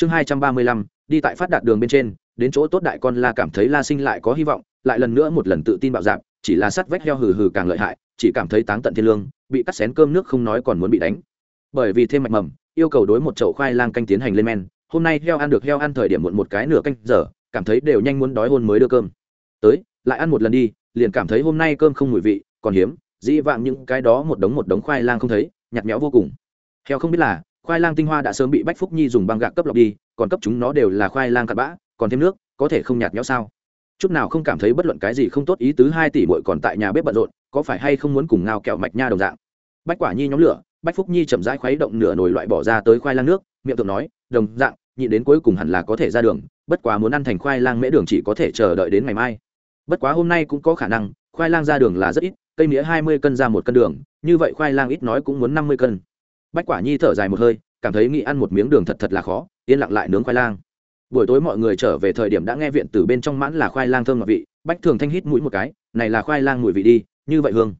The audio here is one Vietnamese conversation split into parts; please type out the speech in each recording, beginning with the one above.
chương hai trăm ba mươi lăm, đi tại phát đạt đường bên trên, đến chỗ tốt đại con la cảm thấy la sinh lại có hy vọng, lại lần nữa một lần tự tin bạo dạp, chỉ là sắt vách heo hừ hừ càng lợi hại, chỉ cảm thấy táng tận thiên lương, bị cắt xén cơm nước không nói còn muốn bị đánh. Bởi vì thêm mạch mầm, yêu cầu đối một chậu khoai lang canh tiến hành lên men, hôm nay heo ăn được heo ăn thời điểm muộn một cái nửa canh giờ, cảm thấy đều nhanh muốn đói hôn mới đưa cơm. Tới, lại ăn một lần đi, liền cảm thấy hôm nay cơm không mùi vị, còn hiếm, dĩ vạng những cái đó một đống một đống khoai lang không thấy, nhạt nhẽo vô cùng. Heo không biết là khoai lang tinh hoa đã sớm bị bách phúc nhi dùng băng gạc cấp lọc đi, còn cấp chúng nó đều là khoai lang cặn bã, còn thêm nước, có thể không nhạt nhẽo sao? Chút nào không cảm thấy bất luận cái gì không tốt ý tứ hai tỷ muội còn tại nhà bếp bận rộn, có phải hay không muốn cùng ngao kẹo mạch nha đồng dạng? Bách quả nhi nhóm lửa, bách phúc nhi chậm rãi khuấy động nửa nồi loại bỏ ra tới khoai lang nước, miệng tượng nói, đồng dạng, nhịn đến cuối cùng hẳn là có thể ra đường, bất quá muốn ăn thành khoai lang mễ đường chỉ có thể chờ đợi đến ngày mai. Bất quá hôm nay cũng có khả năng, khoai lang ra đường là rất ít, cây mía hai mươi cân ra một cân đường, như vậy khoai lang ít nói cũng muốn năm mươi cân bách quả nhi thở dài một hơi, cảm thấy nghĩ ăn một miếng đường thật thật là khó, yên lặng lại nướng khoai lang. Buổi tối mọi người trở về thời điểm đã nghe viện từ bên trong mãn là khoai lang thơm ngọt vị, bách thường thanh hít mũi một cái, này là khoai lang mùi vị đi, như vậy hương.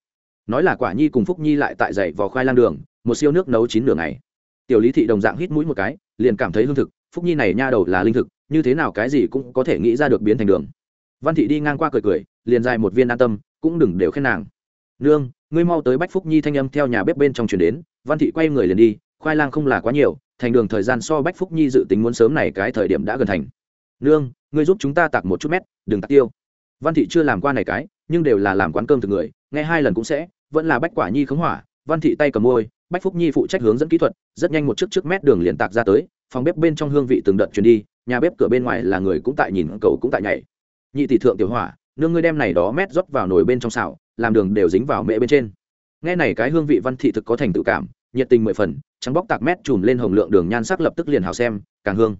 Nói là quả nhi cùng phúc nhi lại tại dậy vò khoai lang đường, một siêu nước nấu chín đường này tiểu lý thị đồng dạng hít mũi một cái, liền cảm thấy hương thực, phúc nhi này nha đầu là linh thực, như thế nào cái gì cũng có thể nghĩ ra được biến thành đường. Văn thị đi ngang qua cười cười, liền dài một viên an tâm, cũng đừng đều khen nàng nương, ngươi mau tới bách phúc nhi thanh âm theo nhà bếp bên trong chuyển đến, văn thị quay người liền đi, khoai lang không là quá nhiều, thành đường thời gian so bách phúc nhi dự tính muốn sớm này cái thời điểm đã gần thành. Nương, ngươi giúp chúng ta tạc một chút mét, đừng tạc tiêu. Văn thị chưa làm qua này cái, nhưng đều là làm quán cơm từ người, nghe hai lần cũng sẽ, vẫn là bách quả nhi khống hỏa, văn thị tay cầm môi, bách phúc nhi phụ trách hướng dẫn kỹ thuật, rất nhanh một chiếc trước mét đường liền tạc ra tới, phòng bếp bên trong hương vị từng đợt chuyển đi, nhà bếp cửa bên ngoài là người cũng tại nhìn, cậu cũng tại nhảy. Nhị tỷ thượng tiểu hỏa, nương ngươi đem này đó mét rót vào nồi bên trong xào làm đường đều dính vào mễ bên trên. Nghe này cái hương vị văn thị thực có thành tự cảm, nhiệt tình mười phần, trắng bóc tạc mét chùm lên hồng lượng đường nhan sắc lập tức liền hào xem, càng hương.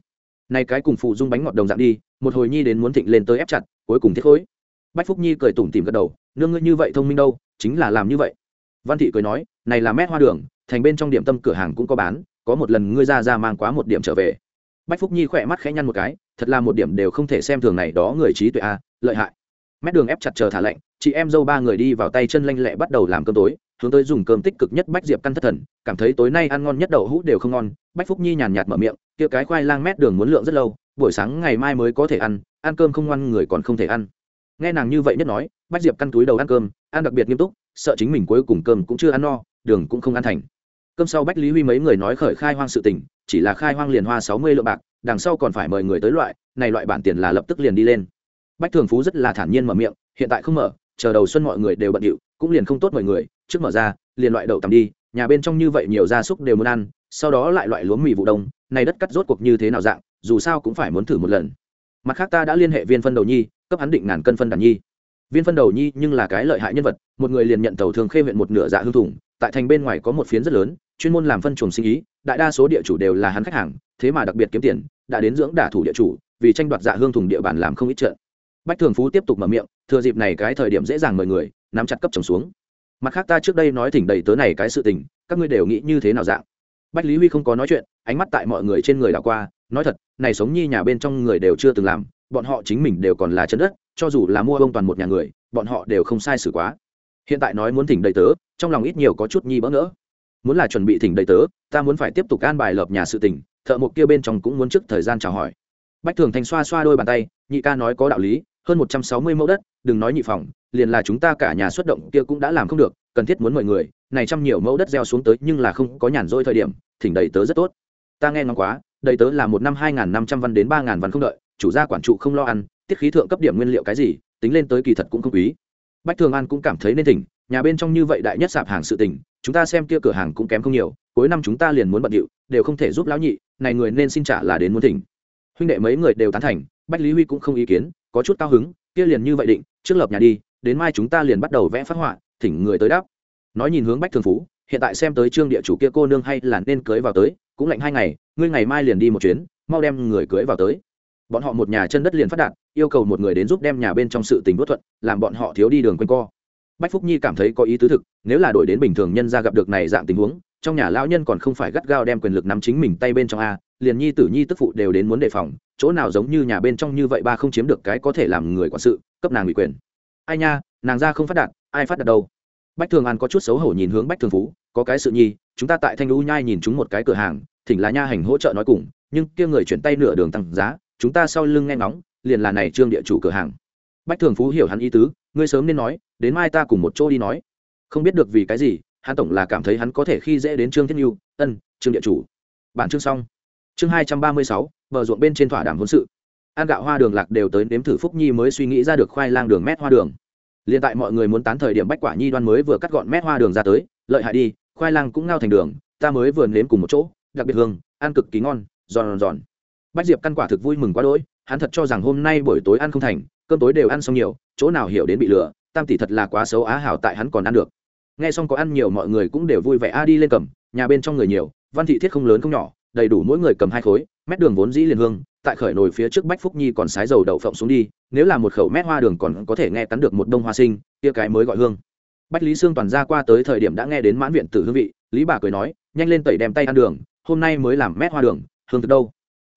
Này cái cùng phụ dung bánh ngọt đồng dạng đi, một hồi nhi đến muốn thịnh lên tới ép chặt, cuối cùng thiết khối. Bách phúc nhi cười tủm tìm gật đầu, nương ngươi như vậy thông minh đâu, chính là làm như vậy. Văn thị cười nói, này là mét hoa đường, thành bên trong điểm tâm cửa hàng cũng có bán, có một lần ngươi ra ra mang quá một điểm trở về. Bách phúc nhi khỏe mắt khẽ nhăn một cái, thật là một điểm đều không thể xem thường này đó người trí tuệ a, lợi hại mét đường ép chặt chờ thả lệnh chị em dâu ba người đi vào tay chân lanh lẹ bắt đầu làm cơm tối, hướng tới dùng cơm tích cực nhất bách diệp căn thất thần, cảm thấy tối nay ăn ngon nhất đậu hũ đều không ngon, bách phúc nhi nhàn nhạt mở miệng, kia cái khoai lang mét đường muốn lượng rất lâu, buổi sáng ngày mai mới có thể ăn ăn cơm không ngoan người còn không thể ăn. Nghe nàng như vậy nhất nói, bách diệp căn túi đầu ăn cơm, ăn đặc biệt nghiêm túc, sợ chính mình cuối cùng cơm cũng chưa ăn no, đường cũng không ăn thành. Cơm sau bách lý huy mấy người nói khởi khai hoang sự tình, chỉ là khai hoang liền hoa sáu mươi lượng bạc, đằng sau còn phải mời người tới loại, này loại bản tiền là lập tức liền đi lên bách thường phú rất là thản nhiên mở miệng, hiện tại không mở, chờ đầu xuân mọi người đều bận điệu, cũng liền không tốt mọi người, trước mở ra, liền loại đậu tầm đi, nhà bên trong như vậy nhiều gia súc đều muốn ăn, sau đó lại loại lúa mì vụ đông, này đất cắt rốt cuộc như thế nào dạng, dù sao cũng phải muốn thử một lần. Mặt khác ta đã liên hệ viên phân đầu nhi, cấp hắn định ngàn cân phân đàn nhi. Viên phân đầu nhi nhưng là cái lợi hại nhân vật, một người liền nhận tàu thường khê huyện một nửa dạ hương thủng tại thành bên ngoài có một phiến rất lớn, chuyên môn làm phân chuồng sinh ý, đại đa số địa chủ đều là hắn khách hàng, thế mà đặc biệt kiếm tiền, đã đến dưỡng đả thủ địa chủ, vì tranh đoạt dạ hương thùng địa bàn làm không ít trận bách thường phú tiếp tục mở miệng, thừa dịp này cái thời điểm dễ dàng mời người, nắm chặt cấp chồng xuống. Mặt khác ta trước đây nói thỉnh đầy tớ này cái sự tình, các ngươi đều nghĩ như thế nào dạng? Bách lý huy không có nói chuyện, ánh mắt tại mọi người trên người đảo qua, nói thật, này sống nhi nhà bên trong người đều chưa từng làm, bọn họ chính mình đều còn là chân đất, cho dù là mua ông toàn một nhà người, bọn họ đều không sai xử quá. Hiện tại nói muốn thỉnh đầy tớ, trong lòng ít nhiều có chút nhi bỡ ngỡ. Muốn là chuẩn bị thỉnh đầy tớ, ta muốn phải tiếp tục an bài lợp nhà sự tình, thợ mộc kia bên trong cũng muốn trước thời gian chào hỏi. Bách thường thành xoa xoa đôi bàn tay, nhị ca nói có đạo lý hơn một trăm sáu mươi mẫu đất, đừng nói nhị phòng, liền là chúng ta cả nhà xuất động kia cũng đã làm không được, cần thiết muốn mời người, này trăm nhiều mẫu đất gieo xuống tới nhưng là không có nhàn rỗi thời điểm, thỉnh đầy tớ rất tốt. Ta nghe ngóng quá, đầy tớ là một năm hai n g h n năm trăm văn đến ba n g h n văn không đợi, chủ gia quản trụ không lo ăn, tiết khí thượng cấp điểm nguyên liệu cái gì, tính lên tới kỳ thật cũng không quý. Bách thường an cũng cảm thấy nên thỉnh, nhà bên trong như vậy đại nhất sạp hàng sự tình, chúng ta xem kia cửa hàng cũng kém không nhiều, cuối năm chúng ta liền muốn bận điệu, đều không thể giúp lão nhị, này người nên xin trả là đến muốn thỉnh. Huynh đệ mấy người đều tán thành, bách lý huy cũng không ý kiến có chút cao hứng, kia liền như vậy định, trước lập nhà đi, đến mai chúng ta liền bắt đầu vẽ phát họa, thỉnh người tới đáp. Nói nhìn hướng bách thường phú, hiện tại xem tới trương địa chủ kia cô nương hay là nên cưới vào tới, cũng lạnh hai ngày, ngươi ngày mai liền đi một chuyến, mau đem người cưới vào tới. Bọn họ một nhà chân đất liền phát đạt, yêu cầu một người đến giúp đem nhà bên trong sự tình bất thuận, làm bọn họ thiếu đi đường quanh co. Bách phúc nhi cảm thấy có ý tứ thực, nếu là đổi đến bình thường nhân ra gặp được này dạng tình huống trong nhà lão nhân còn không phải gắt gao đem quyền lực nắm chính mình tay bên trong a, liền nhi tử nhi tức phụ đều đến muốn đề phòng, chỗ nào giống như nhà bên trong như vậy ba không chiếm được cái có thể làm người quản sự, cấp nàng ủy quyền. Ai nha, nàng ra không phát đạt, ai phát đạt đâu? Bách thường an có chút xấu hổ nhìn hướng bách thường phú, có cái sự nhi, chúng ta tại thanh lũ nhai nhìn chúng một cái cửa hàng, thỉnh là nha hành hỗ trợ nói cùng, nhưng kia người chuyển tay nửa đường tăng giá, chúng ta sau lưng nghe ngóng, liền là này trương địa chủ cửa hàng. Bách thường phú hiểu hắn ý tứ, ngươi sớm nên nói, đến mai ta cùng một chỗ đi nói. Không biết được vì cái gì hắn tổng là cảm thấy hắn có thể khi dễ đến trương thiết nhu, ân, trương địa chủ. Bản chương xong. Chương hai trăm ba mươi sáu vợ ruộng bên trên thỏa đàm hôn sự. Ăn gạo hoa đường lạc đều tới nếm thử phúc nhi mới suy nghĩ ra được khoai lang đường mét hoa đường. Liền tại mọi người muốn tán thời điểm bách quả nhi đoan mới vừa cắt gọn mét hoa đường ra tới, lợi hại đi, khoai lang cũng ngao thành đường, ta mới vừa nếm cùng một chỗ, đặc biệt hương, ăn cực kỳ ngon, giòn giòn. Bách diệp căn quả thực vui mừng quá đỗi, hắn thật cho rằng hôm nay buổi tối ăn không thành, cơm tối đều ăn xong nhiều, chỗ nào hiểu đến bị lừa, tam tỷ thật là quá xấu á hảo tại hắn còn ăn được nghe xong có ăn nhiều mọi người cũng đều vui vẻ, a đi lên cầm, nhà bên trong người nhiều, văn thị thiết không lớn không nhỏ, đầy đủ mỗi người cầm hai khối, mét đường vốn dĩ liền hương, tại khởi nồi phía trước bách phúc nhi còn sái dầu đậu phộng xuống đi, nếu là một khẩu mét hoa đường còn có thể nghe cắn được một đông hoa sinh, kia cái mới gọi hương. Bách lý sương toàn ra qua tới thời điểm đã nghe đến mãn viện tử hương vị, lý bà cười nói, nhanh lên tẩy đem tay ăn đường, hôm nay mới làm mét hoa đường, hương từ đâu?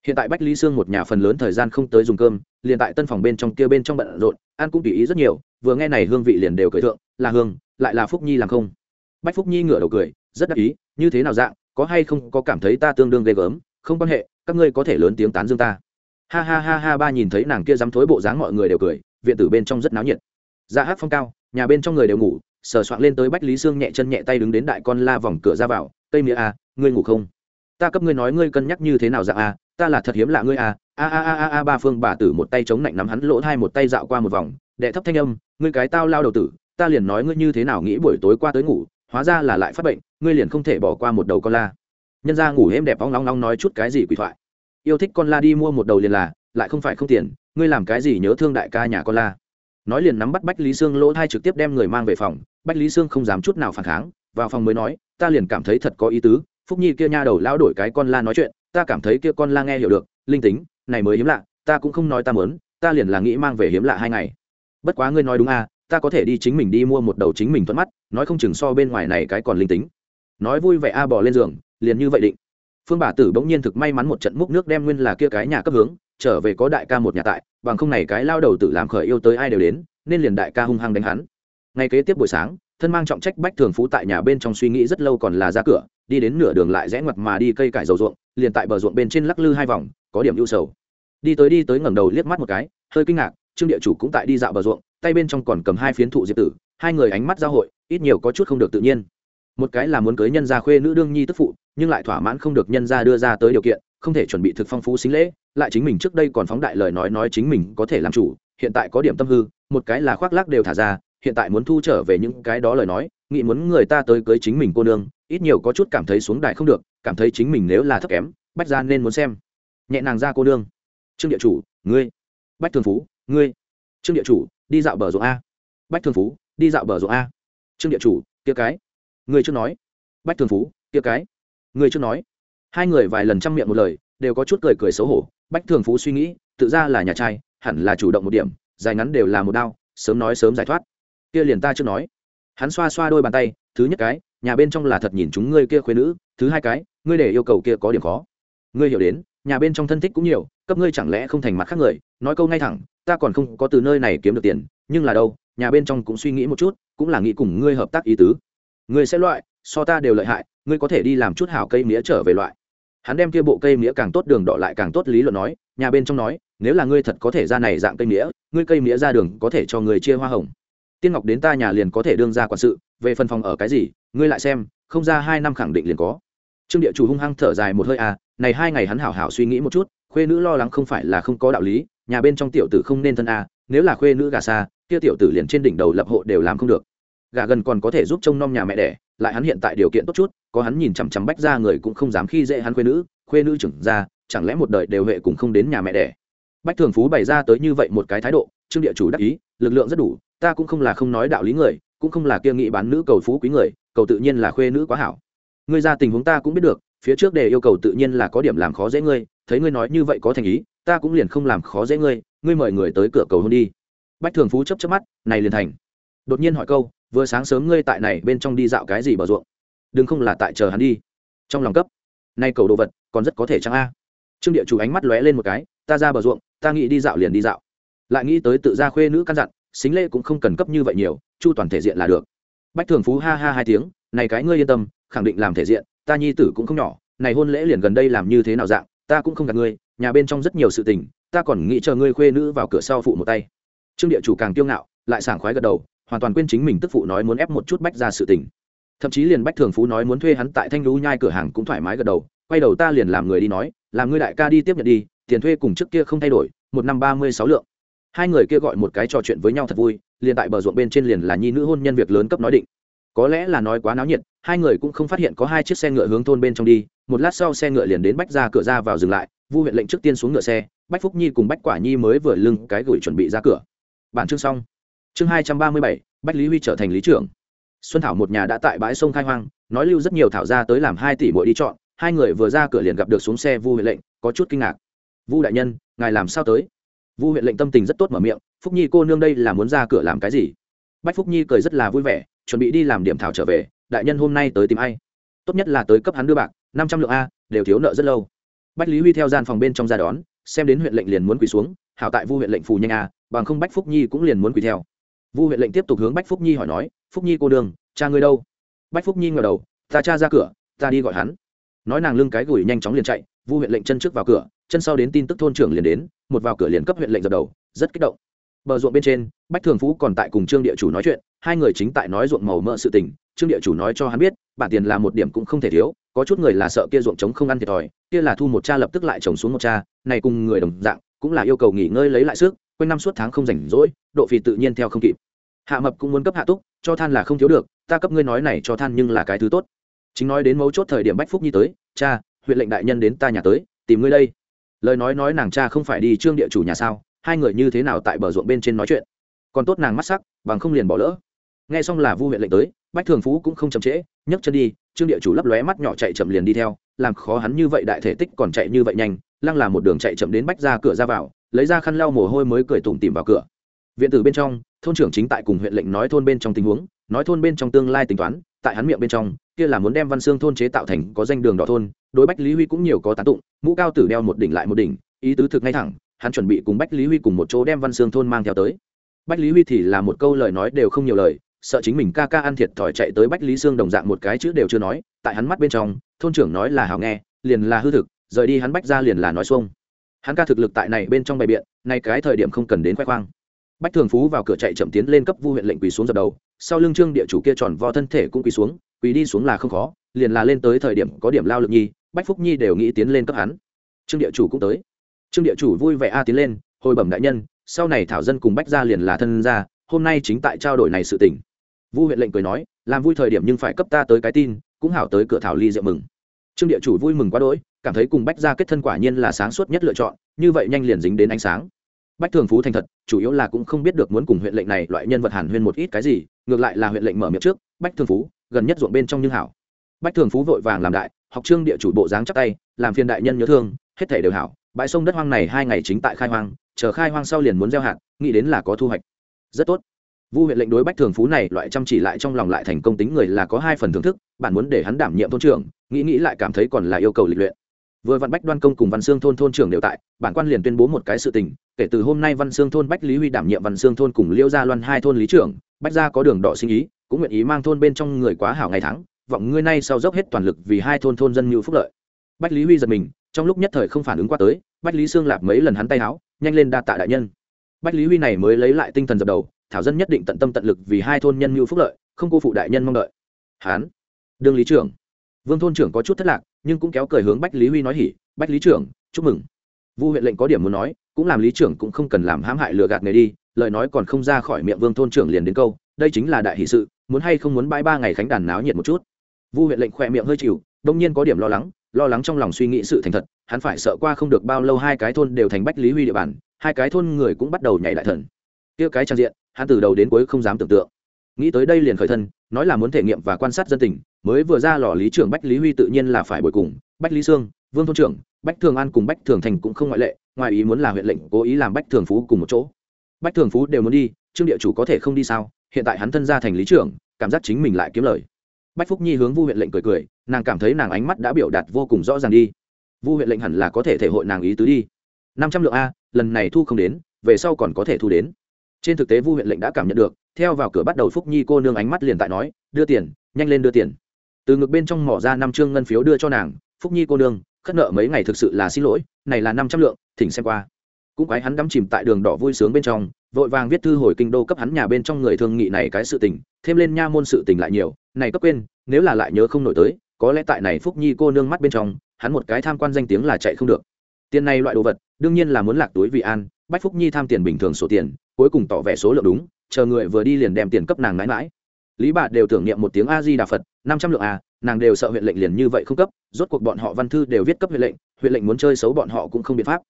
Hiện tại bách lý sương một nhà phần lớn thời gian không tới dùng cơm, liền tại tân phòng bên trong kia bên trong bận rộn, ăn cũng tùy ý rất nhiều, vừa nghe này hương vị liền đều cười thượng, là hương lại là phúc nhi làm không? Bách phúc nhi ngửa đầu cười rất đắc ý như thế nào dạng có hay không có cảm thấy ta tương đương ghê gớm? Không quan hệ các ngươi có thể lớn tiếng tán dương ta. Ha ha ha ha ba nhìn thấy nàng kia dám thối bộ dáng mọi người đều cười viện tử bên trong rất náo nhiệt. Dạ ra hát phong cao nhà bên trong người đều ngủ sờ soạn lên tới bách lý sương nhẹ chân nhẹ tay đứng đến đại con la vòng cửa ra vào tây nghĩa a à, ngươi ngủ không? Ta cấp ngươi nói ngươi cân nhắc như thế nào dạng a à, ta là thật hiếm lạ ngươi a a a a a a ba phương bà tử một tay chống lạnh nắm hắn lỗ hai một tay dạo qua một vòng đệ thấp thanh âm ngươi cái tao lao đầu tử ta liền nói ngươi như thế nào nghĩ buổi tối qua tới ngủ, hóa ra là lại phát bệnh, ngươi liền không thể bỏ qua một đầu con la. Nhân ra ngủ êm đẹp óng nóng nóng nói chút cái gì quỷ thoại. Yêu thích con la đi mua một đầu liền là, lại không phải không tiền, ngươi làm cái gì nhớ thương đại ca nhà con la. Nói liền nắm bắt bách lý sương lỗ thai trực tiếp đem người mang về phòng, bách lý sương không dám chút nào phản kháng, vào phòng mới nói, ta liền cảm thấy thật có ý tứ, phúc nhi kia nha đầu lao đổi cái con la nói chuyện, ta cảm thấy kia con la nghe hiểu được, linh tính, này mới hiếm lạ, ta cũng không nói ta mớn ta liền là nghĩ mang về hiếm lạ hai ngày. Bất quá ngươi nói đúng à ta có thể đi chính mình đi mua một đầu chính mình thuận mắt, nói không chừng so bên ngoài này cái còn linh tính. Nói vui vẻ a bỏ lên giường, liền như vậy định. Phương bà tử bỗng nhiên thực may mắn một trận múc nước đem nguyên là kia cái nhà cấp hướng, trở về có đại ca một nhà tại, bằng không này cái lao đầu tự làm khởi yêu tới ai đều đến, nên liền đại ca hung hăng đánh hắn. Ngay kế tiếp buổi sáng, thân mang trọng trách bách thường phú tại nhà bên trong suy nghĩ rất lâu còn là ra cửa, đi đến nửa đường lại rẽ ngoặt mà đi cây cải dầu ruộng, liền tại bờ ruộng bên trên lắc lư hai vòng, có điểm ưu sầu. Đi tới đi tới ngẩng đầu liếc mắt một cái, hơi kinh ngạc, trương địa chủ cũng tại đi dạo bờ ruộng tay bên trong còn cầm hai phiến thụ diệp tử, hai người ánh mắt giao hội, ít nhiều có chút không được tự nhiên. Một cái là muốn cưới nhân gia khuê nữ đương nhi tức phụ, nhưng lại thỏa mãn không được nhân gia đưa ra tới điều kiện, không thể chuẩn bị thực phong phú xính lễ, lại chính mình trước đây còn phóng đại lời nói nói chính mình có thể làm chủ, hiện tại có điểm tâm hư, một cái là khoác lác đều thả ra, hiện tại muốn thu trở về những cái đó lời nói, nghĩ muốn người ta tới cưới chính mình cô nương, ít nhiều có chút cảm thấy xuống đại không được, cảm thấy chính mình nếu là thấp kém, bách ra nên muốn xem. Nhẹ nàng ra cô nương. Trương địa chủ, ngươi. Bách thường phú, ngươi. Trương địa chủ đi dạo bờ ruộng a. Bách thường phú, đi dạo bờ ruộng a. Trương địa chủ, kia cái. Người chưa nói. Bách thường phú, kia cái. Người chưa nói. Hai người vài lần chăm miệng một lời, đều có chút cười cười xấu hổ. Bách thường phú suy nghĩ, tự ra là nhà trai, hẳn là chủ động một điểm, dài ngắn đều là một đao, sớm nói sớm giải thoát. Kia liền ta chưa nói. Hắn xoa xoa đôi bàn tay, thứ nhất cái, nhà bên trong là thật nhìn chúng ngươi kia khuyên nữ, thứ hai cái, ngươi để yêu cầu kia có điểm khó. Ngươi hiểu đến, nhà bên trong thân thích cũng nhiều, cấp ngươi chẳng lẽ không thành mặt khác người, nói câu ngay thẳng ta còn không có từ nơi này kiếm được tiền, nhưng là đâu, nhà bên trong cũng suy nghĩ một chút, cũng là nghĩ cùng ngươi hợp tác ý tứ. Ngươi sẽ loại, so ta đều lợi hại, ngươi có thể đi làm chút hảo cây mía trở về loại. Hắn đem kia bộ cây mía càng tốt đường đỏ lại càng tốt lý luận nói, nhà bên trong nói, nếu là ngươi thật có thể ra này dạng cây mía, ngươi cây mía ra đường có thể cho người chia hoa hồng. Tiên ngọc đến ta nhà liền có thể đương ra quản sự, về phần phòng ở cái gì, ngươi lại xem, không ra hai năm khẳng định liền có. Trương địa chủ hung hăng thở dài một hơi à này hai ngày hắn hảo hảo suy nghĩ một chút khuê nữ lo lắng không phải là không có đạo lý, nhà bên trong tiểu tử không nên thân à nếu là khuê nữ gà xa, kia tiểu tử liền trên đỉnh đầu lập hộ đều làm không được. Gà gần còn có thể giúp trông nom nhà mẹ đẻ, lại hắn hiện tại điều kiện tốt chút, có hắn nhìn chằm chằm bách ra người cũng không dám khi dễ hắn khuê nữ khuê nữ trưởng ra chẳng lẽ một đời đều huệ cùng không đến nhà mẹ đẻ? Bách thường phú bày ra tới như vậy một cái thái độ, trương địa chủ đắc ý, lực lượng rất đủ, ta cũng không là không nói đạo lý người, cũng không là kia nghị bán nữ cầu phú quý người, cầu tự nhiên là khuê nữ quá hảo. Ngươi ra tình huống ta cũng biết được phía trước đề yêu cầu tự nhiên là có điểm làm khó dễ ngươi, thấy ngươi nói như vậy có thành ý, ta cũng liền không làm khó dễ ngươi ngươi mời người tới cửa cầu hôn đi. Bách thường phú chấp chấp mắt, này liền thành. Đột nhiên hỏi câu, vừa sáng sớm ngươi tại này bên trong đi dạo cái gì bờ ruộng? Đừng không là tại chờ hắn đi. Trong lòng cấp. Nay cầu đồ vật, còn rất có thể chăng a? Trương địa chủ ánh mắt lóe lên một cái, ta ra bờ ruộng, ta nghĩ đi dạo liền đi dạo. Lại nghĩ tới tự ra khuê nữ căn dặn, xính lễ cũng không cần cấp như vậy nhiều, chu toàn thể diện là được. Bách thường phú ha ha hai tiếng, này cái ngươi yên tâm, khẳng định làm thể diện ta nhi tử cũng không nhỏ, này hôn lễ liền gần đây làm như thế nào dạng, ta cũng không gạt ngươi, nhà bên trong rất nhiều sự tình, ta còn nghĩ chờ ngươi khuê nữ vào cửa sau phụ một tay. Trương địa chủ càng kiêu ngạo, lại sảng khoái gật đầu, hoàn toàn quên chính mình tức phụ nói muốn ép một chút bách ra sự tình. Thậm chí liền bách thường phú nói muốn thuê hắn tại thanh lũ nhai cửa hàng cũng thoải mái gật đầu, quay đầu ta liền làm người đi nói, làm ngươi đại ca đi tiếp nhận đi, tiền thuê cùng trước kia không thay đổi, một năm ba mươi sáu lượng. Hai người kia gọi một cái trò chuyện với nhau thật vui, liền tại bờ ruộng bên trên liền là nhi nữ hôn nhân việc lớn cấp nói định có lẽ là nói quá náo nhiệt, hai người cũng không phát hiện có hai chiếc xe ngựa hướng thôn bên trong đi, một lát sau xe ngựa liền đến bách ra cửa ra vào dừng lại, vu huyện lệnh trước tiên xuống ngựa xe, bách phúc nhi cùng bách quả nhi mới vừa lưng cái gửi chuẩn bị ra cửa. Bản chương xong. Chương hai trăm ba mươi bảy, bách lý huy trở thành lý trưởng. Xuân thảo một nhà đã tại bãi sông khai hoang, nói lưu rất nhiều thảo ra tới làm hai tỷ mỗi đi chọn, hai người vừa ra cửa liền gặp được xuống xe vu huyện lệnh, có chút kinh ngạc. Vu đại nhân, ngài làm sao tới? Vu huyện lệnh tâm tình rất tốt mở miệng, phúc nhi cô nương đây là muốn ra cửa làm cái gì? Bách phúc nhi cười rất là vui vẻ chuẩn bị đi làm điểm thảo trở về, đại nhân hôm nay tới tìm ai? Tốt nhất là tới cấp hắn đưa bạc, năm trăm lượng a, đều thiếu nợ rất lâu. Bách lý huy theo gian phòng bên trong ra đón, xem đến huyện lệnh liền muốn quỳ xuống, hảo tại vu huyện lệnh phù nhanh a, bằng không bách phúc nhi cũng liền muốn quỳ theo. Vu huyện lệnh tiếp tục hướng bách phúc nhi hỏi nói, phúc nhi cô đường, cha ngươi đâu? Bách phúc nhi ngờ đầu, ta cha ra cửa, ta đi gọi hắn. Nói nàng lưng cái gửi nhanh chóng liền chạy, vu huyện lệnh chân trước vào cửa, chân sau đến tin tức thôn trưởng liền đến, một vào cửa liền cấp huyện lệnh dập đầu, rất kích động bờ ruộng bên trên, bách thường phú còn tại cùng trương địa chủ nói chuyện, hai người chính tại nói ruộng màu mỡ sự tình. Trương địa chủ nói cho hắn biết, bản tiền là một điểm cũng không thể thiếu, có chút người là sợ kia ruộng trống không ăn thiệt thòi, kia là thu một cha lập tức lại trồng xuống một cha, này cùng người đồng dạng, cũng là yêu cầu nghỉ ngơi lấy lại sức, quanh năm suốt tháng không rảnh rỗi, độ phì tự nhiên theo không kịp. Hạ mập cũng muốn cấp hạ túc, cho than là không thiếu được, ta cấp ngươi nói này cho than nhưng là cái thứ tốt. Chính nói đến mấu chốt thời điểm bách phúc nhi tới, cha, huyện lệnh đại nhân đến ta nhà tới, tìm ngươi đây. Lời nói nói nàng cha không phải đi trương địa chủ nhà sao? Hai người như thế nào tại bờ ruộng bên trên nói chuyện. Còn tốt nàng mắt sắc, bằng không liền bỏ lỡ. Nghe xong là vu huyện lệnh tới, bách thường phú cũng không chậm trễ, nhấc chân đi, trương địa chủ lấp lóe mắt nhỏ chạy chậm liền đi theo, làm khó hắn như vậy đại thể tích còn chạy như vậy nhanh, lăng là một đường chạy chậm đến bách ra cửa ra vào, lấy ra khăn lau mồ hôi mới cười tủm tìm vào cửa. Viện tử bên trong, thôn trưởng chính tại cùng huyện lệnh nói thôn bên trong tình huống, nói thôn bên trong tương lai tính toán, tại hắn miệng bên trong, kia là muốn đem văn xương thôn chế tạo thành có danh đường đỏ thôn, đối bách lý huy cũng nhiều có tán tụng, mũ cao tử đeo một đỉnh lại một đỉnh, ý tứ thực ngay thẳng hắn chuẩn bị cùng bách lý huy cùng một chỗ đem văn xương thôn mang theo tới. Bách lý huy thì là một câu lời nói đều không nhiều lời, sợ chính mình ca ca ăn thiệt thòi chạy tới bách lý sương đồng dạng một cái chữ đều chưa nói, tại hắn mắt bên trong, thôn trưởng nói là hào nghe, liền là hư thực, rời đi hắn bách ra liền là nói xuông. Hắn ca thực lực tại này bên trong bày biện, nay cái thời điểm không cần đến khoe khoang. Bách thường phú vào cửa chạy chậm tiến lên cấp vu huyện lệnh quỳ xuống dập đầu, sau lưng trương địa chủ kia tròn vo thân thể cũng quỳ xuống, quỳ đi xuống là không khó, liền là lên tới thời điểm có điểm lao lực nhi, bách phúc nhi đều nghĩ tiến lên cấp hắn. Trương địa chủ cũng tới trương địa chủ vui vẻ a tiến lên, hồi bẩm đại nhân, sau này thảo dân cùng bách gia liền là thân gia, hôm nay chính tại trao đổi này sự tình. Vu huyện lệnh cười nói, làm vui thời điểm nhưng phải cấp ta tới cái tin, cũng hảo tới cửa thảo ly rượu mừng. Trương địa chủ vui mừng quá đỗi, cảm thấy cùng bách gia kết thân quả nhiên là sáng suốt nhất lựa chọn, như vậy nhanh liền dính đến ánh sáng. Bách thường phú thành thật, chủ yếu là cũng không biết được muốn cùng huyện lệnh này loại nhân vật hàn huyên một ít cái gì, ngược lại là huyện lệnh mở miệng trước, bách thường phú, gần nhất ruộng bên trong nhưng hảo. Bách thường phú vội vàng làm đại, học trương địa chủ bộ dáng chắc tay, làm phiên đại nhân nhớ thương, hết thể đều hảo bãi sông đất hoang này hai ngày chính tại khai hoang, chờ khai hoang sau liền muốn gieo hạt, nghĩ đến là có thu hoạch. Rất tốt. Vu huyện lệnh đối bách thường phú này loại chăm chỉ lại trong lòng lại thành công tính người là có hai phần thưởng thức, bạn muốn để hắn đảm nhiệm thôn trưởng, nghĩ nghĩ lại cảm thấy còn là yêu cầu lịch luyện. Vừa văn bách đoan công cùng văn xương thôn thôn trưởng đều tại, bản quan liền tuyên bố một cái sự tình, kể từ hôm nay văn xương thôn bách lý huy đảm nhiệm văn xương thôn cùng liêu gia loan hai thôn lý trưởng, bách gia có đường đỏ sinh ý, cũng nguyện ý mang thôn bên trong người quá hảo ngày tháng, vọng ngươi nay sau dốc hết toàn lực vì hai thôn thôn dân như phúc lợi. Bách lý huy giật mình trong lúc nhất thời không phản ứng qua tới, bách lý sương lạp mấy lần hắn tay áo nhanh lên đa tạ đại nhân. Bách lý huy này mới lấy lại tinh thần dập đầu, thảo dân nhất định tận tâm tận lực vì hai thôn nhân mưu phúc lợi, không cô phụ đại nhân mong đợi. Hán, đương lý trưởng. Vương thôn trưởng có chút thất lạc, nhưng cũng kéo cười hướng bách lý huy nói hỉ, bách lý trưởng, chúc mừng. Vu huyện lệnh có điểm muốn nói, cũng làm lý trưởng cũng không cần làm hãm hại lừa gạt người đi, lời nói còn không ra khỏi miệng vương thôn trưởng liền đến câu, đây chính là đại hỷ sự, muốn hay không muốn bãi ba ngày khánh đàn náo nhiệt một chút. Vu huyện lệnh khỏe miệng hơi chịu, đông nhiên có điểm lo lắng lo lắng trong lòng suy nghĩ sự thành thật, hắn phải sợ qua không được bao lâu hai cái thôn đều thành bách lý huy địa bàn, hai cái thôn người cũng bắt đầu nhảy đại thần. Kia cái trang diện, hắn từ đầu đến cuối không dám tưởng tượng. Nghĩ tới đây liền khởi thân, nói là muốn thể nghiệm và quan sát dân tình, mới vừa ra lò lý trưởng bách lý huy tự nhiên là phải bồi cùng, bách lý sương, vương thôn trưởng, bách thường an cùng bách thường thành cũng không ngoại lệ, ngoài ý muốn là huyện lệnh cố ý làm bách thường phú cùng một chỗ. Bách thường phú đều muốn đi, trương địa chủ có thể không đi sao? Hiện tại hắn thân ra thành lý trưởng, cảm giác chính mình lại kiếm lời. Bách phúc nhi hướng vu huyện lệnh cười cười nàng cảm thấy nàng ánh mắt đã biểu đạt vô cùng rõ ràng đi. Vu huyện lệnh hẳn là có thể thể hội nàng ý tứ đi. Năm trăm lượng a, lần này thu không đến, về sau còn có thể thu đến. Trên thực tế vu huyện lệnh đã cảm nhận được, theo vào cửa bắt đầu phúc nhi cô nương ánh mắt liền tại nói, đưa tiền, nhanh lên đưa tiền. Từ ngực bên trong mỏ ra năm chương ngân phiếu đưa cho nàng, phúc nhi cô nương, khất nợ mấy ngày thực sự là xin lỗi, này là năm trăm lượng, thỉnh xem qua. Cũng quái hắn đắm chìm tại đường đỏ vui sướng bên trong, vội vàng viết thư hồi kinh đô cấp hắn nhà bên trong người thương nghị này cái sự tình, thêm lên nha môn sự tình lại nhiều, này cấp quên, nếu là lại nhớ không nổi tới có lẽ tại này phúc nhi cô nương mắt bên trong, hắn một cái tham quan danh tiếng là chạy không được. Tiền này loại đồ vật, đương nhiên là muốn lạc túi vì an, bách phúc nhi tham tiền bình thường số tiền, cuối cùng tỏ vẻ số lượng đúng, chờ người vừa đi liền đem tiền cấp nàng mãi mãi. Lý bà đều tưởng niệm một tiếng a di đà phật, năm trăm lượng a nàng đều sợ huyện lệnh liền như vậy không cấp, rốt cuộc bọn họ văn thư đều viết cấp huyện lệnh huyện lệnh muốn chơi xấu bọn họ cũng không biện pháp.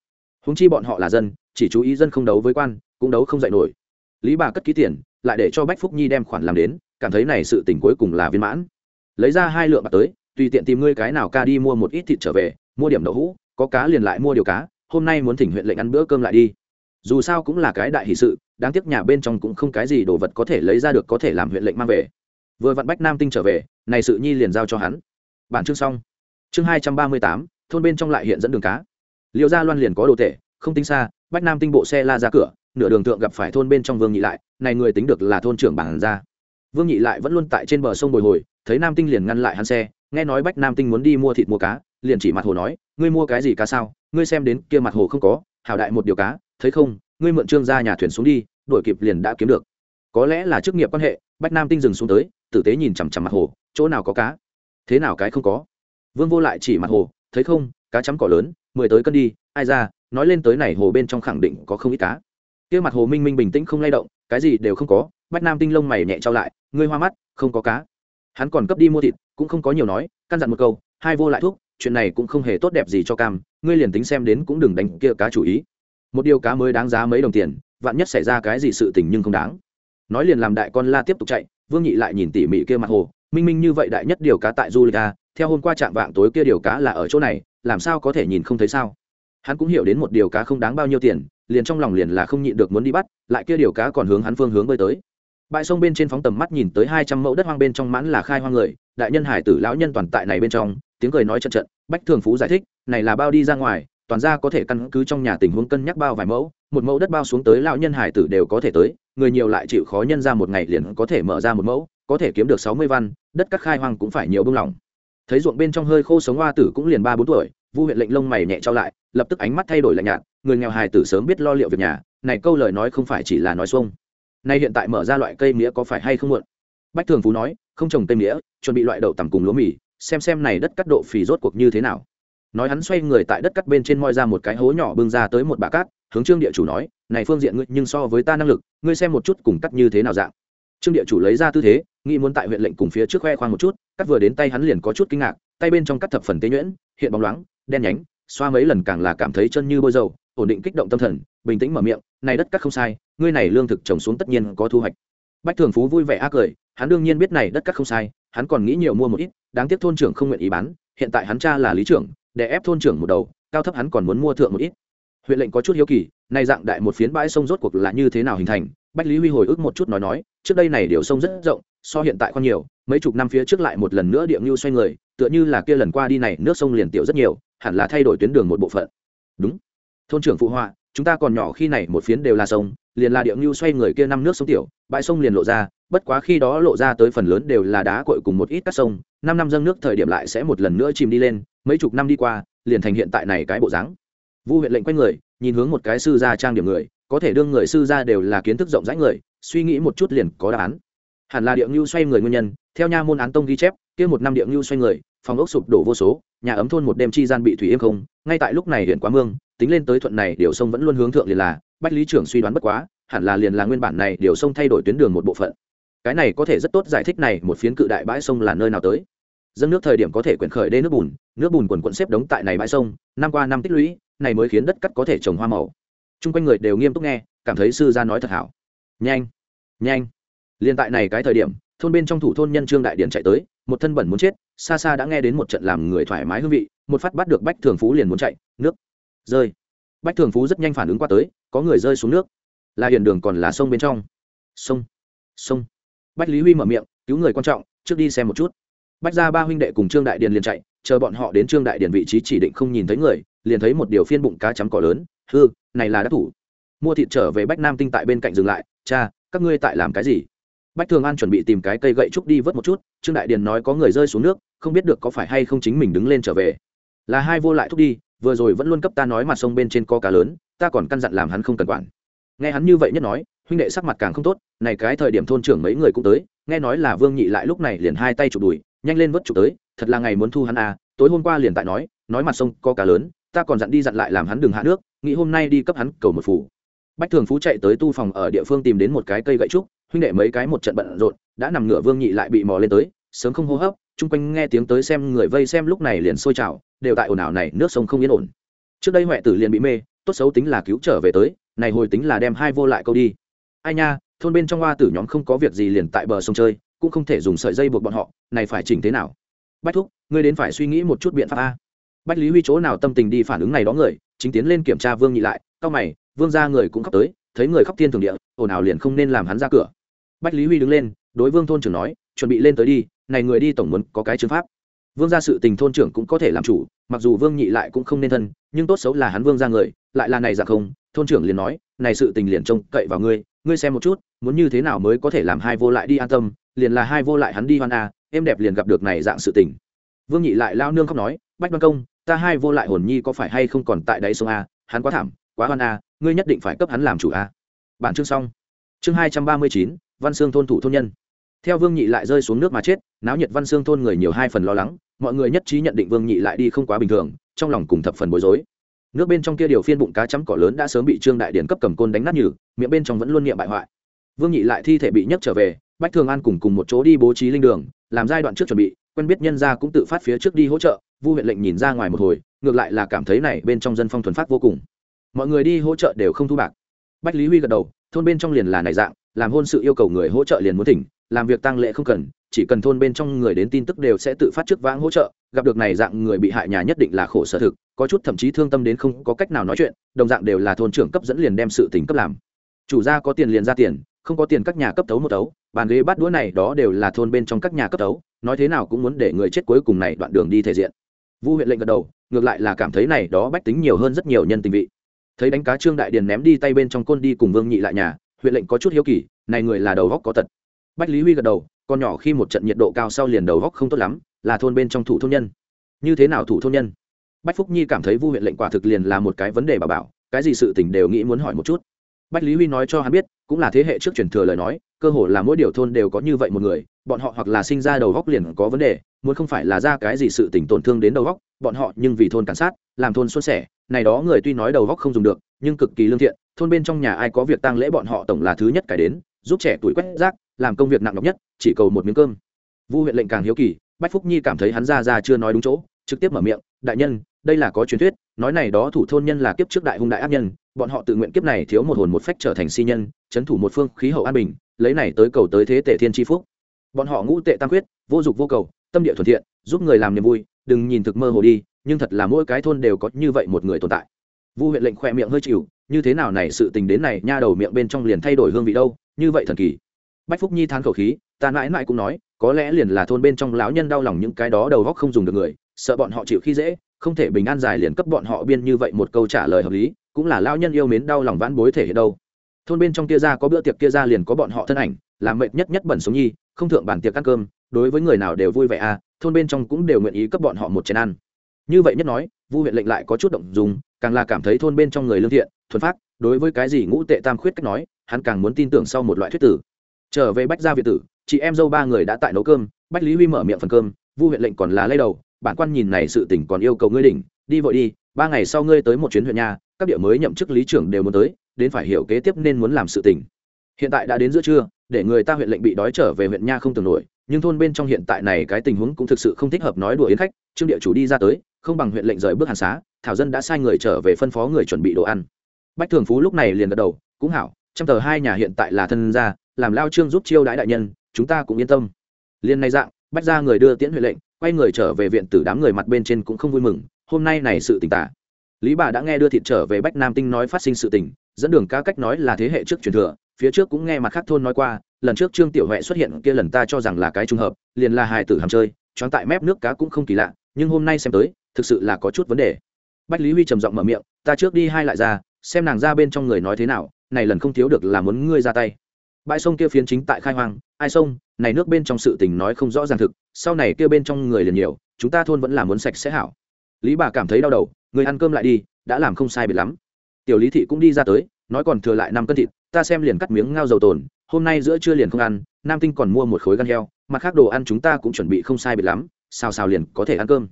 Húng chi bọn họ là dân, chỉ chú ý dân không đấu với quan, cũng đấu không dạy nổi. Lý bà cất ký tiền, lại để cho bách phúc nhi đem khoản làm đến, cảm thấy này sự tình cuối cùng là viên mãn. Lấy ra hai lượng bạc tới tùy tiện tìm ngươi cái nào ca đi mua một ít thịt trở về, mua điểm đậu hũ, có cá liền lại mua điều cá, hôm nay muốn thỉnh huyện lệnh ăn bữa cơm lại đi. Dù sao cũng là cái đại hì sự, đáng tiếc nhà bên trong cũng không cái gì đồ vật có thể lấy ra được có thể làm huyện lệnh mang về. Vừa vặn bách nam tinh trở về, này sự nhi liền giao cho hắn. Bản chương xong. Chương hai trăm ba mươi tám, thôn bên trong lại hiện dẫn đường cá. Liệu gia loan liền có đồ tệ không tính xa, bách nam tinh bộ xe la ra cửa, nửa đường thượng gặp phải thôn bên trong vương nhị lại, này người tính được là thôn trưởng bản ra vương nhị lại vẫn luôn tại trên bờ sông bồi hồi, thấy nam tinh liền ngăn lại hắn xe nghe nói bách nam tinh muốn đi mua thịt mua cá, liền chỉ mặt hồ nói, ngươi mua cái gì cá sao? Ngươi xem đến kia mặt hồ không có, hảo đại một điều cá, thấy không? Ngươi mượn trương ra nhà thuyền xuống đi, đuổi kịp liền đã kiếm được. Có lẽ là chức nghiệp quan hệ, bách nam tinh dừng xuống tới, tử tế nhìn chằm chằm mặt hồ, chỗ nào có cá? Thế nào cái không có? Vương vô lại chỉ mặt hồ, thấy không? Cá chấm cỏ lớn, mười tới cân đi, ai ra, nói lên tới này hồ bên trong khẳng định có không ít cá. Kia mặt hồ minh minh bình tĩnh không lay động, cái gì đều không có. Bách nam tinh lông mày nhẹ trao lại, ngươi hoa mắt, không có cá. Hắn còn cấp đi mua thịt cũng không có nhiều nói, căn dặn một câu, hai vô lại thuốc chuyện này cũng không hề tốt đẹp gì cho cam, ngươi liền tính xem đến cũng đừng đánh kia cá chủ ý. Một điều cá mới đáng giá mấy đồng tiền, vạn nhất xảy ra cái gì sự tình nhưng không đáng. Nói liền làm đại con la tiếp tục chạy, vương nhị lại nhìn tỉ mỉ kia mặt hồ, minh minh như vậy đại nhất điều cá tại du lịch a theo hôm qua trạm vạng tối kia điều cá là ở chỗ này, làm sao có thể nhìn không thấy sao? Hắn cũng hiểu đến một điều cá không đáng bao nhiêu tiền, liền trong lòng liền là không nhịn được muốn đi bắt, lại kia điều cá còn hướng hắn phương hướng bơi tới bãi sông bên trên phóng tầm mắt nhìn tới hai trăm mẫu đất hoang bên trong mãn là khai hoang người, đại nhân hải tử lão nhân toàn tại này bên trong, tiếng cười nói trận trận, bách thường phú giải thích, này là bao đi ra ngoài, toàn ra có thể căn cứ trong nhà tình huống cân nhắc bao vài mẫu, một mẫu đất bao xuống tới lão nhân hải tử đều có thể tới, người nhiều lại chịu khó nhân ra một ngày liền có thể mở ra một mẫu, có thể kiếm được sáu mươi văn, đất các khai hoang cũng phải nhiều bưng lỏng thấy ruộng bên trong hơi khô sống hoa tử cũng liền ba bốn tuổi, vu huyện lệnh lông mày nhẹ trao lại, lập tức ánh mắt thay đổi lạnh nhạt, người nghèo hài tử sớm biết lo liệu việc nhà, này câu lời nói không phải chỉ là nói xuông nay hiện tại mở ra loại cây mía có phải hay không muộn? Bách thường phú nói, không trồng cây mía, chuẩn bị loại đậu tằm cùng lúa mì, xem xem này đất cắt độ phì rốt cuộc như thế nào. Nói hắn xoay người tại đất cắt bên trên moi ra một cái hố nhỏ bưng ra tới một bà cát, hướng trương địa chủ nói, này phương diện ngươi nhưng so với ta năng lực, ngươi xem một chút cùng cắt như thế nào dạng. Trương địa chủ lấy ra tư thế, nghĩ muốn tại huyện lệnh cùng phía trước khoe khoang một chút, cắt vừa đến tay hắn liền có chút kinh ngạc, tay bên trong cắt thập phần tế nhuyễn, hiện bóng loáng, đen nhánh, xoa mấy lần càng là cảm thấy chân như bôi dầu, ổn định kích động tâm thần, bình tĩnh mở miệng, này đất cắt không sai ngươi này lương thực trồng xuống tất nhiên có thu hoạch. Bách thường phú vui vẻ ác cười, hắn đương nhiên biết này đất cắt không sai, hắn còn nghĩ nhiều mua một ít, đáng tiếc thôn trưởng không nguyện ý bán, hiện tại hắn cha là lý trưởng, để ép thôn trưởng một đầu, cao thấp hắn còn muốn mua thượng một ít. Huyện lệnh có chút hiếu kỳ, nay dạng đại một phiến bãi sông rốt cuộc là như thế nào hình thành, bách lý huy hồi ức một chút nói nói, trước đây này điều sông rất rộng, so hiện tại khoan nhiều, mấy chục năm phía trước lại một lần nữa địa ngưu xoay người, tựa như là kia lần qua đi này nước sông liền tiểu rất nhiều, hẳn là thay đổi tuyến đường một bộ phận. Đúng. Thôn trưởng phụ họa chúng ta còn nhỏ khi này một phiến đều là sông, liền là địa ngưu xoay người kia năm nước sông tiểu, bãi sông liền lộ ra, bất quá khi đó lộ ra tới phần lớn đều là đá cội cùng một ít các sông, năm năm dâng nước thời điểm lại sẽ một lần nữa chìm đi lên, mấy chục năm đi qua, liền thành hiện tại này cái bộ dáng. Vu huyện lệnh quay người, nhìn hướng một cái sư gia trang điểm người, có thể đương người sư gia đều là kiến thức rộng rãi người, suy nghĩ một chút liền có đáp án. Hẳn là địa ngưu xoay người nguyên nhân, theo nha môn án tông ghi chép, kia một năm địa ngưu xoay người phòng ốc sụp đổ vô số, nhà ấm thôn một đêm chi gian bị thủy êm không, ngay tại lúc này huyện quá mương, tính lên tới thuận này, điều sông vẫn luôn hướng thượng liền là, bách lý trưởng suy đoán bất quá, hẳn là liền là nguyên bản này, điều sông thay đổi tuyến đường một bộ phận. Cái này có thể rất tốt giải thích này, một phiến cự đại bãi sông là nơi nào tới. Dâng nước thời điểm có thể quyển khởi đê nước bùn nước bùn quần quận xếp đống tại này bãi sông, năm qua năm tích lũy, này mới khiến đất cắt có thể trồng hoa màu. Chung quanh người đều nghiêm túc nghe, cảm thấy sư gia nói thật hảo. Nhanh nhanh. Liền tại này cái thời điểm, thôn bên trong thủ thôn nhân trương đại điện chạy tới một thân bẩn muốn chết, xa xa đã nghe đến một trận làm người thoải mái hương vị, một phát bắt được bách thường phú liền muốn chạy, nước, rơi. Bách thường phú rất nhanh phản ứng qua tới, có người rơi xuống nước. Là hiền đường còn là sông bên trong. Sông sông. Bách lý huy mở miệng, cứu người quan trọng, trước đi xem một chút. Bách ra ba huynh đệ cùng trương đại điền liền chạy, chờ bọn họ đến trương đại điền vị trí chỉ định không nhìn thấy người, liền thấy một điều phiên bụng cá chấm cỏ lớn, hư, này là đắc thủ. Mua thịt trở về bách nam tinh tại bên cạnh dừng lại, cha, các ngươi tại làm cái gì? Bách thường an chuẩn bị tìm cái cây gậy trúc đi vớt một chút, trương đại điền nói có người rơi xuống nước, không biết được có phải hay không chính mình đứng lên trở về. Là hai vô lại thúc đi, vừa rồi vẫn luôn cấp ta nói mặt sông bên trên có cá lớn, ta còn căn dặn làm hắn không cần quản. Nghe hắn như vậy nhất nói, huynh đệ sắc mặt càng không tốt, này cái thời điểm thôn trưởng mấy người cũng tới, nghe nói là vương nhị lại lúc này liền hai tay chụp đùi, nhanh lên vớt chụp tới, thật là ngày muốn thu hắn à tối hôm qua liền tại nói nói mặt sông có cá lớn, ta còn dặn đi dặn lại làm hắn đừng hạ nước, nghĩ hôm nay đi cấp hắn cầu một phủ. Bách thường phú chạy tới tu phòng ở địa phương tìm đến một cái cây gậy trúc huynh đệ mấy cái một trận bận rộn, đã nằm ngửa vương nhị lại bị mò lên tới, sớm không hô hấp, chung quanh nghe tiếng tới xem người vây xem lúc này liền sôi trào, đều tại ồn ào này, nước sông không yên ổn. Trước đây huệ tử liền bị mê, tốt xấu tính là cứu trở về tới, này hồi tính là đem hai vô lại câu đi. Ai nha, thôn bên trong hoa tử nhóm không có việc gì liền tại bờ sông chơi, cũng không thể dùng sợi dây buộc bọn họ, này phải chỉnh thế nào? Bách thúc, ngươi đến phải suy nghĩ một chút biện pháp a. Bách lý huy chỗ nào tâm tình đi phản ứng này đó người, chính tiến lên kiểm tra vương nhị lại cao mày, vương ra người cũng khóc tới, thấy người khóc thiên thường địa, ồn ào liền không nên làm hắn ra cửa bách lý huy đứng lên, đối vương thôn trưởng nói, chuẩn bị lên tới đi, này người đi tổng muốn có cái chứng pháp. Vương gia sự tình thôn trưởng cũng có thể làm chủ, mặc dù vương nhị lại cũng không nên thân, nhưng tốt xấu là hắn vương ra người, lại là này dạng không, thôn trưởng liền nói, này sự tình liền trông cậy vào ngươi ngươi xem một chút, muốn như thế nào mới có thể làm hai vô lại đi an tâm, liền là hai vô lại hắn đi hoan a, em đẹp liền gặp được này dạng sự tình. Vương nhị lại lao nương khóc nói, bách văn công, ta hai vô lại hồn nhi có phải hay không còn tại đáy sông a, hắn quá thảm, quá hoan a, ngươi nhất định phải cấp hắn làm chủ a. Bản chương xong. Chương hai trăm ba mươi chín văn xương thôn thủ thôn nhân. Theo vương nhị lại rơi xuống nước mà chết, náo nhiệt văn xương thôn người nhiều hai phần lo lắng, mọi người nhất trí nhận định vương nhị lại đi không quá bình thường, trong lòng cùng thập phần bối rối. Nước bên trong kia điều phiên bụng cá chấm cỏ lớn đã sớm bị trương đại điển cấp cầm côn đánh nát nhừ, miệng bên trong vẫn luôn niệm bại hoại. Vương nhị lại thi thể bị nhấc trở về, bách thường an cùng cùng một chỗ đi bố trí linh đường, làm giai đoạn trước chuẩn bị, quen biết nhân gia cũng tự phát phía trước đi hỗ trợ, vu huyện lệnh nhìn ra ngoài một hồi, ngược lại là cảm thấy này bên trong dân phong thuần phát vô cùng. Mọi người đi hỗ trợ đều không thu bạc. Bách lý huy gật đầu, thôn bên trong liền là này dạng làm hôn sự yêu cầu người hỗ trợ liền muốn thỉnh, làm việc tăng lệ không cần, chỉ cần thôn bên trong người đến tin tức đều sẽ tự phát trước vãng hỗ trợ, gặp được này dạng người bị hại nhà nhất định là khổ sở thực, có chút thậm chí thương tâm đến không có cách nào nói chuyện, đồng dạng đều là thôn trưởng cấp dẫn liền đem sự tình cấp làm. Chủ gia có tiền liền ra tiền, không có tiền các nhà cấp tấu một tấu, bàn ghế bát đũa này đó đều là thôn bên trong các nhà cấp tấu, nói thế nào cũng muốn để người chết cuối cùng này đoạn đường đi thể diện. Vu huyện lệnh gật đầu, ngược lại là cảm thấy này đó bách tính nhiều hơn rất nhiều nhân tình vị. Thấy đánh cá trương đại điền ném đi tay bên trong côn đi cùng vương nhị lại nhà huyện lệnh có chút hiếu kỳ, này người là đầu góc có tật. Bách lý huy gật đầu, con nhỏ khi một trận nhiệt độ cao sau liền đầu góc không tốt lắm, là thôn bên trong thủ thôn nhân. Như thế nào thủ thôn nhân? Bách phúc nhi cảm thấy vu huyện lệnh quả thực liền là một cái vấn đề bà bảo, cái gì sự t ì n h đều nghĩ muốn hỏi một chút. Bách lý huy nói cho hắn biết, cũng là thế hệ trước truyền thừa lời nói, cơ hồ là mỗi điều thôn đều có như vậy một người, bọn họ hoặc là sinh ra đầu góc liền có vấn đề muốn không phải là ra cái gì sự tình tổn thương đến đầu góc, bọn họ nhưng vì thôn cảnh sát, làm thôn xuân sẻ. Này đó người tuy nói đầu góc không dùng được, nhưng cực kỳ lương thiện, thôn bên trong nhà ai có việc tăng lễ bọn họ tổng là thứ nhất cải đến, giúp trẻ tuổi quét rác, làm công việc nặng nhọc nhất, chỉ cầu một miếng cơm. Vu huyện lệnh càng hiếu kỳ, bách phúc nhi cảm thấy hắn ra ra chưa nói đúng chỗ, trực tiếp mở miệng, đại nhân, đây là có truyền thuyết, nói này đó thủ thôn nhân là kiếp trước đại hung đại ác nhân, bọn họ tự nguyện kiếp này thiếu một hồn một phách trở thành si nhân, chấn thủ một phương khí hậu an bình, lấy này tới cầu tới thế tể thiên tri phúc. Bọn họ ngũ tệ tam quyết, vô dục vô cầu tâm địa thuận thiện, giúp người làm niềm vui, đừng nhìn thực mơ hồ đi, nhưng thật là mỗi cái thôn đều có như vậy một người tồn tại. Vu huyện lệnh khoe miệng hơi chịu, như thế nào này sự tình đến này, nha đầu miệng bên trong liền thay đổi hương vị đâu, như vậy thần kỳ. Bách phúc nhi than khẩu khí, ta mãi mãi cũng nói, có lẽ liền là thôn bên trong lão nhân đau lòng những cái đó đầu góc không dùng được người, sợ bọn họ chịu khi dễ, không thể bình an dài liền cấp bọn họ biên như vậy một câu trả lời hợp lý, cũng là lão nhân yêu mến đau lòng vãn bối thể hiện đâu. Thôn bên trong kia ra có bữa tiệc kia ra liền có bọn họ thân ảnh, làm mệt nhất nhất bẩn sống nhi, không thượng bản tiệc ăn cơm đối với người nào đều vui vẻ à thôn bên trong cũng đều nguyện ý cấp bọn họ một chén ăn. Như vậy nhất nói, vu huyện lệnh lại có chút động dùng càng là cảm thấy thôn bên trong người lương thiện, thuần phát đối với cái gì ngũ tệ tam khuyết cách nói, hắn càng muốn tin tưởng sau một loại thuyết tử. Trở về bách gia việt tử, chị em dâu ba người đã tại nấu cơm, bách lý huy mở miệng phần cơm, vu huyện lệnh còn là lay đầu, bản quan nhìn này sự tỉnh còn yêu cầu ngươi đỉnh, đi vội đi, ba ngày sau ngươi tới một chuyến huyện nhà, các địa mới nhậm chức lý trưởng đều muốn tới, đến phải hiểu kế tiếp nên muốn làm sự tỉnh hiện tại đã đến giữa trưa để người ta huyện lệnh bị đói trở về huyện nha không tưởng nổi, nhưng thôn bên trong hiện tại này cái tình huống cũng thực sự không thích hợp nói đùa yến khách, trương địa chủ đi ra tới, không bằng huyện lệnh rời bước hàn xá, thảo dân đã sai người trở về phân phó người chuẩn bị đồ ăn. Bách thường phú lúc này liền gật đầu, cũng hảo, trong tờ hai nhà hiện tại là thân gia, làm lao trương giúp chiêu đãi đại nhân, chúng ta cũng yên tâm. Liên này dạng, bách ra người đưa tiễn huệ lệnh, quay người trở về viện tử đám người mặt bên trên cũng không vui mừng, hôm nay này sự tình tả. Lý bà đã nghe đưa thịt trở về bách nam tinh nói phát sinh sự tình, dẫn đường ca cách nói là thế hệ trước truyền thừa phía trước cũng nghe mặt khác thôn nói qua, lần trước trương tiểu huệ xuất hiện kia lần ta cho rằng là cái trùng hợp, liền là hài tử hàm chơi, choáng tại mép nước cá cũng không kỳ lạ, nhưng hôm nay xem tới, thực sự là có chút vấn đề. Bách lý huy trầm giọng mở miệng, ta trước đi hai lại ra, xem nàng ra bên trong người nói thế nào, này lần không thiếu được là muốn ngươi ra tay. Bãi sông kia phiến chính tại khai hoang, ai sông, này nước bên trong sự tình nói không rõ ràng thực, sau này kia bên trong người liền nhiều, chúng ta thôn vẫn là muốn sạch sẽ hảo. Lý bà cảm thấy đau đầu người ăn cơm lại đi, đã làm không sai biệt lắm. Tiểu lý thị cũng đi ra tới, nói còn thừa lại năm cân thịt ta xem liền cắt miếng ngao dầu tồn, hôm nay giữa trưa liền không ăn, nam tinh còn mua một khối gan heo, mặt khác đồ ăn chúng ta cũng chuẩn bị không sai biệt lắm, xào xào liền có thể ăn cơm.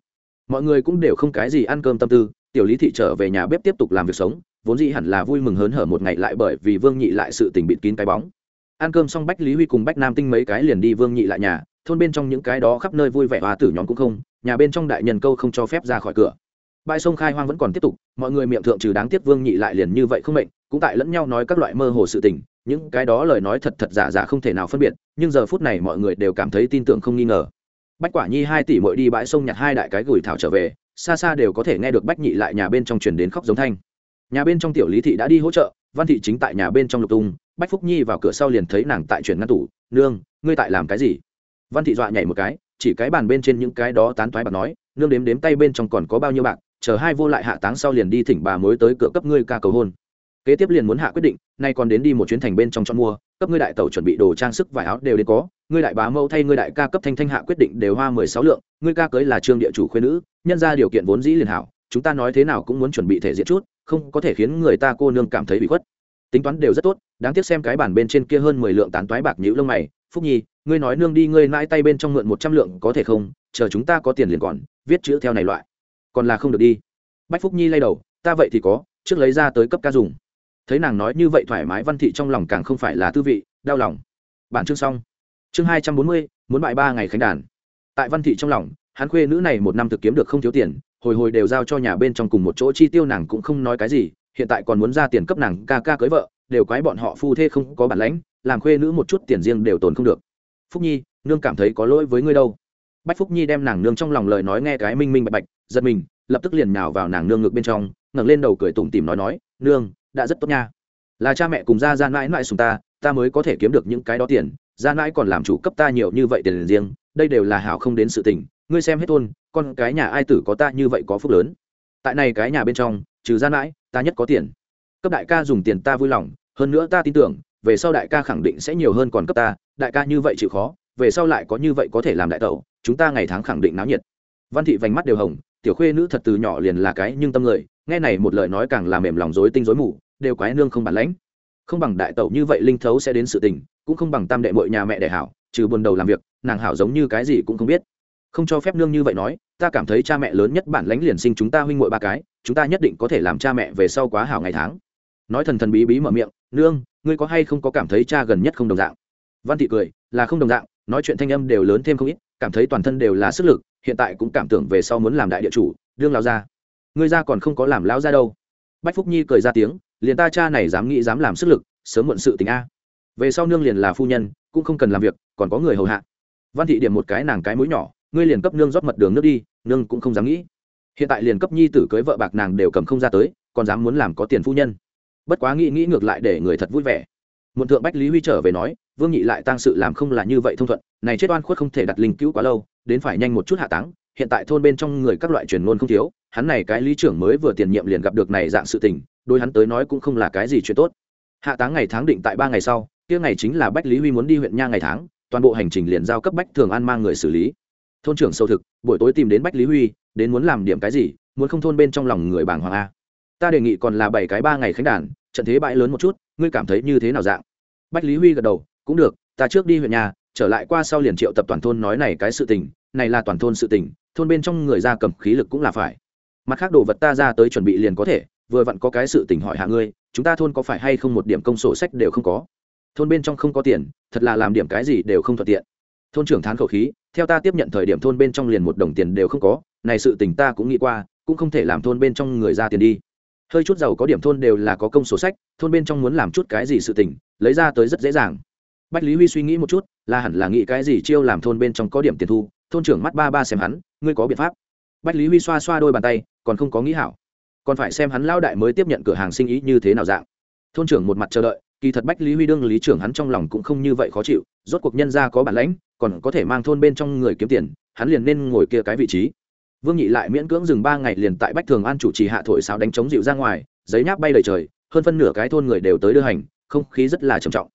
Mọi người cũng đều không cái gì ăn cơm tâm tư, tiểu lý thị trở về nhà bếp tiếp tục làm việc sống, vốn dĩ hẳn là vui mừng hớn hở một ngày lại bởi vì vương nhị lại sự tình bịt kín cái bóng. Ăn cơm xong bách lý huy cùng bách nam tinh mấy cái liền đi vương nhị lại nhà, thôn bên trong những cái đó khắp nơi vui vẻ hoa tử nhóm cũng không, nhà bên trong đại nhân câu không cho phép ra khỏi cửa. Bãi sông khai hoang vẫn còn tiếp tục, mọi người miệng thượng trừ đáng tiếc vương nhị lại liền như vậy không mệnh cũng tại lẫn nhau nói các loại mơ hồ sự tình, những cái đó lời nói thật thật giả giả không thể nào phân biệt, nhưng giờ phút này mọi người đều cảm thấy tin tưởng không nghi ngờ. Bách quả nhi hai tỷ mội đi bãi sông nhặt hai đại cái gửi thảo trở về, xa xa đều có thể nghe được bách nhị lại nhà bên trong truyền đến khóc giống thanh. Nhà bên trong tiểu lý thị đã đi hỗ trợ, văn thị chính tại nhà bên trong lục tung, bách phúc nhi vào cửa sau liền thấy nàng tại chuyển ngăn tủ, nương, ngươi tại làm cái gì? Văn thị dọa nhảy một cái, chỉ cái bàn bên trên những cái đó tán toái bạc nói, nương đếm đếm tay bên trong còn có bao nhiêu bạc, chờ hai vô lại hạ táng sau liền đi thỉnh bà mới tới cửa cấp ngươi ca cầu hôn kế tiếp liền muốn hạ quyết định, nay còn đến đi một chuyến thành bên trong chọn mua, cấp ngươi đại tẩu chuẩn bị đồ trang sức vải áo đều đến có, ngươi đại bá mẫu thay ngươi đại ca cấp thanh thanh hạ quyết định đều hoa mười sáu lượng, ngươi ca cưới là trương địa chủ khuyên nữ, nhân ra điều kiện vốn dĩ liền hảo, chúng ta nói thế nào cũng muốn chuẩn bị thể diện chút, không có thể khiến người ta cô nương cảm thấy bị khuất. Tính toán đều rất tốt, đáng tiếc xem cái bản bên trên kia hơn mười lượng tán toái bạc nhữ lông mày, phúc nhi, ngươi nói nương đi ngươi mãi tay bên trong mượn một trăm lượng có thể không, chờ chúng ta có tiền liền còn, viết chữ theo này loại. Còn là không được đi. Bách phúc nhi lay đầu, ta vậy thì có, trước lấy ra tới cấp ca dùng thấy nàng nói như vậy thoải mái, văn thị trong lòng càng không phải là tư vị, đau lòng. Bản chương xong. Chương hai trăm bốn mươi, muốn bại ba ngày khánh đàn. Tại văn thị trong lòng, hắn khuê nữ này một năm thực kiếm được không thiếu tiền, hồi hồi đều giao cho nhà bên trong cùng một chỗ chi tiêu nàng cũng không nói cái gì, hiện tại còn muốn ra tiền cấp nàng ca ca cưới vợ, đều quái bọn họ phu thê không có bản lãnh, làm khuê nữ một chút tiền riêng đều tồn không được. Phúc nhi, nương cảm thấy có lỗi với ngươi đâu. Bách phúc nhi đem nàng nương trong lòng lời nói nghe cái minh minh bạch bạch, giật mình, lập tức liền nhào vào nàng nương ngực bên trong, ngẩng lên đầu cười tủm tìm nói nói, nương đã rất tốt nha. Là cha mẹ cùng ra ra mãi mãi sùng ta ta mới có thể kiếm được những cái đó tiền. Ra mãi còn làm chủ cấp ta nhiều như vậy tiền riêng, đây đều là hảo không đến sự tình. Ngươi xem hết thôn, con cái nhà ai tử có ta như vậy có phúc lớn? Tại này cái nhà bên trong, trừ ra mãi, ta nhất có tiền. Cấp đại ca dùng tiền ta vui lòng, hơn nữa ta tin tưởng, về sau đại ca khẳng định sẽ nhiều hơn còn cấp ta. Đại ca như vậy chịu khó, về sau lại có như vậy có thể làm đại tẩu, chúng ta ngày tháng khẳng định náo nhiệt. Văn thị vành mắt đều hồng, tiểu khuê nữ thật từ nhỏ liền là cái nhưng tâm người, nghe này một lời nói càng làm mềm lòng dối tinh dối mù đều quái nương không bản lãnh. Không bằng đại tẩu như vậy linh thấu sẽ đến sự tình, cũng không bằng tam đệ mội nhà mẹ đẻ hảo, trừ buồn đầu làm việc, nàng hảo giống như cái gì cũng không biết. Không cho phép nương như vậy nói, ta cảm thấy cha mẹ lớn nhất bản lãnh liền sinh chúng ta huynh muội ba cái, chúng ta nhất định có thể làm cha mẹ về sau quá hảo ngày tháng. Nói thần thần bí bí mở miệng, nương, ngươi có hay không có cảm thấy cha gần nhất không đồng dạng? Văn thị cười, là không đồng dạng, nói chuyện thanh âm đều lớn thêm không ít, cảm thấy toàn thân đều là sức lực, hiện tại cũng cảm tưởng về sau muốn làm đại địa chủ, đương lao ra ngươi ra còn không có làm lão ra đâu. Bách phúc nhi cười ra tiếng liền ta cha này dám nghĩ dám làm sức lực, sớm muộn sự tình a. Về sau nương liền là phu nhân, cũng không cần làm việc, còn có người hầu hạ. Văn thị điểm một cái nàng cái mũi nhỏ, ngươi liền cấp nương rót mật đường nước đi, nương cũng không dám nghĩ. Hiện tại liền cấp nhi tử cưới vợ bạc nàng đều cầm không ra tới, còn dám muốn làm có tiền phu nhân. Bất quá nghĩ nghĩ ngược lại để người thật vui vẻ. Muộn thượng bách lý huy trở về nói, vương nhị lại tăng sự làm không là như vậy thông thuận, này chết oan khuất không thể đặt linh cứu quá lâu, đến phải nhanh một chút hạ táng, hiện tại thôn bên trong người các loại truyền ngôn không thiếu, hắn này cái lý trưởng mới vừa tiền nhiệm liền gặp được này dạng sự tình đôi hắn tới nói cũng không là cái gì chuyện tốt. Hạ táng ngày tháng định tại ba ngày sau, kia ngày chính là bách lý huy muốn đi huyện nha ngày tháng, toàn bộ hành trình liền giao cấp bách thường an mang người xử lý. Thôn trưởng sâu thực, buổi tối tìm đến bách lý huy, đến muốn làm điểm cái gì, muốn không thôn bên trong lòng người bàng hoàng a. Ta đề nghị còn là bảy cái ba ngày khánh đàn, trận thế bãi lớn một chút, ngươi cảm thấy như thế nào dạng? Bách lý huy gật đầu, cũng được, ta trước đi huyện nhà trở lại qua sau liền triệu tập toàn thôn nói này cái sự tình, này là toàn thôn sự tình, thôn bên trong người ra cầm khí lực cũng là phải. Mặt khác đồ vật ta ra tới chuẩn bị liền có thể vừa vặn có cái sự tình hỏi hạ ngươi, chúng ta thôn có phải hay không một điểm công sổ sách đều không có? Thôn bên trong không có tiền, thật là làm điểm cái gì đều không thuận tiện. Thôn trưởng thán khẩu khí, theo ta tiếp nhận thời điểm thôn bên trong liền một đồng tiền đều không có, này sự tình ta cũng nghĩ qua, cũng không thể làm thôn bên trong người ra tiền đi. Hơi chút giàu có điểm thôn đều là có công sổ sách, thôn bên trong muốn làm chút cái gì sự tình, lấy ra tới rất dễ dàng. Bách lý huy suy nghĩ một chút, là hẳn là nghĩ cái gì chiêu làm thôn bên trong có điểm tiền thu, thôn trưởng mắt ba ba xem hắn, ngươi có biện pháp. Bách lý huy xoa xoa đôi bàn tay, còn không có nghĩ hảo còn phải xem hắn lao đại mới tiếp nhận cửa hàng sinh ý như thế nào dạng. Thôn trưởng một mặt chờ đợi, kỳ thật bách lý huy đương, lý trưởng hắn trong lòng cũng không như vậy khó chịu, rốt cuộc nhân ra có bản lãnh, còn có thể mang thôn bên trong người kiếm tiền, hắn liền nên ngồi kia cái vị trí. Vương nhị lại miễn cưỡng dừng ba ngày liền tại bách thường an chủ trì hạ thổi sáo đánh chống dịu ra ngoài, giấy nháp bay đầy trời, hơn phân nửa cái thôn người đều tới đưa hành, không khí rất là trầm trọng.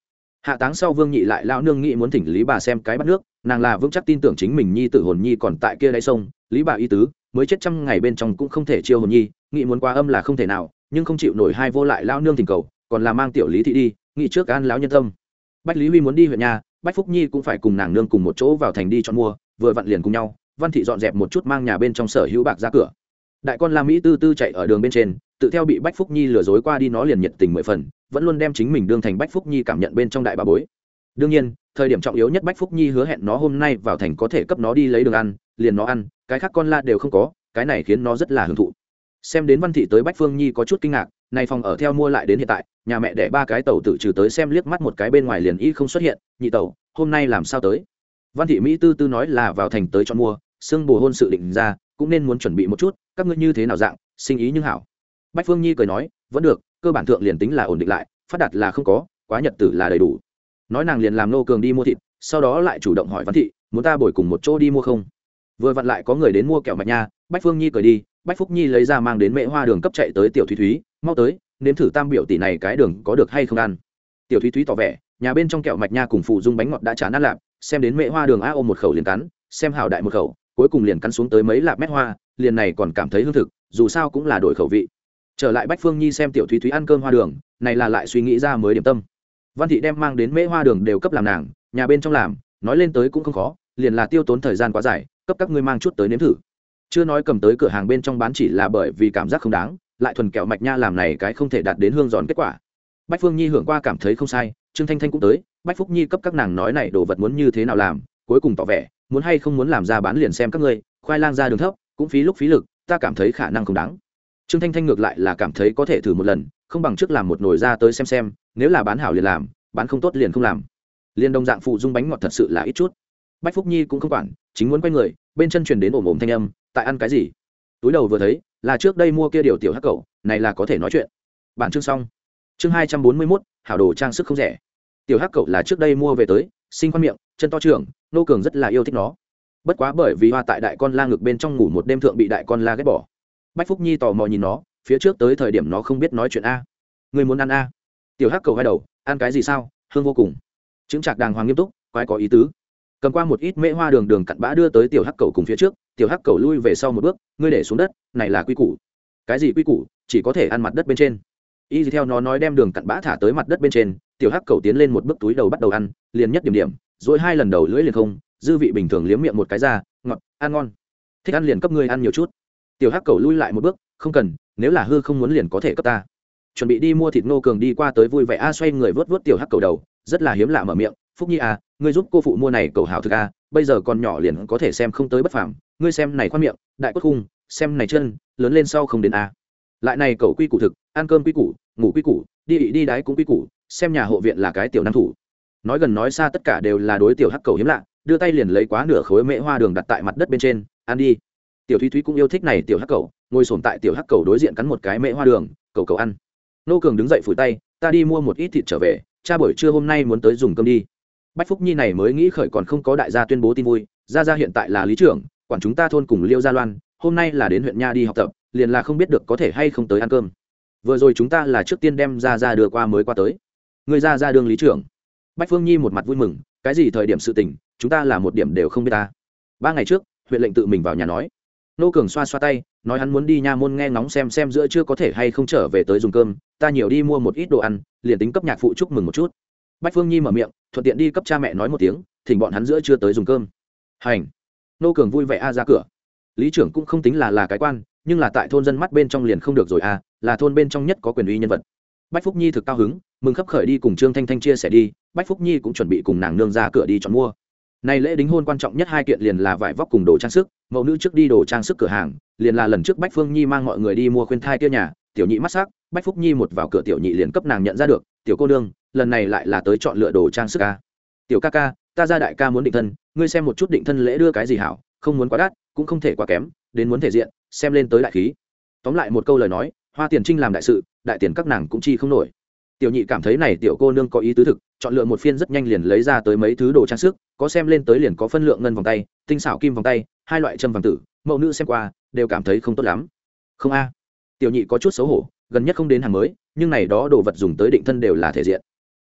Hạ táng sau vương nhị lại lao nương nghĩ muốn thỉnh lý bà xem cái bắt nước, nàng là vững chắc tin tưởng chính mình nhi tử hồn nhi còn tại kia đáy sông, lý bà y tứ, mới chết trăm ngày bên trong cũng không thể chiêu hồn nhi nghĩ muốn qua âm là không thể nào, nhưng không chịu nổi hai vô lại lao nương tình cầu, còn là mang tiểu lý thị đi, nghĩ trước an lão nhân tâm. Bách lý huy muốn đi huyện nhà, bách phúc nhi cũng phải cùng nàng nương cùng một chỗ vào thành đi chọn mua, vừa vặn liền cùng nhau, văn thị dọn dẹp một chút mang nhà bên trong sở hữu bạc ra cửa. Đại con la mỹ tư tư chạy ở đường bên trên, tự theo bị bách phúc nhi lừa dối qua đi nó liền nhiệt tình mười phần, vẫn luôn đem chính mình đương thành bách phúc nhi cảm nhận bên trong đại bà bối. Đương nhiên, thời điểm trọng yếu nhất bách phúc nhi hứa hẹn nó hôm nay vào thành có thể cấp nó đi lấy đường ăn, liền nó ăn, cái khác con la đều không có, cái này khiến nó rất là hưởng thụ xem đến văn thị tới bách phương nhi có chút kinh ngạc này phòng ở theo mua lại đến hiện tại, nhà mẹ để ba cái tàu tự trừ tới xem liếc mắt một cái bên ngoài liền y không xuất hiện, nhị tàu hôm nay làm sao tới? Văn thị mỹ tư tư nói là vào thành tới cho mua, xương bồ hôn sự định ra, cũng nên muốn chuẩn bị một chút, các ngươi như thế nào dạng, sinh ý nhưng hảo. Bách phương nhi cười nói, vẫn được, cơ bản thượng liền tính là ổn định lại, phát đạt là không có, quá nhật tử là đầy đủ. Nói nàng liền làm nô cường đi mua thịt, sau đó lại chủ động hỏi văn thị, muốn ta bồi cùng một chỗ đi mua không? Vừa vặn lại có người đến mua kẹo mạch nha, bách phương nhi cười đi bách phúc nhi lấy ra mang đến mễ hoa đường cấp chạy tới tiểu thúy thúy, mau tới, nếm thử tam biểu tỷ này cái đường có được hay không ăn. Tiểu thúy thúy tỏ vẻ, nhà bên trong kẹo mạch nha cùng phụ dung bánh ngọt đã chán ăn lạp, xem đến mễ hoa đường a ôm một khẩu liền cắn, xem hảo đại một khẩu, cuối cùng liền cắn xuống tới mấy lạp mét hoa, liền này còn cảm thấy hương thực, dù sao cũng là đổi khẩu vị. Trở lại bách phương nhi xem tiểu thúy thúy ăn cơm hoa đường, này là lại suy nghĩ ra mới điểm tâm. Văn thị đem mang đến mễ hoa đường đều cấp làm nàng, nhà bên trong làm, nói lên tới cũng không khó, liền là tiêu tốn thời gian quá dài, cấp các ngươi mang chút tới nếm thử chưa nói cầm tới cửa hàng bên trong bán chỉ là bởi vì cảm giác không đáng, lại thuần kẹo mạch nha làm này cái không thể đạt đến hương giòn kết quả. Bách phương nhi hưởng qua cảm thấy không sai, trương thanh thanh cũng tới, bách phúc nhi cấp các nàng nói này đồ vật muốn như thế nào làm, cuối cùng tỏ vẻ, muốn hay không muốn làm ra bán liền xem các ngươi, khoai lang ra đường thấp, cũng phí lúc phí lực, ta cảm thấy khả năng không đáng. Trương thanh thanh ngược lại là cảm thấy có thể thử một lần, không bằng trước làm một nồi ra tới xem xem, nếu là bán hảo liền làm, bán không tốt liền không làm. Liền đồng dạng phụ dung bánh ngọt thật sự là ít chút. Bách phúc nhi cũng không quản, chính muốn quay người, bên chân truyền đến ồm ồm thanh âm tại ăn cái gì? Túi đầu vừa thấy, là trước đây mua kia điều tiểu hắc cậu này là có thể nói chuyện. Bản chương xong. Chương hai trăm bốn mươi mốt, hảo đồ trang sức không rẻ. Tiểu hắc cậu là trước đây mua về tới, sinh khoan miệng, chân to trường nô cường rất là yêu thích nó. Bất quá bởi vì hoa tại đại con la ngực bên trong ngủ một đêm thượng bị đại con la ghét bỏ. Bách phúc nhi tò mò nhìn nó, phía trước tới thời điểm nó không biết nói chuyện a. Người muốn ăn a? Tiểu hắc cầu hai đầu, ăn cái gì sao? Hương vô cùng. Chứng trạc đàng hoàng nghiêm túc, quái có ý tứ cầm qua một ít mễ hoa đường đường cặn bã đưa tới tiểu hắc cầu cùng phía trước, tiểu hắc cầu lui về sau một bước, ngươi để xuống đất, này là quy củ. Cái gì quy củ? Chỉ có thể ăn mặt đất bên trên. Y theo nó nói đem đường cặn bã thả tới mặt đất bên trên, tiểu hắc cầu tiến lên một bước túi đầu bắt đầu ăn, liền nhất điểm điểm, rồi hai lần đầu lưỡi liền không, dư vị bình thường liếm miệng một cái ra, ngọt, ăn ngon. Thích ăn liền cấp ngươi ăn nhiều chút. Tiểu hắc cầu lui lại một bước, không cần, nếu là hư không muốn liền có thể cấp ta. Chuẩn bị đi mua thịt nô cường đi qua tới vui vẻ, a xoay người vớt vớt tiểu hắc cầu đầu, rất là hiếm lạ mở miệng, phúc nhi à ngươi giúp cô phụ mua này cầu hảo thực a, bây giờ còn nhỏ liền có thể xem không tới bất phàm, ngươi xem này khoan miệng, đại cốt khung, xem này chân, lớn lên sau không đến a. Lại này cầu quy củ thực, ăn cơm quy củ, ngủ quy củ, đi ị đi đái cũng quy củ, xem nhà hộ viện là cái tiểu năng thủ. Nói gần nói xa tất cả đều là đối tiểu hắc cầu hiếm lạ, đưa tay liền lấy quá nửa khối mễ hoa đường đặt tại mặt đất bên trên, ăn đi. Tiểu thúy thúy cũng yêu thích này tiểu hắc cầu, ngồi sồn tại tiểu hắc cầu đối diện cắn một cái mễ hoa đường, cầu cầu ăn. Nô cường đứng dậy phủi tay, ta đi mua một ít thịt trở về, cha buổi trưa hôm nay muốn tới dùng cơm đi bách phúc nhi này mới nghĩ khởi còn không có đại gia tuyên bố tin vui gia gia hiện tại là lý trưởng, quản chúng ta thôn cùng liêu gia loan, hôm nay là đến huyện nha đi học tập, liền là không biết được có thể hay không tới ăn cơm. Vừa rồi chúng ta là trước tiên đem gia gia đưa qua mới qua tới. Người gia gia đương lý trưởng. Bách phương nhi một mặt vui mừng, cái gì thời điểm sự tình, chúng ta là một điểm đều không biết ta. Ba ngày trước, huyện lệnh tự mình vào nhà nói. Nô cường xoa xoa tay, nói hắn muốn đi nha môn nghe ngóng xem xem giữa chưa có thể hay không trở về tới dùng cơm, ta nhiều đi mua một ít đồ ăn, liền tính cấp nhạc phụ chúc mừng một chút. Bách phương nhi mở miệng thuận tiện đi cấp cha mẹ nói một tiếng, thỉnh bọn hắn giữa chưa tới dùng cơm. Hành. Nô cường vui vẻ a ra cửa. Lý trưởng cũng không tính là là cái quan, nhưng là tại thôn dân mắt bên trong liền không được rồi a là thôn bên trong nhất có quyền uy nhân vật. Bách phúc nhi thực cao hứng, mừng khấp khởi đi cùng trương thanh thanh chia sẻ đi, bách phúc nhi cũng chuẩn bị cùng nàng nương ra cửa đi chọn mua. Này lễ đính hôn quan trọng nhất hai kiện liền là vải vóc cùng đồ trang sức, mẫu nữ trước đi đồ trang sức cửa hàng, liền là lần trước bách phương nhi mang mọi người đi mua khuyên thai kia nhà, tiểu nhị mắt sắc, bách phúc nhi một vào cửa tiểu nhị liền cấp nàng nhận ra được, tiểu cô nương lần này lại là tới chọn lựa đồ trang sức ca tiểu ca ca, ta ra đại ca muốn định thân, ngươi xem một chút định thân lễ đưa cái gì hảo, không muốn quá đắt, cũng không thể quá kém, đến muốn thể diện, xem lên tới đại khí. Tóm lại một câu lời nói, hoa tiền trinh làm đại sự, đại tiền các nàng cũng chi không nổi. Tiểu nhị cảm thấy này tiểu cô nương có ý tứ thực, chọn lựa một phiên rất nhanh liền lấy ra tới mấy thứ đồ trang sức, có xem lên tới liền có phân lượng ngân vòng tay, tinh xảo kim vòng tay, hai loại châm vàng tử, mẫu nữ xem qua, đều cảm thấy không tốt lắm. Không a. Tiểu nhị có chút xấu hổ, gần nhất không đến hàng mới, nhưng này đó đồ vật dùng tới định thân đều là thể diện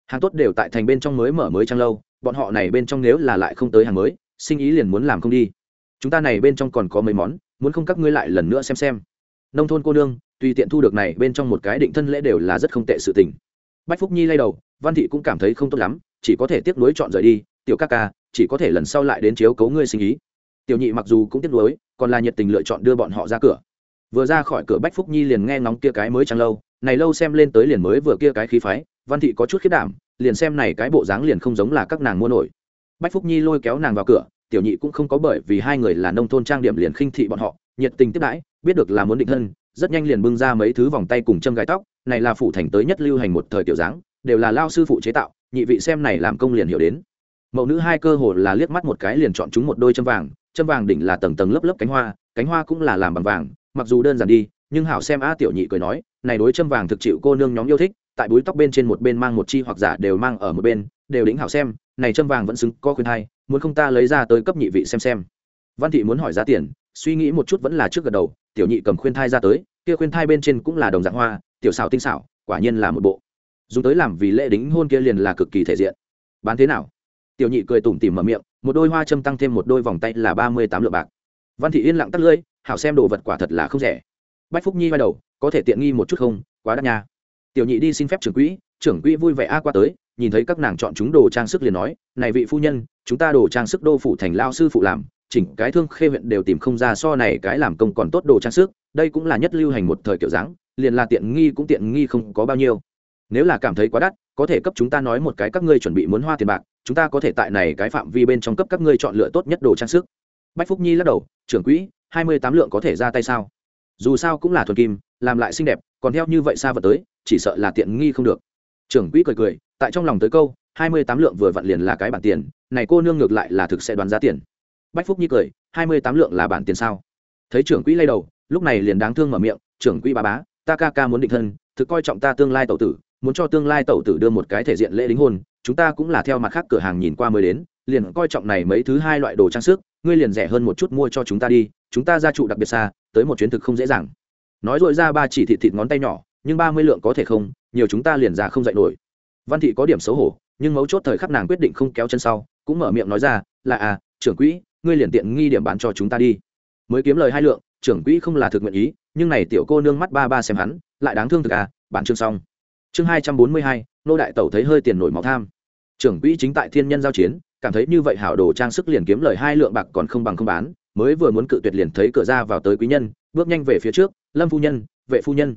hàng tốt đều tại thành bên trong mới mở mới trang lâu, bọn họ này bên trong nếu là lại không tới hàng mới, sinh ý liền muốn làm không đi. Chúng ta này bên trong còn có mấy món, muốn không các ngươi lại lần nữa xem xem. Nông thôn cô nương, tùy tiện thu được này bên trong một cái định thân lễ đều là rất không tệ sự tình. Bách phúc nhi lay đầu, văn thị cũng cảm thấy không tốt lắm, chỉ có thể tiếp nối chọn rời đi. Tiểu ca ca, chỉ có thể lần sau lại đến chiếu cấu ngươi sinh ý. Tiểu nhị mặc dù cũng tiếp nối còn là nhiệt tình lựa chọn đưa bọn họ ra cửa. Vừa ra khỏi cửa bách phúc nhi liền nghe ngóng kia cái mới chẳng lâu, này lâu xem lên tới liền mới vừa kia cái khí phái văn thị có chút khiết đảm, liền xem này cái bộ dáng liền không giống là các nàng mua nổi. Bách phúc nhi lôi kéo nàng vào cửa, tiểu nhị cũng không có bởi vì hai người là nông thôn trang điểm liền khinh thị bọn họ, nhiệt tình tiếp đãi, biết được là muốn định thân, rất nhanh liền bưng ra mấy thứ vòng tay cùng châm gai tóc, này là phủ thành tới nhất lưu hành một thời tiểu dáng, đều là lao sư phụ chế tạo, nhị vị xem này làm công liền hiểu đến. Mẫu nữ hai cơ hồ là liếc mắt một cái liền chọn chúng một đôi châm vàng châm vàng đỉnh là tầng tầng lớp lớp cánh hoa cánh hoa cũng là làm bằng vàng, mặc dù đơn giản đi, nhưng hảo xem a tiểu nhị cười nói, này đối châm vàng thực chịu cô nương nhóm yêu thích tại búi tóc bên trên một bên mang một chi hoặc giả đều mang ở một bên, đều đính hảo xem, này châm vàng vẫn xứng, có khuyên hai muốn không ta lấy ra tới cấp nhị vị xem xem. Văn thị muốn hỏi giá tiền, suy nghĩ một chút vẫn là trước gật đầu, tiểu nhị cầm khuyên thai ra tới, kia khuyên thai bên trên cũng là đồng dạng hoa, tiểu xảo tinh xảo, quả nhiên là một bộ. Dùng tới làm vì lễ đính hôn kia liền là cực kỳ thể diện. Bán thế nào? Tiểu nhị cười tủm tỉm mở miệng, một đôi hoa châm tăng thêm một đôi vòng tay là ba mươi tám lượng bạc. Văn thị yên lặng tắt lưỡi, hảo xem đồ vật quả thật là không rẻ. Bách phúc nhi quay đầu, có thể tiện nghi một chút không? Quá đắt nha tiểu nhị đi xin phép trưởng quỹ trưởng quỹ vui vẻ a qua tới, nhìn thấy các nàng chọn chúng đồ trang sức liền nói, này vị phu nhân, chúng ta đồ trang sức đô phủ thành lao sư phụ làm, chỉnh cái thương khê huyện đều tìm không ra so này cái làm công còn tốt đồ trang sức, đây cũng là nhất lưu hành một thời kiểu dáng, liền là tiện nghi cũng tiện nghi không có bao nhiêu. Nếu là cảm thấy quá đắt, có thể cấp chúng ta nói một cái các ngươi chuẩn bị muốn hoa tiền bạc, chúng ta có thể tại này cái phạm vi bên trong cấp các ngươi chọn lựa tốt nhất đồ trang sức. Bách phúc nhi lắc đầu, trưởng quỹ, hai mươi tám lượng có thể ra tay sao? Dù sao cũng là thuần kim, làm lại xinh đẹp còn theo như vậy xa vật tới, chỉ sợ là tiện nghi không được. Trưởng quỹ cười cười, tại trong lòng tới câu, hai mươi tám lượng vừa vặn liền là cái bản tiền, này cô nương ngược lại là thực sẽ đoán giá tiền. Bách phúc nhi cười, hai mươi tám lượng là bản tiền sao? Thấy trưởng quỹ lay đầu, lúc này liền đáng thương mở miệng, trưởng quỹ bà bá, ta ca ca muốn định thân, thực coi trọng ta tương lai tẩu tử, muốn cho tương lai tẩu tử đưa một cái thể diện lễ đính hôn, chúng ta cũng là theo mặt khác cửa hàng nhìn qua mới đến, liền coi trọng này mấy thứ hai loại đồ trang sức, ngươi liền rẻ hơn một chút mua cho chúng ta đi, chúng ta ra trụ đặc biệt xa, tới một chuyến thực không dễ dàng nói dội ra ba chỉ thịt thịt ngón tay nhỏ, nhưng ba mươi lượng có thể không, nhiều chúng ta liền ra không dạy nổi. Văn thị có điểm xấu hổ, nhưng mấu chốt thời khắc nàng quyết định không kéo chân sau, cũng mở miệng nói ra, là à trưởng quỹ, ngươi liền tiện nghi điểm bán cho chúng ta đi. Mới kiếm lời hai lượng, trưởng quỹ không là thực nguyện ý, nhưng này tiểu cô nương mắt ba ba xem hắn, lại đáng thương thực à bản chương xong. Chương hai trăm bốn mươi hai, nô đại tẩu thấy hơi tiền nổi máu tham. Trưởng quỹ chính tại thiên nhân giao chiến, cảm thấy như vậy hảo đồ trang sức liền kiếm lời hai lượng bạc còn không bằng không bán, mới vừa muốn cự tuyệt liền thấy cửa ra vào tới quý nhân bước nhanh về phía trước, lâm phu nhân, vệ phu nhân.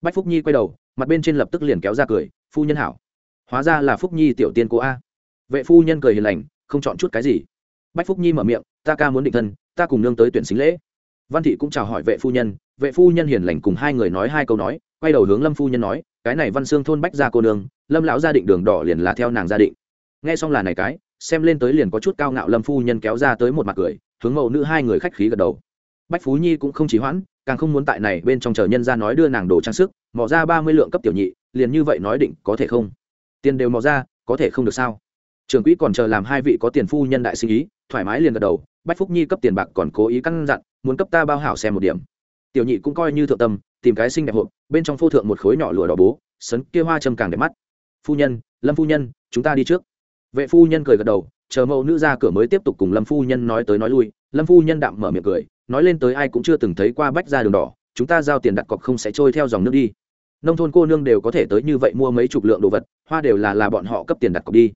Bách phúc nhi quay đầu, mặt bên trên lập tức liền kéo ra cười, phu nhân hảo. Hóa ra là phúc nhi tiểu tiên cô a. Vệ phu nhân cười hiền lành, không chọn chút cái gì. Bách phúc nhi mở miệng, ta ca muốn định thân, ta cùng nương tới tuyển xính lễ. Văn thị cũng chào hỏi vệ phu nhân, vệ phu nhân hiền lành cùng hai người nói hai câu nói, quay đầu hướng lâm phu nhân nói, cái này văn xương thôn bách ra cô nương, lâm lão gia định đường đỏ liền là theo nàng gia định. Nghe xong là này cái, xem lên tới liền có chút cao ngạo lâm phu nhân kéo ra tới một mặt cười, hướng mẫu nữ hai người khách khí gật đầu bách phú nhi cũng không chỉ hoãn, càng không muốn tại này bên trong chờ nhân ra nói đưa nàng đồ trang sức mỏ ra ba mươi lượng cấp tiểu nhị, liền như vậy nói định có thể không? Tiền đều mỏ ra, có thể không được sao? Trường quỹ còn chờ làm hai vị có tiền phu nhân đại sinh ý, thoải mái liền gật đầu, bách phúc nhi cấp tiền bạc còn cố ý căn dặn, muốn cấp ta bao hảo xem một điểm. Tiểu nhị cũng coi như thượng tâm, tìm cái xinh đẹp hộp, bên trong phô thượng một khối nhỏ lụa đỏ bố, sấn kia hoa châm càng đẹp mắt. Phu nhân, lâm phu nhân, chúng ta đi trước. Vệ phu nhân cười gật đầu, chờ mẫu nữ ra cửa mới tiếp tục cùng lâm phu nhân nói tới nói lui, lâm phu nhân đạm mở miệng cười nói lên tới ai cũng chưa từng thấy qua bách ra đường đỏ, chúng ta giao tiền đặt cọc không sẽ trôi theo dòng nước đi. Nông thôn cô nương đều có thể tới như vậy mua mấy chục lượng đồ vật, hoa đều là là bọn họ cấp tiền đặt cọc đi.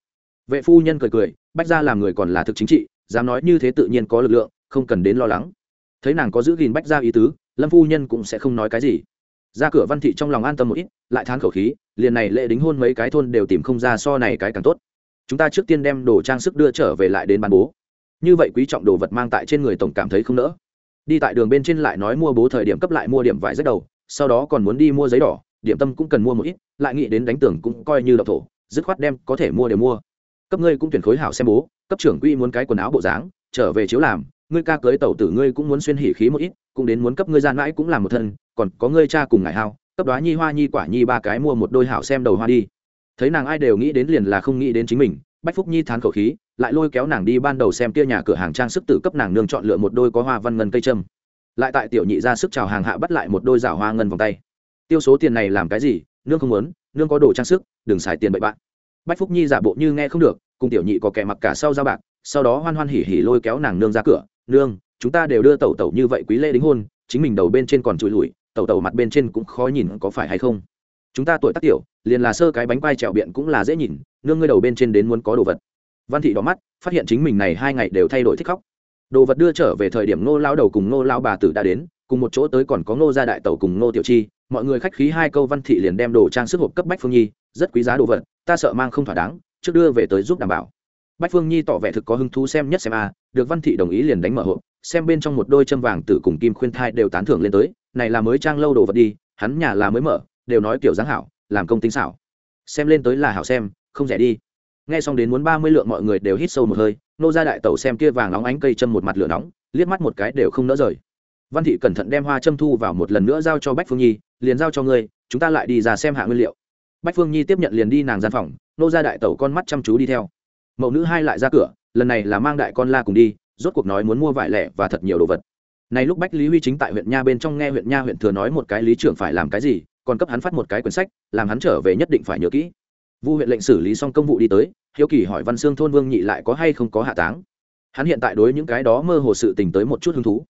Vệ phu nhân cười cười, bách ra làm người còn là thực chính trị, dám nói như thế tự nhiên có lực lượng, không cần đến lo lắng. Thấy nàng có giữ gìn bách ra ý tứ, lâm phu nhân cũng sẽ không nói cái gì. Ra cửa văn thị trong lòng an tâm một ít, lại thán khẩu khí, liền này lễ đính hôn mấy cái thôn đều tìm không ra so này cái càng tốt. Chúng ta trước tiên đem đồ trang sức đưa trở về lại đến bán bố. Như vậy quý trọng đồ vật mang tại trên người tổng cảm thấy không nỡ đi tại đường bên trên lại nói mua bố thời điểm cấp lại mua điểm vải rách đầu, sau đó còn muốn đi mua giấy đỏ, điểm tâm cũng cần mua một ít, lại nghĩ đến đánh tưởng cũng coi như độc thổ, dứt khoát đem có thể mua đều mua. Cấp ngươi cũng tuyển khối hảo xem bố, cấp trưởng quỹ muốn cái quần áo bộ dáng, trở về chiếu làm, ngươi ca cưới tẩu tử ngươi cũng muốn xuyên hỉ khí một ít, cũng đến muốn cấp ngươi gian mãi cũng làm một thân, còn có ngươi cha cùng ngài hao, cấp đoá nhi hoa nhi quả nhi ba cái mua một đôi hảo xem đầu hoa đi. Thấy nàng ai đều nghĩ đến liền là không nghĩ đến chính mình bách phúc nhi thán khẩu khí, lại lôi kéo nàng đi ban đầu xem kia nhà cửa hàng trang sức tử cấp nàng nương chọn lựa một đôi có hoa văn ngân cây trâm lại tại tiểu nhị ra sức chào hàng hạ bắt lại một đôi rào hoa ngân vòng tay. Tiêu số tiền này làm cái gì, nương không muốn, nương có đồ trang sức, đừng xài tiền bậy bạn. Bách phúc nhi giả bộ như nghe không được, cùng tiểu nhị có kẻ mặc cả sau ra bạc, sau đó hoan hoan hỉ hỉ lôi kéo nàng nương ra cửa, nương, chúng ta đều đưa tẩu tẩu như vậy quý lễ đính hôn, chính mình đầu bên trên còn trụi lủi, tẩu tẩu mặt bên trên cũng khó nhìn có phải hay không? Chúng ta tuổi tác tiểu, liền là sơ cái bánh quai trèo biện cũng là dễ nhìn, nương ngươi đầu bên trên đến muốn có đồ vật. Văn thị đỏ mắt, phát hiện chính mình này hai ngày đều thay đổi thích khóc. Đồ vật đưa trở về thời điểm ngô lao đầu cùng ngô lao bà tử đã đến, cùng một chỗ tới còn có ngô gia đại tẩu cùng ngô tiểu chi, mọi người khách khí hai câu văn thị liền đem đồ trang sức hộp cấp bách phương nhi, rất quý giá đồ vật, ta sợ mang không thỏa đáng, trước đưa về tới giúp đảm bảo. Bách phương nhi tỏ vẻ thực có hứng thú xem nhất xem a, được văn thị đồng ý liền đánh mở hộp, xem bên trong một đôi châm vàng tử cùng kim khuyên thai đều tán thưởng lên tới, này là mới trang lâu đồ vật đi, hắn nhà là mới mở đều nói kiểu dáng hảo, làm công tính xảo. Xem lên tới là hảo xem, không rẻ đi. Nghe xong đến muốn ba mươi lượng mọi người đều hít sâu một hơi, nô ra đại tẩu xem kia vàng nóng ánh cây châm một mặt lửa nóng, liếc mắt một cái đều không nỡ rời. Văn thị cẩn thận đem hoa châm thu vào một lần nữa giao cho bách phương nhi, liền giao cho ngươi, chúng ta lại đi ra xem hạ nguyên liệu. Bách phương nhi tiếp nhận liền đi nàng gian phòng, nô ra đại tẩu con mắt chăm chú đi theo. Mẫu nữ hai lại ra cửa, lần này là mang đại con la cùng đi, rốt cuộc nói muốn mua vải lẻ và thật nhiều đồ vật. Này lúc bách lý huy chính tại huyện nha bên trong nghe huyện nha huyện thừa nói một cái lý trưởng phải làm cái gì còn cấp hắn phát một cái quyển sách, làm hắn trở về nhất định phải nhớ kỹ. Vu huyện lệnh xử lý xong công vụ đi tới, hiếu kỳ hỏi văn xương thôn vương nhị lại có hay không có hạ táng. Hắn hiện tại đối những cái đó mơ hồ sự tình tới một chút hứng thú.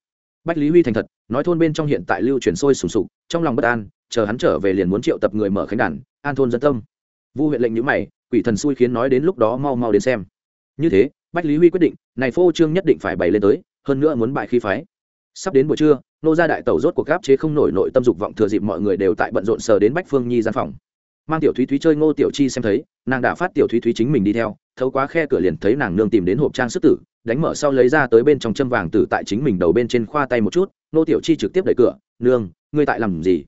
Bách lý huy thành thật, nói thôn bên trong hiện tại lưu truyền sôi sùng sục, trong lòng bất an, chờ hắn trở về liền muốn triệu tập người mở khánh đàn, an thôn dân tâm. Vu huyện lệnh nhữ mày, quỷ thần xui khiến nói đến lúc đó mau mau đến xem. Như thế, bách lý huy quyết định, này phô trương nhất định phải bày lên tới, hơn nữa muốn bại khí phái sắp đến buổi trưa, nô gia đại tẩu rốt cuộc gáp chế không nổi nội tâm dục vọng thừa dịp mọi người đều tại bận rộn sờ đến bách phương nhi gian phòng. Mang tiểu thúy thúy chơi ngô tiểu chi xem thấy, nàng đã phát tiểu thúy thúy chính mình đi theo, thấu quá khe cửa liền thấy nàng nương tìm đến hộp trang sức tử, đánh mở sau lấy ra tới bên trong châm vàng tử tại chính mình đầu bên trên khoa tay một chút nô tiểu chi trực tiếp đẩy cửa, nương, ngươi tại làm gì?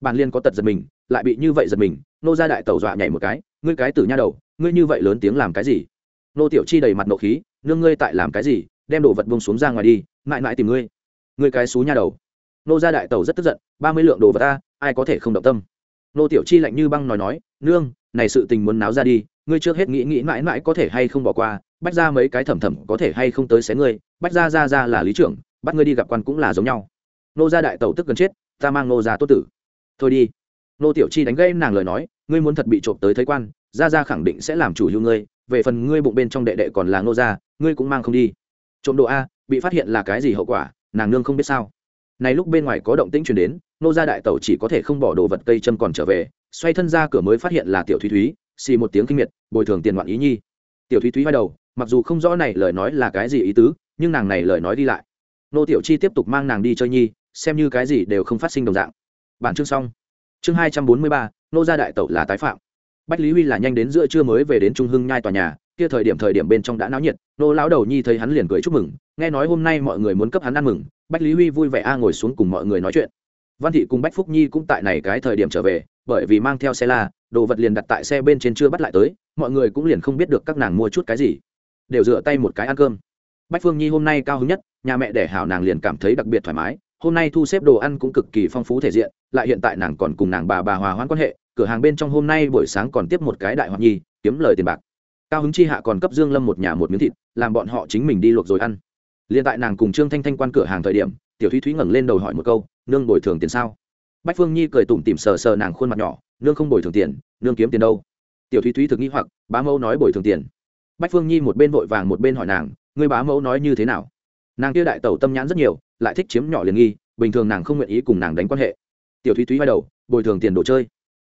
Bàn liên có tật giật mình, lại bị như vậy giật mình, nô gia đại tẩu dọa nhảy một cái, ngươi cái tử nha đầu, ngươi như vậy lớn tiếng làm cái gì? Nô tiểu chi đầy mặt nộ khí, nương, ngươi tại làm cái gì? Đem đồ vật bông xuống ra ngoài đi, mãi mãi tìm ngươi ngươi cái xú nha đầu. Nô gia đại tẩu rất tức giận, ba mươi lượng đồ vật ta, ai có thể không động tâm? Nô tiểu chi lạnh như băng nói nói, nương, này sự tình muốn náo ra đi, ngươi trước hết nghĩ nghĩ mãi mãi có thể hay không bỏ qua, bách ra mấy cái thẩm thẩm có thể hay không tới xé ngươi, bách ra ra ra là lý trưởng, bắt ngươi đi gặp quan cũng là giống nhau. Nô gia đại tẩu tức gần chết, ta mang nô gia tốt tử. Thôi đi. Nô tiểu chi đánh gây nàng lời nói, ngươi muốn thật bị trộm tới thấy quan ra ra khẳng định sẽ làm chủ hữu ngươi, về phần ngươi bụng bên trong đệ đệ còn là nô gia, ngươi cũng mang không đi. Trộm đồ a, bị phát hiện là cái gì hậu quả? Nàng nương không biết sao. Này lúc bên ngoài có động tĩnh truyền đến, nô gia đại tẩu chỉ có thể không bỏ đồ vật cây châm còn trở về, xoay thân ra cửa mới phát hiện là tiểu thúy thúy, xì một tiếng kinh miệt, bồi thường tiền ngoạn ý nhi. Tiểu thúy thúy vai đầu, mặc dù không rõ này lời nói là cái gì ý tứ, nhưng nàng này lời nói đi lại. Nô tiểu chi tiếp tục mang nàng đi chơi nhi, xem như cái gì đều không phát sinh đồng dạng. Bản chương xong. Chương hai trăm bốn mươi ba, nô gia đại tẩu là tái phạm. Bách lý huy là nhanh đến giữa trưa mới về đến trung hưng nhai tòa nhà kia thời điểm thời điểm bên trong đã náo nhiệt, nô lão đầu nhi thấy hắn liền cười chúc mừng, nghe nói hôm nay mọi người muốn cấp hắn ăn mừng, bách lý huy vui vẻ a ngồi xuống cùng mọi người nói chuyện. Văn thị cùng bách phúc nhi cũng tại này cái thời điểm trở về, bởi vì mang theo xe la, đồ vật liền đặt tại xe bên trên chưa bắt lại tới, mọi người cũng liền không biết được các nàng mua chút cái gì. Đều dựa tay một cái ăn cơm. Bách phương nhi hôm nay cao hứng nhất, nhà mẹ đẻ hảo nàng liền cảm thấy đặc biệt thoải mái, hôm nay thu xếp đồ ăn cũng cực kỳ phong phú thể diện, lại hiện tại nàng còn cùng nàng bà bà hòa hoãn quan hệ, cửa hàng bên trong hôm nay buổi sáng còn tiếp một cái đại hoạt nhi, kiếm lời tiền bạc cao hứng chi hạ còn cấp dương lâm một nhà một miếng thịt, làm bọn họ chính mình đi luộc rồi ăn. Liền tại nàng cùng trương thanh thanh quan cửa hàng thời điểm, tiểu thúy thúy ngẩng lên đầu hỏi một câu, nương bồi thường tiền sao? Bách phương nhi cười tủm tỉm sờ sờ nàng khuôn mặt nhỏ, nương không bồi thường tiền, nương kiếm tiền đâu? Tiểu thúy thúy thực nghi hoặc, bá mẫu nói bồi thường tiền. Bách phương nhi một bên vội vàng một bên hỏi nàng, ngươi bá mẫu nói như thế nào? Nàng kia đại tẩu tâm nhãn rất nhiều, lại thích chiếm nhỏ liền nghi, bình thường nàng không nguyện ý cùng nàng đánh quan hệ. Tiểu thúy thúy vai đầu, bồi thường tiền đồ chơi.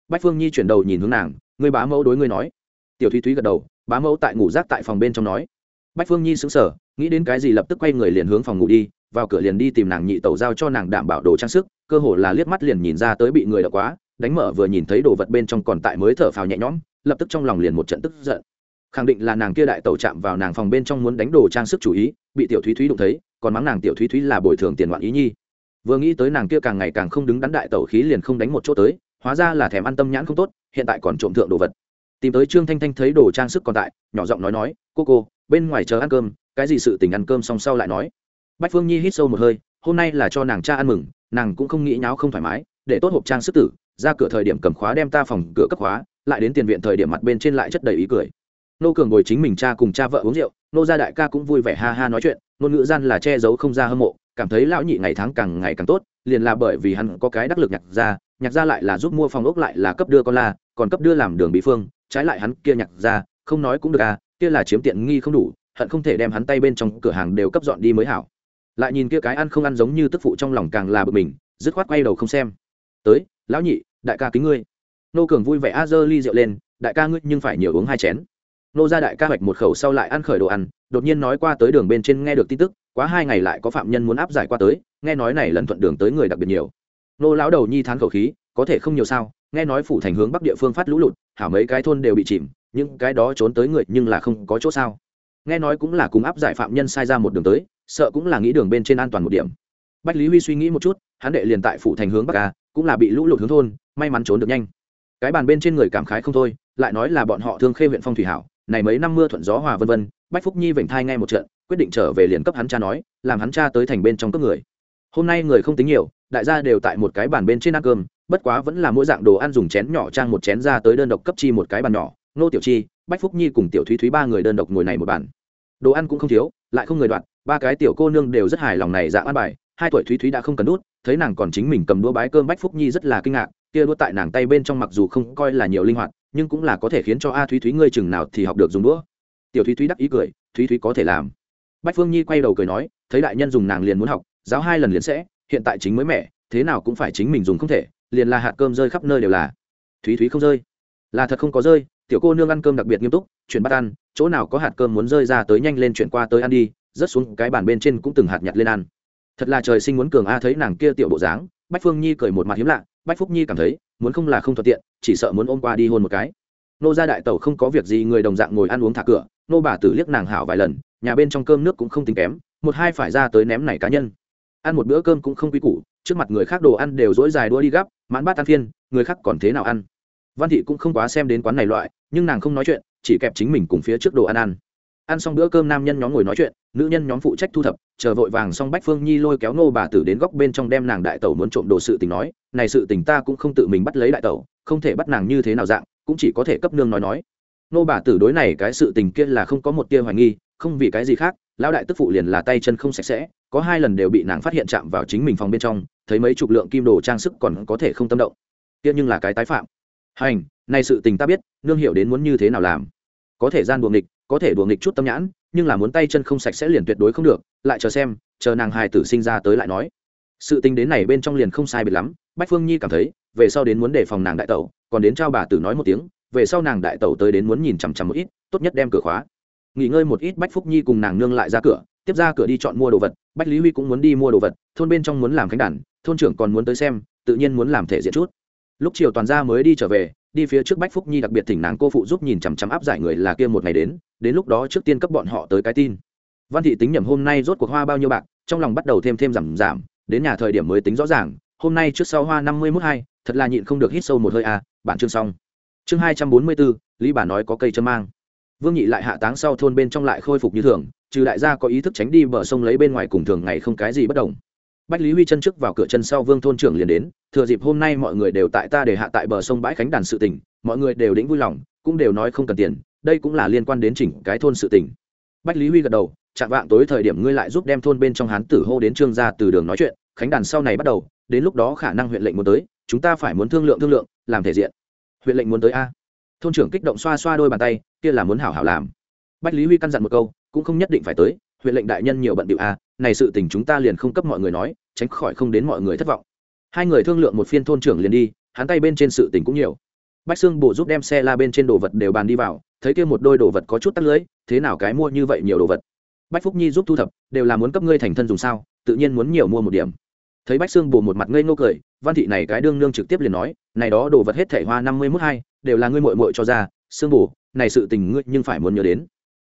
Bách phương nhi chuyển đầu nhìn hướng nàng, ngươi bá mẫu đối ngươi nói. Tiểu thúy thúy gật đầu bá mẫu tại ngủ rác tại phòng bên trong nói. Bách phương nhi sững sờ, nghĩ đến cái gì lập tức quay người liền hướng phòng ngủ đi, vào cửa liền đi tìm nàng nhị tẩu giao cho nàng đảm bảo đồ trang sức, cơ hồ là liếc mắt liền nhìn ra tới bị người đ quá, đánh mở vừa nhìn thấy đồ vật bên trong còn tại mới thở phào nhẹ nhõm, lập tức trong lòng liền một trận tức giận. Khẳng định là nàng kia đại tẩu chạm vào nàng phòng bên trong muốn đánh đồ trang sức chủ ý, bị tiểu thúy thúy đụng thấy, còn mắng nàng tiểu thúy thúy là bồi thường tiền loạn ý nhi. Vừa nghĩ tới nàng kia càng ngày càng không đứng đắn đại tẩu khí liền không đánh một chỗ tới, hóa ra là thèm ăn tâm nhãn không tốt, hiện tại còn trộm thượng đồ vật tìm tới trương thanh thanh thấy đồ trang sức còn tại, nhỏ giọng nói nói, cô cô, bên ngoài chờ ăn cơm, cái gì sự tình ăn cơm xong sau lại nói. Bách phương nhi hít sâu một hơi, hôm nay là cho nàng cha ăn mừng, nàng cũng không nghĩ nháo không thoải mái, để tốt hộp trang sức tử, ra cửa thời điểm cầm khóa đem ta phòng cửa cấp khóa, lại đến tiền viện thời điểm mặt bên trên lại chất đầy ý cười. Nô cường ngồi chính mình cha cùng cha vợ uống rượu, nô gia đại ca cũng vui vẻ ha ha nói chuyện, ngôn ngữ gian là che giấu không ra hâm mộ, cảm thấy lão nhị ngày tháng càng ngày càng tốt, liền là bởi vì hắn có cái đắc lực nhạc ra nhạc ra lại là giúp mua phòng ốc lại là cấp đưa con la, còn cấp đưa làm đường bị phương trái lại hắn kia nhặt ra, không nói cũng được à kia là chiếm tiện nghi không đủ, hận không thể đem hắn tay bên trong cửa hàng đều cấp dọn đi mới hảo. Lại nhìn kia cái ăn không ăn giống như tức phụ trong lòng càng là bực mình, dứt khoát quay đầu không xem. Tới, lão nhị, đại ca kính ngươi. Nô cường vui vẻ a dơ ly rượu lên, đại ca ngươi nhưng phải nhiều uống hai chén. Nô ra đại ca hoạch một khẩu sau lại ăn khởi đồ ăn, đột nhiên nói qua tới đường bên trên nghe được tin tức, quá hai ngày lại có phạm nhân muốn áp giải qua tới, nghe nói này lần thuận đường tới người đặc biệt nhiều. Nô lão đầu nhi thán khẩu khí, có thể không nhiều sao, nghe nói phủ thành hướng bắc địa phương phát lũ lụt hảo mấy cái thôn đều bị chìm, những cái đó trốn tới người nhưng là không có chỗ sao. Nghe nói cũng là cùng áp giải phạm nhân sai ra một đường tới, sợ cũng là nghĩ đường bên trên an toàn một điểm. Bách lý huy suy nghĩ một chút, hắn đệ liền tại phủ thành hướng bắc ca cũng là bị lũ lụt hướng thôn, may mắn trốn được nhanh. Cái bàn bên trên người cảm khái không thôi, lại nói là bọn họ thương khê huyện phong thủy hảo, này mấy năm mưa thuận gió hòa vân vân, bách phúc nhi vểnh thai ngay một trận, quyết định trở về liền cấp hắn cha nói, làm hắn cha tới thành bên trong cấp người. Hôm nay người không tính nhiều, đại gia đều tại một cái bàn bên trên ăn cơm bất quá vẫn là mỗi dạng đồ ăn dùng chén nhỏ trang một chén ra tới đơn độc cấp chi một cái bàn nhỏ. Nô tiểu chi, bách phúc nhi cùng tiểu thúy thúy ba người đơn độc ngồi này một bàn. Đồ ăn cũng không thiếu, lại không người đoạn ba cái tiểu cô nương đều rất hài lòng này dạng ăn bài. Hai tuổi thúy thúy đã không cần đút, thấy nàng còn chính mình cầm đũa bái cơm bách phúc nhi rất là kinh ngạc, kia đũa tại nàng tay bên trong mặc dù không coi là nhiều linh hoạt, nhưng cũng là có thể khiến cho a thúy thúy ngươi chừng nào thì học được dùng đũa. Tiểu thúy thúy đắc ý cười, thúy thúy có thể làm. Bách phương nhi quay đầu cười nói, thấy đại nhân dùng nàng liền muốn học, giáo hai lần liền sẽ, hiện tại chính mới mẻ, thế nào cũng phải chính mình dùng không thể liền là hạt cơm rơi khắp nơi đều là. Thúy thúy không rơi. Là thật không có rơi, tiểu cô nương ăn cơm đặc biệt nghiêm túc, chuyển bát ăn, chỗ nào có hạt cơm muốn rơi ra tới nhanh lên chuyển qua tới ăn đi, rớt xuống cái bàn bên trên cũng từng hạt nhặt lên ăn. Thật là trời sinh muốn cường a, thấy nàng kia tiểu bộ dáng, bách phương nhi cười một mặt hiếm lạ, bách phúc nhi cảm thấy, muốn không là không thuận tiện, chỉ sợ muốn ôm qua đi hôn một cái. Nô gia đại tẩu không có việc gì, người đồng dạng ngồi ăn uống thả cửa, nô bà tử liếc nàng hảo vài lần, nhà bên trong cơm nước cũng không tính kém, một hai phải ra tới ném này cá nhân. Ăn một bữa cơm cũng không quy củ, trước mặt người khác đồ ăn đều dỗi dài đua đi gắp mãn bát ăn phiên, người khác còn thế nào ăn? Văn thị cũng không quá xem đến quán này loại, nhưng nàng không nói chuyện, chỉ kẹp chính mình cùng phía trước đồ ăn ăn. Ăn xong bữa cơm nam nhân nhóm ngồi nói chuyện, nữ nhân nhóm phụ trách thu thập, chờ vội vàng xong bách phương nhi lôi kéo nô bà tử đến góc bên trong đem nàng đại tẩu muốn trộm đồ sự tình nói, này sự tình ta cũng không tự mình bắt lấy đại tẩu, không thể bắt nàng như thế nào dạng, cũng chỉ có thể cấp nương nói nói. Nô bà tử đối này cái sự tình kia là không có một tia hoài nghi, không vì cái gì khác lão đại tức phụ liền là tay chân không sạch sẽ, có hai lần đều bị nàng phát hiện chạm vào chính mình phòng bên trong, thấy mấy chục lượng kim đồ trang sức còn có thể không tâm động. Tiếc nhưng là cái tái phạm. Hành, này sự tình ta biết, nương hiểu đến muốn như thế nào làm. Có thể gian buồng nghịch, có thể đùa nghịch chút tâm nhãn, nhưng là muốn tay chân không sạch sẽ liền tuyệt đối không được, lại chờ xem, chờ nàng hài tử sinh ra tới lại nói. Sự tình đến này bên trong liền không sai biệt lắm, bách phương nhi cảm thấy, về sau đến muốn đề phòng nàng đại tẩu, còn đến trao bà tử nói một tiếng, về sau nàng đại tẩu tới đến muốn nhìn chằm chằm một ít, tốt nhất đem cửa khóa nghỉ ngơi một ít bách phúc nhi cùng nàng nương lại ra cửa, tiếp ra cửa đi chọn mua đồ vật. Bách lý huy cũng muốn đi mua đồ vật, thôn bên trong muốn làm khánh đàn, thôn trưởng còn muốn tới xem, tự nhiên muốn làm thể diện chút. Lúc chiều toàn gia mới đi trở về, đi phía trước bách phúc nhi đặc biệt thỉnh nàng cô phụ giúp nhìn chằm chằm áp giải người là kia một ngày đến đến lúc đó trước tiên cấp bọn họ tới cái tin. Văn thị tính nhầm hôm nay rốt cuộc hoa bao nhiêu bạc, trong lòng bắt đầu thêm thêm giảm giảm, đến nhà thời điểm mới tính rõ ràng, hôm nay trước sau hoa năm mươi mốt hai, thật là nhịn không được hít sâu một hơi à bản chương xong. Chương hai trăm bốn mươi bốn lý bà nói có cây châm mang vương nhị lại hạ táng sau thôn bên trong lại khôi phục như thường, trừ đại gia có ý thức tránh đi bờ sông lấy bên ngoài cùng thường ngày không cái gì bất đồng. Bách lý huy chân trước vào cửa chân sau vương thôn trưởng liền đến, thừa dịp hôm nay mọi người đều tại ta để hạ tại bờ sông bãi khánh đàn sự tỉnh mọi người đều đĩnh vui lòng, cũng đều nói không cần tiền, đây cũng là liên quan đến chỉnh cái thôn sự tỉnh bách lý huy gật đầu, chạm vạng tối thời điểm ngươi lại giúp đem thôn bên trong hán tử hô đến trương gia từ đường nói chuyện, khánh đàn sau này bắt đầu, đến lúc đó khả năng huyện lệnh muốn tới, chúng ta phải muốn thương lượng thương lượng, làm thể diện. Huyện lệnh muốn tới a? Thôn trưởng kích động xoa xoa đôi bàn tay, kia là muốn hảo hảo làm. Bách lý huy căn dặn một câu, cũng không nhất định phải tới, huyện lệnh đại nhân nhiều bận điệu a à, này sự tình chúng ta liền không cấp mọi người nói, tránh khỏi không đến mọi người thất vọng. Hai người thương lượng một phiên thôn trưởng liền đi, hắn tay bên trên sự tình cũng nhiều. Bách xương bổ giúp đem xe la bên trên đồ vật đều bàn đi vào, thấy kia một đôi đồ vật có chút tắt lưới, thế nào cái mua như vậy nhiều đồ vật? Bách phúc nhi giúp thu thập, đều là muốn cấp ngươi thành thân dùng sao, tự nhiên muốn nhiều mua một điểm. Thấy bách xương bổ một mặt ngây ngô cười, văn thị này cái đương nương trực tiếp liền nói, này đó đồ vật hết thể hoa năm mươi mốt hai đều là ngươi muội muội cho ra xương bù, này sự tình ngươi nhưng phải muốn nhớ đến.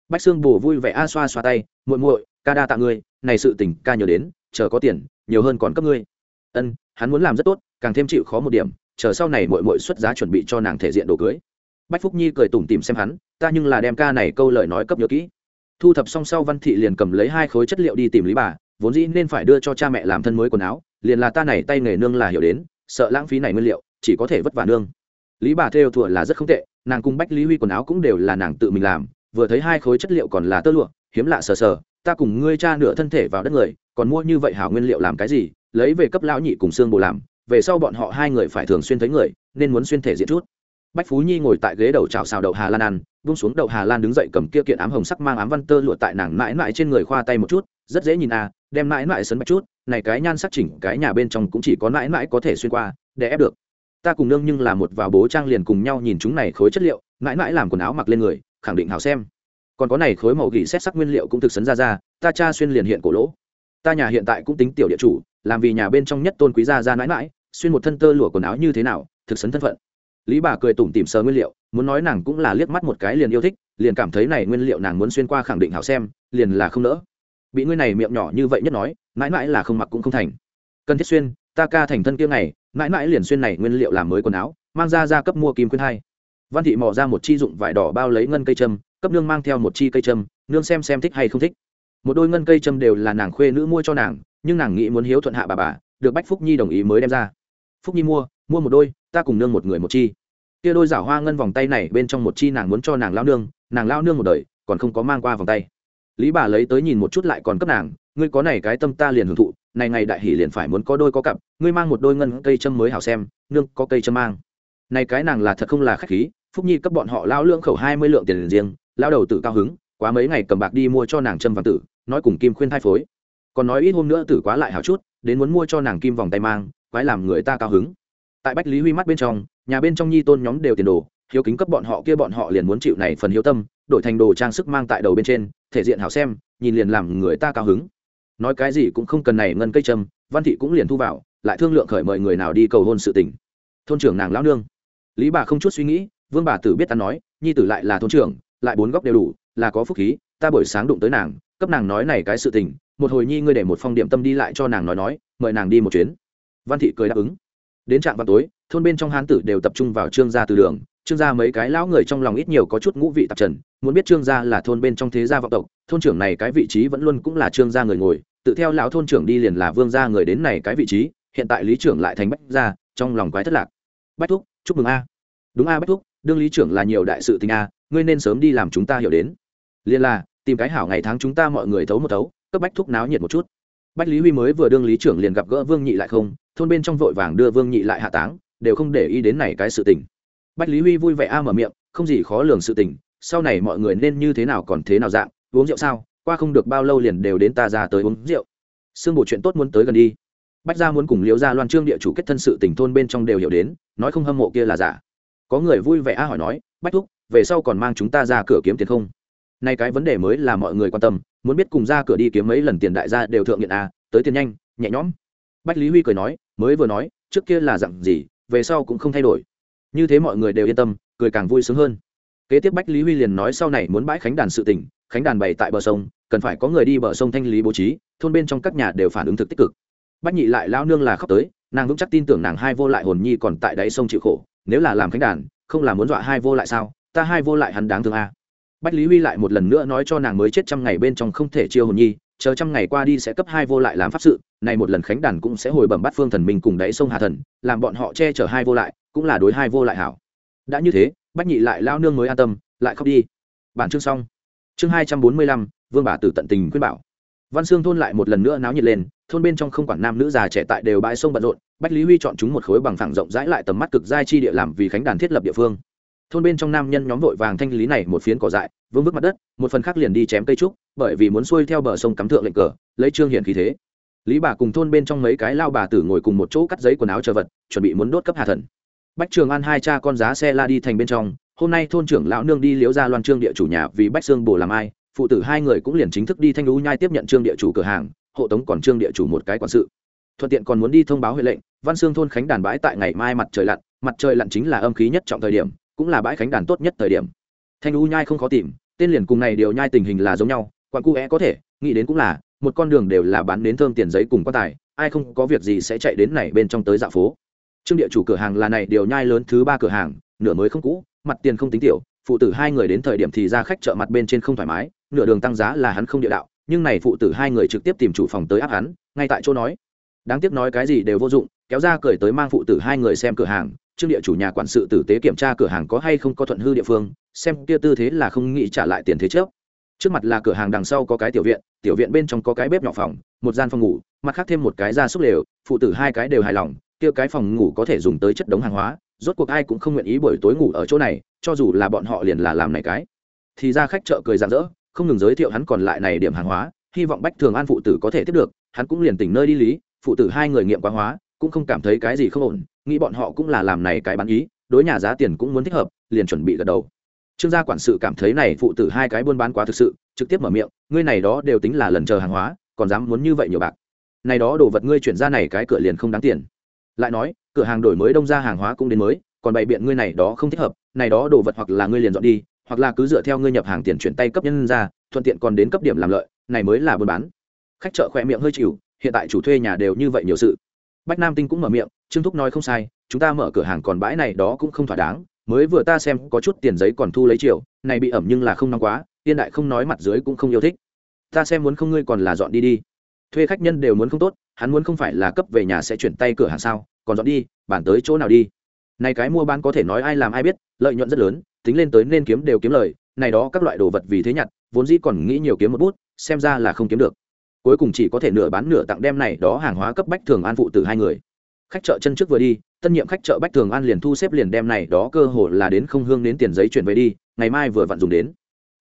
Bách xương bù vui vẻ a xoa xoa tay muội muội ca đa tạ ngươi này sự tình ca nhớ đến chờ có tiền nhiều hơn còn cấp ngươi. Ân hắn muốn làm rất tốt càng thêm chịu khó một điểm chờ sau này muội muội xuất giá chuẩn bị cho nàng thể diện đồ cưới. Bách phúc nhi cười tủm tìm xem hắn ta nhưng là đem ca này câu lời nói cấp nhớ kỹ. Thu thập xong sau văn thị liền cầm lấy hai khối chất liệu đi tìm lý bà vốn dĩ nên phải đưa cho cha mẹ làm thân mới quần áo liền là ta này tay nghề nương là hiểu đến sợ lãng phí này nguyên liệu chỉ có thể vất vả nương lý bà theo thùa là rất không tệ, nàng cùng bách lý huy quần áo cũng đều là nàng tự mình làm, vừa thấy hai khối chất liệu còn là tơ lụa, hiếm lạ sờ sờ, ta cùng ngươi cha nửa thân thể vào đất người, còn mua như vậy hảo nguyên liệu làm cái gì, lấy về cấp lão nhị cùng xương bồ làm, về sau bọn họ hai người phải thường xuyên thấy người, nên muốn xuyên thể diện chút. Bách phú nhi ngồi tại ghế đầu chảo xào đậu hà lan ăn bung xuống đậu hà lan đứng dậy cầm kia kiện ám hồng sắc mang ám văn tơ lụa tại nàng mãi mãi trên người khoa tay một chút, rất dễ nhìn à đem mãi mãi sấn bạch chút, này cái nhan sắc chỉnh cái nhà bên trong cũng chỉ có mãi mãi có thể xuyên qua, để ép được ta cùng nương nhưng là một vào bố trang liền cùng nhau nhìn chúng này khối chất liệu, mãi mãi làm quần áo mặc lên người, khẳng định hào xem. Còn có này khối màu gỉ xét sắc nguyên liệu cũng thực sấn ra ra, ta cha xuyên liền hiện cổ lỗ. Ta nhà hiện tại cũng tính tiểu địa chủ, làm vì nhà bên trong nhất tôn quý gia ra mãi mãi, xuyên một thân tơ lụa quần áo như thế nào, thực sấn thân phận. Lý bà cười tủm tỉm sờ nguyên liệu, muốn nói nàng cũng là liếc mắt một cái liền yêu thích, liền cảm thấy này nguyên liệu nàng muốn xuyên qua khẳng định hảo xem, liền là không nỡ. Bị ngươi này miệng nhỏ như vậy nhất nói, mãi mãi là không mặc cũng không thành. Cần thiết xuyên, ta ca thành thân kia ngày mãi mãi liền xuyên này nguyên liệu làm mới quần áo, mang ra ra cấp mua kim khuyên hai. Văn thị mò ra một chi dụng vải đỏ bao lấy ngân cây châm, cấp nương mang theo một chi cây châm, nương xem xem thích hay không thích. Một đôi ngân cây châm đều là nàng khuê nữ mua cho nàng, nhưng nàng nghĩ muốn hiếu thuận hạ bà bà, được bách phúc nhi đồng ý mới đem ra. Phúc nhi mua mua một đôi, ta cùng nương một người một chi. Kia đôi giả hoa ngân vòng tay này bên trong một chi nàng muốn cho nàng lao nương, nàng lao nương một đời, còn không có mang qua vòng tay. Lý bà lấy tới nhìn một chút lại còn cấp nàng, ngươi có này cái tâm ta liền hưởng thụ này ngày đại hỷ liền phải muốn có đôi có cặp, ngươi mang một đôi ngân cây châm mới hảo xem, nương có cây châm mang. Này cái nàng là thật không là khách khí, phúc nhi cấp bọn họ lao lương khẩu hai mươi lượng tiền riêng, lao đầu tử cao hứng, quá mấy ngày cầm bạc đi mua cho nàng châm vàng tử, nói cùng kim khuyên thai phối. Còn nói ít hôm nữa tử quá lại hảo chút, đến muốn mua cho nàng kim vòng tay mang, quái làm người ta cao hứng. Tại bách lý huy mắt bên trong, nhà bên trong nhi tôn nhóm đều tiền đồ, hiếu kính cấp bọn họ kia bọn họ liền muốn chịu này phần hiếu tâm, đổi thành đồ trang sức mang tại đầu bên trên, thể diện hảo xem, nhìn liền làm người ta cao hứng nói cái gì cũng không cần này ngân cây trầm, văn thị cũng liền thu vào lại thương lượng khởi mời người nào đi cầu hôn sự tình. Thôn trưởng nàng lão nương. Lý bà không chút suy nghĩ vương bà tử biết ta nói nhi tử lại là thôn trưởng lại bốn góc đều đủ là có phúc khí ta buổi sáng đụng tới nàng cấp nàng nói này cái sự tình một hồi nhi ngươi để một phong điểm tâm đi lại cho nàng nói nói mời nàng đi một chuyến. Văn thị cười đáp ứng. Đến trạm vào tối thôn bên trong hán tử đều tập trung vào trương gia từ đường trương gia mấy cái lão người trong lòng ít nhiều có chút ngũ vị tạp trần, muốn biết trương gia là thôn bên trong thế gia vọng tộc, thôn trưởng này cái vị trí vẫn luôn cũng là trương gia người ngồi, tự theo lão thôn trưởng đi liền là vương gia người đến này cái vị trí, hiện tại lý trưởng lại thành bách gia, trong lòng quái thất lạc. Bách thúc, chúc mừng a. Đúng a bách thúc, đương lý trưởng là nhiều đại sự tình a, ngươi nên sớm đi làm chúng ta hiểu đến. Liền là, tìm cái hảo ngày tháng chúng ta mọi người thấu một thấu, cấp bách thúc náo nhiệt một chút. Bách lý huy mới vừa đương lý trưởng liền gặp gỡ vương nhị lại không, thôn bên trong vội vàng đưa vương nhị lại hạ táng, đều không để ý đến này cái sự tình bách lý huy vui vẻ a mở miệng, không gì khó lường sự tình, sau này mọi người nên như thế nào còn thế nào dạng, uống rượu sao, qua không được bao lâu liền đều đến ta ra tới uống rượu. Sương bộ chuyện tốt muốn tới gần đi. Bách gia muốn cùng liễu gia loan trương địa chủ kết thân sự tình thôn bên trong đều hiểu đến, nói không hâm mộ kia là giả. Có người vui vẻ a hỏi nói, bách thúc, về sau còn mang chúng ta ra cửa kiếm tiền không? Nay cái vấn đề mới là mọi người quan tâm, muốn biết cùng ra cửa đi kiếm mấy lần tiền đại gia đều thượng nghiện a, tới tiền nhanh, nhẹ nhõm. Bách lý huy cười nói, mới vừa nói, trước kia là dặn gì, về sau cũng không thay đổi như thế mọi người đều yên tâm, cười càng vui sướng hơn. Kế tiếp bách lý huy liền nói sau này muốn bãi khánh đàn sự tỉnh khánh đàn bày tại bờ sông, cần phải có người đi bờ sông thanh lý bố trí, thôn bên trong các nhà đều phản ứng thực tích cực. Bách nhị lại lao nương là khóc tới, nàng vững chắc tin tưởng nàng hai vô lại hồn nhi còn tại đáy sông chịu khổ, nếu là làm khánh đàn, không là muốn dọa hai vô lại sao? Ta hai vô lại hắn đáng thương a. À. bách lý huy lại một lần nữa nói cho nàng mới chết trăm ngày bên trong không thể chiêu hồn nhi, chờ trăm ngày qua đi sẽ cấp hai vô lại làm pháp sự này một lần khánh đàn cũng sẽ hồi bẩm bắt phương thần minh cùng đáy sông hà thần, làm bọn họ che chở hai vô lại cũng là đối hai vô lại hảo. Đã như thế, bách nhị lại lao nương mới an tâm, lại khóc đi. Bản chương xong. Chương hai trăm bốn mươi lăm, vương bà tử tận tình khuyên bảo. Văn xương thôn lại một lần nữa náo nhiệt lên, thôn bên trong không quản nam nữ già trẻ tại đều bãi sông bận rộn, bách lý huy chọn chúng một khối bằng phẳng rộng rãi lại tầm mắt cực giai chi địa làm vì khánh đàn thiết lập địa phương. Thôn bên trong nam nhân nhóm vội vàng thanh lý này một phiến cỏ dại, vương vức mặt đất, một phần khác liền đi chém cây trúc, bởi vì muốn xuôi theo bờ sông cắm thượng lệnh cờ, lấy trương hiển khí thế. Lý bà cùng thôn bên trong mấy cái lao bà tử ngồi cùng một chỗ cắt giấy quần áo chờ vật, chuẩn bị muốn đốt cấp hà thần bách trường an hai cha con giá xe la đi thành bên trong, hôm nay thôn trưởng lão nương đi liễu ra loan trương địa chủ nhà vì bách xương bồ làm ai, phụ tử hai người cũng liền chính thức đi thanh lũ nhai tiếp nhận trương địa chủ cửa hàng, hộ tống còn trương địa chủ một cái quản sự. Thuận tiện còn muốn đi thông báo huệ lệnh, văn xương thôn khánh đàn bãi tại ngày mai mặt trời lặn, mặt trời lặn chính là âm khí nhất trọng thời điểm, cũng là bãi khánh đàn tốt nhất thời điểm. Thanh lũ nhai không khó tìm, tên liền cùng này đều nhai tình hình là giống nhau quan cu é có thể, nghĩ đến cũng là, một con đường đều là bán đến thơm tiền giấy cùng quan tài, ai không có việc gì sẽ chạy đến này bên trong tới dạ phố trương địa chủ cửa hàng là này, điều nhai lớn thứ ba cửa hàng, nửa mới không cũ, mặt tiền không tính tiểu, phụ tử hai người đến thời điểm thì ra khách chợ mặt bên trên không thoải mái, nửa đường tăng giá là hắn không địa đạo, nhưng này phụ tử hai người trực tiếp tìm chủ phòng tới áp hắn, ngay tại chỗ nói. Đáng tiếc nói cái gì đều vô dụng, kéo ra cười tới mang phụ tử hai người xem cửa hàng, trương địa chủ nhà quản sự tử tế kiểm tra cửa hàng có hay không có thuận hư địa phương, xem kia tư thế là không nghĩ trả lại tiền thế trước. Trước mặt là cửa hàng đằng sau có cái tiểu viện tiểu viện bên trong có cái bếp nhỏ phòng, một gian phòng ngủ, mặt khác thêm một cái ra xúc lều, phụ tử hai cái đều hài lòng kia cái phòng ngủ có thể dùng tới chất đống hàng hóa, rốt cuộc ai cũng không nguyện ý buổi tối ngủ ở chỗ này, cho dù là bọn họ liền là làm này cái. Thì ra khách chợ cười rạng rỡ, không ngừng giới thiệu hắn còn lại này điểm hàng hóa, hy vọng bách thường an phụ tử có thể tiếp được, hắn cũng liền tỉnh nơi đi lý, phụ tử hai người nghiệm quá hóa, cũng không cảm thấy cái gì không ổn, nghĩ bọn họ cũng là làm này cái bán ý, đối nhà giá tiền cũng muốn thích hợp, liền chuẩn bị gật đầu. Trương gia quản sự cảm thấy này phụ tử hai cái buôn bán quá thực sự, trực tiếp mở miệng, ngươi này đó đều tính là lần chờ hàng hóa, còn dám muốn như vậy nhiều bạc. Này đó đồ vật ngươi chuyển ra này cái cửa liền không đáng tiền lại nói, cửa hàng đổi mới đông ra hàng hóa cũng đến mới, còn bày biện ngươi này đó không thích hợp, này đó đồ vật hoặc là ngươi liền dọn đi, hoặc là cứ dựa theo ngươi nhập hàng tiền chuyển tay cấp nhân ra, thuận tiện còn đến cấp điểm làm lợi, này mới là buôn bán. Khách chợ khỏe miệng hơi chịu, hiện tại chủ thuê nhà đều như vậy nhiều sự. Bách nam tinh cũng mở miệng, trương thúc nói không sai, chúng ta mở cửa hàng còn bãi này đó cũng không thỏa đáng, mới vừa ta xem có chút tiền giấy còn thu lấy triệu này bị ẩm nhưng là không nóng quá tiên đại không nói mặt dưới cũng không yêu thích. Ta xem muốn không ngươi còn là dọn đi đi thuê khách nhân đều muốn không tốt, hắn muốn không phải là cấp về nhà sẽ chuyển tay cửa hàng sao, còn dọn đi bản tới chỗ nào đi. Này cái mua bán có thể nói ai làm ai biết, lợi nhuận rất lớn, tính lên tới nên kiếm đều kiếm lời, này đó các loại đồ vật vì thế nhặt, vốn dĩ còn nghĩ nhiều kiếm một bút, xem ra là không kiếm được. Cuối cùng chỉ có thể nửa bán nửa tặng đem này đó hàng hóa cấp bách thường an phụ từ hai người. Khách chợ chân trước vừa đi, tân nhiệm khách chợ bách thường an liền thu xếp liền đem này đó cơ hồ là đến không hương đến tiền giấy chuyển về đi, ngày mai vừa vặn dùng đến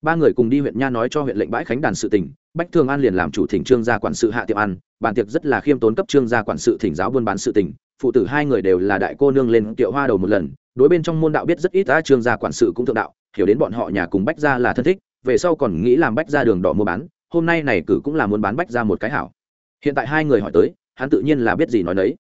ba người cùng đi huyện nha nói cho huyện lệnh bãi khánh đàn sự tỉnh bách thường an liền làm chủ thỉnh trương gia quản sự hạ tiệm ăn, bàn tiệc rất là khiêm tốn cấp trương gia quản sự thỉnh giáo buôn bán sự tỉnh phụ tử hai người đều là đại cô nương lên tiệu hoa đầu một lần, đối bên trong môn đạo biết rất ít ta trương gia quản sự cũng thượng đạo, hiểu đến bọn họ nhà cùng bách gia là thân thích, về sau còn nghĩ làm bách gia đường đỏ mua bán, hôm nay này cử cũng là muốn bán bách gia một cái hảo. Hiện tại hai người hỏi tới, hắn tự nhiên là biết gì nói đấy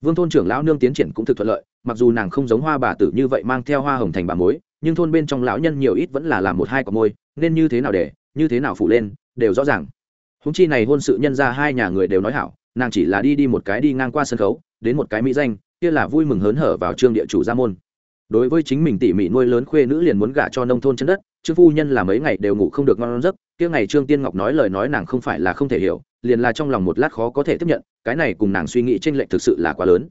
vương thôn trưởng lão nương tiến triển cũng thực thuận lợi, mặc dù nàng không giống hoa bà tử như vậy mang theo hoa hồng thành bà mối, nhưng thôn bên trong lão nhân nhiều ít vẫn là làm một hai quả môi nên như thế nào để, như thế nào phủ lên, đều rõ ràng. Húng chi này hôn sự nhân ra hai nhà người đều nói hảo, nàng chỉ là đi đi một cái đi ngang qua sân khấu, đến một cái mỹ danh, kia là vui mừng hớn hở vào trương địa chủ gia môn. Đối với chính mình tỉ mỉ nuôi lớn khuê nữ liền muốn gả cho nông thôn chân đất, trương phu nhân là mấy ngày đều ngủ không được ngon giấc, kia ngày trương tiên ngọc nói lời nói nàng không phải là không thể hiểu, liền là trong lòng một lát khó có thể tiếp nhận, cái này cùng nàng suy nghĩ t r ê n lệch thực sự là quá lớn.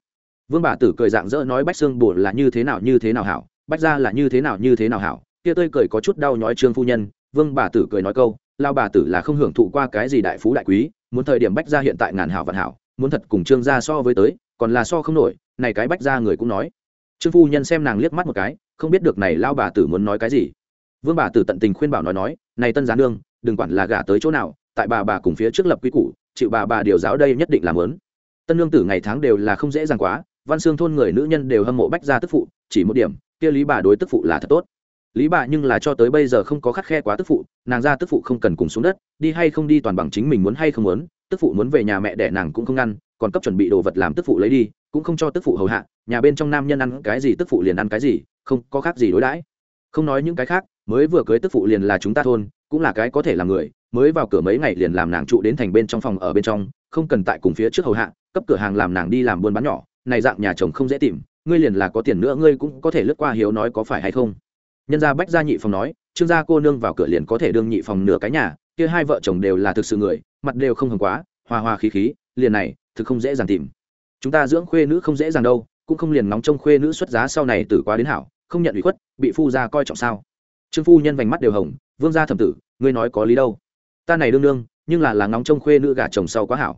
Vương bà tử cười dạng dỡ nói bách xương bồ là như thế nào, như thế nào hảo, bách ra là như thế nào, như thế nào hảo, kia tươi cười có chút đau nhói trương phu nhân vương bà tử cười nói câu lao bà tử là không hưởng thụ qua cái gì đại phú đại quý, muốn thời điểm bách ra hiện tại ngàn hảo vạn hảo, muốn thật cùng trương gia so với tới, còn là so không nổi, này cái bách ra người cũng nói. Trương phu nhân xem nàng liếc mắt một cái, không biết được này lao bà tử muốn nói cái gì. Vương bà tử tận tình khuyên bảo nói nói, này tân gián nương, đừng quản là gả tới chỗ nào, tại bà bà cùng phía trước lập quy củ, chịu bà bà điều giáo đây nhất định làm lớn tân lương tử ngày tháng đều là không dễ dàng quá, văn xương thôn người nữ nhân đều hâm mộ bách gia tức phụ, chỉ một điểm, kia lý bà đối tức phụ là thật tốt lý bà nhưng là cho tới bây giờ không có khắc khe quá tức phụ, nàng ra tức phụ không cần cùng xuống đất, đi hay không đi toàn bằng chính mình muốn hay không muốn, tức phụ muốn về nhà mẹ đẻ nàng cũng không ngăn, còn cấp chuẩn bị đồ vật làm tức phụ lấy đi, cũng không cho tức phụ hầu hạ, nhà bên trong nam nhân ăn cái gì tức phụ liền ăn cái gì, không có khác gì đối đãi. Không nói những cái khác, mới vừa cưới tức phụ liền là chúng ta thôn, cũng là cái có thể làm người, mới vào cửa mấy ngày liền làm nàng trụ đến thành bên trong phòng ở bên trong, không cần tại cùng phía trước hầu hạ, cấp cửa hàng làm nàng đi làm buôn bán nhỏ, này dạng nhà chồng không dễ tìm, ngươi liền là có tiền nữa ngươi cũng có thể lướt qua hiếu nói có phải hay không nhân gia bách gia nhị phòng nói, trương gia cô nương vào cửa liền có thể đương nhị phòng nửa cái nhà, kia hai vợ chồng đều là thực sự người, mặt đều không hồng quá, hòa hòa khí khí, liền này, thực không dễ dàng tìm. Chúng ta dưỡng khuê nữ không dễ dàng đâu, cũng không liền nóng trong khuê nữ xuất giá sau này tử quá đến hảo, không nhận ủy khuất, bị phu gia coi trọng sao? Trương phu nhân vành mắt đều hồng, vương gia thẩm tử, ngươi nói có lý đâu. Ta này đương đương, nhưng là là nóng trông khuê nữ gả chồng sau quá hảo.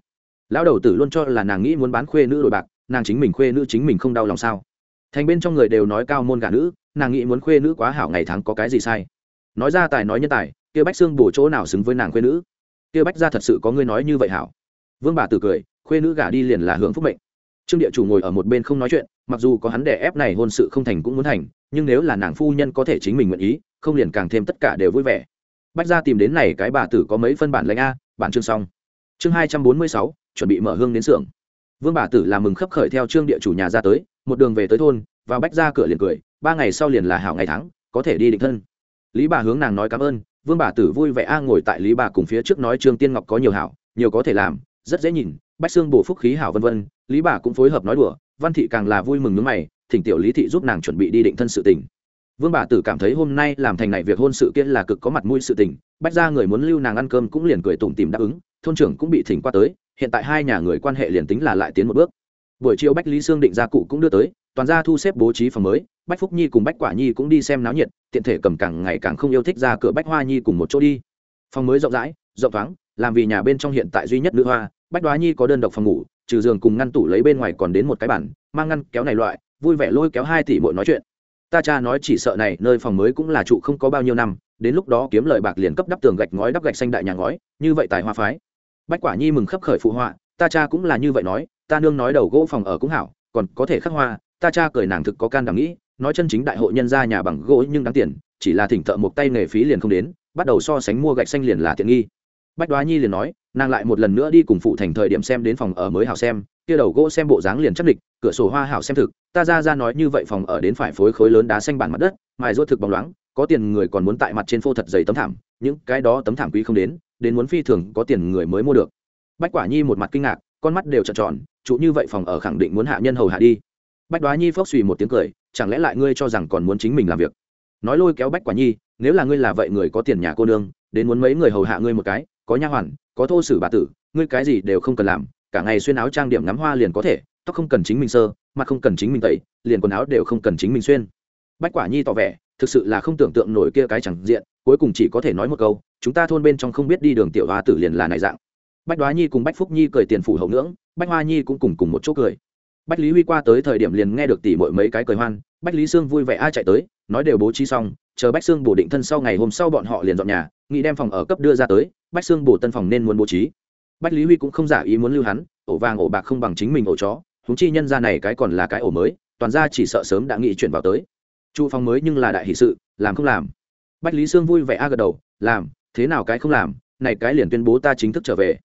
Lão đầu tử luôn cho là nàng nghĩ muốn bán khuê nữ đổi bạc, nàng chính mình khuê nữ chính mình không đau lòng sao? Thành bên trong người đều nói cao môn gả nữ nàng nghĩ muốn khuê nữ quá hảo ngày tháng có cái gì sai? Nói ra tài nói nhân tài kia bách xương bổ chỗ nào xứng với nàng khuê nữ? Kia bách ra thật sự có ngươi nói như vậy hảo? Vương bà tử cười, khuê nữ gả đi liền là hưởng phúc mệnh. Trương địa chủ ngồi ở một bên không nói chuyện, mặc dù có hắn đẻ ép này hôn sự không thành cũng muốn thành, nhưng nếu là nàng phu nhân có thể chính mình nguyện ý, không liền càng thêm tất cả đều vui vẻ. Bách ra tìm đến này cái bà tử có mấy phân bản lãnh a, bản chương xong. Chương hai trăm bốn mươi sáu, chuẩn bị mở hương đến xưởng. Vương bà tử làm mừng khấp khởi theo trương địa chủ nhà ra tới một đường về tới thôn và bách ra cửa liền cười, ba ngày sau liền là hảo ngày tháng, có thể đi định thân. Lý bà hướng nàng nói cảm ơn, vương bà tử vui vẻ a ngồi tại lý bà cùng phía trước nói trương tiên ngọc có nhiều hảo, nhiều có thể làm, rất dễ nhìn, bách xương bổ phúc khí hảo vân vân, lý bà cũng phối hợp nói đùa, văn thị càng là vui mừng nước mày, thỉnh tiểu lý thị giúp nàng chuẩn bị đi định thân sự tình. Vương bà tử cảm thấy hôm nay làm thành này việc hôn sự kia là cực có mặt mũi sự tình, bách ra người muốn lưu nàng ăn cơm cũng liền cười tủm tìm đáp ứng, thôn trưởng cũng bị thỉnh qua tới, hiện tại hai nhà người quan hệ liền tính là lại tiến một bước buổi chiều bách lý sương định gia cụ cũng đưa tới, toàn gia thu xếp bố trí phòng mới, bách phúc nhi cùng bách quả nhi cũng đi xem náo nhiệt, tiện thể cầm càng ngày càng không yêu thích ra cửa bách hoa nhi cùng một chỗ đi. Phòng mới rộng rãi, rộng thoáng, làm vì nhà bên trong hiện tại duy nhất nữ hoa, bách đoá nhi có đơn độc phòng ngủ, trừ giường cùng ngăn tủ lấy bên ngoài còn đến một cái bản mang ngăn kéo này loại, vui vẻ lôi kéo hai tỷ muội nói chuyện. Ta cha nói chỉ sợ này, nơi phòng mới cũng là trụ không có bao nhiêu năm, đến lúc đó kiếm lời bạc liền cấp đắp tường gạch ngói đắp gạch xanh đại nhà ngói, như vậy tài hoa phái. Bách quả nhi mừng khấp khởi phụ họa, ta cha cũng là như vậy nói ta nương nói đầu gỗ phòng ở cũng hảo, còn có thể khắc hoa, ta cha cười nàng thực có can đảm nghĩ, nói chân chính đại hội nhân ra nhà bằng gỗ nhưng đáng tiền, chỉ là thỉnh thợ một tay nghề phí liền không đến, bắt đầu so sánh mua gạch xanh liền là tiện nghi. Bách đoá nhi liền nói, nàng lại một lần nữa đi cùng phụ thành thời điểm xem đến phòng ở mới hảo xem, kia đầu gỗ xem bộ dáng liền chắc địch, cửa sổ hoa hảo xem thực, ta ra ra nói như vậy phòng ở đến phải phối khối lớn đá xanh bản mặt đất, mài rốt thực bóng loáng, có tiền người còn muốn tại mặt trên phô thật dày tấm thảm, những cái đó tấm thảm quý không đến đến muốn phi thường có tiền người mới mua được. Bách quả nhi một mặt kinh ngạc con mắt đều trợn tròn trụ như vậy phòng ở khẳng định muốn hạ nhân hầu hạ đi. Bách đoá nhi phốc suy một tiếng cười, chẳng lẽ lại ngươi cho rằng còn muốn chính mình làm việc? Nói lôi kéo bách quả nhi, nếu là ngươi là vậy người có tiền nhà cô nương, đến muốn mấy người hầu hạ ngươi một cái, có nha hoàn, có thô sử bà tử, ngươi cái gì đều không cần làm, cả ngày xuyên áo trang điểm ngắm hoa liền có thể, tóc không cần chính mình sơ, mặt không cần chính mình tẩy, liền quần áo đều không cần chính mình xuyên. Bách quả nhi tỏ vẻ, thực sự là không tưởng tượng nổi kia cái chẳng diện, cuối cùng chỉ có thể nói một câu, chúng ta thôn bên trong không biết đi đường tiểu hoa tử liền là này dạng bách đoá nhi cùng bách phúc nhi cười tiền phủ hậu ngưỡng, bách hoa nhi cũng cùng cùng một chỗ cười. Bách lý huy qua tới thời điểm liền nghe được tỉ mọi mấy cái cười hoan, bách lý sương vui vẻ ai chạy tới, nói đều bố trí xong, chờ bách sương bổ định thân sau ngày hôm sau bọn họ liền dọn nhà nghị đem phòng ở cấp đưa ra tới, bách sương bổ tân phòng nên muốn bố trí. Bách lý huy cũng không giả ý muốn lưu hắn, ổ vàng ổ bạc không bằng chính mình ổ chó húng chi nhân ra này cái còn là cái ổ mới, toàn ra chỉ sợ sớm đã nghĩ chuyển vào tới. Trụ phòng mới nhưng là đại hỷ sự, làm không làm. Bách lý sương vui vẻ a gật đầu, làm, thế nào cái không làm, này cái liền tuyên bố ta chính thức trở về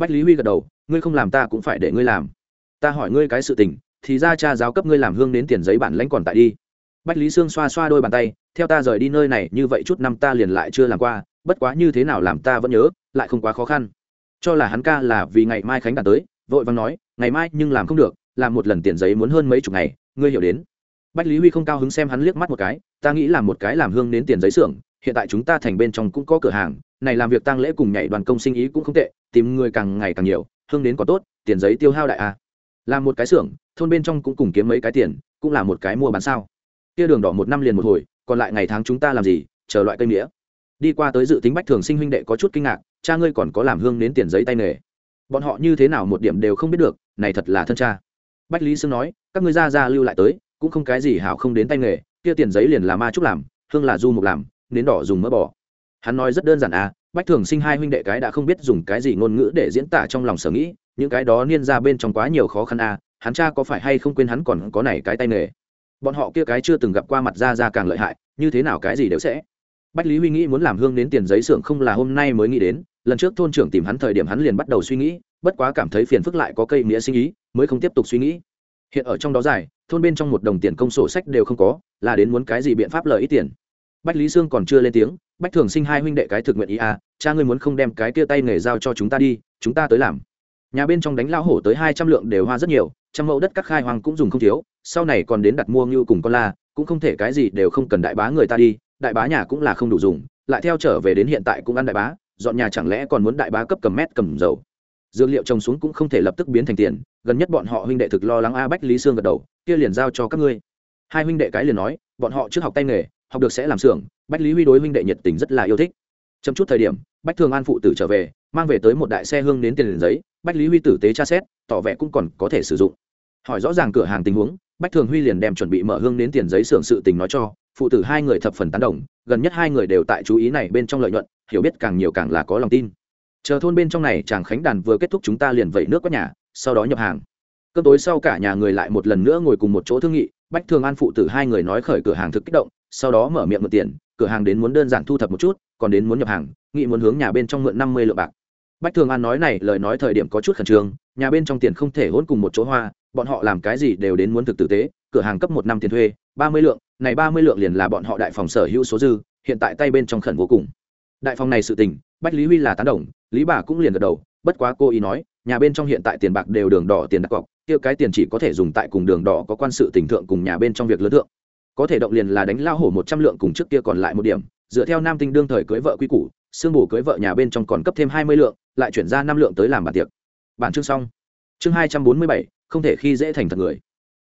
bách lý huy gật đầu, ngươi không làm ta cũng phải để ngươi làm. Ta hỏi ngươi cái sự tình, thì ra cha giáo cấp ngươi làm hương đến tiền giấy bản lãnh còn tại đi. Bách lý sương xoa xoa đôi bàn tay, theo ta rời đi nơi này, như vậy chút năm ta liền lại chưa làm qua, bất quá như thế nào làm ta vẫn nhớ, lại không quá khó khăn. Cho là hắn ca là vì ngày mai khánh đạt tới, vội vàng nói, ngày mai nhưng làm không được, làm một lần tiền giấy muốn hơn mấy chục ngày, ngươi hiểu đến. Bách lý huy không cao hứng xem hắn liếc mắt một cái, ta nghĩ làm một cái làm hương đến tiền giấy xưởng, hiện tại chúng ta thành bên trong cũng có cửa hàng này làm việc tăng lễ cùng nhảy đoàn công sinh ý cũng không tệ, tìm người càng ngày càng nhiều, hương đến có tốt, tiền giấy tiêu hao đại a. Làm một cái xưởng, thôn bên trong cũng cùng kiếm mấy cái tiền, cũng là một cái mua bán sao. Kia đường đỏ một năm liền một hồi, còn lại ngày tháng chúng ta làm gì, chờ loại cây nghĩa đi qua tới dự tính bách thường sinh huynh đệ có chút kinh ngạc, cha ngươi còn có làm hương đến tiền giấy tay nghề. Bọn họ như thế nào một điểm đều không biết được, này thật là thân cha. Bách lý sương nói, các ngươi ra ra lưu lại tới, cũng không cái gì hảo không đến tay nghề, kia tiền giấy liền là ma trúc làm, hương là du mục làm, nến đỏ dùng mỡ bỏ hắn nói rất đơn giản à bách thường sinh hai huynh đệ cái đã không biết dùng cái gì ngôn ngữ để diễn tả trong lòng sở nghĩ, những cái đó niên ra bên trong quá nhiều khó khăn à hắn cha có phải hay không quên hắn còn có này cái tay nghề? Bọn họ kia cái chưa từng gặp qua mặt ra ra càng lợi hại, như thế nào cái gì đều sẽ. Bách lý huy nghĩ muốn làm hương đến tiền giấy xưởng không là hôm nay mới nghĩ đến, lần trước thôn trưởng tìm hắn thời điểm hắn liền bắt đầu suy nghĩ, bất quá cảm thấy phiền phức lại có cây nghĩa sinh ý, mới không tiếp tục suy nghĩ. Hiện ở trong đó dài, thôn bên trong một đồng tiền công sổ sách đều không có, là đến muốn cái gì biện pháp lợi ít tiền. Bách lý sương còn chưa lên tiếng bách thường sinh hai huynh đệ cái thực nguyện ý à cha ngươi muốn không đem cái kia tay nghề giao cho chúng ta đi, chúng ta tới làm. Nhà bên trong đánh lao hổ tới hai trăm lượng đều hoa rất nhiều, trăm mẫu đất các khai hoang cũng dùng không thiếu, sau này còn đến đặt mua ngưu cùng con la, cũng không thể cái gì đều không cần đại bá người ta đi, đại bá nhà cũng là không đủ dùng, lại theo trở về đến hiện tại cũng ăn đại bá, dọn nhà chẳng lẽ còn muốn đại bá cấp cầm mét cầm dầu. Dược liệu trồng xuống cũng không thể lập tức biến thành tiền, gần nhất bọn họ huynh đệ thực lo lắng a bách lý sương gật đầu, kia liền giao cho các ngươi. Hai huynh đệ cái liền nói, bọn họ trước học tay nghề học được sẽ làm xưởng, bách lý huy đối huynh đệ nhiệt tình rất là yêu thích. Chấm chút thời điểm, bách thường an phụ tử trở về, mang về tới một đại xe hương đến tiền liền giấy, bách lý huy tử tế tra xét, tỏ vẻ cũng còn có thể sử dụng. Hỏi rõ ràng cửa hàng tình huống, bách thường huy liền đem chuẩn bị mở hương đến tiền giấy xưởng sự tình nói cho, phụ tử hai người thập phần tán đồng, gần nhất hai người đều tại chú ý này bên trong lợi nhuận, hiểu biết càng nhiều càng là có lòng tin. Chờ thôn bên trong này chàng khánh đàn vừa kết thúc chúng ta liền vẩy nước qua nhà, sau đó nhập hàng. Cơn tối sau cả nhà người lại một lần nữa ngồi cùng một chỗ thương nghị, bách thường an phụ tử hai người nói khởi cửa hàng thực kích động sau đó mở miệng mượn tiền, cửa hàng đến muốn đơn giản thu thập một chút, còn đến muốn nhập hàng, nghị muốn hướng nhà bên trong mượn năm mươi lượng bạc. Bách thường an nói này, lời nói thời điểm có chút khẩn trương, nhà bên trong tiền không thể hôn cùng một chỗ hoa, bọn họ làm cái gì đều đến muốn thực tử tế, cửa hàng cấp một năm tiền thuê, ba mươi lượng, này ba mươi lượng liền là bọn họ đại phòng sở hữu số dư, hiện tại tay bên trong khẩn vô cùng. Đại phòng này sự tình, bách lý huy là tán đồng, lý bà cũng liền gật đầu, bất quá cô ý nói, nhà bên trong hiện tại tiền bạc đều đường đỏ, tiền đặt cọc, kia cái tiền chỉ có thể dùng tại cùng đường đỏ có quan sự tình thượng cùng nhà bên trong việc lớn thượng có thể động liền là đánh lao hổ một trăm lượng cùng trước kia còn lại một điểm, dựa theo nam tinh đương thời cưới vợ quy củ, sương bù cưới vợ nhà bên trong còn cấp thêm hai mươi lượng, lại chuyển ra năm lượng tới làm bàn tiệc. Bản chương xong. Chương hai trăm bốn mươi bảy, không thể khi dễ thành thật người.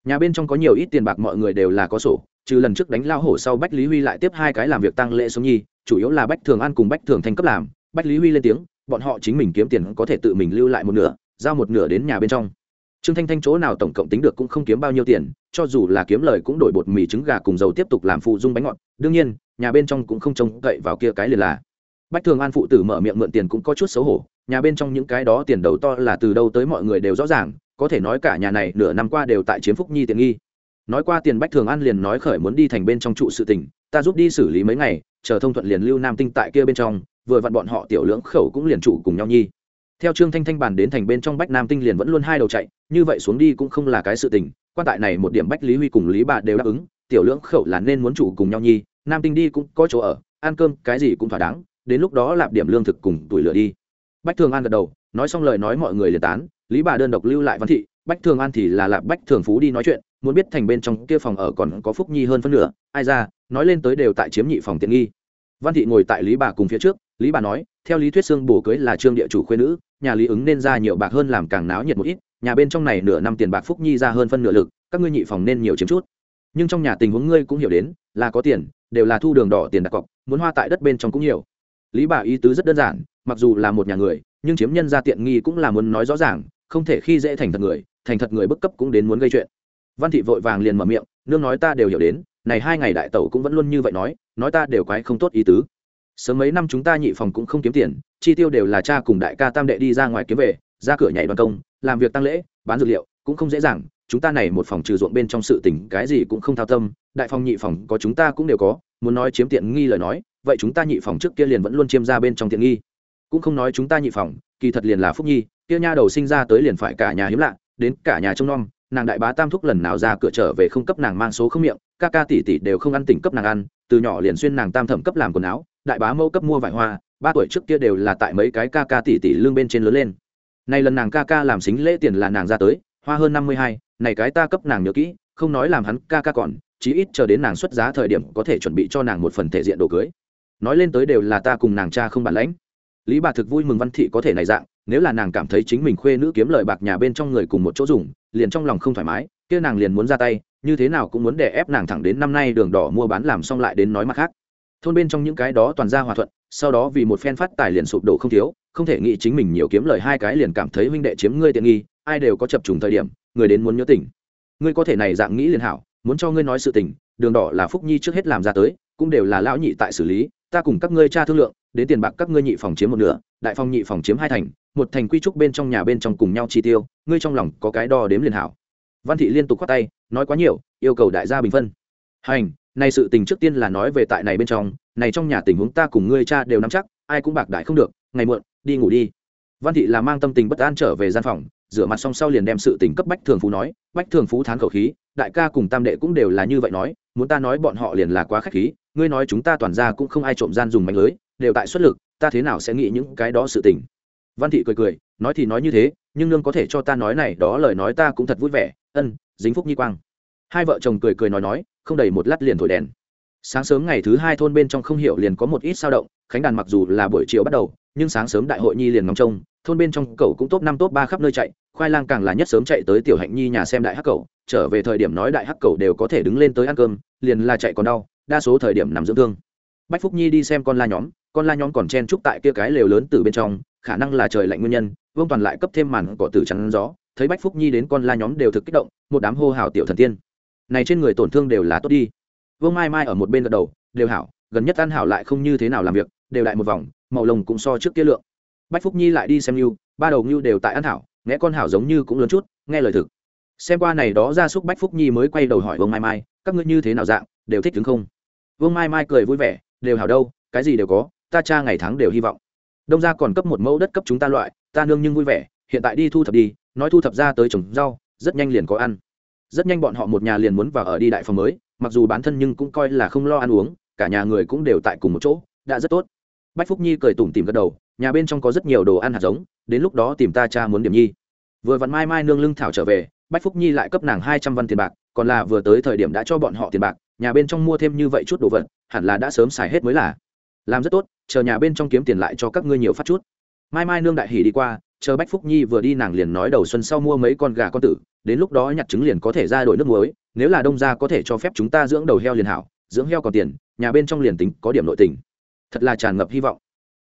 Nhà bên trong có nhiều ít tiền bạc mọi người đều là có sổ, trừ lần trước đánh lao hổ sau bách lý huy lại tiếp hai cái làm việc tăng lễ sống nhi, chủ yếu là bách thường ăn cùng bách thường thành cấp làm. Bách lý huy lên tiếng, bọn họ chính mình kiếm tiền có thể tự mình lưu lại một nửa, giao một nửa đến nhà bên trong. Trương thanh thanh chỗ nào tổng cộng tính được cũng không kiếm bao nhiêu tiền cho dù là kiếm lời cũng đổi bột mì trứng gà cùng dầu tiếp tục làm phụ dung bánh ngọt. Đương nhiên, nhà bên trong cũng không trông cậy vào kia cái liền là. Bách thường an phụ tử mở miệng mượn tiền cũng có chút xấu hổ. Nhà bên trong những cái đó tiền đầu to là từ đâu tới mọi người đều rõ ràng, có thể nói cả nhà này nửa năm qua đều tại chiếm phúc nhi tiện nghi. Nói qua tiền bách thường an liền nói khởi muốn đi thành bên trong trụ sự tình, ta giúp đi xử lý mấy ngày, chờ thông thuận liền lưu nam tinh tại kia bên trong, vừa vặn bọn họ tiểu lưỡng khẩu cũng liền trụ cùng nhau nhi. Theo trương thanh thanh bàn đến thành bên trong bách nam tinh liền vẫn luôn hai đầu chạy, như vậy xuống đi cũng không là cái sự tình quan tại này một điểm bách lý huy cùng lý bà đều đáp ứng, tiểu lưỡng khẩu là nên muốn chủ cùng nhau nhi, nam tinh đi cũng có chỗ ở, ăn cơm cái gì cũng thỏa đáng, đến lúc đó lạp điểm lương thực cùng tuổi lửa đi. Bách thường an gật đầu, nói xong lời nói mọi người liền tán, lý bà đơn độc lưu lại văn thị, bách thường an thì là lạp bách thường phú đi nói chuyện, muốn biết thành bên trong kia phòng ở còn có phúc nhi hơn phân nửa, ai ra, nói lên tới đều tại chiếm nhị phòng tiện nghi. Văn thị ngồi tại lý bà cùng phía trước, lý bà nói, theo lý thuyết xương bổ cưới là trương địa chủ khuyên nữ, nhà lý ứng nên ra nhiều bạc hơn làm càng náo nhiệt một ít nhà bên trong này nửa năm tiền bạc phúc nhi ra hơn phân nửa lực, các ngươi nhị phòng nên nhiều chiếm chút. Nhưng trong nhà tình huống ngươi cũng hiểu đến, là có tiền, đều là thu đường đỏ tiền đặt cọc, muốn hoa tại đất bên trong cũng nhiều. Lý bà ý tứ rất đơn giản, mặc dù là một nhà người, nhưng chiếm nhân ra tiện nghi cũng là muốn nói rõ ràng, không thể khi dễ thành thật người, thành thật người bức cấp cũng đến muốn gây chuyện. Văn thị vội vàng liền mở miệng, nương nói ta đều hiểu đến, này hai ngày đại tẩu cũng vẫn luôn như vậy nói nói ta đều quái không tốt ý tứ. Sớm mấy năm chúng ta nhị phòng cũng không kiếm tiền, chi tiêu đều là cha cùng đại ca tam đệ đi ra ngoài kiếm về ra cửa nhảy đoàn công, làm việc tăng lễ, bán dược liệu, cũng không dễ dàng, chúng ta này một phòng trừ ruộng bên trong sự tình, cái gì cũng không thao tâm, đại phòng nhị phòng có chúng ta cũng đều có, muốn nói chiếm tiện nghi lời nói, vậy chúng ta nhị phòng trước kia liền vẫn luôn chiêm ra bên trong tiện nghi. Cũng không nói chúng ta nhị phòng, kỳ thật liền là phúc nhi, kia nha đầu sinh ra tới liền phải cả nhà hiếm lạ, đến cả nhà trông nom, nàng đại bá tam thúc lần nào ra cửa trở về không cấp nàng mang số không miệng, ca ca tỷ tỷ đều không ăn tỉnh cấp nàng ăn, từ nhỏ liền xuyên nàng tam thẩm cấp làm quần áo, đại bá mẫu cấp mua vải hoa, ba tuổi trước kia đều là tại mấy cái ca ca tỷ tỷ lương bên trên lớn lên này lần nàng ca ca làm xính lễ tiền là nàng ra tới, hoa hơn năm mươi hai, này cái ta cấp nàng nhớ kỹ, không nói làm hắn ca ca còn, chí ít chờ đến nàng xuất giá thời điểm có thể chuẩn bị cho nàng một phần thể diện đồ cưới. Nói lên tới đều là ta cùng nàng cha không bản lãnh. Lý bà thực vui mừng văn thị có thể này dạng, nếu là nàng cảm thấy chính mình khuê nữ kiếm lời bạc nhà bên trong người cùng một chỗ dùng, liền trong lòng không thoải mái, kia nàng liền muốn ra tay, như thế nào cũng muốn để ép nàng thẳng đến năm nay đường đỏ mua bán làm xong lại đến nói mặt khác. Thôn bên trong những cái đó toàn ra hòa thuận, sau đó vì một phen phát tài liền sụp đổ không thiếu không thể nghĩ chính mình nhiều kiếm lời hai cái liền cảm thấy huynh đệ chiếm ngươi tiện nghi, ai đều có chập trùng thời điểm, người đến muốn nhớ tỉnh ngươi có thể này dạng nghĩ liền hảo, muốn cho ngươi nói sự tình, đường đỏ là phúc nhi trước hết làm ra tới, cũng đều là lão nhị tại xử lý, ta cùng các ngươi cha thương lượng, đến tiền bạc các ngươi nhị phòng chiếm một nửa, đại phòng nhị phòng chiếm hai thành, một thành quy trúc bên trong nhà bên trong cùng nhau chi tiêu, ngươi trong lòng có cái đo đếm liền hảo. Văn thị liên tục khoát tay, nói quá nhiều, yêu cầu đại gia bình phân. Hành, này sự tình trước tiên là nói về tại này bên trong, này trong nhà tình huống ta cùng ngươi cha đều nắm chắc ai cũng bạc đại không được, ngày muộn, đi ngủ đi. Văn thị là mang tâm tình bất an trở về gian phòng, rửa mặt xong sau liền đem sự tình cấp bách thường phú nói, bách thường phú thán khẩu khí, đại ca cùng tam đệ cũng đều là như vậy nói, muốn ta nói bọn họ liền là quá khách khí, ngươi nói chúng ta toàn ra cũng không ai trộm gian dùng mạnh lưới, đều tại xuất lực, ta thế nào sẽ nghĩ những cái đó sự tình? Văn thị cười cười, nói thì nói như thế, nhưng nương có thể cho ta nói này đó lời nói ta cũng thật vui vẻ, ân, dính phúc nhi quang. Hai vợ chồng cười cười nói nói, không đầy một lát liền thổi đèn sáng sớm ngày thứ hai thôn bên trong không hiểu liền có một ít sao động, khánh đàn mặc dù là buổi chiều bắt đầu, nhưng sáng sớm đại hội nhi liền ngóng trông, thôn bên trong cậu cũng top năm, top ba khắp nơi chạy, khoai lang càng là nhất sớm chạy tới tiểu hạnh nhi nhà xem đại hắc cậu, trở về thời điểm nói đại hắc cậu đều có thể đứng lên tới ăn cơm, liền là chạy còn đau, đa số thời điểm nằm dưỡng thương. Bách phúc nhi đi xem con la nhóm, con la nhóm còn chen trúc tại kia cái lều lớn từ bên trong, khả năng là trời lạnh nguyên nhân, vương toàn lại cấp thêm màn cỏ tử chắn gió, thấy bách phúc nhi đến con la nhóm đều thực kích động, một đám hô hào tiểu thần tiên. Này trên người tổn thương đều là tốt đi vương mai mai ở một bên gật đầu, đều hảo, gần nhất ăn hảo lại không như thế nào làm việc, đều đại một vòng, màu lồng cũng so trước kia lượng. Bách phúc nhi lại đi xem như ba đầu như đều tại ăn hảo, nghe con hảo giống như cũng lớn chút, nghe lời thực. Xem qua này đó ra xúc bách phúc nhi mới quay đầu hỏi vương mai mai, các ngươi như thế nào dạng, đều thích đứng không? Vương mai mai cười vui vẻ, đều hảo đâu, cái gì đều có, ta cha ngày tháng đều hy vọng. Đông ra còn cấp một mẫu đất cấp chúng ta loại, ta nương nhưng vui vẻ, hiện tại đi thu thập đi, nói thu thập ra tới trồng rau, rất nhanh liền có ăn. Rất nhanh bọn họ một nhà liền muốn vào ở đi đại phòng mới mặc dù bán thân nhưng cũng coi là không lo ăn uống, cả nhà người cũng đều tại cùng một chỗ, đã rất tốt. Bách phúc nhi cười tủm tìm gật đầu, nhà bên trong có rất nhiều đồ ăn hạt giống, đến lúc đó tìm ta cha muốn điểm nhi. Vừa vặn mai mai nương lưng thảo trở về, bách phúc nhi lại cấp nàng hai trăm văn tiền bạc, còn là vừa tới thời điểm đã cho bọn họ tiền bạc, nhà bên trong mua thêm như vậy chút đồ vật, hẳn là đã sớm xài hết mới là. Làm rất tốt, chờ nhà bên trong kiếm tiền lại cho các ngươi nhiều phát chút. Mai mai nương đại hỉ đi qua chờ bách phúc nhi vừa đi nàng liền nói đầu xuân sau mua mấy con gà con tử, đến lúc đó nhặt trứng liền có thể ra đổi nước muối, nếu là đông gia có thể cho phép chúng ta dưỡng đầu heo liền hảo, dưỡng heo còn tiền, nhà bên trong liền tính, có điểm nội tình. Thật là tràn ngập hy vọng.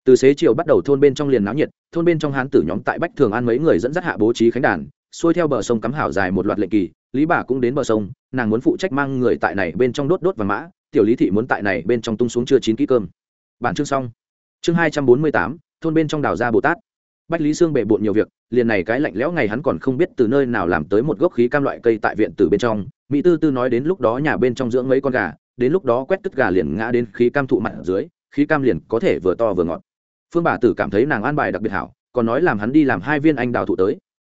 Từ xế chiều bắt đầu thôn bên trong liền náo nhiệt, thôn bên trong hán tử nhóm tại bách thường an mấy người dẫn dắt hạ bố trí khánh đàn, xuôi theo bờ sông cắm hảo dài một loạt lệnh kỳ, lý bà cũng đến bờ sông, nàng muốn phụ trách mang người tại này bên trong đốt đốt và mã, tiểu lý thị muốn tại này bên trong tung xuống chưa chín kỹ cơm. Bản chương xong. Chương hai trăm bốn mươi tám, thôn bên trong đào ra bồ tát bách lý sương bề bộn nhiều việc, liền này cái lạnh lẽo ngày hắn còn không biết từ nơi nào làm tới một gốc khí cam loại cây tại viện từ bên trong. Mỹ tư tư nói đến lúc đó nhà bên trong dưỡng mấy con gà, đến lúc đó quét tất gà liền ngã đến khí cam thụ mặt dưới, khí cam liền có thể vừa to vừa ngọt. Phương bà tử cảm thấy nàng an bài đặc biệt hảo, còn nói làm hắn đi làm hai viên anh đào thụ tới.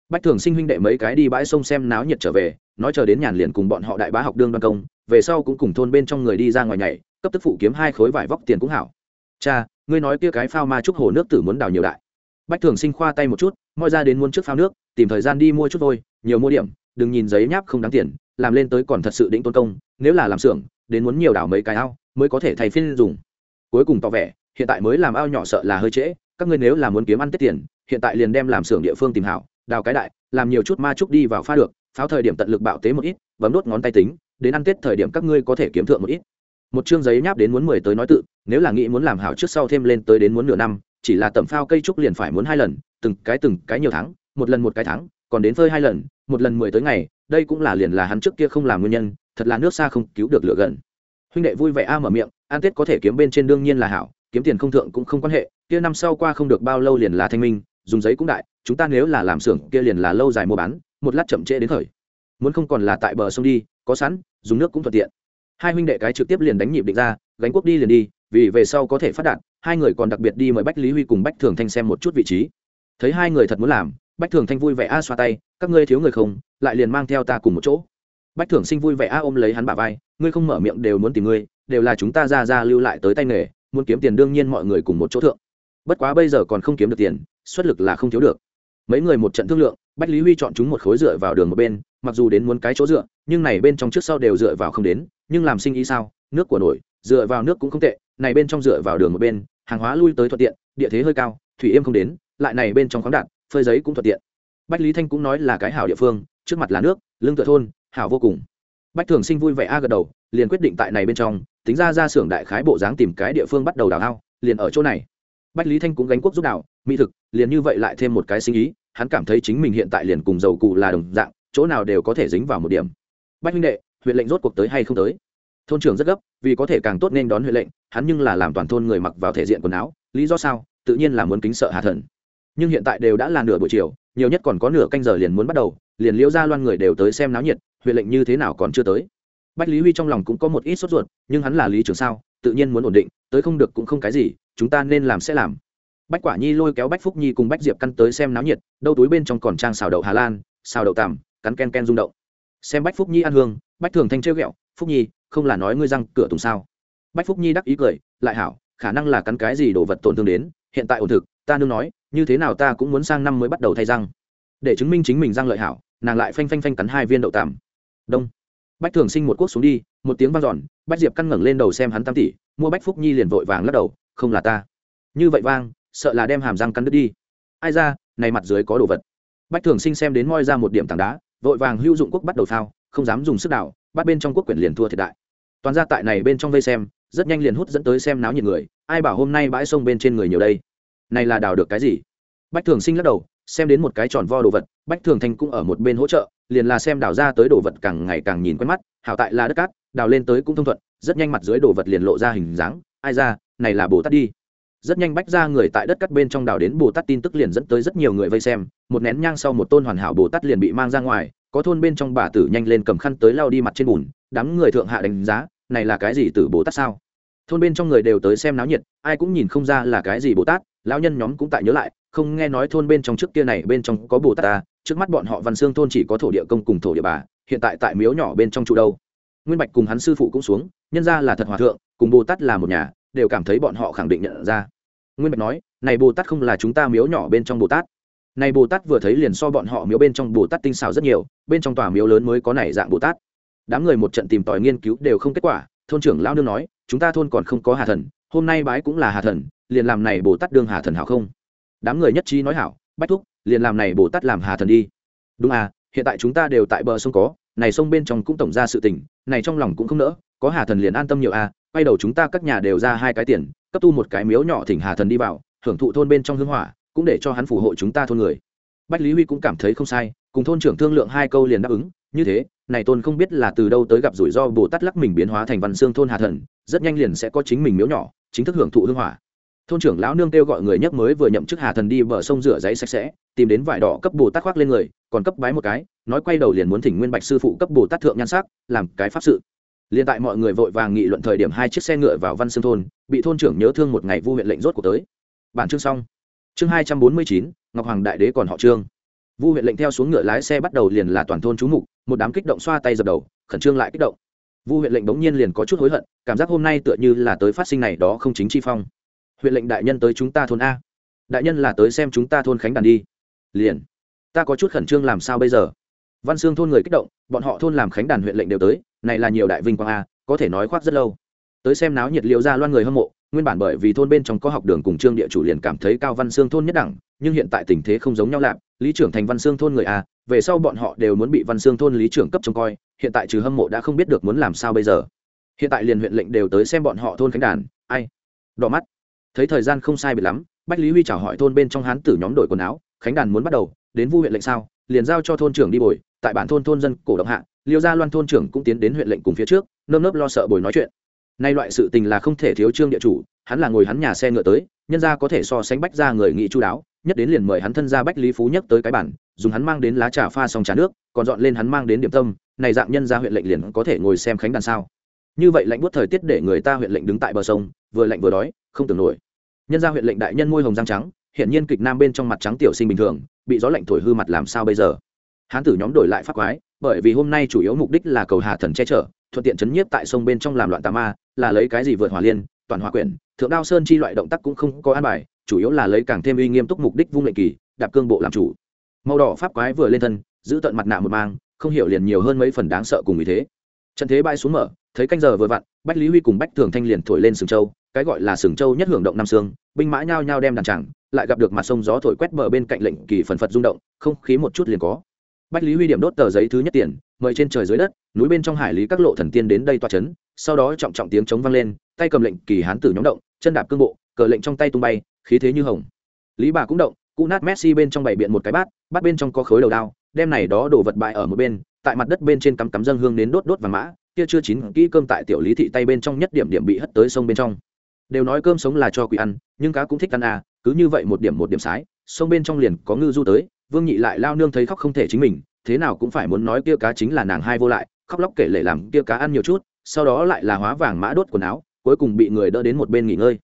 Bách thường sinh huynh đệ mấy cái đi bãi sông xem náo nhiệt trở về, nói chờ đến nhàn liền cùng bọn họ đại bá học đương đoan công, về sau cũng cùng thôn bên trong người đi ra ngoài nhảy, cấp tức phụ kiếm hai khối vải vóc tiền cũng hảo. Cha, ngươi nói kia cái phao ma trúc hồ nước tử muốn đào nhiều đại bách thường sinh khoa tay một chút, moi ra đến muốn trước phao nước, tìm thời gian đi mua chút thôi nhiều mua điểm, đừng nhìn giấy nháp không đáng tiền, làm lên tới còn thật sự định tôn công, nếu là làm xưởng, đến muốn nhiều đảo mấy cái ao, mới có thể thay phiên dùng. Cuối cùng tỏ vẻ, hiện tại mới làm ao nhỏ sợ là hơi trễ, các ngươi nếu là muốn kiếm ăn tiết tiền, hiện tại liền đem làm xưởng địa phương tìm hảo, đào cái đại, làm nhiều chút ma trúc đi vào pha được, pháo thời điểm tận lực bạo tế một ít, bấm đốt ngón tay tính, đến ăn tết thời điểm các ngươi có thể kiếm thượng một ít. Một chương giấy nháp đến muốn mười tới nói tự, nếu là nghĩ muốn làm hảo trước sau thêm lên tới đến muốn nửa năm chỉ là tẩm phao cây trúc liền phải muốn hai lần, từng cái từng cái nhiều tháng, một lần một cái tháng, còn đến phơi hai lần, một lần mười tới ngày, đây cũng là liền là hắn trước kia không làm nguyên nhân, thật là nước xa không cứu được lửa gần. Huynh đệ vui vẻ a mở miệng an tết có thể kiếm bên trên đương nhiên là hảo, kiếm tiền không thượng cũng không quan hệ, kia năm sau qua không được bao lâu liền là thanh minh, dùng giấy cũng đại, chúng ta nếu là làm xưởng kia liền là lâu dài mua bán, một lát chậm trễ đến khởi. Muốn không còn là tại bờ sông đi, có sẵn, dùng nước cũng thuận tiện. Hai huynh đệ cái trực tiếp liền đánh nhịp định ra, gánh quốc đi liền đi vì về sau có thể phát đạt, hai người còn đặc biệt đi mời bách lý huy cùng bách thường thanh xem một chút vị trí. Thấy hai người thật muốn làm, bách thường thanh vui vẻ a xoa tay, các ngươi thiếu người không, lại liền mang theo ta cùng một chỗ. Bách thường sinh vui vẻ a ôm lấy hắn bả vai, ngươi không mở miệng đều muốn tìm ngươi, đều là chúng ta ra ra lưu lại tới tay nghề, muốn kiếm tiền đương nhiên mọi người cùng một chỗ thượng. Bất quá bây giờ còn không kiếm được tiền, xuất lực là không thiếu được. Mấy người một trận thương lượng, bách lý huy chọn chúng một khối dựa vào đường một bên, mặc dù đến muốn cái chỗ dựa, nhưng này bên trong trước sau đều dựa vào không đến, nhưng làm sinh ý sao, nước của nổi, dựa vào nước cũng không tệ này bên trong dựa vào đường một bên, hàng hóa lui tới thuận tiện, địa thế hơi cao, thủy êm không đến, lại này bên trong khoáng đạn phơi giấy cũng thuận tiện. Bách lý thanh cũng nói là cái hảo địa phương, trước mặt là nước lương tựa thôn, hảo vô cùng. Bách thường sinh vui vẻ a gật đầu, liền quyết định tại này bên trong, tính ra ra xưởng đại khái bộ dáng tìm cái địa phương bắt đầu đào ao, liền ở chỗ này. Bách lý thanh cũng gánh quốc giúp đào mỹ thực, liền như vậy lại thêm một cái sinh ý, hắn cảm thấy chính mình hiện tại liền cùng dầu cụ là đồng dạng, chỗ nào đều có thể dính vào một điểm. Bách huynh đệ, huyện lệnh rốt cuộc tới hay không tới? Thôn trưởng rất gấp, vì có thể càng tốt nên đón huyện lệnh hắn nhưng là làm toàn thôn người mặc vào thể diện quần áo, lý do sao? Tự nhiên là muốn kính sợ hạ thần. Nhưng hiện tại đều đã là nửa buổi chiều, nhiều nhất còn có nửa canh giờ liền muốn bắt đầu, liền liễu ra loan người đều tới xem náo nhiệt, huyện lệnh như thế nào còn chưa tới. Bách lý huy trong lòng cũng có một ít sốt ruột, nhưng hắn là lý trưởng sao, tự nhiên muốn ổn định, tới không được cũng không cái gì, chúng ta nên làm sẽ làm. Bách quả nhi lôi kéo bách phúc nhi cùng bách diệp căn tới xem náo nhiệt, đâu túi bên trong còn trang xào đậu hà lan, xào đậu tằm, cắn ken ken rung động. Xem bách phúc nhi ăn hương, bách thường thanh trêu ghẹo, phúc nhi, không là nói ngươi răng cửa tùng sao? Bách phúc nhi đắc ý cười, lại hảo, khả năng là cắn cái gì đồ vật tổn thương đến, hiện tại ổn thực, ta nương nói, như thế nào ta cũng muốn sang năm mới bắt đầu thay răng. Để chứng minh chính mình răng lợi hảo, nàng lại phanh phanh phanh cắn hai viên đậu tàm đông. Bách thường sinh một cuốc xuống đi, một tiếng vang giòn bách diệp căn ngẩng lên đầu xem hắn tam tỷ, mua bách phúc nhi liền vội vàng lắc đầu, không là ta. Như vậy vang, sợ là đem hàm răng cắn đứt đi. Ai ra, này mặt dưới có đồ vật. Bách thường sinh xem đến moi ra một điểm tảng đá, vội vàng hữu dụng quốc bắt đầu phao, không dám dùng sức đảo, bắt bên trong quốc quyển liền thua thiệt đại. Toàn ra tại này bên trong vây xem rất nhanh liền hút dẫn tới xem náo nhiệt người, ai bảo hôm nay bãi sông bên trên người nhiều đây? Này là đào được cái gì? Bách thường sinh lắc đầu, xem đến một cái tròn vo đồ vật, bách thường thanh cũng ở một bên hỗ trợ, liền là xem đào ra tới đồ vật càng ngày càng nhìn quen mắt, hảo tại là đất cát, đào lên tới cũng thông thuận, rất nhanh mặt dưới đồ vật liền lộ ra hình dáng, ai ra, này là bồ tát đi. Rất nhanh bách ra người tại đất cắt bên trong đào đến bồ tát tin tức liền dẫn tới rất nhiều người vây xem, một nén nhang sau một tôn hoàn hảo bồ tát liền bị mang ra ngoài, có thôn bên trong bà tử nhanh lên cầm khăn tới lao đi mặt trên bùn, đám người thượng hạ đánh giá, này là cái gì từ bồ tát sao? Thôn bên trong người đều tới xem náo nhiệt, ai cũng nhìn không ra là cái gì bồ tát, lão nhân nhóm cũng tại nhớ lại, không nghe nói thôn bên trong trước kia này bên trong có bồ tát ta, trước mắt bọn họ văn xương thôn chỉ có thổ địa công cùng thổ địa bà, hiện tại tại miếu nhỏ bên trong trụ đâu. Nguyên bạch cùng hắn sư phụ cũng xuống, nhân ra là thật hòa thượng, cùng bồ tát là một nhà, đều cảm thấy bọn họ khẳng định nhận ra. Nguyên bạch nói, này bồ tát không là chúng ta miếu nhỏ bên trong bồ tát. Này bồ tát vừa thấy liền so bọn họ miếu bên trong bồ tát tinh xảo rất nhiều, bên trong tòa miếu lớn mới có này dạng bồ tát. Đám người một trận tìm tòi nghiên cứu đều không kết quả, thôn trưởng lao nương nói chúng ta thôn còn không có hà thần, hôm nay bái cũng là hà thần, liền làm này bồ tát đương hà thần hảo không? Đám người nhất trí nói hảo, bách thúc, liền làm này bồ tát làm hà thần đi. Đúng à hiện tại chúng ta đều tại bờ sông có, này sông bên trong cũng tổng ra sự tình, này trong lòng cũng không nỡ, có hà thần liền an tâm nhiều à quay đầu chúng ta các nhà đều ra hai cái tiền, cấp tu một cái miếu nhỏ thỉnh hà thần đi vào, hưởng thụ thôn bên trong hương hỏa, cũng để cho hắn phù hộ chúng ta thôn người. Bách lý huy cũng cảm thấy không sai, cùng thôn trưởng thương lượng hai câu liền đáp ứng, như thế này tôn không biết là từ đâu tới gặp rủi ro bồ tát lắc mình biến hóa thành văn xương thôn hà thần, rất nhanh liền sẽ có chính mình miếu nhỏ, chính thức hưởng thụ hương hỏa. Thôn trưởng lão nương kêu gọi người nhất mới vừa nhậm chức hà thần đi bờ sông rửa giấy sạch sẽ, tìm đến vải đỏ cấp bồ tát khoác lên người, còn cấp bái một cái, nói quay đầu liền muốn thỉnh nguyên bạch sư phụ cấp bồ tát thượng nhan sắc, làm cái pháp sự. Liền tại mọi người vội vàng nghị luận thời điểm hai chiếc xe ngựa vào văn xương thôn, bị thôn trưởng nhớ thương một ngày vu huyện lệnh rốt cuộc tới. Bản chương xong. Chương hai trăm bốn mươi chín, ngọc hoàng đại đế còn họ trương vu huyện lệnh theo xuống ngựa lái xe bắt đầu liền là toàn thôn chú mục, một đám kích động xoa tay dập đầu, khẩn trương lại kích động. Vu huyện lệnh bỗng nhiên liền có chút hối hận, cảm giác hôm nay tựa như là tới phát sinh này đó không chính chi phong. Huyện lệnh đại nhân tới chúng ta thôn a. Đại nhân là tới xem chúng ta thôn khánh đàn đi. Liền. Ta có chút khẩn trương làm sao bây giờ? Văn xương thôn người kích động, bọn họ thôn làm khánh đàn huyện lệnh đều tới, này là nhiều đại vinh quang a, có thể nói khoác rất lâu. Tới xem náo nhiệt liệu ra loan người hâm mộ nguyên bản bởi vì thôn bên trong có học đường cùng trương địa chủ liền cảm thấy cao văn xương thôn nhất đẳng, nhưng hiện tại tình thế không giống nhau lạp lý trưởng thành văn xương thôn người a, về sau bọn họ đều muốn bị văn xương thôn lý trưởng cấp trông coi, hiện tại trừ hâm mộ đã không biết được muốn làm sao bây giờ. Hiện tại liền huyện lệnh đều tới xem bọn họ thôn khánh đàn, ai? Đỏ mắt. Thấy thời gian không sai biệt lắm, bách lý huy chào hỏi thôn bên trong hán tử nhóm đổi quần áo, khánh đàn muốn bắt đầu, đến vu huyện lệnh sao? Liền giao cho thôn trưởng đi bồi, tại bản thôn thôn dân cổ động hạ, liêu gia loan thôn trưởng cũng tiến đến huyện lệnh cùng phía trước, nơm nớp lo sợ bồi nói chuyện nay loại sự tình là không thể thiếu trương địa chủ, hắn là ngồi hắn nhà xe ngựa tới, nhân ra có thể so sánh bách ra người nghị chu đáo, nhất đến liền mời hắn thân ra bách lý phú nhất tới cái bản dùng hắn mang đến lá trà pha xong trà nước, còn dọn lên hắn mang đến điểm tâm, này dạng nhân ra huyện lệnh liền có thể ngồi xem khánh đàn sao. Như vậy lạnh buốt thời tiết để người ta huyện lệnh đứng tại bờ sông, vừa lạnh vừa đói, không tưởng nổi. Nhân ra huyện lệnh đại nhân môi hồng răng trắng hiện nhiên kịch nam bên trong mặt trắng tiểu sinh bình thường, bị gió lạnh thổi hư mặt làm sao bây giờ? Hán tử nhóm đổi lại pháp quái, bởi vì hôm nay chủ yếu mục đích là cầu hà thần che chở thuận tiện chấn nhiếp tại sông bên trong làm loạn tà ma, là lấy cái gì vượt hỏa liên, toàn hỏa quyển, thượng đao sơn chi loại động tác cũng không có an bài, chủ yếu là lấy càng thêm uy nghiêm túc mục đích vung lệnh kỳ, đạp cương bộ làm chủ. Màu đỏ pháp quái vừa lên thân, giữ tận mặt nạ một mang, không hiểu liền nhiều hơn mấy phần đáng sợ cùng vì thế. Trận thế bay xuống mở, thấy canh giờ vừa vặn, bách lý huy cùng bách thường thanh liền thổi lên sừng châu, cái gọi là sừng châu nhất hưởng động nam sương binh mã nhao nhao đem đàn chẳng, lại gặp được mặt sông gió thổi quét bờ bên cạnh lệnh kỳ phần phật rung động, không khí một chút liền có bách lý huy điểm đốt tờ giấy thứ nhất tiền, mời trên trời dưới đất, núi bên trong hải lý các lộ thần tiên đến đây toa c h ấ n sau đó trọng trọng tiếng chống vang lên, tay cầm lệnh kỳ hán tử nhóm động, chân đạp cương bộ, cờ lệnh trong tay tung bay, khí thế như hồng. Lý bà cũng động, cụ nát messi bên trong bảy biện một cái bát bát bên trong có khối đầu đao, đem này đó đổ vật bại ở một bên, tại mặt đất bên trên cắm cắm dâng hương đến đốt đốt và mã, kia chưa chín kỹ cơm tại tiểu lý thị tay bên trong nhất điểm điểm bị hất tới sông bên trong. Đều nói cơm sống là cho quỷ ăn, nhưng cá cũng thích ăn à cứ như vậy một điểm một điểm sái, sông bên trong liền có ngư du tới vương nhị lại lao nương thấy khóc không thể chính mình, thế nào cũng phải muốn nói kia cá chính là nàng hai vô lại, khóc lóc kể lể làm kia cá ăn nhiều chút, sau đó lại là hóa vàng mã đốt quần áo, cuối cùng bị người đỡ đến một bên nghỉ ngơi.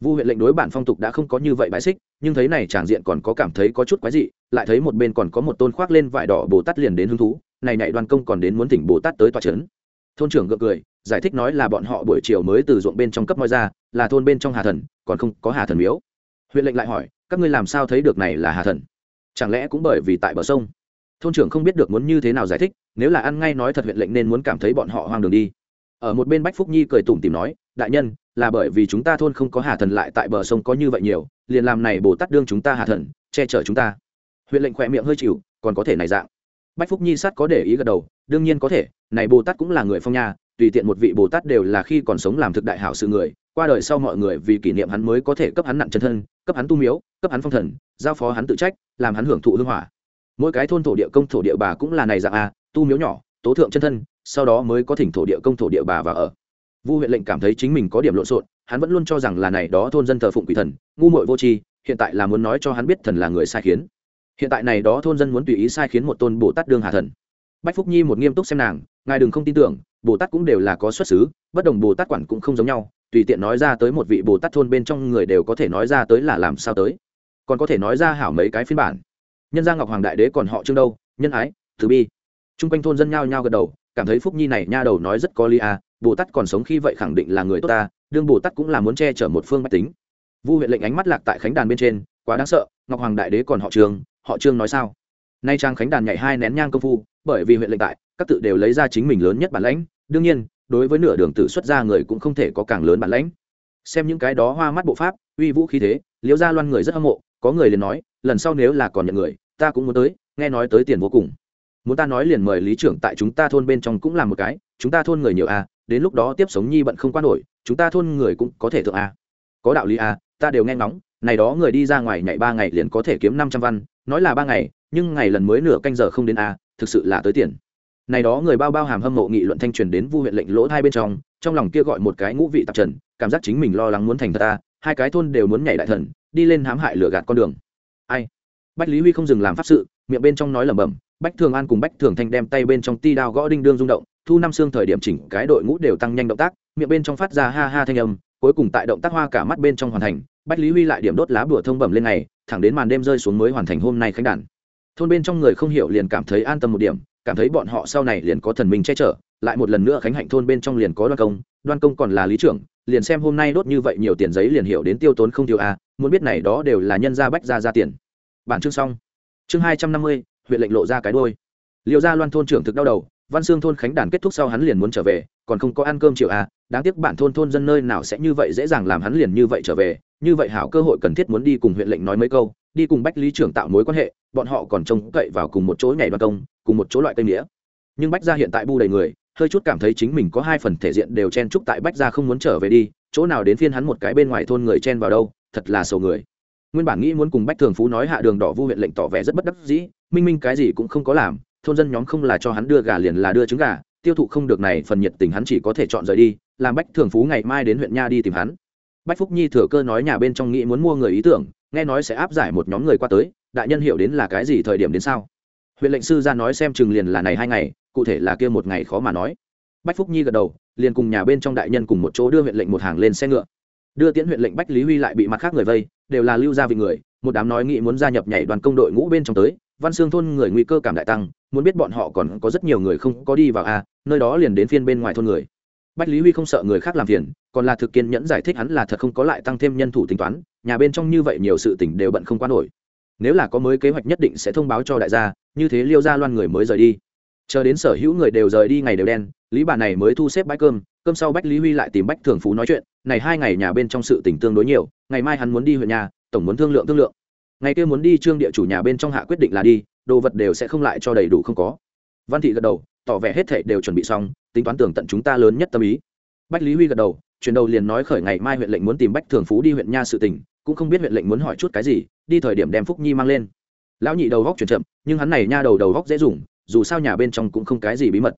Vu huyện lệnh đối bản phong tục đã không có như vậy bãi xích, nhưng thấy này tràng diện còn có cảm thấy có chút quái dị, lại thấy một bên còn có một tôn khoác lên vải đỏ bồ tát liền đến hứng thú, này nhạy đoàn công còn đến muốn thỉnh bồ tát tới tòa trấn thôn trưởng gượng cười, giải thích nói là bọn họ buổi chiều mới từ ruộng bên trong cấp moi ra, là thôn bên trong hà thần, còn không có hà thần miếu. Huyện lệnh lại hỏi, các ngươi làm sao thấy được này là hà thần? Chẳng lẽ cũng bởi vì tại bờ sông? Thôn trưởng không biết được muốn như thế nào giải thích, nếu là ăn ngay nói thật huyện lệnh nên muốn cảm thấy bọn họ hoang đường đi. Ở một bên bách phúc nhi cười tủm tìm nói, đại nhân, là bởi vì chúng ta thôn không có hà thần lại tại bờ sông có như vậy nhiều, liền làm này bồ tát đương chúng ta hà thần, che chở chúng ta. Huyện lệnh khỏe miệng hơi chịu, còn có thể này dạng. Bách phúc nhi sát có để ý gật đầu, đương nhiên có thể, này bồ tát cũng là người phong nha tùy tiện một vị bồ tát đều là khi còn sống làm thực đại hảo sự người, qua đời sau mọi người vì kỷ niệm hắn mới có thể cấp hắn nặng chân thân, cấp hắn tu miếu, cấp hắn phong thần, giao phó hắn tự trách, làm hắn hưởng thụ hưng hỏa. Mỗi cái thôn thổ địa công thổ địa bà cũng là này dạng a, tu miếu nhỏ, tố thượng chân thân, sau đó mới có thỉnh thổ địa công thổ địa bà và ở. Vu huyện lệnh cảm thấy chính mình có điểm lộn xộn, hắn vẫn luôn cho rằng là này đó thôn dân thờ phụng quỷ thần, ngu muội vô tri, hiện tại là muốn nói cho hắn biết thần là người sai khiến. Hiện tại này đó thôn dân muốn tùy ý sai khiến một tôn bồ tát đương hà thần. Bách phúc nhi một nghiêm túc xem nàng, ngài đừng không tin tưởng bồ tát cũng đều là có xuất xứ, bất đồng bồ tát quản cũng không giống nhau, tùy tiện nói ra tới một vị bồ tát thôn bên trong người đều có thể nói ra tới là làm sao tới. Còn có thể nói ra hảo mấy cái phiên bản. Nhân gia ngọc hoàng đại đế còn họ trương đâu? Nhân ái, từ bi. Trung quanh thôn dân nhao nhao gật đầu, cảm thấy phúc nhi này nha đầu nói rất có lý à bồ tát còn sống khi vậy khẳng định là người tốt ta, đương bồ tát cũng là muốn che chở một phương bách tính. Vu huyện lệnh ánh mắt lạc tại khánh đàn bên trên, quá đáng sợ, ngọc hoàng đại đế còn họ trương họ trương nói sao? Nay trang khánh đàn nhảy hai nén nhang công phu, bởi vì huyện lệnh tại, các tự đều lấy ra chính mình lớn nhất bản lãnh đương nhiên đối với nửa đường tử xuất ra người cũng không thể có càng lớn bản lãnh. Xem những cái đó hoa mắt bộ pháp uy vũ khí thế liễu gia loan người rất hâm mộ có người liền nói lần sau nếu là còn nhận người ta cũng muốn tới nghe nói tới tiền vô cùng. Muốn ta nói liền mời lý trưởng tại chúng ta thôn bên trong cũng làm một cái chúng ta thôn người nhiều a à, đến lúc đó tiếp sống nhi bận không qua nổi chúng ta thôn người cũng có thể thượng a à. có đạo lý a à, ta đều nghe ngóng này đó người đi ra ngoài nhảy ba ngày liền có thể kiếm năm trăm văn nói là ba ngày nhưng ngày lần mới nửa canh giờ không đến a thực sự là tới tiền này đó người bao bao hàm hâm mộ nghị luận thanh truyền đến vu huyện lệnh lỗ hai bên trong trong lòng kia gọi một cái ngũ vị tạp trần, cảm giác chính mình lo lắng muốn thành thật ta, hai cái thôn đều muốn nhảy đại thần, đi lên hãm hại lửa gạt con đường. Ai? Bách lý huy không dừng làm pháp sự, miệng bên trong nói lẩm bẩm, bách thường an cùng bách thường thanh đem tay bên trong ti đao gõ đinh đương rung động, thu năm xương thời điểm chỉnh cái đội ngũ đều tăng nhanh động tác, miệng bên trong phát ra ha ha thanh âm, cuối cùng tại động tác hoa cả mắt bên trong hoàn thành, bách lý huy lại điểm đốt lá bùa thông bẩm lên ngày, thẳng đến màn đêm rơi xuống mới hoàn thành hôm nay khánh đản thôn bên trong người không hiểu liền cảm thấy an tâm một điểm cảm thấy bọn họ sau này liền có thần minh che chở, lại một lần nữa khánh hạnh thôn bên trong liền có đoan công đoan công còn là lý trưởng, liền xem hôm nay đốt như vậy nhiều tiền giấy liền hiểu đến tiêu tốn không tiêu a à, muốn biết này đó đều là nhân gia bách ra ra tiền. Bản chương xong. Chương hai trăm năm mươi, huyện lệnh lộ ra cái đôi liệu gia loan thôn trưởng thực đau đầu, văn xương thôn khánh đàn kết thúc sau hắn liền muốn trở về, còn không có ăn cơm chiều à đáng tiếc bản thôn thôn dân nơi nào sẽ như vậy dễ dàng làm hắn liền như vậy trở về, như vậy hảo cơ hội cần thiết muốn đi cùng huyện lệnh nói mấy câu, đi cùng bách lý trưởng tạo mối quan hệ, bọn họ còn trông cậy vào cùng một chỗ nhảy đoàn công cùng một chỗ loại cây nghĩa nhưng bách gia hiện tại bu đầy người, hơi chút cảm thấy chính mình có hai phần thể diện đều chen chúc tại bách gia không muốn trở về đi, chỗ nào đến phiên hắn một cái bên ngoài thôn người chen vào đâu, thật là sầu người. Nguyên bản nghĩ muốn cùng bách thường phú nói hạ đường đỏ vu huyện lệnh tỏ vẻ rất bất đắc dĩ, minh minh cái gì cũng không có làm, thôn dân nhóm không là cho hắn đưa gà liền là đưa trứng gà, tiêu thụ không được này phần nhiệt tình hắn chỉ có thể chọn rời đi, làm bách thường phú ngày mai đến huyện nha đi tìm hắn. Bách phúc nhi thừa cơ nói nhà bên trong nghĩ muốn mua người ý tưởng, nghe nói sẽ áp giải một nhóm người qua tới, đại nhân hiểu đến là cái gì thời điểm đến sao? Huyện lệnh sư ra nói xem chừng liền là này hai ngày, cụ thể là kia một ngày khó mà nói. Bách phúc nhi gật đầu, liền cùng nhà bên trong đại nhân cùng một chỗ đưa huyện lệnh một hàng lên xe ngựa. Đưa tiễn huyện lệnh bách lý huy lại bị mặt khác người vây, đều là lưu gia vị người, một đám nói nghĩ muốn gia nhập nhảy đoàn công đội ngũ bên trong tới, văn xương thôn người nguy cơ cảm đại tăng, muốn biết bọn họ còn có rất nhiều người không có đi vào a nơi đó liền đến phiên bên ngoài thôn người. Bách lý huy không sợ người khác làm phiền, còn là thực kiên nhẫn giải thích hắn là thật không có lại tăng thêm nhân thủ tính toán, nhà bên trong như vậy nhiều sự tỉnh đều bận không qua nổi. Nếu là có mới kế hoạch nhất định sẽ thông báo cho đại gia như thế liêu gia loan người mới rời đi. Chờ đến sở hữu người đều rời đi ngày đều đen, lý bà này mới thu xếp bãi cơm cơm sau bách lý huy lại tìm bách thường phú nói chuyện, này hai ngày nhà bên trong sự tỉnh tương đối nhiều, ngày mai hắn muốn đi huyện nhà, tổng muốn thương lượng thương lượng. Ngày kia muốn đi trương địa chủ nhà bên trong hạ quyết định là đi, đồ vật đều sẽ không lại cho đầy đủ không có. Văn thị gật đầu, tỏ vẻ hết thệ đều chuẩn bị xong, tính toán tưởng tận chúng ta lớn nhất tâm ý. Bách lý huy gật đầu, chuyển đầu liền nói khởi ngày mai huyện lệnh muốn tìm bách thường phú đi huyện nha sự tỉnh cũng không biết huyện lệnh muốn hỏi chút cái gì, đi thời điểm đem phúc nhi mang lên lão nhị đầu góc chuyển chậm, nhưng hắn này nha đầu đầu góc dễ dùng, dù sao nhà bên trong cũng không cái gì bí mật.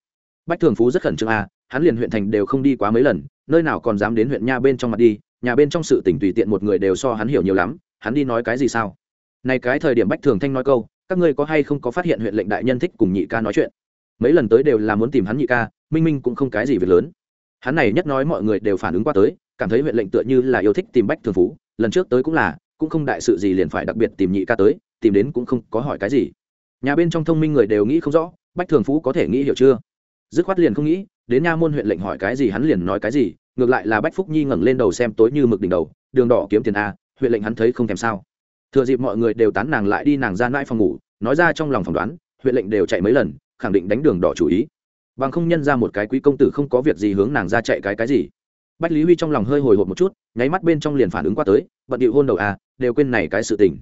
Bách thường phú rất khẩn trương à hắn liền huyện thành đều không đi quá mấy lần, nơi nào còn dám đến huyện nha bên trong mặt đi, nhà bên trong sự tỉnh tùy tiện một người đều so hắn hiểu nhiều lắm, hắn đi nói cái gì sao? Này cái thời điểm bách thường thanh nói câu, các ngươi có hay không có phát hiện huyện lệnh đại nhân thích cùng nhị ca nói chuyện? Mấy lần tới đều là muốn tìm hắn nhị ca, minh minh cũng không cái gì việc lớn. Hắn này nhất nói mọi người đều phản ứng qua tới, cảm thấy huyện lệnh tựa như là yêu thích tìm bách thường phú, lần trước tới cũng là, cũng không đại sự gì liền phải đặc biệt tìm nhị ca tới tìm đến cũng không có hỏi cái gì. Nhà bên trong thông minh người đều nghĩ không rõ, bách thường phú có thể nghĩ hiểu chưa? Dứt khoát liền không nghĩ, đến nha môn huyện lệnh hỏi cái gì hắn liền nói cái gì, ngược lại là bách phúc nhi ngẩng lên đầu xem tối như mực đỉnh đầu, đường đỏ kiếm tiền a, huyện lệnh hắn thấy không thèm sao. Thừa dịp mọi người đều tán nàng lại đi nàng ra mãi phòng ngủ, nói ra trong lòng phỏng đoán, huyện lệnh đều chạy mấy lần, khẳng định đánh đường đỏ chủ ý. Bằng không nhân ra một cái quý công tử không có việc gì hướng nàng ra chạy cái cái gì. Bách lý huy trong lòng hơi hồi hộp một chút, nháy mắt bên trong liền phản ứng qua tới, bận điệu hôn đầu à đều quên này cái sự tình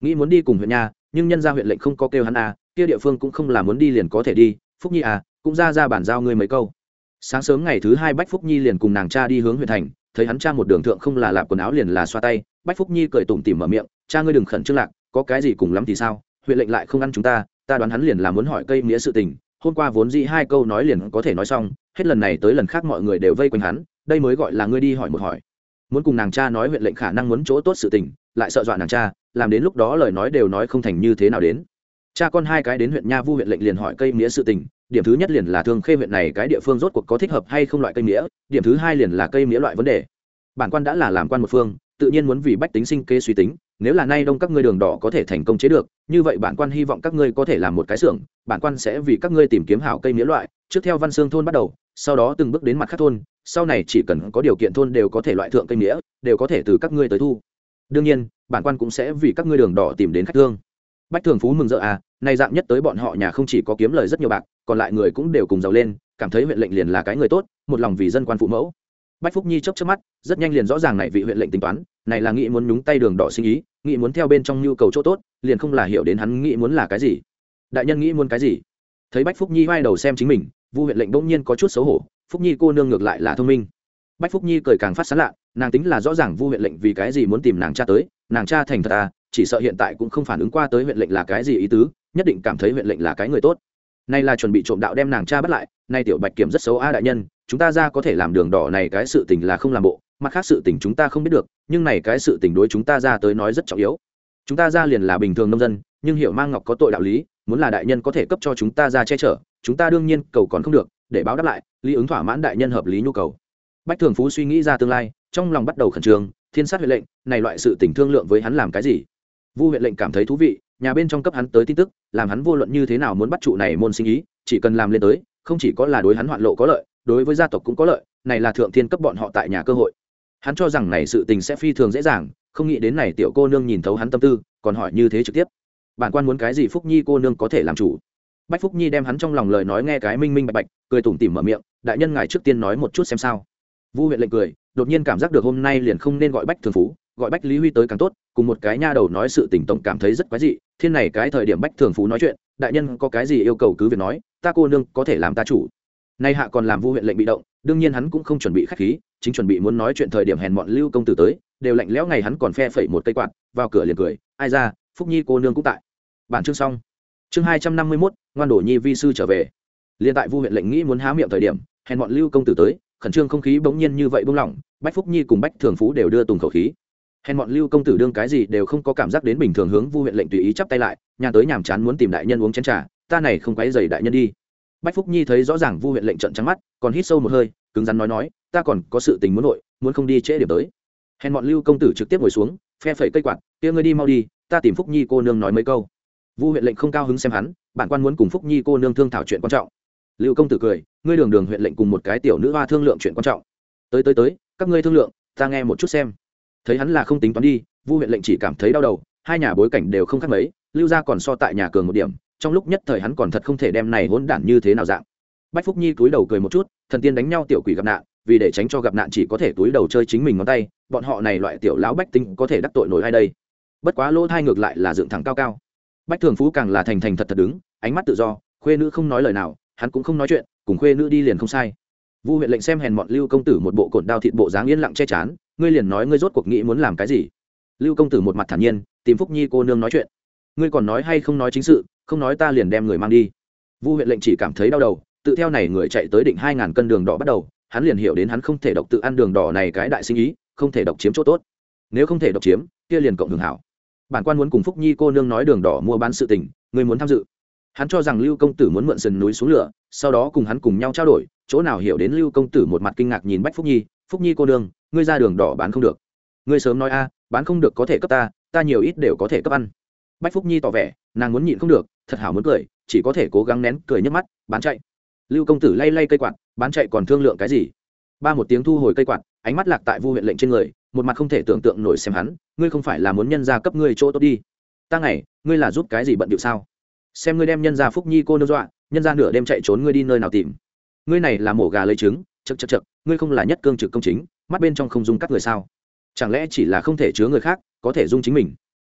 nghĩ muốn đi cùng huyện nha, nhưng nhân ra huyện lệnh không có kêu hắn à kia địa phương cũng không là muốn đi liền có thể đi, phúc nhi à cũng ra ra bản giao ngươi mấy câu. Sáng sớm ngày thứ hai bách phúc nhi liền cùng nàng cha đi hướng huyện thành, thấy hắn cha một đường thượng không là lạp quần áo liền là xoa tay, bách phúc nhi cười tủm tỉm mở miệng, cha ngươi đừng khẩn trương lạc, có cái gì cùng lắm thì sao, huyện lệnh lại không ăn chúng ta ta đoán hắn liền là muốn hỏi cây nghĩa sự tình, hôm qua vốn dĩ hai câu nói liền có thể nói xong, hết lần này tới lần khác mọi người đều vây quanh hắn, đây mới gọi là ngươi đi hỏi một hỏi. Muốn cùng nàng cha nói huyện lệnh khả năng muốn chỗ tốt sự tình, lại sợ dọa nàng cha làm đến lúc đó lời nói đều nói không thành như thế nào đến. Cha con hai cái đến huyện nha vu huyện lệnh liền hỏi cây nghĩa sự tình, điểm thứ nhất liền là thương khê huyện này cái địa phương rốt cuộc có thích hợp hay không loại cây nghĩa điểm thứ hai liền là cây nghĩa loại vấn đề. Bản quan đã là làm quan một phương, tự nhiên muốn vì bách tính sinh kế suy tính, nếu là nay đông các ngươi đường đỏ có thể thành công chế được, như vậy bản quan hy vọng các ngươi có thể làm một cái xưởng, bản quan sẽ vì các ngươi tìm kiếm hảo cây nghĩa loại. Trước theo văn xương thôn bắt đầu, sau đó từng bước đến mặt khác thôn, sau này chỉ cần có điều kiện thôn đều có thể loại thượng cây nghĩa đều có thể từ các ngươi tới thu đương nhiên, bản quan cũng sẽ vì các ngươi đường đỏ tìm đến khách thương. Bách thường phú mừng rỡ à nay dạng nhất tới bọn họ nhà không chỉ có kiếm lời rất nhiều bạc, còn lại người cũng đều cùng giàu lên, cảm thấy huyện lệnh liền là cái người tốt, một lòng vì dân quan phụ mẫu. Bách phúc nhi chốc trước mắt, rất nhanh liền rõ ràng này vị huyện lệnh tính toán, này là nghĩ muốn nhúng tay đường đỏ sinh ý nghĩ muốn theo bên trong nhu cầu chỗ tốt, liền không là hiểu đến hắn nghĩ muốn là cái gì. Đại nhân nghĩ muốn cái gì? Thấy bách phúc nhi vai đầu xem chính mình, vu huyện lệnh bỗng nhiên có chút xấu hổ, phúc nhi cô nương ngược lại là thông minh. Bách phúc nhi cười càng phát sán lạ nàng tính là rõ ràng vu huyện lệnh vì cái gì muốn tìm nàng cha tới, nàng cha thành thật à chỉ sợ hiện tại cũng không phản ứng qua tới huyện lệnh là cái gì ý tứ, nhất định cảm thấy huyện lệnh là cái người tốt. Nay là chuẩn bị trộm đạo đem nàng cha bắt lại, nay tiểu bạch kiểm rất xấu a đại nhân, chúng ta ra có thể làm đường đỏ này cái sự tình là không làm bộ, mặt khác sự tình chúng ta không biết được, nhưng này cái sự tình đối chúng ta ra tới nói rất trọng yếu. Chúng ta ra liền là bình thường nông dân, nhưng hiểu mang ngọc có tội đạo lý, muốn là đại nhân có thể cấp cho chúng ta ra che chở, chúng ta đương nhiên cầu còn không được, để báo đáp lại lý ứng thỏa mãn đại nhân hợp lý nhu cầu. Bách thường phú suy nghĩ ra tương lai trong lòng bắt đầu khẩn trương, thiên sát huệ lệnh, này loại sự tình thương lượng với hắn làm cái gì? Vu huyện lệnh cảm thấy thú vị, nhà bên trong cấp hắn tới tin tức, làm hắn vô luận như thế nào muốn bắt trụ này môn sinh ý, chỉ cần làm lên tới, không chỉ có là đối hắn hoạn lộ có lợi, đối với gia tộc cũng có lợi, này là thượng thiên cấp bọn họ tại nhà cơ hội. Hắn cho rằng này sự tình sẽ phi thường dễ dàng, không nghĩ đến này tiểu cô nương nhìn thấu hắn tâm tư, còn hỏi như thế trực tiếp. Bản quan muốn cái gì phúc nhi cô nương có thể làm chủ? Bách phúc nhi đem hắn trong lòng lời nói nghe cái minh minh bạch bạch, cười tủm tỉm mở miệng, đại nhân ngài trước tiên nói một chút xem sao vu huyện lệnh cười, đột nhiên cảm giác được hôm nay liền không nên gọi bách thường phú, gọi bách lý huy tới càng tốt, cùng một cái nha đầu nói sự tình tổng cảm thấy rất quái dị, thiên này cái thời điểm bách thường phú nói chuyện, đại nhân có cái gì yêu cầu cứ việc nói, ta cô nương có thể làm ta chủ. Nay hạ còn làm vu huyện lệnh bị động, đương nhiên hắn cũng không chuẩn bị khách khí, chính chuẩn bị muốn nói chuyện thời điểm hèn mọn lưu công tử tới, đều lạnh lẽo ngày hắn còn phe phẩy một cây quạt, vào cửa liền cười, ai ra, phúc nhi cô nương cũng tại. Bản chương xong. Chương hai trăm năm mươi mốt, ngoan đổ nhi vi sư trở về. Liên tại vu huyện lệnh nghĩ muốn há miệng thời điểm, hèn mọn lưu công tử tới khẩn trương không khí bỗng nhiên như vậy buông lỏng, bách phúc nhi cùng bách thường phú đều đưa tùng khẩu khí. Hèn bọn lưu công tử đương cái gì đều không có cảm giác đến bình thường hướng vu huyện lệnh tùy ý chắp tay lại, nhà tới nhàm chán muốn tìm đại nhân uống chén trà, ta này không quấy dày đại nhân đi. Bách phúc nhi thấy rõ ràng vu huyện lệnh trận trắng mắt, còn hít sâu một hơi, cứng rắn nói nói, ta còn có sự tình muốn nội, muốn không đi trễ điểm tới. Hèn bọn lưu công tử trực tiếp ngồi xuống, phe phẩy cây quạt, kia ngươi đi mau đi, ta tìm phúc nhi cô nương nói mấy câu. Vu huyện lệnh không cao hứng xem hắn, bản quan muốn cùng phúc nhi cô nương thương thảo chuyện quan trọng lưu công tử cười, ngươi đường đường huyện lệnh cùng một cái tiểu nữ hoa thương lượng chuyện quan trọng. Tới tới tới, các ngươi thương lượng, ta nghe một chút xem. Thấy hắn là không tính toán đi, vu huyện lệnh chỉ cảm thấy đau đầu, hai nhà bối cảnh đều không khác mấy, lưu gia còn so tại nhà cường một điểm, trong lúc nhất thời hắn còn thật không thể đem này hỗn đản như thế nào dạng. Bách phúc nhi túi đầu cười một chút, thần tiên đánh nhau tiểu quỷ gặp nạn, vì để tránh cho gặp nạn chỉ có thể túi đầu chơi chính mình ngón tay, bọn họ này loại tiểu lão bách tinh có thể đắc tội nổi ai đây? Bất quá lỗ thai ngược lại là dựng thẳng cao cao. Bách thường phú càng là thành thành thật thật đứng, ánh mắt tự do, khuê nữ không nói lời nào hắn cũng không nói chuyện, cùng khuê nữ đi liền không sai. Vu huyện lệnh xem hèn mọn lưu công tử một bộ cổn đao thịt bộ dáng yên lặng che chán, ngươi liền nói ngươi rốt cuộc nghĩ muốn làm cái gì? Lưu công tử một mặt thản nhiên, tìm phúc nhi cô nương nói chuyện. Ngươi còn nói hay không nói chính sự, không nói ta liền đem người mang đi. Vu huyện lệnh chỉ cảm thấy đau đầu, tự theo này người chạy tới định hai ngàn cân đường đỏ bắt đầu, hắn liền hiểu đến hắn không thể độc tự ăn đường đỏ này cái đại sinh ý, không thể độc chiếm chỗ tốt. Nếu không thể độc chiếm, kia liền cộng hưởng hảo. Bản quan muốn cùng phúc nhi cô nương nói đường đỏ mua bán sự tình, ngươi muốn tham dự hắn cho rằng lưu công tử muốn mượn sườn núi xuống lửa sau đó cùng hắn cùng nhau trao đổi chỗ nào hiểu đến lưu công tử một mặt kinh ngạc nhìn bách phúc nhi phúc nhi cô đương, ngươi ra đường đỏ bán không được. Ngươi sớm nói a bán không được có thể cấp ta ta nhiều ít đều có thể cấp ăn. Bách phúc nhi tỏ vẻ nàng muốn nhịn không được thật hảo muốn cười chỉ có thể cố gắng nén cười nhấc mắt bán chạy. Lưu công tử lay lay cây quạt bán chạy còn thương lượng cái gì? Ba một tiếng thu hồi cây quạt ánh mắt lạc tại vu huyện lệnh trên người một mặt không thể tưởng tượng nổi xem hắn ngươi không phải là muốn nhân gia cấp ngươi chỗ tốt đi. Ta ngày ngươi là giúp cái gì bận điệu sao? Xem ngươi đem nhân gia phúc nhi cô nương dọa, nhân gia nửa đêm chạy trốn ngươi đi nơi nào tìm. Ngươi này là mổ gà lấy trứng chật chật chật ngươi không là nhất cương trực công chính, mắt bên trong không dung các người sao? Chẳng lẽ chỉ là không thể chứa người khác, có thể dung chính mình?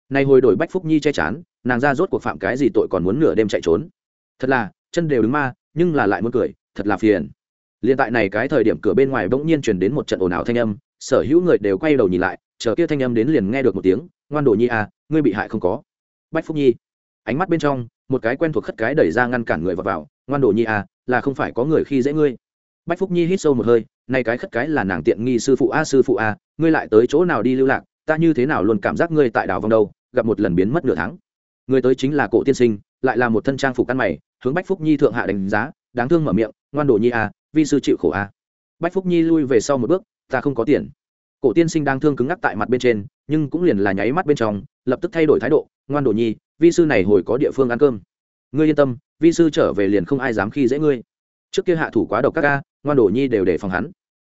Nay hồi đổi bách phúc nhi che chán, nàng ra rốt cuộc phạm cái gì tội còn muốn nửa đêm chạy trốn? Thật là, chân đều đứng ma, nhưng là lại muốn cười, thật là phiền. Liền tại này cái thời điểm cửa bên ngoài bỗng nhiên truyền đến một trận ồn ào thanh âm, sở hữu người đều quay đầu nhìn lại, chờ kia thanh âm đến liền nghe được một tiếng, ngoan đồ nhi à ngươi bị hại không có. Bách phúc nhi ánh mắt bên trong một cái quen thuộc khất cái đẩy ra ngăn cản người vào, vào ngoan đồ nhi à là không phải có người khi dễ ngươi. Bách phúc nhi hít sâu một hơi nay cái khất cái là nàng tiện nghi sư phụ a sư phụ a ngươi lại tới chỗ nào đi lưu lạc ta như thế nào luôn cảm giác ngươi tại đảo vòng đâu gặp một lần biến mất nửa tháng. Người tới chính là cổ tiên sinh lại là một thân trang phục ăn mày hướng bách phúc nhi thượng hạ đánh giá đáng thương mở miệng ngoan đồ nhi à, vi sư chịu khổ a. Bách phúc nhi lui về sau một bước ta không có tiền. Cổ tiên sinh đang thương cứng ngắc tại mặt bên trên nhưng cũng liền là nháy mắt bên trong lập tức thay đổi thái độ ngoan đồ nhi vi sư này hồi có địa phương ăn cơm. Ngươi yên tâm, vi sư trở về liền không ai dám khi dễ ngươi. Trước kia hạ thủ quá độc các ca, ngoan đồ nhi đều để phòng hắn.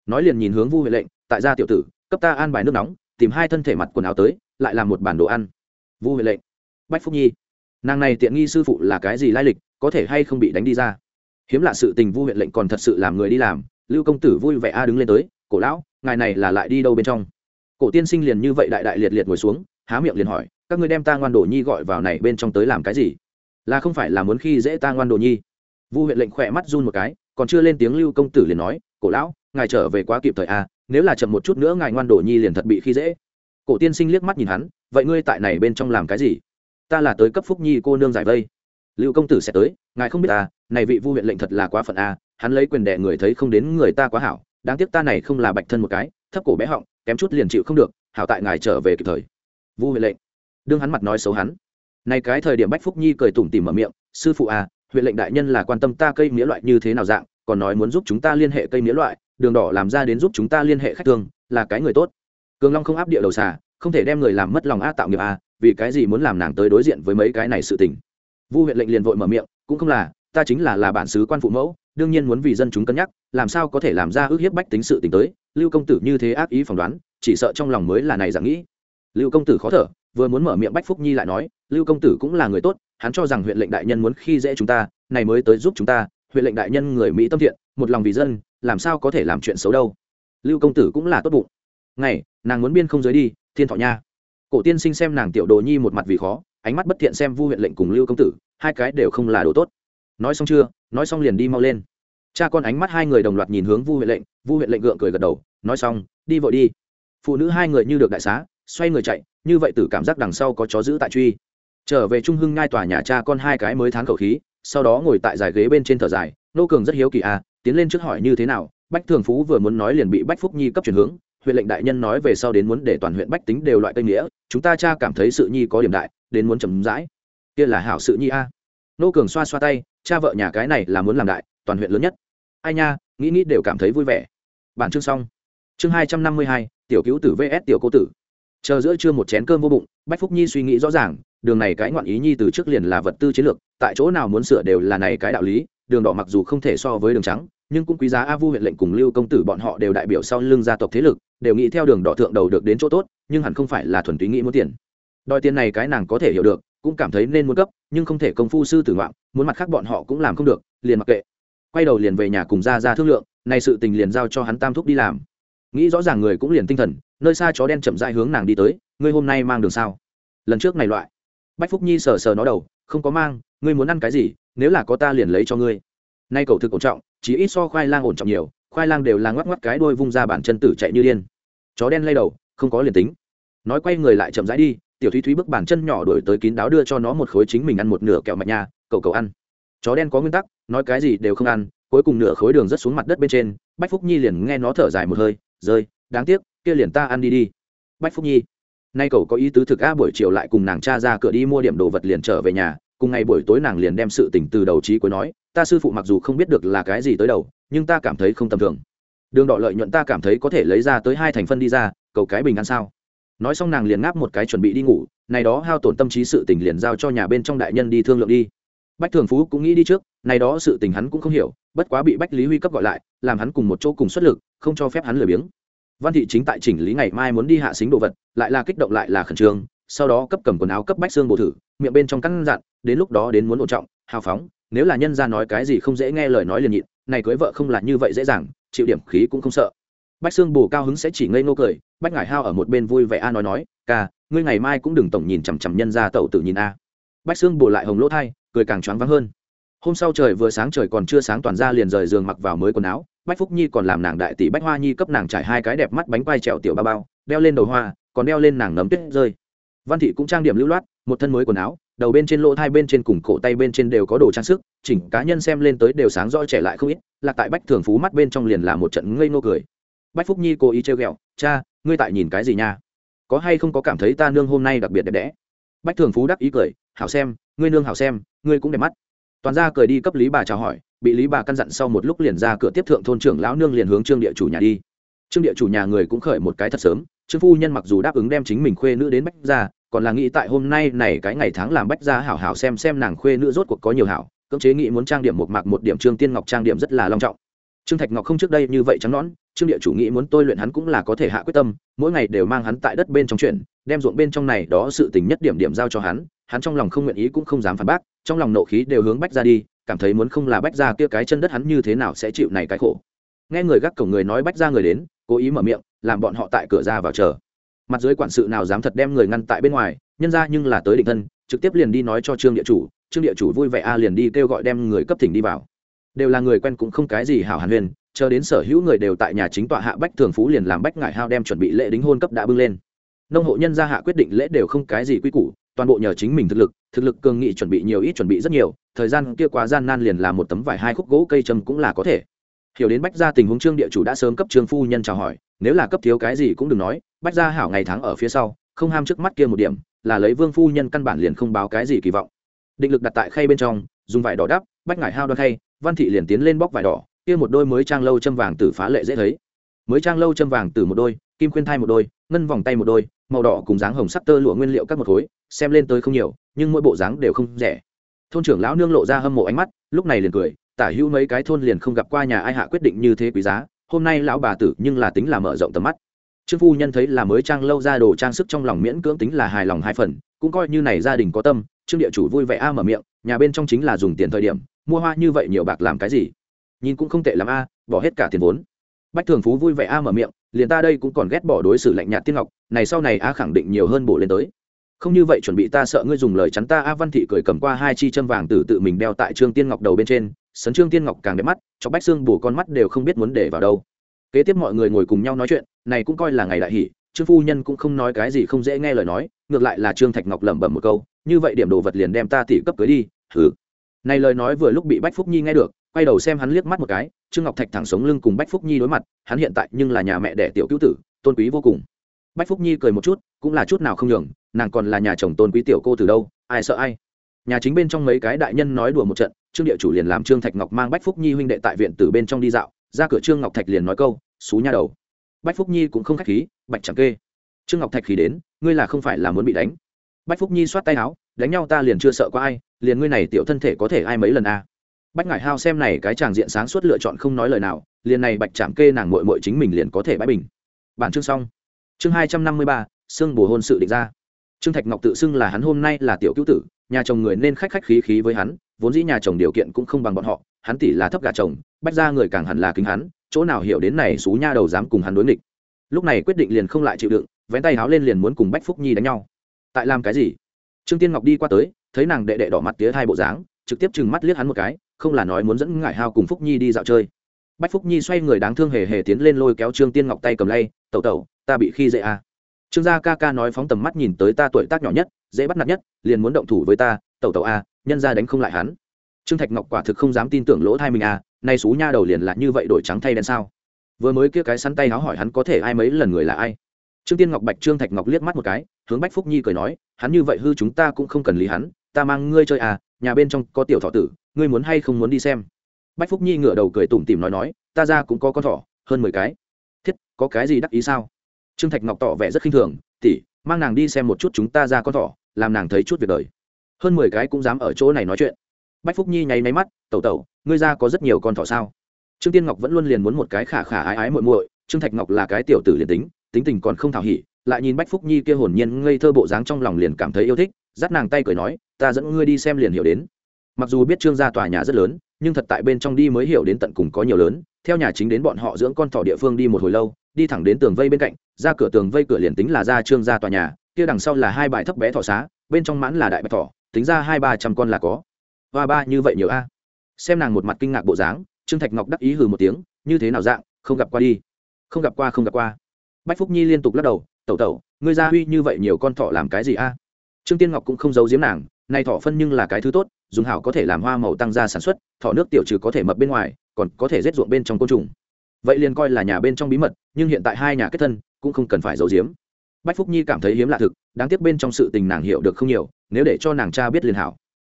Nói liền nhìn hướng vu huệ lệnh, tại gia tiểu tử, cấp ta an bài nước nóng, tìm hai thân thể mặt quần áo tới, lại làm một bản đồ ăn. Vu huệ lệnh. Bách phúc nhi. Nàng này tiện nghi sư phụ là cái gì lai lịch, có thể hay không bị đánh đi ra? Hiếm lạ sự tình vu huyện lệnh còn thật sự làm người đi làm, lưu công tử vui vẻ a đứng lên tới, cổ lão, ngài này là lại đi đâu bên trong? Cổ tiên sinh liền như vậy đại đại liệt liệt ngồi xuống há miệng liền hỏi, các ngươi đem ta ngoan đồ nhi gọi vào này bên trong tới làm cái gì? Là không phải là muốn khi dễ ta ngoan đồ nhi? Vu huyện lệnh khỏe mắt run một cái, còn chưa lên tiếng lưu công tử liền nói, cổ lão, ngài trở về quá kịp thời à? nếu là chậm một chút nữa ngài ngoan đồ nhi liền thật bị khi dễ. Cổ tiên sinh liếc mắt nhìn hắn, vậy ngươi tại này bên trong làm cái gì? Ta là tới cấp phúc nhi cô nương giải vây. Lưu công tử sẽ tới, ngài không biết ta này vị vu huyện lệnh thật là quá phận a hắn lấy quyền đẻ người thấy không đến người ta quá hảo, đáng tiếc ta này không là bạch thân một cái, thấp cổ bé họng, kém chút liền chịu không được, hảo tại ngài trở về kịp thời vu huyện lệnh. Đương hắn mặt nói xấu hắn. Này cái thời điểm bách phúc nhi cười tủm tỉm mở miệng, sư phụ à huyện lệnh đại nhân là quan tâm ta cây mía loại như thế nào dạng, còn nói muốn giúp chúng ta liên hệ cây mía loại, đường đỏ làm ra đến giúp chúng ta liên hệ khách thương, là cái người tốt. Cường long không áp địa đầu xà, không thể đem người làm mất lòng a tạo nghiệp a vì cái gì muốn làm nàng tới đối diện với mấy cái này sự tình. Vu huyện lệnh liền vội mở miệng, cũng không là, ta chính là là bản sứ quan phụ mẫu, đương nhiên muốn vì dân chúng cân nhắc, làm sao có thể làm ra ước hiếp bách tính sự tình tới, lưu công tử như thế ác ý phỏng đoán, chỉ sợ trong lòng mới là này dạng nghĩ lưu công tử khó thở, vừa muốn mở miệng bách phúc nhi lại nói, lưu công tử cũng là người tốt, hắn cho rằng huyện lệnh đại nhân muốn khi dễ chúng ta, này mới tới giúp chúng ta, huyện lệnh đại nhân người mỹ tâm thiện, một lòng vì dân, làm sao có thể làm chuyện xấu đâu. Lưu công tử cũng là tốt bụng. Ngày, nàng muốn biên không giới đi, thiên thọ nha. Cổ tiên sinh xem nàng tiểu đồ nhi một mặt vì khó, ánh mắt bất thiện xem vu huyện lệnh cùng lưu công tử, hai cái đều không là đồ tốt. Nói xong chưa? Nói xong liền đi mau lên. Cha con ánh mắt hai người đồng loạt nhìn hướng vu huyện lệnh, vu huyện lệnh gượng cười gật đầu, nói xong, đi vội đi. Phụ nữ hai người như được đại xá xoay người chạy, như vậy tử cảm giác đằng sau có chó giữ tại truy. Trở về trung hưng ngai tòa nhà cha con hai cái mới thán khẩu khí, sau đó ngồi tại dài ghế bên trên thở dài, nô cường rất hiếu kỳ à tiến lên trước hỏi như thế nào? Bách thường phú vừa muốn nói liền bị bách phúc nhi cấp chuyển hướng, huyện lệnh đại nhân nói về sau đến muốn để toàn huyện bách tính đều loại tây nghĩa, chúng ta cha cảm thấy sự nhi có điểm đại, đến muốn chấm dãi kia là hảo sự nhi a. Nô cường xoa xoa tay, cha vợ nhà cái này là muốn làm đại, toàn huyện lớn nhất. Ai nha, nghĩ nghĩ đều cảm thấy vui vẻ. Bản chương xong. Chương hai trăm năm mươi hai, tiểu cứu tử vs tiểu cô tử chờ giữa trưa một chén cơm vô bụng, bách phúc nhi suy nghĩ rõ ràng, đường này cái ngoạn ý nhi từ trước liền là vật tư chiến lược, tại chỗ nào muốn sửa đều là này cái đạo lý, đường đỏ mặc dù không thể so với đường trắng, nhưng cũng quý giá a vu huyện lệnh cùng lưu công tử bọn họ đều đại biểu sau lưng gia tộc thế lực, đều nghĩ theo đường đỏ thượng đầu được đến chỗ tốt, nhưng hẳn không phải là thuần túy nghĩ muốn tiền. Đòi tiền này cái nàng có thể hiểu được, cũng cảm thấy nên muốn cấp nhưng không thể công phu sư tử ngoạm muốn mặt khác bọn họ cũng làm không được, liền mặc kệ. Quay đầu liền về nhà cùng ra ra thương lượng này sự tình liền giao cho hắn tam thúc đi làm. Nghĩ rõ ràng người cũng liền tinh thần nơi xa chó đen chậm dại hướng nàng đi tới, ngươi hôm nay mang đường sao? Lần trước này loại. Bách phúc nhi sờ sờ nó đầu, không có mang, ngươi muốn ăn cái gì, nếu là có ta liền lấy cho ngươi. Nay cầu thực ổn trọng, chỉ ít so khoai lang ổn trọng nhiều, khoai lang đều là ngoắc ngoắc cái đôi vung ra bản chân tử chạy như điên. Chó đen lay đầu, không có liền tính. Nói quay người lại chậm rãi đi, tiểu thúy thúy bước bản chân nhỏ đổi tới kín đáo đưa cho nó một khối chính mình ăn một nửa kẹo mạch nha, cậu cậu ăn. Chó đen có nguyên tắc, nói cái gì đều không ăn, cuối cùng nửa khối đường rất xuống mặt đất bên trên, bách phúc nhi liền nghe nó thở dài một hơi, rơi, đáng tiếc kia liền ta ăn đi đi. Bách phúc nhi, nay cậu có ý tứ thực a buổi chiều lại cùng nàng cha ra cửa đi mua điểm đồ vật liền trở về nhà. Cùng ngày buổi tối nàng liền đem sự tình từ đầu trí cuối nói. Ta sư phụ mặc dù không biết được là cái gì tới đầu, nhưng ta cảm thấy không tầm thường. Đường đỏ lợi nhuận ta cảm thấy có thể lấy ra tới hai thành phân đi ra cầu cái bình ăn sao? Nói xong nàng liền ngáp một cái chuẩn bị đi ngủ. Này đó hao tổn tâm trí sự tình liền giao cho nhà bên trong đại nhân đi thương lượng đi. Bách thường phú cũng nghĩ đi trước, này đó sự tình hắn cũng không hiểu, bất quá bị bách lý huy cấp gọi lại, làm hắn cùng một chỗ cùng xuất lực, không cho phép hắn lười biếng văn thị chính tại chỉnh lý ngày mai muốn đi hạ xính đồ vật, lại là kích động lại là khẩn trương, sau đó cấp cầm quần áo cấp bách xương bổ thử, miệng bên trong căn dặn, đến lúc đó đến muốn ổn trọng, hào phóng, nếu là nhân ra nói cái gì không dễ nghe lời nói liền nhịn, này cưới vợ không là như vậy dễ dàng, chịu điểm khí cũng không sợ. Bách xương bù cao hứng sẽ chỉ ngây ngô cười, bách ngải hao ở một bên vui vẻ a nói nói, ca, ngươi ngày mai cũng đừng tổng nhìn chằm chằm nhân ra tẩu tự nhìn a. Bách xương bù lại hồng lỗ thai, cười càng choáng vắng hơn. Hôm sau trời vừa sáng trời còn chưa sáng toàn ra liền rời giường mặc vào mới quần áo bách phúc nhi còn làm nàng đại tỷ bách hoa nhi cấp nàng trải hai cái đẹp mắt bánh quai trèo tiểu ba bao, đeo lên đầu hoa, còn đeo lên nàng nấm tuyết rơi. Văn thị cũng trang điểm lưu loát, một thân mới quần áo, đầu bên trên lỗ hai bên trên cùng cổ tay bên trên đều có đồ trang sức, chỉnh cá nhân xem lên tới đều sáng rõ trẻ lại không ít, lạc tại bách thường phú mắt bên trong liền là một trận ngây ngô cười. Bách phúc nhi cố ý trêu ghẹo, cha, ngươi tại nhìn cái gì nha? Có hay không có cảm thấy ta nương hôm nay đặc biệt đẹp đẽ? Bách thường phú đắc ý cười, hảo xem, ngươi nương hảo xem, ngươi cũng đẹp mắt. Toàn ra cười đi cấp lý bà chào hỏi bị lý bà căn dặn sau một lúc liền ra cửa tiếp thượng thôn trưởng lão nương liền hướng trương địa chủ nhà đi. Trương địa chủ nhà người cũng khởi một cái thật sớm, trương phu nhân mặc dù đáp ứng đem chính mình khuê nữ đến bách ra còn là nghĩ tại hôm nay này cái ngày tháng làm bách ra hảo hảo xem xem nàng khuê nữ rốt cuộc có nhiều hảo, cưỡng chế nghĩ muốn trang điểm một mạc một điểm trương tiên ngọc trang điểm rất là long trọng. Trương thạch ngọc không trước đây như vậy trắng nõn, trương địa chủ nghĩ muốn tôi luyện hắn cũng là có thể hạ quyết tâm, mỗi ngày đều mang hắn tại đất bên trong chuyện, đem ruộng bên trong này đó sự tình nhất điểm điểm giao cho hắn hắn trong lòng không nguyện ý cũng không dám phản bác, trong lòng nộ khí đều hướng bách ra đi cảm thấy muốn không là bách ra kia cái chân đất hắn như thế nào sẽ chịu này cái khổ. Nghe người gác cổng người nói bách ra người đến, cố ý mở miệng, làm bọn họ tại cửa ra vào chờ. Mặt dưới quản sự nào dám thật đem người ngăn tại bên ngoài, nhân ra nhưng là tới định thân, trực tiếp liền đi nói cho trương địa chủ, trương địa chủ vui vẻ a liền đi kêu gọi đem người cấp thỉnh đi vào. Đều là người quen cũng không cái gì hảo hàn huyền, chờ đến sở hữu người đều tại nhà chính tọa hạ bách thường phú liền làm bách ngải hao đem chuẩn bị lễ đính hôn cấp đã bưng lên. Nông hộ nhân gia hạ quyết định lễ đều không cái gì quy củ toàn bộ nhờ chính mình thực lực thực lực cường nghị chuẩn bị nhiều ít chuẩn bị rất nhiều, thời gian kia quá gian nan liền làm một tấm vải hai khúc gỗ cây châm cũng là có thể. Hiểu đến bách gia tình huống trương địa chủ đã sớm cấp trương phu nhân chào hỏi, nếu là cấp thiếu cái gì cũng đừng nói, bách gia hảo ngày tháng ở phía sau, không ham trước mắt kia một điểm, là lấy vương phu nhân căn bản liền không báo cái gì kỳ vọng. Định lực đặt tại khay bên trong, dùng vải đỏ đắp, bách ngải hao đoan khay, văn thị liền tiến lên bóc vải đỏ, kia một đôi mới trang lâu châm vàng tử phá lệ dễ thấy. Mới trang lâu châm vàng tử một đôi, kim khuyên thai một đôi, ngân vòng tay một đôi, màu đỏ cùng dáng hồng sắc tơ lụa nguyên liệu các một khối xem lên tới không nhiều, nhưng mỗi bộ dáng đều không rẻ. Thôn trưởng lão nương lộ ra hâm mộ ánh mắt, lúc này liền cười, tả hữu mấy cái thôn liền không gặp qua nhà ai hạ quyết định như thế quý giá, hôm nay lão bà tử nhưng là tính là mở rộng tầm mắt. Trương phu nhân thấy là mới trang lâu ra đồ trang sức trong lòng miễn cưỡng tính là hài lòng hai phần, cũng coi như này gia đình có tâm, trương địa chủ vui vẻ a mở miệng, nhà bên trong chính là dùng tiền thời điểm, mua hoa như vậy nhiều bạc làm cái gì? Nhìn cũng không tệ lắm a, bỏ hết cả tiền vốn. Bách thường phú vui vẻ a mở miệng, liền ta đây cũng còn ghét bỏ đối xử lạnh nhạt tiên ngọc, này sau này a khẳng định nhiều hơn bổ lên tới không như vậy chuẩn bị ta sợ ngươi dùng lời chắn ta. A văn thị cười cầm qua hai chi châm vàng từ tự mình đeo tại trương tiên ngọc đầu bên trên, sấn trương tiên ngọc càng đẹp mắt, cho bách xương bù con mắt đều không biết muốn để vào đâu. Kế tiếp mọi người ngồi cùng nhau nói chuyện, này cũng coi là ngày đại hỷ, trương phu nhân cũng không nói cái gì không dễ nghe lời nói, ngược lại là trương thạch ngọc lẩm bẩm một câu, như vậy điểm đồ vật liền đem ta tỷ cấp cưới đi thử này lời nói vừa lúc bị bách phúc nhi nghe được, quay đầu xem hắn liếc mắt một cái, trương ngọc thạch thẳng sống lưng cùng bách phúc nhi đối mặt, hắn hiện tại nhưng là nhà mẹ đẻ tiểu cứu tử, tôn quý vô cùng bách phúc nhi cười một chút, cũng là chút nào không nhường, nàng còn là nhà chồng tôn quý tiểu cô từ đâu, ai sợ ai. Nhà chính bên trong mấy cái đại nhân nói đùa một trận, trương địa chủ liền làm trương thạch ngọc mang bách phúc nhi huynh đệ tại viện từ bên trong đi dạo, ra cửa trương ngọc thạch liền nói câu, xú nha đầu. Bách phúc nhi cũng không khách khí, bạch chẳng kê. Trương ngọc thạch khí đến, ngươi là không phải là muốn bị đánh. Bách phúc nhi xoát tay áo, đánh nhau ta liền chưa sợ có ai, liền ngươi này tiểu thân thể có thể ai mấy lần a? À. bách ngải hao xem này cái chàng diện sáng suốt lựa chọn không nói lời nào, liền này bạch chạm kê nàng mội mội chính mình liền có thể bãi bình. Bản chương xong chương hai trăm năm mươi ba, sương bù hôn sự định ra. Trương thạch ngọc tự xưng là hắn hôm nay là tiểu cứu tử, nhà chồng người nên khách khách khí khí với hắn, vốn dĩ nhà chồng điều kiện cũng không bằng bọn họ, hắn tỷ là thấp gà chồng, bách ra người càng hẳn là kính hắn, chỗ nào hiểu đến này xú nha đầu dám cùng hắn đối nghịch. Lúc này quyết định liền không lại chịu đựng, vén tay háo lên liền muốn cùng bách phúc nhi đánh nhau. Tại làm cái gì? Trương tiên ngọc đi qua tới, thấy nàng đệ đệ đỏ mặt tía hai bộ dáng, trực tiếp trừng mắt liếc hắn một cái, không là nói muốn dẫn ngải hao cùng phúc nhi đi dạo chơi bách phúc nhi xoay người đáng thương hề hề tiến lên lôi kéo trương tiên ngọc tay cầm lay tẩu tẩu ta bị khi dễ à. trương gia ca ca nói phóng tầm mắt nhìn tới ta tuổi tác nhỏ nhất dễ bắt nạt nhất liền muốn động thủ với ta tẩu tẩu à, nhân ra đánh không lại hắn. Trương thạch ngọc quả thực không dám tin tưởng lỗ thai mình à nay xú nha đầu liền là như vậy đổi trắng thay đen sao? Vừa mới kia cái sắn tay háo hỏi hắn có thể ai mấy lần người là ai. Trương tiên ngọc bạch trương thạch ngọc liếc mắt một cái hướng bách phúc nhi cười nói hắn như vậy hư chúng ta cũng không cần lý hắn ta mang ngươi chơi à nhà bên trong có tiểu thọ tử ngươi muốn hay không muốn đi xem? Bách phúc nhi ngửa đầu cười tủm tỉm nói nói, ta ra cũng có con thỏ, hơn mười cái. Thiết, có cái gì đắc ý sao? Trương thạch ngọc tỏ vẻ rất khinh thường tỉ mang nàng đi xem một chút chúng ta ra con thỏ, làm nàng thấy chút việc đời. Hơn mười cái cũng dám ở chỗ này nói chuyện. Bách phúc nhi nháy máy mắt, tẩu tẩu, ngươi ra có rất nhiều con thỏ sao? Trương tiên ngọc vẫn luôn liền muốn một cái khả khả ái ái muội muội, trương thạch ngọc là cái tiểu tử liền tính tính tình còn không thảo hỉ, lại nhìn bách phúc nhi kia hồn nhiên ngây thơ bộ dáng trong lòng liền cảm thấy yêu thích, dắt nàng tay cười nói, ta dẫn ngươi đi xem liền hiểu đến. Mặc dù biết trương gia tòa nhà rất lớn nhưng thật tại bên trong đi mới hiểu đến tận cùng có nhiều lớn, theo nhà chính đến bọn họ dưỡng con thỏ địa phương đi một hồi lâu, đi thẳng đến tường vây bên cạnh, ra cửa tường vây cửa liền tính là ra trương ra tòa nhà, kia đằng sau là hai bài thấp bé thỏ xá, bên trong mãn là đại bạch thỏ, tính ra hai ba trăm con là có. Và ba như vậy nhiều a. Xem nàng một mặt kinh ngạc bộ dáng, trương thạch ngọc đắc ý hừ một tiếng, như thế nào dạng, không gặp qua đi. Không gặp qua, không gặp qua. Bách phúc nhi liên tục lắc đầu, tẩu tẩu, ngươi ra huy như vậy nhiều con thỏ làm cái gì a? Trương tiên ngọc cũng không giấu giếm nàng này thỏ phân nhưng là cái thứ tốt, dùng hảo có thể làm hoa màu tăng gia sản xuất, thỏ nước tiểu trừ có thể mập bên ngoài, còn có thể rết ruộng bên trong côn trùng. Vậy liền coi là nhà bên trong bí mật, nhưng hiện tại hai nhà kết thân, cũng không cần phải giấu giếm. Bách phúc nhi cảm thấy hiếm lạ thực, đáng tiếc bên trong sự tình nàng hiểu được không nhiều, nếu để cho nàng cha biết liền hảo.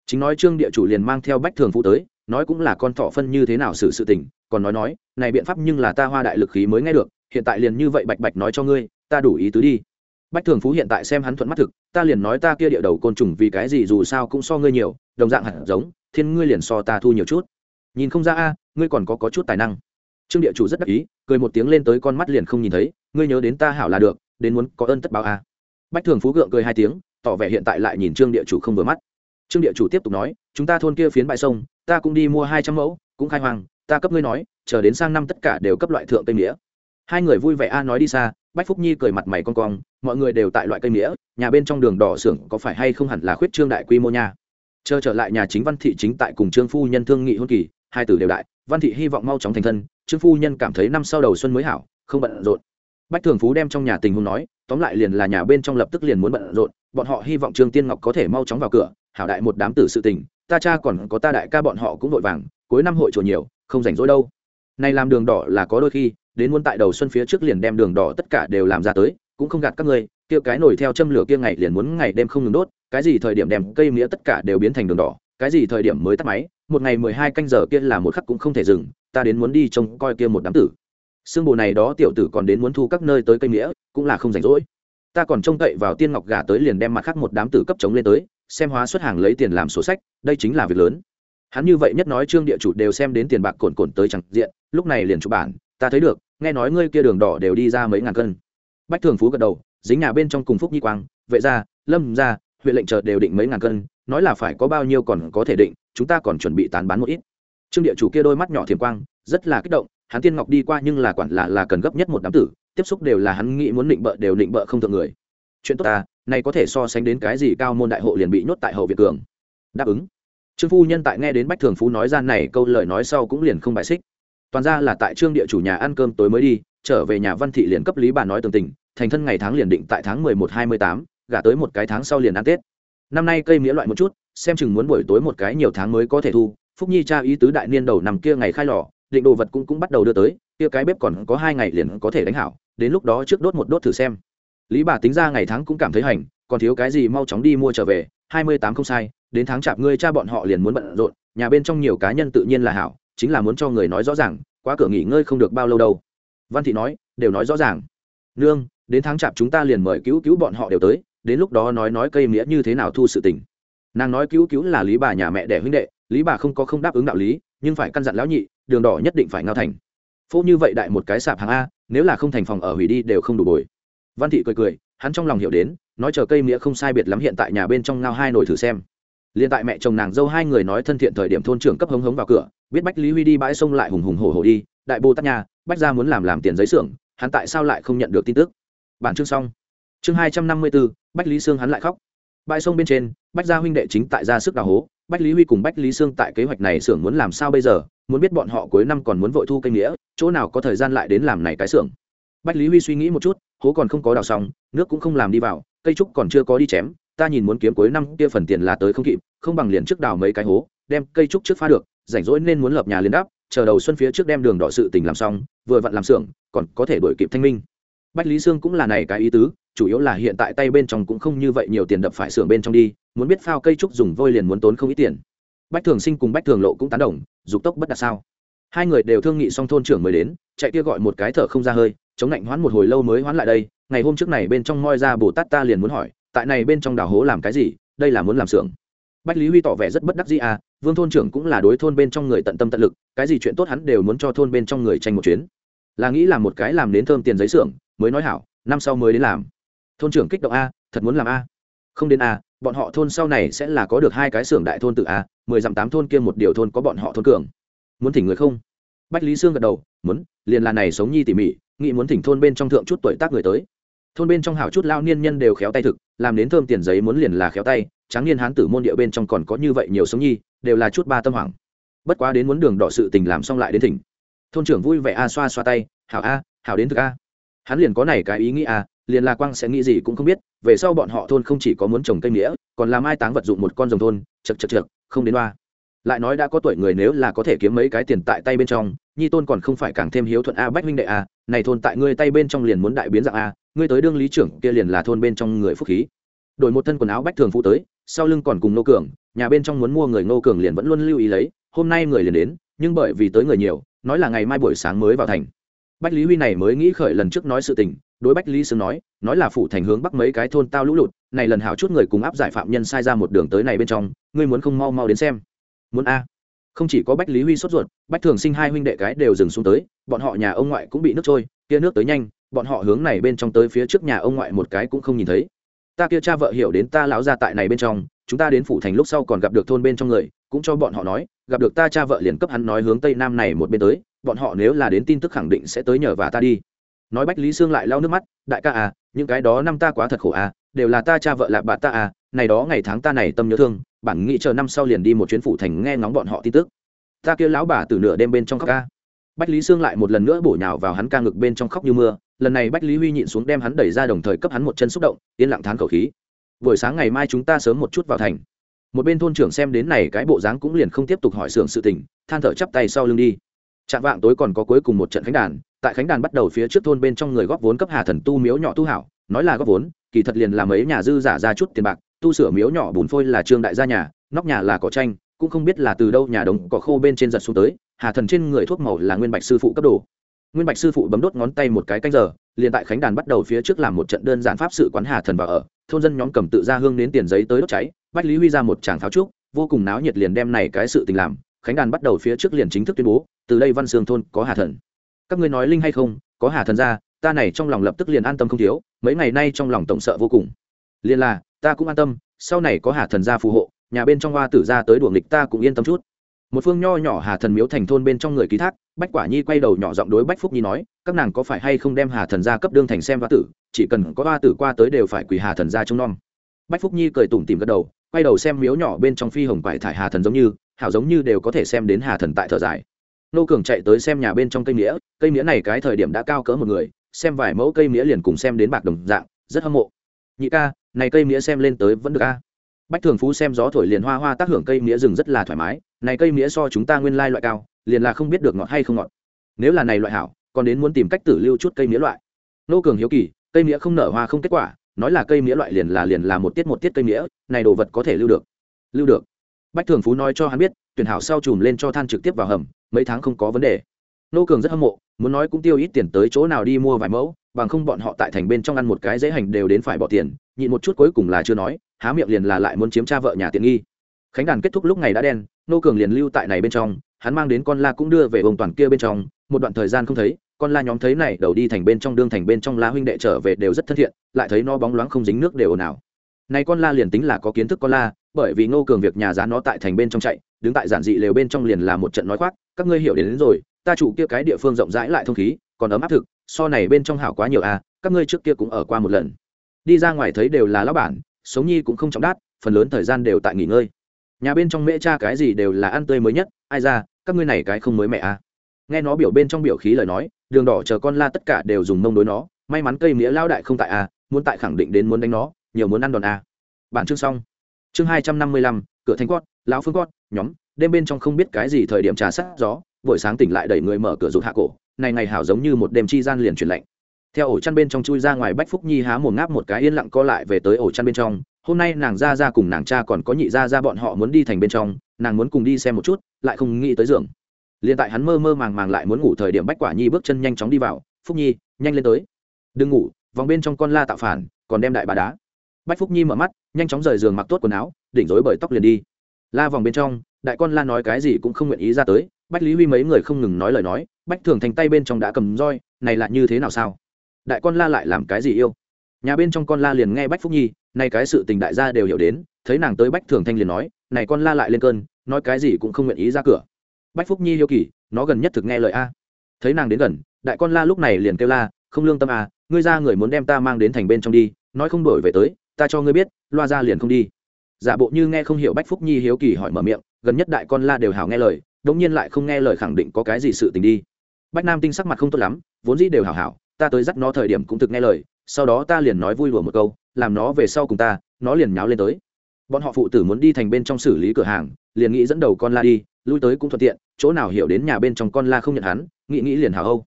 Chính nói trương địa chủ liền mang theo bách thường phụ tới, nói cũng là con thỏ phân như thế nào xử sự tình, còn nói nói, này biện pháp nhưng là ta hoa đại lực khí mới nghe được, hiện tại liền như vậy bạch bạch nói cho ngươi, ta đủ ý tứ đi bách thường phú hiện tại xem hắn thuận mắt thực ta liền nói ta kia địa đầu côn trùng vì cái gì dù sao cũng so ngươi nhiều đồng dạng hẳn giống thiên ngươi liền so ta thu nhiều chút. Nhìn không ra a ngươi còn có, có chút tài năng. Trương địa chủ rất đắc ý cười một tiếng lên tới con mắt liền không nhìn thấy ngươi nhớ đến ta hảo là được đến muốn có ơn tất báo a. Bách thường phú gượng cười hai tiếng tỏ vẻ hiện tại lại nhìn trương địa chủ không vừa mắt. Trương địa chủ tiếp tục nói chúng ta thôn kia phiến bãi sông ta cũng đi mua hai trăm mẫu cũng khai hoàng, ta cấp ngươi nói chờ đến sang năm tất cả đều cấp loại thượng tây nghĩa. Hai người vui vẻ a nói đi xa bách phúc nhi cười mặt mày con cong, mọi người đều tại loại cây nghĩa nhà bên trong đường đỏ xưởng có phải hay không hẳn là khuyết trương đại quy mô nha? Chờ trở lại nhà chính văn thị chính tại cùng trương phu nhân thương nghị hôn kỳ, hai tử đều đại, văn thị hy vọng mau chóng thành thân, trương phu nhân cảm thấy năm sau đầu xuân mới hảo, không bận rộn. Bách thường phú đem trong nhà tình huống nói, tóm lại liền là nhà bên trong lập tức liền muốn bận rộn, bọn họ hy vọng trương tiên ngọc có thể mau chóng vào cửa, hảo đại một đám tử sự tình, ta cha còn có ta đại ca bọn họ cũng vội vàng, cuối năm hội chùa nhiều, không rảnh rỗi đâu. Này làm đường đỏ là có đôi khi đến muốn tại đầu xuân phía trước liền đem đường đỏ tất cả đều làm ra tới, cũng không gạt các ngươi, kia cái nổi theo châm lửa kia ngày liền muốn ngày đêm không ngừng đốt, cái gì thời điểm đem cây mía tất cả đều biến thành đường đỏ, cái gì thời điểm mới tắt máy, một ngày mười hai canh giờ kia là một khắc cũng không thể dừng, ta đến muốn đi trông coi kia một đám tử. Xương bồ này đó tiểu tử còn đến muốn thu các nơi tới cây mía, cũng là không rảnh rỗi. Ta còn trông cậy vào tiên ngọc gà tới liền đem mặt khác một đám tử cấp chống lên tới, xem hóa xuất hàng lấy tiền làm sổ sách, đây chính là việc lớn. Hắn như vậy nhất nói trương địa chủ đều xem đến tiền bạc cồn cồn tới chẳng diện, lúc này liền chụp bản, ta thấy được nghe nói ngươi kia đường đỏ đều đi ra mấy ngàn cân. Bách thường phú gật đầu, dính nhà bên trong cùng phúc nhi quang, vệ gia, lâm gia, huyện lệnh chợ đều định mấy ngàn cân, nói là phải có bao nhiêu còn có thể định, chúng ta còn chuẩn bị tán bán một ít. Trương địa chủ kia đôi mắt nhỏ thiềm quang, rất là kích động, hắn tiên ngọc đi qua nhưng là quản là là cần gấp nhất một đám tử, tiếp xúc đều là hắn nghĩ muốn định bợ đều định bợ không thượng người. Chuyện tốt ta, này có thể so sánh đến cái gì cao môn đại hộ liền bị nhốt tại hậu việt cường. Đáp ứng. Trương phu nhân tại nghe đến bách thường phú nói ra này câu lời nói sau cũng liền không bài xích toàn ra là tại trương địa chủ nhà ăn cơm tối mới đi, trở về nhà văn thị liền cấp lý bà nói tường tình, thành thân ngày tháng liền định tại tháng mười một hai mươi tám, gả tới một cái tháng sau liền ăn tết. Năm nay cây mía loại một chút, xem chừng muốn buổi tối một cái nhiều tháng mới có thể thu, phúc nhi cha ý tứ đại niên đầu nằm kia ngày khai lò, định đồ vật cũng cũng bắt đầu đưa tới, kia cái bếp còn có hai ngày liền có thể đánh hảo, đến lúc đó trước đốt một đốt thử xem. Lý bà tính ra ngày tháng cũng cảm thấy hành, còn thiếu cái gì mau chóng đi mua trở về, hai mươi tám không sai, đến tháng chạp ngươi cha bọn họ liền muốn bận rộn, nhà bên trong nhiều cá nhân tự nhiên là hảo chính là muốn cho người nói rõ ràng, quá cửa nghỉ ngơi không được bao lâu đâu. Văn thị nói, đều nói rõ ràng. Nương, đến tháng chạp chúng ta liền mời cứu cứu bọn họ đều tới, đến lúc đó nói nói cây nghĩa như thế nào thu sự tình. Nàng nói cứu cứu là lý bà nhà mẹ đẻ huynh đệ, lý bà không có không đáp ứng đạo lý, nhưng phải căn dặn lão nhị, đường đỏ nhất định phải ngao thành. Phô như vậy đại một cái sạp hàng a, nếu là không thành phòng ở hủy đi đều không đủ bồi. Văn thị cười cười, hắn trong lòng hiểu đến, nói chờ cây nghĩa không sai biệt lắm hiện tại nhà bên trong ngao hai nồi thử xem liền tại mẹ chồng nàng dâu hai người nói thân thiện thời điểm thôn trưởng cấp hống hống vào cửa, biết bách lý huy đi bãi sông lại hùng hùng hổ hổ đi, đại bồ tát nhà, bách ra muốn làm làm tiền giấy xưởng, hắn tại sao lại không nhận được tin tức? Bản chương xong. Chương hai trăm năm mươi bốn, bách lý sương hắn lại khóc. Bãi sông bên trên, bách gia huynh đệ chính tại ra sức đào hố, bách lý huy cùng bách lý sương tại kế hoạch này xưởng muốn làm sao bây giờ, muốn biết bọn họ cuối năm còn muốn vội thu cây nghĩa, chỗ nào có thời gian lại đến làm này cái xưởng. Bách lý huy suy nghĩ một chút, hố còn không có đào xong, nước cũng không làm đi vào, cây trúc còn chưa có đi chém ta nhìn muốn kiếm cuối năm kia phần tiền là tới không kịp, không bằng liền trước đào mấy cái hố, đem cây trúc trước phá được, rảnh rỗi nên muốn lập nhà liền đáp, chờ đầu xuân phía trước đem đường đỏ sự tình làm xong, vừa vặn làm xưởng, còn có thể đổi kịp thanh minh. Bách lý sương cũng là này cái ý tứ, chủ yếu là hiện tại tay bên trong cũng không như vậy nhiều tiền đập phải xưởng bên trong đi, muốn biết phao cây trúc dùng vôi liền muốn tốn không ít tiền. Bách thường sinh cùng bách thường lộ cũng tán đồng, dục tốc bất đạt sao. Hai người đều thương nghị xong thôn trưởng mới đến, chạy kia gọi một cái thở không ra hơi, chống lạnh hoãn một hồi lâu mới hoãn lại đây, ngày hôm trước này bên trong moi ra bồ tát ta liền muốn hỏi tại này bên trong đào hố làm cái gì, đây là muốn làm xưởng. Bách lý huy tỏ vẻ rất bất đắc dĩ à vương thôn trưởng cũng là đối thôn bên trong người tận tâm tận lực, cái gì chuyện tốt hắn đều muốn cho thôn bên trong người tranh một chuyến. Là nghĩ làm một cái làm đến thơm tiền giấy xưởng, mới nói hảo, năm sau mới đến làm. Thôn trưởng kích động a thật muốn làm a không đến a bọn họ thôn sau này sẽ là có được hai cái xưởng đại thôn tự a mười dặm tám thôn kia một điều thôn có bọn họ thôn cường. Muốn thỉnh người không? Bách lý sương gật đầu, muốn, liền là này sống nhi tỉ mỉ, nghĩ muốn thỉnh thôn bên trong thượng chút tuổi tác người tới thôn bên trong hảo chút lao niên nhân đều khéo tay thực, làm đến thơm tiền giấy muốn liền là khéo tay, tráng niên hán tử môn địa bên trong còn có như vậy nhiều sống nhi, đều là chút ba tâm hoảng. Bất quá đến muốn đường đỏ sự tình làm xong lại đến thỉnh. Thôn trưởng vui vẻ a xoa xoa tay, hảo a, hảo đến thực a. Hắn liền có này cái ý nghĩ a, liền là quang sẽ nghĩ gì cũng không biết, về sau bọn họ thôn không chỉ có muốn trồng cây nghĩa, còn làm ai táng vật dụng một con rồng thôn, chật chật chật không đến đoa lại nói đã có tuổi người nếu là có thể kiếm mấy cái tiền tại tay bên trong, nhi tôn còn không phải càng thêm hiếu thuận a, bách minh đệ a, này thôn tại ngươi tay bên trong liền muốn đại biến dạng a ngươi tới đương lý trưởng kia liền là thôn bên trong người phúc khí. Đổi một thân quần áo bách thường phụ tới, sau lưng còn cùng nô cường, nhà bên trong muốn mua người nô cường liền vẫn luôn lưu ý lấy, hôm nay người liền đến, nhưng bởi vì tới người nhiều, nói là ngày mai buổi sáng mới vào thành. Bách lý huy này mới nghĩ khởi lần trước nói sự tình, đối bách lý Sướng nói nói là phủ thành hướng bắc mấy cái thôn tao lũ lụt, này lần hảo chút người cùng áp giải phạm nhân sai ra một đường tới này bên trong, ngươi muốn không mau mau đến xem. Muốn a? Không chỉ có bách lý huy sốt ruột, bách thường sinh hai huynh đệ cái đều dừng xuống tới, bọn họ nhà ông ngoại cũng bị nước trôi, kia nước tới nhanh bọn họ hướng này bên trong tới phía trước nhà ông ngoại một cái cũng không nhìn thấy. Ta kia cha vợ hiểu đến ta lão ra tại này bên trong, chúng ta đến phủ thành lúc sau còn gặp được thôn bên trong người, cũng cho bọn họ nói, gặp được ta cha vợ liền cấp hắn nói hướng tây nam này một bên tới, bọn họ nếu là đến tin tức khẳng định sẽ tới nhờ và ta đi. Nói bách lý sương lại lau nước mắt, đại ca à những cái đó năm ta quá thật khổ à đều là ta cha vợ là bà ta à này đó ngày tháng ta này tâm nhớ thương, bản nghĩ chờ năm sau liền đi một chuyến phủ thành nghe ngóng bọn họ tin tức. Ta kia lão bà từ nửa đêm bên trong khóc ca bách lý sương lại một lần nữa bổ nhào vào hắn ca ngực bên trong khóc như mưa, lần này bách lý huy nhịn xuống đem hắn đẩy ra đồng thời cấp hắn một chân xúc động, yên lặng thán khẩu khí. Buổi sáng ngày mai chúng ta sớm một chút vào thành. Một bên thôn trưởng xem đến này cái bộ dáng cũng liền không tiếp tục hỏi xưởng sự tình, than thở chắp tay sau lưng đi. Chạm vạng tối còn có cuối cùng một trận khánh đàn, tại khánh đàn bắt đầu phía trước thôn bên trong người góp vốn cấp hà thần tu miếu nhỏ tu hảo, nói là góp vốn, kỳ thật liền làm ấy nhà dư giả ra chút tiền bạc, tu sửa miếu nhỏ bùn phôi là trương đại gia nhà, nóc nhà là cỏ tranh cũng không biết là từ đâu nhà đồng cỏ khô bên trên giật xuống tới hà thần trên người thuốc màu là nguyên bạch sư phụ cấp đồ. Nguyên bạch sư phụ bấm đốt ngón tay một cái canh giờ, liền tại khánh đàn bắt đầu phía trước làm một trận đơn giản pháp sự quán hà thần vào ở. Thôn dân nhóm cầm tự ra hương đến tiền giấy tới đốt cháy, bách lý huy ra một tràng pháo trúc, vô cùng náo nhiệt liền đem này cái sự tình làm. Khánh đàn bắt đầu phía trước liền chính thức tuyên bố, từ đây văn sương thôn có hà thần. Các ngươi nói linh hay không? Có hà thần ra, ta này trong lòng lập tức liền an tâm không thiếu, mấy ngày nay trong lòng tổng sợ vô cùng. Liền là, ta cũng an tâm, sau này có hà thần ra phù hộ, nhà bên trong hoa tử ra tới đuổi nghịch ta cũng yên tâm chút một phương nho nhỏ hà thần miếu thành thôn bên trong người ký thác, bách quả nhi quay đầu nhỏ giọng đối bách phúc nhi nói, các nàng có phải hay không đem hà thần gia cấp đương thành xem hoa tử, chỉ cần có hoa tử qua tới đều phải quỳ hà thần gia trông nom. Bách phúc nhi cười tủm tìm gật đầu, quay đầu xem miếu nhỏ bên trong phi hồng quải thải hà thần giống như, hảo giống như đều có thể xem đến hà thần tại thở dài. Nô cường chạy tới xem nhà bên trong cây nghĩa cây nghĩa này cái thời điểm đã cao cỡ một người, xem vài mẫu cây nghĩa liền cùng xem đến bạc đồng dạng, rất hâm mộ. Nhị ca, này cây nghĩa xem lên tới vẫn được a. Bách thường phú xem gió thổi liền hoa hoa tác hưởng cây nghĩa rừng rất là thoải mái này cây nghĩa so chúng ta nguyên lai loại cao, liền là không biết được ngọt hay không ngọt. Nếu là này loại hảo, còn đến muốn tìm cách tử lưu chút cây nghĩa loại. Nô cường hiếu kỳ, cây nghĩa không nở hoa không kết quả, nói là cây nghĩa loại liền là liền là một tiết một tiết cây nghĩa này đồ vật có thể lưu được. Lưu được. Bách thường phú nói cho hắn biết, tuyển hảo sau chùm lên cho than trực tiếp vào hầm, mấy tháng không có vấn đề. Nô cường rất hâm mộ, muốn nói cũng tiêu ít tiền tới chỗ nào đi mua vài mẫu, bằng không bọn họ tại thành bên trong ăn một cái dễ hành đều đến phải bỏ tiền, nhịn một chút cuối cùng là chưa nói, há miệng liền là lại muốn chiếm cha vợ nhà tiện nghi khánh đàn kết thúc lúc ngày đã đen nô cường liền lưu tại này bên trong hắn mang đến con la cũng đưa về vùng toàn kia bên trong một đoạn thời gian không thấy con la nhóm thấy này đầu đi thành bên trong đương thành bên trong la huynh đệ trở về đều rất thân thiện lại thấy nó bóng loáng không dính nước đều ồn ào. Này con la liền tính là có kiến thức con la bởi vì ngô cường việc nhà giá nó tại thành bên trong chạy đứng tại giản dị lều bên trong liền là một trận nói khoác các ngươi hiểu đến, đến rồi ta chủ kia cái địa phương rộng rãi lại thông khí còn ấm áp thực so này bên trong hảo quá nhiều à các ngươi trước kia cũng ở qua một lần. Đi ra ngoài thấy đều là lão bản sống nhi cũng không trọng đát phần lớn thời gian đều tại nghỉ ngơi nhà bên trong mễ cha cái gì đều là ăn tươi mới nhất, ai ra, các ngươi này cái không mới mẹ à. Nghe nó biểu bên trong biểu khí lời nói, đường đỏ chờ con la tất cả đều dùng mông đối nó, may mắn cây nghĩa lao đại không tại à muốn tại khẳng định đến muốn đánh nó, nhiều muốn ăn đòn à. Bản chương xong. Chương hai trăm năm mươi lăm, cửa thanh quát, lão phương quát, nhóm, đêm bên trong không biết cái gì thời điểm trà sát gió, buổi sáng tỉnh lại đẩy người mở cửa rụt hạ cổ, này ngày hảo giống như một đêm chi gian liền chuyển lạnh. Theo ổ chăn bên trong chui ra ngoài bách phúc nhi há mồm ngáp một cái yên lặng co lại về tới ổ chăn bên trong hôm nay nàng ra ra cùng nàng cha còn có nhị ra ra bọn họ muốn đi thành bên trong, nàng muốn cùng đi xem một chút, lại không nghĩ tới giường. Liền tại hắn mơ mơ màng màng lại muốn ngủ thời điểm bách quả nhi bước chân nhanh chóng đi vào, phúc nhi, nhanh lên tới. Đừng ngủ, vòng bên trong con la tạo phản, còn đem đại bà đá. Bách phúc nhi mở mắt, nhanh chóng rời giường mặc tốt quần áo, đỉnh rối bởi tóc liền đi. La vòng bên trong, đại con la nói cái gì cũng không nguyện ý ra tới, bách lý huy mấy người không ngừng nói lời nói, bách thường thành tay bên trong đã cầm roi, này là như thế nào sao? Đại con la lại làm cái gì yêu? Nhà bên trong con la liền nghe bách phúc nhi nay cái sự tình đại gia đều hiểu đến, thấy nàng tới bách thường thanh liền nói, này con la lại lên cơn, nói cái gì cũng không nguyện ý ra cửa. Bách phúc nhi hiếu kỳ, nó gần nhất thực nghe lời a? Thấy nàng đến gần, đại con la lúc này liền kêu la, không lương tâm à ngươi ra người muốn đem ta mang đến thành bên trong đi, nói không đổi về tới, ta cho ngươi biết, loa ra liền không đi. Giả bộ như nghe không hiểu bách phúc nhi hiếu kỳ hỏi mở miệng, gần nhất đại con la đều hảo nghe lời, đống nhiên lại không nghe lời khẳng định có cái gì sự tình đi. Bách nam tinh sắc mặt không tốt lắm, vốn dĩ đều hảo hảo, ta tới dắt nó thời điểm cũng thực nghe lời, sau đó ta liền nói vui lùa một câu làm nó về sau cùng ta, nó liền nháo lên tới. Bọn họ phụ tử muốn đi thành bên trong xử lý cửa hàng, liền nghĩ dẫn đầu con la đi, lui tới cũng thuận tiện, chỗ nào hiểu đến nhà bên trong con la không nhận hắn, nghĩ nghĩ liền hào âu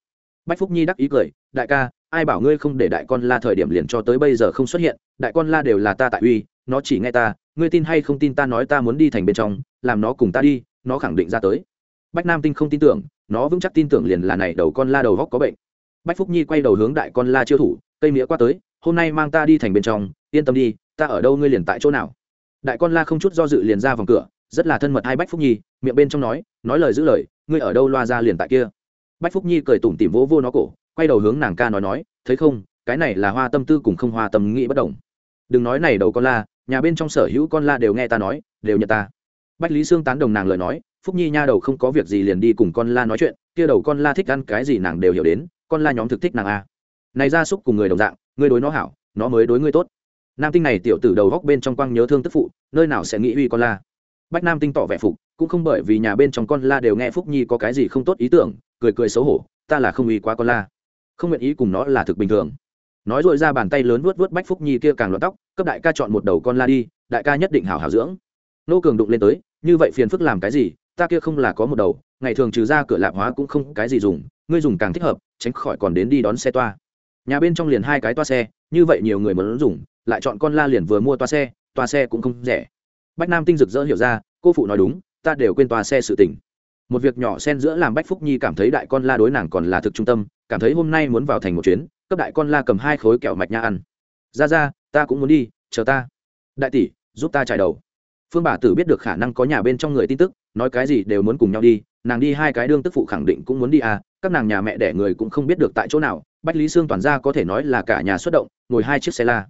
bách phúc nhi đắc ý cười, đại ca, ai bảo ngươi không để đại con la thời điểm liền cho tới bây giờ không xuất hiện, đại con la đều là ta tại uy, nó chỉ nghe ta, ngươi tin hay không tin ta nói ta muốn đi thành bên trong, làm nó cùng ta đi, nó khẳng định ra tới. Bách nam tinh không tin tưởng, nó vững chắc tin tưởng liền là này đầu con la đầu góc có bệnh. Bách phúc nhi quay đầu hướng đại con la chiêu thủ, cây nghĩa qua tới hôm nay mang ta đi thành bên trong, yên tâm đi, ta ở đâu ngươi liền tại chỗ nào. Đại con la không chút do dự liền ra vòng cửa, rất là thân mật hai bách phúc nhi, miệng bên trong nói nói lời giữ lời, ngươi ở đâu loa ra liền tại kia. Bách phúc nhi cười tủm tỉm vỗ vô nó cổ, quay đầu hướng nàng ca nói nói, thấy không, cái này là hoa tâm tư cùng không hoa tâm nghĩ bất đồng. Đừng nói này đầu con la, nhà bên trong sở hữu con la đều nghe ta nói, đều nhận ta. Bách lý sương tán đồng nàng lời nói, phúc nhi nha đầu không có việc gì liền đi cùng con la nói chuyện, kia đầu con la thích ăn cái gì nàng đều hiểu đến, con la nhóm thực thích nàng a này ra súc cùng người đồng dạng, ngươi đối nó hảo, nó mới đối ngươi tốt. Nam tinh này tiểu tử đầu góc bên trong quang nhớ thương tức phụ, nơi nào sẽ nghĩ uy con la. Bách nam tinh tỏ vẻ phục, cũng không bởi vì nhà bên trong con la đều nghe phúc nhi có cái gì không tốt ý tưởng, cười cười xấu hổ, ta là không uy quá con la. Không nguyện ý cùng nó là thực bình thường. Nói dội ra bàn tay lớn vuốt vuốt bách phúc nhi kia càng loạn tóc, cấp đại ca chọn một đầu con la đi, đại ca nhất định hảo hảo dưỡng. Nô cường đụng lên tới, như vậy phiền phức làm cái gì, ta kia không là có một đầu, ngày thường trừ ra cửa lạp hóa cũng không cái gì dùng, ngươi dùng càng thích hợp, tránh khỏi còn đến đi đón xe toa nhà bên trong liền hai cái toa xe, như vậy nhiều người muốn dùng, lại chọn con la liền vừa mua toa xe toa xe cũng không rẻ. Bách nam tinh rực rỡ hiểu ra, cô phụ nói đúng, ta đều quên toa xe sự tỉnh một việc nhỏ xen giữa làm bách phúc nhi cảm thấy đại con la đối nàng còn là thực trung tâm, cảm thấy hôm nay muốn vào thành một chuyến, cấp đại con la cầm hai khối kẹo mạch nha ăn. Ra ra, ta cũng muốn đi, chờ ta. Đại tỷ, giúp ta trải đầu. Phương bà tử biết được khả năng có nhà bên trong người tin tức, nói cái gì đều muốn cùng nhau đi, nàng đi hai cái đương tức phụ khẳng định cũng muốn đi à các nàng nhà mẹ đẻ người cũng không biết được tại chỗ nào bách lý sương toàn ra có thể nói là cả nhà xuất động, ngồi hai chiếc xe la.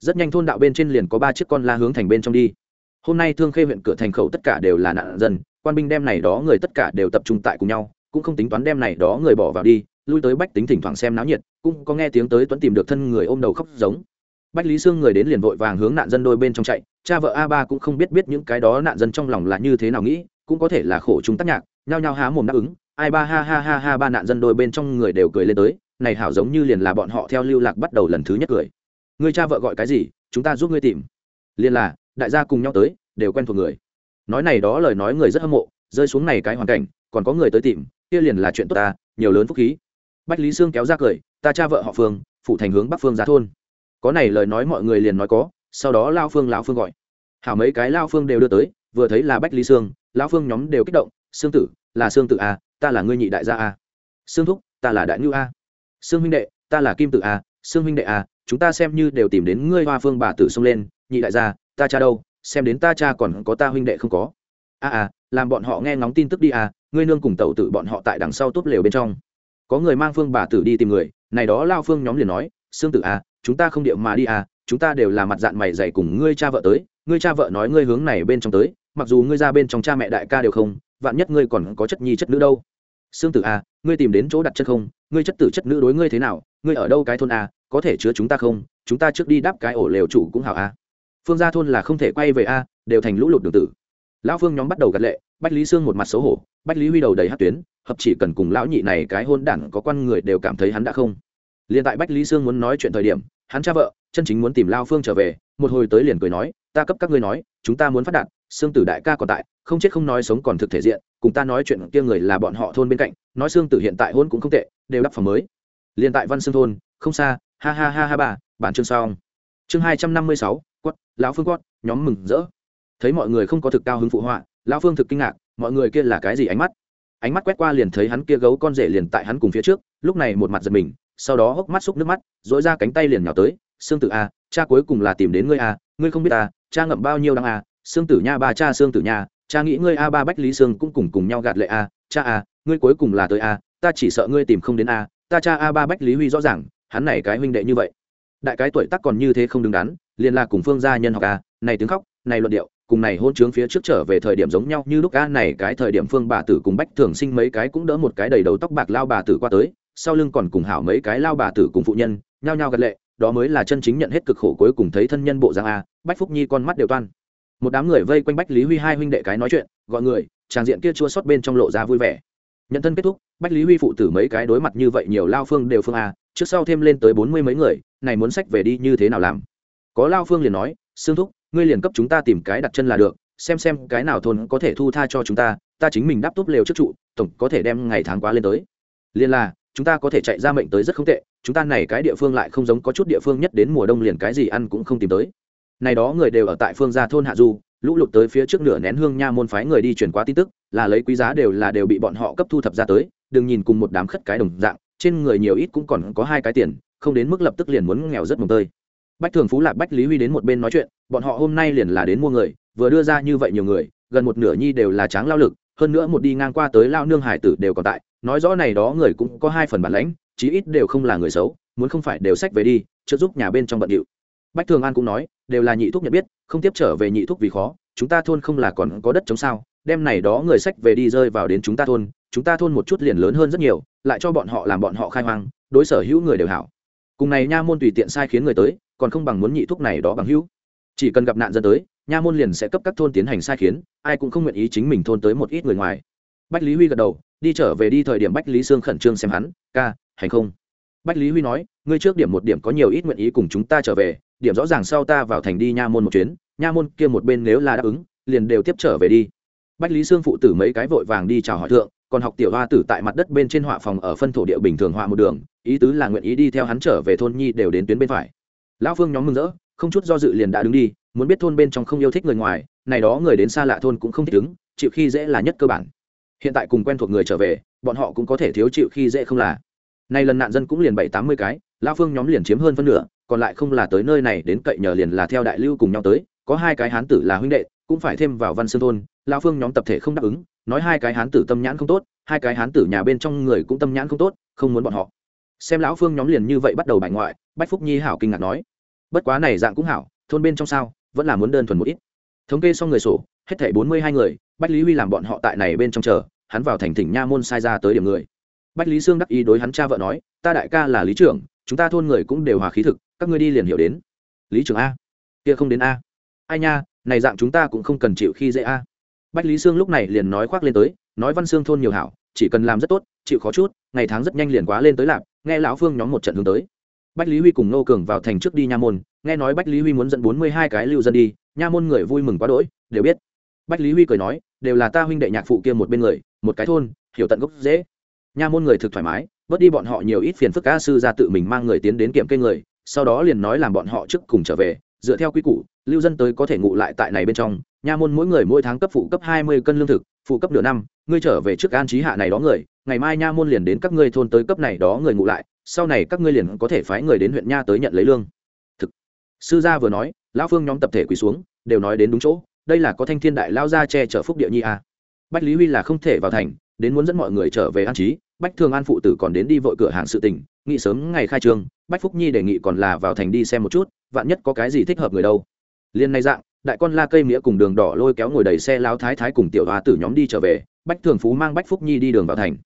Rất nhanh thôn đạo bên trên liền có ba chiếc con la hướng thành bên trong đi. Hôm nay thương khê huyện cửa thành khẩu tất cả đều là nạn dân, quan binh đem này đó người tất cả đều tập trung tại cùng nhau, cũng không tính toán đem này đó người bỏ vào đi, lui tới bách tính thỉnh thoảng xem náo nhiệt, cũng có nghe tiếng tới tuấn tìm được thân người ôm đầu khóc giống. Bách lý sương người đến liền vội vàng hướng nạn dân đôi bên trong chạy, cha vợ a ba cũng không biết biết những cái đó nạn dân trong lòng là như thế nào nghĩ, cũng có thể là khổ chúng tác nhạc, nhao nhao há mồm đáp ứng, ai ba ha ha ha ha ba nạn dân đôi bên trong người đều cười lên tới này hảo giống như liền là bọn họ theo lưu lạc bắt đầu lần thứ nhất cười. Người cha vợ gọi cái gì, chúng ta giúp ngươi tìm. Liền là, đại gia cùng nhau tới, đều quen thuộc người. Nói này đó lời nói người rất hâm mộ, rơi xuống này cái hoàn cảnh, còn có người tới tìm, kia liền là chuyện tốt ta, nhiều lớn phúc khí. Bách lý sương kéo ra cười, ta cha vợ họ phương, phụ thành hướng bắc phương ra thôn. Có này lời nói mọi người liền nói có, sau đó lao phương, lão phương gọi. Hảo mấy cái lao phương đều đưa tới, vừa thấy là bách lý sương lão phương nhóm đều kích động, sương tử, là sương tử a ta là ngươi nhị đại gia a sương thúc, ta là đại ngưu a sương huynh đệ, ta là kim tử a, sương huynh đệ a, chúng ta xem như đều tìm đến ngươi hoa phương bà tử xông lên, nhị đại gia, ta cha đâu, xem đến ta cha còn có ta huynh đệ không có. A a, làm bọn họ nghe ngóng tin tức đi a, ngươi nương cùng tẩu tử bọn họ tại đằng sau tốt lều bên trong. Có người mang phương bà tử đi tìm người, này đó lao phương nhóm liền nói, sương tử a, chúng ta không điệu mà đi a, chúng ta đều là mặt dạng mày dày cùng ngươi cha vợ tới, ngươi cha vợ nói ngươi hướng này bên trong tới, mặc dù ngươi ra bên trong cha mẹ đại ca đều không, vạn nhất ngươi còn có chất nhi chất nữ đâu sương tử a, ngươi tìm đến chỗ đặt chân không? Ngươi chất tử chất nữ đối ngươi thế nào? Ngươi ở đâu cái thôn a? Có thể chứa chúng ta không? Chúng ta trước đi đáp cái ổ lều chủ cũng hảo a. Phương gia thôn là không thể quay về a, đều thành lũ lụt đường tử. Lão phương nhóm bắt đầu gật lệ, bách lý sương một mặt xấu hổ, bách lý huy đầu đầy hát tuyến, hợp chỉ cần cùng lão nhị này cái hôn đản có quan người đều cảm thấy hắn đã không. Liền tại bách lý sương muốn nói chuyện thời điểm, hắn cha vợ, chân chính muốn tìm lao phương trở về, một hồi tới liền cười nói, ta cấp các ngươi nói, chúng ta muốn phát đạt xương tử đại ca còn tại, không chết không nói sống còn thực thể diện, cùng ta nói chuyện kia người là bọn họ thôn bên cạnh, nói xương tử hiện tại hôn cũng không tệ, đều đắp phòng mới. Liền tại văn xương thôn, không xa, ha ha ha ha bà bản chương xong. Chương hai trăm năm mươi sáu, quất, lão phương quất, nhóm mừng rỡ. Thấy mọi người không có thực cao hứng phụ họa, lão phương thực kinh ngạc, mọi người kia là cái gì ánh mắt? Ánh mắt quét qua liền thấy hắn kia gấu con rể liền tại hắn cùng phía trước, lúc này một mặt giật mình, sau đó hốc mắt xúc nước mắt dỗi ra cánh tay liền nhào tới xương tử a cha cuối cùng là tìm đến ngươi a ngươi không biết a cha ngậm bao nhiêu đăng a xương tử nha ba, cha xương tử nha, cha nghĩ ngươi a ba bách lý sương cũng cùng cùng nhau gạt lệ a, cha a, ngươi cuối cùng là tới a, ta chỉ sợ ngươi tìm không đến a, ta cha a ba bách lý huy rõ ràng, hắn này cái huynh đệ như vậy. Đại cái tuổi tác còn như thế không đứng đắn, liền là cùng phương gia nhân học a, này tiếng khóc, này luận điệu, cùng này hôn trướng phía trước trở về thời điểm giống nhau như lúc a, này cái thời điểm phương bà tử cùng bách thường sinh mấy cái cũng đỡ một cái đầy đầu tóc bạc lao bà tử qua tới, sau lưng còn cùng hảo mấy cái lao bà tử cùng phụ nhân, nhao nhao gật lệ, đó mới là chân chính nhận hết cực khổ cuối cùng thấy thân nhân bộ giang a, bách phúc nhi con mắt đều toan một đám người vây quanh bách lý huy hai huynh đệ cái nói chuyện, gọi người tràng diện kia chua xót bên trong lộ ra vui vẻ. Nhận thân kết thúc, bách lý huy phụ tử mấy cái đối mặt như vậy nhiều lao phương đều phương a, trước sau thêm lên tới bốn mươi mấy người, này muốn sách về đi như thế nào làm? Có lao phương liền nói xương thúc, ngươi liền cấp chúng ta tìm cái đặt chân là được, xem xem cái nào thôn có thể thu tha cho chúng ta ta chính mình đáp túp lều trước trụ, tổng có thể đem ngày tháng quá lên tới. Liền là, chúng ta có thể chạy ra mệnh tới rất không tệ, chúng ta này cái địa phương lại không giống có chút địa phương nhất đến mùa đông liền cái gì ăn cũng không tìm tới này đó người đều ở tại phương gia thôn hạ du, lũ lụt tới phía trước nửa nén hương nha môn phái người đi truyền qua tin tức, là lấy quý giá đều là đều bị bọn họ cấp thu thập ra tới, đừng nhìn cùng một đám khất cái đồng dạng, trên người nhiều ít cũng còn có hai cái tiền, không đến mức lập tức liền muốn nghèo rất mồng tơi. Bách thường phú lạc bách lý huy đến một bên nói chuyện, bọn họ hôm nay liền là đến mua người, vừa đưa ra như vậy nhiều người, gần một nửa nhi đều là tráng lao lực, hơn nữa một đi ngang qua tới lao nương hải tử đều còn tại, nói rõ này đó người cũng có hai phần bản lãnh, chí ít đều không là người xấu, muốn không phải đều sách về đi, trước giúp nhà bên trong bận điệu. Bách thường an cũng nói đều là nhị thúc nhận biết, không tiếp trở về nhị thúc vì khó, chúng ta thôn không là còn có đất chống sao? Đem này đó người sách về đi rơi vào đến chúng ta thôn, chúng ta thôn một chút liền lớn hơn rất nhiều, lại cho bọn họ làm bọn họ khai hoang, đối sở hữu người đều hảo. Cùng này nha môn tùy tiện sai khiến người tới, còn không bằng muốn nhị thuốc này đó bằng hữu. Chỉ cần gặp nạn dân tới, nha môn liền sẽ cấp các thôn tiến hành sai khiến, ai cũng không nguyện ý chính mình thôn tới một ít người ngoài. Bách lý huy gật đầu, đi trở về đi thời điểm bách lý sương khẩn trương xem hắn, ca, hành không? Bách lý huy nói, ngươi trước điểm một điểm có nhiều ít nguyện ý cùng chúng ta trở về điểm rõ ràng sau ta vào thành đi nha môn một chuyến, nha môn kia một bên nếu là đáp ứng, liền đều tiếp trở về đi. Bách lý sương phụ tử mấy cái vội vàng đi chào hỏi thượng, còn học tiểu hoa tử tại mặt đất bên trên họa phòng ở phân thổ địa bình thường họa một đường, ý tứ là nguyện ý đi theo hắn trở về thôn nhi đều đến tuyến bên phải. Lão phương nhóm mừng rỡ, không chút do dự liền đã đứng đi, muốn biết thôn bên trong không yêu thích người ngoài, này đó người đến xa lạ thôn cũng không thích ứng chịu khi dễ là nhất cơ bản. Hiện tại cùng quen thuộc người trở về, bọn họ cũng có thể thiếu chịu khi dễ không là. Nay lần nạn dân cũng liền bảy tám mươi cái lão phương nhóm liền chiếm hơn phân nửa, còn lại không là tới nơi này, đến cậy nhờ liền là theo đại lưu cùng nhau tới, có hai cái hán tử là huynh đệ, cũng phải thêm vào văn sương thôn lão phương nhóm tập thể không đáp ứng, nói hai cái hán tử tâm nhãn không tốt, hai cái hán tử nhà bên trong người cũng tâm nhãn không tốt, không muốn bọn họ. Xem lão phương nhóm liền như vậy bắt đầu bài ngoại, bách phúc nhi hảo kinh ngạc nói, bất quá này dạng cũng hảo, thôn bên trong sao, vẫn là muốn đơn thuần một ít. Thống kê xong người sổ, hết thảy bốn mươi hai người, bách lý huy làm bọn họ tại này bên trong chờ, hắn vào thành thỉnh nha môn sai ra tới điểm người. Bách lý sương đắc ý đối hắn cha vợ nói, ta đại ca là lý trưởng chúng ta thôn người cũng đều hòa khí thực, các ngươi đi liền hiểu đến. Lý Trường a. Kia không đến a. Ai nha, này dạng chúng ta cũng không cần chịu khi dễ a. Bách lý sương lúc này liền nói khoác lên tới, nói văn xương thôn nhiều hảo, chỉ cần làm rất tốt, chịu khó chút, ngày tháng rất nhanh liền quá lên tới lạp, nghe lão phương nhóm một trận hướng tới. Bách lý huy cùng nô cường vào thành trước đi nha môn, nghe nói bách lý huy muốn dẫn bốn mươi hai cái lưu dân đi, nha môn người vui mừng quá đỗi, đều biết. Bách lý huy cười nói, đều là ta huynh đệ nhạc phụ kia một bên người, một cái thôn, hiểu tận gốc dễ nha môn người thực thoải mái, bớt đi bọn họ nhiều ít phiền phức ca sư ra tự mình mang người tiến đến kiểm kê người, sau đó liền nói làm bọn họ trước cùng trở về, dựa theo quy củ, lưu dân tới có thể ngụ lại tại này bên trong. Nha môn mỗi người mỗi tháng cấp phụ cấp hai mươi cân lương thực, phụ cấp nửa năm, ngươi trở về trước an trí hạ này đó người, ngày mai nha môn liền đến các ngươi thôn tới cấp này đó người ngụ lại, sau này các ngươi liền có thể phái người đến huyện nha tới nhận lấy lương. Thực. Sư gia vừa nói, lão phương nhóm tập thể quỳ xuống, đều nói đến đúng chỗ, đây là có thanh thiên đại lao gia che chở phúc địa nhi a. À. bách lý huy là không thể vào thành đến muốn dẫn mọi người trở về an trí, bách thường an phụ tử còn đến đi vội cửa hàng sự tình nghị sớm ngày khai trương, bách phúc nhi đề nghị còn là vào thành đi xem một chút, vạn nhất có cái gì thích hợp người đâu. Liên nay dạng, đại con la cây nghĩa cùng đường đỏ lôi kéo ngồi đầy xe lao thái thái cùng tiểu hoa tử nhóm đi trở về, bách thường phú mang bách phúc nhi đi đường vào thành.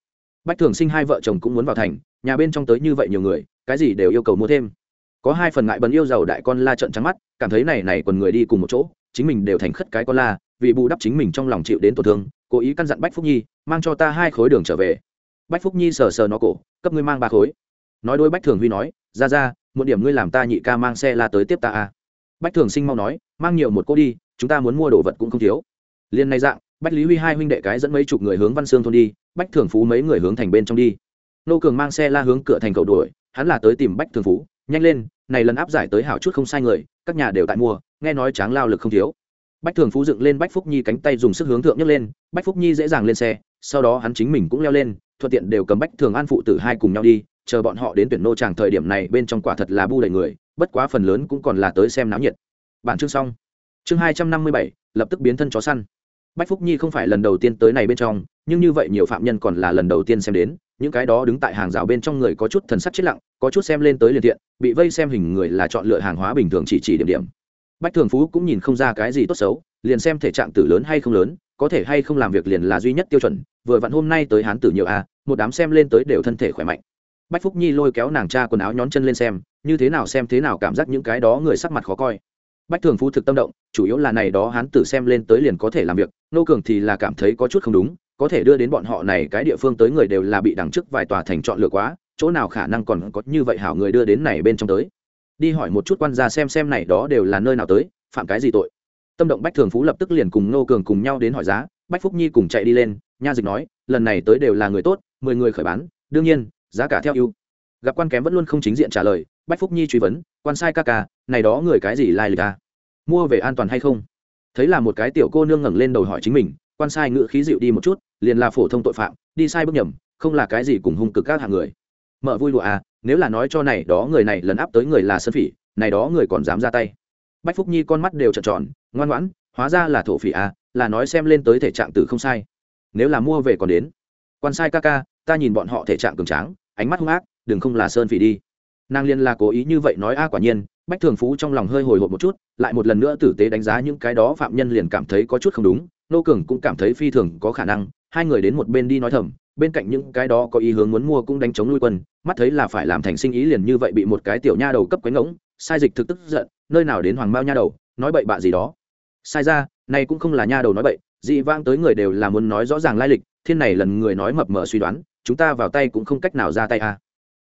Bách thường sinh hai vợ chồng cũng muốn vào thành, nhà bên trong tới như vậy nhiều người, cái gì đều yêu cầu mua thêm. Có hai phần ngại bần yêu giàu đại con la trận trắng mắt, cảm thấy này này còn người đi cùng một chỗ, chính mình đều thành khất cái con la, vì bù đắp chính mình trong lòng chịu đến tổn thương cố ý căn dặn bách phúc nhi, mang cho ta hai khối đường trở về. Bách phúc nhi sờ sờ nó cổ, cấp ngươi mang ba khối. Nói đôi bách thường huy nói, ra ra một điểm ngươi làm ta nhị ca mang xe la tới tiếp ta a bách thường sinh mau nói, mang nhiều một cô đi, chúng ta muốn mua đồ vật cũng không thiếu. Liên này dạng, bách lý huy hai huynh đệ cái dẫn mấy chục người hướng văn sương thôn đi, bách thường phú mấy người hướng thành bên trong đi. Nô cường mang xe la hướng cửa thành cầu đuổi, hắn là tới tìm bách thường phú, nhanh lên, này lần áp giải tới hảo chút không sai người, các nhà đều tại mua, nghe nói tráng lao lực không thiếu bách thường phú dựng lên bách phúc nhi cánh tay dùng sức hướng thượng nhấc lên, bách phúc nhi dễ dàng lên xe, sau đó hắn chính mình cũng leo lên, thuận tiện đều cầm bách thường an phụ tử hai cùng nhau đi, chờ bọn họ đến tuyển nô tràng thời điểm này bên trong quả thật là bu đầy người, bất quá phần lớn cũng còn là tới xem náo nhiệt. Bản chương xong. Chương hai trăm năm mươi bảy, lập tức biến thân chó săn. Bách phúc nhi không phải lần đầu tiên tới này bên trong, nhưng như vậy nhiều phạm nhân còn là lần đầu tiên xem đến, những cái đó đứng tại hàng rào bên trong người có chút thần sắc chết lặng, có chút xem lên tới liền thiện, bị vây xem hình người là chọn lựa hàng hóa bình thường chỉ chỉ điểm điểm bách thường phú cũng nhìn không ra cái gì tốt xấu, liền xem thể trạng tử lớn hay không lớn, có thể hay không làm việc liền là duy nhất tiêu chuẩn, vừa vặn hôm nay tới hán tử nhiều a, một đám xem lên tới đều thân thể khỏe mạnh. Bách phúc nhi lôi kéo nàng cha quần áo nhón chân lên xem, như thế nào xem thế nào cảm giác những cái đó người sắc mặt khó coi. Bách thường phú thực tâm động, chủ yếu là này đó hán tử xem lên tới liền có thể làm việc, nô cường thì là cảm thấy có chút không đúng, có thể đưa đến bọn họ này cái địa phương tới người đều là bị đằng trước vài tòa thành chọn lựa quá, chỗ nào khả năng còn có như vậy hảo người đưa đến này bên trong tới đi hỏi một chút quan gia xem xem này đó đều là nơi nào tới, phạm cái gì tội. Tâm động bách thường phú lập tức liền cùng nô cường cùng nhau đến hỏi giá, bách phúc nhi cùng chạy đi lên, nha dịch nói, lần này tới đều là người tốt, mười người khởi bán, đương nhiên, giá cả theo ưu. Gặp quan kém vẫn luôn không chính diện trả lời, bách phúc nhi truy vấn, quan sai ca ca, này đó người cái gì lai lịch ca mua về an toàn hay không? Thấy là một cái tiểu cô nương ngẩng lên đầu hỏi chính mình, quan sai ngự khí dịu đi một chút, liền là phổ thông tội phạm, đi sai bước nhầm, không là cái gì cùng hung cực các hạng người mở vui lụa à nếu là nói cho này đó người này lấn áp tới người là sơn phỉ, này đó người còn dám ra tay. Bách phúc nhi con mắt đều trợn tròn, ngoan ngoãn, hóa ra là thổ phỉ à là nói xem lên tới thể trạng tử không sai. Nếu là mua về còn đến. Quan sai ca ca, ta nhìn bọn họ thể trạng cường tráng, ánh mắt hung ác, đừng không là sơn phỉ đi. Nàng liên là cố ý như vậy nói a, quả nhiên, bách thường phú trong lòng hơi hồi hộp một chút, lại một lần nữa tử tế đánh giá những cái đó phạm nhân liền cảm thấy có chút không đúng, nô cường cũng cảm thấy phi thường có khả năng, hai người đến một bên đi nói thầm bên cạnh những cái đó có ý hướng muốn mua cũng đánh chống nuôi quân, mắt thấy là phải làm thành sinh ý liền như vậy bị một cái tiểu nha đầu cấp quánh ngỗng, sai dịch thực tức giận, nơi nào đến hoàng mao nha đầu, nói bậy bạ gì đó sai ra, này cũng không là nha đầu nói bậy, dị vang tới người đều là muốn nói rõ ràng lai lịch, thiên này lần người nói mập mờ suy đoán, chúng ta vào tay cũng không cách nào ra tay à.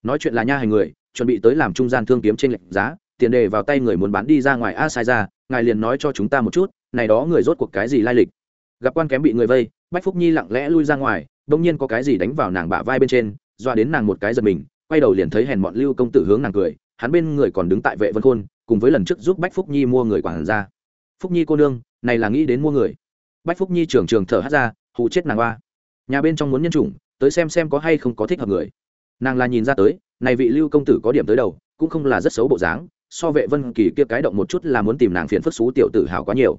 nói chuyện là nha hành người, chuẩn bị tới làm trung gian thương kiếm trên lệnh giá, tiền đề vào tay người muốn bán đi ra ngoài, a, sai ra, ngài liền nói cho chúng ta một chút, này đó người rốt cuộc cái gì lai lịch gặp quan kém bị người vây, bách phúc nhi lặng lẽ lui ra ngoài đông nhiên có cái gì đánh vào nàng bả vai bên trên, doa đến nàng một cái giật mình, quay đầu liền thấy hèn bọn lưu công tử hướng nàng cười, hắn bên người còn đứng tại vệ vân khôn, cùng với lần trước giúp bách phúc nhi mua người quản ra phúc nhi cô nương, này là nghĩ đến mua người. Bách phúc nhi trường trường thở hát ra hụ chết nàng hoa nhà bên trong muốn nhân chủng, tới xem xem có hay không có thích hợp người. Nàng là nhìn ra tới, này vị lưu công tử có điểm tới đầu, cũng không là rất xấu bộ dáng, so vệ vân kỳ kia cái động một chút là muốn tìm nàng phiền phức xú tiểu tử hào quá nhiều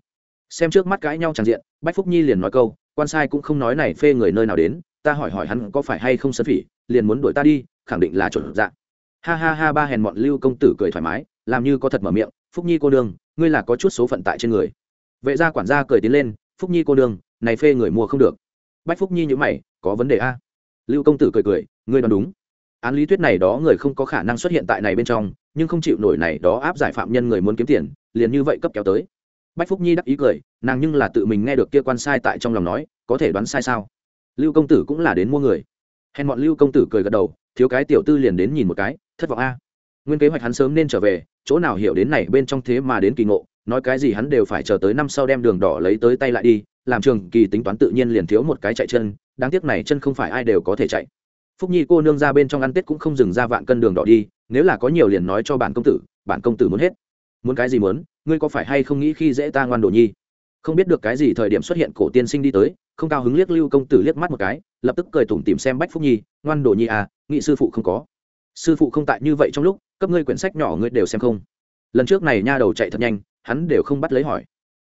xem trước mắt cãi nhau tràn diện, bách phúc nhi liền nói câu, quan sai cũng không nói này phê người nơi nào đến, ta hỏi hỏi hắn có phải hay không sân phỉ, liền muốn đuổi ta đi, khẳng định là chuẩn dạng. Ha ha ha, ba hèn mọn lưu công tử cười thoải mái, làm như có thật mở miệng, phúc nhi cô đương ngươi là có chút số phận tại trên người. Vệ gia quản gia cười tiến lên, phúc nhi cô đương này phê người mua không được. Bách phúc nhi nhữ mày, có vấn đề a? Lưu công tử cười cười, ngươi đoán đúng. Án lý thuyết này đó người không có khả năng xuất hiện tại này bên trong, nhưng không chịu nổi này đó áp giải phạm nhân người muốn kiếm tiền, liền như vậy cấp kéo tới bách phúc nhi đắc ý cười, nàng nhưng là tự mình nghe được kia quan sai tại trong lòng nói, có thể đoán sai sao? Lưu công tử cũng là đến mua người. Hèn bọn lưu công tử cười gật đầu, thiếu cái tiểu tư liền đến nhìn một cái, thất vọng a. Nguyên kế hoạch hắn sớm nên trở về, chỗ nào hiểu đến này bên trong thế mà đến kỳ ngộ, nói cái gì hắn đều phải chờ tới năm sau đem đường đỏ lấy tới tay lại đi, làm trường kỳ tính toán tự nhiên liền thiếu một cái chạy chân, đáng tiếc này chân không phải ai đều có thể chạy. Phúc nhi cô nương ra bên trong ăn tết cũng không dừng ra vạn cân đường đỏ đi, nếu là có nhiều liền nói cho bản công tử, bản công tử muốn hết muốn cái gì muốn, ngươi có phải hay không nghĩ khi dễ ta ngoan đồ nhi? Không biết được cái gì thời điểm xuất hiện cổ tiên sinh đi tới, không cao hứng liếc lưu công tử liếc mắt một cái, lập tức cười tủm tìm xem bách phúc nhi, ngoan đồ nhi à nghị sư phụ không có. Sư phụ không tại như vậy trong lúc, cấp ngươi quyển sách nhỏ ngươi đều xem không. Lần trước này nha đầu chạy thật nhanh, hắn đều không bắt lấy hỏi.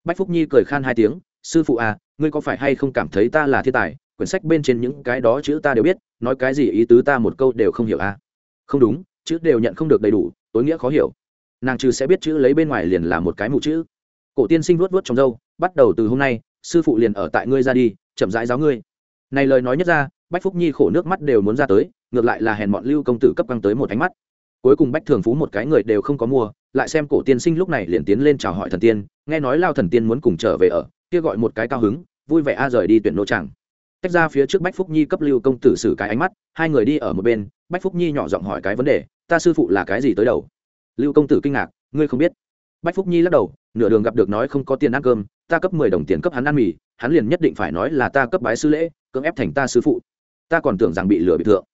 Bách phúc nhi cười khan hai tiếng, sư phụ à ngươi có phải hay không cảm thấy ta là thiên tài, quyển sách bên trên những cái đó chữ ta đều biết, nói cái gì ý tứ ta một câu đều không hiểu à? Không đúng, chữ đều nhận không được đầy đủ, tối nghĩa khó hiểu nàng trừ sẽ biết chữ lấy bên ngoài liền là một cái mụ chữ. Cổ tiên sinh vuốt vuốt trong dâu bắt đầu từ hôm nay, sư phụ liền ở tại ngươi ra đi, chậm rãi giáo ngươi. Này lời nói nhất ra, bách phúc nhi khổ nước mắt đều muốn ra tới, ngược lại là hèn mọn lưu công tử cấp căng tới một ánh mắt. Cuối cùng bách thường phú một cái người đều không có mua, lại xem cổ tiên sinh lúc này liền tiến lên chào hỏi thần tiên, nghe nói lao thần tiên muốn cùng trở về ở, kia gọi một cái cao hứng, vui vẻ a rời đi tuyển nô chẳng tách ra phía trước bách phúc nhi cấp lưu công tử xử cái ánh mắt, hai người đi ở một bên, bách phúc nhi nhỏ giọng hỏi cái vấn đề, ta sư phụ là cái gì tới đầu? Lưu công tử kinh ngạc, ngươi không biết. Bách phúc nhi lắc đầu, nửa đường gặp được nói không có tiền ăn cơm, ta cấp mười đồng tiền cấp hắn ăn mì, hắn liền nhất định phải nói là ta cấp bái sư lễ, cưỡng ép thành ta sư phụ. Ta còn tưởng rằng bị lừa bị thượng.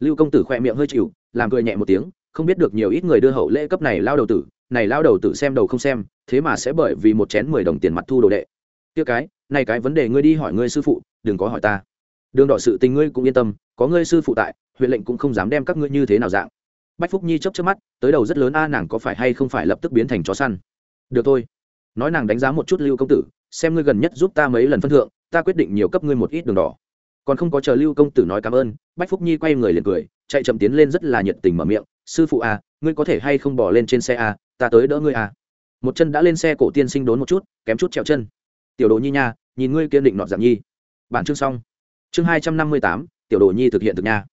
Lưu công tử khoe miệng hơi chịu, làm cười nhẹ một tiếng, không biết được nhiều ít người đưa hậu lễ cấp này lao đầu tử, này lao đầu tử xem đầu không xem, thế mà sẽ bởi vì một chén mười đồng tiền mặt thu đồ đệ. Tiếc cái, này cái vấn đề ngươi đi hỏi ngươi sư phụ, đừng có hỏi ta. Đường đỏ sự tình ngươi cũng yên tâm, có ngươi sư phụ tại, huyện lệnh cũng không dám đem các ngươi như thế nào dạng bách phúc nhi chấp trước mắt, tới đầu rất lớn, a, nàng có phải hay không phải lập tức biến thành chó săn? Được thôi. Nói nàng đánh giá một chút lưu công tử, xem ngươi gần nhất giúp ta mấy lần phân thượng, ta quyết định nhiều cấp ngươi một ít đường đỏ. Còn không có chờ lưu công tử nói cảm ơn, bách phúc nhi quay người liền cười, chạy chậm tiến lên rất là nhiệt tình mở miệng, sư phụ a, ngươi có thể hay không bỏ lên trên xe a, ta tới đỡ ngươi a. Một chân đã lên xe cổ tiên sinh đốn một chút, kém chút trèo chân. Tiểu đồ nhi nha, nhìn ngươi kiên định nọt giảm nhi. Bản chương xong. Chương hai trăm năm mươi tám, tiểu đồ nhi thực hiện thực nha.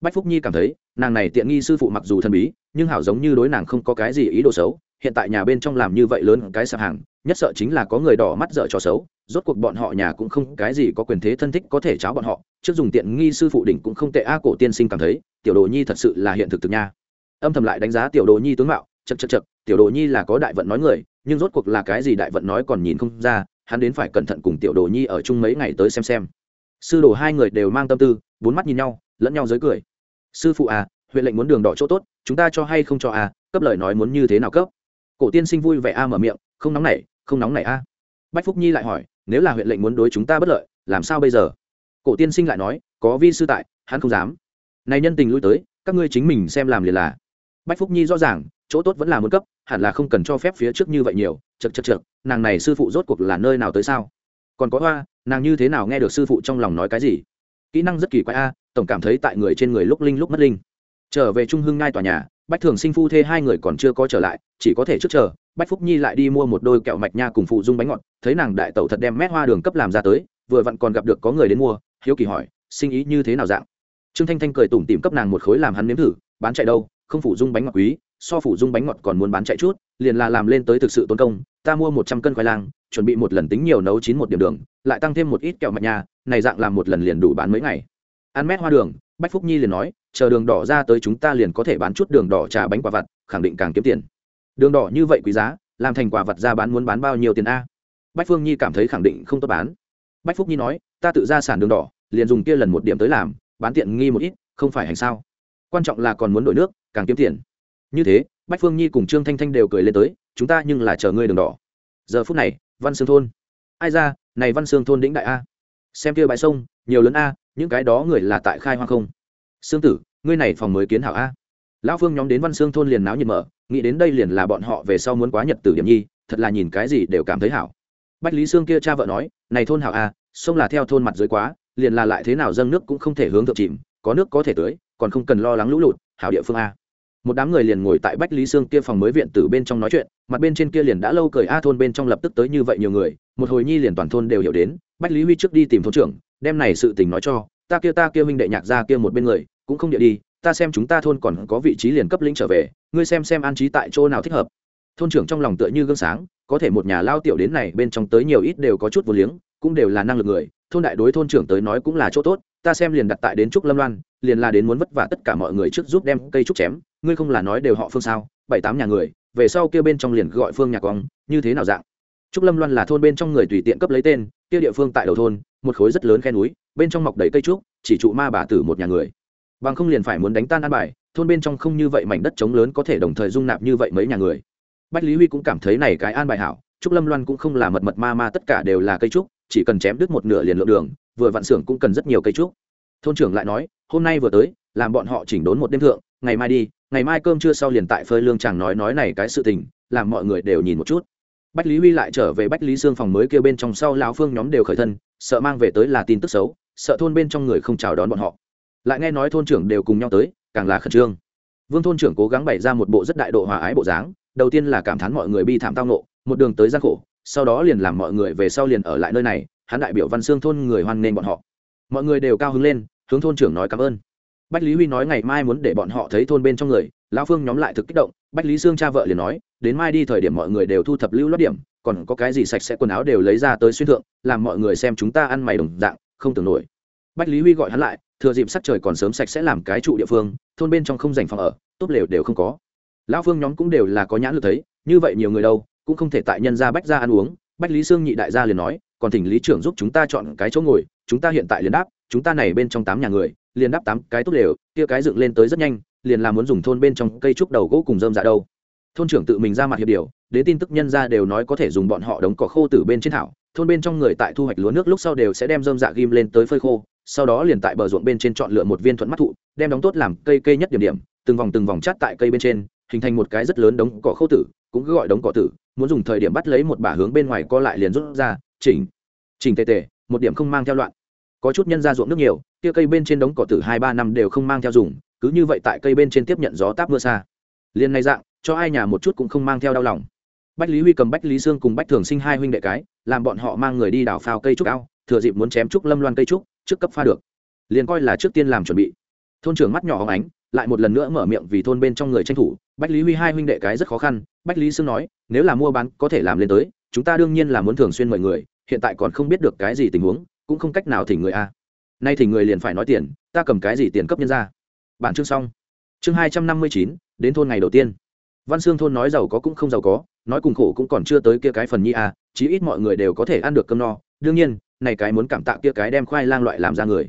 Bách phúc nhi cảm thấy nàng này tiện nghi sư phụ mặc dù thần bí, nhưng hảo giống như đối nàng không có cái gì ý đồ xấu, hiện tại nhà bên trong làm như vậy lớn cái sạp hàng, nhất sợ chính là có người đỏ mắt dở cho xấu, rốt cuộc bọn họ nhà cũng không cái gì có quyền thế thân thích có thể cháo bọn họ, trước dùng tiện nghi sư phụ đỉnh cũng không tệ, a, cổ tiên sinh cảm thấy, tiểu đồ nhi thật sự là hiện thực thực nha. Âm thầm lại đánh giá tiểu đồ nhi tướng mạo chật chật chật tiểu đồ nhi là có đại vận nói người, nhưng rốt cuộc là cái gì đại vận nói còn nhìn không ra, hắn đến phải cẩn thận cùng tiểu đồ nhi ở chung mấy ngày tới xem xem. Sư đồ hai người đều mang tâm tư, bốn mắt nhìn nhau, lẫn nhau giới cười sư phụ à huyện lệnh muốn đường đỏ chỗ tốt, chúng ta cho hay không cho à cấp lời nói muốn như thế nào cấp? Cổ tiên sinh vui vẻ a mở miệng, không nóng nảy, không nóng nảy a. Bách phúc nhi lại hỏi, nếu là huyện lệnh muốn đối chúng ta bất lợi, làm sao bây giờ? Cổ tiên sinh lại nói, có vi sư tại, hắn không dám. Này nhân tình lui tới, các ngươi chính mình xem làm liền là. Bách phúc nhi rõ ràng, chỗ tốt vẫn là muốn cấp, hẳn là không cần cho phép phía trước như vậy nhiều, chật chật chật, nàng này sư phụ rốt cuộc là nơi nào tới sao? Còn có hoa, nàng như thế nào nghe được sư phụ trong lòng nói cái gì? Kỹ năng rất kỳ quái a tổng cảm thấy tại người trên người lúc linh lúc mất linh. Trở về trung hưng ngai tòa nhà, bách thường sinh phu thê hai người còn chưa có trở lại, chỉ có thể trước chờ, bách phúc nhi lại đi mua một đôi kẹo mạch nha cùng phụ dung bánh ngọt, thấy nàng đại tẩu thật đem mét hoa đường cấp làm ra tới, vừa vặn còn gặp được có người đến mua, hiếu kỳ hỏi, sinh ý như thế nào dạng? Trương thanh thanh cười tủm tìm cấp nàng một khối làm hắn nếm thử, bán chạy đâu, không phụ dung bánh ngọt quý, so phụ dung bánh ngọt còn muốn bán chạy chút, liền là làm lên tới thực sự tốn công, ta mua một trăm cân khoai lang, chuẩn bị một lần tính nhiều nấu chín một điểm đường, lại tăng thêm một ít kẹo mạch nha, này dạng làm một lần liền đủ bán mấy ngày ăn mét hoa đường, bách phúc nhi liền nói, chờ đường đỏ ra tới chúng ta liền có thể bán chút đường đỏ trà bánh quả vặt, khẳng định càng kiếm tiền. Đường đỏ như vậy quý giá, làm thành quả vật ra bán muốn bán bao nhiêu tiền a? Bách phương nhi cảm thấy khẳng định không tốt bán. Bách phúc nhi nói, ta tự ra sản đường đỏ, liền dùng kia lần một điểm tới làm, bán tiện nghi một ít, không phải hành sao? Quan trọng là còn muốn đổi nước, càng kiếm tiền. Như thế, bách phương nhi cùng trương thanh thanh đều cười lên tới, chúng ta nhưng là chờ ngươi đường đỏ. Giờ phút này, văn sương thôn. Ai ra, này văn sương thôn đĩnh đại a? Xem kia bãi sông, nhiều lớn a những cái đó người là tại khai hoang không? Sương tử, ngươi này phòng mới kiến hảo a. Lão phương nhóm đến văn sương thôn liền náo nhiệt mở, nghĩ đến đây liền là bọn họ về sau muốn quá nhật tử điểm nhi, thật là nhìn cái gì đều cảm thấy hảo. Bách lý sương kia cha vợ nói, này thôn hảo a, sông là theo thôn mặt dưới quá, liền là lại thế nào dâng nước cũng không thể hướng thượng chìm, có nước có thể tưới, còn không cần lo lắng lũ lụt, hảo địa phương a. Một đám người liền ngồi tại bách lý sương kia phòng mới viện tử bên trong nói chuyện, mặt bên trên kia liền đã lâu cười, a thôn bên trong lập tức tới như vậy nhiều người, một hồi nhi liền toàn thôn đều hiểu đến, bách lý huy trước đi tìm thôn trưởng đem này sự tình nói cho, ta kia ta kia huynh đệ nhạc ra kia một bên người, cũng không địa đi, ta xem chúng ta thôn còn có vị trí liền cấp lĩnh trở về, ngươi xem xem an trí tại chỗ nào thích hợp. Thôn trưởng trong lòng tựa như gương sáng, có thể một nhà lao tiểu đến này bên trong tới nhiều ít đều có chút vô liếng, cũng đều là năng lực người, thôn đại đối thôn trưởng tới nói cũng là chỗ tốt, ta xem liền đặt tại đến trúc lâm loan, liền là đến muốn vất vả tất cả mọi người trước giúp đem cây trúc chém, ngươi không là nói đều họ phương sao, bảy tám nhà người, về sau kia bên trong liền gọi phương nhà cong như thế nào dạng? Trúc lâm loan là thôn bên trong người tùy tiện cấp lấy tên, kia địa phương tại đầu thôn, một khối rất lớn khe núi, bên trong mọc đầy cây trúc, chỉ trụ ma bà tử một nhà người. Bằng không liền phải muốn đánh tan an bài, thôn bên trong không như vậy mảnh đất trống lớn có thể đồng thời dung nạp như vậy mấy nhà người. Bách lý huy cũng cảm thấy này cái an bài hảo, trúc lâm loan cũng không là mật mật ma ma tất cả đều là cây trúc, chỉ cần chém đứt một nửa liền lượng đường, vừa vạn xưởng cũng cần rất nhiều cây trúc. Thôn trưởng lại nói, hôm nay vừa tới, làm bọn họ chỉnh đốn một đêm thượng, ngày mai đi, ngày mai cơm trưa sau liền tại phơi lương chàng nói nói này cái sự tình, làm mọi người đều nhìn một chút bách lý huy lại trở về bách lý xương phòng mới kêu bên trong sau lão phương nhóm đều khởi thân, sợ mang về tới là tin tức xấu, sợ thôn bên trong người không chào đón bọn họ. Lại nghe nói thôn trưởng đều cùng nhau tới, càng là khẩn trương. Vương thôn trưởng cố gắng bày ra một bộ rất đại độ hòa ái bộ dáng, đầu tiên là cảm thán mọi người bi thảm tao nộ một đường tới gian khổ, sau đó liền làm mọi người về sau liền ở lại nơi này, hắn đại biểu văn xương thôn người hoan nghênh bọn họ. Mọi người đều cao hứng lên, hướng thôn trưởng nói cảm ơn bách lý huy nói ngày mai muốn để bọn họ thấy thôn bên trong người, lão phương nhóm lại thực kích động, bách lý sương cha vợ liền nói, đến mai đi thời điểm mọi người đều thu thập lưu lót điểm, còn có cái gì sạch sẽ quần áo đều lấy ra tới xuyên thượng, làm mọi người xem chúng ta ăn mày đồng dạng, không tưởng nổi. Bách lý huy gọi hắn lại, thừa dịp sắc trời còn sớm sạch sẽ làm cái trụ địa phương, thôn bên trong không dành phòng ở, tốt lều đều không có. Lão phương nhóm cũng đều là có nhãn lực thấy, như vậy nhiều người đâu, cũng không thể tại nhân ra bách ra ăn uống. Bách lý sương nhị đại gia liền nói, còn thỉnh lý trưởng giúp chúng ta chọn cái chỗ ngồi, chúng ta hiện tại liền đáp chúng ta này bên trong tám nhà người, liền đắp tám cái tốt lều, kia cái dựng lên tới rất nhanh, liền là muốn dùng thôn bên trong cây trúc đầu gỗ cùng dơm dạ đâu. Thôn trưởng tự mình ra mặt hiệp điều, đến tin tức nhân ra đều nói có thể dùng bọn họ đống cỏ khô từ bên trên thảo, thôn bên trong người tại thu hoạch lúa nước lúc sau đều sẽ đem dơm dạ ghim lên tới phơi khô, sau đó liền tại bờ ruộng bên trên chọn lựa một viên thuận mắt thụ, đem đóng tốt làm cây cây nhất điểm điểm, từng vòng từng vòng chát tại cây bên trên, hình thành một cái rất lớn đống cỏ khô tử, cũng cứ gọi đống cỏ tử, muốn dùng thời điểm bắt lấy một bả hướng bên ngoài co lại liền rút ra, chỉnh chỉnh tề tề, một điểm không mang theo loạn có chút nhân ra ruộng nước nhiều, kia cây bên trên đống cỏ tử hai ba năm đều không mang theo dùng, cứ như vậy tại cây bên trên tiếp nhận gió táp mưa xa. Liền này dạng, cho ai nhà một chút cũng không mang theo đau lòng. Bách lý huy cầm bách lý sương cùng bách thường sinh hai huynh đệ cái, làm bọn họ mang người đi đào phao cây trúc ao, thừa dịp muốn chém trúc lâm loan cây trúc, trước cấp pha được. Liền coi là trước tiên làm chuẩn bị. Thôn trưởng mắt nhỏ hóng ánh, lại một lần nữa mở miệng vì thôn bên trong người tranh thủ, bách lý huy hai huynh đệ cái rất khó khăn, bách lý sương nói, nếu là mua bán có thể làm lên tới, chúng ta đương nhiên là muốn thường xuyên mời người, hiện tại còn không biết được cái gì tình huống cũng không cách nào thỉnh người a. Nay thì người liền phải nói tiền, ta cầm cái gì tiền cấp nhân ra? Bản chương xong. Chương hai trăm năm mươi chín, đến thôn ngày đầu tiên. Văn xương thôn nói giàu có cũng không giàu có, nói cùng khổ cũng còn chưa tới kia cái phần nhi à chí ít mọi người đều có thể ăn được cơm no. Đương nhiên, này cái muốn cảm tạ kia cái đem khoai lang loại làm ra người.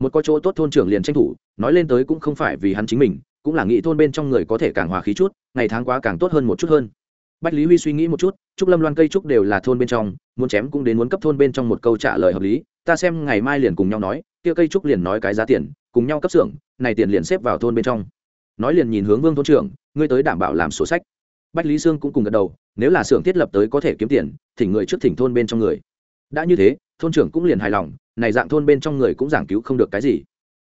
Một có chỗ tốt thôn trưởng liền tranh thủ, nói lên tới cũng không phải vì hắn chính mình, cũng là nghĩ thôn bên trong người có thể càng hòa khí chút, ngày tháng quá càng tốt hơn một chút hơn bách lý huy suy nghĩ một chút, trúc lâm loan cây trúc đều là thôn bên trong, muốn chém cũng đến muốn cấp thôn bên trong một câu trả lời hợp lý, ta xem ngày mai liền cùng nhau nói, kia cây trúc liền nói cái giá tiền, cùng nhau cấp xưởng, này tiền liền xếp vào thôn bên trong. Nói liền nhìn hướng vương thôn trưởng, ngươi tới đảm bảo làm sổ sách. Bách lý sương cũng cùng gật đầu, nếu là xưởng thiết lập tới có thể kiếm tiền, thỉnh người trước thỉnh thôn bên trong người. Đã như thế, thôn trưởng cũng liền hài lòng, này dạng thôn bên trong người cũng giảng cứu không được cái gì.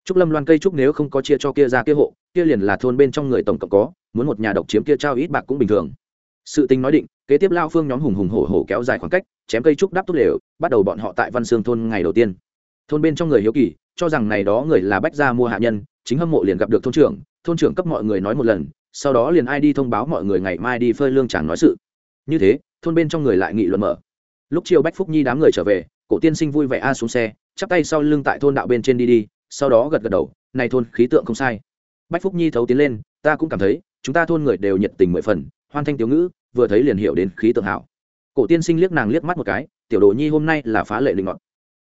Trúc lâm loan cây trúc nếu không có chia cho kia ra kia hộ, kia liền là thôn bên trong người tổng cộng có, muốn một nhà độc chiếm kia trao ít bạc cũng bình thường sự tình nói định, kế tiếp lao phương nhóm hùng hùng hổ hổ kéo dài khoảng cách, chém cây trúc đáp tốt lều, bắt đầu bọn họ tại văn sương thôn ngày đầu tiên. Thôn bên trong người hiếu kỳ, cho rằng này đó người là bách gia mua hạ nhân, chính hâm mộ liền gặp được thôn trưởng thôn trưởng cấp mọi người nói một lần, sau đó liền ai đi thông báo mọi người ngày mai đi phơi lương chẳng nói sự. Như thế, thôn bên trong người lại nghị luận mở. Lúc chiều bách phúc nhi đám người trở về, cổ tiên sinh vui vẻ a xuống xe, chắp tay sau lưng tại thôn đạo bên trên đi đi, sau đó gật gật đầu, này thôn khí tượng không sai. Bách phúc nhi thấu tiến lên, ta cũng cảm thấy, chúng ta thôn người đều nhiệt tình mười phần hoan thanh tiểu ngữ, vừa thấy liền hiểu đến khí tượng hảo. Cổ tiên sinh liếc nàng liếc mắt một cái, tiểu đồ nhi hôm nay là phá lệ linh ngọt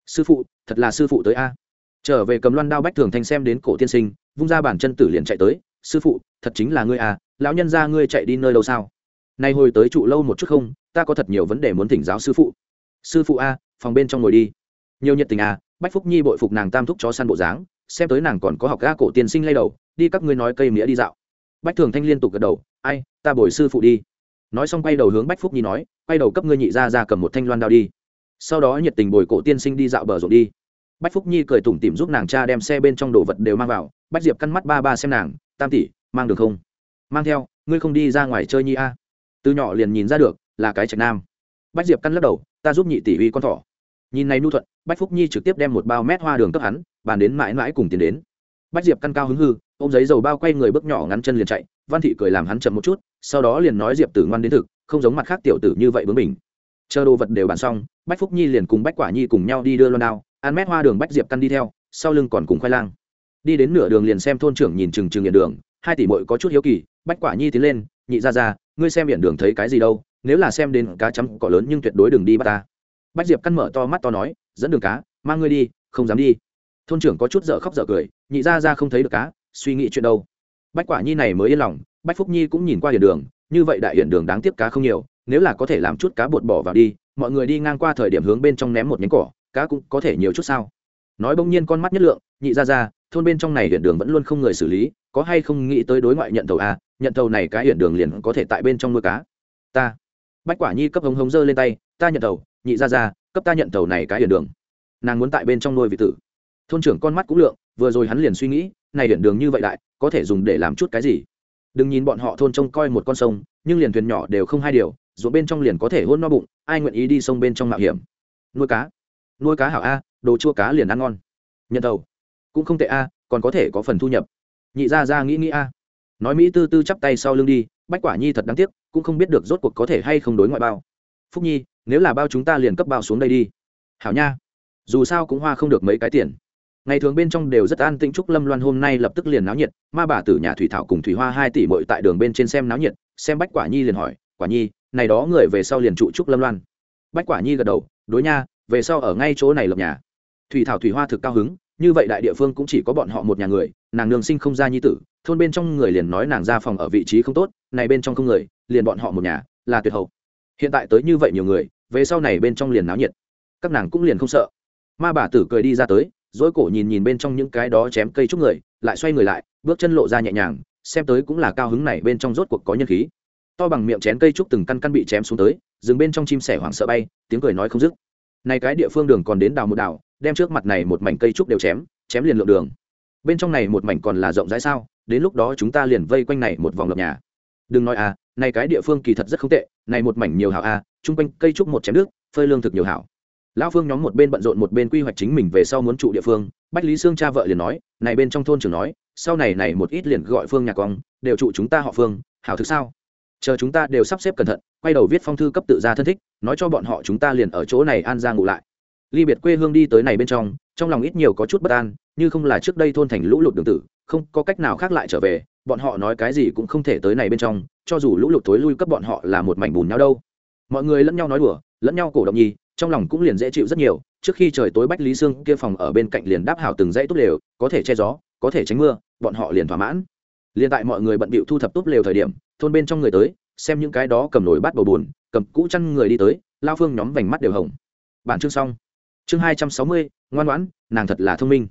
sư phụ, thật là sư phụ tới a. Trở về cầm loan đao bách thường thanh xem đến cổ tiên sinh, vung ra bản chân tử liền chạy tới, sư phụ, thật chính là ngươi à lão nhân ra ngươi chạy đi nơi đâu sao? Nay hồi tới trụ lâu một chút không, ta có thật nhiều vấn đề muốn thỉnh giáo sư phụ. Sư phụ a, phòng bên trong ngồi đi. Nhiều nhiệt tình à bách phúc nhi bội phục nàng tam thúc chó săn bộ dáng, xem tới nàng còn có học ga cổ tiên sinh lay đầu, đi các ngươi nói cây nghĩa đi dạo. Bách thường thanh liên tục gật đầu ai, ta bồi sư phụ đi. Nói xong quay đầu hướng bách phúc nhi nói, quay đầu cấp ngươi nhị ra ra cầm một thanh loan đao đi. Sau đó nhiệt tình bồi cổ tiên sinh đi dạo bờ ruộng đi. Bách phúc nhi cười tủm tỉm giúp nàng cha đem xe bên trong đồ vật đều mang vào, bách diệp căn mắt ba ba xem nàng, tam tỷ, mang được không? Mang theo, ngươi không đi ra ngoài chơi nhi a. Từ nhỏ liền nhìn ra được, là cái trạch nam. Bách diệp căn lắc đầu, ta giúp nhị tỷ uy con thỏ. Nhìn này nu thuận, bách phúc nhi trực tiếp đem một bao mét hoa đường cấp hắn, bàn đến mãi mãi cùng tiến đến bách diệp căn cao hứng hư ô m giấy dầu bao quay người bước nhỏ ngắn chân liền chạy, văn thị cười làm hắn chậm một chút, sau đó liền nói diệp tử ngoan đến thực, không giống mặt khác tiểu tử như vậy bướng mình chờ đồ vật đều bàn xong, bách phúc nhi liền cùng bách quả nhi cùng nhau đi đưa loan đao, ăn mét hoa đường bách diệp căn đi theo, sau lưng còn cùng khoai lang. Đi đến nửa đường liền xem thôn trưởng nhìn chừng chừng hiện đường, hai tỷ mội có chút hiếu kỳ, bách quả nhi tiến lên, nhị ra ra, ngươi xem hiện đường thấy cái gì đâu, nếu là xem đến cá chấm cỏ lớn nhưng tuyệt đối đừng đi bắt ta. Bách diệp căn mở to mắt to nói, dẫn đường cá, mang ngươi đi, không dám đi thôn trưởng có chút dở khóc dở cười, nhị ra ra không thấy được cá, suy nghĩ chuyện đâu. Bách quả nhi này mới yên lòng, bách phúc nhi cũng nhìn qua hiển đường, như vậy đại hiển đường đáng tiếc cá không nhiều, nếu là có thể làm chút cá bột bỏ vào đi, mọi người đi ngang qua thời điểm hướng bên trong ném một nhánh cỏ, cá cũng có thể nhiều chút sao. Nói bỗng nhiên con mắt nhất lượng, nhị ra ra, thôn bên trong này hiển đường vẫn luôn không người xử lý, có hay không nghĩ tới đối ngoại nhận tàu à nhận tàu này cái hiển đường liền có thể tại bên trong nuôi cá. Ta. Bách quả nhi cấp hống hống dơ lên tay, ta nhận tàu nhị ra ra, cấp ta nhận tàu này cái hiển đường. Nàng muốn tại bên trong nuôi vị tử thôn trưởng con mắt cũng lượng, vừa rồi hắn liền suy nghĩ, này điện đường như vậy đại, có thể dùng để làm chút cái gì? Đừng nhìn bọn họ thôn trông coi một con sông, nhưng liền thuyền nhỏ đều không hai điều, ruộng bên trong liền có thể hôn no bụng, ai nguyện ý đi sông bên trong mạo hiểm? Nuôi cá. Nuôi cá hảo a, đồ chua cá liền ăn ngon. Nhận tàu. Cũng không tệ a, còn có thể có phần thu nhập. Nhị ra ra nghĩ nghĩ a. Nói mỹ tư tư chắp tay sau lưng đi, bách quả nhi thật đáng tiếc, cũng không biết được rốt cuộc có thể hay không đối ngoại bao. Phúc nhi, nếu là bao chúng ta liền cấp bao xuống đây đi. Hảo nha. Dù sao cũng hoa không được mấy cái tiền ngày thường bên trong đều rất an tĩnh, trúc lâm loan hôm nay lập tức liền náo nhiệt. Ma bà tử nhà thủy thảo cùng thủy hoa hai tỷ bội tại đường bên trên xem náo nhiệt, xem bách quả nhi liền hỏi, quả nhi, này đó người về sau liền trụ trúc lâm loan? Bách quả nhi gật đầu, đối nha, về sau ở ngay chỗ này lập nhà. Thủy thảo, thủy hoa thực cao hứng, như vậy đại địa phương cũng chỉ có bọn họ một nhà người, nàng nương sinh không ra nhi tử, thôn bên trong người liền nói nàng ra phòng ở vị trí không tốt, này bên trong không người, liền bọn họ một nhà, là tuyệt hậu. Hiện tại tới như vậy nhiều người, về sau này bên trong liền náo nhiệt. Các nàng cũng liền không sợ. Ma bà tử cười đi ra tới dối cổ nhìn nhìn bên trong những cái đó chém cây trúc người, lại xoay người lại, bước chân lộ ra nhẹ nhàng, xem tới cũng là cao hứng này bên trong rốt cuộc có nhân khí. To bằng miệng chén cây trúc từng căn căn bị chém xuống tới dừng bên trong chim sẻ hoảng sợ bay, tiếng cười nói không dứt. Này cái địa phương đường còn đến đào một đào, đem trước mặt này một mảnh cây trúc đều chém chém liền lượng đường. Bên trong này một mảnh còn là rộng rãi sao, đến lúc đó chúng ta liền vây quanh này một vòng lập nhà. Đừng nói à này cái địa phương kỳ thật rất không tệ, này một mảnh nhiều hảo à chung quanh cây trúc một chém nước, phơi lương thực nhiều hảo lão phương nhóm một bên bận rộn một bên quy hoạch chính mình về sau muốn trụ địa phương, bách lý sương cha vợ liền nói, này bên trong thôn trưởng nói, sau này này một ít liền gọi phương nhà cong đều trụ chúng ta họ phương, hảo thực sao? Chờ chúng ta đều sắp xếp cẩn thận, quay đầu viết phong thư cấp tự ra thân thích, nói cho bọn họ chúng ta liền ở chỗ này an ra ngủ lại. Ly biệt quê hương đi tới này bên trong trong lòng ít nhiều có chút bất an, như không là trước đây thôn thành lũ lụt đường tử, không có cách nào khác lại trở về, bọn họ nói cái gì cũng không thể tới này bên trong, cho dù lũ lụt tối lui cấp bọn họ là một mảnh bùn nhau đâu. Mọi người lẫn nhau nói đùa, lẫn nhau cổ động nhi trong lòng cũng liền dễ chịu rất nhiều, trước khi trời tối bách lý sương kia phòng ở bên cạnh liền đáp hảo từng dãy tốt lều, có thể che gió, có thể tránh mưa, bọn họ liền thỏa mãn. Liền tại mọi người bận bịu thu thập tốt lều thời điểm, thôn bên trong người tới, xem những cái đó cầm nổi bát bầu bùn cầm cũ chăn người đi tới, lao phương nhóm vành mắt đều hồng. Bản chương xong. Chương hai trăm sáu mươi, ngoan ngoãn, nàng thật là thông minh.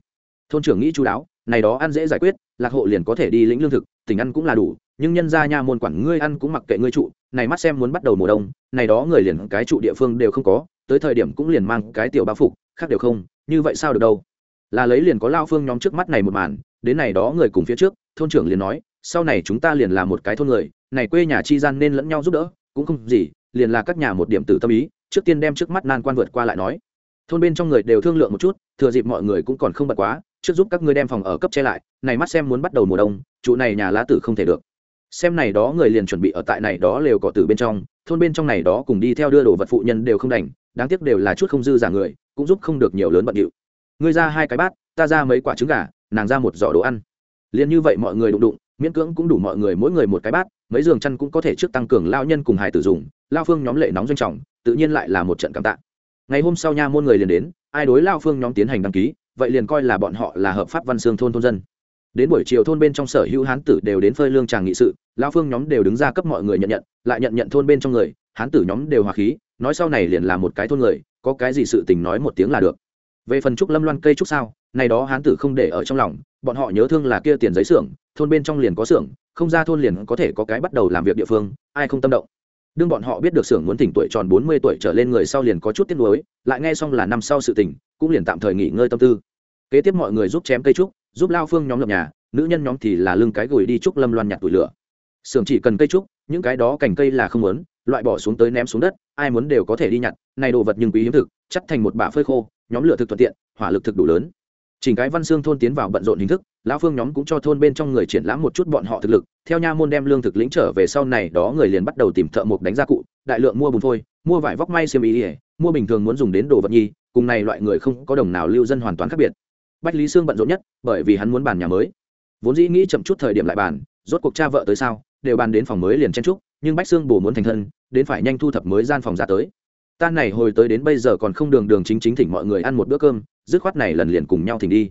Thôn trưởng nghĩ chú đáo, này đó ăn dễ giải quyết, lạc hộ liền có thể đi lĩnh lương thực tỉnh ăn cũng là đủ, nhưng nhân ra nha môn quản ngươi ăn cũng mặc kệ ngươi trụ, này mắt xem muốn bắt đầu mùa đông, này đó người liền cái trụ địa phương đều không có tới thời điểm cũng liền mang cái tiểu bao phục, khác đều không, như vậy sao được đâu? Là lấy liền có lao phương nhóm trước mắt này một màn, đến này đó người cùng phía trước, thôn trưởng liền nói, sau này chúng ta liền là một cái thôn người, này quê nhà chi gian nên lẫn nhau giúp đỡ, cũng không gì, liền là các nhà một điểm tử tâm ý, trước tiên đem trước mắt nan quan vượt qua lại nói. Thôn bên trong người đều thương lượng một chút, thừa dịp mọi người cũng còn không bật quá, trước giúp các ngươi đem phòng ở cấp che lại, này mắt xem muốn bắt đầu mùa đông, trụ này nhà lá tử không thể được. Xem này đó người liền chuẩn bị ở tại này đó lều cỏ tử bên trong, thôn bên trong này đó cùng đi theo đưa đồ vật phụ nhân đều không đành đáng tiếc đều là chút không dư giả người, cũng giúp không được nhiều lớn bận điệu. Ngươi ra hai cái bát, ta ra mấy quả trứng gà, nàng ra một giỏ đồ ăn. Liền như vậy mọi người đụng đụng, miễn cưỡng cũng đủ mọi người mỗi người một cái bát, mấy giường chăn cũng có thể trước tăng cường lao nhân cùng hài tử dùng, lao phương nhóm lệ nóng doanh trọng, tự nhiên lại là một trận cảm tạ. Ngày hôm sau nha môn người liền đến, ai đối lao phương nhóm tiến hành đăng ký, vậy liền coi là bọn họ là hợp pháp văn xương thôn thôn dân. Đến buổi chiều thôn bên trong sở hữu hán tử đều đến phơi lương tràng nghị sự, lao phương nhóm đều đứng ra cấp mọi người nhận nhận, lại nhận nhận thôn bên trong người hán tử nhóm đều hòa khí, nói sau này liền là một cái thôn người, có cái gì sự tình nói một tiếng là được. Về phần trúc lâm loan cây trúc sao, này đó hán tử không để ở trong lòng, bọn họ nhớ thương là kia tiền giấy xưởng, thôn bên trong liền có xưởng, không ra thôn liền có thể có cái bắt đầu làm việc địa phương, ai không tâm động. Đương bọn họ biết được xưởng muốn tỉnh tuổi tròn bốn mươi tuổi trở lên người sau liền có chút tiếc nuối, lại nghe xong là năm sau sự tỉnh cũng liền tạm thời nghỉ ngơi tâm tư. Kế tiếp mọi người giúp chém cây trúc, giúp lao phương nhóm lập nhà, nữ nhân nhóm thì là lưng cái gửi đi trúc lâm loan nhặt tủi lửa. Xưởng chỉ cần cây trúc, những cái đó cành cây là không muốn loại bỏ xuống tới ném xuống đất, ai muốn đều có thể đi nhặt, này đồ vật nhưng quý hiếm thực chắc thành một bả phơi khô, nhóm lửa thực thuận tiện, hỏa lực thực đủ lớn. Chỉnh cái văn xương thôn tiến vào bận rộn hình thức, lão phương nhóm cũng cho thôn bên trong người triển lãm một chút bọn họ thực lực, theo nha môn đem lương thực lĩnh trở về sau này đó người liền bắt đầu tìm thợ mộc đánh gia cụ, đại lượng mua bùn phôi, mua vải vóc may xiêm ý ỉa mua bình thường muốn dùng đến đồ vật nhi, cùng này loại người không có đồng nào lưu dân hoàn toàn khác biệt. Bách lý sương bận rộn nhất, bởi vì hắn muốn bàn nhà mới. Vốn dĩ nghĩ chậm chút thời điểm lại bàn, rốt cuộc cha vợ tới sao, đều bàn đến phòng mới liền chen trúc nhưng bách xương bổ muốn thành thân, đến phải nhanh thu thập mới gian phòng ra tới. Tan này hồi tới đến bây giờ còn không đường đường chính chính thỉnh mọi người ăn một bữa cơm, dứt khoát này lần liền cùng nhau thỉnh đi.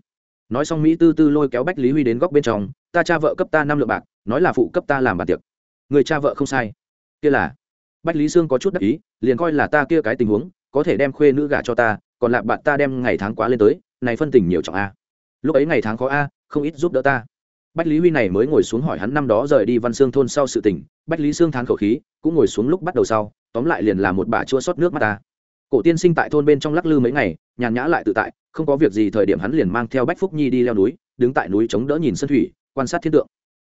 Nói xong mỹ tư tư lôi kéo bách lý huy đến góc bên trong, ta cha vợ cấp ta năm lượng bạc, nói là phụ cấp ta làm bàn tiệc. Người cha vợ không sai. Kia là. Bách lý sương có chút đắc ý, liền coi là ta kia cái tình huống, có thể đem khuê nữ gả cho ta, còn lại bạn ta đem ngày tháng quá lên tới, này phân tình nhiều trọng a. Lúc ấy ngày tháng khó a, không ít giúp đỡ ta. Bách lý huy này mới ngồi xuống hỏi hắn năm đó rời đi văn xương thôn sau sự tình bách lý sương thán khẩu khí, cũng ngồi xuống lúc bắt đầu sau, tóm lại liền là một bà chua xót nước mắt ta. Cổ tiên sinh tại thôn bên trong lắc lư mấy ngày, nhàn nhã lại tự tại, không có việc gì thời điểm hắn liền mang theo bách phúc nhi đi leo núi, đứng tại núi chống đỡ nhìn sân thủy, quan sát thiên tượng.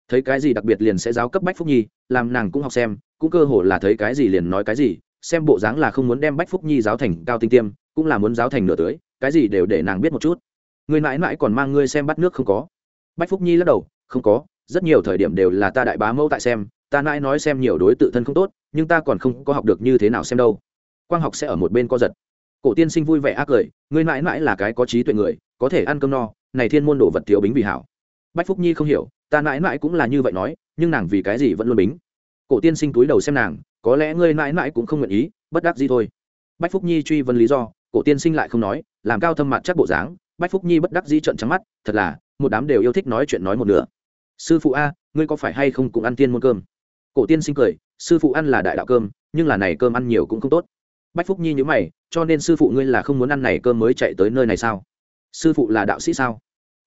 Thấy cái gì đặc biệt liền sẽ giáo cấp bách phúc nhi, làm nàng cũng học xem, cũng cơ hồ là thấy cái gì liền nói cái gì, xem bộ dáng là không muốn đem bách phúc nhi giáo thành cao tinh tiêm, cũng là muốn giáo thành nửa tưới, cái gì đều để nàng biết một chút. Người mãi mãi còn mang ngươi xem bắt nước không có. Bách phúc nhi lắc đầu, không có rất nhiều thời điểm đều là ta đại bá mẫu tại xem, ta mãi nói xem nhiều đối tự thân không tốt, nhưng ta còn không có học được như thế nào xem đâu. Quang học sẽ ở một bên co giật. Cổ tiên sinh vui vẻ ác cười ngươi mãi mãi là cái có trí tuệ người, có thể ăn cơm no, này thiên môn đồ vật thiếu bính vì hảo. Bách phúc nhi không hiểu, ta mãi mãi cũng là như vậy nói, nhưng nàng vì cái gì vẫn luôn bính? Cổ tiên sinh túi đầu xem nàng, có lẽ ngươi mãi mãi cũng không nguyện ý, bất đắc gì thôi. Bách phúc nhi truy vấn lý do, cổ tiên sinh lại không nói, làm cao thâm mặt chắc bộ dáng. Bách phúc nhi bất đắc dĩ trận trắng mắt, thật là, một đám đều yêu thích nói chuyện nói một nửa sư phụ a, ngươi có phải hay không cũng ăn tiên môn cơm? Cổ tiên sinh cười, sư phụ ăn là đại đạo cơm, nhưng là này cơm ăn nhiều cũng không tốt. Bách phúc nhi nhữ mày, cho nên sư phụ ngươi là không muốn ăn này cơm mới chạy tới nơi này sao? Sư phụ là đạo sĩ sao?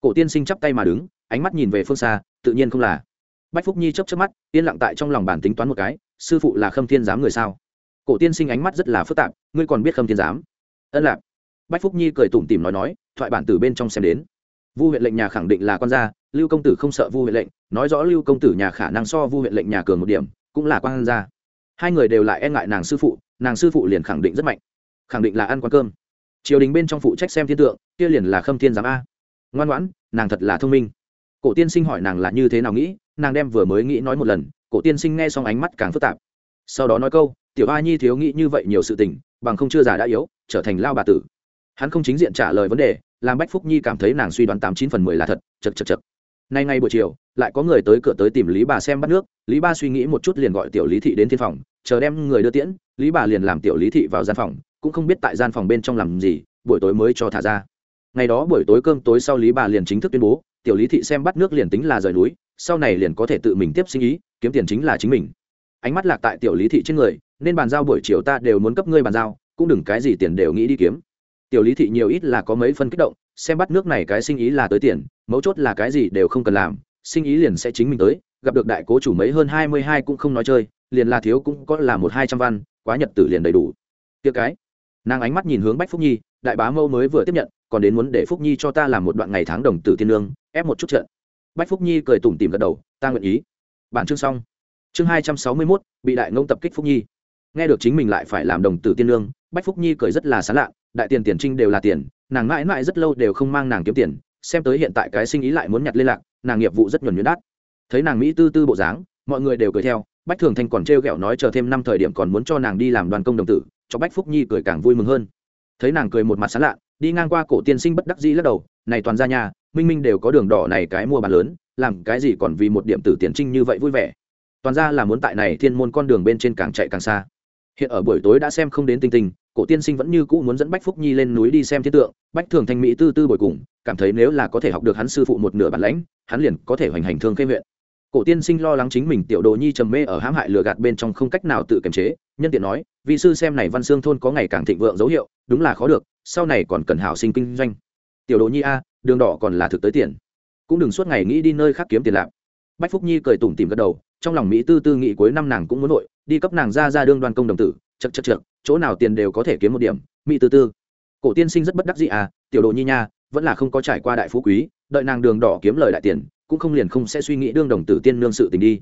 Cổ tiên sinh chắp tay mà đứng, ánh mắt nhìn về phương xa, tự nhiên không là. Bách phúc nhi chấp chấp mắt, yên lặng tại trong lòng bản tính toán một cái, sư phụ là khâm thiên giám người sao? Cổ tiên sinh ánh mắt rất là phức tạp, ngươi còn biết khâm thiên giám? Ân lạc. Bách phúc nhi cười tủm tỉm nói nói, thoại bản từ bên trong xem đến vu huyện lệnh nhà khẳng định là con gia, lưu công tử không sợ vu huyện lệnh, nói rõ lưu công tử nhà khả năng so vu huyện lệnh nhà cường một điểm, cũng là quan gia. Hai người đều lại e ngại nàng sư phụ, nàng sư phụ liền khẳng định rất mạnh. Khẳng định là ăn quán cơm. Triều đình bên trong phụ trách xem thiên tượng, kia liền là khâm thiên giám a. Ngoan ngoãn, nàng thật là thông minh. Cổ tiên sinh hỏi nàng là như thế nào nghĩ, nàng đem vừa mới nghĩ nói một lần, cổ tiên sinh nghe xong ánh mắt càng phức tạp. Sau đó nói câu, tiểu a nhi thiếu nghĩ như vậy nhiều sự tình, bằng không chưa già đã yếu, trở thành lao bà tử. Hắn không chính diện trả lời vấn đề làm bách phúc nhi cảm thấy nàng suy đoán tám chín phần mười là thật chật chật chật nay ngay buổi chiều, lại có người tới cửa tới tìm lý bà xem bắt nước, lý ba suy nghĩ một chút liền gọi tiểu lý thị đến thiên phòng, chờ đem người đưa tiễn, lý bà liền làm tiểu lý thị vào gian phòng, cũng không biết tại gian phòng bên trong làm gì, buổi tối mới cho thả ra. Ngày đó buổi tối cơm tối sau lý bà liền chính thức tuyên bố, tiểu lý thị xem bắt nước liền tính là rời núi, sau này liền có thể tự mình tiếp sinh ý, kiếm tiền chính là chính mình. Ánh mắt lạc tại tiểu lý thị trên người, nên bàn giao buổi chiều ta đều muốn cấp ngươi bàn giao, cũng đừng cái gì tiền đều nghĩ đi kiếm tiểu lý thị nhiều ít là có mấy phân kích động, xem bắt nước này cái sinh ý là tới tiền, mấu chốt là cái gì đều không cần làm, sinh ý liền sẽ chính mình tới, gặp được đại cố chủ mấy hơn hai mươi hai cũng không nói chơi, liền là thiếu cũng có là một hai trăm văn, quá nhật tử liền đầy đủ. Tiệc cái. Nàng ánh mắt nhìn hướng bách phúc nhi, đại bá mâu mới vừa tiếp nhận, còn đến muốn để phúc nhi cho ta làm một đoạn ngày tháng đồng tử tiên lương, ép một chút trận. Bách phúc nhi cười tủm tìm gật đầu, ta nguyện ý. Bản chương xong. Chương hai trăm sáu mươi mốt, bị đại ngông tập kích phúc nhi nghe được chính mình lại phải làm đồng tử tiên lương, bách phúc nhi cười rất là sán lạ đại tiền tiền trinh đều là tiền, nàng mãi mãi rất lâu đều không mang nàng kiếm tiền, xem tới hiện tại cái sinh ý lại muốn nhặt liên lạc, nàng nghiệp vụ rất nhuẩn nhuyễn đắt. Thấy nàng mỹ tư tư bộ dáng, mọi người đều cười theo, bách thường thanh còn trêu ghẹo nói chờ thêm năm thời điểm còn muốn cho nàng đi làm đoàn công đồng tử, cho bách phúc nhi cười càng vui mừng hơn. Thấy nàng cười một mặt sán lạ đi ngang qua cổ tiên sinh bất đắc dĩ lắc đầu, này toàn ra nhà minh minh đều có đường đỏ này cái mua bán lớn, làm cái gì còn vì một điểm tử tiền trinh như vậy vui vẻ. Toàn ra là muốn tại này thiên môn con đường bên trên càng chạy càng xa hiện ở buổi tối đã xem không đến tinh tình, cổ tiên sinh vẫn như cũ muốn dẫn bách phúc nhi lên núi đi xem thiên tượng. Bách thường thanh mỹ tư tư bồi cùng cảm thấy nếu là có thể học được hắn sư phụ một nửa bản lãnh hắn liền có thể hoành hành thương khê huyện. Cổ tiên sinh lo lắng chính mình tiểu đồ nhi trầm mê ở hãm hại lừa gạt bên trong không cách nào tự kiềm chế nhân tiện nói vị sư xem này văn xương thôn có ngày càng thịnh vượng dấu hiệu đúng là khó được sau này còn cần hảo sinh kinh doanh. Tiểu đồ nhi a đường đỏ còn là thực tới tiền cũng đừng suốt ngày nghĩ đi nơi khác kiếm tiền lạc bách phúc nhi cười tủm tìm gật đầu trong lòng mỹ tư tư nghĩ cuối năm nàng cũng muốn nội đi cấp nàng ra ra đương đoàn công đồng tử chật chật chật chỗ nào tiền đều có thể kiếm một điểm, mỹ tư tư. Cổ tiên sinh rất bất đắc dĩ à tiểu đồ nhi nha, vẫn là không có trải qua đại phú quý, đợi nàng đường đỏ kiếm lời đại tiền, cũng không liền không sẽ suy nghĩ đương đồng tử tiên nương sự tình đi.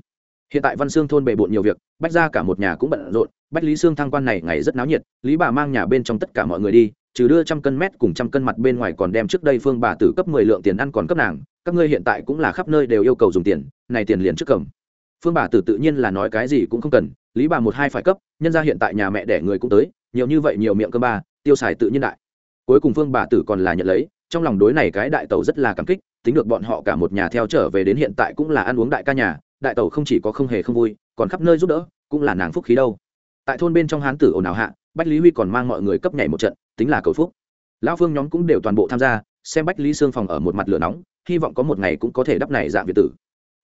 Hiện tại văn xương thôn bề bộn nhiều việc, bách ra cả một nhà cũng bận rộn, bách lý xương thăng quan này ngày rất náo nhiệt, lý bà mang nhà bên trong tất cả mọi người đi, trừ đưa trăm cân mét cùng trăm cân mặt bên ngoài còn đem trước đây phương bà tử cấp mười lượng tiền ăn còn cấp nàng, các ngươi hiện tại cũng là khắp nơi đều yêu cầu dùng tiền, này tiền liền trước cầm. Phương bà tử tự nhiên là nói cái gì cũng không cần lý bà một hai phải cấp, nhân ra hiện tại nhà mẹ đẻ người cũng tới, nhiều như vậy nhiều miệng cơm ba, tiêu xài tự nhiên đại. Cuối cùng phương bà tử còn là nhận lấy, trong lòng đối này cái đại tẩu rất là cảm kích, tính được bọn họ cả một nhà theo trở về đến hiện tại cũng là ăn uống đại ca nhà, đại tẩu không chỉ có không hề không vui, còn khắp nơi giúp đỡ, cũng là nàng phúc khí đâu. Tại thôn bên trong hán tử ồn ào hạ, bách lý huy còn mang mọi người cấp nhảy một trận, tính là cầu phúc. Lão phương nhóm cũng đều toàn bộ tham gia, xem bách lý xương phòng ở một mặt lửa nóng, hy vọng có một ngày cũng có thể đắp này dạng việt tử.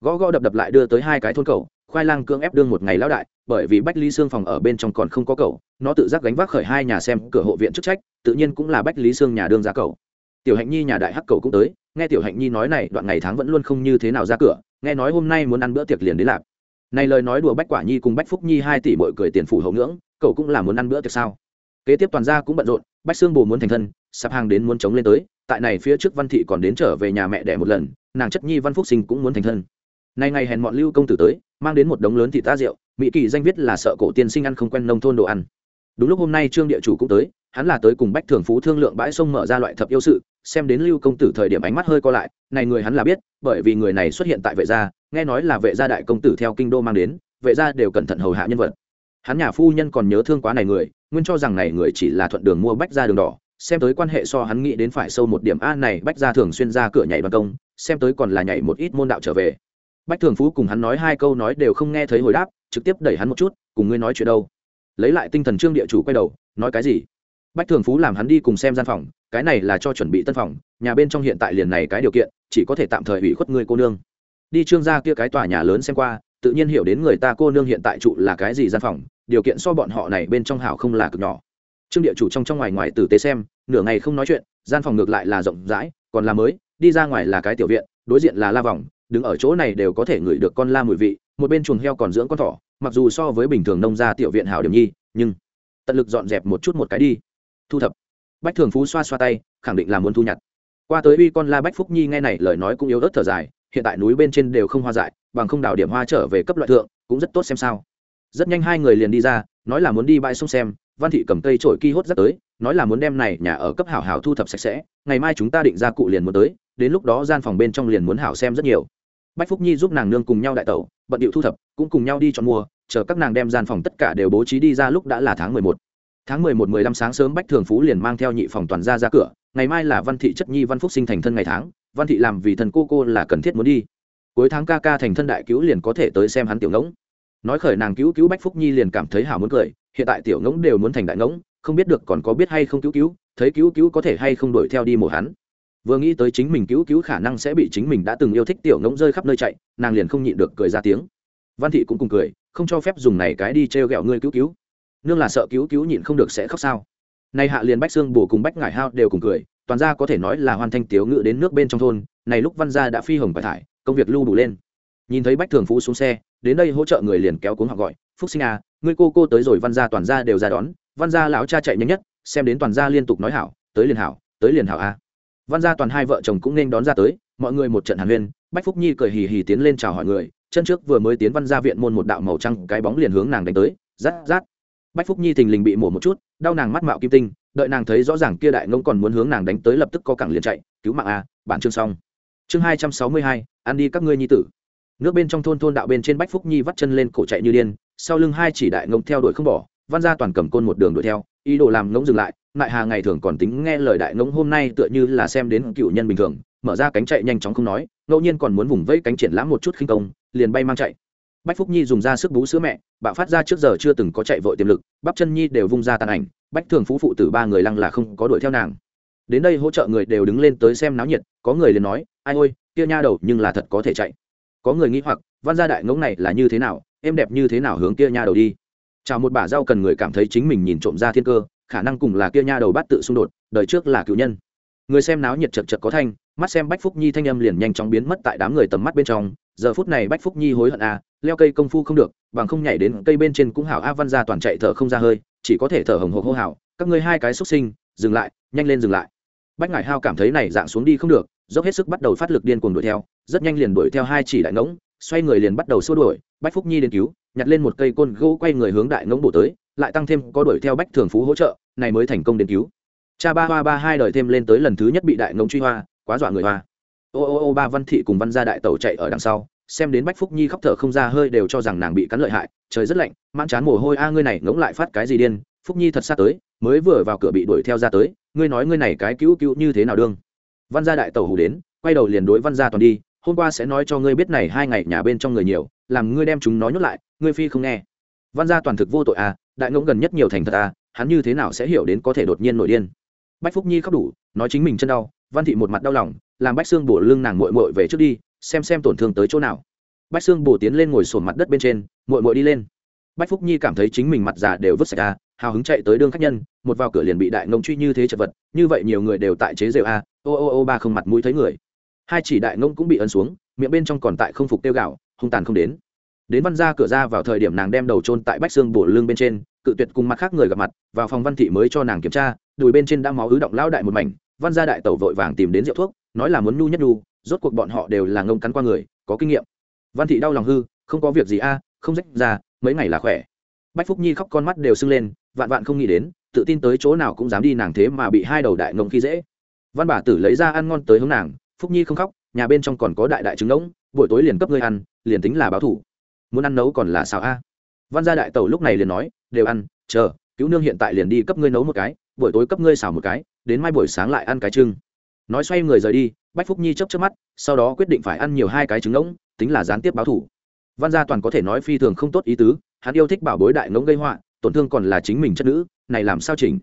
Gõ gõ đập đập lại đưa tới hai cái thôn cầu khoai lang cưỡng ép đương một ngày lão đại, bởi vì bách lý xương phòng ở bên trong còn không có cầu nó tự giác gánh vác khởi hai nhà xem cửa hộ viện chức trách, tự nhiên cũng là bách lý xương nhà đương ra cầu tiểu hạnh nhi nhà đại hắc cầu cũng tới, nghe tiểu hạnh nhi nói này, đoạn ngày tháng vẫn luôn không như thế nào ra cửa, nghe nói hôm nay muốn ăn bữa tiệc liền đến lạp. Này lời nói đùa bách quả nhi cùng bách phúc nhi hai tỷ bội cười tiền phủ hậu ngưỡng, cậu cũng là muốn ăn bữa tiệc sao? Kế tiếp toàn gia cũng bận rộn, bách xương bồ muốn thành thân sạp hàng đến muốn chống lên tới, tại này phía trước văn thị còn đến trở về nhà mẹ đẻ một lần, nàng chất nhi văn phúc sinh cũng muốn thành thân. Nay ngày hèn mọn lưu công tử tới mang đến một đống lớn thịt ta rượu, mỹ kỳ danh viết là sợ cổ tiên sinh ăn không quen nông thôn đồ ăn. Đúng lúc hôm nay trương địa chủ cũng tới, hắn là tới cùng bách thường phú thương lượng bãi sông mở ra loại thập yêu sự, xem đến lưu công tử thời điểm ánh mắt hơi co lại, này người hắn là biết, bởi vì người này xuất hiện tại vệ gia, nghe nói là vệ gia đại công tử theo kinh đô mang đến, vệ gia đều cẩn thận hầu hạ nhân vật. Hắn nhà phu nhân còn nhớ thương quá này người, nguyên cho rằng này người chỉ là thuận đường mua bách ra đường đỏ, xem tới quan hệ so hắn nghĩ đến phải sâu một điểm, a, này bách ra thường xuyên ra cửa nhảy ban công, xem tới còn là nhảy một ít môn đạo trở về bách thường phú cùng hắn nói hai câu nói đều không nghe thấy hồi đáp, trực tiếp đẩy hắn một chút, cùng ngươi nói chuyện đâu? Lấy lại tinh thần trương địa chủ quay đầu, nói cái gì? Bách thường phú làm hắn đi cùng xem gian phòng, cái này là cho chuẩn bị tân phòng, nhà bên trong hiện tại liền này cái điều kiện, chỉ có thể tạm thời ủy khuất ngươi cô nương. Đi trương ra kia cái tòa nhà lớn xem qua, tự nhiên hiểu đến người ta cô nương hiện tại trụ là cái gì gian phòng, điều kiện so bọn họ này bên trong hảo không là cực nhỏ. Trương địa chủ trong trong ngoài ngoài tử tế xem, nửa ngày không nói chuyện, gian phòng ngược lại là rộng rãi, còn là mới, đi ra ngoài là cái tiểu viện, đối diện là la vòng đứng ở chỗ này đều có thể ngửi được con la mùi vị, một bên chuồng heo còn dưỡng con thỏ, mặc dù so với bình thường nông gia tiểu viện hảo điểm nhi, nhưng tận lực dọn dẹp một chút một cái đi. Thu thập. Bách thường phú xoa xoa tay, khẳng định là muốn thu nhặt. Qua tới uy con la bách phúc nhi nghe này, lời nói cũng yếu ớt thở dài, hiện tại núi bên trên đều không hoa dại, bằng không đào điểm hoa trở về cấp loại thượng, cũng rất tốt xem sao. Rất nhanh hai người liền đi ra, nói là muốn đi bãi sông xem, văn thị cầm cây trổi ki hốt rất tới, nói là muốn đem này nhà ở cấp hảo hảo thu thập sạch sẽ, ngày mai chúng ta định ra cụ liền muốn tới, đến lúc đó gian phòng bên trong liền muốn hảo xem rất nhiều bách phúc nhi giúp nàng nương cùng nhau đại tẩu, bận điệu thu thập, cũng cùng nhau đi chọn mua, chờ các nàng đem gian phòng tất cả đều bố trí đi ra lúc đã là tháng mười một. Tháng mười một mười lăm sáng sớm bách thường phú liền mang theo nhị phòng toàn ra ra cửa, ngày mai là văn thị chất nhi văn phúc sinh thành thân ngày tháng, văn thị làm vì thần cô cô là cần thiết muốn đi. Cuối tháng ca ca thành thân đại cứu liền có thể tới xem hắn tiểu ngỗng. Nói khởi nàng cứu cứu bách phúc nhi liền cảm thấy hảo muốn cười, hiện tại tiểu ngỗng đều muốn thành đại ngỗng, không biết được còn có biết hay không cứu cứu, thấy cứu cứu có thể hay không đuổi theo đi mổ hắn vừa nghĩ tới chính mình cứu cứu khả năng sẽ bị chính mình đã từng yêu thích tiểu ngỗng rơi khắp nơi chạy, nàng liền không nhịn được cười ra tiếng. Văn thị cũng cùng cười, không cho phép dùng này cái đi t r e o g ẹ o ngươi cứu cứu. Nương là sợ cứu cứu nhịn không được sẽ khóc sao? Nay hạ liền bách xương bổ cùng bách ngải hao đều cùng cười, toàn ra có thể nói là hoàn thành tiếu ngự đến nước bên trong thôn, này lúc văn gia đã phi hồng bài thải, công việc lưu đủ lên. Nhìn thấy bách thường phú xuống xe, đến đây hỗ trợ người liền kéo cuống họ gọi, phúc sinh à ngươi cô cô tới rồi văn gia toàn gia đều ra đón, văn gia lão cha chạy nhanh nhất, xem đến toàn gia liên tục nói hảo, tới liền hảo, tới liền hảo a văn gia toàn hai vợ chồng cũng nên đón ra tới, mọi người một trận hàn huyên, bách phúc nhi cười hì hì tiến lên chào hỏi người, chân trước vừa mới tiến văn gia viện môn một đạo màu trăng cái bóng liền hướng nàng đánh tới, rát rát. Bách phúc nhi thình lình bị mổ một chút, đau nàng mắt mạo kim tinh, đợi nàng thấy rõ ràng kia đại ngông còn muốn hướng nàng đánh tới lập tức có cẳng liền chạy, cứu mạng a, bản chương xong. Chương hai trăm sáu mươi hai, ăn đi các ngươi nhi tử. Nước bên trong thôn thôn đạo bên trên bách phúc nhi vắt chân lên cổ chạy như điên, sau lưng hai chỉ đại ngông theo đuổi không bỏ, văn gia toàn cầm côn một đường đuổi theo, ý đồ làm ngỗng dừng lại nại hà ngày thường còn tính nghe lời đại ngỗng hôm nay tựa như là xem đến cựu nhân bình thường, mở ra cánh chạy nhanh chóng không nói, ngẫu nhiên còn muốn vùng vẫy cánh triển lãm một chút khinh công, liền bay mang chạy. Bách phúc nhi dùng ra sức bú sữa mẹ, bạo phát ra trước giờ chưa từng có chạy vội tiềm lực, bắp chân nhi đều vung ra tàn ảnh, bách thường phú phụ tử ba người lăng là không có đuổi theo nàng. Đến đây hỗ trợ người đều đứng lên tới xem náo nhiệt, có người liền nói, ai ôi, kia nha đầu, nhưng là thật có thể chạy. Có người nghĩ hoặc, văn gia đại ngỗng này là như thế nào, em đẹp như thế nào hướng kia nha đầu đi. Chào một bà rau cần người cảm thấy chính mình nhìn trộm ra thiên cơ khả năng cùng là kia nha đầu bắt tự xung đột, đời trước là cựu nhân. Người xem náo nhiệt chật chật có thanh, mắt xem bách phúc nhi thanh âm liền nhanh chóng biến mất tại đám người tầm mắt bên trong. Giờ phút này bách phúc nhi hối hận a leo cây công phu không được, bằng không nhảy đến cây bên trên cũng hảo. A văn ra toàn chạy thở không ra hơi, chỉ có thể thở hồng hộc hô hào. Các ngươi hai cái xuất sinh, dừng lại, nhanh lên dừng lại. Bách ngải hao cảm thấy này dạng xuống đi không được, dốc hết sức bắt đầu phát lực điên cuồng đuổi theo, rất nhanh liền đuổi theo hai chỉ đại ngỗng, xoay người liền bắt đầu xua đuổi. Bách phúc nhi đến cứu, nhặt lên một cây côn gỗ quay người hướng đại ngỗng bổ tới lại tăng thêm có đuổi theo bách thường phú hỗ trợ, này mới thành công đến cứu. Cha ba hoa ba hai đời thêm lên tới lần thứ nhất bị đại ngỗng truy hoa, quá dọa người hoa. Ô ô ô ba văn thị cùng văn gia đại tẩu chạy ở đằng sau, xem đến bách phúc nhi khóc thở không ra hơi đều cho rằng nàng bị cắn lợi hại, trời rất lạnh, mãn chán mồ hôi, a, ngươi này ngỗng lại phát cái gì điên? Phúc nhi thật xa tới, mới vừa vào cửa bị đuổi theo ra tới, ngươi nói ngươi này cái cứu cứu như thế nào đương? Văn gia đại tẩu hù đến, quay đầu liền đối văn gia toàn đi, hôm qua sẽ nói cho ngươi biết này hai ngày nhà bên trong người nhiều, làm ngươi đem chúng nói nhốt lại, ngươi phi không nghe văn gia toàn thực vô tội à đại ngỗng gần nhất nhiều thành thật à hắn như thế nào sẽ hiểu đến có thể đột nhiên nổi điên? Bách phúc nhi khóc đủ nói chính mình chân đau văn thị một mặt đau lòng làm bách xương bổ lưng nàng mội mội về trước đi xem xem tổn thương tới chỗ nào. Bách xương bổ tiến lên ngồi sồn mặt đất bên trên mội mội đi lên. Bách phúc nhi cảm thấy chính mình mặt già đều vứt sạch à, hào hứng chạy tới đương khách nhân một vào cửa liền bị đại ngông truy như thế chật vật như vậy nhiều người đều tại chế rượu a à, ô ô ô ba không mặt mũi thấy người. Hai chỉ đại ngông cũng bị ấn xuống miệng bên trong còn tại không phục tiêu gạo hung tàn không đến đến văn ra cửa ra vào thời điểm nàng đem đầu trôn tại bách xương bổ lưng bên trên, cự tuyệt cùng mặt khác người gặp mặt, vào phòng văn thị mới cho nàng kiểm tra, đùi bên trên đã máu ứ động lão đại một mảnh, văn gia đại tẩu vội vàng tìm đến rượu thuốc, nói là muốn nhu nhất nhu, rốt cuộc bọn họ đều là ngông cắn qua người, có kinh nghiệm. Văn thị đau lòng hư, không có việc gì a, không rách ra, mấy ngày là khỏe. Bách phúc nhi khóc con mắt đều sưng lên, vạn vạn không nghĩ đến, tự tin tới chỗ nào cũng dám đi nàng thế mà bị hai đầu đại ngông khi dễ. Văn bà tử lấy ra ăn ngon tới hướng nàng, phúc nhi không khóc, nhà bên trong còn có đại đại trứng ngỗng buổi tối liền cấp ngươi ăn, liền tính là báo thủ muốn ăn nấu còn là sao a. Văn gia đại tẩu lúc này liền nói, đều ăn, chờ, cứu nương hiện tại liền đi cấp ngươi nấu một cái, buổi tối cấp ngươi xào một cái, đến mai buổi sáng lại ăn cái trưng nói xoay người rời đi, bách phúc nhi chấp chấp mắt, sau đó quyết định phải ăn nhiều hai cái trứng ngỗng, tính là gián tiếp báo thủ. Văn gia toàn có thể nói phi thường không tốt ý tứ, hắn yêu thích bảo bối đại ngỗng gây họa, tổn thương còn là chính mình chất nữ, này làm sao chỉnh?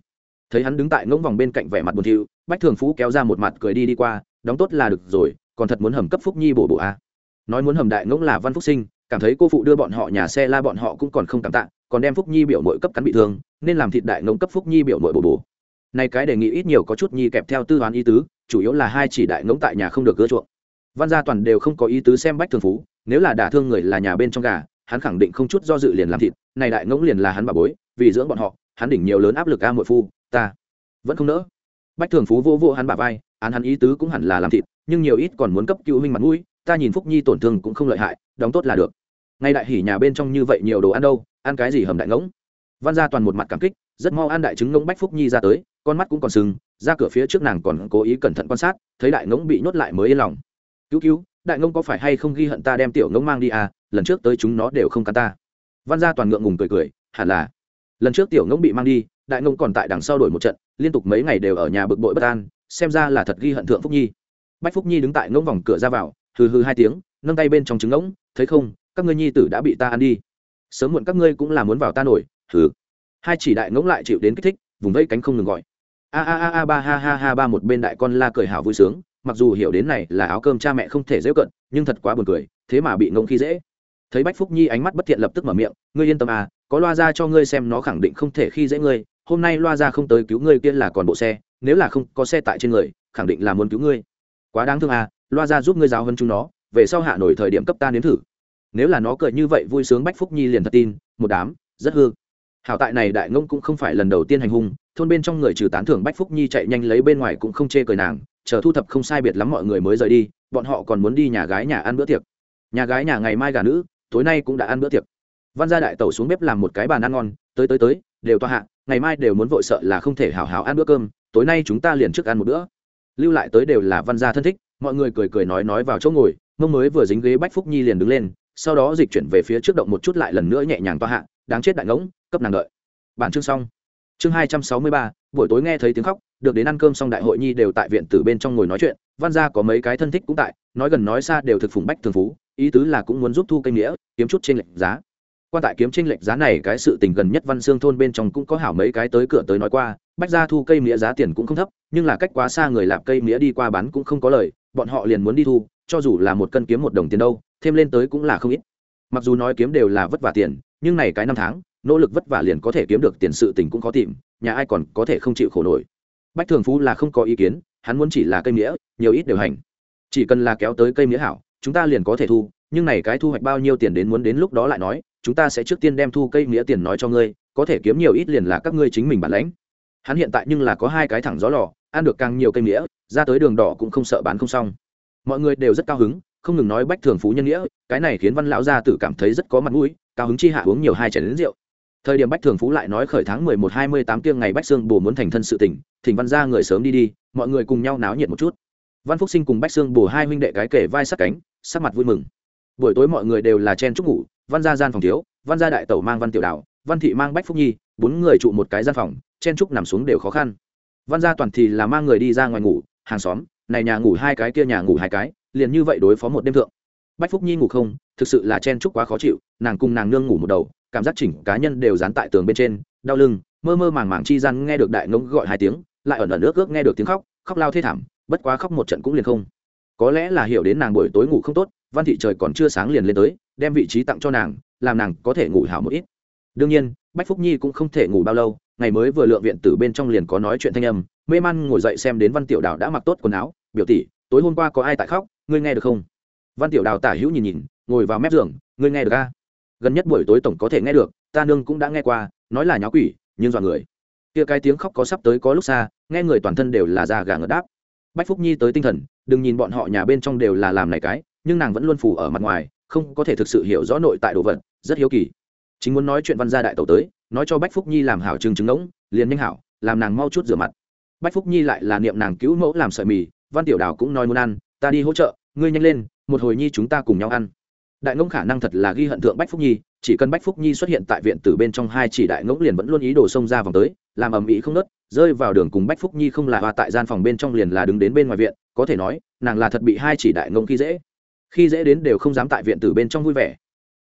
Thấy hắn đứng tại ngỗng vòng bên cạnh vẻ mặt buồn thiu, bách thường phú kéo ra một mặt cười đi đi qua, đóng tốt là được rồi, còn thật muốn hầm cấp phúc nhi bổ bộ a. Nói muốn hầm đại ngỗng là văn phúc sinh cảm thấy cô phụ đưa bọn họ nhà xe la bọn họ cũng còn không cảm tạ, còn đem phúc nhi biểu mội cấp cắn bị thương, nên làm thịt đại ngỗng cấp phúc nhi biểu mội bổ bổ. Này cái đề nghị ít nhiều có chút nhi kẹp theo tư toán ý tứ, chủ yếu là hai chỉ đại ngỗng tại nhà không được cưa chuộng. Văn gia toàn đều không có ý tứ xem bách thường phú, nếu là đả thương người là nhà bên trong gà, hắn khẳng định không chút do dự liền làm thịt, này đại ngỗng liền là hắn bà bối, vì dưỡng bọn họ, hắn đỉnh nhiều lớn áp lực a muội phu, ta vẫn không nỡ. Bách thường phú vô vô hắn bà vai, án hắn ý tứ cũng hẳn là làm thịt, nhưng nhiều ít còn muốn cấp cứu minh mặt mũi, ta nhìn phúc nhi tổn thương cũng không lợi hại, đóng tốt là được ngay đại hỉ nhà bên trong như vậy nhiều đồ ăn đâu, ăn cái gì hầm đại ngỗng? Văn gia toàn một mặt cảm kích, rất mau ăn đại trứng ngỗng bách phúc nhi ra tới, con mắt cũng còn sưng ra cửa phía trước nàng còn cố ý cẩn thận quan sát, thấy đại ngỗng bị nhốt lại mới yên lòng. Cứu cứu, đại ngỗng có phải hay không ghi hận ta đem tiểu ngỗng mang đi à? Lần trước tới chúng nó đều không cắn ta. Văn gia toàn ngượng ngùng cười cười, hẳn là. Lần trước tiểu ngỗng bị mang đi, đại ngỗng còn tại đằng sau đổi một trận, liên tục mấy ngày đều ở nhà bực bội bất an, xem ra là thật ghi hận thượng phúc nhi. Bách phúc nhi đứng tại ngỗng vòng cửa ra vào, hừ hừ hai tiếng, nâng tay bên trong trứng ngỗng, thấy không các ngươi nhi tử đã bị ta ăn đi. Sớm muộn các ngươi cũng là muốn vào ta nổi, hừ. Hai chỉ đại ngỗng lại chịu đến kích thích, vùng vẫy cánh không ngừng gọi. A a a a ba ha ha ha ba một bên đại con la cười hào vui sướng, mặc dù hiểu đến này là áo cơm cha mẹ không thể dễ cận, nhưng thật quá buồn cười, thế mà bị ngỗng khi dễ. Thấy bách phúc nhi ánh mắt bất thiện lập tức mở miệng, ngươi yên tâm à có loa ra cho ngươi xem nó khẳng định không thể khi dễ ngươi, hôm nay loa ra không tới cứu ngươi kia là còn bộ xe, nếu là không có xe tại trên người, khẳng định là muốn cứu ngươi. Quá đáng thương à loa ra giúp ngươi giáo hơn chúng nó, về sau hạ nổi thời điểm cấp ta nếm thử nếu là nó cười như vậy vui sướng bách phúc nhi liền thật tin, một đám, rất hư. Hảo tại này đại ngông cũng không phải lần đầu tiên hành hung, thôn bên trong người trừ tán thưởng bách phúc nhi chạy nhanh lấy bên ngoài cũng không chê cười nàng, chờ thu thập không sai biệt lắm mọi người mới rời đi, bọn họ còn muốn đi nhà gái nhà ăn bữa tiệc. Nhà gái nhà ngày mai gà nữ, tối nay cũng đã ăn bữa tiệc. Văn gia đại tẩu xuống bếp làm một cái bàn ăn ngon, tới tới tới, đều toa hạ, ngày mai đều muốn vội sợ là không thể hào hào ăn bữa cơm, tối nay chúng ta liền trước ăn một bữa. Lưu lại tới đều là văn gia thân thích, mọi người cười cười nói nói vào chỗ ngồi, mông mới vừa dính ghế bách phúc nhi liền đứng lên sau đó dịch chuyển về phía trước động một chút lại lần nữa nhẹ nhàng toa hạ, đáng chết đại ngỗng, cấp nàng đợi. Bản chương xong. Chương hai trăm sáu mươi ba, buổi tối nghe thấy tiếng khóc, được đến ăn cơm xong đại hội nhi đều tại viện tử bên trong ngồi nói chuyện, văn gia có mấy cái thân thích cũng tại, nói gần nói xa đều thực phùng bách thường phú, ý tứ là cũng muốn giúp thu cây nghĩa, kiếm chút trên lệnh giá. Quan tại kiếm trên lệch giá này cái sự tình gần nhất văn xương thôn bên trong cũng có hảo mấy cái tới cửa tới nói qua, bách gia thu cây nghĩa giá tiền cũng không thấp, nhưng là cách quá xa người lạp cây nghĩa đi qua bán cũng không có lời, bọn họ liền muốn đi thu, cho dù là một cân kiếm một đồng tiền đâu thêm lên tới cũng là không ít. Mặc dù nói kiếm đều là vất vả tiền, nhưng này cái năm tháng, nỗ lực vất vả liền có thể kiếm được tiền sự tình cũng có tìm, nhà ai còn có thể không chịu khổ nổi. Bách thường phú là không có ý kiến, hắn muốn chỉ là cây nghĩa nhiều ít đều hành. Chỉ cần là kéo tới cây nghĩa hảo, chúng ta liền có thể thu, nhưng này cái thu hoạch bao nhiêu tiền đến muốn đến lúc đó lại nói, chúng ta sẽ trước tiên đem thu cây nghĩa tiền nói cho ngươi, có thể kiếm nhiều ít liền là các ngươi chính mình bản lãnh. Hắn hiện tại nhưng là có hai cái thẳng gió lò, ăn được càng nhiều cây nghĩa ra tới đường đỏ cũng không sợ bán không xong. Mọi người đều rất cao hứng không ngừng nói bách thường phú nhân nghĩa, cái này khiến văn lão gia tử cảm thấy rất có mặt mũi, cao hứng chi hạ uống nhiều hai chén đến rượu. Thời điểm bách thường phú lại nói khởi tháng mười một hai mươi tám tiêng ngày bách sương bồ muốn thành thân sự tỉnh thỉnh văn gia người sớm đi đi, mọi người cùng nhau náo nhiệt một chút. Văn phúc sinh cùng bách sương bồ hai huynh đệ cái kể vai sát cánh, sắc mặt vui mừng. Buổi tối mọi người đều là chen chúc ngủ, văn gia gian phòng thiếu, văn gia đại tẩu mang văn tiểu đạo văn thị mang bách phúc nhi, bốn người trụ một cái gian phòng, chen chúc nằm xuống đều khó khăn. Văn gia toàn thì là mang người đi ra ngoài ngủ, hàng xóm, này nhà ngủ hai cái kia nhà ngủ hai cái liền như vậy đối phó một đêm thượng. Bách phúc nhi ngủ không, thực sự là chen chúc quá khó chịu, nàng cùng nàng nương ngủ một đầu, cảm giác chỉnh cá nhân đều dán tại tường bên trên, đau lưng, mơ mơ màng màng chi răn nghe được đại ngỗng gọi hai tiếng, lại ẩn ẩn nước ước nghe được tiếng khóc khóc lao thê thảm, bất quá khóc một trận cũng liền không. Có lẽ là hiểu đến nàng buổi tối ngủ không tốt, văn thị trời còn chưa sáng liền lên tới, đem vị trí tặng cho nàng, làm nàng có thể ngủ hảo một ít. Đương nhiên, bách phúc nhi cũng không thể ngủ bao lâu, ngày mới vừa lựa viện từ bên trong liền có nói chuyện thanh âm, mê man ngồi dậy xem đến văn tiểu đào đã mặc tốt quần áo, biểu tỷ, tối hôm qua có ai tại khóc? Ngươi nghe được không? Văn tiểu đào tả hữu nhìn nhìn, ngồi vào mép giường, ngươi nghe được ca gần nhất buổi tối tổng có thể nghe được, ta nương cũng đã nghe qua, nói là nháo quỷ, nhưng dọa người. Kia cái tiếng khóc có sắp tới có lúc xa, nghe người toàn thân đều là da gà ngợt đáp. Bách phúc nhi tới tinh thần, đừng nhìn bọn họ nhà bên trong đều là làm này cái, nhưng nàng vẫn luôn phủ ở mặt ngoài, không có thể thực sự hiểu rõ nội tại đồ vật, rất hiếu kỳ. Chính muốn nói chuyện văn gia đại tẩu tới, nói cho bách phúc nhi làm hảo trừng trứng ngỗng, liền nhanh hảo, làm nàng mau chút rửa mặt. Bách phúc nhi lại là niệm nàng cứu mẫu làm sợi mì, văn tiểu đào cũng nói muốn ăn, ta đi hỗ trợ ngươi nhanh lên, một hồi nhi chúng ta cùng nhau ăn. Đại ngỗng khả năng thật là ghi hận thượng bách phúc nhi, chỉ cần bách phúc nhi xuất hiện tại viện tử bên trong hai chỉ đại ngỗng liền vẫn luôn ý đồ xông ra vòng tới, làm ầm ĩ không nớt rơi vào đường cùng bách phúc nhi không là hòa tại gian phòng bên trong liền là đứng đến bên ngoài viện, có thể nói, nàng là thật bị hai chỉ đại ngỗng khi dễ. Khi dễ đến đều không dám tại viện tử bên trong vui vẻ.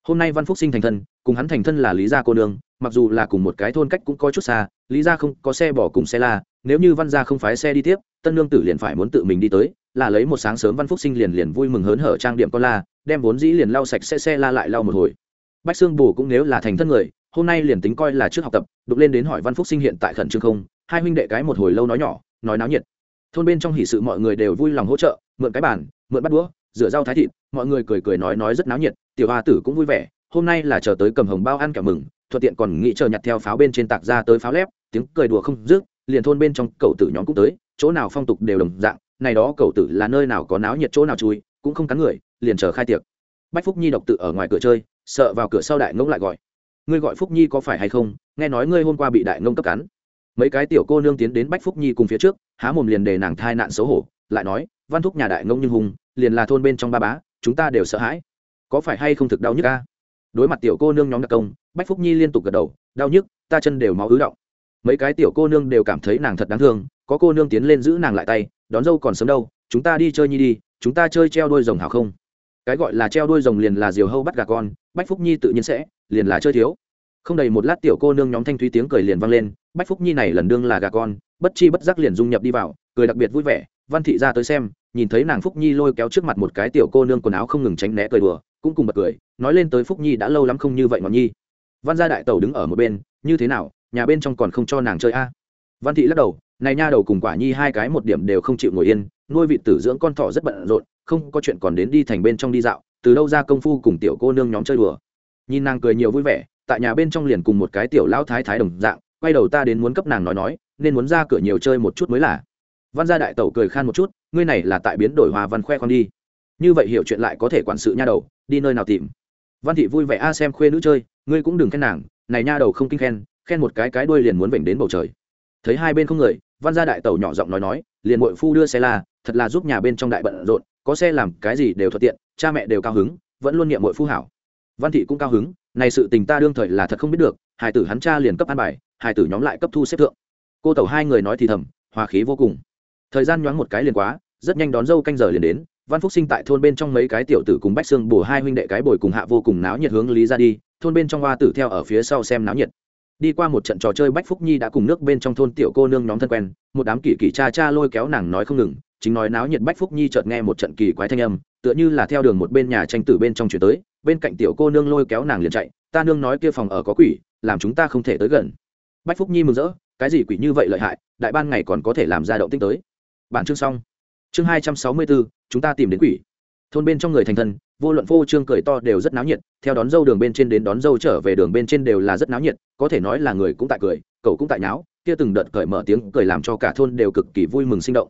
Hôm nay văn phúc sinh thành thân, cùng hắn thành thân là lý gia cô nương, mặc dù là cùng một cái thôn cách cũng có chút xa, lý gia không có xe bỏ cùng xe la, nếu như văn gia không phái xe đi tiếp tân nương tử liền phải muốn tự mình đi tới, là lấy một sáng sớm văn phúc sinh liền liền vui mừng hớn hở trang điểm con la, đem vốn dĩ liền lau sạch xe xe la lại lau một hồi. Bách xương bù cũng nếu là thành thân người, hôm nay liền tính coi là trước học tập đục lên đến hỏi văn phúc sinh hiện tại khẩn trương không, hai huynh đệ cái một hồi lâu nói nhỏ, nói náo nhiệt. Thôn bên trong hỷ sự mọi người đều vui lòng hỗ trợ, mượn cái bàn, mượn bắt đũa, rửa rau thái thịt, mọi người cười cười nói nói rất náo nhiệt, tiểu hoa tử cũng vui vẻ, hôm nay là chờ tới cầm hồng bao ăn cả mừng, thuận tiện còn nghĩ chờ nhặt theo pháo bên trên tạc ra tới pháo lép, tiếng cười đùa không dứt, liền thôn bên trong cậu tử nhóm cũng tới chỗ nào phong tục đều đồng dạng, này đó cầu tử là nơi nào có náo nhiệt chỗ nào chui, cũng không cắn người, liền chờ khai tiệc. Bách phúc nhi độc tự ở ngoài cửa chơi, sợ vào cửa sau đại ngông lại gọi. Ngươi gọi phúc nhi có phải hay không? Nghe nói ngươi hôm qua bị đại ngông cấp cắn. Mấy cái tiểu cô nương tiến đến bách phúc nhi cùng phía trước, há mồm liền đề nàng thai nạn xấu hổ, lại nói, văn thúc nhà đại ngông nhưng hùng, liền là thôn bên trong ba bá, chúng ta đều sợ hãi. Có phải hay không thực đau nhức ca đối mặt tiểu cô nương nhóm đặc công, bách phúc nhi liên tục gật đầu, đau nhức, ta chân đều máu ứ động. Mấy cái tiểu cô nương đều cảm thấy nàng thật đáng thương có cô nương tiến lên giữ nàng lại tay, đón dâu còn sớm đâu, chúng ta đi chơi nhi đi, chúng ta chơi treo đôi rồng hảo không? Cái gọi là treo đôi rồng liền là diều hâu bắt gà con, bách phúc nhi tự nhiên sẽ, liền là chơi thiếu. Không đầy một lát tiểu cô nương nhóm thanh thúy tiếng cười liền vang lên, bách phúc nhi này lần đương là gà con, bất chi bất giác liền dung nhập đi vào, cười đặc biệt vui vẻ, văn thị ra tới xem, nhìn thấy nàng phúc nhi lôi kéo trước mặt một cái tiểu cô nương quần áo không ngừng tránh né cười đùa, cũng cùng bật cười, nói lên tới phúc nhi đã lâu lắm không như vậy ngọn nhi. Văn gia đại tẩu đứng ở một bên, như thế nào, nhà bên trong còn không cho nàng chơi a? Văn thị lắc đầu này nha đầu cùng quả nhi hai cái một điểm đều không chịu ngồi yên, nuôi vị tử dưỡng con thỏ rất bận rộn, không có chuyện còn đến đi thành bên trong đi dạo, từ đâu ra công phu cùng tiểu cô nương nhóm chơi đùa. Nhìn nàng cười nhiều vui vẻ, tại nhà bên trong liền cùng một cái tiểu lão thái thái đồng dạng, quay đầu ta đến muốn cấp nàng nói nói, nên muốn ra cửa nhiều chơi một chút mới là. Văn gia đại tẩu cười khan một chút, ngươi này là tại biến đổi hòa văn khoe con đi. Như vậy hiểu chuyện lại có thể quản sự nha đầu, đi nơi nào tìm? Văn thị vui vẻ, a, xem khuê nữ chơi, ngươi cũng đừng khen nàng, này nha đầu không kinh khen khen một cái cái đuôi liền muốn vểnh đến bầu trời. Thấy hai bên không người văn gia đại tẩu nhỏ giọng nói nói, liền mội phu đưa xe la, thật là giúp nhà bên trong đại bận rộn, có xe làm cái gì đều thuận tiện, cha mẹ đều cao hứng, vẫn luôn nghiệm mội phu hảo. Văn thị cũng cao hứng, này sự tình ta đương thời là thật không biết được hải tử hắn cha liền cấp an bài hải tử nhóm lại cấp thu xếp thượng. Cô tẩu hai người nói thì thầm, hòa khí vô cùng. Thời gian nhoáng một cái liền quá, rất nhanh đón dâu canh giờ liền đến, văn phúc sinh tại thôn bên trong mấy cái tiểu tử cùng bách xương bổ hai huynh đệ cái bồi cùng hạ vô cùng náo nhiệt hướng lý ra đi, thôn bên trong hoa tử theo ở phía sau xem náo nhiệt đi qua một trận trò chơi bách phúc nhi đã cùng nước bên trong thôn tiểu cô nương nhóm thân quen, một đám kỳ kỳ cha cha lôi kéo nàng nói không ngừng, chính nói náo nhiệt bách phúc nhi chợt nghe một trận kỳ quái thanh âm, tựa như là theo đường một bên nhà tranh tử bên trong chuyển tới, bên cạnh tiểu cô nương lôi kéo nàng liền chạy, ta nương nói kia phòng ở có quỷ, làm chúng ta không thể tới gần. Bách phúc nhi mừng rỡ, cái gì quỷ như vậy lợi hại, đại ban ngày còn có thể làm ra động tích tới. Bản chương xong. Chương hai trăm sáu mươi bốn, chúng ta tìm đến quỷ. Thôn bên trong người thành thân vô luận phô trương cười to đều rất náo nhiệt, theo đón dâu đường bên trên đến đón dâu trở về đường bên trên đều là rất náo nhiệt, có thể nói là người cũng tại cười, cậu cũng tại náo kia từng đợt cởi mở tiếng cười làm cho cả thôn đều cực kỳ vui mừng sinh động.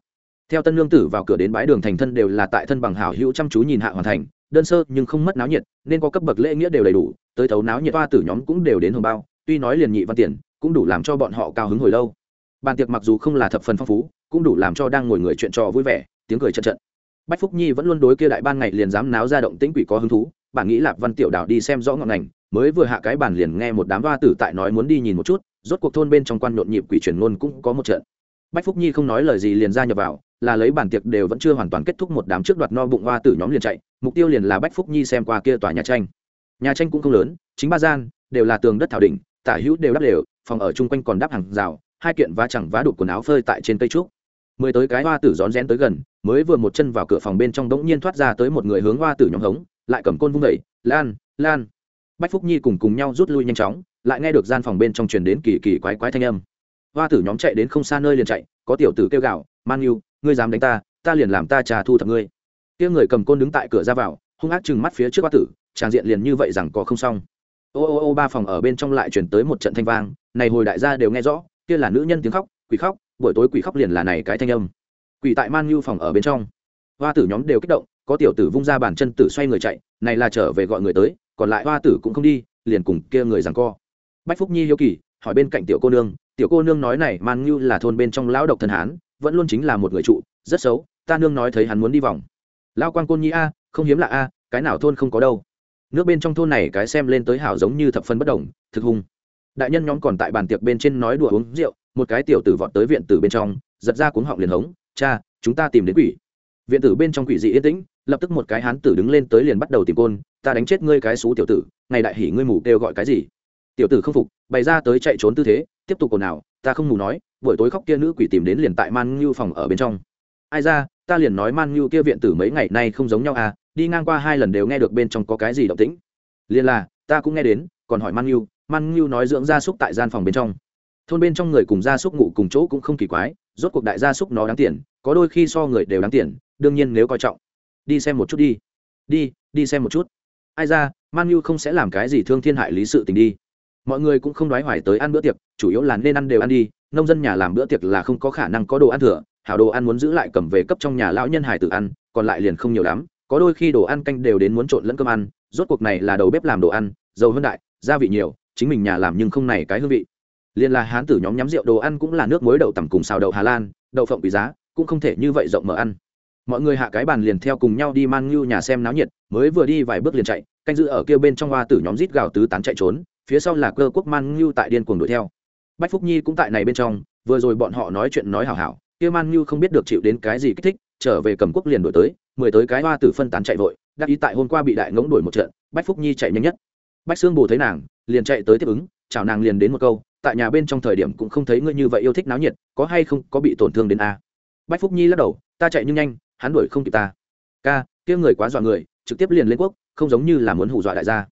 Theo tân lương tử vào cửa đến bãi đường thành thân đều là tại thân bằng hảo hữu chăm chú nhìn hạ hoàn thành, đơn sơ nhưng không mất náo nhiệt, nên có cấp bậc lễ nghĩa đều đầy đủ, tới thấu náo nhiệt toa tử nhóm cũng đều đến hồng bao, tuy nói liền nhị văn tiền, cũng đủ làm cho bọn họ cao hứng hồi lâu. Bàn tiệc mặc dù không là thập phần phong phú, cũng đủ làm cho đang ngồi người chuyện trò vui vẻ, tiếng cười trận trận bách phúc nhi vẫn luôn đối kia đại ban ngày liền dám náo ra động tĩnh quỷ có hứng thú bạn nghĩ lạp văn tiểu đảo đi xem rõ ngọn ngành, mới vừa hạ cái bàn liền nghe một đám hoa tử tại nói muốn đi nhìn một chút, rốt cuộc thôn bên trong quan nhộn nhịp quỷ truyền ngôn cũng có một trận. Bách phúc nhi không nói lời gì liền ra nhập vào, là lấy bản tiệc đều vẫn chưa hoàn toàn kết thúc một đám trước đoạt no bụng hoa tử nhóm liền chạy, mục tiêu liền là bách phúc nhi xem qua kia tòa nhà tranh. Nhà tranh cũng không lớn, chính ba gian, đều là tường đất thảo đỉnh, tả hữu đều đắp đều phòng ở chung quanh còn đắp hàng rào, hai kiện vá chẳng vá đục quần áo phơi tại trên cây trúc mười tới cái hoa tử rón rén tới gần mới vừa một chân vào cửa phòng bên trong đống nhiên thoát ra tới một người hướng hoa tử nhóm hống lại cầm côn vung đẩy, lan lan. Bách phúc nhi cùng cùng nhau rút lui nhanh chóng lại nghe được gian phòng bên trong truyền đến kỳ kỳ quái quái thanh âm. Hoa tử nhóm chạy đến không xa nơi liền chạy có tiểu tử kêu gạo man yêu ngươi dám đánh ta ta liền làm ta trà thu thập ngươi. Kia người cầm côn đứng tại cửa ra vào hung ác chừng mắt phía trước hoa tử tràng diện liền như vậy rằng có không xong. Ô ô ô ba phòng ở bên trong lại chuyển tới một trận thanh vang này hồi đại gia đều nghe rõ kia là nữ nhân tiếng khóc quỷ khóc buổi tối quỷ khóc liền là này cái thanh âm. Quỷ tại man nhu phòng ở bên trong. Hoa tử nhóm đều kích động, có tiểu tử vung ra bàn chân tử xoay người chạy, này là trở về gọi người tới, còn lại hoa tử cũng không đi, liền cùng kia người rằng co. Bách phúc nhi hiếu kỳ, hỏi bên cạnh tiểu cô nương, tiểu cô nương nói này man nhu là thôn bên trong lão độc thần hán, vẫn luôn chính là một người trụ, rất xấu, ta nương nói thấy hắn muốn đi vòng. Lao quan côn nhi a, không hiếm là a, cái nào thôn không có đâu. Nước bên trong thôn này cái xem lên tới hảo giống như thập phân bất đồng, thực hùng. đại nhân nhóm còn tại bàn tiệc bên trên nói đùa uống rượu một cái tiểu tử vọt tới viện tử bên trong, giật ra cuống họng liền hống, cha, chúng ta tìm đến quỷ. Viện tử bên trong quỷ dị yên tĩnh, lập tức một cái hán tử đứng lên tới liền bắt đầu tìm côn, ta đánh chết ngươi cái xú tiểu tử, ngày đại hỉ ngươi mù kêu gọi cái gì? Tiểu tử không phục, bày ra tới chạy trốn tư thế, tiếp tục cồn nào ta không mù nói, buổi tối khóc kia nữ quỷ tìm đến liền tại man ngưu phòng ở bên trong. Ai ra, ta liền nói man ngưu kia viện tử mấy ngày nay không giống nhau à đi ngang qua hai lần đều nghe được bên trong có cái gì động tĩnh. Liền là, ta cũng nghe đến, còn hỏi man ngưu man ngưu nói dưỡng gia súc tại gian phòng bên trong thôn bên trong người cùng gia súc ngủ cùng chỗ cũng không kỳ quái, rốt cuộc đại gia súc nó đáng tiền, có đôi khi so người đều đáng tiền, đương nhiên nếu coi trọng. Đi xem một chút đi. Đi đi xem một chút. Ai ra, man ngưu không sẽ làm cái gì thương thiên hại lý sự tình đi. Mọi người cũng không đoái hoài tới ăn bữa tiệc, chủ yếu là nên ăn đều ăn đi, nông dân nhà làm bữa tiệc là không có khả năng có đồ ăn thừa, hảo đồ ăn muốn giữ lại cầm về cấp trong nhà lão nhân hải tự ăn, còn lại liền không nhiều lắm, có đôi khi đồ ăn canh đều đến muốn trộn lẫn cơm ăn, rốt cuộc này là đầu bếp làm đồ ăn dầu hơn đại, gia vị nhiều, chính mình nhà làm nhưng không này cái hương vị liền là hán tử nhóm nhắm rượu đồ ăn cũng là nước muối đậu tằm cùng xào đậu hà lan, đậu phộng quý giá, cũng không thể như vậy rộng mở ăn. Mọi người hạ cái bàn liền theo cùng nhau đi man ngưu nhà xem náo nhiệt, mới vừa đi vài bước liền chạy, canh giữ ở kia bên trong hoa tử nhóm rít gào tứ tán chạy trốn, phía sau là cơ quốc man ngưu tại điên cuồng đuổi theo. Bách phúc nhi cũng tại này bên trong, vừa rồi bọn họ nói chuyện nói hào hảo, kia man ngưu không biết được chịu đến cái gì kích thích, trở về cầm quốc liền đuổi tới, mười tới cái hoa tử phân tán chạy vội, đắc ý tại hôm qua bị đại ngỗng đuổi một trận, bách phúc nhi chạy nhanh nhất. Bách xương bù thấy nàng, liền chạy tới tiếp ứng, chào nàng liền đến một câu tại nhà bên trong thời điểm cũng không thấy ngươi như vậy yêu thích náo nhiệt, có hay không có bị tổn thương đến a? Bách phúc nhi lắc đầu, ta chạy nhưng nhanh, hắn đuổi không kịp ta. Ca, kia người quá dọa người, trực tiếp liền lên quốc, không giống như là muốn hù dọa đại gia.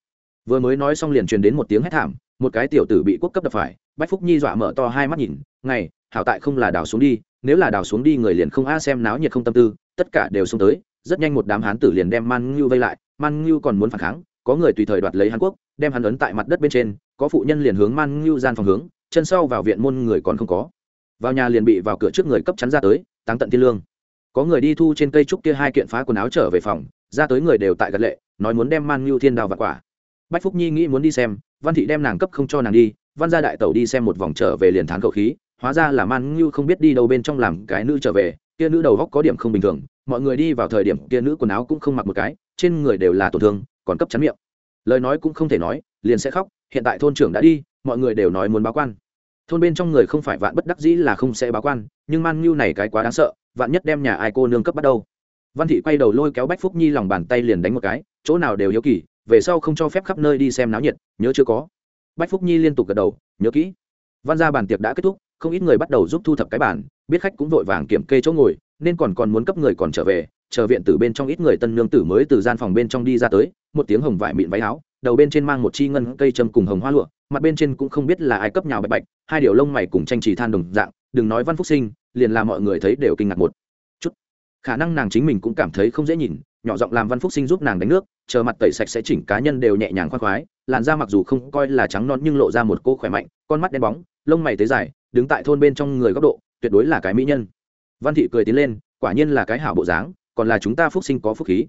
Vừa mới nói xong liền truyền đến một tiếng hét thảm, một cái tiểu tử bị quốc cấp đập phải, bách phúc nhi dọa mở to hai mắt nhìn, ngày, hảo tại không là đào xuống đi, nếu là đào xuống đi người liền không a xem náo nhiệt không tâm tư, tất cả đều xông tới. Rất nhanh một đám hán tử liền đem man ngưu vây lại, man ngưu còn muốn phản kháng có người tùy thời đoạt lấy hàn quốc, đem hắn ấn tại mặt đất bên trên, có phụ nhân liền hướng man ngưu gian phòng hướng, chân sau vào viện môn người còn không có. Vào nhà liền bị vào cửa trước người cấp chắn ra tới tăng tận thiên lương. Có người đi thu trên cây trúc kia hai kiện phá quần áo trở về phòng, ra tới người đều tại gật lệ, nói muốn đem man ngưu thiên đào vặt quả. Bách phúc nhi nghĩ muốn đi xem, văn thị đem nàng cấp không cho nàng đi, văn gia đại tẩu đi xem một vòng trở về liền thán cầu khí, hóa ra là man ngưu không biết đi đâu bên trong làm cái nữ trở về, kia nữ đầu góc có điểm không bình thường, mọi người đi vào thời điểm kia nữ quần áo cũng không mặc một cái, trên người đều là tổn thương còn cấp chắn miệng. Lời nói cũng không thể nói, liền sẽ khóc, hiện tại thôn trưởng đã đi, mọi người đều nói muốn báo quan. Thôn bên trong người không phải vạn bất đắc dĩ là không sẽ báo quan, nhưng man ngưu này cái quá đáng sợ, vạn nhất đem nhà ai cô nương cấp bắt đầu văn thị quay đầu lôi kéo bách phúc nhi lòng bàn tay liền đánh một cái, chỗ nào đều hiếu kỳ, về sau không cho phép khắp nơi đi xem náo nhiệt, nhớ chưa có. Bách phúc nhi liên tục gật đầu, nhớ kỹ. Văn ra bàn tiệc đã kết thúc, không ít người bắt đầu giúp thu thập cái bàn, biết khách cũng vội vàng kiểm kê chỗ ngồi, nên còn còn muốn cấp người còn trở về, chờ viện từ bên trong ít người tân nương tử mới từ gian phòng bên trong đi ra tới một tiếng hồng vải mịn váy áo, đầu bên trên mang một chi ngân cây châm cùng hồng hoa lụa, mặt bên trên cũng không biết là ai cấp nhào bạch bạch, hai điều lông mày cùng tranh trì than đồng dạng, đừng nói văn phúc sinh, liền là mọi người thấy đều kinh ngạc một chút. Khả năng nàng chính mình cũng cảm thấy không dễ nhìn, nhỏ giọng làm văn phúc sinh giúp nàng đánh nước, chờ mặt tẩy sạch sẽ chỉnh cá nhân đều nhẹ nhàng khoan khoái, làn da mặc dù không coi là trắng non nhưng lộ ra một cô khỏe mạnh, con mắt đen bóng, lông mày tế dài, đứng tại thôn bên trong người góc độ, tuyệt đối là cái mỹ nhân. Văn thị cười tiến lên, quả nhiên là cái hảo bộ dáng, còn là chúng ta phúc sinh có phúc khí.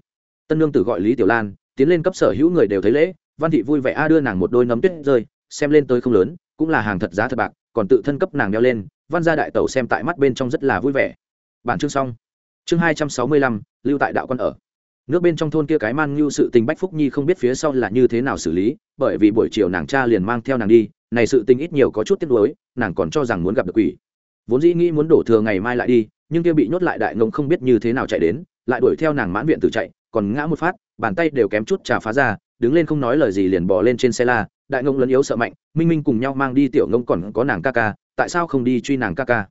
Tân lương tử gọi lý tiểu lan tiến lên cấp sở hữu người đều thấy lễ, văn thị vui vẻ, a, đưa nàng một đôi nấm tuyết rơi, xem lên tới không lớn, cũng là hàng thật giá thật bạc, còn tự thân cấp nàng đeo lên. Văn gia đại tẩu xem tại mắt bên trong rất là vui vẻ. Bản chương xong. Chương hai trăm sáu mươi lăm, lưu tại đạo quân ở. Nước bên trong thôn kia cái man như sự tình bách phúc nhi không biết phía sau là như thế nào xử lý, bởi vì buổi chiều nàng cha liền mang theo nàng đi, này sự tình ít nhiều có chút tiếc nuối, nàng còn cho rằng muốn gặp được quỷ. Vốn dĩ nghĩ muốn đổ thừa ngày mai lại đi, nhưng kia bị nhốt lại đại ngông không biết như thế nào chạy đến, lại đuổi theo nàng mãn viện tử chạy, còn ngã một phát bàn tay đều kém chút trà phá ra, đứng lên không nói lời gì liền bỏ lên trên xe la, đại ngông lấn yếu sợ mạnh, minh minh cùng nhau mang đi tiểu ngông còn có nàng ca ca, tại sao không đi truy nàng ca ca?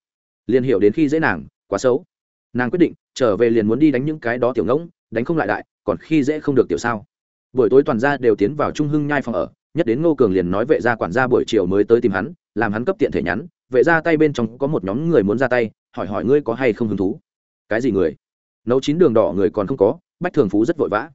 Liền hiểu đến khi dễ nàng, quá xấu. Nàng quyết định, trở về liền muốn đi đánh những cái đó tiểu ngỗng, đánh không lại đại, còn khi dễ không được tiểu sao. Buổi tối toàn gia đều tiến vào trung hưng nhai phòng ở, nhất đến ngô cường liền nói vệ gia quản gia buổi chiều mới tới tìm hắn, làm hắn cấp tiện thể nhắn, vệ gia tay bên trong có một nhóm người muốn ra tay, hỏi hỏi ngươi có hay không hứng thú. Cái gì người? Nấu chín đường đỏ người còn không có, bách thường phú rất vội vã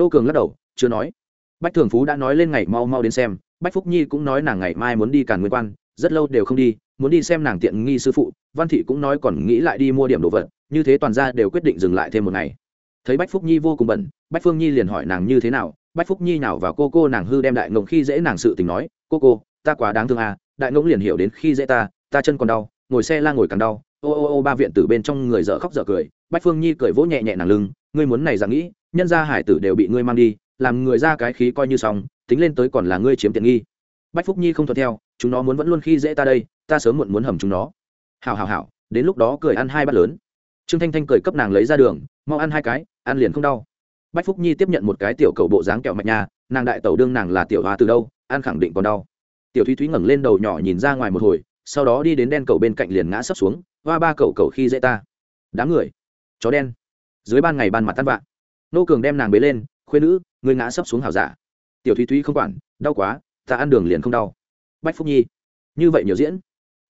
nô cường lắc đầu, chưa nói. Bách thường phú đã nói lên ngày mau mau đến xem, bách phúc nhi cũng nói nàng ngày mai muốn đi càn nguyên quan, rất lâu đều không đi, muốn đi xem nàng tiện nghi sư phụ, văn thị cũng nói còn nghĩ lại đi mua điểm đồ vật, như thế toàn gia đều quyết định dừng lại thêm một ngày. Thấy bách phúc nhi vô cùng bận, bách phương nhi liền hỏi nàng như thế nào, bách phúc nhi nào vào cô cô nàng hư đem đại ngộng khi dễ nàng sự tình nói, cô cô, ta quá đáng thương à đại ngỗng liền hiểu đến khi dễ ta ta chân còn đau, ngồi xe la ngồi càng đau. Ô ô ô, ba viện tử bên trong người dở khóc dở cười. Bách phương nhi cười vỗ nhẹ nhẹ nàng lưng, ngươi muốn này rằng nghĩ nhân gia hải tử đều bị ngươi mang đi, làm người ra cái khí coi như xong, tính lên tới còn là ngươi chiếm tiện nghi. Bách phúc nhi không thuận theo, chúng nó muốn vẫn luôn khi dễ ta đây, ta sớm muộn muốn hầm chúng nó. Hào hào hào đến lúc đó cười ăn hai bát lớn. Trương thanh thanh cười cấp nàng lấy ra đường, mau ăn hai cái, ăn liền không đau. Bách phúc nhi tiếp nhận một cái tiểu cầu bộ dáng kẹo mạch nhà, nàng đại tẩu đương nàng là tiểu hoa từ đâu, ăn khẳng định còn đau. Tiểu thúy thúy ngẩng lên đầu nhỏ nhìn ra ngoài một hồi, sau đó đi đến đen cầu bên cạnh liền ngã sấp xuống, hoa ba cầu cầu khi dễ ta. Đám người, chó đen. Dưới ban ngày ban mặt tan vạn nô cường đem nàng bế lên khuyên nữ người ngã sấp xuống hảo giả. Tiểu thúy thúy không quản, đau quá, ta ăn đường liền không đau. Bách phúc nhi, như vậy nhiều diễn.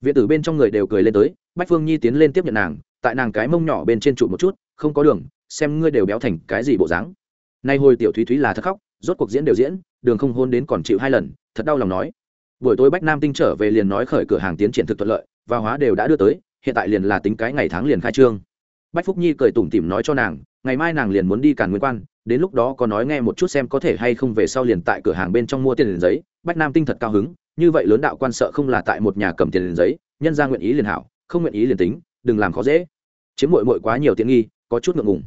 Viện tử bên trong người đều cười lên tới, bách phương nhi tiến lên tiếp nhận nàng, tại nàng cái mông nhỏ bên trên trụ một chút, không có đường, xem ngươi đều béo thành cái gì bộ dáng. Nay hồi tiểu thúy thúy là thất khóc, rốt cuộc diễn đều diễn, đường không hôn đến còn chịu hai lần, thật đau lòng nói. Buổi tối bách nam tinh trở về liền nói khởi cửa hàng tiến triển thực thuận lợi, và hóa đều đã đưa tới, hiện tại liền là tính cái ngày tháng liền khai trương bách phúc nhi cười tủm tỉm nói cho nàng, ngày mai nàng liền muốn đi càn nguyên quan, đến lúc đó có nói nghe một chút xem có thể hay không về sau liền tại cửa hàng bên trong mua tiền liền giấy. Bách nam tinh thật cao hứng, như vậy lớn đạo quan sợ không là tại một nhà cầm tiền liền giấy, nhân ra nguyện ý liền hảo, không nguyện ý liền tính, đừng làm khó dễ. Chiếm mội mội quá nhiều tiện nghi, có chút ngượng ngùng.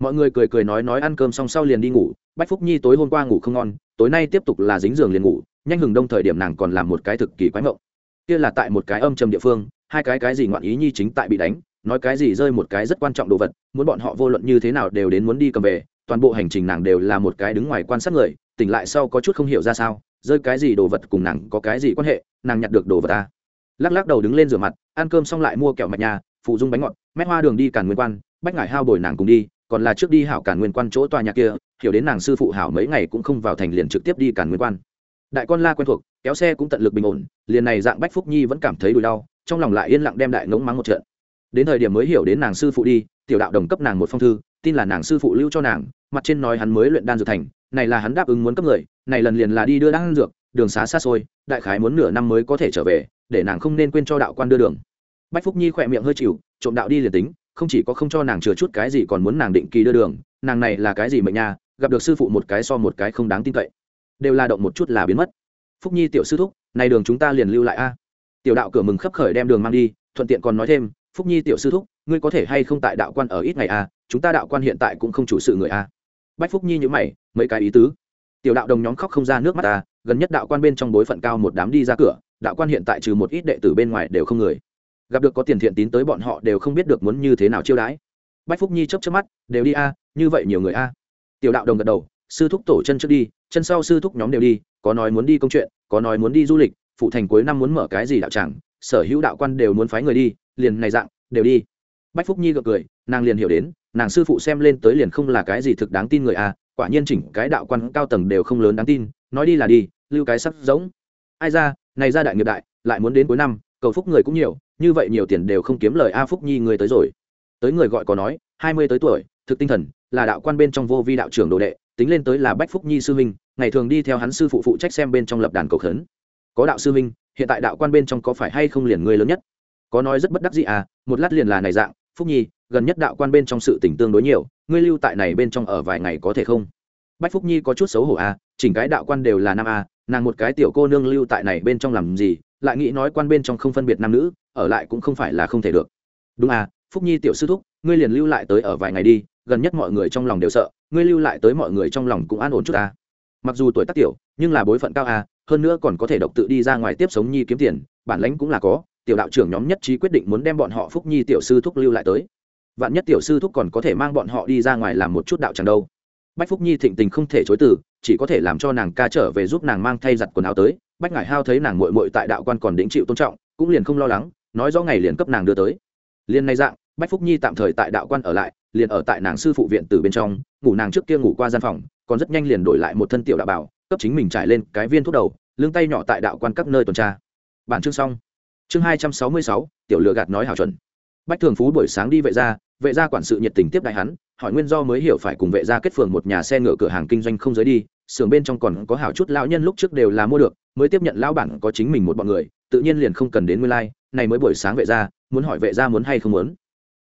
Mọi người cười cười nói nói ăn cơm xong sau liền đi ngủ, bách phúc nhi tối hôm qua ngủ không ngon, tối nay tiếp tục là dính giường liền ngủ, nhanh hừng đông thời điểm nàng còn làm một cái thực kỳ quái mộng. Kia là tại một cái âm trầm địa phương, hai cái cái gì ngoạn ý nhi chính tại bị đánh nói cái gì rơi một cái rất quan trọng đồ vật, muốn bọn họ vô luận như thế nào đều đến muốn đi cầm về, toàn bộ hành trình nàng đều là một cái đứng ngoài quan sát người, tỉnh lại sau có chút không hiểu ra sao, rơi cái gì đồ vật cùng nàng có cái gì quan hệ, nàng nhặt được đồ vật ta. Lắc lắc đầu đứng lên rửa mặt, ăn cơm xong lại mua kẹo mạch nhà, phụ dung bánh ngọt, mét hoa đường đi càn nguyên quan, bách ngải hao bồi nàng cùng đi, còn là trước đi hảo càn nguyên quan chỗ tòa nhà kia, hiểu đến nàng sư phụ hảo mấy ngày cũng không vào thành liền trực tiếp đi càn nguyên quan. Đại con la quen thuộc, kéo xe cũng tận lực bình ổn, liền này dạng bách phúc nhi vẫn cảm thấy đùi đau, trong lòng lại yên lặng đem đại ngỗng mắng một trận đến thời điểm mới hiểu đến nàng sư phụ đi, tiểu đạo đồng cấp nàng một phong thư, tin là nàng sư phụ lưu cho nàng, mặt trên nói hắn mới luyện đan dược thành, này là hắn đáp ứng muốn cấp người, này lần liền là đi đưa đan dược, đường xá xa xôi, đại khái muốn nửa năm mới có thể trở về, để nàng không nên quên cho đạo quan đưa đường. Bách phúc nhi khỏe miệng hơi chịu, trộm đạo đi liền tính, không chỉ có không cho nàng chừa chút cái gì còn muốn nàng định kỳ đưa đường, nàng này là cái gì mệnh nha, gặp được sư phụ một cái so một cái không đáng tin cậy. Đều là động một chút là biến mất. Phúc nhi tiểu sư thúc, này đường chúng ta liền lưu lại a. Tiểu đạo cửa mừng khấp khởi đem đường mang đi, thuận tiện còn nói thêm phúc nhi tiểu sư thúc, ngươi có thể hay không tại đạo quan ở ít ngày a chúng ta đạo quan hiện tại cũng không chủ sự người a bách phúc nhi nhữ mày, mấy cái ý tứ. Tiểu đạo đồng nhóm khóc không ra nước mắt ta gần nhất đạo quan bên trong bối phận cao một đám đi ra cửa, đạo quan hiện tại trừ một ít đệ tử bên ngoài đều không người. Gặp được có tiền thiện tín tới bọn họ đều không biết được muốn như thế nào chiêu đãi. Bách phúc nhi chấp chấp mắt, đều đi a như vậy nhiều người a tiểu đạo đồng gật đầu, sư thúc tổ chân trước đi, chân sau sư thúc nhóm đều đi, có nói muốn đi công chuyện, có nói muốn đi du lịch, phụ thành cuối năm muốn mở cái gì đạo tràng sở hữu đạo quan đều muốn phái người đi, liền này dạng, đều đi. Bách phúc nhi gật cười, nàng liền hiểu đến, nàng sư phụ xem lên tới liền không là cái gì thực đáng tin người à? quả nhiên chỉnh cái đạo quan cao tầng đều không lớn đáng tin, nói đi là đi, lưu cái sắp giống. Ai ra, này ra đại nghiệp đại, lại muốn đến cuối năm, cầu phúc người cũng nhiều, như vậy nhiều tiền đều không kiếm lời a phúc nhi người tới rồi. Tới người gọi có nói, hai mươi tới tuổi, thực tinh thần, là đạo quan bên trong vô vi đạo trưởng đồ đệ, tính lên tới là bách phúc nhi sư huynh, ngày thường đi theo hắn sư phụ phụ trách xem bên trong lập đàn cầu khấn. Có đạo sư huynh hiện tại đạo quan bên trong có phải hay không liền người lớn nhất? Có nói rất bất đắc dĩ à một lát liền là này dạng, phúc nhi, gần nhất đạo quan bên trong sự tình tương đối nhiều, ngươi lưu tại này bên trong ở vài ngày có thể không? Bách phúc nhi có chút xấu hổ à chỉnh cái đạo quan đều là nam à nàng một cái tiểu cô nương lưu tại này bên trong làm gì, lại nghĩ nói quan bên trong không phân biệt nam nữ, ở lại cũng không phải là không thể được. Đúng à phúc nhi tiểu sư thúc, ngươi liền lưu lại tới ở vài ngày đi, gần nhất mọi người trong lòng đều sợ, ngươi lưu lại tới mọi người trong lòng cũng an ổn chút à. mặc dù tuổi tác tiểu, nhưng là bối phận cao à hơn nữa còn có thể độc tự đi ra ngoài tiếp sống nhi kiếm tiền, bản lãnh cũng là có, tiểu đạo trưởng nhóm nhất trí quyết định muốn đem bọn họ phúc nhi tiểu sư thúc lưu lại tới. Vạn nhất tiểu sư thúc còn có thể mang bọn họ đi ra ngoài làm một chút đạo chẳng đâu. Bách phúc nhi thịnh tình không thể chối từ, chỉ có thể làm cho nàng ca trở về giúp nàng mang thay giặt quần áo tới. Bách ngải hao thấy nàng mội mội tại đạo quan còn đĩnh chịu tôn trọng, cũng liền không lo lắng, nói rõ ngày liền cấp nàng đưa tới. Liền nay dạng, bách phúc nhi tạm thời tại đạo quan ở lại, liền ở tại nàng sư phụ viện từ bên trong, ngủ nàng trước kia ngủ qua gian phòng, còn rất nhanh liền đổi lại một thân tiểu đạo bảo cấp chính mình trải lên cái viên thuốc đầu lưng tay nhỏ tại đạo quan các nơi tuần tra. Bản chương xong. Chương hai trăm sáu mươi sáu, tiểu lựa gạt nói hảo chuẩn. Bách thường phú buổi sáng đi vệ ra vệ gia quản sự nhiệt tình tiếp đại hắn, hỏi nguyên do mới hiểu phải cùng vệ gia kết phường một nhà xe ngựa cửa hàng kinh doanh không giới đi, xưởng bên trong còn có hảo chút lão nhân lúc trước đều là mua được, mới tiếp nhận lão bản có chính mình một bọn người, tự nhiên liền không cần đến nguyên lai, này mới buổi sáng vệ gia, muốn hỏi vệ gia muốn hay không muốn.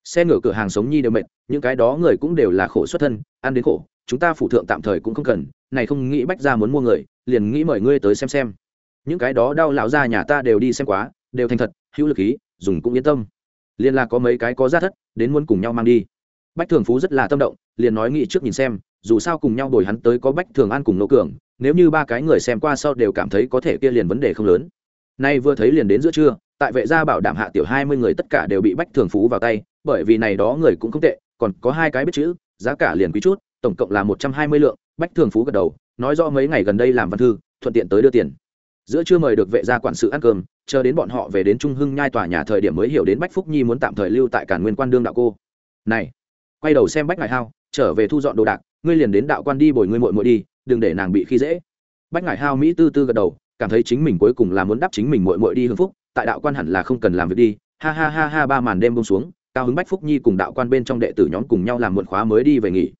Xe ngựa cửa hàng sống nhi đều mệt, những cái đó người cũng đều là khổ xuất thân, ăn đến khổ chúng ta phụ thượng tạm thời cũng không cần, này không nghĩ bách gia muốn mua người, liền nghĩ mời ngươi tới xem xem. Những cái đó đau lão gia nhà ta đều đi xem quá, đều thành thật, hữu lực ý, dùng cũng yên tâm. Liền là có mấy cái có giá thất, đến muốn cùng nhau mang đi. Bách thường phú rất là tâm động, liền nói nghĩ trước nhìn xem, dù sao cùng nhau đổi hắn tới có bách thường an cùng nô cường, nếu như ba cái người xem qua sau đều cảm thấy có thể kia liền vấn đề không lớn. Nay vừa thấy liền đến giữa trưa, tại vệ gia bảo đảm hạ tiểu hai mươi người tất cả đều bị bách thường phú vào tay, bởi vì này đó người cũng không tệ, còn có hai cái biết chữ, giá cả liền quý chút tổng cộng là một trăm hai mươi lượng, bách thường phú gật đầu, nói rõ mấy ngày gần đây làm văn thư, thuận tiện tới đưa tiền. Giữa chưa mời được vệ gia quản sự ăn cơm, chờ đến bọn họ về đến trung hưng nhai tòa nhà thời điểm mới hiểu đến bách phúc nhi muốn tạm thời lưu tại cản nguyên quan đương đạo cô. Này, quay đầu xem bách ngải hao, trở về thu dọn đồ đạc, ngươi liền đến đạo quan đi bồi ngươi muội muội đi, đừng để nàng bị khi dễ. Bách ngải hao mỹ tư tư gật đầu, cảm thấy chính mình cuối cùng là muốn đáp chính mình muội muội đi hưng phúc, tại đạo quan hẳn là không cần làm việc đi, ha ha ha ha ba màn đêm bông xuống, cao hứng bách phúc nhi cùng đạo quan bên trong đệ tử nhóm cùng nhau làm muộn khóa mới đi về nghỉ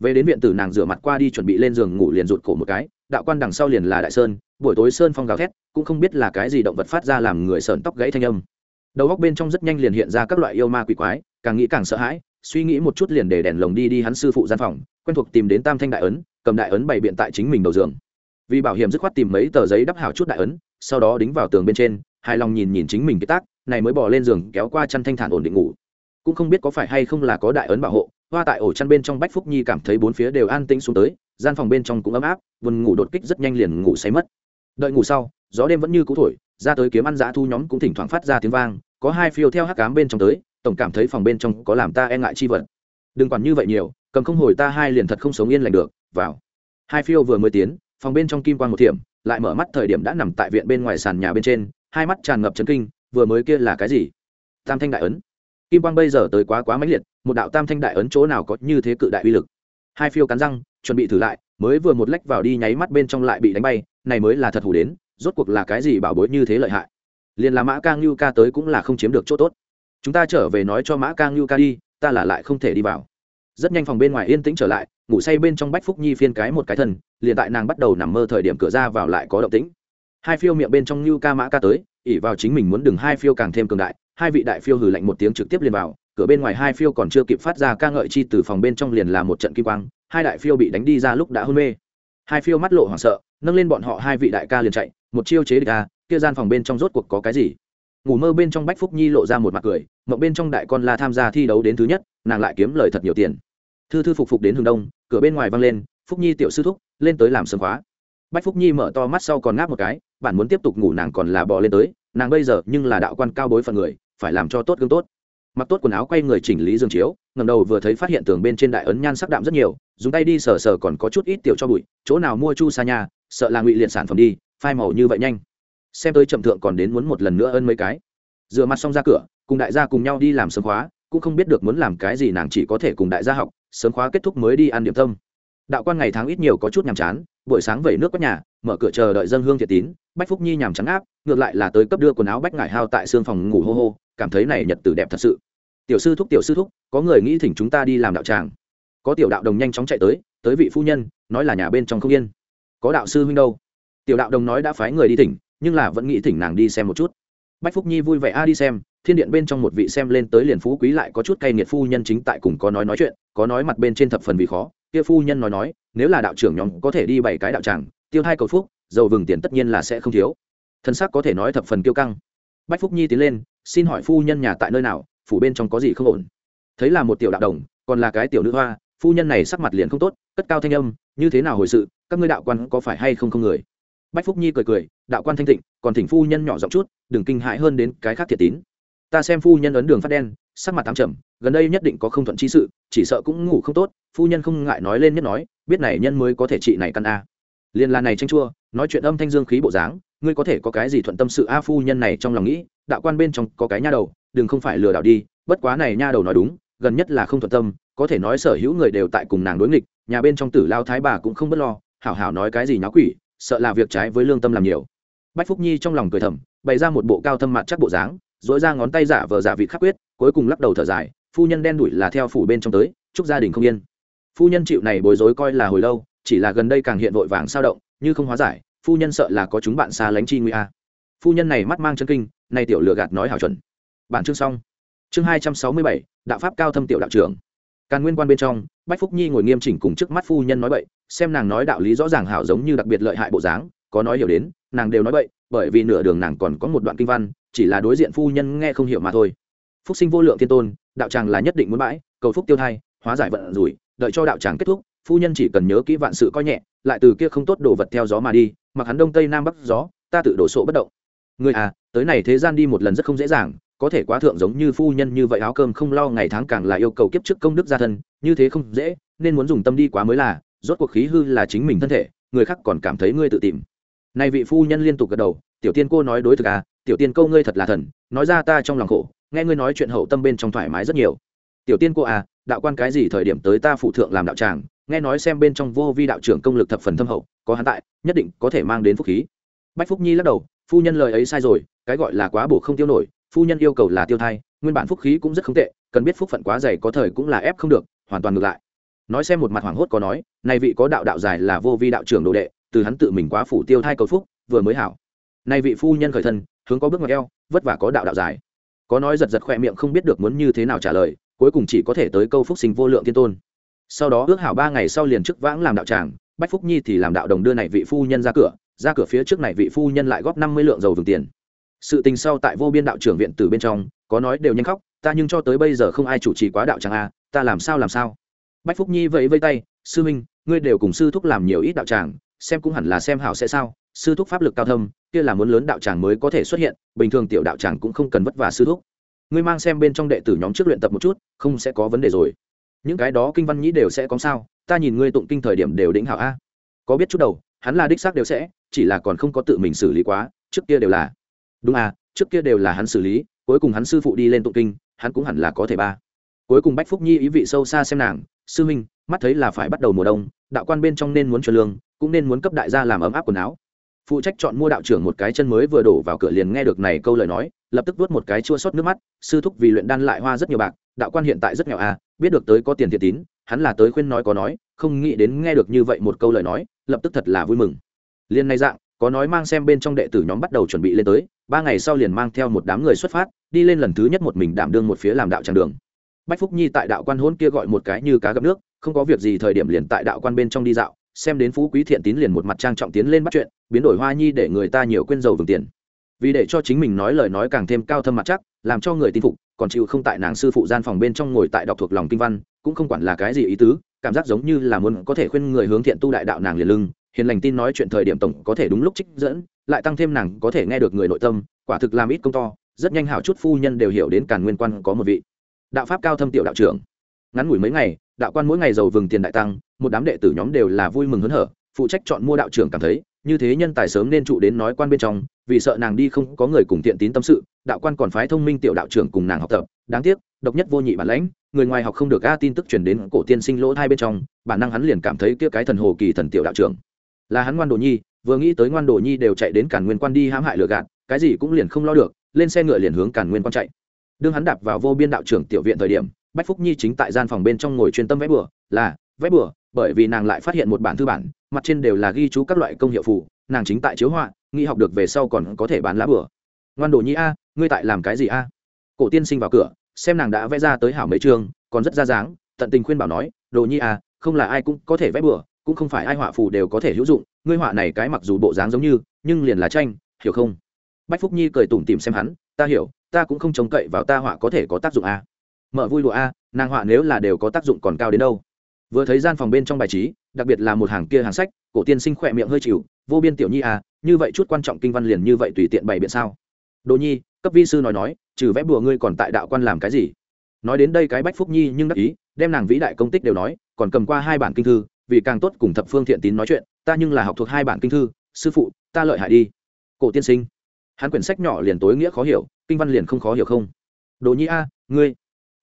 về đến viện tử nàng rửa mặt qua đi chuẩn bị lên giường ngủ liền rụt cổ một cái, đạo quan đằng sau liền là đại sơn, buổi tối sơn phong gào thét, cũng không biết là cái gì động vật phát ra làm người sợn tóc gãy thanh âm. Đầu góc bên trong rất nhanh liền hiện ra các loại yêu ma quỷ quái, càng nghĩ càng sợ hãi, suy nghĩ một chút liền để đèn lồng đi đi hắn sư phụ gian phòng, quen thuộc tìm đến tam thanh đại ấn, cầm đại ấn bày biện tại chính mình đầu giường. Vì bảo hiểm dứt khoát tìm mấy tờ giấy đắp hảo chút đại ấn, sau đó đính vào tường bên trên, hài lòng nhìn nhìn chính mình cái tác, này mới bỏ lên giường kéo qua chăn thanh thản ổn định ngủ. Cũng không biết có phải hay không là có đại ấn bảo hộ hoa tại ổ chăn bên trong bách phúc nhi cảm thấy bốn phía đều an tĩnh xuống tới, gian phòng bên trong cũng ấm áp vườn ngủ đột kích rất nhanh liền ngủ say mất. Đợi ngủ sau, gió đêm vẫn như cũ thổi, ra tới kiếm ăn dã thu nhóm cũng thỉnh thoảng phát ra tiếng vang, có hai phiêu theo hắc cám bên trong tới, tổng cảm thấy phòng bên trong có làm ta e ngại chi vật. Đừng quản như vậy nhiều, cầm không hồi ta hai liền thật không sống yên lành được, vào. Hai phiêu vừa mới tiến, phòng bên trong kim quan một thiểm, lại mở mắt thời điểm đã nằm tại viện bên ngoài sàn nhà bên trên, hai mắt tràn ngập chấn kinh, vừa mới kia là cái gì? Tam thanh đại ấn. Kim quang bây giờ tới quá quá mãnh liệt một đạo tam thanh đại ấn chỗ nào có như thế cự đại uy lực. Hai phiêu cắn răng, chuẩn bị thử lại, mới vừa một lách vào đi nháy mắt bên trong lại bị đánh bay, này mới là thật hủ đến, rốt cuộc là cái gì bảo bối như thế lợi hại? Liền là mã ca ngưu ca tới cũng là không chiếm được chỗ tốt. Chúng ta trở về nói cho mã ca ngưu ca đi, ta là lại không thể đi vào. Rất nhanh phòng bên ngoài yên tĩnh trở lại, ngủ say bên trong bách phúc nhi phiên cái một cái thần, liền tại nàng bắt đầu nằm mơ thời điểm cửa ra vào lại có động tĩnh. Hai phiêu miệng bên trong ngưu ca mã ca tới ỉ vào chính mình muốn đừng hai phiêu càng thêm cường đại, hai vị đại phiêu hừ lạnh một tiếng trực tiếp liền vào cửa bên ngoài hai phiêu còn chưa kịp phát ra ca ngợi chi từ phòng bên trong liền là một trận kim quang, hai đại phiêu bị đánh đi ra lúc đã hôn mê. Hai phiêu mắt lộ hoảng sợ, nâng lên bọn họ hai vị đại ca liền chạy, một chiêu chế địch ca kia gian phòng bên trong rốt cuộc có cái gì? Ngủ mơ bên trong bách phúc nhi lộ ra một mặt cười, mộng bên trong đại con la tham gia thi đấu đến thứ nhất, nàng lại kiếm lời thật nhiều tiền. Thư thư phục phục đến hướng đông, cửa bên ngoài văng lên, phúc nhi tiểu sư thúc, lên tới làm sớm khóa. Bách phúc nhi mở to mắt sau còn ngáp một cái, bạn muốn tiếp tục ngủ nàng còn là bò lên tới, nàng bây giờ nhưng là đạo quan cao bối phận người, phải làm cho tốt gương tốt mặc tốt quần áo quay người chỉnh lý giường chiếu ngầm đầu vừa thấy phát hiện tường bên trên đại ấn nhan sắc đạm rất nhiều, dùng tay đi sờ sờ còn có chút ít tiểu cho bụi, chỗ nào mua chu sa nhà sợ là ngụy liền sản phẩm đi, phai màu như vậy nhanh. Xem tới chậm thượng còn đến muốn một lần nữa ân mấy cái. Rửa mặt xong ra cửa, cùng đại gia cùng nhau đi làm sớm khóa, cũng không biết được muốn làm cái gì nàng chỉ có thể cùng đại gia học, sớm khóa kết thúc mới đi ăn điểm tâm. Đạo quan ngày tháng ít nhiều có chút nhàm chán, buổi sáng vẩy nước quét nhà, mở cửa chờ đợi dân hương thiệt tín, bách phúc nhi nhàm chán áp, ngược lại là tới cấp đưa quần áo bách ngải hao tại xương phòng ngủ hô hô, cảm thấy này nhật tử đẹp thật sự tiểu sư thúc, tiểu sư thúc, có người nghĩ thỉnh chúng ta đi làm đạo tràng. Có tiểu đạo đồng nhanh chóng chạy tới tới vị phu nhân, nói là nhà bên trong không yên. Có đạo sư huynh đâu? Tiểu đạo đồng nói đã phái người đi thỉnh, nhưng là vẫn nghĩ thỉnh nàng đi xem một chút. Bách phúc nhi vui vẻ, a, đi xem, thiên điện bên trong một vị xem lên tới liền phú quý lại có chút cay nghiệt phu nhân chính tại cùng có nói nói chuyện, có nói mặt bên trên thập phần vì khó. Kia phu nhân nói nói, nếu là đạo trưởng nhóm có thể đi bảy cái đạo tràng, tiêu hai cầu phúc, dầu vừng tiền tất nhiên là sẽ không thiếu. Thân xác có thể nói thập phần kiêu căng. Bách phúc nhi tiến lên, xin hỏi phu nhân nhà tại nơi nào? Phủ bên trong có gì không ổn. Thấy là một tiểu đạo đồng, còn là cái tiểu nữ hoa, phu nhân này sắc mặt liền không tốt, cất cao thanh âm, như thế nào hồi sự, các ngươi đạo quan có phải hay không không người? Bách phúc nhi cười cười, đạo quan thanh tịnh còn thỉnh phu nhân nhỏ giọng chút, đừng kinh hãi hơn đến cái khác thiệt tín. Ta xem phu nhân ấn đường phát đen, sắc mặt tám trầm, gần đây nhất định có không thuận chi sự, chỉ sợ cũng ngủ không tốt, phu nhân không ngại nói lên nhất nói, biết này nhân mới có thể trị này căn a. Liên là này tranh chua, nói chuyện âm thanh dương khí bộ dáng, ngươi có thể có cái gì thuận tâm sự a? Phu nhân này trong lòng nghĩ, đạo quan bên trong có cái nha đầu đừng không phải lừa đảo đi, bất quá này nha đầu nói đúng, gần nhất là không thuận tâm, có thể nói sở hữu người đều tại cùng nàng đối nghịch, nhà bên trong tử lao thái bà cũng không bất lo, hảo hảo nói cái gì nháo quỷ, sợ là việc trái với lương tâm làm nhiều. Bách phúc nhi trong lòng cười thầm, bày ra một bộ cao thâm mặt chắc bộ dáng dỗi ra ngón tay giả vờ giả vị khắc quyết, cuối cùng lắc đầu thở dài, phu nhân đen đủi là theo phủ bên trong tới, chúc gia đình không yên. Phu nhân chịu này bối rối coi là hồi lâu, chỉ là gần đây càng hiện vội vàng sao động, như không hóa giải, phu nhân sợ là có chúng bạn xa lánh chi nguy a. Phu nhân này mắt mang chân kinh, nay tiểu lừa gạt nói hảo chuẩn bản chương xong. Chương hai trăm sáu mươi bảy, đạo pháp cao thâm tiểu đạo trưởng. Càn nguyên quan bên trong, bách phúc nhi ngồi nghiêm chỉnh cùng trước mắt phu nhân nói bậy, xem nàng nói đạo lý rõ ràng hảo giống như đặc biệt lợi hại bộ dáng, có nói hiểu đến, nàng đều nói bậy, bởi vì nửa đường nàng còn có một đoạn kinh văn, chỉ là đối diện phu nhân nghe không hiểu mà thôi. Phúc sinh vô lượng thiên tôn, đạo tràng là nhất định muốn bãi, cầu phúc tiêu thai, hóa giải vận rủi, đợi cho đạo tràng kết thúc, phu nhân chỉ cần nhớ kỹ vạn sự coi nhẹ, lại từ kia không tốt đồ vật theo gió mà đi, mặc hắn đông tây nam bắc gió, ta tự đổ sộ bất động. Người à tới này thế gian đi một lần rất không dễ dàng có thể quá thượng giống như phu nhân như vậy áo cơm không lo ngày tháng càng là yêu cầu kiếp trước công đức gia thân, như thế không dễ, nên muốn dùng tâm đi quá mới là, rốt cuộc khí hư là chính mình thân thể, người khác còn cảm thấy ngươi tự tìm. Này vị phu nhân liên tục gật đầu, tiểu tiên cô nói đối thực à tiểu tiên câu ngươi thật là thần, nói ra ta trong lòng khổ, nghe ngươi nói chuyện hậu tâm bên trong thoải mái rất nhiều. Tiểu tiên cô à đạo quan cái gì thời điểm tới ta phụ thượng làm đạo tràng, nghe nói xem bên trong vô vi đạo trưởng công lực thập phần thâm hậu, có hắn tại, nhất định có thể mang đến phúc khí. Bách phúc nhi lắc đầu, phu nhân lời ấy sai rồi, cái gọi là quá bổ không tiêu nổi phu nhân yêu cầu là tiêu thai, nguyên bản phúc khí cũng rất không tệ, cần biết phúc phận quá dày có thời cũng là ép không được, hoàn toàn ngược lại. Nói xem một mặt hoảng hốt có nói nay vị có đạo đạo dài là vô vi đạo trưởng đồ đệ, từ hắn tự mình quá phủ tiêu thai cầu phúc, vừa mới hảo. Này vị phu nhân khởi thân, hướng có bước ngoặt eo, vất vả có đạo đạo dài. Có nói giật giật khoe miệng không biết được muốn như thế nào trả lời, cuối cùng chỉ có thể tới câu phúc sinh vô lượng thiên tôn. Sau đó ước hảo ba ngày sau liền chức vãng làm đạo tràng, bách phúc nhi thì làm đạo đồng đưa này vị phu nhân ra cửa ra cửa phía trước này vị phu nhân lại góp năm mươi lượng dầu vừng tiền sự tình sau tại vô biên đạo trưởng viện từ bên trong, có nói đều nhanh khóc, ta nhưng cho tới bây giờ không ai chủ trì quá đạo tràng a, ta làm sao làm sao? Bách phúc nhi vẫy vây tay, sư minh ngươi đều cùng sư thúc làm nhiều ít đạo tràng, xem cũng hẳn là xem hảo sẽ sao, sư thúc pháp lực cao thâm, kia là muốn lớn đạo tràng mới có thể xuất hiện, bình thường tiểu đạo tràng cũng không cần vất vả sư thúc. Ngươi mang xem bên trong đệ tử nhóm trước luyện tập một chút, không sẽ có vấn đề rồi. Những cái đó kinh văn nhĩ đều sẽ có sao, ta nhìn ngươi tụng kinh thời điểm đều đỉnh hảo a. Có biết chút đầu, hắn là đích xác đều sẽ, chỉ là còn không có tự mình xử lý quá, trước kia đều là đúng à trước kia đều là hắn xử lý, cuối cùng hắn sư phụ đi lên tụng kinh, hắn cũng hẳn là có thể ba. Cuối cùng bách phúc nhi ý vị sâu xa xem nàng, sư minh mắt thấy là phải bắt đầu mùa đông, đạo quan bên trong nên muốn cho lương, cũng nên muốn cấp đại gia làm ấm áp quần áo. Phụ trách chọn mua đạo trưởng một cái chân mới vừa đổ vào cửa liền nghe được này câu lời nói, lập tức vớt một cái chua xót nước mắt, sư thúc vì luyện đan lại hoa rất nhiều bạc, đạo quan hiện tại rất nghèo à biết được tới có tiền thiệt tín, hắn là tới khuyên nói có nói, không nghĩ đến nghe được như vậy một câu lời nói, lập tức thật là vui mừng. Liền này dạng, có nói mang xem bên trong đệ tử nhóm bắt đầu chuẩn bị lên tới ba ngày sau liền mang theo một đám người xuất phát, đi lên lần thứ nhất một mình đảm đương một phía làm đạo tràng đường. Bách phúc nhi tại đạo quan hôn kia gọi một cái như cá gặp nước, không có việc gì thời điểm liền tại đạo quan bên trong đi dạo, xem đến phú quý thiện tín liền một mặt trang trọng tiến lên bắt chuyện, biến đổi hoa nhi để người ta nhiều quên dầu vừng tiền. Vì để cho chính mình nói lời nói càng thêm cao thâm mặt chắc, làm cho người tin phục, còn chịu không tại nàng sư phụ gian phòng bên trong ngồi tại đọc thuộc lòng kinh văn, cũng không quản là cái gì ý tứ, cảm giác giống như là muốn có thể khuyên người hướng thiện tu đại đạo nàng liền lưng hiền lành tin nói chuyện thời điểm tổng có thể đúng lúc trích dẫn, lại tăng thêm nàng có thể nghe được người nội tâm, quả thực làm ít công to, rất nhanh hảo chút phu nhân đều hiểu đến càn nguyên quan có một vị đạo pháp cao thâm tiểu đạo trưởng. Ngắn ngủi mấy ngày, đạo quan mỗi ngày giàu vừng tiền đại tăng, một đám đệ tử nhóm đều là vui mừng hớn hở, phụ trách chọn mua đạo trưởng cảm thấy, như thế nhân tài sớm nên trụ đến nói quan bên trong, vì sợ nàng đi không có người cùng thiện tín tâm sự, đạo quan còn phái thông minh tiểu đạo trưởng cùng nàng học tập, đáng tiếc, độc nhất vô nhị bản lãnh, người ngoài học không được a tin tức chuyển đến cổ tiên sinh lỗ hai bên trong, bản năng hắn liền cảm thấy kia cái thần hồ kỳ thần tiểu đạo trưởng là hắn ngoan đồ nhi vừa nghĩ tới ngoan đồ nhi đều chạy đến cản nguyên quan đi hãm hại lừa gạt cái gì cũng liền không lo được lên xe ngựa liền hướng cản nguyên quan chạy. Đương hắn đạp vào vô biên đạo trưởng tiểu viện thời điểm bách phúc nhi chính tại gian phòng bên trong ngồi chuyên tâm vẽ bừa là vẽ bừa bởi vì nàng lại phát hiện một bản thư bản mặt trên đều là ghi chú các loại công hiệu phụ, nàng chính tại chiếu họa nghĩ học được về sau còn có thể bán lá bừa. Ngoan đồ nhi a ngươi tại làm cái gì a? Cổ tiên sinh vào cửa xem nàng đã vẽ ra tới hảo mấy chương còn rất ra dáng tận tình khuyên bảo nói đồ nhi a không là ai cũng có thể vẽ bừa cũng không phải ai họa phù đều có thể hữu dụng, ngươi họa này cái mặc dù bộ dáng giống như, nhưng liền là tranh, hiểu không? Bách phúc nhi cười tủm tìm xem hắn, ta hiểu, ta cũng không trông cậy vào ta họa có thể có tác dụng a mở vui đùa a nàng họa nếu là đều có tác dụng còn cao đến đâu. Vừa thấy gian phòng bên trong bài trí, đặc biệt là một hàng kia hàng sách, cổ tiên sinh khỏe miệng hơi chịu, vô biên tiểu nhi à như vậy chút quan trọng kinh văn liền như vậy tùy tiện bày biện sao? Đồ nhi, cấp vi sư nói nói, trừ vẽ bùa ngươi còn tại đạo quan làm cái gì? Nói đến đây cái bách phúc nhi nhưng đắc ý, đem nàng vĩ đại công tích đều nói, còn cầm qua hai bản kinh thư vì càng tốt cùng thập phương thiện tín nói chuyện, ta nhưng là học thuộc hai bản kinh thư, sư phụ, ta lợi hại đi. Cổ tiên sinh. Hắn quyển sách nhỏ liền tối nghĩa khó hiểu, kinh văn liền không khó hiểu không? Đồ nhi a, ngươi.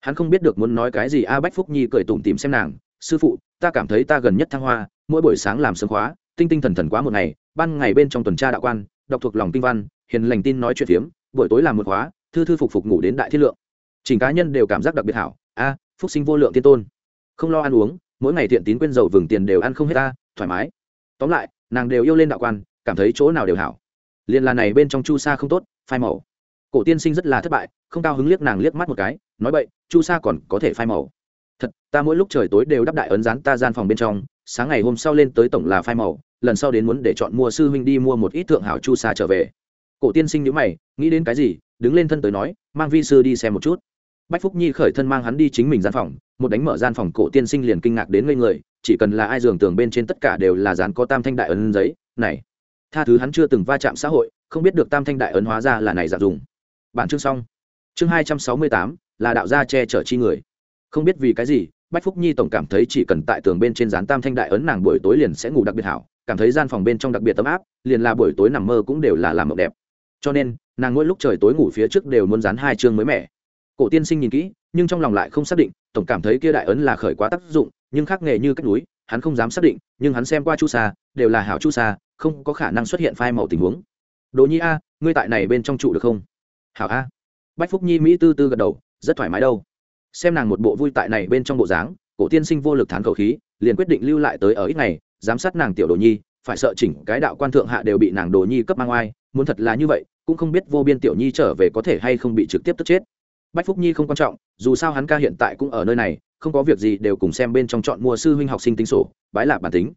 Hắn không biết được muốn nói cái gì, a bách phúc nhi cười tủm tìm xem nàng, sư phụ, ta cảm thấy ta gần nhất thăng hoa, mỗi buổi sáng làm sớm khóa, tinh tinh thần thần quá một ngày, ban ngày bên trong tuần tra đạo quan, đọc thuộc lòng kinh văn, hiền lành tin nói chuyện phiếm, buổi tối làm một khóa, thư thư phục phục ngủ đến đại thiết lượng. Chỉnh cá nhân đều cảm giác đặc biệt hảo, a, phúc sinh vô lượng tiên tôn. Không lo ăn uống mỗi ngày thiện tín quên dầu vừng tiền đều ăn không hết ta, thoải mái. Tóm lại, nàng đều yêu lên đạo quan, cảm thấy chỗ nào đều hảo. Liền là này bên trong chu sa không tốt, phai màu. Cổ tiên sinh rất là thất bại, không cao hứng liếc nàng liếc mắt một cái, nói vậy chu sa còn có thể phai màu. Thật, ta mỗi lúc trời tối đều đắp đại ấn dán ta gian phòng bên trong, sáng ngày hôm sau lên tới tổng là phai màu, lần sau đến muốn để chọn mua sư huynh đi mua một ít thượng hảo chu sa trở về. Cổ tiên sinh nhữ mày, nghĩ đến cái gì, đứng lên thân tới nói, mang vi sư đi xem một chút bách phúc nhi khởi thân mang hắn đi chính mình gian phòng, một đánh mở gian phòng cổ tiên sinh liền kinh ngạc đến ngây người, chỉ cần là ai giường tường bên trên tất cả đều là dán có tam thanh đại ấn giấy, này, tha thứ hắn chưa từng va chạm xã hội, không biết được tam thanh đại ấn hóa ra là này giả dùng. Bản chương xong. Chương hai trăm sáu mươi tám, là đạo gia che chở chi người. Không biết vì cái gì, bách phúc nhi tổng cảm thấy chỉ cần tại tường bên trên dán tam thanh đại ấn nàng buổi tối liền sẽ ngủ đặc biệt hảo, cảm thấy gian phòng bên trong đặc biệt ấm áp, liền là buổi tối nằm mơ cũng đều là làm mộng đẹp. Cho nên, nàng mỗi lúc trời tối ngủ phía trước đều muốn dán hai chương mới mẻ cổ tiên sinh nhìn kỹ, nhưng trong lòng lại không xác định, tổng cảm thấy kia đại ấn là khởi quá tác dụng, nhưng khác nghề như cách núi, hắn không dám xác định, nhưng hắn xem qua chu sa, đều là hảo chu sa, không có khả năng xuất hiện phai màu tình huống. Đỗ nhi a, ngươi tại này bên trong trụ được không? Hảo a. Bách phúc nhi mỹ tư tư gật đầu, rất thoải mái đâu. Xem nàng một bộ vui tại này bên trong bộ dáng, cổ tiên sinh vô lực thán khẩu khí, liền quyết định lưu lại tới ở ít ngày, giám sát nàng tiểu đồ nhi, phải sợ chỉnh cái đạo quan thượng hạ đều bị nàng đồ nhi cấp mang oai, muốn thật là như vậy, cũng không biết vô biên tiểu nhi trở về có thể hay không bị trực tiếp tức chết bách phúc nhi không quan trọng dù sao hắn ca hiện tại cũng ở nơi này không có việc gì đều cùng xem bên trong chọn mua sư huynh học sinh tính sổ bái lạc bản tính.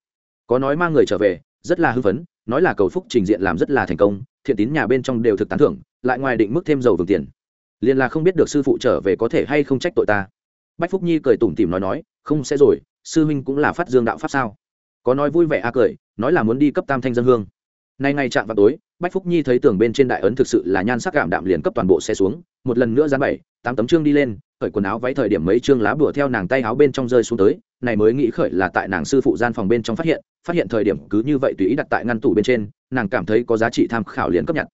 Có nói mang người trở về rất là hư vấn, nói là cầu phúc trình diện làm rất là thành công thiện tín nhà bên trong đều thực tán thưởng lại ngoài định mức thêm dầu vừng tiền. Liền là không biết được sư phụ trở về có thể hay không trách tội ta. Bách phúc nhi cười tủm tỉm nói nói không sẽ rồi sư huynh cũng là phát dương đạo pháp sao? Có nói vui vẻ a cười nói là muốn đi cấp tam thanh dân hương. Nay ngày chạm vào tối bách phúc nhi thấy tường bên trên đại ấn thực sự là nhan sắc cảm đạm liền cấp toàn bộ xe xuống, một lần nữa dán bảy, tám tấm chương đi lên, khởi quần áo váy thời điểm mấy chương lá bùa theo nàng tay áo bên trong rơi xuống tới, này mới nghĩ khởi là tại nàng sư phụ gian phòng bên trong phát hiện phát hiện thời điểm cứ như vậy tùy ý đặt tại ngăn tủ bên trên, nàng cảm thấy có giá trị tham khảo liền cấp nhặt.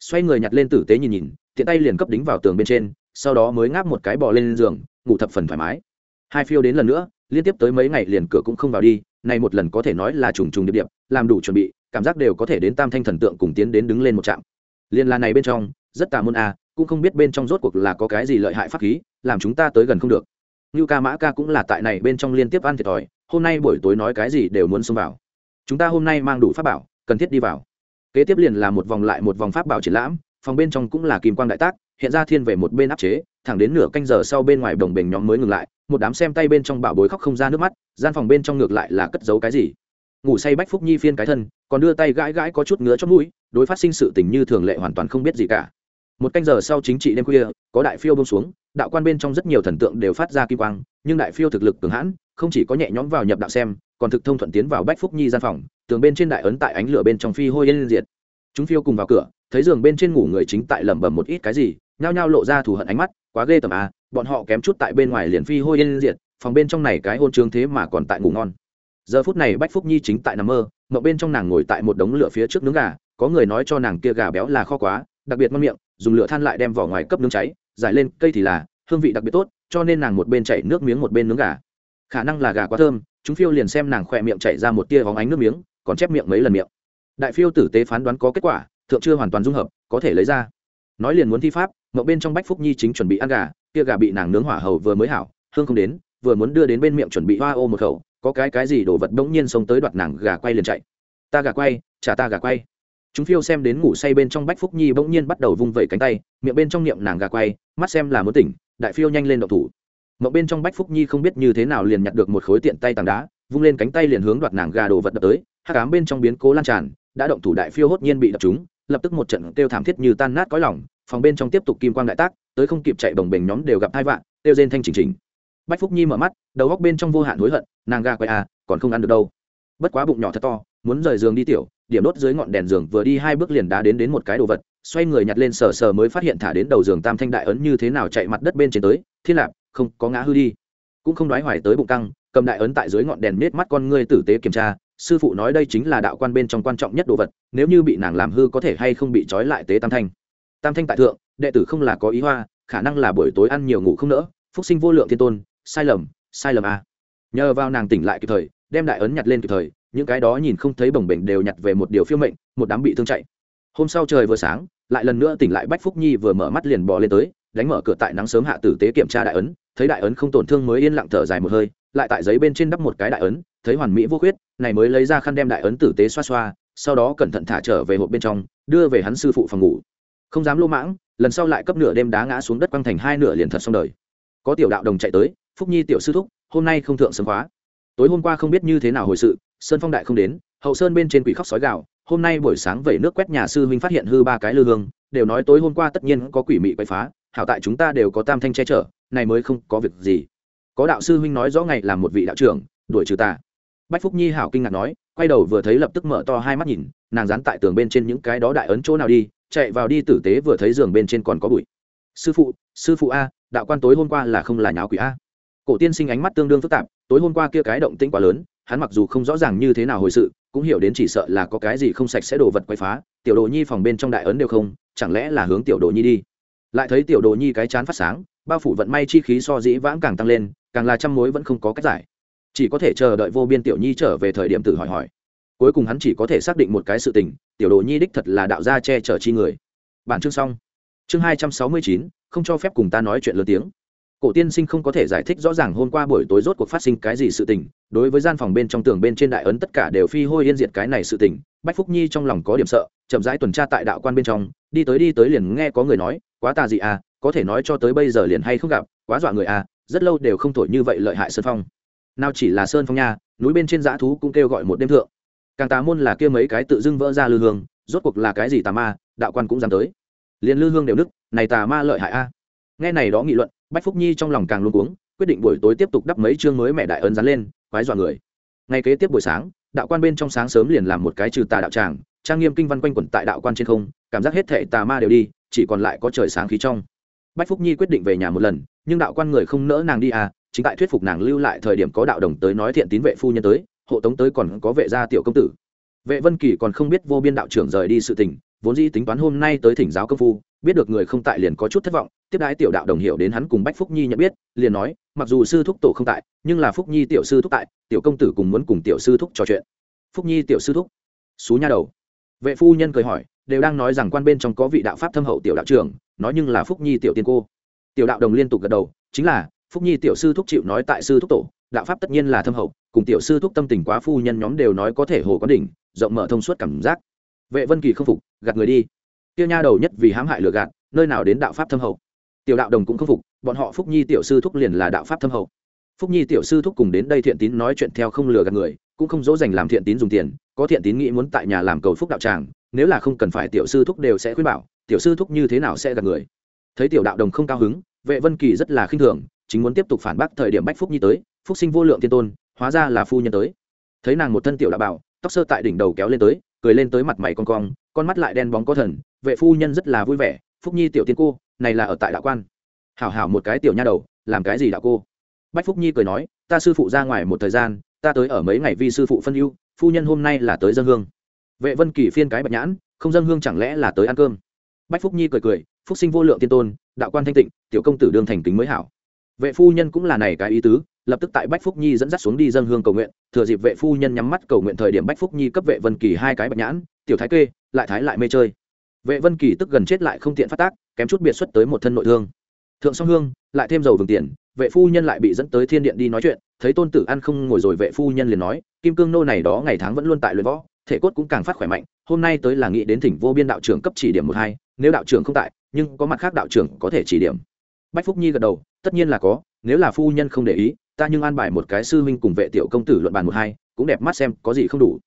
Xoay người nhặt lên tử tế nhìn nhìn, tiện tay liền cấp đính vào tường bên trên, sau đó mới ngáp một cái bò lên giường, ngủ thập phần thoải mái. Hai phiêu đến lần nữa, liên tiếp tới mấy ngày liền cửa cũng không vào đi, này một lần có thể nói là trùng trùng điệp điệp, làm đủ chuẩn bị cảm giác đều có thể đến tam thanh thần tượng cùng tiến đến đứng lên một trạm. Liên là này bên trong, rất tà môn a, cũng không biết bên trong rốt cuộc là có cái gì lợi hại pháp khí, làm chúng ta tới gần không được. Như ca mã ca cũng là tại này bên trong liên tiếp ăn thiệt thòi, hôm nay buổi tối nói cái gì đều muốn xông vào. Chúng ta hôm nay mang đủ pháp bảo, cần thiết đi vào. Kế tiếp liền là một vòng lại một vòng pháp bảo triển lãm, phòng bên trong cũng là kim quang đại tác, hiện ra thiên về một bên áp chế, thẳng đến nửa canh giờ sau bên ngoài đồng bình nhóm mới ngừng lại, một đám xem tay bên trong bảo bối khóc không ra nước mắt, gian phòng bên trong ngược lại là cất giấu cái gì ngủ say bách phúc nhi phiên cái thân, còn đưa tay gãi gãi có chút ngứa trong mũi, đối phát sinh sự tình như thường lệ hoàn toàn không biết gì cả. Một canh giờ sau chính trị đêm khuya, có đại phiêu bông xuống, đạo quan bên trong rất nhiều thần tượng đều phát ra kim quang, nhưng đại phiêu thực lực cường hãn, không chỉ có nhẹ nhõm vào nhập đạo xem, còn thực thông thuận tiến vào bách phúc nhi gian phòng, tường bên trên đại ấn tại ánh lửa bên trong phi hôi yên diệt. Chúng phiêu cùng vào cửa, thấy giường bên trên ngủ người chính tại lẩm bẩm một ít cái gì, nhao nhao lộ ra thù hận ánh mắt, quá ghê tởm à bọn họ kém chút tại bên ngoài liền phi hôi yên diệt, phòng bên trong này cái hôn trương thế mà còn tại ngủ ngon giờ phút này bách phúc nhi chính tại nằm mơ mậu bên trong nàng ngồi tại một đống lửa phía trước nướng gà, có người nói cho nàng kia gà béo là kho quá, đặc biệt ngon miệng, dùng lửa than lại đem vỏ ngoài cấp nướng cháy, giải lên, cây thì là hương vị đặc biệt tốt, cho nên nàng một bên chảy nước miếng một bên nướng gà. Khả năng là gà quá thơm, chúng phiêu liền xem nàng khỏe miệng chảy ra một tia hóng ánh nước miếng, còn chép miệng mấy lần miệng. Đại phiêu tử tế phán đoán có kết quả, thượng chưa hoàn toàn dung hợp, có thể lấy ra. Nói liền muốn thi pháp mậu bên trong bách phúc nhi chính chuẩn bị ăn gà, kia gà bị nàng nướng hỏa hầu vừa mới hảo, hương không đến, vừa muốn đưa đến bên miệng chuẩn bị hoa ô một khẩu có cái cái gì đồ vật bỗng nhiên xông tới đoạt nàng gà quay liền chạy. Ta gà quay, trả ta gà quay. Chúng phiêu xem đến ngủ say bên trong bách phúc nhi bỗng nhiên bắt đầu vung vẩy cánh tay, miệng bên trong niệm nàng gà quay, mắt xem là muốn tỉnh, đại phiêu nhanh lên độc thủ. Mậu bên trong bách phúc nhi không biết như thế nào liền nhặt được một khối tiện tay tảng đá, vung lên cánh tay liền hướng đoạt nàng gà đồ vật đập tới hát cám bên trong biến cố lan tràn, đã động thủ đại phiêu hốt nhiên bị đập chúng lập tức một trận kêu thảm thiết như tan nát cõi lỏng phòng bên trong tiếp tục kim quang đại tác, tới không kịp chạy bồng bềnh nhóm đều gặp hai vạn kêu rên thanh chỉnh chỉnh bách phúc nhi mở mắt, đầu góc bên trong vô hạn hối hận, nàng ga quay à còn không ăn được đâu. Bất quá bụng nhỏ thật to, muốn rời giường đi tiểu, điểm đốt dưới ngọn đèn giường vừa đi hai bước liền đá đến đến một cái đồ vật, xoay người nhặt lên sờ sờ mới phát hiện thả đến đầu giường tam thanh đại ấn như thế nào chạy mặt đất bên trên tới, thiên lạp, không, có ngã hư đi. Cũng không đoái hoài tới bụng căng, cầm đại ấn tại dưới ngọn đèn nết mắt con ngươi tử tế kiểm tra, sư phụ nói đây chính là đạo quan bên trong quan trọng nhất đồ vật, nếu như bị nàng làm hư có thể hay không bị trói lại tế tam thanh. Tam thanh tại thượng, đệ tử không là có ý hoa, khả năng là buổi tối ăn nhiều ngủ không nỡ, phúc sinh vô lượng thiên tôn sai lầm sai lầm à. nhờ vào nàng tỉnh lại kịp thời, đem đại ấn nhặt lên kịp thời, những cái đó nhìn không thấy bồng bềnh đều nhặt về một điều phiêu mệnh, một đám bị thương chạy. Hôm sau trời vừa sáng, lại lần nữa tỉnh lại bách phúc nhi vừa mở mắt liền bò lên tới, đánh mở cửa tại nắng sớm hạ tử tế kiểm tra đại ấn, thấy đại ấn không tổn thương mới yên lặng thở dài một hơi, lại tại giấy bên trên đắp một cái đại ấn, thấy hoàn mỹ vô khuyết, này mới lấy ra khăn đem đại ấn tử tế xoa xoa, sau đó cẩn thận thả trở về hộp bên trong, đưa về hắn sư phụ phòng ngủ. Không dám lô mãng, lần sau lại cấp nửa đêm đá ngã xuống đất quăng thành hai nửa liền thật xong đời. Có tiểu đạo đồng chạy tới phúc nhi tiểu sư thúc, hôm nay không thượng sớm khóa tối hôm qua không biết như thế nào hồi sự, sơn phong đại không đến, hậu sơn bên trên quỷ khóc sói gạo hôm nay buổi sáng vẩy nước quét nhà sư huynh phát hiện hư ba cái lư hương, đều nói tối hôm qua tất nhiên có quỷ mị quậy phá, hảo tại chúng ta đều có tam thanh che chở, này mới không có việc gì. Có đạo sư huynh nói rõ ngày là một vị đạo trưởng, đuổi trừ ta. Bách phúc nhi hảo kinh ngạc nói, quay đầu vừa thấy lập tức mở to hai mắt nhìn, nàng dán tại tường bên trên những cái đó đại ấn chỗ nào đi, chạy vào đi tử tế vừa thấy giường bên trên còn có bụi. Sư phụ sư phụ a, đạo quan tối hôm qua là không là nháo quỷ a cổ tiên sinh ánh mắt tương đương phức tạp, tối hôm qua kia cái động tĩnh quá lớn, hắn mặc dù không rõ ràng như thế nào hồi sự, cũng hiểu đến chỉ sợ là có cái gì không sạch sẽ đồ vật quay phá, tiểu đồ nhi phòng bên trong đại ấn đều không, chẳng lẽ là hướng tiểu đồ nhi đi? Lại thấy tiểu đồ nhi cái chán phát sáng, bao phủ vận may chi khí so dĩ vãng càng tăng lên, càng là trăm mối vẫn không có cách giải. Chỉ có thể chờ đợi vô biên tiểu nhi trở về thời điểm tự hỏi hỏi. Cuối cùng hắn chỉ có thể xác định một cái sự tình, tiểu đồ nhi đích thật là đạo gia che chở chi người. Bản chương xong. Chương hai trăm sáu mươi chín, không cho phép cùng ta nói chuyện lớn tiếng cổ tiên sinh không có thể giải thích rõ ràng hôm qua buổi tối rốt cuộc phát sinh cái gì sự tình, đối với gian phòng bên trong tường bên trên đại ấn tất cả đều phi hôi yên diệt cái này sự tình, bách phúc nhi trong lòng có điểm sợ, chậm rãi tuần tra tại đạo quan bên trong, đi tới đi tới liền nghe có người nói, quá tà dị à có thể nói cho tới bây giờ liền hay không gặp, quá dọa người à rất lâu đều không thổi như vậy lợi hại sơn phong. Nào chỉ là sơn phong nha, núi bên trên dã thú cũng kêu gọi một đêm thượng. Càng tà môn là kia mấy cái tự dưng vỡ ra lư hương, rốt cuộc là cái gì tà ma, đạo quan cũng dám tới. Liền lư hương đều nức, này tà ma lợi hại a nghe này đó nghị luận bách phúc nhi trong lòng càng luôn cuống, quyết định buổi tối tiếp tục đắp mấy chương mới mẹ đại ấn dán lên, quái dọa người. Ngay kế tiếp buổi sáng, đạo quan bên trong sáng sớm liền làm một cái trừ tà đạo tràng, trang nghiêm kinh văn quanh quẩn tại đạo quan trên không, cảm giác hết thệ tà ma đều đi, chỉ còn lại có trời sáng khí trong. Bách phúc nhi quyết định về nhà một lần, nhưng đạo quan người không nỡ nàng đi à chính tại thuyết phục nàng lưu lại thời điểm có đạo đồng tới nói thiện tín vệ phu nhân tới, hộ tống tới còn có vệ gia tiểu công tử. Vệ vân kỳ còn không biết vô biên đạo trưởng rời đi sự tình, vốn dĩ tính toán hôm nay tới thỉnh giáo công phu, biết được người không tại liền có chút thất vọng tiếp đái tiểu đạo đồng hiểu đến hắn cùng bách phúc nhi nhận biết, liền nói, mặc dù sư thúc tổ không tại, nhưng là phúc nhi tiểu sư thúc tại, tiểu công tử cùng muốn cùng tiểu sư thúc trò chuyện. Phúc nhi tiểu sư thúc. Xú nha đầu. Vệ phu nhân cười hỏi, đều đang nói rằng quan bên trong có vị đạo pháp thâm hậu tiểu đạo trưởng, nói nhưng là phúc nhi tiểu tiên cô. Tiểu đạo đồng liên tục gật đầu, chính là, phúc nhi tiểu sư thúc chịu nói tại sư thúc tổ, đạo pháp tất nhiên là thâm hậu, cùng tiểu sư thúc tâm tình quá phu nhân nhóm đều nói có thể hồ có đỉnh, rộng mở thông suốt cảm giác. Vệ vân kỳ không phục, gạt người đi. Tiêu nha đầu nhất vì hãm hại lừa gạt, nơi nào đến đạo pháp thâm hậu tiểu đạo đồng cũng không phục, bọn họ phúc nhi tiểu sư thúc liền là đạo pháp thâm hậu. Phúc nhi tiểu sư thúc cùng đến đây thiện tín nói chuyện theo không lừa gạt người, cũng không dỗ dành làm thiện tín dùng tiền, có thiện tín nghĩ muốn tại nhà làm cầu phúc đạo tràng, nếu là không cần phải tiểu sư thúc đều sẽ khuyên bảo, tiểu sư thúc như thế nào sẽ gạt người. Thấy tiểu đạo đồng không cao hứng, vệ vân kỳ rất là khinh thường, chính muốn tiếp tục phản bác thời điểm bách phúc nhi tới, phúc sinh vô lượng thiên tôn, hóa ra là phu nhân tới. Thấy nàng một thân tiểu đạo bảo, tóc sơ tại đỉnh đầu kéo lên tới, cười lên tới mặt mày con cong, con mắt lại đen bóng có thần, vệ phu nhân rất là vui vẻ, phúc nhi tiểu tiên cô này là ở tại đạo quan. Hảo hảo một cái tiểu nha đầu, làm cái gì đạo cô? Bách phúc nhi cười nói, ta sư phụ ra ngoài một thời gian, ta tới ở mấy ngày vi sư phụ phân ưu, phu nhân hôm nay là tới dân hương. Vệ vân kỳ phiên cái bạch nhãn, không dân hương chẳng lẽ là tới ăn cơm? Bách phúc nhi cười cười, phúc sinh vô lượng tiên tôn, đạo quan thanh tịnh, tiểu công tử đương thành kính mới hảo. Vệ phu nhân cũng là này cái ý tứ, lập tức tại bách phúc nhi dẫn dắt xuống đi dân hương cầu nguyện, thừa dịp vệ phu nhân nhắm mắt cầu nguyện thời điểm bách phúc nhi cấp vệ vân kỳ hai cái bạch nhãn, tiểu thái kê, lại thái lại mê chơi. Vệ vân kỳ tức gần chết lại không tiện phát tác kém chút biệt xuất tới một thân nội thương. Thượng song hương, lại thêm dầu vừng tiền, vệ phu nhân lại bị dẫn tới thiên điện đi nói chuyện, thấy tôn tử ăn không ngồi rồi vệ phu nhân liền nói, kim cương nô này đó ngày tháng vẫn luôn tại luyện võ, thể cốt cũng càng phát khỏe mạnh, hôm nay tới là nghĩ đến thỉnh vô biên đạo trưởng cấp chỉ điểm một hai, nếu đạo trưởng không tại, nhưng có mặt khác đạo trưởng có thể chỉ điểm. Bách phúc nhi gật đầu, tất nhiên là có, nếu là phu nhân không để ý, ta nhưng an bài một cái sư huynh cùng vệ tiểu công tử luận bàn một hai, cũng đẹp mắt xem có gì không đủ.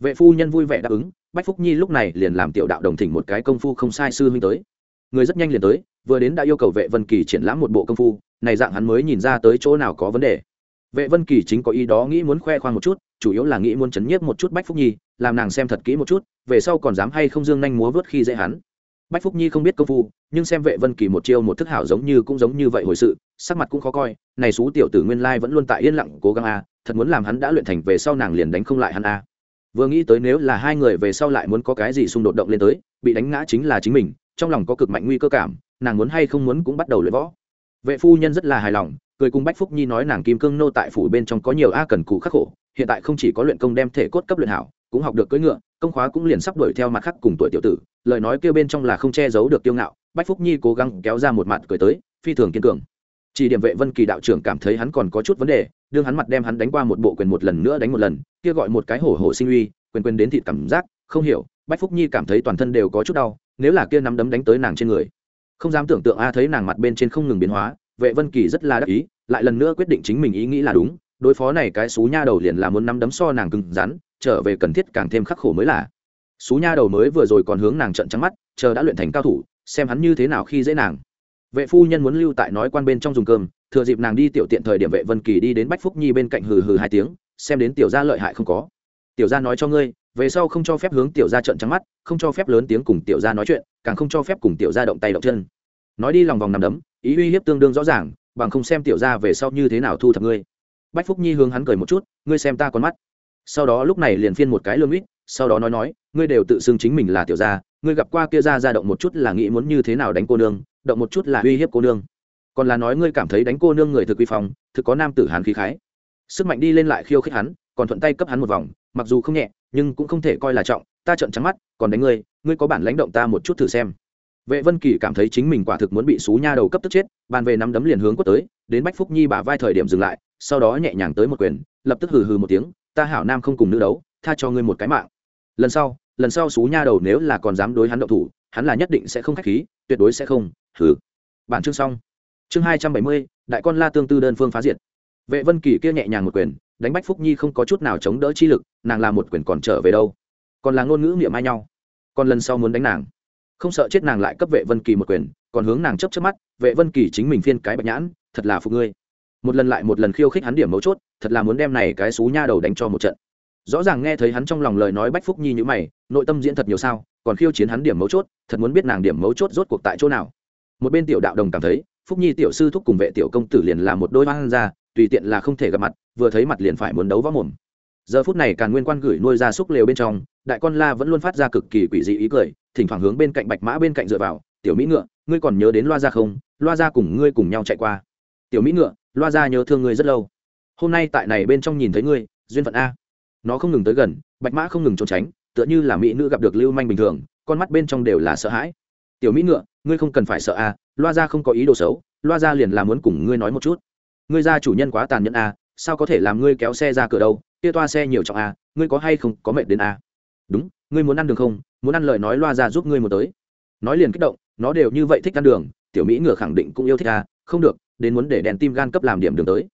Vệ phu nhân vui vẻ đáp ứng, bách phúc nhi lúc này liền làm tiểu đạo đồng thỉnh một cái công phu không sai sư huynh tới người rất nhanh liền tới, vừa đến đã yêu cầu vệ vân kỳ triển lãm một bộ công phu, này dạng hắn mới nhìn ra tới chỗ nào có vấn đề. Vệ vân kỳ chính có ý đó nghĩ muốn khoe khoang một chút, chủ yếu là nghĩ muốn chấn nhiếp một chút bách phúc nhi, làm nàng xem thật kỹ một chút, về sau còn dám hay không dương nhanh múa vớt khi dễ hắn. Bách phúc nhi không biết công phu, nhưng xem vệ vân kỳ một chiêu một thức hảo giống như cũng giống như vậy hồi sự, sắc mặt cũng khó coi, này xú tiểu tử nguyên lai vẫn luôn tại yên lặng cố gắng a, thật muốn làm hắn đã luyện thành về sau nàng liền đánh không lại hắn a. Vừa nghĩ tới nếu là hai người về sau lại muốn có cái gì xung đột động lên tới, bị đánh ngã chính là chính mình trong lòng có cực mạnh nguy cơ cảm, nàng muốn hay không muốn cũng bắt đầu luyện võ. Vệ phu nhân rất là hài lòng, cười cùng bách phúc nhi nói nàng kim cương nô tại phủ bên trong có nhiều a cần cù khắc khổ, hiện tại không chỉ có luyện công đem thể cốt cấp luyện hảo, cũng học được cưỡi ngựa, công khóa cũng liền sắp đuổi theo mặt khác cùng tuổi tiểu tử, lời nói kêu bên trong là không che giấu được tiêu ngạo, bách phúc nhi cố gắng kéo ra một mặt cười tới, phi thường kiên cường. Chỉ điểm vệ vân kỳ đạo trưởng cảm thấy hắn còn có chút vấn đề, đương hắn mặt đem hắn đánh qua một bộ quyền một lần nữa đánh một lần, kia gọi một cái hổ hổ sinh uy, quyền quyền đến thịt cảm giác, không hiểu, bách phúc nhi cảm thấy toàn thân đều có chút đau nếu là kia nắm đấm đánh tới nàng trên người. Không dám tưởng tượng a thấy nàng mặt bên trên không ngừng biến hóa, vệ vân kỳ rất là đắc ý, lại lần nữa quyết định chính mình ý nghĩ là đúng, đối phó này cái xú nha đầu liền là muốn nắm đấm so nàng cứng rắn, trở về cần thiết càng thêm khắc khổ mới là. Xú nha đầu mới vừa rồi còn hướng nàng trận trắng mắt, chờ đã luyện thành cao thủ, xem hắn như thế nào khi dễ nàng. Vệ phu nhân muốn lưu tại nói quan bên trong dùng cơm, thừa dịp nàng đi tiểu tiện thời điểm vệ vân kỳ đi đến bách phúc nhi bên cạnh hừ hừ hai tiếng, xem đến tiểu gia lợi hại không có. Tiểu gia nói cho ngươi về sau không cho phép hướng tiểu gia trận trắng mắt, không cho phép lớn tiếng cùng tiểu gia nói chuyện, càng không cho phép cùng tiểu gia động tay động chân. Nói đi lòng vòng nằm đấm, ý uy hiếp tương đương rõ ràng, bằng không xem tiểu gia về sau như thế nào thu thập ngươi. Bách phúc nhi hướng hắn cười một chút, ngươi xem ta con mắt. Sau đó lúc này liền phiên một cái lương ít, sau đó nói nói, ngươi đều tự xưng chính mình là tiểu gia, ngươi gặp qua kia ra ra động một chút là nghĩ muốn như thế nào đánh cô nương, động một chút là uy hiếp cô nương. Còn là nói ngươi cảm thấy đánh cô nương người thực quy phong, thực có nam tử hán khí khái. Sức mạnh đi lên lại khiêu khích hắn, còn thuận tay cấp hắn một vòng, mặc dù không nhẹ nhưng cũng không thể coi là trọng, ta trợn trắng mắt, còn đánh ngươi ngươi có bản lãnh động ta một chút thử xem. Vệ vân kỳ cảm thấy chính mình quả thực muốn bị xú nha đầu cấp tức chết, bàn về nắm đấm liền hướng quất tới, đến bách phúc nhi bả vai thời điểm dừng lại, sau đó nhẹ nhàng tới một quyền, lập tức hừ hừ một tiếng, ta hảo nam không cùng nữ đấu, tha cho ngươi một cái mạng. Lần sau lần sau xú nha đầu nếu là còn dám đối hắn động thủ, hắn là nhất định sẽ không khách khí, tuyệt đối sẽ không, hừ. Bản chương xong. Chương hai trăm bảy mươi, đại con la tương tư đơn phương phá diệt. Vệ vân kỳ kia nhẹ nhàng một quyền đánh bách phúc nhi không có chút nào chống đỡ chi lực, nàng là một quyền còn trở về đâu. Còn là ngôn ngữ miệng mai nhau. Còn lần sau muốn đánh nàng. Không sợ chết nàng lại cấp vệ vân kỳ một quyền, còn hướng nàng chấp chấp mắt, vệ vân kỳ chính mình phiên cái bạch nhãn, thật là phục ngươi. Một lần lại một lần khiêu khích hắn điểm mấu chốt, thật là muốn đem này cái xú nha đầu đánh cho một trận. Rõ ràng nghe thấy hắn trong lòng lời nói bách phúc nhi như mày, nội tâm diễn thật nhiều sao, còn khiêu chiến hắn điểm mấu chốt, thật muốn biết nàng điểm mấu chốt rốt cuộc tại chỗ nào. Một bên tiểu đạo đồng cảm thấy, phúc nhi tiểu sư thúc cùng vệ tiểu công tử liền là một đôi hoang ra tùy tiện là không thể gặp mặt vừa thấy mặt liền phải muốn đấu võ mồm. Giờ phút này càn nguyên quan gửi nuôi ra súc lều bên trong, đại con la vẫn luôn phát ra cực kỳ quỷ dị ý cười, thỉnh thoảng hướng bên cạnh bạch mã bên cạnh dựa vào, tiểu mỹ ngựa, ngươi còn nhớ đến loa ra không? Loa ra cùng ngươi cùng nhau chạy qua. Tiểu mỹ ngựa, loa ra nhớ thương ngươi rất lâu. Hôm nay tại này bên trong nhìn thấy ngươi, duyên phận a. Nó không ngừng tới gần, bạch mã không ngừng trốn tránh, tựa như là mỹ nữ gặp được lưu manh bình thường, con mắt bên trong đều là sợ hãi. Tiểu mỹ ngựa, ngươi không cần phải sợ a, loa ra không có ý đồ xấu, loa ra liền là muốn cùng ngươi nói một chút. Ngươi ra chủ nhân quá tàn nhẫn a sao có thể làm ngươi kéo xe ra cửa đâu kia toa xe nhiều trọng à? ngươi có hay không có mệt đến à? đúng, ngươi muốn ăn đường không muốn ăn lời nói loa ra giúp ngươi một tới nói liền kích động, nó đều như vậy thích ăn đường, tiểu mỹ ngựa khẳng định cũng yêu thích à? không được, đến muốn để đèn tim gan cấp làm điểm đường tới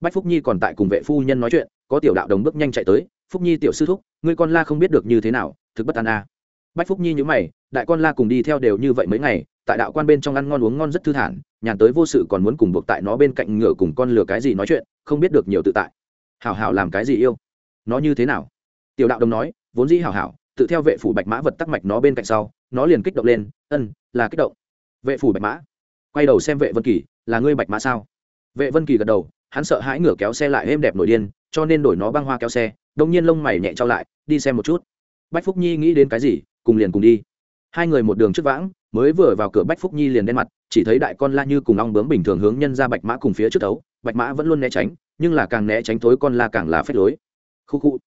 bách phúc nhi còn tại cùng vệ phu nhân nói chuyện, có tiểu đạo đồng bước nhanh chạy tới, phúc nhi tiểu sư thúc, ngươi con la không biết được như thế nào, thực bất an à? bách phúc nhi nhữ mày, đại con la cùng đi theo đều như vậy mấy ngày tại đạo quan bên trong ăn ngon uống ngon rất thư thản, nhàn tới vô sự còn muốn cùng buộc tại nó bên cạnh ngựa cùng con lừa cái gì nói chuyện, không biết được nhiều tự tại. Hảo hảo làm cái gì yêu? Nó như thế nào? Tiểu đạo đồng nói, vốn dĩ hảo hảo, tự theo vệ phủ bạch mã vật tắc mạch nó bên cạnh sau, nó liền kích động lên, ân, là kích động. Vệ phủ bạch mã? Quay đầu xem vệ vân kỳ, là ngươi bạch mã sao? Vệ vân kỳ gật đầu, hắn sợ hãi ngửa kéo xe lại êm đẹp nổi điên, cho nên đổi nó băng hoa kéo xe, đông nhiên lông mày nhẹ trao lại, đi xem một chút. Bách phúc nhi nghĩ đến cái gì, cùng liền cùng đi hai người một đường trước vãng, mới vừa vào cửa bách phúc nhi liền đen mặt, chỉ thấy đại con la như cùng ong bướm bình thường hướng nhân ra bạch mã cùng phía trước đấu, bạch mã vẫn luôn né tránh, nhưng là càng né tránh thối con la càng là phép lối. Khu khu.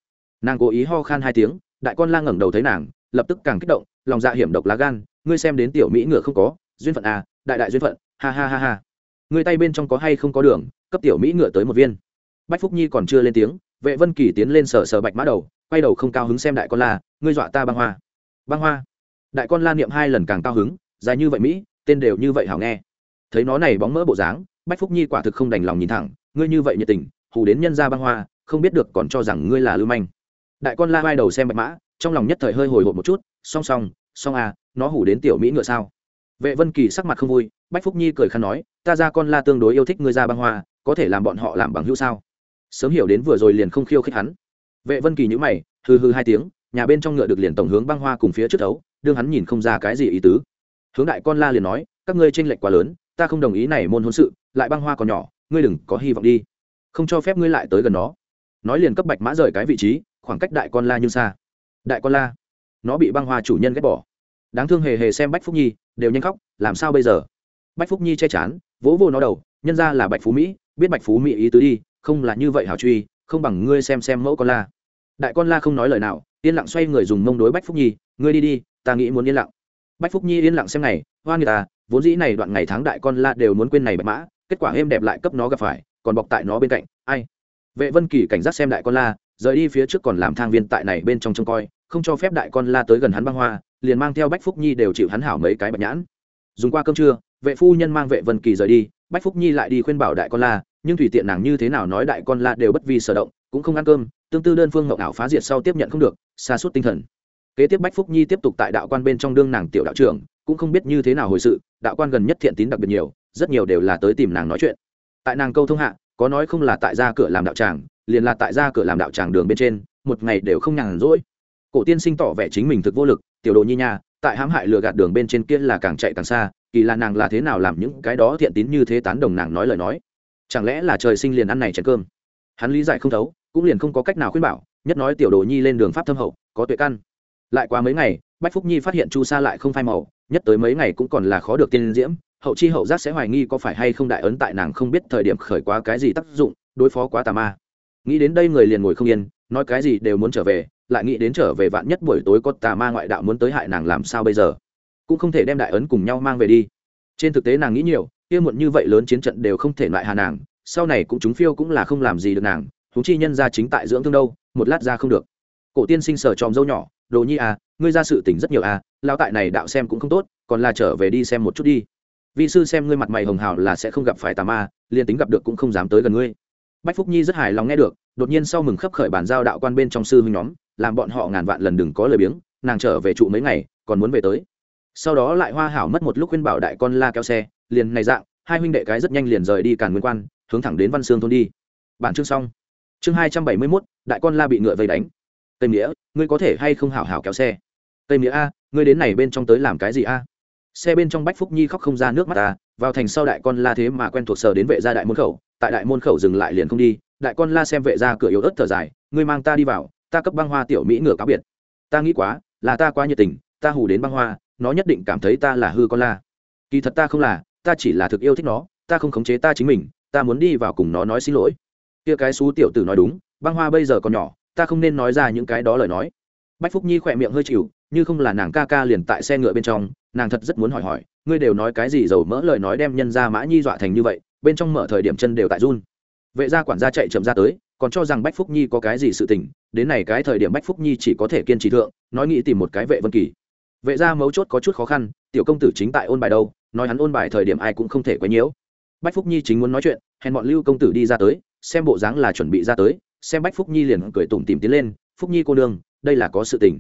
Nàng cố ý ho khan hai tiếng, đại con la ngẩng đầu thấy nàng, lập tức càng kích động, lòng dạ hiểm độc lá gan, ngươi xem đến tiểu mỹ ngựa không có, duyên phận à đại đại duyên phận, ha ha ha ha. Ngươi tay bên trong có hay không có đường, cấp tiểu mỹ ngựa tới một viên. Bách phúc nhi còn chưa lên tiếng, vệ vân kỳ tiến lên sờ sờ bạch mã đầu, quay đầu không cao hứng xem đại con la, ngươi dọa ta băng hoa. Băng hoa đại con la niệm hai lần càng cao hứng, dài như vậy mỹ, tên đều như vậy hảo nghe. Thấy nó này bóng mỡ bộ dáng, bách phúc nhi quả thực không đành lòng nhìn thẳng, ngươi như vậy nhiệt tình, hù đến nhân gia băng hoa, không biết được còn cho rằng ngươi là lưu manh. Đại con la vai đầu xem bạch mã, trong lòng nhất thời hơi hồi hộp một chút, song song song à nó hủ đến tiểu mỹ ngựa sao. Vệ vân kỳ sắc mặt không vui, bách phúc nhi cười khăn nói, ta ra con la tương đối yêu thích ngươi ra băng hoa, có thể làm bọn họ làm bằng hữu sao? Sớm hiểu đến vừa rồi liền không khiêu khích hắn. Vệ vân kỳ nhữ mày hư hư hai tiếng, nhà bên trong ngựa được liền tổng hướng băng hoa cùng phía trước thấu đương hắn nhìn không ra cái gì ý tứ. Hướng đại con la liền nói, các ngươi tranh lệch quá lớn, ta không đồng ý này môn hôn sự, lại băng hoa còn nhỏ, ngươi đừng có hy vọng đi. Không cho phép ngươi lại tới gần nó. Nói liền cấp bạch mã rời cái vị trí, khoảng cách đại con la như xa. Đại con la, nó bị băng hoa chủ nhân ghét bỏ. Đáng thương hề hề xem bách phúc nhi, đều nhanh khóc, làm sao bây giờ? Bách phúc nhi che chán, vỗ vô nó đầu, nhân ra là bạch phú mỹ, biết bạch phú mỹ ý tứ đi, không là như vậy hảo truy, không bằng ngươi xem xem mẫu con la. Đại con la không nói lời nào, yên lặng xoay người dùng mông đối bách phúc nhi, ngươi đi đi ta nghĩ muốn yên lặng. Bách phúc nhi yên lặng xem này hoa người ta, vốn dĩ này đoạn ngày tháng đại con la đều muốn quên này bạch mã, kết quả êm đẹp lại cấp nó gặp phải, còn bọc tại nó bên cạnh, ai? Vệ vân kỳ cảnh giác xem đại con la, rời đi phía trước còn làm thang viên tại này bên trong trông coi, không cho phép đại con la tới gần hắn băng hoa, liền mang theo bách phúc nhi đều chịu hắn hảo mấy cái bạch nhãn. Dùng qua cơm trưa, vệ phu nhân mang vệ vân kỳ rời đi, bách phúc nhi lại đi khuyên bảo đại con la, nhưng thủy tiện nàng như thế nào nói đại con la đều bất vì sở động, cũng không ăn cơm, tương tư đơn phương ngậu ảo phá diệt sau tiếp nhận không được xa suốt tinh thần kế tiếp bách phúc nhi tiếp tục tại đạo quan bên trong đương nàng tiểu đạo trưởng, cũng không biết như thế nào hồi sự, đạo quan gần nhất thiện tín đặc biệt nhiều, rất nhiều đều là tới tìm nàng nói chuyện. Tại nàng câu thông hạ, có nói không là tại ra cửa làm đạo tràng, liền là tại ra cửa làm đạo tràng đường bên trên, một ngày đều không nhàn rỗi. Cổ tiên sinh tỏ vẻ chính mình thực vô lực, tiểu đồ nhi nha, tại hãm hại lừa gạt đường bên trên kia là càng chạy càng xa, kỳ là nàng là thế nào làm những cái đó thiện tín như thế tán đồng nàng nói lời nói. Chẳng lẽ là trời sinh liền ăn này chén cơm? Hắn lý giải không thấu, cũng liền không có cách nào khuyên bảo, nhất nói tiểu đồ nhi lên đường pháp thâm hậu, có tuệ căn lại qua mấy ngày, bách phúc nhi phát hiện chu sa lại không phai màu, nhất tới mấy ngày cũng còn là khó được tiên diễm, hậu chi hậu giác sẽ hoài nghi có phải hay không đại ấn tại nàng không biết thời điểm khởi quá cái gì tác dụng, đối phó quá tà ma. Nghĩ đến đây người liền ngồi không yên, nói cái gì đều muốn trở về, lại nghĩ đến trở về vạn nhất buổi tối có tà ma ngoại đạo muốn tới hại nàng làm sao bây giờ? Cũng không thể đem đại ấn cùng nhau mang về đi. Trên thực tế nàng nghĩ nhiều, kia muộn như vậy lớn chiến trận đều không thể loại hà nàng, sau này cũng chúng phiêu cũng là không làm gì được nàng thú chi nhân ra chính tại dưỡng thương đâu, một lát ra không được. Cổ tiên sinh sở tròm dâu nhỏ đồ nhi à ngươi ra sự tỉnh rất nhiều à lao tại này đạo xem cũng không tốt, còn là trở về đi xem một chút đi. Vị sư xem ngươi mặt mày hồng hào là sẽ không gặp phải tà ma, liền tính gặp được cũng không dám tới gần ngươi. Bách phúc nhi rất hài lòng nghe được, đột nhiên sau mừng khấp khởi bàn giao đạo quan bên trong sư huynh nhóm, làm bọn họ ngàn vạn lần đừng có lời biếng, nàng trở về trụ mấy ngày, còn muốn về tới. Sau đó lại hoa hảo mất một lúc khuyên bảo đại con la kéo xe, liền này dạng, hai huynh đệ cái rất nhanh liền rời đi càn nguyên quan, hướng thẳng đến văn sương thôn đi. Bản chương xong. Chương hai trăm bảy mươi mốt, đại con la bị ngựa vây đánh. Tên nghĩa ngươi có thể hay không hảo hảo kéo xe? Tây nghĩa a, ngươi đến này bên trong tới làm cái gì a? Xe bên trong bách phúc nhi khóc không ra nước mắt ta vào thành sau đại con la thế mà quen thuộc sờ đến vệ gia đại môn khẩu, tại đại môn khẩu dừng lại liền không đi, đại con la xem vệ gia cửa yếu ớt thở dài, ngươi mang ta đi vào, ta cấp băng hoa tiểu mỹ ngửa cáo biệt. Ta nghĩ quá, là ta quá nhiệt tình, ta hù đến băng hoa, nó nhất định cảm thấy ta là hư con la. Kỳ thật ta không là, ta chỉ là thực yêu thích nó, ta không khống chế ta chính mình, ta muốn đi vào cùng nó nói xin lỗi. Kia cái xú tiểu tử nói đúng, băng hoa bây giờ còn nhỏ ta không nên nói ra những cái đó lời nói. Bách phúc nhi khỏe miệng hơi chịu, như không là nàng ca ca liền tại xe ngựa bên trong, nàng thật rất muốn hỏi hỏi, ngươi đều nói cái gì dầu mỡ lời nói đem nhân ra mã nhi dọa thành như vậy, bên trong mở thời điểm chân đều tại run. Vệ gia quản gia chạy chậm ra tới, còn cho rằng bách phúc nhi có cái gì sự tình, đến này cái thời điểm bách phúc nhi chỉ có thể kiên trì thượng, nói nghĩ tìm một cái vệ vân kỳ. Vệ gia mấu chốt có chút khó khăn, tiểu công tử chính tại ôn bài đâu, nói hắn ôn bài thời điểm ai cũng không thể quấy nhiễu. Bách phúc nhi chính muốn nói chuyện, hẹn bọn lưu công tử đi ra tới, xem bộ dáng là chuẩn bị ra tới xem bách phúc nhi liền cười tủm tìm tiến lên, phúc nhi cô nương, đây là có sự tình.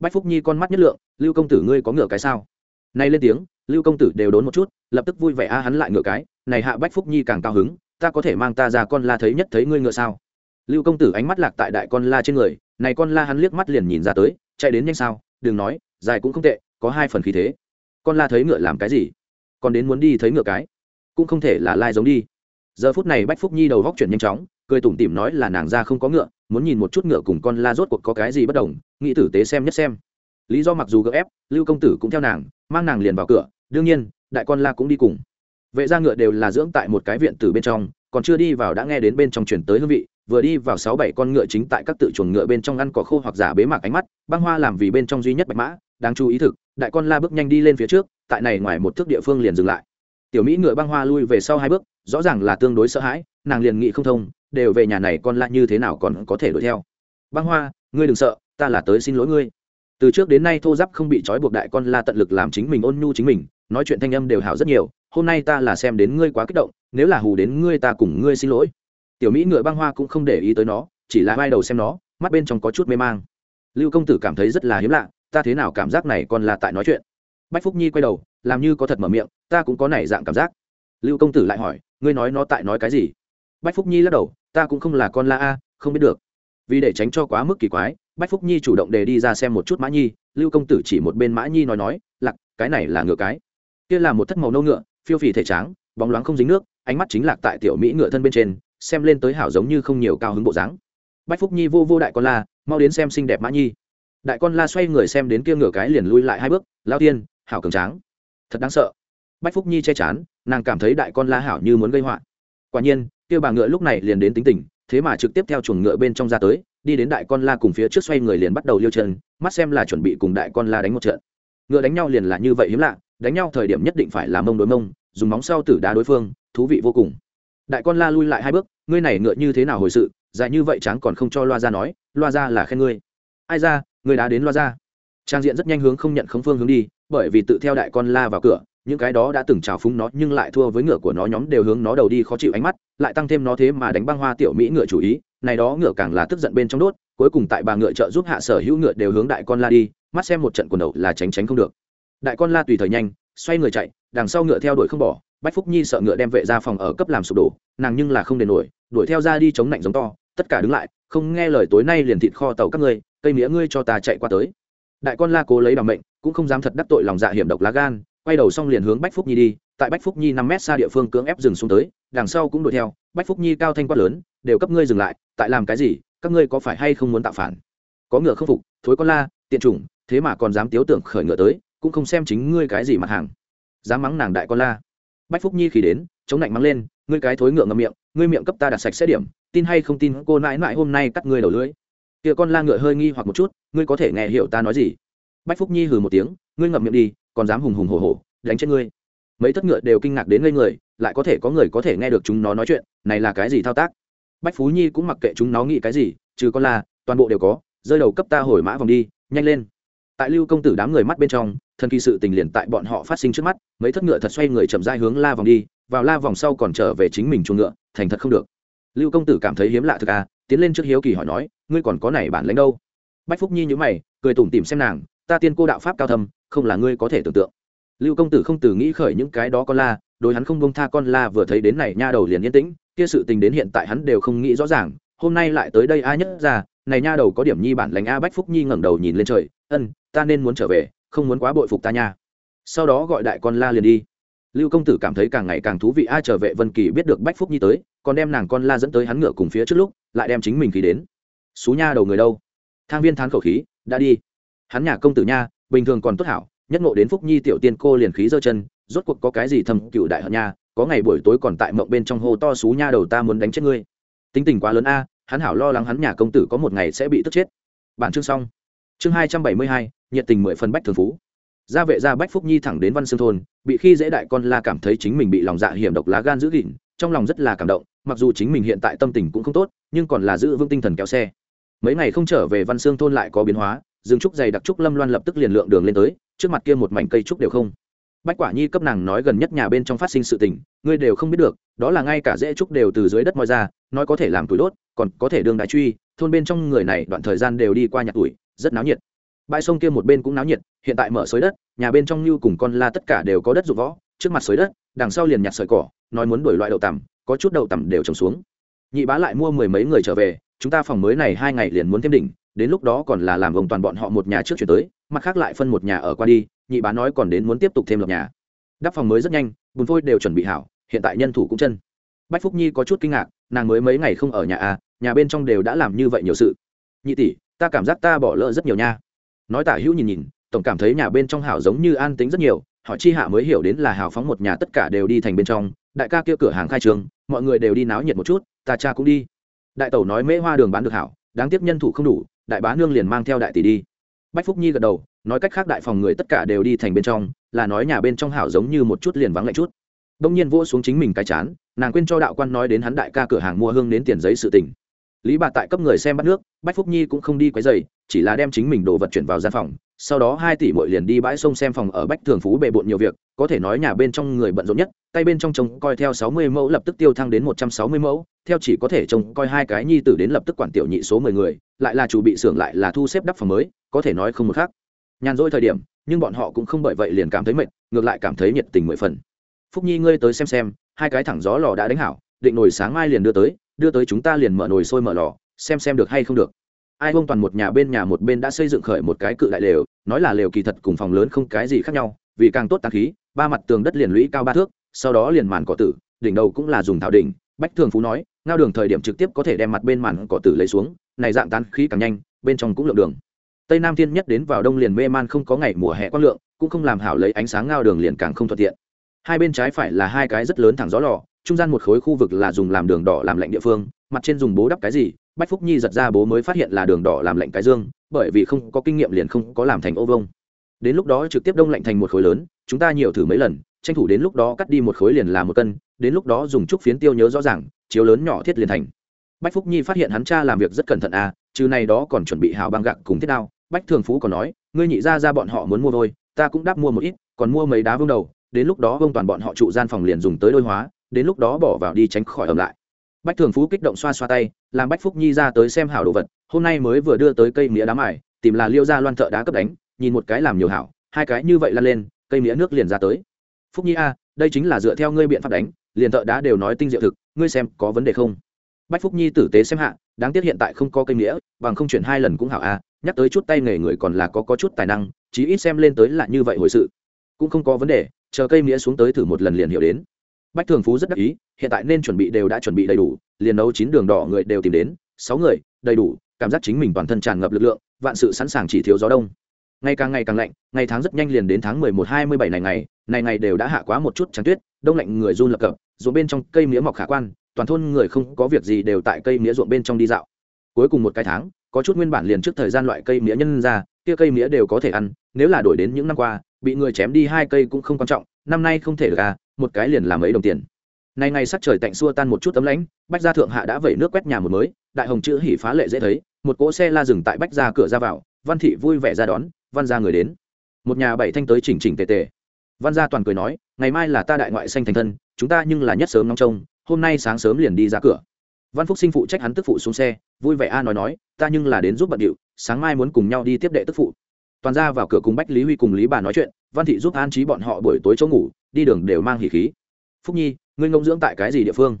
Bách phúc nhi con mắt nhất lượng, lưu công tử ngươi có ngựa cái sao? Nay lên tiếng, lưu công tử đều đốn một chút, lập tức vui vẻ, a, hắn lại ngựa cái, này hạ bách phúc nhi càng cao hứng, ta có thể mang ta ra con la thấy nhất thấy ngươi ngựa sao? Lưu công tử ánh mắt lạc tại đại con la trên người, này con la hắn liếc mắt liền nhìn ra tới, chạy đến nhanh sao, đừng nói, dài cũng không tệ, có hai phần khí thế. Con la thấy ngựa làm cái gì? Còn đến muốn đi thấy ngựa cái, cũng không thể là lai giống đi. Giờ phút này bách phúc nhi đầu góc chuyển nhanh chóng cười tủm tỉm nói là nàng ra không có ngựa, muốn nhìn một chút ngựa cùng con la rốt cuộc có cái gì bất đồng, nghĩ tử tế xem nhất xem. Lý do mặc dù gỡ ép, lưu công tử cũng theo nàng, mang nàng liền vào cửa, đương nhiên, đại con la cũng đi cùng. Vệ ra ngựa đều là dưỡng tại một cái viện từ bên trong, còn chưa đi vào đã nghe đến bên trong chuyển tới hương vị, vừa đi vào sáu bảy con ngựa chính tại các tự chuồng ngựa bên trong ăn cỏ khô hoặc giả bế mạc ánh mắt, băng hoa làm vì bên trong duy nhất bạch mã, đáng chú ý thực, đại con la bước nhanh đi lên phía trước, tại này ngoài một thước địa phương liền dừng lại. Tiểu mỹ ngựa băng hoa lui về sau hai bước, rõ ràng là tương đối sợ hãi nàng liền nghĩ không thông, đều về nhà này con lại như thế nào còn có thể đuổi theo. Băng hoa, ngươi đừng sợ, ta là tới xin lỗi ngươi. Từ trước đến nay thô giáp không bị trói buộc đại con la tận lực làm chính mình ôn nhu chính mình, nói chuyện thanh âm đều hảo rất nhiều, hôm nay ta là xem đến ngươi quá kích động, nếu là hù đến ngươi ta cùng ngươi xin lỗi. Tiểu mỹ ngựa băng hoa cũng không để ý tới nó, chỉ là vai đầu xem nó, mắt bên trong có chút mê mang. Lưu công tử cảm thấy rất là hiếm lạ, ta thế nào cảm giác này còn là tại nói chuyện? Bách phúc nhi quay đầu, làm như có thật mở miệng, ta cũng có nảy dạng cảm giác. Lưu công tử lại hỏi, ngươi nói nó tại nói cái gì? Bách phúc nhi lắc đầu, ta cũng không là con la a, không biết được. Vì để tránh cho quá mức kỳ quái, bách phúc nhi chủ động đề đi ra xem một chút mã nhi. Lưu công tử chỉ một bên mã nhi nói nói lặc cái này là ngựa cái. Kia là một thất màu nâu ngựa, phiêu phì thể tráng, bóng loáng không dính nước, ánh mắt chính lạc tại tiểu mỹ ngựa thân bên trên, xem lên tới hảo giống như không nhiều cao hứng bộ dáng. Bách phúc nhi vô vô đại con la, mau đến xem xinh đẹp mã nhi. Đại con la xoay người xem đến kia ngựa cái liền lui lại hai bước lao tiên, hảo cường tráng. Thật đáng sợ. Bách phúc nhi che chán, nàng cảm thấy đại con la hảo như muốn gây họa. Quả nhiên kia bà ngựa lúc này liền đến tính tình, thế mà trực tiếp theo chuồng ngựa bên trong ra tới, đi đến đại con la cùng phía trước xoay người liền bắt đầu liêu chân, mắt xem là chuẩn bị cùng đại con la đánh một trận. Ngựa đánh nhau liền là như vậy hiếm lạ, đánh nhau thời điểm nhất định phải là mông đối mông, dùng móng sau tử đá đối phương, thú vị vô cùng. Đại con la lui lại hai bước, ngươi này ngựa như thế nào hồi sự, dài như vậy tráng còn không cho loa ra nói, loa ra là khen ngươi. Ai ra người đá đến loa ra. Trang diện rất nhanh hướng không nhận khống phương hướng đi, bởi vì tự theo đại con la vào cửa những cái đó đã từng trào phúng nó nhưng lại thua với ngựa của nó nhóm đều hướng nó đầu đi khó chịu ánh mắt, lại tăng thêm nó thế mà đánh băng hoa tiểu mỹ ngựa chủ ý, này đó ngựa càng là tức giận bên trong đốt, cuối cùng tại bà ngựa trợ giúp hạ sở hữu ngựa đều hướng đại con la đi, mắt xem một trận quần đầu là tránh tránh không được. Đại con la tùy thời nhanh, xoay người chạy, đằng sau ngựa theo đuổi không bỏ, bách phúc nhi sợ ngựa đem vệ ra phòng ở cấp làm sụp đổ, nàng nhưng là không để nổi, đuổi theo ra đi chống lạnh giống to, tất cả đứng lại, không nghe lời tối nay liền thịt kho tàu các ngươi, cây mía ngươi cho ta chạy qua tới. Đại con la cố lấy bằng mệnh, cũng không dám thật đắc tội lòng dạ hiểm độc lá gan quay đầu xong liền hướng bách phúc nhi đi, tại bách phúc nhi năm mét xa địa phương cưỡng ép dừng xuống tới, đằng sau cũng đuổi theo, bách phúc nhi cao thanh quát lớn, đều cấp ngươi dừng lại, tại làm cái gì, các ngươi có phải hay không muốn tạo phản? Có ngựa không phục, thối con la, tiện chủng, thế mà còn dám tiếu tưởng khởi ngựa tới, cũng không xem chính ngươi cái gì mặt hàng. Dám mắng nàng đại con la. Bách phúc nhi khi đến, chống lạnh mắng lên, ngươi cái thối ngựa ngậm miệng, ngươi miệng cấp ta đặt sạch sẽ điểm, tin hay không tin cô nãi nãi hôm nay cắt ngươi đầu lưỡi. Kia con la ngựa hơi nghi hoặc một chút, ngươi có thể nghe hiểu ta nói gì? Bách phúc nhi hừ một tiếng, ngươi ngậm miệng đi còn dám hùng hùng hổ hổ, đánh chết ngươi. Mấy thất ngựa đều kinh ngạc đến ngây người, lại có thể có người có thể nghe được chúng nó nói chuyện, này là cái gì thao tác? Bách phú nhi cũng mặc kệ chúng nó nghĩ cái gì, trừ con la, toàn bộ đều có, rơi đầu cấp ta hồi mã vòng đi, nhanh lên. Tại lưu công tử đám người mắt bên trong, thần kỳ sự tình liền tại bọn họ phát sinh trước mắt, mấy thất ngựa thật xoay người chậm dai hướng la vòng đi, vào la vòng sau còn trở về chính mình chuồng ngựa, thành thật không được. Lưu công tử cảm thấy hiếm lạ thực à tiến lên trước hiếu kỳ hỏi nói, ngươi còn có này bản lãnh đâu? Bách phúc nhi nhữ mày, cười tủm tìm xem nàng, ta tiên cô đạo pháp cao thâm không là ngươi có thể tưởng tượng. Lưu công tử không từ nghĩ khởi những cái đó con la, đối hắn không bông tha con la vừa thấy đến này nha đầu liền yên tĩnh, kia sự tình đến hiện tại hắn đều không nghĩ rõ ràng, hôm nay lại tới đây a nhất ra, này nha đầu có điểm nhi bản lành a bách phúc nhi ngẩng đầu nhìn lên trời, ân, ta nên muốn trở về, không muốn quá bội phục ta nha. Sau đó gọi đại con la liền đi. Lưu công tử cảm thấy càng ngày càng thú vị a trở về vân kỳ biết được bách phúc nhi tới, còn đem nàng con la dẫn tới hắn ngựa cùng phía trước lúc, lại đem chính mình khí đến. Xú nha đầu người đâu? Thang viên thán khẩu khí, đã đi. Hắn nhà công tử nha bình thường còn tốt hảo, nhất ngộ đến phúc nhi tiểu tiên cô liền khí giơ chân, rốt cuộc có cái gì thầm cựu đại hận nha, có ngày buổi tối còn tại mộng bên trong hồ to xú nha đầu ta muốn đánh chết ngươi. Tính tình quá lớn a, hắn hảo lo lắng hắn nhà công tử có một ngày sẽ bị tức chết. Bản chương xong. Chương hai trăm bảy mươi hai, nhiệt tình mười phần bách thường phú. Gia vệ gia bách phúc nhi thẳng đến văn xương thôn, bị khi dễ đại con la cảm thấy chính mình bị lòng dạ hiểm độc lá gan giữ gìn, trong lòng rất là cảm động, mặc dù chính mình hiện tại tâm tình cũng không tốt, nhưng còn là giữ vững tinh thần kéo xe. Mấy ngày không trở về văn xương thôn lại có biến hóa rừng trúc dày đặc trúc lâm loan lập tức liền lượng đường lên tới, trước mặt kia một mảnh cây trúc đều không. Bách quả nhi cấp nàng nói gần nhất nhà bên trong phát sinh sự tình, ngươi đều không biết được, đó là ngay cả dễ trúc đều từ dưới đất moi ra, nói có thể làm tuổi đốt, còn có thể đương đại truy, thôn bên trong người này đoạn thời gian đều đi qua nhặt tuổi, rất náo nhiệt. Bãi sông kia một bên cũng náo nhiệt, hiện tại mở xới đất, nhà bên trong như cùng con la tất cả đều có đất dụng võ, trước mặt xới đất, đằng sau liền nhặt sợi cỏ, nói muốn đổi loại đậu tằm, có chút đậu tằm đều trồng xuống. Nhị bá lại mua mười mấy người trở về, chúng ta phòng mới này hai ngày liền muốn thêm đỉnh đến lúc đó còn là làm ông toàn bọn họ một nhà trước chuyển tới, mặt khác lại phân một nhà ở qua đi, nhị bá nói còn đến muốn tiếp tục thêm lập nhà. Đắp phòng mới rất nhanh, bùn phôi đều chuẩn bị hảo, hiện tại nhân thủ cũng chân. Bách phúc nhi có chút kinh ngạc, nàng mới mấy ngày không ở nhà à nhà bên trong đều đã làm như vậy nhiều sự. Nhị tỷ, ta cảm giác ta bỏ lỡ rất nhiều nha. Nói tả hữu nhìn nhìn, tổng cảm thấy nhà bên trong hảo giống như an tính rất nhiều họ chi hạ mới hiểu đến là hào phóng một nhà tất cả đều đi thành bên trong, đại ca kia cửa hàng khai trường, mọi người đều đi náo nhiệt một chút, ta cha cũng đi. Đại tẩu nói mễ hoa đường bán được hảo, đáng tiếc nhân thủ không đủ đại bá nương liền mang theo đại tỷ đi. Bách phúc nhi gật đầu, nói cách khác đại phòng người tất cả đều đi thành bên trong, là nói nhà bên trong hảo giống như một chút liền vắng lạnh chút. Đông nhiên vỗ xuống chính mình cái chán, nàng quên cho đạo quan nói đến hắn đại ca cửa hàng mua hương đến tiền giấy sự tình lý bà tại cấp người xem bắt nước, bách phúc nhi cũng không đi quấy dày chỉ là đem chính mình đồ vật chuyển vào gian phòng, sau đó hai tỷ mội liền đi bãi sông xem phòng ở bách thường phú bề bộn nhiều việc, có thể nói nhà bên trong người bận rộn nhất, tay bên trong trông coi theo sáu mươi mẫu lập tức tiêu thăng đến một trăm sáu mươi mẫu, theo chỉ có thể trông coi hai cái nhi tử đến lập tức quản tiểu nhị số mười người, lại là chủ bị xưởng lại là thu xếp đắp phòng mới, có thể nói không một khác. Nhàn rỗi thời điểm, nhưng bọn họ cũng không bởi vậy liền cảm thấy mệt, ngược lại cảm thấy nhiệt tình mười phần. Phúc nhi ngươi tới xem xem, hai cái thẳng gió lò đã đánh hảo, định nổi sáng mai liền đưa tới đưa tới chúng ta liền mở nồi sôi mở lò, xem xem được hay không được. Ai bông toàn một nhà bên nhà một bên đã xây dựng khởi một cái cự đại lều, nói là lều kỳ thật cùng phòng lớn không cái gì khác nhau, vì càng tốt tăng khí, ba mặt tường đất liền lũy cao ba thước, sau đó liền màn cỏ tử, đỉnh đầu cũng là dùng thảo đỉnh, bách thường phú nói, ngao đường thời điểm trực tiếp có thể đem mặt bên màn cỏ tử lấy xuống, này dạng tán khí càng nhanh, bên trong cũng lượng đường. Tây nam thiên nhất đến vào đông liền mê man không có ngày mùa hè quang lượng, cũng không làm hảo lấy ánh sáng ngao đường liền càng không thuận tiện hai bên trái phải là hai cái rất lớn thẳng gió lò trung gian một khối khu vực là dùng làm đường đỏ làm lạnh địa phương mặt trên dùng bố đắp cái gì bách phúc nhi giật ra bố mới phát hiện là đường đỏ làm lạnh cái dương bởi vì không có kinh nghiệm liền không có làm thành ô vông đến lúc đó trực tiếp đông lạnh thành một khối lớn chúng ta nhiều thử mấy lần tranh thủ đến lúc đó cắt đi một khối liền là một cân đến lúc đó dùng trúc phiến tiêu nhớ rõ ràng chiếu lớn nhỏ thiết liền thành. Bách phúc nhi phát hiện hắn cha làm việc rất cẩn thận à chứ này đó còn chuẩn bị hào băng gạc cùng thiết đao. Bách thường phú còn nói ngươi nhị ra ra bọn họ muốn mua thôi, ta cũng đáp mua một ít còn mua mấy đá vương đầu đến lúc đó ông toàn bọn họ trụ gian phòng liền dùng tới đôi hóa đến lúc đó bỏ vào đi tránh khỏi ẩm lại. Bách thường phú kích động xoa xoa tay làm bách phúc nhi ra tới xem hảo đồ vật hôm nay mới vừa đưa tới cây mía đá ải, tìm là liêu ra loan thợ đá cấp đánh nhìn một cái làm nhiều hảo hai cái như vậy lăn lên cây mía nước liền ra tới. Phúc nhi a đây chính là dựa theo ngươi biện pháp đánh liền thợ đá đều nói tinh diệu thực ngươi xem có vấn đề không? Bách phúc nhi tử tế xem hạ đáng tiếc hiện tại không có cây mía bằng không chuyển hai lần cũng hảo a nhắc tới chút tay nghề người còn là có có chút tài năng chí ít xem lên tới là như vậy hồi sự. Cũng không có vấn đề chờ cây mía xuống tới thử một lần liền hiểu đến. Bách thường phú rất đắc ý, hiện tại nên chuẩn bị đều đã chuẩn bị đầy đủ, liền nấu chín đường đỏ người đều tìm đến, sáu người, đầy đủ, cảm giác chính mình toàn thân tràn ngập lực lượng, vạn sự sẵn sàng chỉ thiếu gió đông. Ngày càng ngày càng lạnh, ngày tháng rất nhanh liền đến tháng mười một, hai mươi bảy này ngày này ngày đều đã hạ quá một chút trắng tuyết, đông lạnh người run lập cập, ruộng bên trong cây mía mọc khả quan, toàn thôn người không có việc gì đều tại cây mía ruộng bên trong đi dạo. Cuối cùng một cái tháng, có chút nguyên bản liền trước thời gian loại cây mía nhân ra, kia cây mía đều có thể ăn, nếu là đổi đến những năm qua bị người chém đi hai cây cũng không quan trọng, năm nay không thể được à một cái liền làm ấy đồng tiền. Nay ngày sắc trời tạnh xua tan một chút tấm lãnh, bách gia thượng hạ đã vẩy nước quét nhà một mới, đại hồng chữ hỉ phá lệ dễ thấy, một cỗ xe la dừng tại bách gia cửa ra vào, văn thị vui vẻ ra đón, văn gia người đến. Một nhà bảy thanh tới chỉnh chỉnh tề tề. Văn gia toàn cười nói, ngày mai là ta đại ngoại sanh thành thân, chúng ta nhưng là nhất sớm nóng trông, hôm nay sáng sớm liền đi ra cửa. Văn phúc sinh phụ trách hắn tức phụ xuống xe, vui vẻ a nói nói, ta nhưng là đến giúp bận điệu, sáng mai muốn cùng nhau đi tiếp đệ tức phụ toàn ra vào cửa cùng bách lý huy cùng lý bà nói chuyện, văn thị giúp an trí bọn họ buổi tối chỗ ngủ, đi đường đều mang hỉ khí. Phúc nhi, ngươi ngông dưỡng tại cái gì địa phương?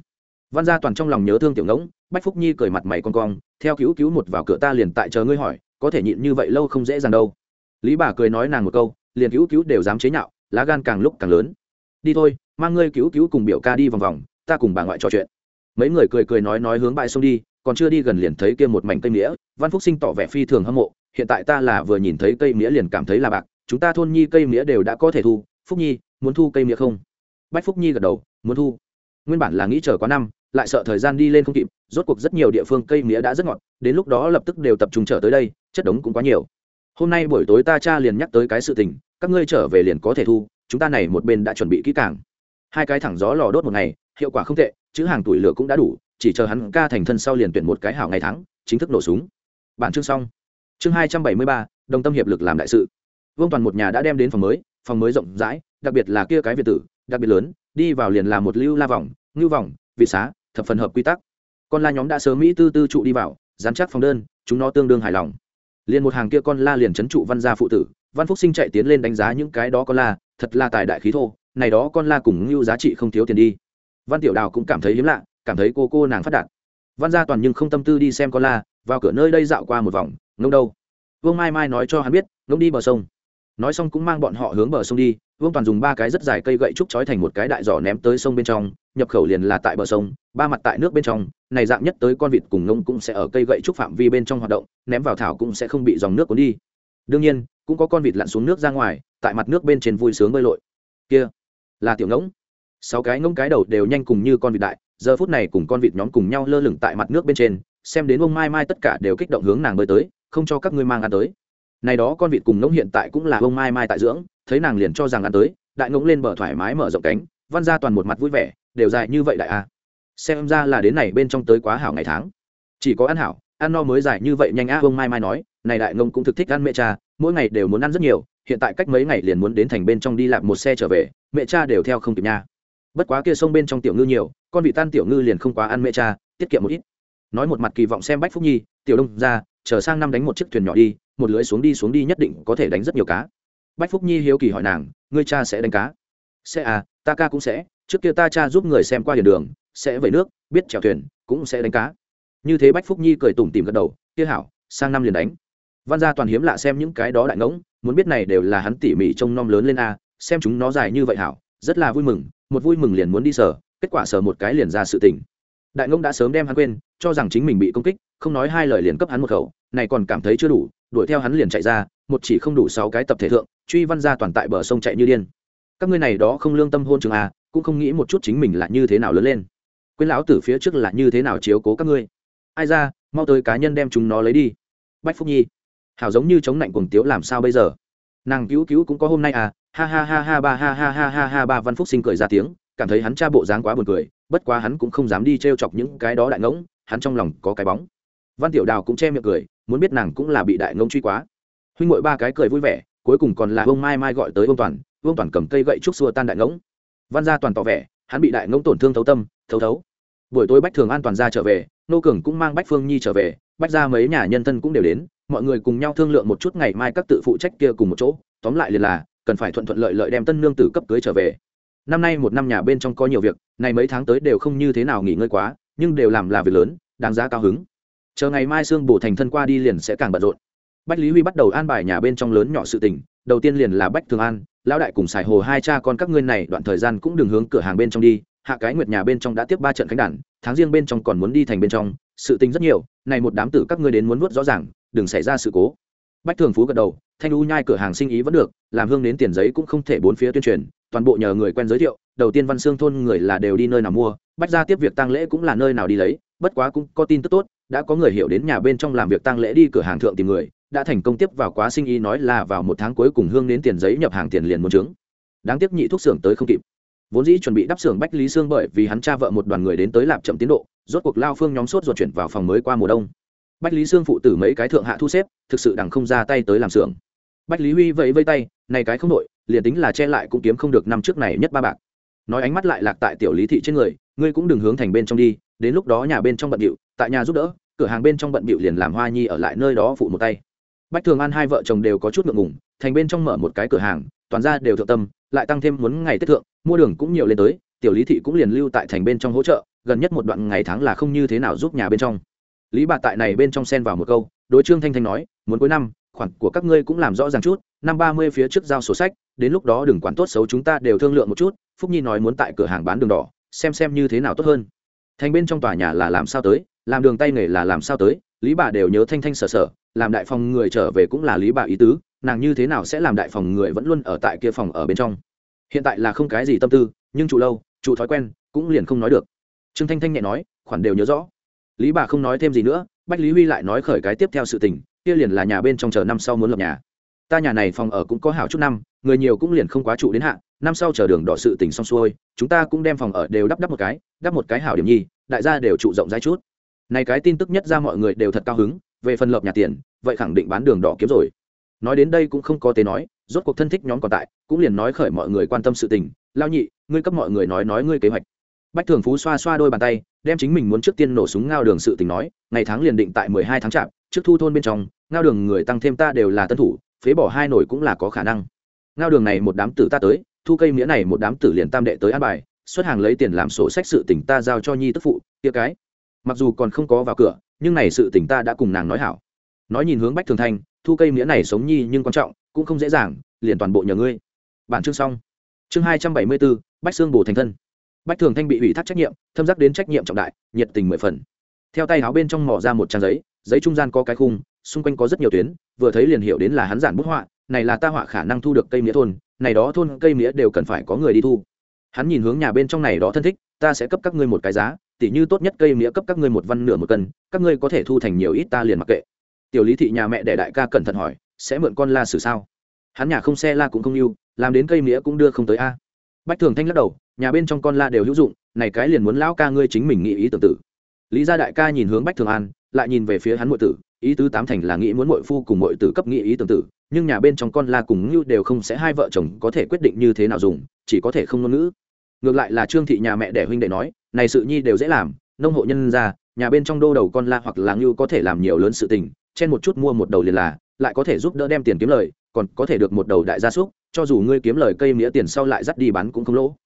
Văn gia toàn trong lòng nhớ thương tiểu ngỗng, bách phúc nhi cười mặt mày con cong, theo cứu cứu một vào cửa ta liền tại chờ ngươi hỏi, có thể nhịn như vậy lâu không dễ dàng đâu. Lý bà cười nói nàng một câu, liền cứu cứu đều dám chế nhạo, lá gan càng lúc càng lớn. Đi thôi, mang ngươi cứu cứu cùng biểu ca đi vòng vòng, ta cùng bà ngoại trò chuyện. Mấy người cười cười nói nói hướng bãi sông đi, còn chưa đi gần liền thấy kia một mảnh cây nghĩa văn phúc sinh tỏ vẻ phi thường hâm mộ hiện tại ta là vừa nhìn thấy cây mía liền cảm thấy là bạc, chúng ta thôn nhi cây mía đều đã có thể thu, phúc nhi, muốn thu cây mía không? Bách phúc nhi gật đầu, muốn thu. Nguyên bản là nghĩ chờ quá năm, lại sợ thời gian đi lên không kịp, rốt cuộc rất nhiều địa phương cây mía đã rất ngọt, đến lúc đó lập tức đều tập trung trở tới đây, chất đống cũng quá nhiều. Hôm nay buổi tối ta cha liền nhắc tới cái sự tình, các ngươi trở về liền có thể thu, chúng ta này một bên đã chuẩn bị kỹ càng. Hai cái thẳng gió lò đốt một ngày, hiệu quả không tệ chứ hàng tuổi lửa cũng đã đủ, chỉ chờ hắn ca thành thân sau liền tuyển một cái hảo ngày tháng, chính thức nổ súng. Bản chương xong chương hai trăm bảy mươi ba, đồng tâm hiệp lực làm đại sự. Vương toàn một nhà đã đem đến phòng mới phòng mới rộng rãi, đặc biệt là kia cái việt tử, đặc biệt lớn, đi vào liền là một lưu la vòng, ngưu vòng, vị xá, thập phần hợp quy tắc. Con la nhóm đã sớm mỹ tư tư trụ đi vào giám chắc phòng đơn, chúng nó tương đương hài lòng. Liền một hàng kia con la liền trấn trụ văn gia phụ tử, văn phúc sinh chạy tiến lên đánh giá những cái đó con la, thật là tài đại khí thô, này đó con la cùng ngưu giá trị không thiếu tiền đi. Văn tiểu đào cũng cảm thấy hiếm lạ, cảm thấy cô cô nàng phát đạt. Văn gia toàn nhưng không tâm tư đi xem con la, vào cửa nơi đây dạo qua một vòng ngông đâu? Vương mai mai nói cho hắn biết, ngông đi bờ sông. Nói xong cũng mang bọn họ hướng bờ sông đi, vương toàn dùng ba cái rất dài cây gậy trúc trói thành một cái đại giỏ ném tới sông bên trong, nhập khẩu liền là tại bờ sông, ba mặt tại nước bên trong, này dạng nhất tới con vịt cùng ngông cũng sẽ ở cây gậy trúc phạm vi bên trong hoạt động, ném vào thảo cũng sẽ không bị dòng nước cuốn đi. Đương nhiên, cũng có con vịt lặn xuống nước ra ngoài, tại mặt nước bên trên vui sướng bơi lội. Kia là tiểu ngỗng. Sáu cái ngỗng cái đầu đều nhanh cùng như con vịt đại, giờ phút này cùng con vịt nhóm cùng nhau lơ lửng tại mặt nước bên trên, xem đến ông mai mai tất cả đều kích động hướng nàng bơi tới không cho các ngươi mang ăn tới. Này đó con vịt cùng ngỗng hiện tại cũng là ông mai mai tại dưỡng, thấy nàng liền cho rằng ăn tới, đại ngỗng lên bờ thoải mái mở rộng cánh, văn ra toàn một mặt vui vẻ, đều dài như vậy đại a xem ra là đến này bên trong tới quá hảo ngày tháng. Chỉ có ăn hảo, ăn no mới dài như vậy nhanh a ông mai mai nói, này đại ngông cũng thực thích ăn mẹ cha, mỗi ngày đều muốn ăn rất nhiều, hiện tại cách mấy ngày liền muốn đến thành bên trong đi lạc một xe trở về, mẹ cha đều theo không kịp nha. Bất quá kia sông bên trong tiểu ngư nhiều, con vị tan tiểu ngư liền không quá ăn mẹ cha, tiết kiệm một ít. Nói một mặt kỳ vọng xem bách phúc nhi, tiểu đông ra chờ sang năm đánh một chiếc thuyền nhỏ đi một lưới xuống đi xuống đi nhất định có thể đánh rất nhiều cá. Bách phúc nhi hiếu kỳ hỏi nàng ngươi cha sẽ đánh cá? Sẽ à ta ca cũng sẽ trước kia ta cha giúp người xem qua hiền đường sẽ vẩy nước biết chèo thuyền cũng sẽ đánh cá. Như thế bách phúc nhi cười tủm tìm gật đầu kia hảo sang năm liền đánh. Văn gia toàn hiếm lạ xem những cái đó đại ngỗng muốn biết này đều là hắn tỉ mỉ trông nom lớn lên a xem chúng nó dài như vậy hảo rất là vui mừng một vui mừng liền muốn đi sở, kết quả sở một cái liền ra sự tình đại ngỗng đã sớm đem hắn quên, cho rằng chính mình bị công kích, không nói hai lời liền cấp hắn một khẩu, này còn cảm thấy chưa đủ, đuổi theo hắn liền chạy ra, một chỉ không đủ sáu cái tập thể thượng, truy văn gia toàn tại bờ sông chạy như điên. Các ngươi này đó không lương tâm hôn trường à? cũng không nghĩ một chút chính mình là như thế nào lớn lên. Quên lão tử phía trước là như thế nào chiếu cố các ngươi. Ai ra, mau tới cá nhân đem chúng nó lấy đi. Bách phúc nhi, hảo giống như chống lạnh cuồng tiếu làm sao bây giờ? Nàng cứu cứu cũng có hôm nay à ha ha ha ha ba ha ha ha ha ha ba văn phúc sinh cười ra tiếng cảm thấy hắn cha bộ dáng quá buồn cười, bất quá hắn cũng không dám đi t r e o chọc những cái đó đại ngỗng, hắn trong lòng có cái bóng. Văn tiểu đào cũng che miệng cười, muốn biết nàng cũng là bị đại ngỗng truy quá. Huynh ngội ba cái cười vui vẻ, cuối cùng còn là ông mai mai gọi tới ông toàn ông toàn cầm cây gậy trúc xua tan đại ngỗng. Văn gia toàn tỏ vẻ, hắn bị đại ngỗng tổn thương thấu tâm, thấu thấu. Buổi tối bách thường an toàn ra trở về, nô cường cũng mang bách phương nhi trở về, bách ra mấy nhà nhân thân cũng đều đến, mọi người cùng nhau thương lượng một chút ngày mai các tự phụ trách kia cùng một chỗ. Tóm lại liền là, cần phải thuận thuận lợi lợi đem tân nương tử cấp cưới trở về năm nay một năm nhà bên trong có nhiều việc, này mấy tháng tới đều không như thế nào nghỉ ngơi quá, nhưng đều làm là việc lớn, đáng giá cao hứng. Chờ ngày mai sương bổ thành thân qua đi liền sẽ càng bận rộn. Bách lý huy bắt đầu an bài nhà bên trong lớn nhỏ sự tình, đầu tiên liền là bách thường an, lão đại cùng xài hồ hai cha con các ngươi này, đoạn thời gian cũng đừng hướng cửa hàng bên trong đi, hạ cái nguyệt nhà bên trong đã tiếp ba trận khánh đản tháng riêng bên trong còn muốn đi thành bên trong, sự tình rất nhiều, này một đám tử các ngươi đến muốn vuốt rõ ràng, đừng xảy ra sự cố. Bách thường phú gật đầu, thanh u nhai cửa hàng sinh ý vẫn được, làm hương đến tiền giấy cũng không thể bốn phía tuyên truyền toàn bộ nhờ người quen giới thiệu đầu tiên văn xương thôn người là đều đi nơi nào mua bách ra tiếp việc tăng lễ cũng là nơi nào đi lấy bất quá cũng có tin tức tốt đã có người hiểu đến nhà bên trong làm việc tăng lễ đi cửa hàng thượng tìm người đã thành công tiếp vào quá sinh ý nói là vào một tháng cuối cùng hương đến tiền giấy nhập hàng tiền liền muốn trứng, đáng tiếc nhị thuốc xưởng tới không kịp. Vốn dĩ chuẩn bị đắp xưởng bách lý xương bởi vì hắn cha vợ một đoàn người đến tới lạp chậm tiến độ rốt cuộc lao phương nhóm sốt ruột chuyển vào phòng mới qua mùa đông. Bách lý xương phụ tử mấy cái thượng hạ thu xếp thực sự đằng không ra tay tới làm xưởng. Bách lý huy vẫy vây tay này cái không đội liền tính là che lại cũng kiếm không được năm trước này nhất ba bạc. Nói ánh mắt lại lạc tại tiểu lý thị trên người, ngươi cũng đừng hướng thành bên trong đi, đến lúc đó nhà bên trong bận bịu, tại nhà giúp đỡ, cửa hàng bên trong bận bịu liền làm hoa nhi ở lại nơi đó phụ một tay. Bách thường an hai vợ chồng đều có chút ngượng ngùng, thành bên trong mở một cái cửa hàng, toàn ra đều thượng tâm, lại tăng thêm muốn ngày tết thượng, mua đường cũng nhiều lên tới, tiểu lý thị cũng liền lưu tại thành bên trong hỗ trợ, gần nhất một đoạn ngày tháng là không như thế nào giúp nhà bên trong. Lý bà tại này bên trong xen vào một câu, đối trương thanh thanh nói, muốn cuối năm khoản của các ngươi cũng làm rõ ràng chút, năm ba mươi phía trước giao sổ sách, đến lúc đó đừng quản tốt xấu chúng ta đều thương lượng một chút, phúc nhi nói muốn tại cửa hàng bán đường đỏ, xem xem như thế nào tốt hơn. Thành bên trong tòa nhà là làm sao tới, làm đường tay nghề là làm sao tới, lý bà đều nhớ thanh thanh sở sở, làm đại phòng người trở về cũng là lý bà ý tứ, nàng như thế nào sẽ làm đại phòng người vẫn luôn ở tại kia phòng ở bên trong. Hiện tại là không cái gì tâm tư, nhưng trụ lâu, trụ thói quen, cũng liền không nói được. Trương thanh thanh nhẹ nói, khoản đều nhớ rõ. Lý bà không nói thêm gì nữa, bách lý huy lại nói khởi cái tiếp theo sự tình kia liền là nhà bên trong chờ năm sau muốn lập nhà. Ta nhà này phòng ở cũng có hảo chút năm, người nhiều cũng liền không quá trụ đến hạ, năm sau chờ đường đỏ sự tình xong xuôi, chúng ta cũng đem phòng ở đều đắp đắp một cái, đắp một cái hảo điểm nhi, đại gia đều trụ rộng rãi chút. Này cái tin tức nhất ra mọi người đều thật cao hứng, về phần lập nhà tiền, vậy khẳng định bán đường đỏ kiếm rồi. Nói đến đây cũng không có tế nói, rốt cuộc thân thích nhóm còn tại, cũng liền nói khởi mọi người quan tâm sự tình, lao nhị, ngươi cấp mọi người nói nói ngươi kế hoạch. Bách thường phú xoa xoa đôi bàn tay, đem chính mình muốn trước tiên nổ súng ngao đường sự tình nói, ngày tháng liền định tại mười hai tháng chạp trước thu thôn bên trong, ngao đường người tăng thêm ta đều là tân thủ, phế bỏ hai nổi cũng là có khả năng. Ngao đường này một đám tử ta tới, thu cây nghĩa này một đám tử liền tam đệ tới an bài, xuất hàng lấy tiền làm sổ sách sự tỉnh ta giao cho nhi tức phụ tia cái. Mặc dù còn không có vào cửa, nhưng này sự tỉnh ta đã cùng nàng nói hảo. Nói nhìn hướng bách thường thanh, thu cây nghĩa này sống nhi nhưng quan trọng, cũng không dễ dàng, liền toàn bộ nhờ ngươi. Bản chương xong. Chương hai trăm bảy mươi bốn, bách xương bồ thành thân. Bách thường thanh bị ủy thác trách nhiệm, thâm giác đến trách nhiệm trọng đại, nhiệt tình mười phần. Theo tay áo bên trong mỏ ra một trang giấy giấy trung gian có cái khung, xung quanh có rất nhiều tuyến, vừa thấy liền hiểu đến là hắn giản bút họa, này là ta họa khả năng thu được cây mía thôn, này đó thôn cây mía đều cần phải có người đi thu. Hắn nhìn hướng nhà bên trong này đó thân thích, ta sẽ cấp các ngươi một cái giá, tỉ như tốt nhất cây mía cấp các ngươi một văn nửa một cân, các ngươi có thể thu thành nhiều ít ta liền mặc kệ. Tiểu lý thị nhà mẹ để đại ca cẩn thận hỏi, sẽ mượn con la xử sao? Hắn nhà không xe la cũng không yêu, làm đến cây mía cũng đưa không tới a. Bách thường thanh lắc đầu, nhà bên trong con la đều hữu dụng, này cái liền muốn lão ca ngươi chính mình nghĩ ý tưởng tử. Lý gia đại ca nhìn hướng bách thường an lại nhìn về phía hắn muội tử, ý tứ tám thành là nghĩ muốn muội phu cùng muội tử cấp nghĩ ý tưởng tử, nhưng nhà bên trong con la cùng như đều không sẽ hai vợ chồng có thể quyết định như thế nào dùng, chỉ có thể không ngôn ngữ. Ngược lại là trương thị nhà mẹ đẻ huynh đệ nói, này sự nhi đều dễ làm, nông hộ nhân ra, nhà bên trong đô đầu con la hoặc là như có thể làm nhiều lớn sự tình, chen một chút mua một đầu liền là, lại có thể giúp đỡ đem tiền kiếm lời, còn có thể được một đầu đại gia súc, cho dù ngươi kiếm lời cây mía tiền sau lại dắt đi bán cũng không lỗ.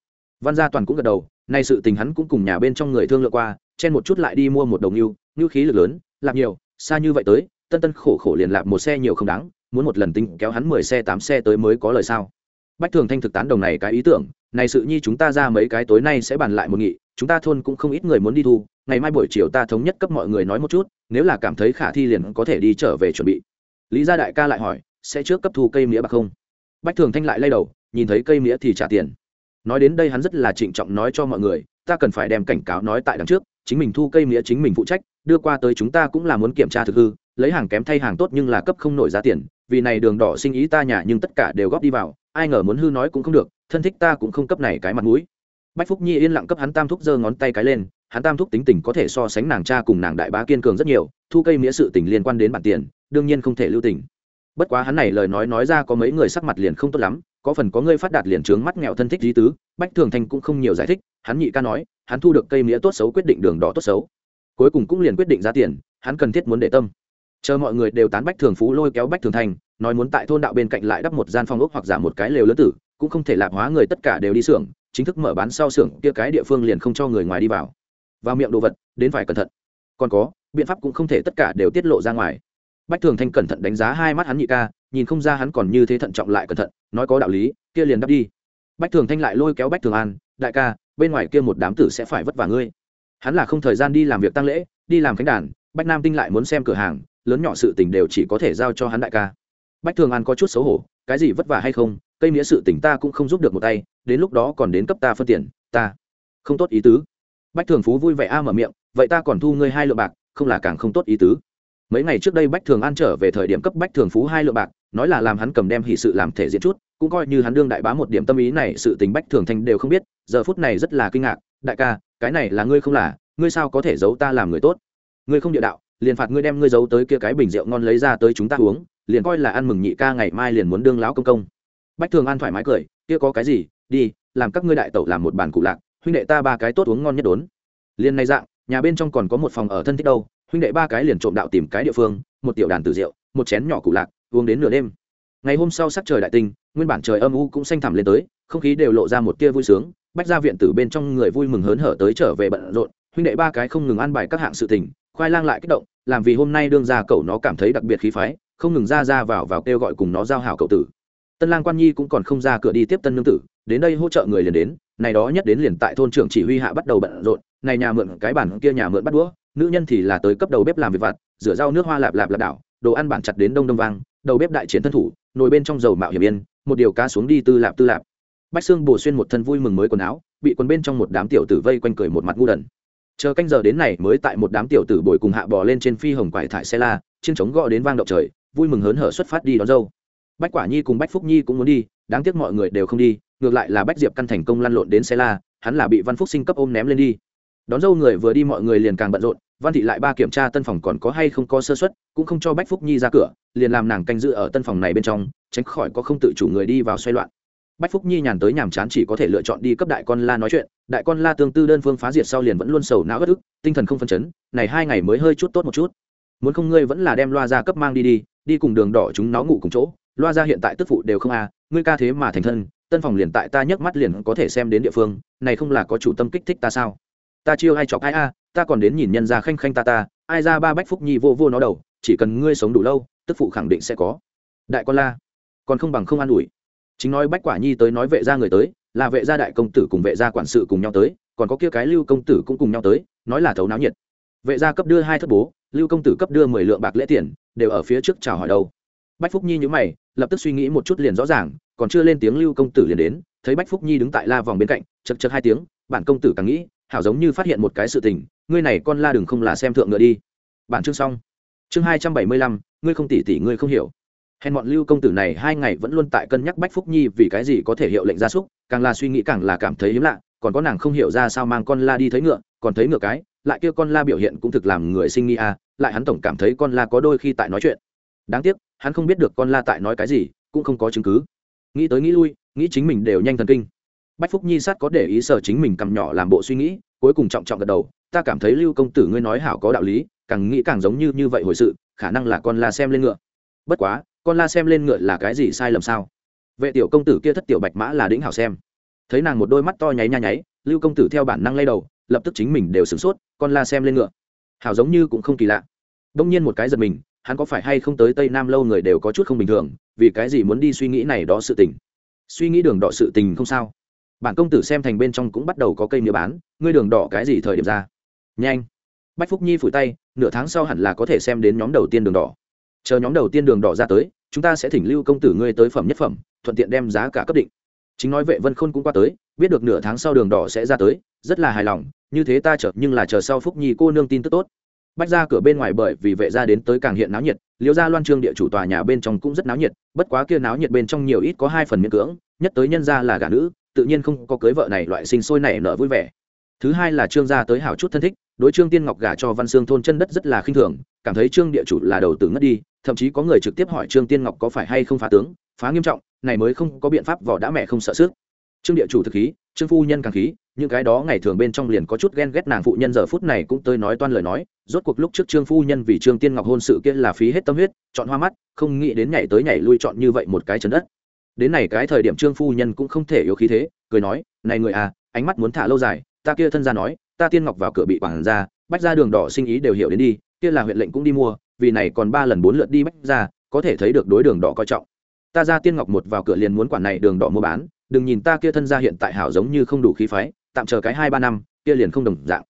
Văn gia toàn cũng gật đầu, nay sự tình hắn cũng cùng nhà bên trong người thương lượng qua chen một chút lại đi mua một đồng nhu nhu khí lực lớn làm nhiều, xa như vậy tới, tân tân khổ khổ liền lạp một xe nhiều không đáng, muốn một lần tính kéo hắn mười xe tám xe tới mới có lời sao? Bách thường thanh thực tán đồng này cái ý tưởng, này sự nhi chúng ta ra mấy cái tối nay sẽ bàn lại một nghị, chúng ta thôn cũng không ít người muốn đi thu, ngày mai buổi chiều ta thống nhất cấp mọi người nói một chút, nếu là cảm thấy khả thi liền có thể đi trở về chuẩn bị. Lý gia đại ca lại hỏi, sẽ trước cấp thu cây mía bạc không? Bách thường thanh lại lay đầu, nhìn thấy cây mía thì trả tiền. Nói đến đây hắn rất là trịnh trọng nói cho mọi người, ta cần phải đem cảnh cáo nói tại đằng trước chính mình thu cây mía chính mình phụ trách, đưa qua tới chúng ta cũng là muốn kiểm tra thực hư, lấy hàng kém thay hàng tốt nhưng là cấp không nổi giá tiền, vì này đường đỏ sinh ý ta nhà nhưng tất cả đều góp đi vào, ai ngờ muốn hư nói cũng không được, thân thích ta cũng không cấp này cái mặt mũi. Bách phúc nhi yên lặng cấp hắn tam thúc giơ ngón tay cái lên, hắn tam thúc tính tình có thể so sánh nàng cha cùng nàng đại bá kiên cường rất nhiều, thu cây nghĩa sự tình liên quan đến bản tiền, đương nhiên không thể lưu tình. Bất quá hắn này lời nói nói ra có mấy người sắc mặt liền không tốt lắm, có phần có người phát đạt liền trướng mắt nghèo thân thích lý tứ, bách thường thanh cũng không nhiều giải thích, hắn nhị ca nói hắn thu được cây mía tốt xấu quyết định đường đỏ tốt xấu. Cuối cùng cũng liền quyết định giá tiền, hắn cần thiết muốn để tâm. Chờ mọi người đều tán bách thường phú lôi kéo bách thường thanh nói muốn tại thôn đạo bên cạnh lại đắp một gian phong ốc hoặc giả một cái lều lớn tử, cũng không thể lạp hóa người tất cả đều đi xưởng, chính thức mở bán sau xưởng kia cái địa phương liền không cho người ngoài đi vào. Vào miệng đồ vật, đến phải cẩn thận. Còn có, biện pháp cũng không thể tất cả đều tiết lộ ra ngoài. Bách thường thanh cẩn thận đánh giá hai mắt hắn nhị ca, nhìn không ra hắn còn như thế thận trọng lại cẩn thận, nói có đạo lý, kia liền đắp đi. Bách thường thanh lại lôi kéo bách thường an, đại ca bên ngoài kia một đám tử sẽ phải vất vả ngươi. Hắn là không thời gian đi làm việc tăng lễ, đi làm khánh đàn, bách nam tinh lại muốn xem cửa hàng, lớn nhỏ sự tình đều chỉ có thể giao cho hắn đại ca. Bách thường an có chút xấu hổ, cái gì vất vả hay không, cây nghĩa sự tỉnh ta cũng không giúp được một tay, đến lúc đó còn đến cấp ta phân tiền, ta không tốt ý tứ. Bách thường phú vui vẻ a mở miệng, vậy ta còn thu ngươi hai lượng bạc, không là càng không tốt ý tứ. Mấy ngày trước đây bách thường an trở về thời điểm cấp bách thường phú hai lượng bạc, nói là làm hắn cầm đem hỷ sự làm thể diện chút cũng coi như hắn đương đại bá một điểm tâm ý này sự tình bách thường thanh đều không biết, giờ phút này rất là kinh ngạc, đại ca, cái này là ngươi không là, ngươi sao có thể giấu ta làm người tốt? Ngươi không địa đạo, liền phạt ngươi đem ngươi giấu tới kia cái bình rượu ngon lấy ra tới chúng ta uống, liền coi là ăn mừng nhị ca ngày mai liền muốn đương lão công công. Bách thường an thoải mái cười, kia có cái gì? Đi, làm các ngươi đại tẩu làm một bàn cụ lạc, huynh đệ ta ba cái tốt uống ngon nhất đốn. Liền này dạng, nhà bên trong còn có một phòng ở thân thích đâu, huynh đệ ba cái liền trộm đạo tìm cái địa phương, một tiểu đàn tử rượu, một chén nhỏ cụ lạc, uống đến nửa đêm. Ngày hôm sau sắc trời đại tinh nguyên bản trời âm u cũng xanh thẳm lên tới, không khí đều lộ ra một tia vui sướng, bách ra viện tử bên trong người vui mừng hớn hở tới trở về bận rộn, huynh đệ ba cái không ngừng ăn bài các hạng sự tình, khoai lang lại kích động, làm vì hôm nay đương ra cậu nó cảm thấy đặc biệt khí phái, không ngừng ra ra vào vào kêu gọi cùng nó giao hảo cậu tử. Tân lang quan nhi cũng còn không ra cửa đi tiếp tân nương tử, đến đây hỗ trợ người liền đến, này đó nhất đến liền tại thôn trưởng chỉ huy hạ bắt đầu bận rộn, này nhà mượn cái bản kia nhà mượn bắt đũa, nữ nhân thì là tới cấp đầu bếp làm việc vặt, rửa rau nước hoa lạp lạp lạp đảo, đồ ăn bản chặt đến đông đông vang đầu bếp đại chiến thân thủ, nồi bên trong dầu mạo hiểm yên, một điều cá xuống đi tư lạp tư lạp. Bách xương bổ xuyên một thân vui mừng mới quần áo, bị quần bên trong một đám tiểu tử vây quanh cười một mặt ngu đần. Chờ canh giờ đến này mới tại một đám tiểu tử bồi cùng hạ bò lên trên phi hồng quải thải xe la trên trống gõ đến vang động trời, vui mừng hớn hở xuất phát đi đón dâu. Bách quả nhi cùng bách phúc nhi cũng muốn đi, đáng tiếc mọi người đều không đi, ngược lại là bách diệp căn thành công lăn lộn đến xe la, hắn là bị văn phúc sinh cấp ôm ném lên đi. Đón dâu người vừa đi mọi người liền càng bận rộn văn thị lại ba kiểm tra tân phòng còn có hay không có sơ xuất cũng không cho bách phúc nhi ra cửa, liền làm nàng canh giữ ở tân phòng này bên trong, tránh khỏi có không tự chủ người đi vào xoay loạn. Bách phúc nhi nhàn tới nhàm chán chỉ có thể lựa chọn đi cấp đại con la nói chuyện, đại con la tương tư đơn phương phá diệt sau liền vẫn luôn sầu não bất ức, tinh thần không phân chấn, này hai ngày mới hơi chút tốt một chút. Muốn không ngươi vẫn là đem loa ra cấp mang đi đi đi cùng đường đỏ chúng nó ngủ cùng chỗ, loa ra hiện tại tức phụ đều không à ngươi ca thế mà thành thân, tân phòng liền tại ta nhấc mắt liền có thể xem đến địa phương, này không là có chủ tâm kích thích ta sao? Ta chiêu ai chọc ai a ta còn đến nhìn nhân ra khanh khanh ta ta, ai ra ba bách phúc nhi vô vô nó đầu, chỉ cần ngươi sống đủ lâu, tức phụ khẳng định sẽ có. Đại con la, còn không bằng không an ủi. Chính nói bách quả nhi tới nói vệ gia người tới, là vệ gia đại công tử cùng vệ gia quản sự cùng nhau tới, còn có kia cái lưu công tử cũng cùng nhau tới, nói là thấu náo nhiệt. Vệ gia cấp đưa hai thất bố, lưu công tử cấp đưa mười lượng bạc lễ tiền, đều ở phía trước chào hỏi đâu. Bách phúc nhi nhữ mày, lập tức suy nghĩ một chút liền rõ ràng, còn chưa lên tiếng lưu công tử liền đến, thấy bách phúc nhi đứng tại la vòng bên cạnh, chật chật hai tiếng, bản công tử càng nghĩ hảo giống như phát hiện một cái sự tình, ngươi này con la đừng không là xem thượng ngựa đi. Bản chương xong. Chương hai trăm bảy mươi lăm, ngươi không tỉ tỉ, ngươi không hiểu. Hèn bọn lưu công tử này hai ngày vẫn luôn tại cân nhắc bách phúc nhi vì cái gì có thể hiệu lệnh gia súc, càng là suy nghĩ càng là cảm thấy hiếm lạ, còn có nàng không hiểu ra sao mang con la đi thấy ngựa, còn thấy ngựa cái, lại kia con la biểu hiện cũng thực làm người sinh nghi à lại hắn tổng cảm thấy con la có đôi khi tại nói chuyện. Đáng tiếc, hắn không biết được con la tại nói cái gì, cũng không có chứng cứ. Nghĩ tới nghĩ lui, nghĩ chính mình đều nhanh thần kinh bách phúc nhi sát có để ý sở chính mình cầm nhỏ làm bộ suy nghĩ, cuối cùng trọng trọng gật đầu, ta cảm thấy lưu công tử ngươi nói hảo có đạo lý, càng nghĩ càng giống như như vậy hồi sự, khả năng là con la xem lên ngựa. Bất quá, con la xem lên ngựa là cái gì sai lầm sao? Vệ tiểu công tử kia thất tiểu bạch mã là đĩnh hảo xem. Thấy nàng một đôi mắt to nháy nha nháy, lưu công tử theo bản năng lay đầu, lập tức chính mình đều sửng sốt, con la xem lên ngựa. Hảo giống như cũng không kỳ lạ. Đông nhiên một cái giật mình, hắn có phải hay không tới tây nam lâu người đều có chút không bình thường, vì cái gì muốn đi suy nghĩ này đó sự tình? Suy nghĩ đường đọ sự tình không sao bản công tử xem thành bên trong cũng bắt đầu có cây mía bán, ngươi đường đỏ cái gì thời điểm ra? Nhanh. Bách phúc nhi phủi tay, nửa tháng sau hẳn là có thể xem đến nhóm đầu tiên đường đỏ. Chờ nhóm đầu tiên đường đỏ ra tới, chúng ta sẽ thỉnh lưu công tử ngươi tới phẩm nhất phẩm, thuận tiện đem giá cả cấp định. Chính nói vệ vân khôn cũng qua tới, biết được nửa tháng sau đường đỏ sẽ ra tới, rất là hài lòng, như thế ta chờ, nhưng là chờ sau phúc nhi cô nương tin tức tốt. Bách ra cửa bên ngoài bởi vì vệ ra đến tới càng hiện náo nhiệt, liễu gia loan trương địa chủ tòa nhà bên trong cũng rất náo nhiệt, bất quá kia náo nhiệt bên trong nhiều ít có hai phần miễn cưỡng, nhất tới nhân gia là gả nữ tự nhiên không có cưới vợ này loại sinh sôi nảy nở vui vẻ. Thứ hai là trương gia tới hảo chút thân thích, đối trương tiên ngọc gả cho văn xương thôn chân đất rất là khinh thường, cảm thấy trương địa chủ là đầu tử ngất đi, thậm chí có người trực tiếp hỏi trương tiên ngọc có phải hay không phá tướng, phá nghiêm trọng, này mới không có biện pháp vỏ đã mẹ không sợ sức. Trương địa chủ thực khí, trương phu nhân càng khí, những cái đó ngày thường bên trong liền có chút ghen ghét nàng phụ nhân giờ phút này cũng tới nói toan lời nói, rốt cuộc lúc trước trương phu nhân vì trương tiên ngọc hôn sự kia là phí hết tâm huyết, chọn hoa mắt, không nghĩ đến nhảy tới nhảy lui chọn như vậy một cái chân đất đến này cái thời điểm trương phu nhân cũng không thể yếu khí thế, cười nói, này người à ánh mắt muốn thả lâu dài, ta kia thân ra nói, ta tiên ngọc vào cửa bị quản ra bách ra đường đỏ sinh ý đều hiểu đến đi, kia là huyện lệnh cũng đi mua, vì này còn ba lần bốn lượt đi bách ra có thể thấy được đối đường đỏ coi trọng. Ta ra tiên ngọc một vào cửa liền muốn quản này đường đỏ mua bán, đừng nhìn ta kia thân ra hiện tại hảo giống như không đủ khí phái, tạm chờ cái hai ba năm, kia liền không đồng dạng.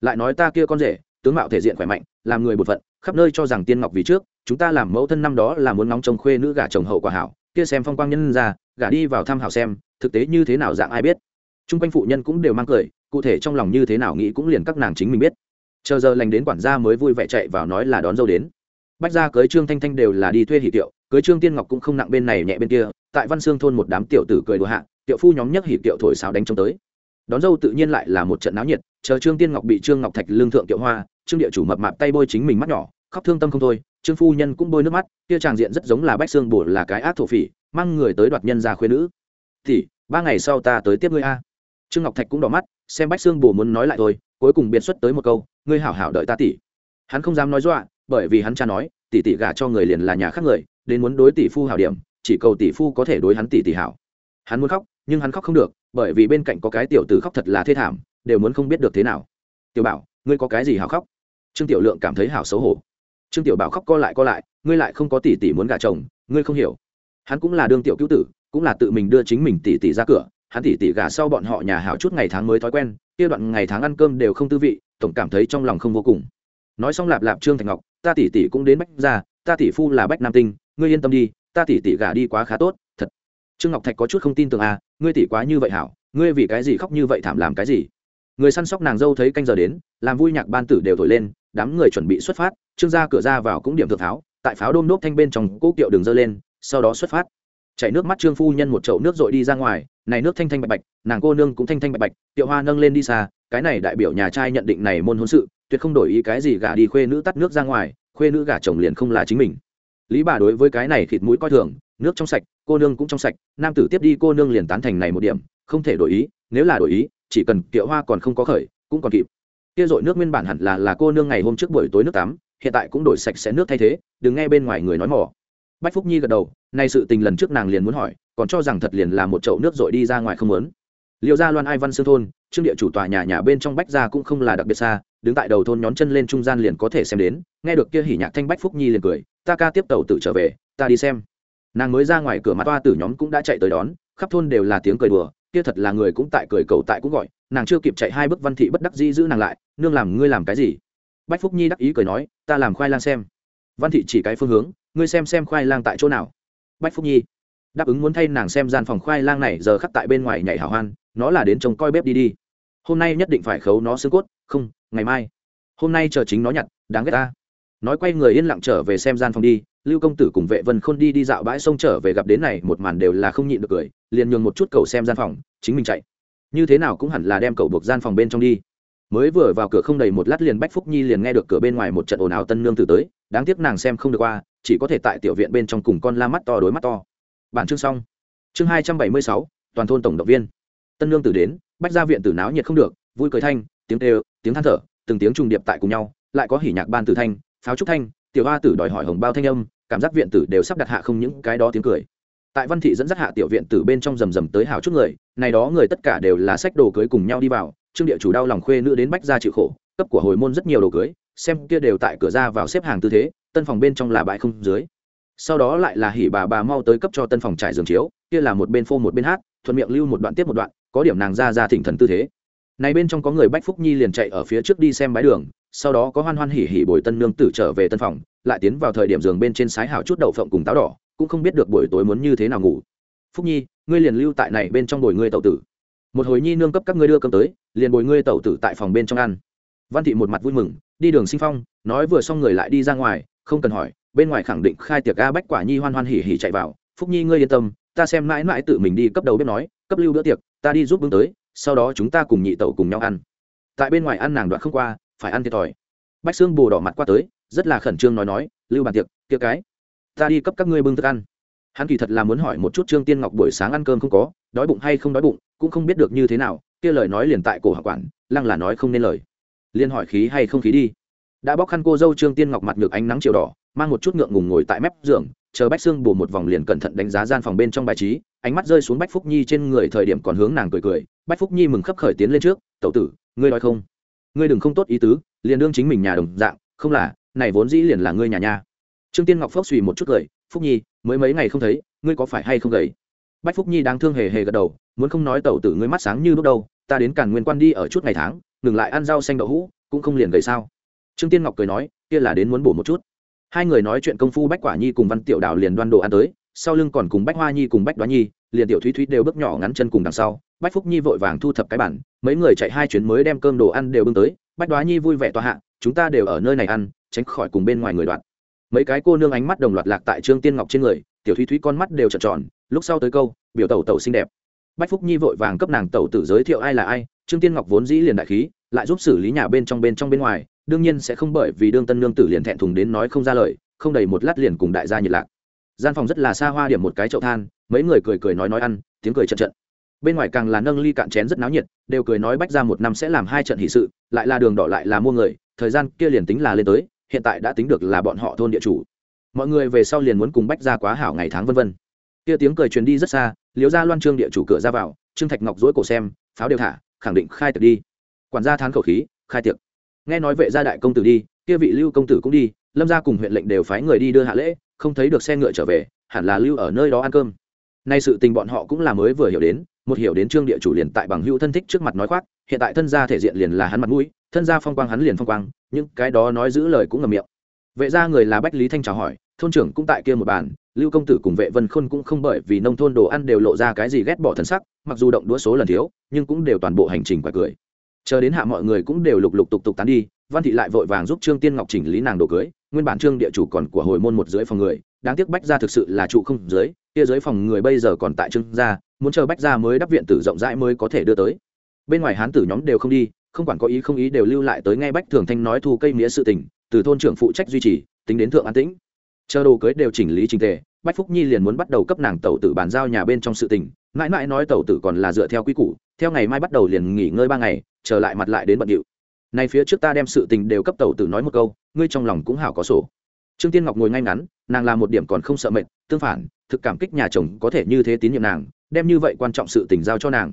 Lại nói ta kia con rể, tướng mạo thể diện khỏe mạnh, làm người bột phận, khắp nơi cho rằng tiên ngọc vì trước, chúng ta làm mẫu thân năm đó là muốn nóng chồng khuê nữ gả chồng hậu quả hảo kia xem phong quang nhân ra, gả đi vào thăm hảo xem, thực tế như thế nào dạng ai biết. Chung quanh phụ nhân cũng đều mang cười, cụ thể trong lòng như thế nào nghĩ cũng liền các nàng chính mình biết. Chờ giờ lành đến quản gia mới vui vẻ chạy vào nói là đón dâu đến. Bách gia cưới trương thanh thanh đều là đi thuê hỷ tiệu, cưới trương tiên ngọc cũng không nặng bên này nhẹ bên kia, tại văn xương thôn một đám tiểu tử cười đùa hạ tiệu phu nhóm nhất hỷ tiệu thổi sáo đánh trông tới. Đón dâu tự nhiên lại là một trận náo nhiệt, chờ trương tiên ngọc bị trương ngọc thạch lương thượng tiệu hoa, trương địa chủ mập mạp tay bôi chính mình mắt nhỏ, khóc thương tâm không thôi trương phu nhân cũng bôi nước mắt, kia tràng diện rất giống là bách xương bổ là cái ác thổ phỉ, mang người tới đoạt nhân ra khuyên nữ. Thì ba ngày sau ta tới tiếp ngươi a. Trương ngọc thạch cũng đỏ mắt, xem bách xương bổ muốn nói lại thôi, cuối cùng biệt xuất tới một câu, ngươi hảo hảo đợi ta tỷ. Hắn không dám nói dọa, bởi vì hắn cha nói, tỷ tỷ gả cho người liền là nhà khác người, đến muốn đối tỷ phu hảo điểm, chỉ cầu tỷ phu có thể đối hắn tỷ tỷ hảo. Hắn muốn khóc, nhưng hắn khóc không được, bởi vì bên cạnh có cái tiểu tử khóc thật là thê thảm, đều muốn không biết được thế nào. Tiểu bảo, ngươi có cái gì hảo khóc? Trương tiểu lượng cảm thấy hảo xấu hổ trương tiểu bảo khóc co lại co lại, ngươi lại không có tỷ tỷ muốn gả chồng, ngươi không hiểu. Hắn cũng là đương tiểu cứu tử, cũng là tự mình đưa chính mình tỷ tỷ ra cửa, hắn tỷ tỷ gả sau bọn họ nhà hảo chút ngày tháng mới thói quen, kia đoạn ngày tháng ăn cơm đều không tư vị, tổng cảm thấy trong lòng không vô cùng. Nói xong lạp lạp trương thành ngọc, ta tỷ tỷ cũng đến bách ra ta tỷ phu là bách nam tinh, ngươi yên tâm đi, ta tỷ tỷ gả đi quá khá tốt, thật. Trương ngọc thạch có chút không tin tưởng à ngươi tỷ quá như vậy hảo, ngươi vì cái gì khóc như vậy thảm làm cái gì? Người săn sóc nàng dâu thấy canh giờ đến, làm vui nhạc ban tử đều thổi lên đám người chuẩn bị xuất phát trương gia cửa ra vào cũng điểm thượng tháo, tại pháo đôm nốt thanh bên trong cố kiệu đường dơ lên sau đó xuất phát. Chảy nước mắt trương phu nhân một chậu nước dội đi ra ngoài này nước thanh thanh bạch bạch nàng cô nương cũng thanh thanh bạch bạch tiệu hoa nâng lên đi xa cái này đại biểu nhà trai nhận định này môn hôn sự tuyệt không đổi ý cái gì gả đi khuê nữ tắt nước ra ngoài khuê nữ gả chồng liền không là chính mình. Lý bà đối với cái này thịt mũi coi thường nước trong sạch cô nương cũng trong sạch nam tử tiếp đi cô nương liền tán thành này một điểm không thể đổi ý nếu là đổi ý chỉ cần kiệu hoa còn không có khởi cũng còn kịp kia dội nước nguyên bản hẳn là là cô nương ngày hôm trước buổi tối nước tắm, hiện tại cũng đổi sạch sẽ nước thay thế, đừng nghe bên ngoài người nói mỏ bách phúc nhi gật đầu, nay sự tình lần trước nàng liền muốn hỏi, còn cho rằng thật liền là một chậu nước dội đi ra ngoài không muốn. Liệu ra loan ai văn sương thôn, trương địa chủ tòa nhà nhà bên trong bách gia cũng không là đặc biệt xa, đứng tại đầu thôn nhón chân lên trung gian liền có thể xem đến, nghe được kia hỉ nhạc thanh bách phúc nhi liền cười, ta ca tiếp tàu tự trở về, ta đi xem. Nàng mới ra ngoài cửa mặt toa tử nhóm cũng đã chạy tới đón, khắp thôn đều là tiếng cười đùa, kia thật là người cũng tại cười cầu tại cũng gọi nàng chưa kịp chạy hai bước văn thị bất đắc dĩ giữ nàng lại, nương làm ngươi làm cái gì? Bách phúc nhi đắc ý cười nói, ta làm khoai lang xem. Văn thị chỉ cái phương hướng, ngươi xem xem khoai lang tại chỗ nào. Bách phúc nhi đáp ứng muốn thay nàng xem gian phòng khoai lang này, giờ khắc tại bên ngoài nhảy hảo hoan, nó là đến trông coi bếp đi đi. Hôm nay nhất định phải khấu nó xương cốt, không, ngày mai. Hôm nay chờ chính nó nhặt, đáng ghét ta. Nói quay người yên lặng trở về xem gian phòng đi, lưu công tử cùng vệ vân khôn đi đi dạo bãi sông trở về gặp đến này, một màn đều là không nhịn được cười, liền nhường một chút cầu xem gian phòng, chính mình chạy như thế nào cũng hẳn là đem cậu buộc gian phòng bên trong đi. Mới vừa vào cửa không đầy một lát liền bách phúc nhi liền nghe được cửa bên ngoài một trận ồn ào tân nương tử tới, đáng tiếc nàng xem không được qua, chỉ có thể tại tiểu viện bên trong cùng con la mắt to đối mắt to. Bản chương xong. Chương hai trăm bảy mươi sáu, toàn thôn tổng động viên. Tân nương tử đến, bách ra viện tử náo nhiệt không được, vui cười thanh, tiếng tê tiếng than thở, từng tiếng trùng điệp tại cùng nhau, lại có hỉ nhạc ban tử thanh, pháo trúc thanh, tiểu hoa tử đòi hỏi hồng bao thanh âm, cảm giác viện tử đều sắp đặt hạ không những cái đó tiếng cười tại văn thị dẫn dắt hạ tiểu viện từ bên trong rầm rầm tới hào chút người, này đó người tất cả đều là sách đồ cưới cùng nhau đi vào, trương địa chủ đau lòng khuê nữ đến bách ra chịu khổ, cấp của hồi môn rất nhiều đồ cưới, xem kia đều tại cửa ra vào xếp hàng tư thế, tân phòng bên trong là bãi không dưới. Sau đó lại là hỉ bà bà mau tới cấp cho tân phòng trải giường chiếu, kia là một bên phô một bên hát, thuận miệng lưu một đoạn tiếp một đoạn, có điểm nàng ra ra thỉnh thần tư thế. Này bên trong có người bách phúc nhi liền chạy ở phía trước đi xem bãi đường, sau đó có hoan hoan hỉ hỉ bồi tân nương tử trở về tân phòng, lại tiến vào thời điểm giường bên trên sái hảo chút đậu phộng cùng táo đỏ cũng không biết được buổi tối muốn như thế nào ngủ. Phúc nhi, ngươi liền lưu tại này bên trong bồi ngươi tẩu tử. Một hồi nhi nương cấp các ngươi đưa cơm tới, liền bồi ngươi tẩu tử tại phòng bên trong ăn. Văn thị một mặt vui mừng, đi đường sinh phong, nói vừa xong người lại đi ra ngoài, không cần hỏi, bên ngoài khẳng định khai tiệc ga bách quả nhi hoan hoan hỉ hỉ chạy vào. Phúc nhi ngươi yên tâm, ta xem mãi mãi tự mình đi cấp đầu bếp nói, cấp lưu bữa tiệc, ta đi giúp bưng tới, sau đó chúng ta cùng nhị tẩu cùng nhau ăn. Tại bên ngoài ăn nàng đoạn không qua, phải ăn thiệt thòi. Bách xương bồ đỏ mặt qua tới, rất là khẩn trương nói nói, lưu bàn tiệc, kia cái ta đi cấp các ngươi bưng thức ăn. Hắn kỳ thật là muốn hỏi một chút trương tiên ngọc buổi sáng ăn cơm không có, đói bụng hay không đói bụng, cũng không biết được như thế nào, kia lời nói liền tại cổ hạ quản, lăng là nói không nên lời. Liên hỏi khí hay không khí đi. Đã bóc khăn cô dâu trương tiên ngọc mặt ngược ánh nắng chiều đỏ, mang một chút ngượng ngùng ngồi tại mép giường, chờ bách xương bù một vòng liền cẩn thận đánh giá gian phòng bên trong bài trí, ánh mắt rơi xuống bách phúc nhi trên người thời điểm còn hướng nàng cười cười. Bách phúc nhi mừng khấp khởi tiến lên trước, tẩu tử, ngươi nói không? Ngươi đừng không tốt ý tứ, liền đương chính mình nhà đồng dạng, không là, này vốn dĩ liền là ngươi nhà nha trương tiên ngọc phốc suy một chút cười, phúc nhi, mới mấy ngày không thấy, ngươi có phải hay không gầy? Bách phúc nhi đang thương hề hề gật đầu, muốn không nói tẩu tử ngươi mắt sáng như lúc đâu, ta đến cản nguyên quan đi ở chút ngày tháng, ngừng lại ăn rau xanh đậu hũ, cũng không liền gầy sao? Trương tiên ngọc cười nói, kia là đến muốn bổ một chút. Hai người nói chuyện công phu bách quả nhi cùng văn tiểu đào liền đoan đồ ăn tới, sau lưng còn cùng bách hoa nhi cùng bách đoá nhi, liền tiểu thúy thúy đều bước nhỏ ngắn chân cùng đằng sau. Bách phúc nhi vội vàng thu thập cái bản, mấy người chạy hai chuyến mới đem cơm đồ ăn đều bưng tới. Bách đoá nhi vui vẻ tòa hạ, chúng ta đều ở nơi này ăn, tránh khỏi cùng bên ngoài người đoạn mấy cái cô nương ánh mắt đồng loạt lạc tại trương tiên ngọc trên người, tiểu thúy thúy con mắt đều trợn tròn, lúc sau tới câu, biểu tẩu tẩu xinh đẹp. Bách phúc nhi vội vàng cấp nàng tẩu tử giới thiệu ai là ai, trương tiên ngọc vốn dĩ liền đại khí, lại giúp xử lý nhà bên trong bên trong bên ngoài, đương nhiên sẽ không bởi vì đương tân nương tử liền thẹn thùng đến nói không ra lời, không đầy một lát liền cùng đại gia nhiệt lạc. Gian phòng rất là xa hoa điểm một cái chậu than, mấy người cười cười nói nói ăn, tiếng cười trận trận. Bên ngoài càng là nâng ly cạn chén rất náo nhiệt, đều cười nói bách ra một năm sẽ làm hai trận hỷ sự, lại là đường đỏ lại là mua người, thời gian kia liền tính là lên tới hiện tại đã tính được là bọn họ thôn địa chủ. Mọi người về sau liền muốn cùng bách ra quá hảo ngày tháng vân vân. Kia tiếng cười truyền đi rất xa liếu ra loan trương địa chủ cửa ra vào, trương thạch ngọc dối cổ xem, pháo đều thả, khẳng định khai tiệc đi. Quản gia thán khẩu khí, khai tiệc. Nghe nói vệ gia đại công tử đi, kia vị lưu công tử cũng đi, lâm gia cùng huyện lệnh đều phái người đi đưa hạ lễ, không thấy được xe ngựa trở về, hẳn là lưu ở nơi đó ăn cơm. Nay sự tình bọn họ cũng là mới vừa hiểu đến, một hiểu đến trương địa chủ liền tại bằng hữu thân thích trước mặt nói khoác, hiện tại thân gia thể diện liền là hắn mặt mũi, thân gia phong quang hắn liền phong quang những cái đó nói giữ lời cũng ngầm miệng. Vệ gia người là bách lý thanh chào hỏi, thôn trưởng cũng tại kia một bàn, lưu công tử cùng vệ vân khôn cũng không bởi vì nông thôn đồ ăn đều lộ ra cái gì ghét bỏ thần sắc, mặc dù động đũa số lần thiếu, nhưng cũng đều toàn bộ hành trình quả cười. Chờ đến hạ mọi người cũng đều lục lục tục tục tán đi, văn thị lại vội vàng giúp trương tiên ngọc chỉnh lý nàng đồ cưới, nguyên bản trương địa chủ còn của hồi môn một dưới phòng người, đáng tiếc bách gia thực sự là trụ không dưới, kia dưới phòng người bây giờ còn tại trương gia, muốn chờ bách gia mới đắp viện tử rộng rãi mới có thể đưa tới. Bên ngoài hán tử nhóm đều không đi không quản có ý không ý đều lưu lại tới ngay bách thường thanh nói thu cây mía sự tình, từ thôn trưởng phụ trách duy trì, tính đến thượng an tĩnh. Chờ đồ cưới đều chỉnh lý trình tề, bách phúc nhi liền muốn bắt đầu cấp nàng tẩu tử bàn giao nhà bên trong sự tình. Mãi mãi nói tẩu tử còn là dựa theo quy củ, theo ngày mai bắt đầu liền nghỉ ngơi ba ngày, trở lại mặt lại đến bận điệu. Nay phía trước ta đem sự tình đều cấp tẩu tử nói một câu, ngươi trong lòng cũng hảo có sổ. Trương tiên ngọc ngồi ngay ngắn, nàng làm một điểm còn không sợ mệt, tương phản, thực cảm kích nhà chồng có thể như thế tín nhiệm nàng, đem như vậy quan trọng sự tình giao cho nàng.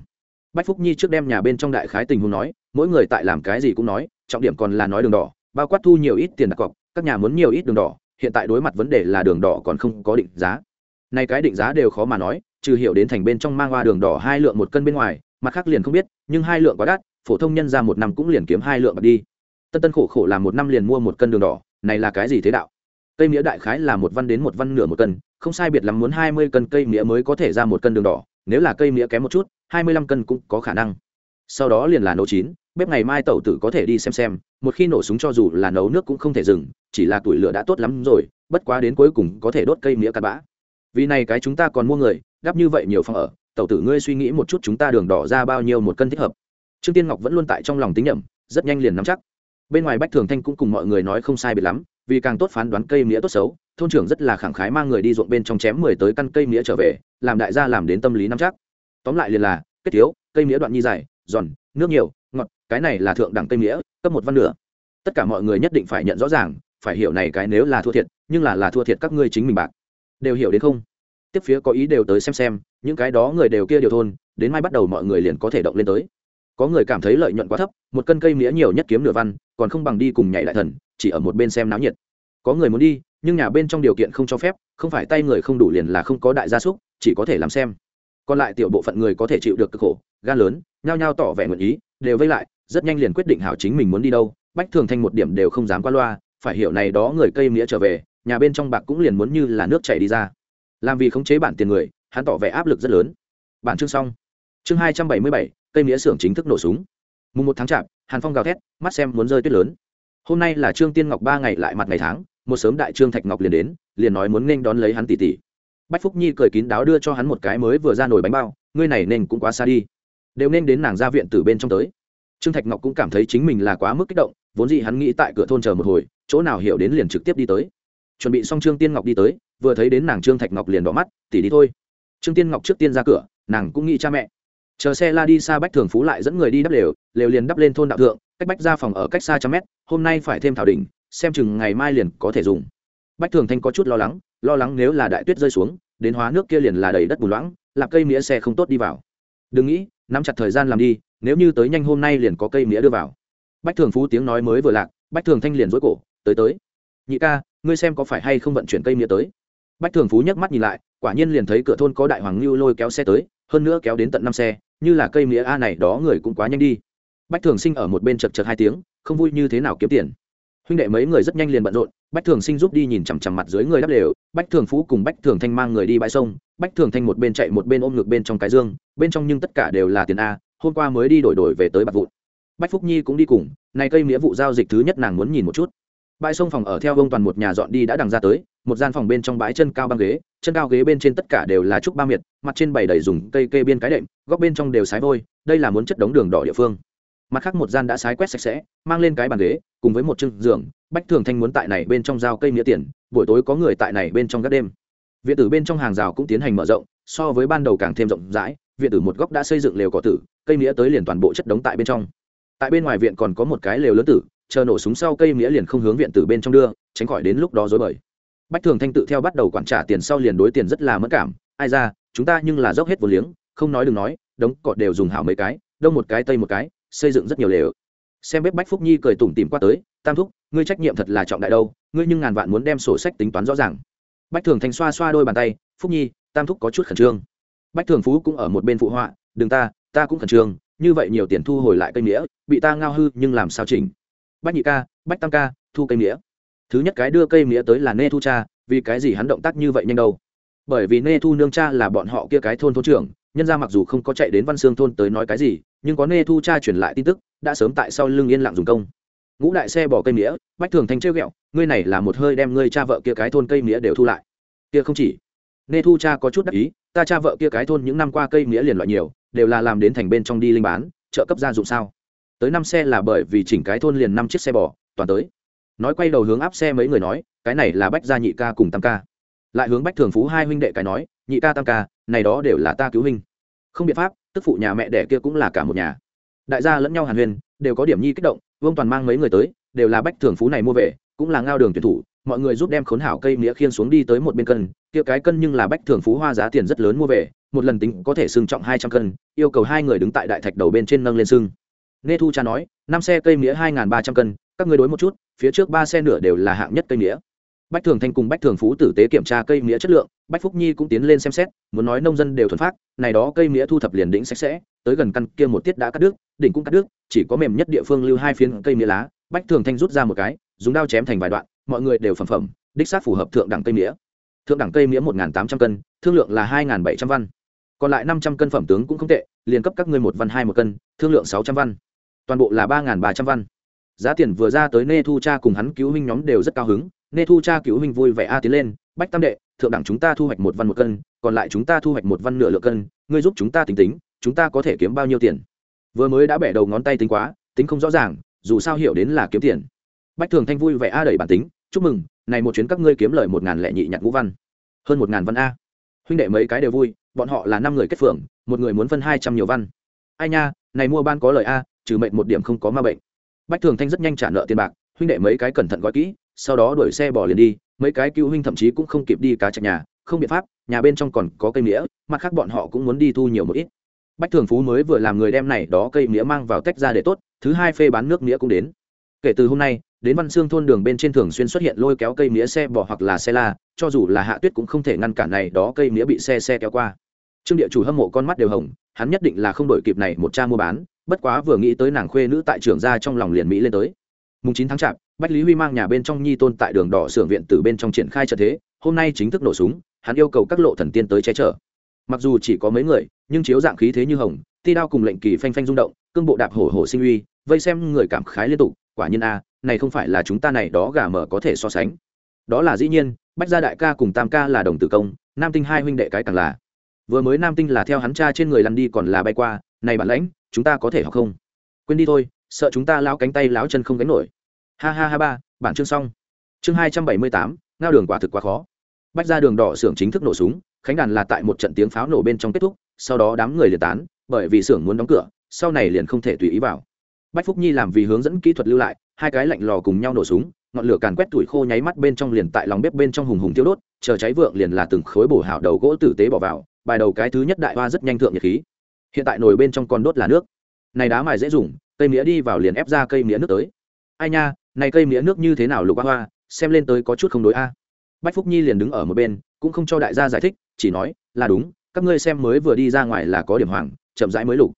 Bách phúc nhi trước đem nhà bên trong đại khái tình huống nói mỗi người tại làm cái gì cũng nói, trọng điểm còn là nói đường đỏ, bao quát thu nhiều ít tiền đặt cọc, các nhà muốn nhiều ít đường đỏ, hiện tại đối mặt vấn đề là đường đỏ còn không có định giá. Nay cái định giá đều khó mà nói, trừ hiểu đến thành bên trong mang hoa đường đỏ hai lượng một cân bên ngoài, mặt khác liền không biết, nhưng hai lượng quá đắt, phổ thông nhân ra một năm cũng liền kiếm hai lượng bạc đi. Tân tân khổ khổ làm một năm liền mua một cân đường đỏ, này là cái gì thế đạo? Cây mía đại khái là một văn đến một văn nửa một cân, không sai biệt lắm muốn hai mươi cân cây mía mới có thể ra một cân đường đỏ, nếu là cây mía kém một chút, hai mươi lăm cân cũng có khả năng. Sau đó liền là nấu chín bếp ngày mai tẩu tử có thể đi xem xem, một khi nổ súng cho dù là nấu nước cũng không thể dừng, chỉ là tuổi lửa đã tốt lắm rồi, bất quá đến cuối cùng có thể đốt cây mía cắt bã. Vì này cái chúng ta còn mua người đắp như vậy nhiều phòng ở, tẩu tử ngươi suy nghĩ một chút chúng ta đường đỏ ra bao nhiêu một cân thích hợp. Trương tiên ngọc vẫn luôn tại trong lòng tính nhẩm, rất nhanh liền nắm chắc. Bên ngoài bách thường thanh cũng cùng mọi người nói không sai biệt lắm, vì càng tốt phán đoán cây mía tốt xấu, thôn trưởng rất là khẳng khái mang người đi ruộng bên trong chém mười tới căn cây mía trở về, làm đại gia làm đến tâm lý nắm chắc. Tóm lại liền là, kết thiếu, cây mía đoạn nhi dài, giòn, nước nhiều cái này là thượng đẳng tây nghĩa cấp một văn nửa. Tất cả mọi người nhất định phải nhận rõ ràng, phải hiểu này cái nếu là thua thiệt, nhưng là là thua thiệt các ngươi chính mình bạc. Đều hiểu đến không? Tiếp phía có ý đều tới xem xem, những cái đó người đều kia điều thôn, đến mai bắt đầu mọi người liền có thể động lên tới. Có người cảm thấy lợi nhuận quá thấp, một cân cây mía nhiều nhất kiếm nửa văn, còn không bằng đi cùng nhảy lại thần, chỉ ở một bên xem náo nhiệt. Có người muốn đi, nhưng nhà bên trong điều kiện không cho phép, không phải tay người không đủ liền là không có đại gia súc, chỉ có thể làm xem. Còn lại tiểu bộ phận người có thể chịu được cực khổ, gan lớn, nhao nhao tỏ vẻ nguyện ý, đều vây lại rất nhanh liền quyết định hảo chính mình muốn đi đâu, bách thường thanh một điểm đều không dám qua loa, phải hiểu này đó người cây nghĩa trở về, nhà bên trong bạc cũng liền muốn như là nước chảy đi ra. Làm vì khống chế bản tiền người, hắn tỏ vẻ áp lực rất lớn. Bản chương xong. Chương hai trăm bảy mươi bảy, cây nghĩa xưởng chính thức nổ súng. Mùng một tháng chạp, hàn phong gào thét, mắt xem muốn rơi tuyết lớn. Hôm nay là trương tiên ngọc ba ngày lại mặt ngày tháng, một sớm đại trương thạch ngọc liền đến, liền nói muốn nên đón lấy hắn tỷ tỷ bách phúc nhi cười kín đáo đưa cho hắn một cái mới vừa ra nổi bánh bao, ngươi này nên cũng quá xa đi. Đều nên đến nàng ra viện từ bên trong tới trương thạch ngọc cũng cảm thấy chính mình là quá mức kích động, vốn dĩ hắn nghĩ tại cửa thôn chờ một hồi, chỗ nào hiểu đến liền trực tiếp đi tới. Chuẩn bị xong trương tiên ngọc đi tới, vừa thấy đến nàng trương thạch ngọc liền đỏ mắt tỉ đi thôi. Trương tiên ngọc trước tiên ra cửa, nàng cũng nghĩ cha mẹ. Chờ xe la đi xa bách thường phú lại dẫn người đi đắp lều lều liền đắp lên thôn đạo thượng, cách bách ra phòng ở cách xa trăm mét, hôm nay phải thêm thảo đỉnh, xem chừng ngày mai liền có thể dùng. Bách thường thanh có chút lo lắng lo lắng nếu là đại tuyết rơi xuống, đến hóa nước kia liền là đầy đất bùn loãng làm cây mía xe không tốt đi vào. Đừng nghĩ, nắm chặt thời gian làm đi nếu như tới nhanh hôm nay liền có cây mía đưa vào. Bách thường phú tiếng nói mới vừa lạc, bách thường thanh liền dối cổ, tới tới. Nhị ca, ngươi xem có phải hay không vận chuyển cây mía tới? Bách thường phú nhấc mắt nhìn lại, quả nhiên liền thấy cửa thôn có đại hoàng lưu lôi kéo xe tới, hơn nữa kéo đến tận năm xe, như là cây mía a này đó người cũng quá nhanh đi. Bách thường sinh ở một bên chật chật hai tiếng, không vui như thế nào kiếm tiền. Huynh đệ mấy người rất nhanh liền bận rộn, bách thường sinh giúp đi nhìn chằm chằm mặt dưới người đắp đều bách thường phú cùng bách thường thanh mang người đi bãi sông, bách thường thanh một bên chạy một bên ôm ngược bên trong cái dương, bên trong nhưng tất cả đều là tiền a hôm qua mới đi đổi đổi về tới bạc vụn. Bách phúc nhi cũng đi cùng, này cây nghĩa vụ giao dịch thứ nhất nàng muốn nhìn một chút. Bãi sông phòng ở theo ông toàn một nhà dọn đi đã đằng ra tới, một gian phòng bên trong bãi chân cao băng ghế, chân cao ghế bên trên tất cả đều là trúc ba miệt, mặt trên bày đầy dùng cây kê biên cái đệm, góc bên trong đều sái vôi, đây là muốn chất đống đường đỏ địa phương. Mặt khác một gian đã sái quét sạch sẽ, mang lên cái bàn ghế, cùng với một chân giường, bách thường thanh muốn tại này bên trong giao cây nghĩa tiền, buổi tối có người tại này bên trong các đêm. Viện tử bên trong hàng rào cũng tiến hành mở rộng, so với ban đầu càng thêm rộng rãi viện tử một góc đã xây dựng lều cỏ tử, cây nghĩa tới liền toàn bộ chất đống tại bên trong. Tại bên ngoài viện còn có một cái lều lớn tử, chờ nổ súng sau cây nghĩa liền không hướng viện tử bên trong đưa, tránh khỏi đến lúc đó dối bời. Bách thường thanh tự theo bắt đầu quản trả tiền sau liền đối tiền rất là mất cảm, ai ra, chúng ta nhưng là dốc hết vô liếng, không nói đừng nói, đống cọt đều dùng hảo mấy cái, đông một cái tây một cái, xây dựng rất nhiều lều. Xem bếp bách phúc nhi cười tủm tìm qua tới, tam thúc, ngươi trách nhiệm thật là trọng đại đâu, ngươi nhưng ngàn vạn muốn đem sổ sách tính toán rõ ràng. Bách thường thanh xoa xoa đôi bàn tay, phúc nhi, tam thúc có chút khẩn trương bách thường phú cũng ở một bên phụ họa đừng ta ta cũng khẩn trương như vậy nhiều tiền thu hồi lại cây nghĩa bị ta ngao hư nhưng làm sao chỉnh? Bách nhị ca bách tam ca thu cây nghĩa thứ nhất cái đưa cây nghĩa tới là nê thu cha vì cái gì hắn động tác như vậy nhanh đâu? Bởi vì nê thu nương cha là bọn họ kia cái thôn thôn trưởng nhân ra mặc dù không có chạy đến văn xương thôn tới nói cái gì nhưng có nê thu cha truyền lại tin tức đã sớm tại sau lưng yên lặng dùng công. Ngũ đại xe bỏ cây nghĩa, bách thường thanh trêu ghẹo ngươi này là một hơi đem ngươi cha vợ kia cái thôn cây nghĩa đều thu lại. Kia không chỉ. Nê thu cha có chút đắc ý ta cha vợ kia cái thôn những năm qua cây nghĩa liền loại nhiều, đều là làm đến thành bên trong đi linh bán, trợ cấp gia dụng sao? Tới năm xe là bởi vì chỉnh cái thôn liền năm chiếc xe bò, toàn tới. Nói quay đầu hướng áp xe mấy người nói, cái này là bách gia nhị ca cùng tam ca. Lại hướng bách thường phú hai huynh đệ cái nói, nhị ca, tam ca, này đó đều là ta cứu huynh. Không biện pháp, tức phụ nhà mẹ đẻ kia cũng là cả một nhà. Đại gia lẫn nhau hàn huyền đều có điểm nhi kích động, vương toàn mang mấy người tới, đều là bách thường phú này mua về, cũng là ngao đường tuyển thủ mọi người giúp đem khốn hảo cây nghĩa khiên xuống đi tới một bên cân, kia cái cân nhưng là bách thường phú hoa giá tiền rất lớn mua về, một lần tính có thể xương trọng hai trăm cân, yêu cầu hai người đứng tại đại thạch đầu bên trên nâng lên xương nghe thu cha nói, năm xe cây mía hai ba trăm cân, các ngươi đối một chút, phía trước ba xe nửa đều là hạng nhất cây mía. Bách thường thanh cùng bách thường phú tử tế kiểm tra cây mía chất lượng, bách phúc nhi cũng tiến lên xem xét, muốn nói nông dân đều thuần phát, này đó cây mía thu thập liền đỉnh sạch sẽ, tới gần căn kia một tiết đã cắt đứt, đỉnh cũng cắt đứt, chỉ có mềm nhất địa phương lưu hai phiến cây mía lá. Bách thường thanh rút ra một cái, dùng đao chém thành vài đoạn mọi người đều phẩm phẩm, đích xác phù hợp thượng đẳng cây mía. Thượng đẳng cây mía một tám trăm cân, thương lượng là hai bảy trăm văn. Còn lại năm trăm cân phẩm tướng cũng không tệ, liền cấp các ngươi một văn hai một cân, thương lượng sáu trăm văn. Toàn bộ là ba ba trăm văn. Giá tiền vừa ra tới nê thu cha cùng hắn cứu huynh nhóm đều rất cao hứng. Nê thu cha cứu huynh vui vẻ a tiến lên, bách tam đệ, thượng đẳng chúng ta thu hoạch một văn một cân, còn lại chúng ta thu hoạch một văn nửa lượng cân, ngươi giúp chúng ta tính tính, chúng ta có thể kiếm bao nhiêu tiền? Vừa mới đã bẻ đầu ngón tay tính quá, tính không rõ ràng, dù sao hiểu đến là kiếm tiền. Bách thường thanh vui vẻ a đẩy bản tính chúc mừng, này một chuyến các ngươi kiếm lời một ngàn lẻ nhị nhặt ngũ văn. Hơn một ngàn văn a. Huynh đệ mấy cái đều vui, bọn họ là năm người kết phường, một người muốn phân hai trăm nhiều văn. Ai nha, này mua ban có lời a, trừ mệnh một điểm không có ma bệnh. Bách thường thanh rất nhanh trả nợ tiền bạc, huynh đệ mấy cái cẩn thận gói kỹ, sau đó đuổi xe bỏ liền đi, mấy cái cứu huynh thậm chí cũng không kịp đi cá chạch nhà, không biện pháp, nhà bên trong còn có cây nghĩa. mặt khác bọn họ cũng muốn đi thu nhiều một ít. Bách thường phú mới vừa làm người đem này đó cây nghĩa mang vào tách ra để tốt, thứ hai phê bán nước nghĩa cũng đến. Kể từ hôm nay đến văn xương thôn đường bên trên thường xuyên xuất hiện lôi kéo cây mía xe bỏ hoặc là xe la, cho dù là hạ tuyết cũng không thể ngăn cản này đó cây mía bị xe xe kéo qua. Trương địa chủ hâm mộ con mắt đều hồng, hắn nhất định là không đổi kịp này một cha mua bán, bất quá vừa nghĩ tới nàng khuê nữ tại trưởng gia trong lòng liền mỹ lên tới. Mùng chín tháng chạp, bách lý huy mang nhà bên trong nhi tôn tại đường đỏ xưởng viện từ bên trong triển khai trợ thế, hôm nay chính thức nổ súng, hắn yêu cầu các lộ thần tiên tới che chở. Mặc dù chỉ có mấy người, nhưng chiếu dạng khí thế như hồng, ti đao cùng lệnh kỳ phanh phanh rung động, cương bộ đạp hổ hổ sinh uy, vây xem người cảm khái liên tục, quả nhiên a này không phải là chúng ta này đó gà mở có thể so sánh. Đó là dĩ nhiên, bách gia đại ca cùng tam ca là đồng tử công, nam tinh hai huynh đệ cái càng là. Vừa mới nam tinh là theo hắn cha trên người lăn đi còn là bay qua, này bản lãnh, chúng ta có thể học không? Quên đi thôi, sợ chúng ta lao cánh tay láo chân không gánh nổi. Ha ha ha ba, bản chương xong. Chương hai trăm bảy mươi tám, ngao đường quả thực quá khó. Bách ra đường đỏ xưởng chính thức nổ súng, khánh đàn là tại một trận tiếng pháo nổ bên trong kết thúc, sau đó đám người liền tán, bởi vì xưởng muốn đóng cửa, sau này liền không thể tùy ý vào. Bách phúc nhi làm vì hướng dẫn kỹ thuật lưu lại hai cái lạnh lò cùng nhau nổ súng, ngọn lửa càn quét tuổi khô nháy mắt bên trong liền tại lòng bếp bên trong hùng hùng tiêu đốt, chờ cháy vượng liền là từng khối bổ hảo đầu gỗ tử tế bỏ vào, bài đầu cái thứ nhất đại hoa rất nhanh thượng nhiệt khí. Hiện tại nồi bên trong còn đốt là nước. Này đá mài dễ dùng, cây mía đi vào liền ép ra cây mía nước tới. Ai nha, này cây mía nước như thế nào lục hoa hoa, xem lên tới có chút không đối a. Bách phúc nhi liền đứng ở một bên, cũng không cho đại gia giải thích, chỉ nói, là đúng, các ngươi xem mới vừa đi ra ngoài là có điểm hoàng chậm rãi mới lục.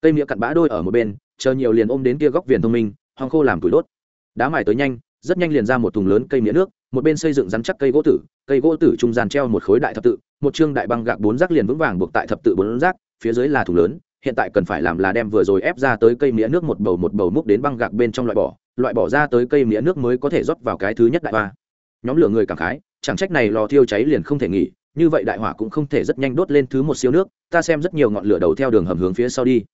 Cây mía cặn bã đôi ở một bên, chờ nhiều liền ôm đến kia góc viền thông minh hong khô làm tuổi đốt. Đá mài tới nhanh, rất nhanh liền ra một thùng lớn cây mía nước, một bên xây dựng rắn chắc cây gỗ tử, cây gỗ tử trung gian treo một khối đại thập tự, một chương đại băng gạc bốn rác liền vững vàng buộc tại thập tự bốn rác, phía dưới là thùng lớn, hiện tại cần phải làm là đem vừa rồi ép ra tới cây mía nước một bầu một bầu múc đến băng gạc bên trong loại bỏ loại bỏ ra tới cây mía nước mới có thể rót vào cái thứ nhất đại hoa. Nhóm lửa người cảm khái, chẳng trách này lò thiêu cháy liền không thể nghỉ, như vậy đại hỏa cũng không thể rất nhanh đốt lên thứ một siêu nước, ta xem rất nhiều ngọn lửa đầu theo đường hầm hướng phía sau đi.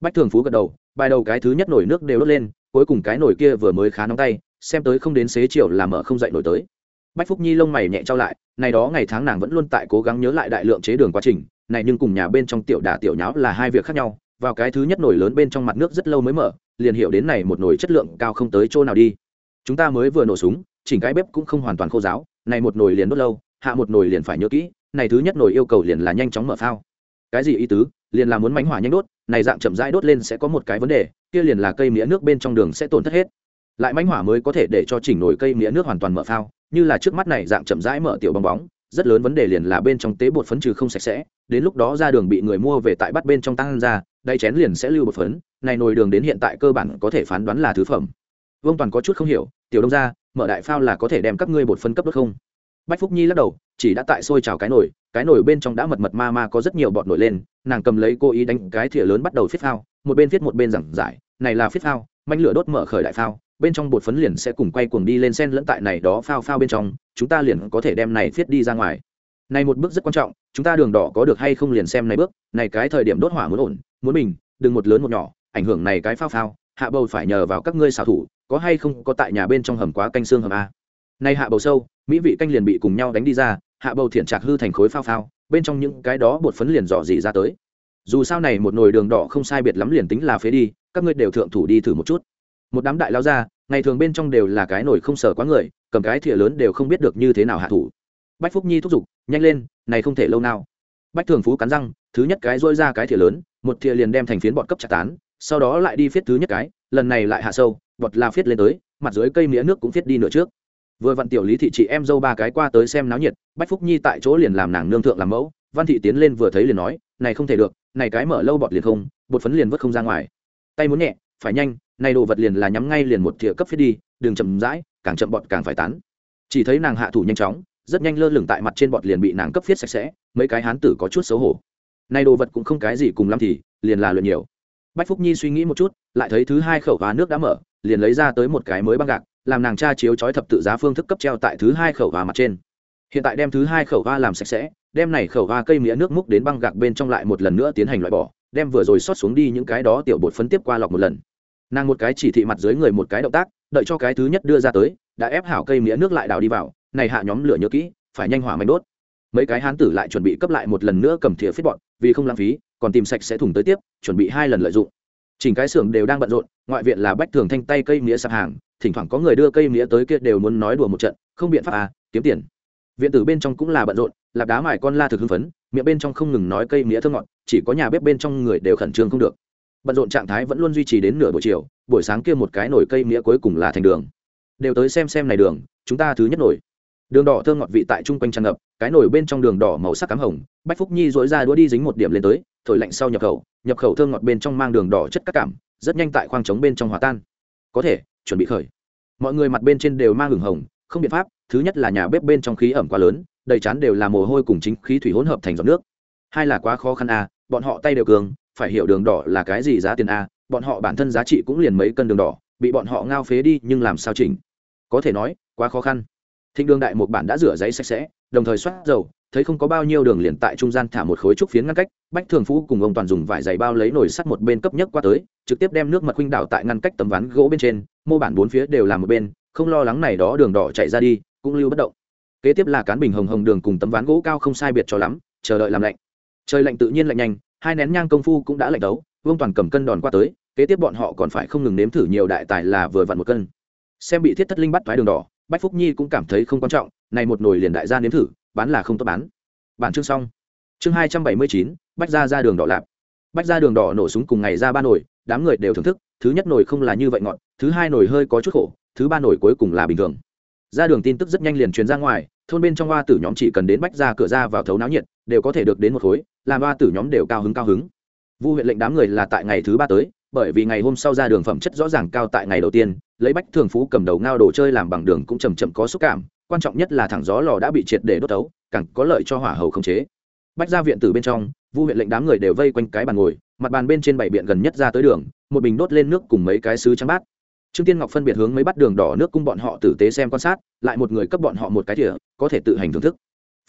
Bách thường phú gật đầu bài đầu cái thứ nhất nổi nước đều đốt lên, cuối cùng cái nổi kia vừa mới khá nóng tay, xem tới không đến xế chiều làm mở không dậy nổi tới. Bách phúc nhi lông mày nhẹ trao lại, này đó ngày tháng nàng vẫn luôn tại cố gắng nhớ lại đại lượng chế đường quá trình, này nhưng cùng nhà bên trong tiểu đả tiểu nháo là hai việc khác nhau, vào cái thứ nhất nổi lớn bên trong mặt nước rất lâu mới mở, liền hiểu đến này một nồi chất lượng cao không tới chỗ nào đi. Chúng ta mới vừa nổ súng, chỉnh cái bếp cũng không hoàn toàn khô giáo, này một nồi liền đốt lâu, hạ một nồi liền phải nhớ kỹ, này thứ nhất nồi yêu cầu liền là nhanh chóng mở phao. Cái gì ý tứ? Liền là muốn mánh hỏa nhanh đốt này dạng chậm rãi đốt lên sẽ có một cái vấn đề, kia liền là cây mía nước bên trong đường sẽ tổn thất hết. Lại mánh hỏa mới có thể để cho chỉnh nổi cây mía nước hoàn toàn mở phao, như là trước mắt này dạng chậm rãi mở tiểu bong bóng, rất lớn vấn đề liền là bên trong tế bột phấn trừ không sạch sẽ, đến lúc đó ra đường bị người mua về tại bắt bên trong tăng ra đay chén liền sẽ lưu bột phấn, này nồi đường đến hiện tại cơ bản có thể phán đoán là thứ phẩm. Vương toàn có chút không hiểu, tiểu đông ra mở đại phao là có thể đem các ngươi bột phấn cấp được không? Bách phúc nhi lắc đầu, chỉ đã tại sôi trào cái nồi cái nồi bên trong đã mật mật ma ma có rất nhiều bọt nổi lên, nàng cầm lấy cô ý đánh cái thìa lớn bắt đầu phết phao, một bên viết một bên giảng giải, này là phết phao, manh lửa đốt mở khởi đại phao, bên trong bột phấn liền sẽ cùng quay cuồng đi lên sen lẫn tại này đó phao phao bên trong, chúng ta liền có thể đem này viết đi ra ngoài. Này một bước rất quan trọng, chúng ta đường đỏ có được hay không liền xem này bước, này cái thời điểm đốt hỏa muốn ổn, muốn bình, đừng một lớn một nhỏ, ảnh hưởng này cái phao phao, hạ bầu phải nhờ vào các ngươi xảo thủ, có hay không có tại nhà bên trong hầm quá canh xương hầm a. Nay hạ bầu sâu mỹ vị canh liền bị cùng nhau đánh đi ra, hạ bầu thiện trạc hư thành khối phao phao, bên trong những cái đó bột phấn liền dò dỉ ra tới. Dù sao này một nồi đường đỏ không sai biệt lắm liền tính là phế đi, các ngươi đều thượng thủ đi thử một chút. Một đám đại lao ra, ngày thường bên trong đều là cái nồi không sờ quá người, cầm cái thìa lớn đều không biết được như thế nào hạ thủ. Bách phúc nhi thúc giục, nhanh lên, này không thể lâu nào. Bách thường phú cắn răng, thứ nhất cái dôi ra cái thìa lớn, một thìa liền đem thành phiến bọt cấp chặt tán, sau đó lại đi phiết thứ nhất cái, lần này lại hạ sâu, bọt la phiết lên tới, mặt dưới cây mía nước cũng phiết đi nửa trước vừa vặn tiểu lý thị chị em dâu ba cái qua tới xem náo nhiệt, bách phúc nhi tại chỗ liền làm nàng nương thượng làm mẫu, văn thị tiến lên vừa thấy liền nói, này không thể được, này cái mở lâu bọt liền không, bột phấn liền vứt không ra ngoài. Tay muốn nhẹ, phải nhanh, này đồ vật liền là nhắm ngay liền một thìa cấp phết đi đường chậm rãi, càng chậm bọt càng phải tán. Chỉ thấy nàng hạ thủ nhanh chóng, rất nhanh lơ lửng tại mặt trên bọt liền bị nàng cấp phiết sạch sẽ, mấy cái hán tử có chút xấu hổ. Này đồ vật cũng không cái gì cùng lắm thì, liền là luyện nhiều. Bách phúc nhi suy nghĩ một chút, lại thấy thứ hai khẩu vá nước đã mở, liền lấy ra tới một cái mới băng gạc làm nàng cha chiếu trói thập tự giá phương thức cấp treo tại thứ hai khẩu hoa mặt trên. Hiện tại đem thứ hai khẩu hoa làm sạch sẽ, đem này khẩu hoa cây mía nước múc đến băng gạc bên trong lại một lần nữa tiến hành loại bỏ, đem vừa rồi xót xuống đi những cái đó tiểu bột phấn tiếp qua lọc một lần. Nàng một cái chỉ thị mặt dưới người một cái động tác, đợi cho cái thứ nhất đưa ra tới, đã ép hảo cây mía nước lại đào đi vào, này hạ nhóm lửa nhớ kỹ, phải nhanh hỏa mạnh đốt. Mấy cái hán tử lại chuẩn bị cấp lại một lần nữa cầm thìa phết bọn, vì không lãng phí, còn tìm sạch sẽ thùng tới tiếp, chuẩn bị hai lần lợi dụng chỉnh cái xưởng đều đang bận rộn, ngoại viện là bách thường thanh tay cây mía sạp hàng, thỉnh thoảng có người đưa cây mía tới kia đều muốn nói đùa một trận, không biện pháp à kiếm tiền. Viện tử bên trong cũng là bận rộn, lạp đá mài con la thực hưng phấn, miệng bên trong không ngừng nói cây mía thơ ngọt, chỉ có nhà bếp bên trong người đều khẩn trương không được. Bận rộn trạng thái vẫn luôn duy trì đến nửa buổi chiều, buổi sáng kia một cái nồi cây mía cuối cùng là thành đường. Đều tới xem xem này đường, chúng ta thứ nhất nổi đường đỏ thơ ngọt vị tại trung quanh tràn ngập, cái nồi bên trong đường đỏ màu sắc cám hồng, bách phúc nhi dỗi ra đũa đi dính một điểm lên tới thổi lạnh sau nhập khẩu nhập khẩu thơm ngọt bên trong mang đường đỏ chất các cảm, rất nhanh tại khoang trống bên trong hòa tan. Có thể, chuẩn bị khởi. Mọi người mặt bên trên đều mang hửng hồng, không biện pháp, thứ nhất là nhà bếp bên trong khí ẩm quá lớn, đầy chán đều là mồ hôi cùng chính khí thủy hỗn hợp thành giọt nước. Hai là quá khó khăn a bọn họ tay đều cường, phải hiểu đường đỏ là cái gì giá tiền a bọn họ bản thân giá trị cũng liền mấy cân đường đỏ, bị bọn họ ngao phế đi, nhưng làm sao chỉnh? Có thể nói, quá khó khăn. Thịnh đường đại một bản đã rửa giấy sạch sẽ, đồng thời xoát dầu thấy không có bao nhiêu đường liền tại trung gian thả một khối trúc phiến ngăn cách, bách thường phú cùng ông toàn dùng vải giày bao lấy nồi sắt một bên cấp nhất qua tới, trực tiếp đem nước mật huynh đảo tại ngăn cách tấm ván gỗ bên trên, mô bản bốn phía đều làm một bên, không lo lắng này đó đường đỏ chạy ra đi, cũng lưu bất động. Kế tiếp là cán bình hồng hồng đường cùng tấm ván gỗ cao không sai biệt cho lắm, chờ đợi làm lạnh. Trời lạnh tự nhiên lạnh nhanh, hai nén nhang công phu cũng đã lạnh đấu, vương toàn cầm cân đòn qua tới, kế tiếp bọn họ còn phải không ngừng nếm thử nhiều đại tài là vừa vặn một cân. Xem bị thiết thất linh bắt thoái đường đỏ, bách phúc nhi cũng cảm thấy không quan trọng, này một nồi liền đại gia nếm thử bán là không tốt bán. Bản chương xong. Chương hai trăm bảy mươi chín, bách ra ra đường đỏ lạp. Bách ra đường đỏ nổ súng cùng ngày ra ba nồi, đám người đều thưởng thức, thứ nhất nồi không là như vậy ngọt, thứ hai nồi hơi có chút khổ, thứ ba nồi cuối cùng là bình thường. Ra đường tin tức rất nhanh liền truyền ra ngoài, thôn bên trong hoa tử nhóm chỉ cần đến bách ra cửa ra vào thấu náo nhiệt, đều có thể được đến một khối, làm hoa tử nhóm đều cao hứng cao hứng. Vu huyện lệnh đám người là tại ngày thứ ba tới, bởi vì ngày hôm sau ra đường phẩm chất rõ ràng cao tại ngày đầu tiên, lấy bách thường phú cầm đầu ngao đồ chơi làm bằng đường cũng chầm chậm có xúc cảm quan trọng nhất là thẳng gió lò đã bị triệt để đốt tấu, càng có lợi cho hỏa hầu không chế. Bách ra viện từ bên trong, vu huyện lệnh đám người đều vây quanh cái bàn ngồi, mặt bàn bên trên bảy biện gần nhất ra tới đường, một bình đốt lên nước cùng mấy cái sứ trắng bát. Trương tiên ngọc phân biệt hướng mấy bắt đường đỏ nước cung bọn họ tử tế xem quan sát, lại một người cấp bọn họ một cái thìa, có thể tự hành thưởng thức.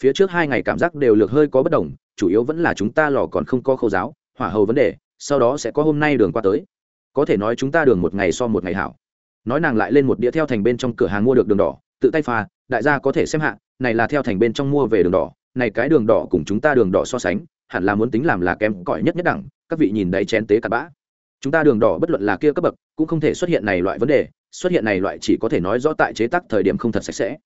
Phía trước hai ngày cảm giác đều lược hơi có bất đồng, chủ yếu vẫn là chúng ta lò còn không có khâu giáo, hỏa hầu vấn đề, sau đó sẽ có hôm nay đường qua tới. Có thể nói chúng ta đường một ngày so một ngày hảo. Nói nàng lại lên một đĩa theo thành bên trong cửa hàng mua được đường đỏ, tự tay pha đại gia có thể xem hạ, này là theo thành bên trong mua về đường đỏ, này cái đường đỏ cùng chúng ta đường đỏ so sánh, hẳn là muốn tính làm là kém cỏi nhất nhất đẳng, các vị nhìn đấy chén tế cặn bã. Chúng ta đường đỏ bất luận là kia cấp bậc, cũng không thể xuất hiện này loại vấn đề, xuất hiện này loại chỉ có thể nói rõ tại chế tác thời điểm không thật sạch sẽ.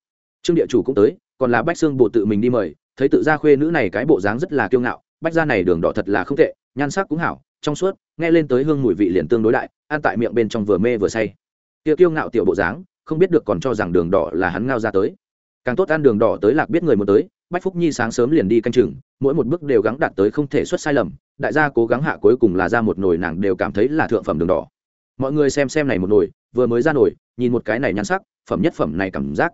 Trương địa chủ cũng tới, còn là bách xương bộ tự mình đi mời, thấy tự gia khuê nữ này cái bộ dáng rất là kiêu ngạo, bách gia này đường đỏ thật là không tệ, nhan sắc cũng hảo, trong suốt, nghe lên tới hương mùi vị liền tương đối đại ăn tại miệng bên trong vừa mê vừa say. Tiêu kiêu ngạo tiểu bộ dáng không biết được còn cho rằng đường đỏ là hắn ngao ra tới. Càng tốt ăn đường đỏ tới lạc biết người muốn tới, bách phúc nhi sáng sớm liền đi canh chừng, mỗi một bước đều gắng đạt tới không thể xuất sai lầm, đại gia cố gắng hạ cuối cùng là ra một nồi nàng đều cảm thấy là thượng phẩm đường đỏ. Mọi người xem xem này một nồi, vừa mới ra nồi, nhìn một cái này nhắn sắc, phẩm nhất phẩm này cảm giác.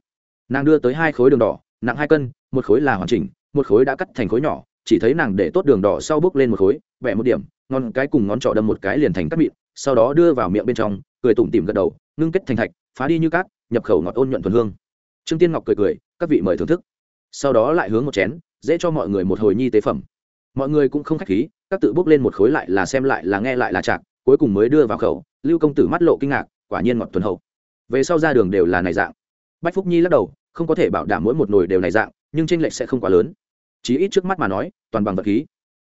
Nàng đưa tới hai khối đường đỏ, nặng hai cân, một khối là hoàn chỉnh, một khối đã cắt thành khối nhỏ, chỉ thấy nàng để tốt đường đỏ sau bước lên một khối, vẽ một điểm ngón cái cùng ngón trỏ đâm một cái liền thành cắt mịn, sau đó đưa vào miệng bên trong, cười tủm tỉm gật đầu, ngưng kết thành thạch phá đi như cát, nhập khẩu ngọt ôn nhuận thuần hương. Trương tiên ngọc cười cười, các vị mời thưởng thức. Sau đó lại hướng một chén, dễ cho mọi người một hồi nhi tế phẩm. Mọi người cũng không khách khí, các tự bốc lên một khối lại là xem lại là nghe lại là chạc, cuối cùng mới đưa vào khẩu. Lưu công tử mắt lộ kinh ngạc, quả nhiên ngọt thuần hậu. Về sau ra đường đều là này dạng. Bách phúc nhi lắc đầu, không có thể bảo đảm mỗi một nồi đều này dạng, nhưng tranh lệch sẽ không quá lớn. Chí ít trước mắt mà nói, toàn bằng vật khí.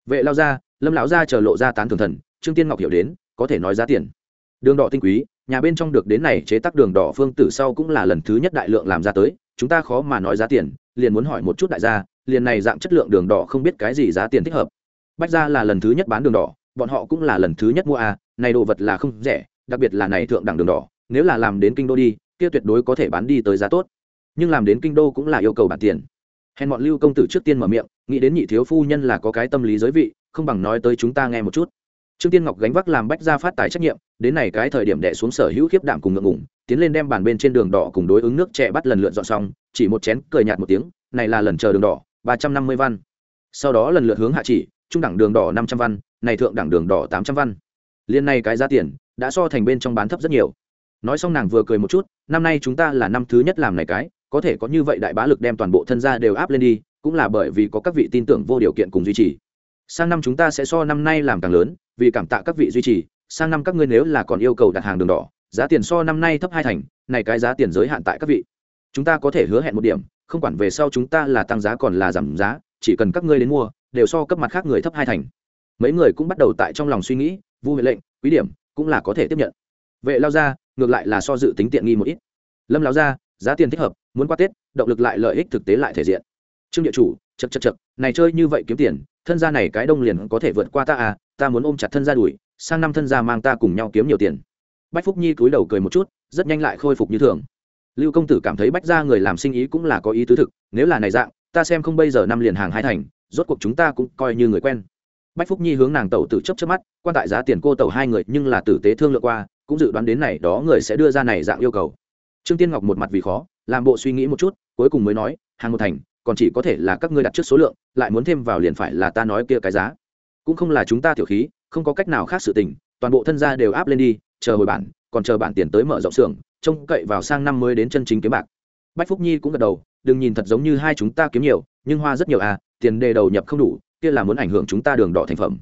Vệ lao ra lâm lão ra chờ lộ ra tán thường thần, trương tiên ngọc hiểu đến, có thể nói giá tiền. Đường đỏ tinh quý nhà bên trong được đến này chế tác đường đỏ phương tử sau cũng là lần thứ nhất đại lượng làm ra tới, chúng ta khó mà nói giá tiền, liền muốn hỏi một chút đại gia, liền này dạng chất lượng đường đỏ không biết cái gì giá tiền thích hợp. Bách gia là lần thứ nhất bán đường đỏ, bọn họ cũng là lần thứ nhất mua à? này đồ vật là không rẻ, đặc biệt là này thượng đẳng đường đỏ, nếu là làm đến kinh đô đi, kia tuyệt đối có thể bán đi tới giá tốt. Nhưng làm đến kinh đô cũng là yêu cầu bản tiền. Hèn bọn lưu công tử trước tiên mở miệng, nghĩ đến nhị thiếu phu nhân là có cái tâm lý giới vị, không bằng nói tới chúng ta nghe một chút trương tiên ngọc gánh vác làm bách gia phát tài trách nhiệm, đến này cái thời điểm đệ xuống sở hữu khiếp đạm cùng ngượng ngủng tiến lên đem bàn bên trên đường đỏ cùng đối ứng nước trẻ bắt lần lượt dọn xong, chỉ một chén cười nhạt một tiếng, này là lần chờ đường đỏ, ba trăm năm mươi văn. Sau đó lần lượt hướng hạ chỉ, trung đẳng đường đỏ năm trăm văn, này thượng đẳng đường đỏ tám trăm văn. Liên này cái giá tiền, đã so thành bên trong bán thấp rất nhiều. Nói xong nàng vừa cười một chút, năm nay chúng ta là năm thứ nhất làm này cái, có thể có như vậy đại bá lực đem toàn bộ thân gia đều áp lên đi, cũng là bởi vì có các vị tin tưởng vô điều kiện cùng duy trì sang năm chúng ta sẽ so năm nay làm càng lớn, vì cảm tạ các vị duy trì, sang năm các ngươi nếu là còn yêu cầu đặt hàng đường đỏ, giá tiền so năm nay thấp hai thành, này cái giá tiền giới hạn tại các vị. Chúng ta có thể hứa hẹn một điểm, không quản về sau chúng ta là tăng giá còn là giảm giá, chỉ cần các ngươi đến mua, đều so cấp mặt khác người thấp hai thành. Mấy người cũng bắt đầu tại trong lòng suy nghĩ, vu huệ lệnh, quý điểm, cũng là có thể tiếp nhận. Vệ lao ra ngược lại là so dự tính tiện nghi một ít. Lâm lao ra giá tiền thích hợp, muốn qua tết, động lực lại lợi ích thực tế lại thể diện. Trương địa chủ chật chật chật này chơi như vậy kiếm tiền thân gia này cái đông liền có thể vượt qua ta à ta muốn ôm chặt thân gia đuổi sang năm thân gia mang ta cùng nhau kiếm nhiều tiền. Bách phúc nhi cúi đầu cười một chút, rất nhanh lại khôi phục như thường. Lưu công tử cảm thấy bách gia người làm sinh ý cũng là có ý tứ thực, nếu là này dạng, ta xem không bây giờ năm liền hàng hai thành, rốt cuộc chúng ta cũng coi như người quen. Bách phúc nhi hướng nàng tẩu tử chấp chấp mắt, quan tại giá tiền cô tẩu hai người, nhưng là tử tế thương lượng qua, cũng dự đoán đến này đó người sẽ đưa ra này dạng yêu cầu. Trương tiên ngọc một mặt vì khó, làm bộ suy nghĩ một chút, cuối cùng mới nói, hàng một thành còn chỉ có thể là các ngươi đặt trước số lượng, lại muốn thêm vào liền phải là ta nói kia cái giá. Cũng không là chúng ta tiểu khí, không có cách nào khác sự tình, toàn bộ thân gia đều áp lên đi, chờ hồi bản, còn chờ bản tiền tới mở rộng xưởng, trông cậy vào sang năm mới đến chân chính kiếm bạc. Bách phúc nhi cũng gật đầu, đừng nhìn thật giống như hai chúng ta kiếm nhiều, nhưng hoa rất nhiều à tiền đề đầu nhập không đủ, kia là muốn ảnh hưởng chúng ta đường đỏ thành phẩm.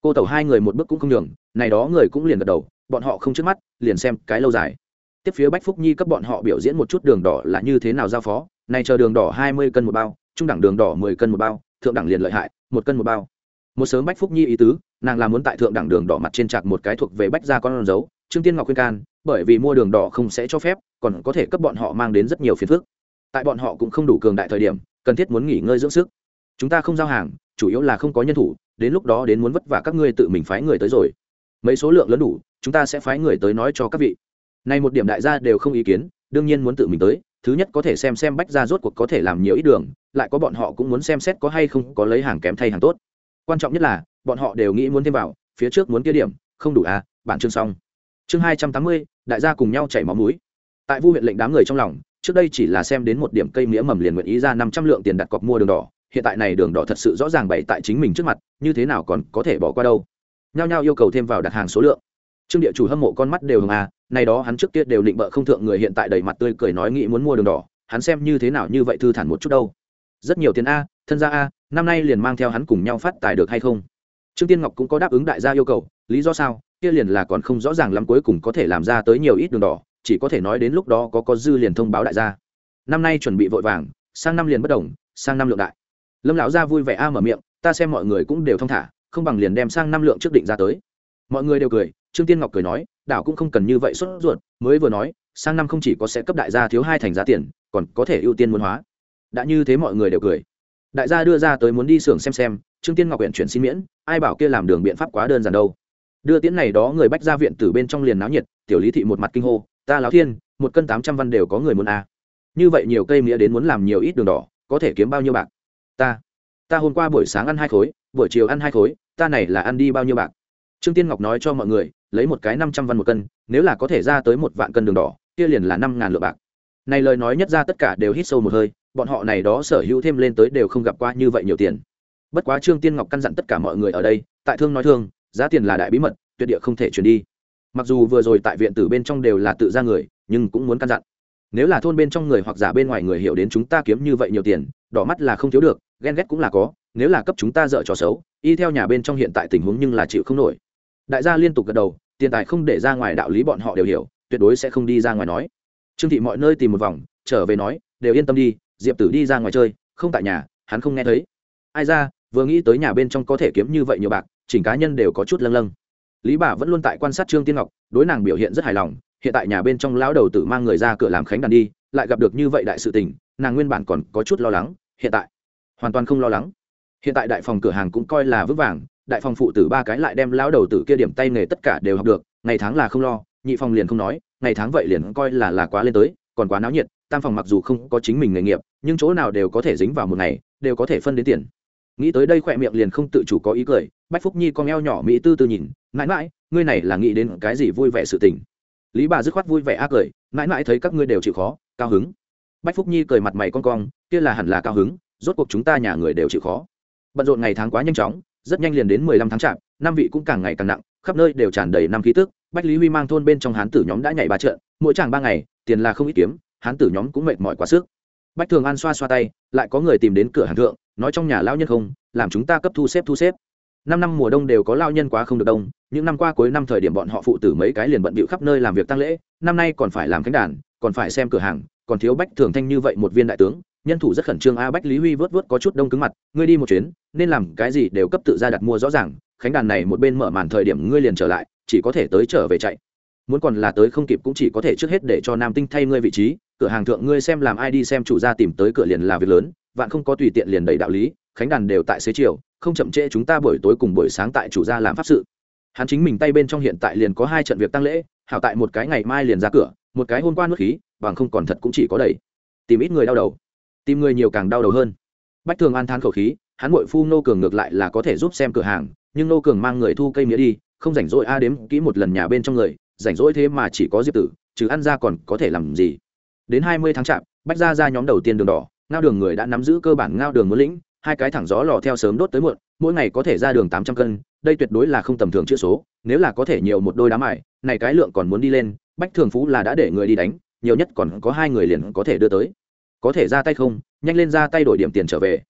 Cô tẩu hai người một bước cũng không đường này đó người cũng liền gật đầu, bọn họ không trước mắt, liền xem cái lâu dài. Tiếp phía bách phúc nhi cấp bọn họ biểu diễn một chút đường đỏ là như thế nào giao phó này chờ đường đỏ hai mươi cân một bao, trung đẳng đường đỏ mười cân một bao, thượng đẳng liền lợi hại, một cân một bao. Một sớm bách phúc nhi ý tứ, nàng là muốn tại thượng đẳng đường đỏ mặt trên chặt một cái thuộc về bách gia con dấu, trương tiên ngọc khuyên can, bởi vì mua đường đỏ không sẽ cho phép, còn có thể cấp bọn họ mang đến rất nhiều phiền phức. Tại bọn họ cũng không đủ cường đại thời điểm, cần thiết muốn nghỉ ngơi dưỡng sức. Chúng ta không giao hàng, chủ yếu là không có nhân thủ, đến lúc đó đến muốn vất vả các ngươi tự mình phái người tới rồi. Mấy số lượng lớn đủ, chúng ta sẽ phái người tới nói cho các vị. Nay một điểm đại gia đều không ý kiến đương nhiên muốn tự mình tới, thứ nhất có thể xem xem bách gia rốt cuộc có thể làm nhiều ít đường, lại có bọn họ cũng muốn xem xét có hay không có lấy hàng kém thay hàng tốt. Quan trọng nhất là, bọn họ đều nghĩ muốn thêm vào, phía trước muốn kia điểm, không đủ à bản chương xong. Chương hai trăm tám mươi, đại gia cùng nhau chảy máu mũi. Tại vu huyện lệnh đám người trong lòng, trước đây chỉ là xem đến một điểm cây mía mầm liền nguyện ý ra năm trăm lượng tiền đặt cọc mua đường đỏ, hiện tại này đường đỏ thật sự rõ ràng bày tại chính mình trước mặt, như thế nào còn có thể bỏ qua đâu. Nhao nhao yêu cầu thêm vào đặt hàng số lượng. Trương địa chủ hâm mộ con mắt đều hồng à này đó hắn trước kia đều định bợ không thượng người hiện tại đầy mặt tươi cười nói nghĩ muốn mua đường đỏ, hắn xem như thế nào như vậy thư thản một chút đâu. Rất nhiều tiền a, thân gia a, năm nay liền mang theo hắn cùng nhau phát tài được hay không? Trương tiên ngọc cũng có đáp ứng đại gia yêu cầu, lý do sao? Kia liền là còn không rõ ràng lắm cuối cùng có thể làm ra tới nhiều ít đường đỏ, chỉ có thể nói đến lúc đó có có dư liền thông báo đại gia. Năm nay chuẩn bị vội vàng, sang năm liền bất đồng, sang năm lượng đại. Lâm lão gia vui vẻ a mở miệng, ta xem mọi người cũng đều thong thả, không bằng liền đem sang năm lượng trước định ra tới. Mọi người đều cười, trương tiên ngọc cười nói đảo cũng không cần như vậy sốt ruột, mới vừa nói, sang năm không chỉ có sẽ cấp đại gia thiếu hai thành giá tiền, còn có thể ưu tiên muôn hóa. Đã như thế mọi người đều cười. Đại gia đưa ra tới muốn đi xưởng xem xem, trương tiên ngọc huyện chuyển xin miễn, ai bảo kia làm đường biện pháp quá đơn giản đâu. Đưa tiễn này đó người bách ra viện từ bên trong liền náo nhiệt, tiểu lý thị một mặt kinh hô, ta láo thiên, một cân tám trăm văn đều có người muốn a à. như vậy nhiều cây mía đến muốn làm nhiều ít đường đỏ, có thể kiếm bao nhiêu bạc? Ta ta hôm qua buổi sáng ăn hai khối, buổi chiều ăn hai khối, ta này là ăn đi bao nhiêu bạc? Trương tiên ngọc nói cho mọi người lấy một cái năm trăm văn một cân, nếu là có thể ra tới một vạn cân đường đỏ, kia liền là năm ngàn lượng bạc. Này lời nói nhất ra tất cả đều hít sâu một hơi, bọn họ này đó sở hữu thêm lên tới đều không gặp qua như vậy nhiều tiền. Bất quá trương tiên ngọc căn dặn tất cả mọi người ở đây, tại thương nói thương, giá tiền là đại bí mật, tuyệt địa không thể chuyển đi. Mặc dù vừa rồi tại viện tử bên trong đều là tự ra người, nhưng cũng muốn căn dặn. Nếu là thôn bên trong người hoặc giả bên ngoài người hiểu đến chúng ta kiếm như vậy nhiều tiền, đỏ mắt là không thiếu được, ghen ghét cũng là có, nếu là cấp chúng ta dợ trò xấu, y theo nhà bên trong hiện tại tình huống nhưng là chịu không nổi đại gia liên tục gật đầu, tiền tài không để ra ngoài đạo lý bọn họ đều hiểu, tuyệt đối sẽ không đi ra ngoài nói. Trương thị mọi nơi tìm một vòng, trở về nói, đều yên tâm đi, diệp tử đi ra ngoài chơi, không tại nhà, hắn không nghe thấy. Ai ra, vừa nghĩ tới nhà bên trong có thể kiếm như vậy nhiều bạc, chỉnh cá nhân đều có chút lâng lâng. Lý bà vẫn luôn tại quan sát trương tiên ngọc, đối nàng biểu hiện rất hài lòng, hiện tại nhà bên trong lão đầu tử mang người ra cửa làm khánh đàn đi, lại gặp được như vậy đại sự tình, nàng nguyên bản còn có chút lo lắng, hiện tại hoàn toàn không lo lắng. Hiện tại đại phòng cửa hàng cũng coi là vững vàng đại phòng phụ tử ba cái lại đem lão đầu tử kia điểm tay nghề tất cả đều học được, ngày tháng là không lo, nhị phòng liền không nói, ngày tháng vậy liền coi là là quá lên tới, còn quá náo nhiệt, tam phòng mặc dù không có chính mình nghề nghiệp, nhưng chỗ nào đều có thể dính vào một ngày, đều có thể phân đến tiền. Nghĩ tới đây khỏe miệng liền không tự chủ có ý cười, bách phúc nhi con eo nhỏ mỹ tư tư nhìn, mãi mãi, ngươi này là nghĩ đến cái gì vui vẻ sự tình? Lý bà dứt khoát vui vẻ ác cười, mãi mãi thấy các ngươi đều chịu khó, cao hứng. Bách phúc nhi cười mặt mày con cong, kia là hẳn là cao hứng, rốt cuộc chúng ta nhà người đều chịu khó. Bận rộn ngày tháng quá nhanh chóng rất nhanh liền đến mười lăm tháng chạp, năm vị cũng càng ngày càng nặng, khắp nơi đều tràn đầy năm khí tức. Bách lý huy mang thôn bên trong hán tử nhóm đã nhảy ba trận, mỗi chàng ba ngày, tiền là không ít kiếm, hán tử nhóm cũng mệt mỏi quá sức. Bách thường an xoa xoa tay, lại có người tìm đến cửa hàng thượng, nói trong nhà lao nhân không, làm chúng ta cấp thu xếp thu xếp. Năm năm mùa đông đều có lao nhân quá không được đông, những năm qua cuối năm thời điểm bọn họ phụ tử mấy cái liền bận bịu khắp nơi làm việc tăng lễ, năm nay còn phải làm cánh đàn, còn phải xem cửa hàng, còn thiếu bách thường thanh như vậy một viên đại tướng nhân thủ rất khẩn trương a, bách lý huy vớt vớt có chút đông cứng mặt, ngươi đi một chuyến, nên làm cái gì đều cấp tự ra đặt mua rõ ràng, khánh đàn này một bên mở màn thời điểm ngươi liền trở lại, chỉ có thể tới trở về chạy. Muốn còn là tới không kịp cũng chỉ có thể trước hết để cho nam tinh thay ngươi vị trí, cửa hàng thượng ngươi xem làm ai đi xem chủ gia tìm tới cửa liền là việc lớn, vạn không có tùy tiện liền đầy đạo lý, khánh đàn đều tại xế chiều, không chậm trễ chúng ta buổi tối cùng buổi sáng tại chủ gia làm pháp sự. Hắn chính mình tay bên trong hiện tại liền có hai trận việc tăng lễ, hảo tại một cái ngày mai liền ra cửa, một cái hôm qua nước khí, bằng không còn thật cũng chỉ có đầy tìm ít người đau đầu tìm người nhiều càng đau đầu hơn. Bách thường an thán khẩu khí, hắn bội phu nô cường ngược lại là có thể giúp xem cửa hàng, nhưng nô cường mang người thu cây mía đi, không rảnh rỗi a đếm kỹ một lần nhà bên trong người, rảnh rỗi thế mà chỉ có diệp tử chứ ăn ra còn có thể làm gì? Đến hai mươi tháng chạp, bách ra ra nhóm đầu tiên đường đỏ, ngao đường người đã nắm giữ cơ bản ngao đường muốn lĩnh, hai cái thẳng gió lò theo sớm đốt tới muộn, mỗi ngày có thể ra đường tám trăm cân, đây tuyệt đối là không tầm thường chữ số, nếu là có thể nhiều một đôi đá mải này cái lượng còn muốn đi lên, bách thường phú là đã để người đi đánh, nhiều nhất còn có hai người liền có thể đưa tới có thể ra tay không, nhanh lên ra tay đổi điểm tiền trở về.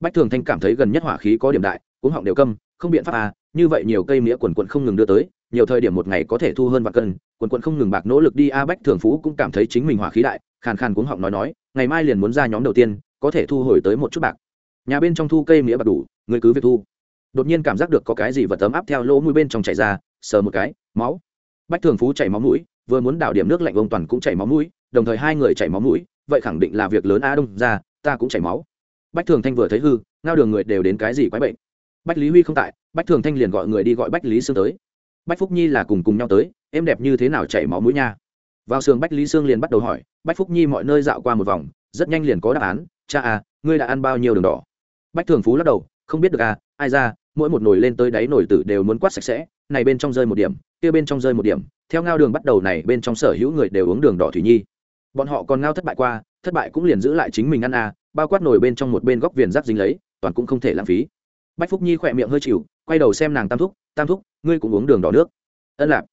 Bách thường thanh cảm thấy gần nhất hỏa khí có điểm đại cũng họng đều câm, không biện pháp à như vậy nhiều cây mía quần quận không ngừng đưa tới, nhiều thời điểm một ngày có thể thu hơn vạn cân, quần quận không ngừng bạc nỗ lực đi a, bách thường phú cũng cảm thấy chính mình hỏa khí đại, khàn khàn cuống họng nói nói, ngày mai liền muốn ra nhóm đầu tiên, có thể thu hồi tới một chút bạc. Nhà bên trong thu cây mía bạc đủ, người cứ việc thu. Đột nhiên cảm giác được có cái gì vật tấm áp theo lỗ mũi bên trong chảy ra, sờ một cái, máu. Bách thường phú chảy máu mũi, vừa muốn đảo điểm nước lạnh ông toàn cũng chảy máu mũi, đồng thời hai người chảy máu mũi vậy khẳng định là việc lớn a đông ra, ta cũng chảy máu. Bách thường thanh vừa thấy hư, ngao đường người đều đến cái gì quái bệnh? Bách lý huy không tại, bách thường thanh liền gọi người đi gọi bách lý sương tới. Bách phúc nhi là cùng cùng nhau tới, em đẹp như thế nào chảy máu mũi nha? Vào sườn bách lý sương liền bắt đầu hỏi, bách phúc nhi mọi nơi dạo qua một vòng, rất nhanh liền có đáp án, cha à ngươi đã ăn bao nhiêu đường đỏ? Bách thường phú lắc đầu, không biết được à ai ra, mỗi một nồi lên tới đáy nồi tử đều muốn quát sạch sẽ, này bên trong rơi một điểm, kia bên trong rơi một điểm. Theo ngao đường bắt đầu này bên trong sở hữu người đều uống đường đỏ thủy nhi bọn họ còn ngao thất bại qua, thất bại cũng liền giữ lại chính mình ăn à bao quát nổi bên trong một bên góc viền giáp dính lấy, toàn cũng không thể lãng phí. Bách phúc nhi khỏe miệng hơi chịu, quay đầu xem nàng tam thúc tam thúc, ngươi cũng uống đường đỏ nước. Ân lạp.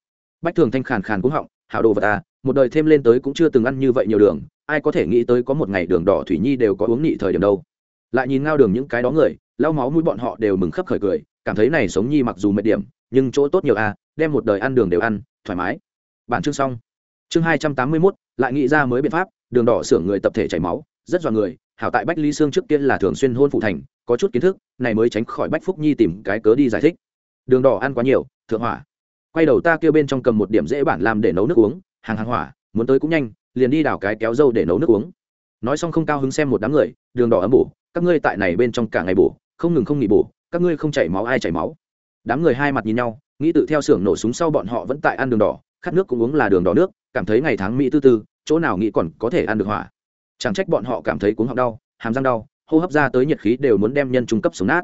Bách thường thanh khàn khàn cũng họng, hảo đồ vật à một đời thêm lên tới cũng chưa từng ăn như vậy nhiều đường, ai có thể nghĩ tới có một ngày đường đỏ thủy nhi đều có uống nhị thời điểm đâu. Lại nhìn ngao đường những cái đó người, lau máu mũi bọn họ đều mừng khấp khởi cười, cảm thấy này sống nhi mặc dù mệt điểm, nhưng chỗ tốt nhiều à đem một đời ăn đường đều ăn, thoải mái. Bản chương xong. Chương hai trăm tám mươi mốt lại nghĩ ra mới biện pháp, đường đỏ xưởng người tập thể chảy máu, rất dọa người, hảo tại bách lý sương trước tiên là thường xuyên hôn phụ thành, có chút kiến thức, này mới tránh khỏi bách phúc nhi tìm cái cớ đi giải thích. Đường đỏ ăn quá nhiều, thượng hỏa. Quay đầu ta kêu bên trong cầm một điểm dễ bản làm để nấu nước uống, hàng hàng hỏa, muốn tới cũng nhanh, liền đi đào cái kéo dâu để nấu nước uống. Nói xong không cao hứng xem một đám người, đường đỏ ấm bổ, các ngươi tại này bên trong cả ngày bổ, không ngừng không nghỉ bổ, các ngươi không chảy máu ai chảy máu. Đám người hai mặt nhìn nhau, nghĩ tự theo xưởng nổ súng sau bọn họ vẫn tại ăn đường đỏ khát nước cũng uống là đường đỏ nước, cảm thấy ngày tháng mỹ tư tư, chỗ nào nghĩ còn có thể ăn được hỏa. Chẳng trách bọn họ cảm thấy cuống họng đau, hàm răng đau, hô hấp ra tới nhiệt khí đều muốn đem nhân trung cấp sống nát.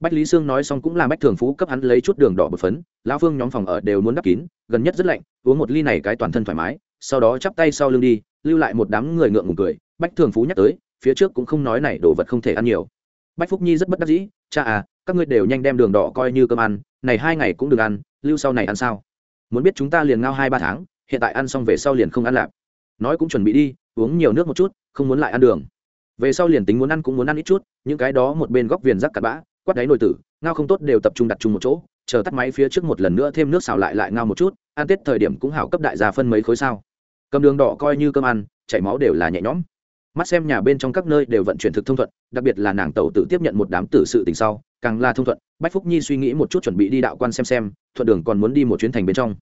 Bách lý sương nói xong cũng là bách thường phú cấp hắn lấy chút đường đỏ bột phấn, lão phương nhóm phòng ở đều muốn đắp kín, gần nhất rất lạnh, uống một ly này cái toàn thân thoải mái, sau đó chắp tay sau lưng đi, lưu lại một đám người ngượng ngùng cười, bách thường phú nhắc tới, phía trước cũng không nói này đồ vật không thể ăn nhiều. Bách phúc nhi rất bất đắc dĩ, cha à các ngươi đều nhanh đem đường đỏ coi như cơm ăn, này hai ngày cũng đừng ăn, lưu sau này ăn sao? Muốn biết chúng ta liền ngao hai ba tháng, hiện tại ăn xong về sau liền không ăn lạp. Nói cũng chuẩn bị đi, uống nhiều nước một chút, không muốn lại ăn đường. Về sau liền tính muốn ăn cũng muốn ăn ít chút, những cái đó một bên góc viền rắc cặp bã quát đáy nồi tử, ngao không tốt đều tập trung đặt chung một chỗ, chờ tắt máy phía trước một lần nữa thêm nước xào lại lại ngao một chút, ăn tết thời điểm cũng hảo cấp đại gia phân mấy khối sao. Cầm đường đỏ coi như cơm ăn, chảy máu đều là nhẹ nhõm. Mắt xem nhà bên trong các nơi đều vận chuyển thực thông thuận, đặc biệt là nàng tàu tự tiếp nhận một đám tử sự tình sau càng là thông thuận, bách phúc nhi suy nghĩ một chút chuẩn bị đi đạo quan xem xem, thuận đường còn muốn đi một chuyến thành bên trong.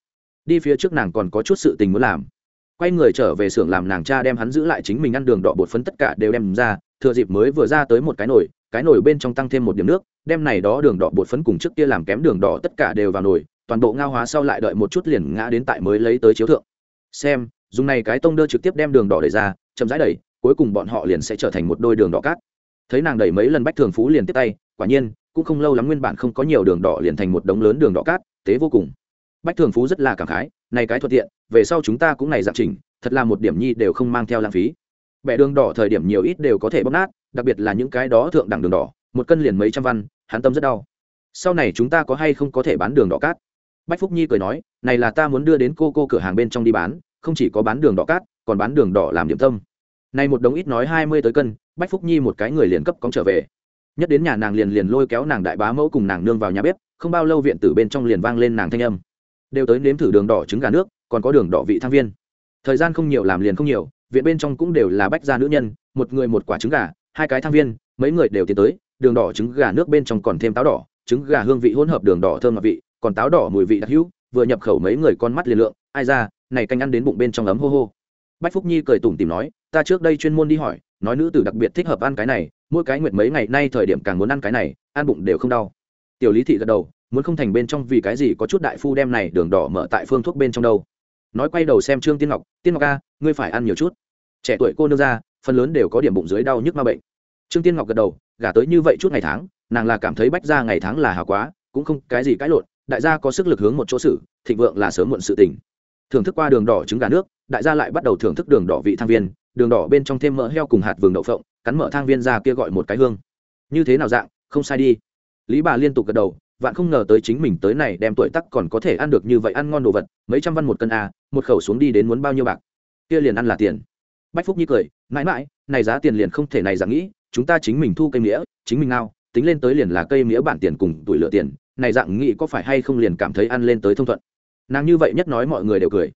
Đi phía trước nàng còn có chút sự tình muốn làm. Quay người trở về xưởng làm nàng cha đem hắn giữ lại chính mình ăn đường đỏ bột phấn tất cả đều đem ra, thừa dịp mới vừa ra tới một cái nồi cái nồi bên trong tăng thêm một điểm nước, đem này đó đường đỏ bột phấn cùng trước kia làm kém đường đỏ tất cả đều vào nồi, toàn bộ ngao hóa sau lại đợi một chút liền ngã đến tại mới lấy tới chiếu thượng. Xem, dùng này cái tông đơ trực tiếp đem đường đỏ đẩy ra, chậm rãi đẩy, cuối cùng bọn họ liền sẽ trở thành một đôi đường đỏ cát. Thấy nàng đẩy mấy lần bách thường phú liền tiếp tay, quả nhiên cũng không lâu lắm nguyên bản không có nhiều đường đỏ liền thành một đống lớn đường đỏ cát, tế vô cùng. Bách thường phú rất là cảm khái, này cái thuận tiện, về sau chúng ta cũng này giảm trình, thật là một điểm nhi đều không mang theo lãng phí. Bẻ đường đỏ thời điểm nhiều ít đều có thể bóp nát, đặc biệt là những cái đó thượng đẳng đường đỏ, một cân liền mấy trăm văn, hắn tâm rất đau. Sau này chúng ta có hay không có thể bán đường đỏ cát? Bách phúc nhi cười nói, này là ta muốn đưa đến cô cô cửa hàng bên trong đi bán, không chỉ có bán đường đỏ cát, còn bán đường đỏ làm điểm tâm. Này một đống ít nói hai mươi tới cân, bách phúc nhi một cái người liền cấp cóng trở về nhất đến nhà nàng liền liền lôi kéo nàng đại bá mẫu cùng nàng nương vào nhà bếp, không bao lâu viện tử bên trong liền vang lên nàng thanh âm. Đều tới nếm thử đường đỏ trứng gà nước, còn có đường đỏ vị thang viên. Thời gian không nhiều làm liền không nhiều, viện bên trong cũng đều là bách gia nữ nhân, một người một quả trứng gà, hai cái thang viên, mấy người đều tiến tới, đường đỏ trứng gà nước bên trong còn thêm táo đỏ, trứng gà hương vị hỗn hợp đường đỏ thơm ngọt vị, còn táo đỏ mùi vị đặc hữu, vừa nhập khẩu mấy người con mắt liền lượng, ai ra, này canh ăn đến bụng bên trong ấm hô hô. Bách phúc nhi cười tủm tìm nói, ta trước đây chuyên môn đi hỏi nói nữ tử đặc biệt thích hợp ăn cái này, mỗi cái nguyệt mấy ngày nay thời điểm càng muốn ăn cái này, ăn bụng đều không đau. Tiểu lý thị gật đầu, muốn không thành bên trong vì cái gì có chút đại phu đem này đường đỏ mở tại phương thuốc bên trong đâu. Nói quay đầu xem trương tiên ngọc tiên ngọc a, ngươi phải ăn nhiều chút. Trẻ tuổi cô nương ra, phần lớn đều có điểm bụng dưới đau nhức ma bệnh. Trương tiên ngọc gật đầu, gả tới như vậy chút ngày tháng, nàng là cảm thấy bách ra ngày tháng là hào quá, cũng không cái gì cãi lộn, đại gia có sức lực hướng một chỗ xử, thịnh vượng là sớm muộn sự tình. Thưởng thức qua đường đỏ trứng gà nước, đại gia lại bắt đầu thưởng thức đường đỏ vị thang viên đường đỏ bên trong thêm mỡ heo cùng hạt vừng đậu phộng cắn mở thang viên ra kia gọi một cái hương. Như thế nào dạng không sai đi. Lý bà liên tục gật đầu vạn không ngờ tới chính mình tới này đem tuổi tắc còn có thể ăn được như vậy ăn ngon đồ vật mấy trăm văn một cân à, một khẩu xuống đi đến muốn bao nhiêu bạc. Kia liền ăn là tiền. Bách phúc nhi cười mãi mãi này giá tiền liền không thể này dạng nghĩ chúng ta chính mình thu cây nghĩa, chính mình nào tính lên tới liền là cây nghĩa bản tiền cùng tuổi lựa tiền này dạng nghĩ có phải hay không liền cảm thấy ăn lên tới thông thuận. Nàng như vậy nhất nói mọi người đều cười.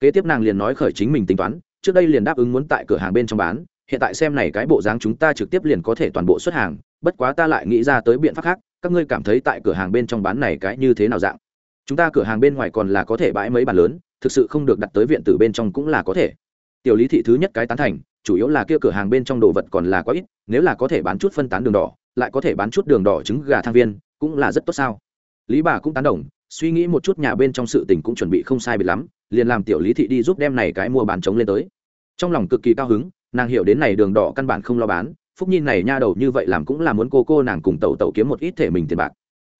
Kế tiếp nàng liền nói khởi chính mình tính toán trước đây liền đáp ứng muốn tại cửa hàng bên trong bán, hiện tại xem này cái bộ dáng chúng ta trực tiếp liền có thể toàn bộ xuất hàng, bất quá ta lại nghĩ ra tới biện pháp khác, các ngươi cảm thấy tại cửa hàng bên trong bán này cái như thế nào dạng? Chúng ta cửa hàng bên ngoài còn là có thể bãi mấy bàn lớn, thực sự không được đặt tới viện tử bên trong cũng là có thể. Tiểu lý thị thứ nhất cái tán thành, chủ yếu là kia cửa hàng bên trong đồ vật còn là quá ít, nếu là có thể bán chút phân tán đường đỏ, lại có thể bán chút đường đỏ trứng gà thang viên, cũng là rất tốt sao? Lý bà cũng tán đồng, suy nghĩ một chút nhà bên trong sự tình cũng chuẩn bị không sai biệt lắm, liền làm tiểu lý thị đi giúp đem này cái mua bán chống lên tới trong lòng cực kỳ cao hứng, nàng hiểu đến này đường đỏ căn bản không lo bán, phúc nhi này nha đầu như vậy làm cũng là muốn cô cô nàng cùng tẩu tẩu kiếm một ít thể mình tiền bạc.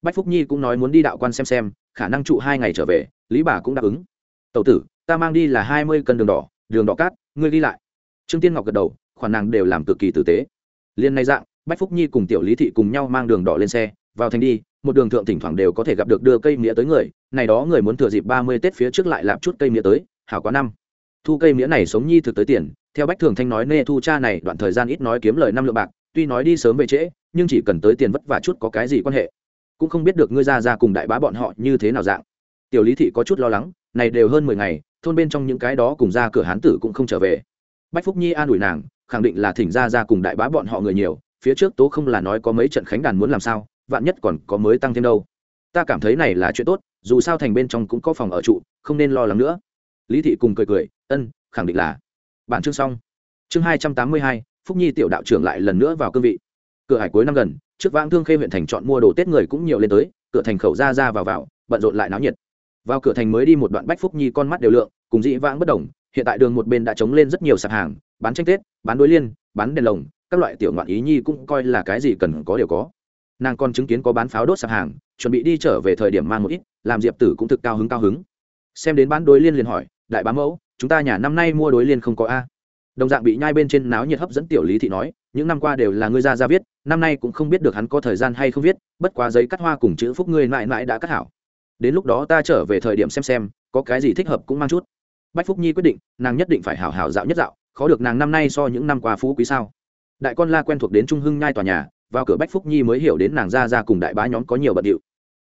Bách phúc nhi cũng nói muốn đi đạo quan xem xem, khả năng trụ hai ngày trở về, lý bà cũng đáp ứng. Tẩu tử, ta mang đi là hai mươi cân đường đỏ đường đỏ cát, ngươi đi lại. Trương tiên ngọc gật đầu, khoản nàng đều làm cực kỳ tử tế. Liên nay dạng, bách phúc nhi cùng tiểu lý thị cùng nhau mang đường đỏ lên xe, vào thành đi, một đường thượng thỉnh thoảng đều có thể gặp được đưa cây mía tới người, này đó người muốn thừa dịp ba mươi tết phía trước lại làm chút cây mía tới, hảo quá năm thu cây mía này sống nhi thực tới tiền, theo bách thường thanh nói nê thu cha này đoạn thời gian ít nói kiếm lời năm lượng bạc, tuy nói đi sớm về trễ, nhưng chỉ cần tới tiền vất vả chút có cái gì quan hệ. Cũng không biết được ngươi ra ra cùng đại bá bọn họ như thế nào dạng. Tiểu lý thị có chút lo lắng, này đều hơn mười ngày, thôn bên trong những cái đó cùng ra cửa hán tử cũng không trở về. Bách phúc nhi an ủi nàng, khẳng định là thỉnh ra ra cùng đại bá bọn họ người nhiều, phía trước tố không là nói có mấy trận khánh đàn muốn làm sao, vạn nhất còn có mới tăng thêm đâu. Ta cảm thấy này là chuyện tốt, dù sao thành bên trong cũng có phòng ở trụ, không nên lo lắng nữa lý thị cùng cười cười, ân, khẳng định là. Bản chương xong. Chương hai trăm tám mươi hai, phúc nhi tiểu đạo trưởng lại lần nữa vào cương vị. Cửa hải cuối năm gần, trước vãng thương khê huyện thành chọn mua đồ tết người cũng nhiều lên tới, cửa thành khẩu ra ra vào vào, bận rộn lại náo nhiệt. Vào cửa thành mới đi một đoạn bách phúc nhi con mắt đều lượng, cùng dị vãng bất đồng, hiện tại đường một bên đã trống lên rất nhiều sạp hàng, bán tranh tết, bán đối liên, bán đèn lồng, các loại tiểu ngoạn ý nhi cũng coi là cái gì cần có đều có. Nàng còn chứng kiến có bán pháo đốt sạp hàng, chuẩn bị đi trở về thời điểm mang một ít, làm diệp tử cũng thực cao hứng cao hứng. Xem đến bán đối liên liền hỏi đại bá mẫu, chúng ta nhà năm nay mua đối liên không có a. Đồng dạng bị nhai bên trên náo nhiệt hấp dẫn tiểu lý thị nói, những năm qua đều là ngươi ra ra viết, năm nay cũng không biết được hắn có thời gian hay không viết, bất quá giấy cắt hoa cùng chữ phúc ngươi mãi mãi đã cắt hảo. Đến lúc đó ta trở về thời điểm xem xem, có cái gì thích hợp cũng mang chút. Bách phúc nhi quyết định, nàng nhất định phải hảo hảo dạo nhất dạo, khó được nàng năm nay so những năm qua phú quý sao. Đại con la quen thuộc đến trung hưng nhai tòa nhà, vào cửa bách phúc nhi mới hiểu đến nàng ra ra cùng đại bá nhóm có nhiều bận điệu.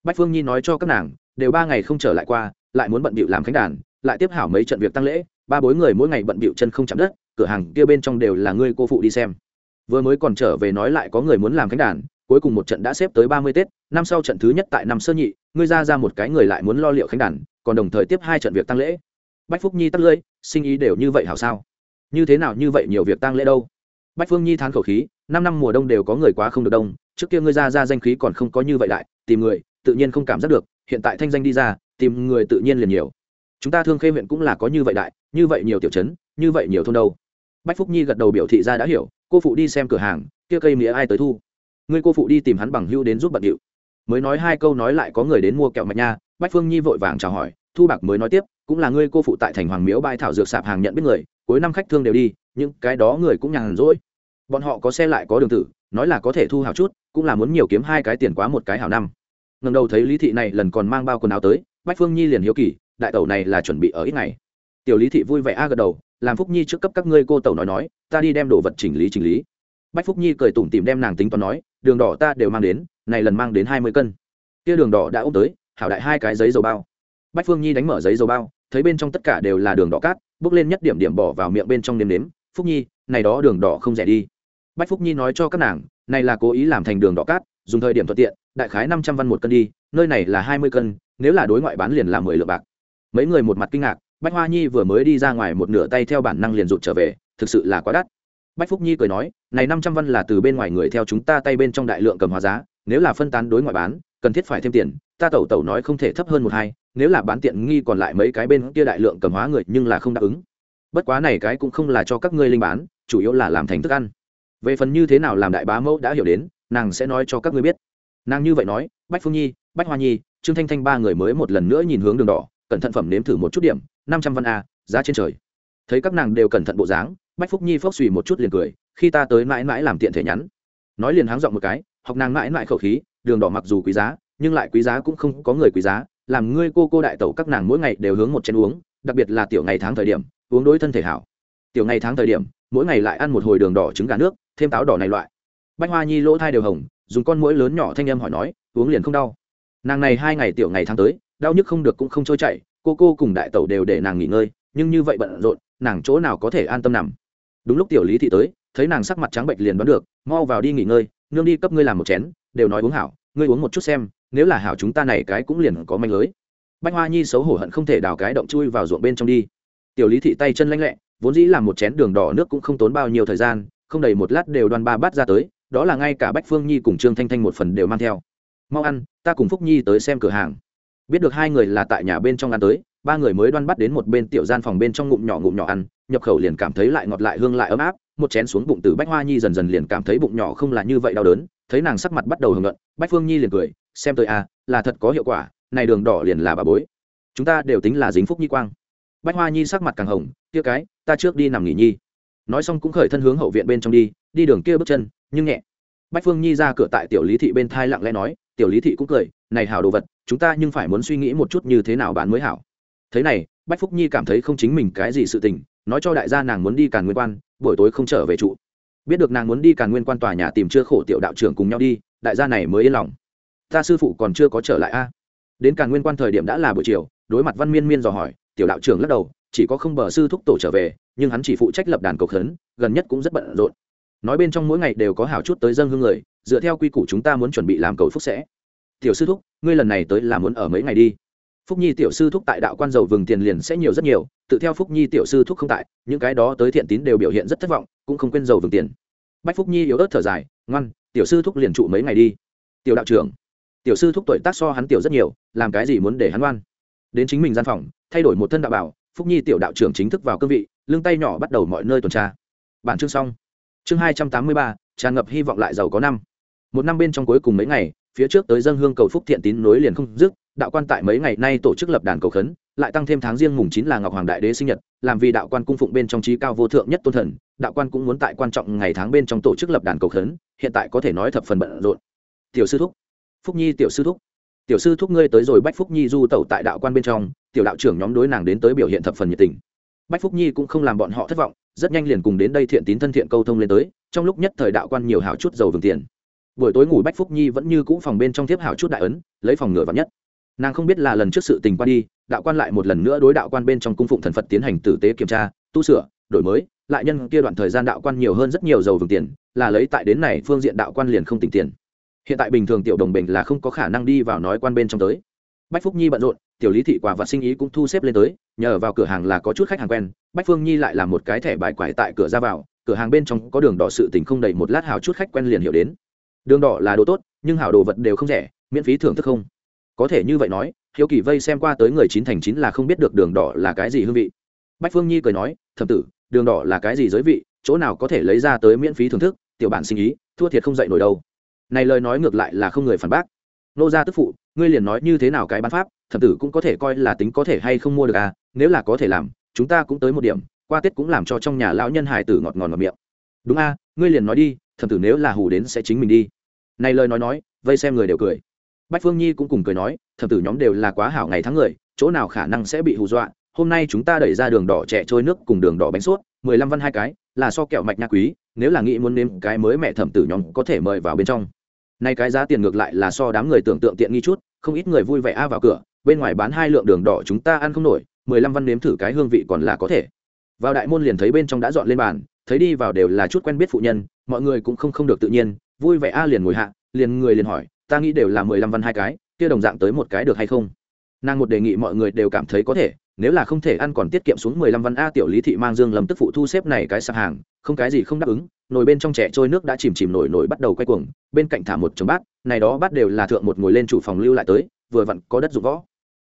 Bách phương nhi nói cho các nàng, đều ba ngày không trở lại qua, lại muốn bận điệu làm khánh đàn lại tiếp hảo mấy trận việc tăng lễ, ba bối người mỗi ngày bận bịu chân không chạm đất, cửa hàng kia bên trong đều là ngươi cô phụ đi xem. Vừa mới còn trở về nói lại có người muốn làm khánh đàn, cuối cùng một trận đã xếp tới ba mươi tết, năm sau trận thứ nhất tại năm sơ nhị, ngươi ra ra một cái người lại muốn lo liệu khánh đàn, còn đồng thời tiếp hai trận việc tăng lễ. Bách phúc nhi tắt lưỡi, sinh ý đều như vậy hảo sao? Như thế nào như vậy nhiều việc tăng lễ đâu? Bách phương nhi thán khẩu khí, năm năm mùa đông đều có người quá không được đông, trước kia ngươi ra ra danh khí còn không có như vậy đại, tìm người, tự nhiên không cảm giác được, hiện tại thanh danh đi ra, tìm người tự nhiên liền nhiều chúng ta thương khê huyện cũng là có như vậy đại, như vậy nhiều tiểu chấn như vậy nhiều thôn đâu. Bách phúc nhi gật đầu biểu thị ra đã hiểu, cô phụ đi xem cửa hàng, kia cây mía ai tới thu? Ngươi cô phụ đi tìm hắn bằng hưu đến giúp bận điệu. Mới nói hai câu nói lại có người đến mua kẹo mạch nha, bách phương nhi vội vàng chào hỏi, thu bạc mới nói tiếp, cũng là ngươi cô phụ tại thành hoàng miếu bãi thảo dược sạp hàng nhận biết người, cuối năm khách thương đều đi nhưng cái đó người cũng nhàn rỗi. Bọn họ có xe lại có đường tử, nói là có thể thu hào chút, cũng là muốn nhiều kiếm hai cái tiền quá một cái hào năm. Ngần đầu thấy lý thị này lần còn mang bao quần áo tới, bách phương nhi liền hiếu kỳ đại tẩu này là chuẩn bị ở ít ngày. Tiểu lý thị vui vẻ a gật đầu, làm phúc nhi trước cấp các ngươi cô tẩu nói nói, ta đi đem đồ vật chỉnh lý chỉnh lý. Bách phúc nhi cười tủm tìm đem nàng tính toán nói, đường đỏ ta đều mang đến, này lần mang đến hai mươi cân. Kia đường đỏ đã ôm tới, hảo đại hai cái giấy dầu bao. Bách phương nhi đánh mở giấy dầu bao, thấy bên trong tất cả đều là đường đỏ cát, bước lên nhất điểm điểm bỏ vào miệng bên trong nêm nếm, phúc nhi, này đó đường đỏ không rẻ đi. Bách phúc nhi nói cho các nàng, này là cố ý làm thành đường đỏ cát, dùng thời điểm thuận tiện, đại khái năm trăm văn một cân đi, nơi này là hai mươi cân, nếu là đối ngoại bán liền là mười lượng bạc mấy người một mặt kinh ngạc, bách hoa nhi vừa mới đi ra ngoài một nửa tay theo bản năng liền rụt trở về, thực sự là quá đắt. Bách phúc nhi cười nói, này năm trăm văn là từ bên ngoài người theo chúng ta tay bên trong đại lượng cầm hóa giá, nếu là phân tán đối ngoại bán, cần thiết phải thêm tiền, ta tẩu tẩu nói không thể thấp hơn một hai, nếu là bán tiện nghi còn lại mấy cái bên kia đại lượng cầm hóa người nhưng là không đáp ứng. Bất quá này cái cũng không là cho các ngươi linh bán, chủ yếu là làm thành thức ăn. Về phần như thế nào làm đại bá mẫu đã hiểu đến, nàng sẽ nói cho các ngươi biết. Nàng như vậy nói, bách phương nhi, bách hoa nhi, trương thanh thanh ba người mới một lần nữa nhìn hướng đường đỏ cẩn thận phẩm nếm thử một chút điểm, năm trăm văn a, giá trên trời. Thấy các nàng đều cẩn thận bộ dáng, bách phúc nhi phốc suy một chút liền cười, khi ta tới mãi mãi làm tiện thể nhắn. Nói liền háng dọn một cái, học nàng mãi mãi khẩu khí, đường đỏ mặc dù quý giá, nhưng lại quý giá cũng không có người quý giá, làm ngươi cô cô đại tẩu các nàng mỗi ngày đều hướng một chén uống, đặc biệt là tiểu ngày tháng thời điểm, uống đối thân thể hảo. Tiểu ngày tháng thời điểm, mỗi ngày lại ăn một hồi đường đỏ trứng gà nước, thêm táo đỏ này loại. Bách hoa nhi lỗ thai đều hồng, dùng con mũi lớn nhỏ thanh âm hỏi nói, uống liền không đau. Nàng này hai ngày tiểu ngày tháng tới đau nhức không được cũng không trôi chảy, cô cô cùng đại tẩu đều để nàng nghỉ ngơi, nhưng như vậy bận rộn, nàng chỗ nào có thể an tâm nằm. Đúng lúc tiểu lý thị tới, thấy nàng sắc mặt trắng bệnh liền đoán được, mau vào đi nghỉ ngơi, nương đi cấp ngươi làm một chén, đều nói uống hảo, ngươi uống một chút xem, nếu là hảo chúng ta này cái cũng liền có manh lưới. Bách hoa nhi xấu hổ hận không thể đào cái động chui vào ruộng bên trong đi. Tiểu lý thị tay chân lanh lẹ, vốn dĩ làm một chén đường đỏ nước cũng không tốn bao nhiêu thời gian, không đầy một lát đều đoan ba bát ra tới, đó là ngay cả bách phương nhi cùng trương thanh thanh một phần đều mang theo. Mau ăn, ta cùng phúc nhi tới xem cửa hàng biết được hai người là tại nhà bên trong ăn tới, ba người mới đoan bắt đến một bên tiểu gian phòng bên trong ngụm nhỏ ngụm nhỏ ăn, nhập khẩu liền cảm thấy lại ngọt lại hương lại ấm áp, một chén xuống bụng từ bách hoa nhi dần dần liền cảm thấy bụng nhỏ không là như vậy đau đớn, thấy nàng sắc mặt bắt đầu hưởng luận bách phương nhi liền cười, xem tôi à là thật có hiệu quả, này đường đỏ liền là bà bối. Chúng ta đều tính là dính phúc nhi quang. Bách hoa nhi sắc mặt càng hồng, kia cái, ta trước đi nằm nghỉ nhi. Nói xong cũng khởi thân hướng hậu viện bên trong đi đi đường kia bước chân, nhưng nhẹ. Bách phương nhi ra cửa tại tiểu lý thị bên thai lặng lẽ nói tiểu lý thị cũng cười, này hảo đồ vật, chúng ta nhưng phải muốn suy nghĩ một chút như thế nào bán mới hảo. Thế này, bách phúc nhi cảm thấy không chính mình cái gì sự tình, nói cho đại gia nàng muốn đi càn nguyên quan, buổi tối không trở về trụ. Biết được nàng muốn đi càn nguyên quan tòa nhà tìm chưa khổ tiểu đạo trưởng cùng nhau đi, đại gia này mới yên lòng. Ta sư phụ còn chưa có trở lại a. Đến càn nguyên quan thời điểm đã là buổi chiều, đối mặt văn miên miên dò hỏi, tiểu đạo trưởng lắc đầu, chỉ có không bờ sư thúc tổ trở về, nhưng hắn chỉ phụ trách lập đàn cầu khấn, gần nhất cũng rất bận rộn. Nói bên trong mỗi ngày đều có hảo chút tới dân hương người dựa theo quy củ chúng ta muốn chuẩn bị làm cầu phúc sẽ. Tiểu sư thúc, ngươi lần này tới là muốn ở mấy ngày đi? Phúc nhi tiểu sư thúc tại đạo quan dầu vừng tiền liền sẽ nhiều rất nhiều, tự theo phúc nhi tiểu sư thúc không tại, những cái đó tới thiện tín đều biểu hiện rất thất vọng, cũng không quên dầu vừng tiền. Bách phúc nhi yếu ớt thở dài, ngoan, tiểu sư thúc liền trụ mấy ngày đi. Tiểu đạo trưởng. Tiểu sư thúc tuổi tác so hắn tiểu rất nhiều, làm cái gì muốn để hắn ngoan? Đến chính mình gian phòng, thay đổi một thân đạo bảo, phúc nhi tiểu đạo trưởng chính thức vào cương vị, lưng tay nhỏ bắt đầu mọi nơi tuần tra. Bản chương xong. Chương hai trăm tám mươi ba tràn ngập hy vọng lại giàu có năm. Một năm bên trong cuối cùng mấy ngày, phía trước tới dân hương cầu phúc thiện tín nối liền không dứt, đạo quan tại mấy ngày nay tổ chức lập đàn cầu khấn, lại tăng thêm tháng riêng mùng chín là ngọc hoàng đại đế sinh nhật, làm vì đạo quan cung phụng bên trong trí cao vô thượng nhất tôn thần, đạo quan cũng muốn tại quan trọng ngày tháng bên trong tổ chức lập đàn cầu khấn, hiện tại có thể nói thập phần bận rộn. Tiểu sư thúc, phúc nhi tiểu sư thúc, tiểu sư thúc ngươi tới rồi bách phúc nhi du tẩu tại đạo quan bên trong, tiểu đạo trưởng nhóm đối nàng đến tới biểu hiện thập phần nhiệt tình. Bách phúc nhi cũng không làm bọn họ thất vọng rất nhanh liền cùng đến đây thiện tín thân thiện câu thông lên tới, trong lúc nhất thời đạo quan nhiều hảo chút dầu vừng tiền. Buổi tối ngủ bách phúc nhi vẫn như cũ phòng bên trong tiếp hảo chút đại ấn, lấy phòng ngựa vắn nhất. Nàng không biết là lần trước sự tình qua đi, đạo quan lại một lần nữa đối đạo quan bên trong cung phụng thần phật tiến hành tử tế kiểm tra, tu sửa, đổi mới, lại nhân kia đoạn thời gian đạo quan nhiều hơn rất nhiều dầu vừng tiền, là lấy tại đến này phương diện đạo quan liền không tỉnh tiền. Hiện tại bình thường tiểu đồng bình là không có khả năng đi vào nói quan bên trong tới. Bách phúc nhi bận rộn tiểu lý thị quả và sinh ý cũng thu xếp lên tới, nhờ vào cửa hàng là có chút khách hàng quen, bách phương nhi lại làm một cái thẻ bài quải tại cửa ra vào, cửa hàng bên trong có đường đỏ sự tình không đầy một lát hào chút khách quen liền hiểu đến. Đường đỏ là đồ tốt, nhưng hảo đồ vật đều không rẻ, miễn phí thưởng thức không. Có thể như vậy nói, hiếu kỳ vây xem qua tới người chín thành chín là không biết được đường đỏ là cái gì hương vị. Bách phương nhi cười nói thầm tử, đường đỏ là cái gì giới vị, chỗ nào có thể lấy ra tới miễn phí thưởng thức, tiểu bản sinh ý, thua thiệt không dậy nổi đâu. Này lời nói ngược lại là không người phản bác. Nô gia tức phụ, ngươi liền nói như thế nào cái bán pháp thẩm tử cũng có thể coi là tính có thể hay không mua được à nếu là có thể làm, chúng ta cũng tới một điểm, qua tết cũng làm cho trong nhà lão nhân hải tử ngọt ngọt ngọt miệng. Đúng a, ngươi liền nói đi, thẩm tử nếu là hù đến sẽ chính mình đi. Này lời nói nói, vây xem người đều cười. Bách phương nhi cũng cùng cười nói, thẩm tử nhóm đều là quá hảo ngày tháng người, chỗ nào khả năng sẽ bị hù dọa, hôm nay chúng ta đẩy ra đường đỏ trẻ trôi nước cùng đường đỏ bánh suốt mười lăm văn hai cái, là so kẹo mạch nha quý, nếu là nghĩ muốn nếm cái mới mẹ thẩm tử nhóm có thể mời vào bên trong nay cái giá tiền ngược lại là so đám người tưởng tượng tiện nghi chút, không ít người vui vẻ a vào cửa, bên ngoài bán hai lượng đường đỏ chúng ta ăn không nổi, mười lăm văn nếm thử cái hương vị còn là có thể. Vào đại môn liền thấy bên trong đã dọn lên bàn, thấy đi vào đều là chút quen biết phụ nhân, mọi người cũng không không được tự nhiên, vui vẻ a liền ngồi hạ, liền người liền hỏi, ta nghĩ đều là mười lăm văn hai cái, kia đồng dạng tới một cái được hay không? Nàng một đề nghị mọi người đều cảm thấy có thể nếu là không thể ăn còn tiết kiệm xuống mười lăm văn a, tiểu lý thị mang dương lầm tức phụ thu xếp này cái sạp hàng, không cái gì không đáp ứng. Nồi bên trong trẻ trôi nước đã chìm chìm nổi nổi bắt đầu quay cuồng, bên cạnh thả một chồng bát, này đó bát đều là thượng một ngồi lên chủ phòng lưu lại tới, vừa vặn có đất dụng võ.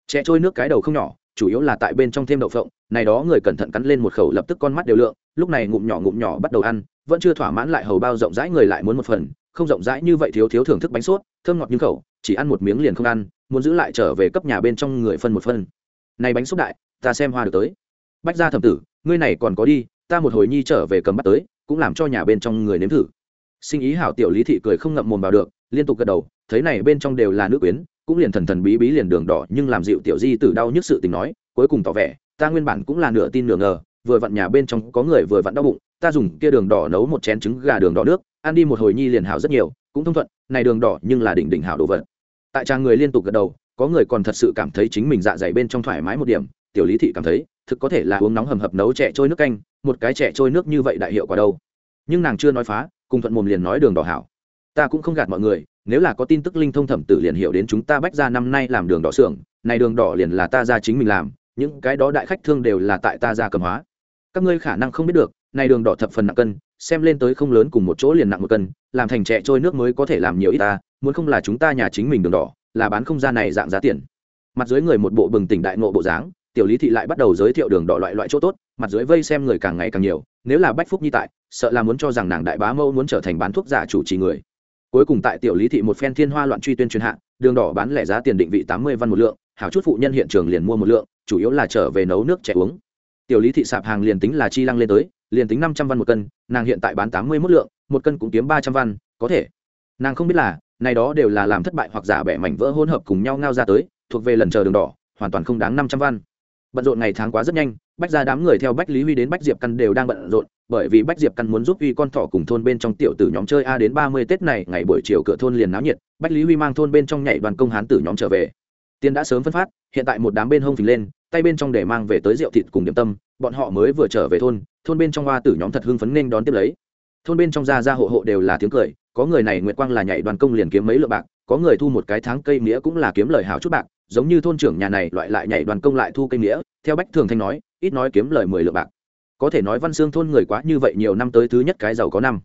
Trẻ trôi nước cái đầu không nhỏ, chủ yếu là tại bên trong thêm đậu phộng, này đó người cẩn thận cắn lên một khẩu lập tức con mắt đều lượng, lúc này ngụm nhỏ ngụm nhỏ bắt đầu ăn, vẫn chưa thỏa mãn lại hầu bao rộng rãi người lại muốn một phần, không rộng rãi như vậy thiếu thiếu thưởng thức bánh sốt, thơm ngọt như khẩu, chỉ ăn một miếng liền không ăn, muốn giữ lại trở về cấp nhà bên trong người phân một phân này bánh xúc đại, ta xem hoa được tới. Bách gia thẩm tử, ngươi này còn có đi, ta một hồi nhi trở về cầm bắt tới, cũng làm cho nhà bên trong người nếm thử. Sinh ý hảo tiểu lý thị cười không ngậm mồm vào được, liên tục gật đầu, thấy này bên trong đều là nữ quyến, cũng liền thần thần bí bí liền đường đỏ, nhưng làm dịu tiểu di tử đau nhức sự tình nói, cuối cùng tỏ vẻ, ta nguyên bản cũng là nửa tin nửa ngờ, vừa vặn nhà bên trong có người vừa vặn đau bụng, ta dùng kia đường đỏ nấu một chén trứng gà đường đỏ nước, ăn đi một hồi nhi liền hảo rất nhiều, cũng thông thuận, này đường đỏ nhưng là đỉnh đỉnh hảo đồ vật. Tại trang người liên tục gật đầu có người còn thật sự cảm thấy chính mình dạ dày bên trong thoải mái một điểm, tiểu lý thị cảm thấy, thực có thể là uống nóng hầm hập nấu trẻ trôi nước canh, một cái trẻ trôi nước như vậy đại hiệu quả đâu. Nhưng nàng chưa nói phá, cùng thuận mồm liền nói đường đỏ hảo. Ta cũng không gạt mọi người, nếu là có tin tức linh thông thẩm tử liền hiểu đến chúng ta bách ra năm nay làm đường đỏ xưởng, này đường đỏ liền là ta ra chính mình làm, những cái đó đại khách thương đều là tại ta ra cầm hóa. Các ngươi khả năng không biết được, này đường đỏ thập phần nặng cân, xem lên tới không lớn cùng một chỗ liền nặng một cân, làm thành trẻ trôi nước mới có thể làm nhiều ít ta, muốn không là chúng ta nhà chính mình đường đỏ là bán không ra này dạng giá tiền. Mặt dưới người một bộ bừng tỉnh đại ngộ bộ dáng, tiểu lý thị lại bắt đầu giới thiệu đường đỏ loại loại chỗ tốt, mặt dưới vây xem người càng ngày càng nhiều, nếu là bách phúc nhi tại, sợ là muốn cho rằng nàng đại bá mâu muốn trở thành bán thuốc giả chủ trì người. Cuối cùng tại tiểu lý thị một phen thiên hoa loạn truy tuyên truyền hạ, đường đỏ bán lẻ giá tiền định vị tám mươi văn một lượng, hảo chút phụ nhân hiện trường liền mua một lượng, chủ yếu là trở về nấu nước trẻ uống. Tiểu lý thị sạp hàng liền tính là chi lăng lên tới, liền tính năm trăm văn một cân, nàng hiện tại bán tám mươi mốt lượng, một cân cũng kiếm ba trăm văn, có thể. Nàng không biết là này đó đều là làm thất bại hoặc giả bẻ mảnh vỡ hỗn hợp cùng nhau ngao ra tới, thuộc về lần chờ đường đỏ, hoàn toàn không đáng năm trăm văn. Bận rộn ngày tháng quá rất nhanh, bách ra đám người theo bách lý huy đến bách diệp căn đều đang bận rộn, bởi vì bách diệp căn muốn giúp huy con thỏ cùng thôn bên trong tiểu tử nhóm chơi a đến ba mươi tết này, ngày buổi chiều cửa thôn liền náo nhiệt, bách lý huy mang thôn bên trong nhảy đoàn công hán tử nhóm trở về. Tiền đã sớm phân phát, hiện tại một đám bên hông phình lên, tay bên trong để mang về tới rượu thịt cùng điểm tâm, bọn họ mới vừa trở về thôn thôn bên trong hoa tử nhóm thật hưng phấn nên đón tiếp lấy. Thôn bên trong gia gia hộ hộ đều là tiếng cười có người này nguyệt quang là nhảy đoàn công liền kiếm mấy lượng bạc, có người thu một cái tháng cây nghĩa cũng là kiếm lời hảo chút bạc, giống như thôn trưởng nhà này loại lại nhảy đoàn công lại thu cây nghĩa theo bách thường thanh nói, ít nói kiếm lời mười lượng bạc. Có thể nói văn xương thôn người quá như vậy nhiều năm tới thứ nhất cái giàu có năm.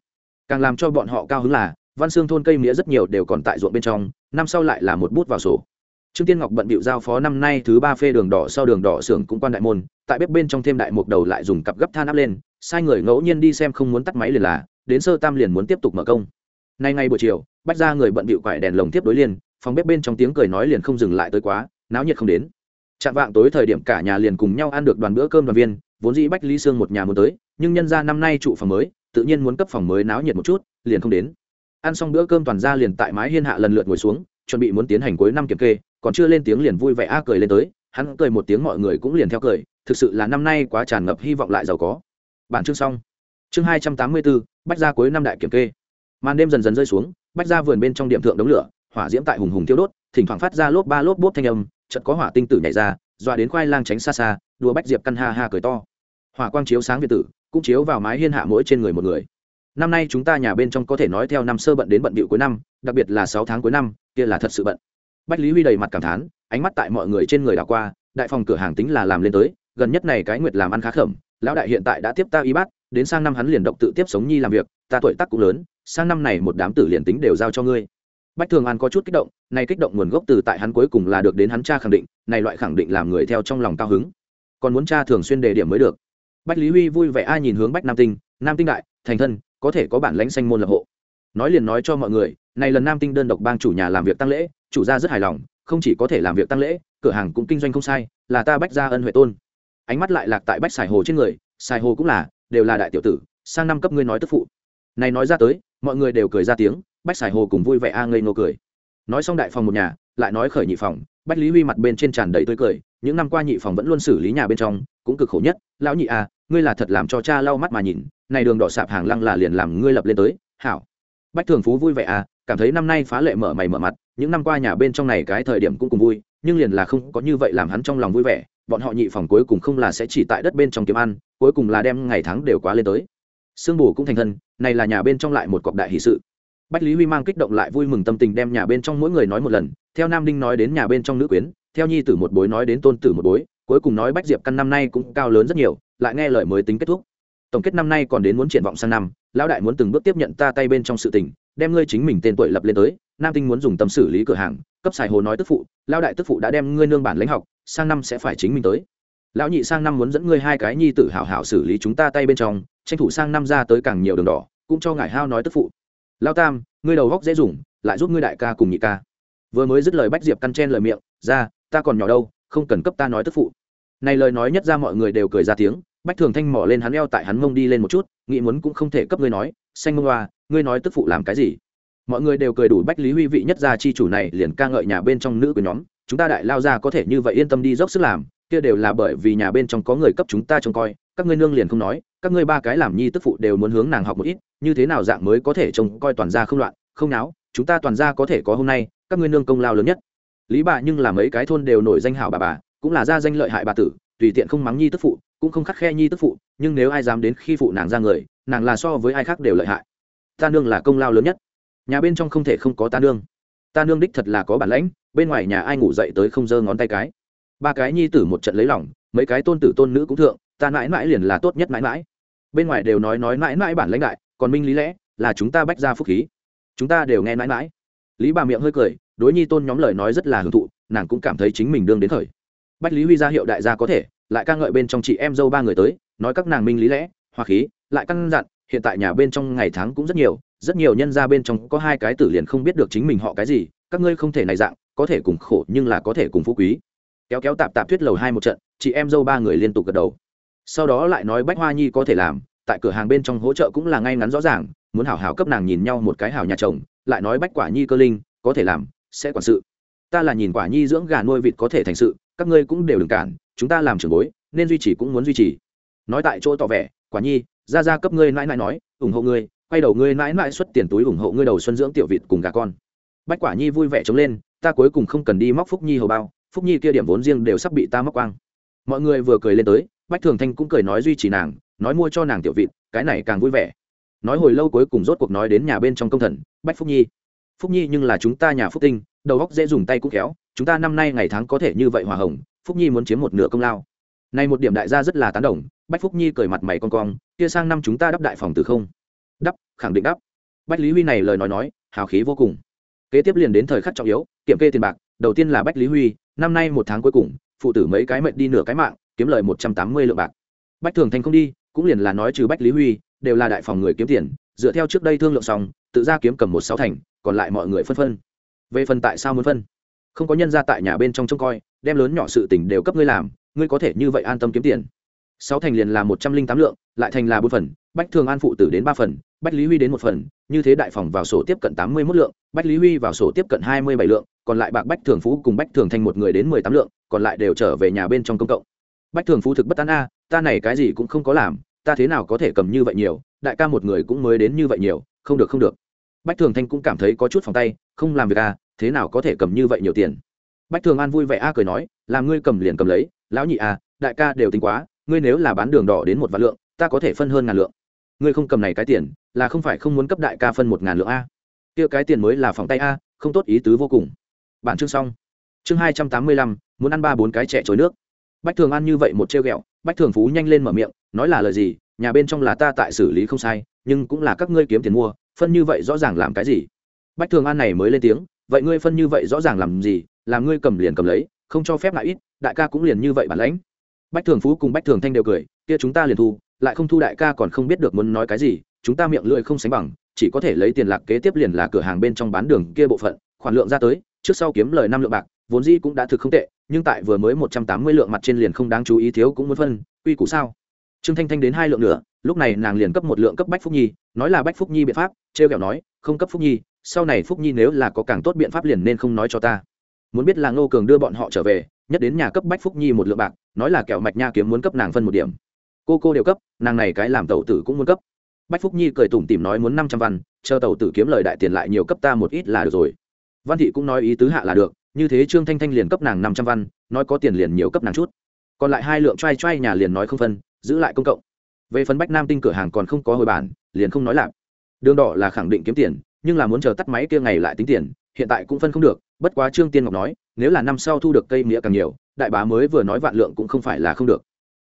Càng làm cho bọn họ cao hứng là, văn xương thôn cây nghĩa rất nhiều đều còn tại ruộng bên trong, năm sau lại là một bút vào sổ. Trương tiên ngọc bận bịu giao phó năm nay thứ ba phê đường đỏ sau đường đỏ xưởng cũng quan đại môn, tại bếp bên trong thêm đại mục đầu lại dùng cặp gấp than áp lên, sai người ngẫu nhiên đi xem không muốn tắt máy liền là, đến sơ tam liền muốn tiếp tục mở công nay ngay buổi chiều, bách ra người bận bịu quải đèn lồng tiếp đối liên phòng bếp bên trong tiếng cười nói liền không dừng lại tới quá, náo nhiệt không đến. Chạm vạng tối thời điểm cả nhà liền cùng nhau ăn được đoàn bữa cơm đoàn viên, vốn dĩ bách lý sương một nhà muốn tới, nhưng nhân ra năm nay trụ phòng mới, tự nhiên muốn cấp phòng mới náo nhiệt một chút, liền không đến. Ăn xong bữa cơm toàn ra liền tại mái hiên hạ lần lượt ngồi xuống, chuẩn bị muốn tiến hành cuối năm kiểm kê, còn chưa lên tiếng liền vui vẻ a cười lên tới, hắn cười một tiếng mọi người cũng liền theo cười, thực sự là năm nay quá tràn ngập hy vọng lại giàu có. Bản chương xong. Chương hai trăm tám mươi bốn bách ra cuối năm đại kiểm kê màn đêm dần dần rơi xuống, bách ra vườn bên trong điểm thượng đống lửa, hỏa diễm tại hùng hùng thiêu đốt, thỉnh thoảng phát ra lốp ba lốp bốp thanh âm, chợt có hỏa tinh tử nhảy ra, dọa đến khoai lang tránh xa xa, đùa bách diệp căn ha ha cười to. Hỏa quang chiếu sáng việt tử, cũng chiếu vào mái hiên hạ mỗi trên người một người. Năm nay chúng ta nhà bên trong có thể nói theo năm sơ bận đến bận bịu cuối năm, đặc biệt là sáu tháng cuối năm, kia là thật sự bận. Bách lý huy đầy mặt cảm thán, ánh mắt tại mọi người trên người đảo qua, đại phòng cửa hàng tính là làm lên tới, gần nhất này cái nguyệt làm ăn khá khẩm lão đại hiện tại đã tiếp ta y bát, đến sang năm hắn liền độc tự tiếp sống nhi làm việc ta tuổi tác cũng lớn, sang năm này một đám tử liền tính đều giao cho ngươi. Bách thường an có chút kích động, này kích động nguồn gốc từ tại hắn cuối cùng là được đến hắn cha khẳng định, này loại khẳng định làm người theo trong lòng cao hứng. Còn muốn cha thường xuyên đề điểm mới được. Bách lý huy vui vẻ ai nhìn hướng bách nam tinh nam tinh đại, thành thân, có thể có bản lãnh xanh môn lập hộ. Nói liền nói cho mọi người, này lần nam tinh đơn độc bang chủ nhà làm việc tăng lễ, chủ gia rất hài lòng, không chỉ có thể làm việc tăng lễ, cửa hàng cũng kinh doanh không sai, là ta bách gia ân huệ tôn. Ánh mắt lại lạc tại bách xài hồ trên người xài hồ cũng là, đều là đại tiểu tử, sang năm cấp ngươi nói tức phụ này nói ra tới, mọi người đều cười ra tiếng, bách xài hồ cùng vui vẻ a ngây ngô cười. Nói xong đại phòng một nhà, lại nói khởi nhị phòng, bách lý huy mặt bên trên tràn đầy tươi cười, những năm qua nhị phòng vẫn luôn xử lý nhà bên trong, cũng cực khổ nhất. Lão nhị a ngươi là thật làm cho cha lau mắt mà nhìn, này đường đỏ sạp hàng lăng là liền làm ngươi lập lên tới, hảo. Bách thường phú vui vẻ à cảm thấy năm nay phá lệ mở mày mở mặt, những năm qua nhà bên trong này cái thời điểm cũng cùng vui, nhưng liền là không có như vậy làm hắn trong lòng vui vẻ, bọn họ nhị phòng cuối cùng không là sẽ chỉ tại đất bên trong kiếm ăn, cuối cùng là đem ngày tháng đều quá lên tới sương bù cũng thành thân, này là nhà bên trong lại một cọc đại hỷ sự. Bách lý huy mang kích động lại vui mừng tâm tình đem nhà bên trong mỗi người nói một lần, theo nam đinh nói đến nhà bên trong nữ quyến, theo nhi tử một bối nói đến tôn tử một bối, cuối cùng nói bách diệp căn năm nay cũng cao lớn rất nhiều, lại nghe lời mới tính kết thúc. Tổng kết năm nay còn đến muốn triển vọng sang năm, lão đại muốn từng bước tiếp nhận ta tay bên trong sự tình, đem ngươi chính mình tên tuổi lập lên tới, nam tinh muốn dùng tâm xử lý cửa hàng, cấp xài hồ nói tức phụ, lão đại tức phụ đã đem ngươi nương bản lãnh học, sang năm sẽ phải chính mình tới. Lão nhị sang năm muốn dẫn ngươi hai cái nhi tử hảo hảo xử lý chúng ta tay bên trong tranh thủ sang năm ra tới càng nhiều đường đỏ, cũng cho ngài hao nói tức phụ. Lao tam, ngươi đầu góc dễ dùng, lại giúp ngươi đại ca cùng nhị ca. Vừa mới dứt lời bách diệp căn chen lời miệng, ra, ta còn nhỏ đâu, không cần cấp ta nói tức phụ. Này lời nói nhất ra mọi người đều cười ra tiếng, bách thường thanh mỏ lên hắn eo tại hắn mông đi lên một chút, nghĩ muốn cũng không thể cấp ngươi nói, xanh mông hoa, ngươi nói tức phụ làm cái gì? Mọi người đều cười đủ bách lý huy vị nhất gia chi chủ này liền ca ngợi nhà bên trong nữ của nhóm, chúng ta đại lao ra có thể như vậy yên tâm đi dốc sức làm, kia đều là bởi vì nhà bên trong có người cấp chúng ta trông coi, các ngươi nương liền không nói các ngươi ba cái làm nhi tức phụ đều muốn hướng nàng học một ít, như thế nào dạng mới có thể trông coi toàn gia không loạn, không náo, chúng ta toàn gia có thể có hôm nay, các ngươi nương công lao lớn nhất. Lý bà nhưng là mấy cái thôn đều nổi danh hảo bà bà, cũng là gia danh lợi hại bà tử, tùy tiện không mắng nhi tức phụ, cũng không khắc khe nhi tức phụ, nhưng nếu ai dám đến khi phụ nàng ra người, nàng là so với ai khác đều lợi hại. Ta nương là công lao lớn nhất. Nhà bên trong không thể không có ta nương. Ta nương đích thật là có bản lãnh, bên ngoài nhà ai ngủ dậy tới không giơ ngón tay cái. Ba cái nhi tử một trận lấy lỏng mấy cái tôn tử tôn nữ cũng thượng, ta mãi mãi liền là tốt nhất mãi mãi bên ngoài đều nói nói mãi mãi bản lãnh đại, còn minh lý lẽ là chúng ta bách ra phúc khí. Chúng ta đều nghe mãi mãi. Lý bà miệng hơi cười, đối nhi tôn nhóm lời nói rất là hưởng thụ, nàng cũng cảm thấy chính mình đương đến thời bách lý huy ra hiệu đại gia có thể, lại ca ngợi bên trong chị em dâu ba người tới, nói các nàng minh lý lẽ hoa khí, lại căn dặn, hiện tại nhà bên trong ngày tháng cũng rất nhiều rất nhiều nhân ra bên trong có hai cái tử liền không biết được chính mình họ cái gì, các ngươi không thể này dạng, có thể cùng khổ nhưng là có thể cùng phú quý. Kéo kéo tạp tạp thuyết lầu hai một trận, chị em dâu ba người liên tục gật đầu sau đó lại nói bách hoa nhi có thể làm, tại cửa hàng bên trong hỗ trợ cũng là ngay ngắn rõ ràng, muốn hảo hảo cấp nàng nhìn nhau một cái hảo nhà chồng, lại nói bách quả nhi cơ linh, có thể làm, sẽ quản sự. Ta là nhìn quả nhi dưỡng gà nuôi vịt có thể thành sự, các ngươi cũng đều đừng cản, chúng ta làm trưởng bối, nên duy trì cũng muốn duy trì. Nói tại chỗ tỏ vẻ, quả nhi, ra ra cấp ngươi mãi mãi nói, ủng hộ ngươi, quay đầu ngươi mãi mãi xuất tiền túi ủng hộ ngươi đầu xuân dưỡng tiểu vịt cùng gà con. Bách quả nhi vui vẻ chống lên, ta cuối cùng không cần đi móc phúc nhi hầu bao, phúc nhi kia điểm vốn riêng đều sắp bị ta móc quang. Mọi người vừa cười lên tới bách thường thanh cũng cười nói duy trì nàng, nói mua cho nàng tiểu vịt, cái này càng vui vẻ. Nói hồi lâu cuối cùng rốt cuộc nói đến nhà bên trong công thần, bách phúc nhi. Phúc nhi nhưng là chúng ta nhà phúc tinh, đầu góc dễ dùng tay cũng khéo, chúng ta năm nay ngày tháng có thể như vậy hòa hồng, phúc nhi muốn chiếm một nửa công lao. Này một điểm đại gia rất là tán đồng, bách phúc nhi cười mặt mày con cong, kia sang năm chúng ta đắp đại phòng từ không. Đắp, khẳng định đắp. Bách lý huy này lời nói nói, hào khí vô cùng. Kế tiếp liền đến thời khắc trọng yếu, kiểm kê tiền bạc, đầu tiên là bách lý huy, năm nay một tháng cuối cùng, phụ tử mấy cái mệnh đi nửa cái mạng kiếm lời một trăm tám mươi lượng bạc. Bách thường thanh không đi, cũng liền là nói trừ bách lý huy, đều là đại phòng người kiếm tiền, dựa theo trước đây thương lượng xong, tự ra kiếm cầm một sáu thành, còn lại mọi người phân phân. Về phần tại sao muốn phân? Không có nhân ra tại nhà bên trong trông coi, đem lớn nhỏ sự tình đều cấp ngươi làm, ngươi có thể như vậy an tâm kiếm tiền. Sáu thành liền là một trăm linh tám lượng, lại thành là bốn phần, bách thường an phụ tử đến ba phần, bách lý huy đến một phần, như thế đại phòng vào sổ tiếp cận tám mươi một lượng, bách lý huy vào sổ tiếp cận hai mươi bảy lượng, còn lại bạc bách thường phú cùng bách thường thanh một người đến mười tám lượng, còn lại đều trở về nhà bên trong công cộng bách thường phú thực bất tán a, ta này cái gì cũng không có làm, ta thế nào có thể cầm như vậy nhiều, đại ca một người cũng mới đến như vậy nhiều, không được không được. Bách thường thanh cũng cảm thấy có chút phòng tay, không làm việc a, thế nào có thể cầm như vậy nhiều tiền? Bách thường an vui vẻ a cười nói, làm ngươi cầm liền cầm lấy, lão nhị a, đại ca đều tính quá, ngươi nếu là bán đường đỏ đến một vạn lượng, ta có thể phân hơn ngàn lượng. Ngươi không cầm này cái tiền, là không phải không muốn cấp đại ca phân một ngàn lượng a? Kia cái tiền mới là phòng tay a, không tốt ý tứ vô cùng. Bản chương xong. Chương hai trăm tám mươi lăm, muốn ăn ba bốn cái trẻ trôi nước bách thường ăn như vậy một trêu ghẹo, bách thường phú nhanh lên mở miệng, nói là lời gì, nhà bên trong là ta tại xử lý không sai, nhưng cũng là các ngươi kiếm tiền mua, phân như vậy rõ ràng làm cái gì? Bách thường an này mới lên tiếng, vậy ngươi phân như vậy rõ ràng làm gì, làm ngươi cầm liền cầm lấy, không cho phép lại ít, đại ca cũng liền như vậy bản lãnh. Bách thường phú cùng bách thường thanh đều cười, kia chúng ta liền thu, lại không thu đại ca còn không biết được muốn nói cái gì, chúng ta miệng lưỡi không sánh bằng, chỉ có thể lấy tiền lạc kế tiếp liền là cửa hàng bên trong bán đường kia bộ phận, khoản lượng ra tới, trước sau kiếm lời năm lượng bạc vốn dĩ cũng đã thực không tệ, nhưng tại vừa mới một trăm tám mươi lượng mặt trên liền không đáng chú ý, thiếu cũng muốn phân, quy củ sao? Trương thanh thanh đến hai lượng nữa lúc này nàng liền cấp một lượng cấp bách phúc nhi, nói là bách phúc nhi biện pháp, trêu kẹo nói, không cấp phúc nhi, sau này phúc nhi nếu là có càng tốt biện pháp liền nên không nói cho ta. Muốn biết là ngô cường đưa bọn họ trở về, nhất đến nhà cấp bách phúc nhi một lượng bạc, nói là kẹo mạch nha kiếm muốn cấp nàng phân một điểm. Cô cô đều cấp, nàng này cái làm tẩu tử cũng muốn cấp. Bách phúc nhi cười tủm tỉm nói muốn năm trăm văn, chờ tàu tử kiếm lời đại tiền lại nhiều cấp ta một ít là được rồi. Văn thị cũng nói ý tứ hạ là được như thế trương thanh thanh liền cấp nàng năm trăm văn, nói có tiền liền nhiều cấp nàng chút. Còn lại hai lượng t r a i t r a i nhà liền nói không phân, giữ lại công cộng. Về phần bách nam tinh cửa hàng còn không có hồi bản, liền không nói lạp đường đỏ là khẳng định kiếm tiền, nhưng là muốn chờ tắt máy kia ngày lại tính tiền, hiện tại cũng phân không được, bất quá trương tiên ngọc nói, nếu là năm sau thu được cây nghĩa càng nhiều, đại bá mới vừa nói vạn lượng cũng không phải là không được.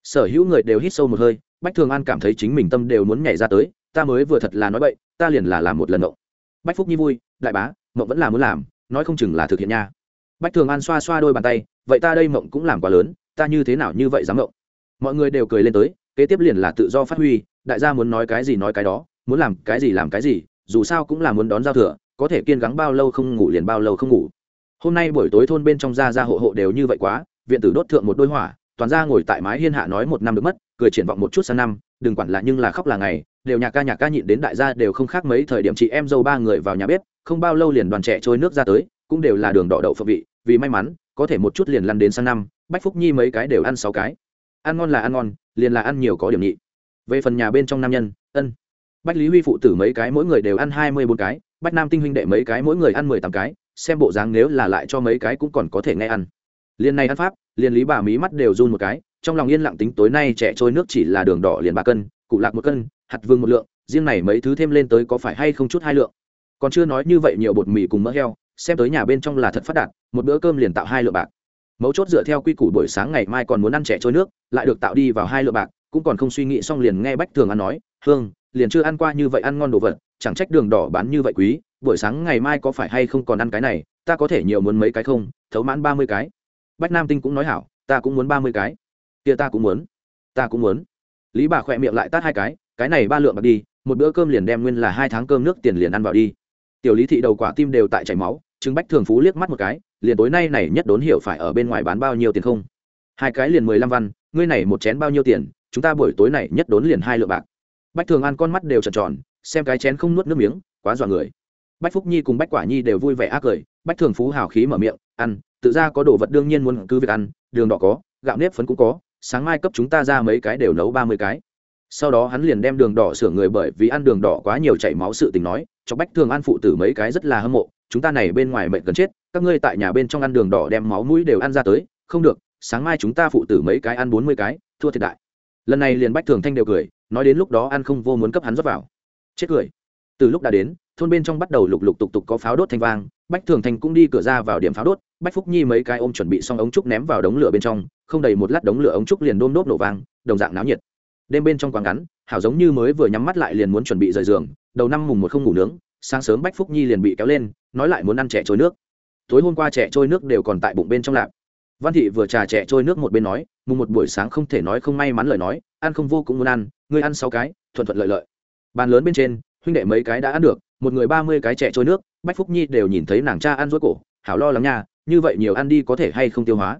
Sở hữu người đều hít sâu một hơi, bách thường an cảm thấy chính mình tâm đều muốn nhảy ra tới, ta mới vừa thật là nói vậy ta liền là làm một lần mộng bách phúc nhi vui, đại bá mộng vẫn là muốn làm, nói không chừng là thực hiện nha bách thường an xoa xoa đôi bàn tay, vậy ta đây mộng cũng làm quá lớn, ta như thế nào như vậy dám mộng? Mọi người đều cười lên tới, kế tiếp liền là tự do phát huy, đại gia muốn nói cái gì nói cái đó, muốn làm cái gì làm cái gì, dù sao cũng là muốn đón giao thừa, có thể kiên gắng bao lâu không ngủ liền bao lâu không ngủ. Hôm nay buổi tối thôn bên trong gia gia hộ hộ đều như vậy quá, viện tử đốt thượng một đôi hỏa, toàn gia ngồi tại mái hiên hạ nói một năm được mất, cười triển vọng một chút sang năm, đừng quản là nhưng là khóc là ngày, đều nhạc ca nhạc ca nhịn đến đại gia đều không khác mấy thời điểm chị em dâu ba người vào nhà bếp, không bao lâu liền đoàn trẻ trôi nước ra tới, cũng đều là đường đỏ đậu phượng vị vì may mắn, có thể một chút liền lăn đến sang năm, bách phúc nhi mấy cái đều ăn sáu cái. Ăn ngon là ăn ngon, liền là ăn nhiều có điểm nhị. Về phần nhà bên trong nam nhân, ân. Bách lý huy phụ tử mấy cái mỗi người đều ăn hai mươi bốn cái, bách nam tinh huynh đệ mấy cái mỗi người ăn mười tám cái, xem bộ dáng nếu là lại cho mấy cái cũng còn có thể nghe ăn. Liền này ăn pháp liền lý bà mí mắt đều run một cái, trong lòng yên lặng tính tối nay trẻ trôi nước chỉ là đường đỏ liền ba cân, cụ lạc một cân, hạt vương một lượng, riêng này mấy thứ thêm lên tới có phải hay không chút hai lượng. Còn chưa nói như vậy nhiều bột mì cùng mỡ heo xem tới nhà bên trong là thật phát đạt, một bữa cơm liền tạo hai lượng bạc. Mấu chốt dựa theo quy củ buổi sáng ngày mai còn muốn ăn trẻ trôi nước, lại được tạo đi vào hai lượng bạc, cũng còn không suy nghĩ xong liền nghe bách thường ăn nói, hương, liền chưa ăn qua như vậy ăn ngon đồ vật, chẳng trách đường đỏ bán như vậy quý, buổi sáng ngày mai có phải hay không còn ăn cái này, ta có thể nhiều muốn mấy cái không, thấu mãn ba mươi cái. Bách nam tinh cũng nói hảo, ta cũng muốn ba mươi cái. Kia ta cũng muốn, ta cũng muốn. Lý bà khỏe miệng lại tát hai cái cái này ba lượng bạc đi, một bữa cơm liền đem nguyên là hai tháng cơm nước tiền liền ăn vào đi. Tiểu lý thị đầu quả tim đều tại chảy máu chứng bách thường phú liếc mắt một cái, liền tối nay này nhất đốn hiểu phải ở bên ngoài bán bao nhiêu tiền không? Hai cái liền mười lăm văn, ngươi này một chén bao nhiêu tiền, chúng ta buổi tối này nhất đốn liền hai lượng bạc. Bách thường ăn con mắt đều tròn tròn, xem cái chén không nuốt nước miếng, quá dọa người. Bách phúc nhi cùng bách quả nhi đều vui vẻ ác cười, bách thường phú hào khí mở miệng, ăn, tự ra có đồ vật đương nhiên muốn cứ việc ăn, đường đỏ có, gạo nếp phấn cũng có, sáng mai cấp chúng ta ra mấy cái đều nấu ba mươi cái. Sau đó hắn liền đem đường đỏ sửa người bởi vì ăn đường đỏ quá nhiều chảy máu sự tình nói, cho bách thường ăn phụ tử mấy cái rất là hâm mộ chúng ta này bên ngoài mệnh gần chết, các ngươi tại nhà bên trong ăn đường đỏ đem máu mũi đều ăn ra tới, không được, sáng mai chúng ta phụ tử mấy cái ăn bốn mươi cái, thua thiệt đại. Lần này liền bách thường thanh đều cười, nói đến lúc đó ăn không vô muốn cấp hắn rót vào. Chết cười. Từ lúc đã đến, thôn bên trong bắt đầu lục lục tục tục có pháo đốt thanh vang, bách thường thanh cũng đi cửa ra vào điểm pháo đốt, bách phúc nhi mấy cái ôm chuẩn bị xong ống trúc ném vào đống lửa bên trong, không đầy một lát đống lửa ống trúc liền đôm đốt nổ vang, đồng dạng náo nhiệt. Đêm bên trong quán ngắn, hảo giống như mới vừa nhắm mắt lại liền muốn chuẩn bị rời giường, đầu năm mùng một không ngủ nướng, sáng sớm bách phúc nhi liền bị kéo lên nói lại muốn ăn trẻ trôi nước. Tối hôm qua trẻ trôi nước đều còn tại bụng bên trong lạp. Văn thị vừa trà trẻ trôi nước một bên nói, mùng một buổi sáng không thể nói không may mắn lời nói, ăn không vô cũng muốn ăn, ngươi ăn sáu cái, thuận thuận lợi lợi. Bàn lớn bên trên, huynh đệ mấy cái đã ăn được, một người ba mươi cái trẻ trôi nước, bách phúc nhi đều nhìn thấy nàng cha ăn rối cổ, hảo lo lắng nha, như vậy nhiều ăn đi có thể hay không tiêu hóa.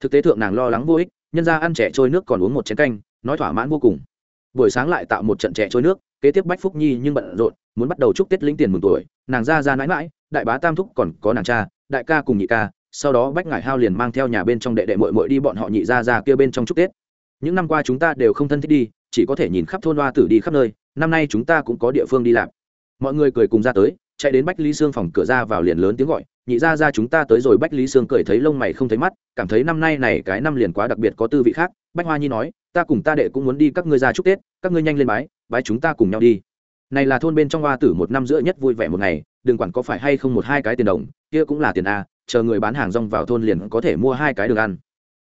Thực tế thượng nàng lo lắng vô ích, nhân ra ăn trẻ trôi nước còn uống một chén canh, nói thỏa mãn vô cùng buổi sáng lại tạo một trận trẻ trôi nước, kế tiếp bách phúc nhi nhưng bận rộn, muốn bắt đầu chúc tết lĩnh tiền mừng tuổi, nàng ra ra mãi mãi, đại bá tam thúc còn có nàng cha, đại ca cùng nhị ca, sau đó bách ngải hao liền mang theo nhà bên trong đệ đệ mội mội đi bọn họ nhị ra ra kia bên trong chúc tết. Những năm qua chúng ta đều không thân thích đi, chỉ có thể nhìn khắp thôn hoa tử đi khắp nơi, năm nay chúng ta cũng có địa phương đi làm. Mọi người cười cùng ra tới chạy đến bách lý sương phòng cửa ra vào liền lớn tiếng gọi, nhị ra ra chúng ta tới rồi. Bách lý sương cười thấy lông mày không thấy mắt, cảm thấy năm nay này cái năm liền quá đặc biệt có tư vị khác. Bách hoa nhi nói, ta cùng ta đệ cũng muốn đi các ngươi ra chúc tết, các ngươi nhanh lên bái bái chúng ta cùng nhau đi. Này là thôn bên trong hoa tử một năm giữa nhất vui vẻ một ngày, đừng quản có phải hay không một hai cái tiền đồng, kia cũng là tiền a, chờ người bán hàng rong vào thôn liền có thể mua hai cái đường ăn.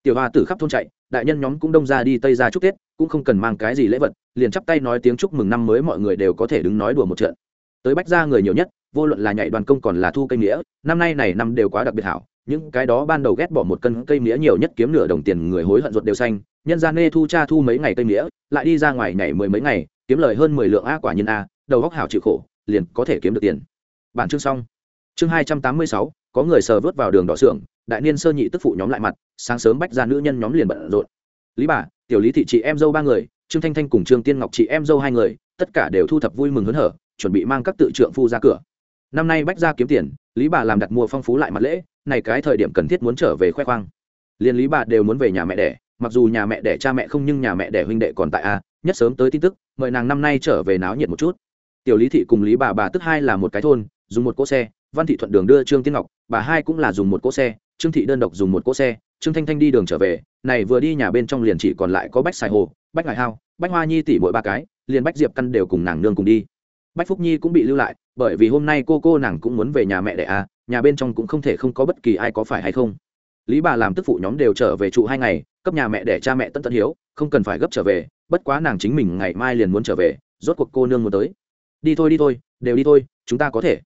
Tiểu hoa tử khắp thôn chạy, đại nhân nhóm cũng đông ra đi tây ra chúc tết, cũng không cần mang cái gì lễ vật, liền chắp tay nói tiếng chúc mừng năm mới mọi người đều có thể đứng nói đùa một trận. Tới bách ra người nhiều nhất vô luận là nhảy đoàn công còn là thu cây nghĩa năm nay này năm đều quá đặc biệt hảo, những cái đó ban đầu ghét bỏ một cân cây nghĩa nhiều nhất kiếm nửa đồng tiền người hối hận ruột đều xanh, nhân gian nê thu cha thu mấy ngày cây nghĩa lại đi ra ngoài nhảy mười mấy ngày, kiếm lời hơn mười lượng a quả nhân a, đầu góc hảo chịu khổ, liền có thể kiếm được tiền. Bản chương xong. Chương hai trăm tám mươi sáu, có người sờ vớt vào đường đỏ xưởng, đại niên sơ nhị tức phụ nhóm lại mặt, sáng sớm bách ra nữ nhân nhóm liền bận rộn. Lý bà, tiểu lý thị chị em dâu ba người, trương thanh thanh cùng trương tiên ngọc chị em dâu hai người, tất cả đều thu thập vui mừng hớn hở, chuẩn bị mang các tự trượng phu ra cửa năm nay bách ra kiếm tiền, lý bà làm đặt mua phong phú lại mặt lễ, này cái thời điểm cần thiết muốn trở về khoe khoang. Liền lý bà đều muốn về nhà mẹ đẻ, mặc dù nhà mẹ đẻ cha mẹ không nhưng nhà mẹ đẻ huynh đệ còn tại a, nhất sớm tới tin tức, mời nàng năm nay trở về náo nhiệt một chút. Tiểu lý thị cùng lý bà bà tức hai là một cái thôn, dùng một cỗ xe, văn thị thuận đường đưa trương tiên ngọc, bà hai cũng là dùng một cỗ xe, trương thị đơn độc dùng một cỗ xe, trương thanh thanh đi đường trở về, này vừa đi nhà bên trong liền chỉ còn lại có bách xài hồ, bách ngải hao, bách hoa nhi tỷ mỗi ba cái, liền bách diệp căn đều cùng nàng nương cùng đi bách phúc nhi cũng bị lưu lại, bởi vì hôm nay cô cô nàng cũng muốn về nhà mẹ đẻ à nhà bên trong cũng không thể không có bất kỳ ai có phải hay không. Lý bà làm tức phụ nhóm đều trở về trụ hai ngày, cấp nhà mẹ đẻ cha mẹ tân tân hiếu, không cần phải gấp trở về, bất quá nàng chính mình ngày mai liền muốn trở về, rốt cuộc cô nương muốn tới. Đi thôi đi thôi, đều đi thôi, chúng ta có thể.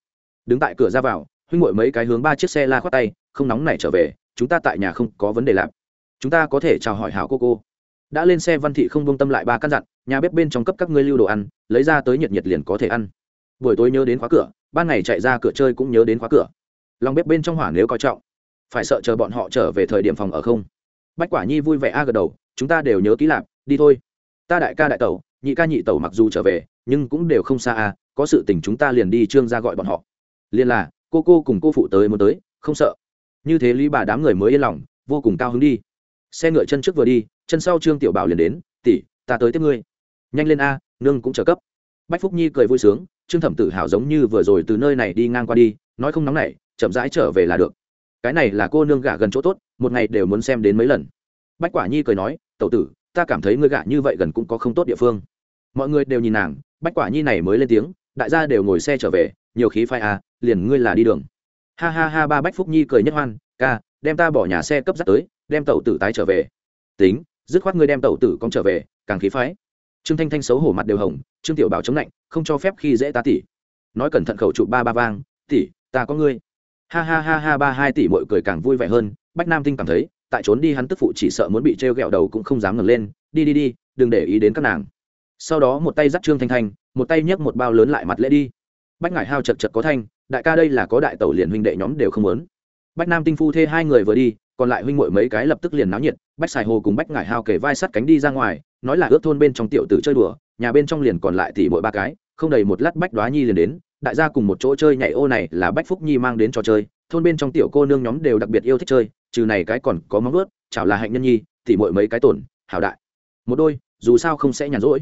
Đứng tại cửa ra vào, huynh ngồi mấy cái hướng ba chiếc xe la khoát tay, không nóng này trở về, chúng ta tại nhà không có vấn đề làm. Chúng ta có thể chào hỏi hảo cô cô. Đã lên xe văn thị không bông tâm lại ba căn dặn nhà bếp bên trong cấp các ngươi lưu đồ ăn, lấy ra tới nhiệt nhiệt liền có thể ăn. Buổi tối nhớ đến khóa cửa, ban ngày chạy ra cửa chơi cũng nhớ đến khóa cửa. Lòng bếp bên trong hỏa nếu coi trọng, phải sợ chờ bọn họ trở về thời điểm phòng ở không? Bách quả nhi vui vẻ a gật đầu, chúng ta đều nhớ kỹ lạp đi thôi. Ta đại ca đại tẩu, nhị ca nhị tẩu mặc dù trở về, nhưng cũng đều không xa a có sự tình chúng ta liền đi trương ra gọi bọn họ. Liền là, cô cô cùng cô phụ tới muốn tới, không sợ. Như thế lý bà đám người mới yên lòng, vô cùng cao hứng đi. Xe ngựa chân trước vừa đi, chân sau trương tiểu bảo liền đến, tỷ, ta tới tiếp ngươi nhanh lên a, nương cũng trợ cấp. Bách phúc nhi cười vui sướng, trương thẩm tử hào giống như vừa rồi từ nơi này đi ngang qua đi, nói không nóng nảy, chậm rãi trở về là được. Cái này là cô nương gả gần chỗ tốt, một ngày đều muốn xem đến mấy lần. Bách quả nhi cười nói, tẩu tử, ta cảm thấy ngươi gả như vậy gần cũng có không tốt địa phương. Mọi người đều nhìn nàng, bách quả nhi này mới lên tiếng, đại gia đều ngồi xe trở về, nhiều khí phai à liền ngươi là đi đường. Ha ha ha, ba bách phúc nhi cười nhất hoan, ca, đem ta bỏ nhà xe cấp dắt tới, đem tẩu tử tái trở về. Tính, dứt khoát ngươi đem tẩu tử con trở về, càng khí phái trương thanh thanh xấu hổ mặt đều hồng, trương tiểu bảo chống lạnh, không cho phép khi dễ ta tỉ nói cẩn thận khẩu trụ ba ba vang tỉ ta có ngươi. Ha ha ha ha, ba hai tỷ mọi cười càng vui vẻ hơn, bách nam tinh cảm thấy, tại trốn đi hắn tức phụ chỉ sợ muốn bị t r e o g ẹ o đầu cũng không dám ngẩng lên, đi đi đi, đừng để ý đến các nàng. Sau đó một tay dắt trương thanh thanh, một tay nhấc một bao lớn lại mặt lễ đi. Bách ngải hao chật chật có thanh, đại ca đây là có đại tẩu liền huynh đệ nhóm đều không muốn bách nam tinh phu thê hai người vừa đi, còn lại huynh muội mấy cái lập tức liền náo nhiệt, bách xài hồ cùng bách ngải hao kể vai sắt cánh đi ra ngoài, nói là ước thôn bên trong tiểu tử chơi đùa, nhà bên trong liền còn lại tỷ mỗi ba cái, không đầy một lát bách đoá nhi liền đến, đại gia cùng một chỗ chơi nhảy ô này là bách phúc nhi mang đến trò chơi, thôn bên trong tiểu cô nương nhóm đều đặc biệt yêu thích chơi, trừ này cái còn có móng ướt chảo là hạnh nhân nhi, tỷ mỗi mấy cái tổn, hảo đại. Một đôi, dù sao không sẽ nhàn rỗi.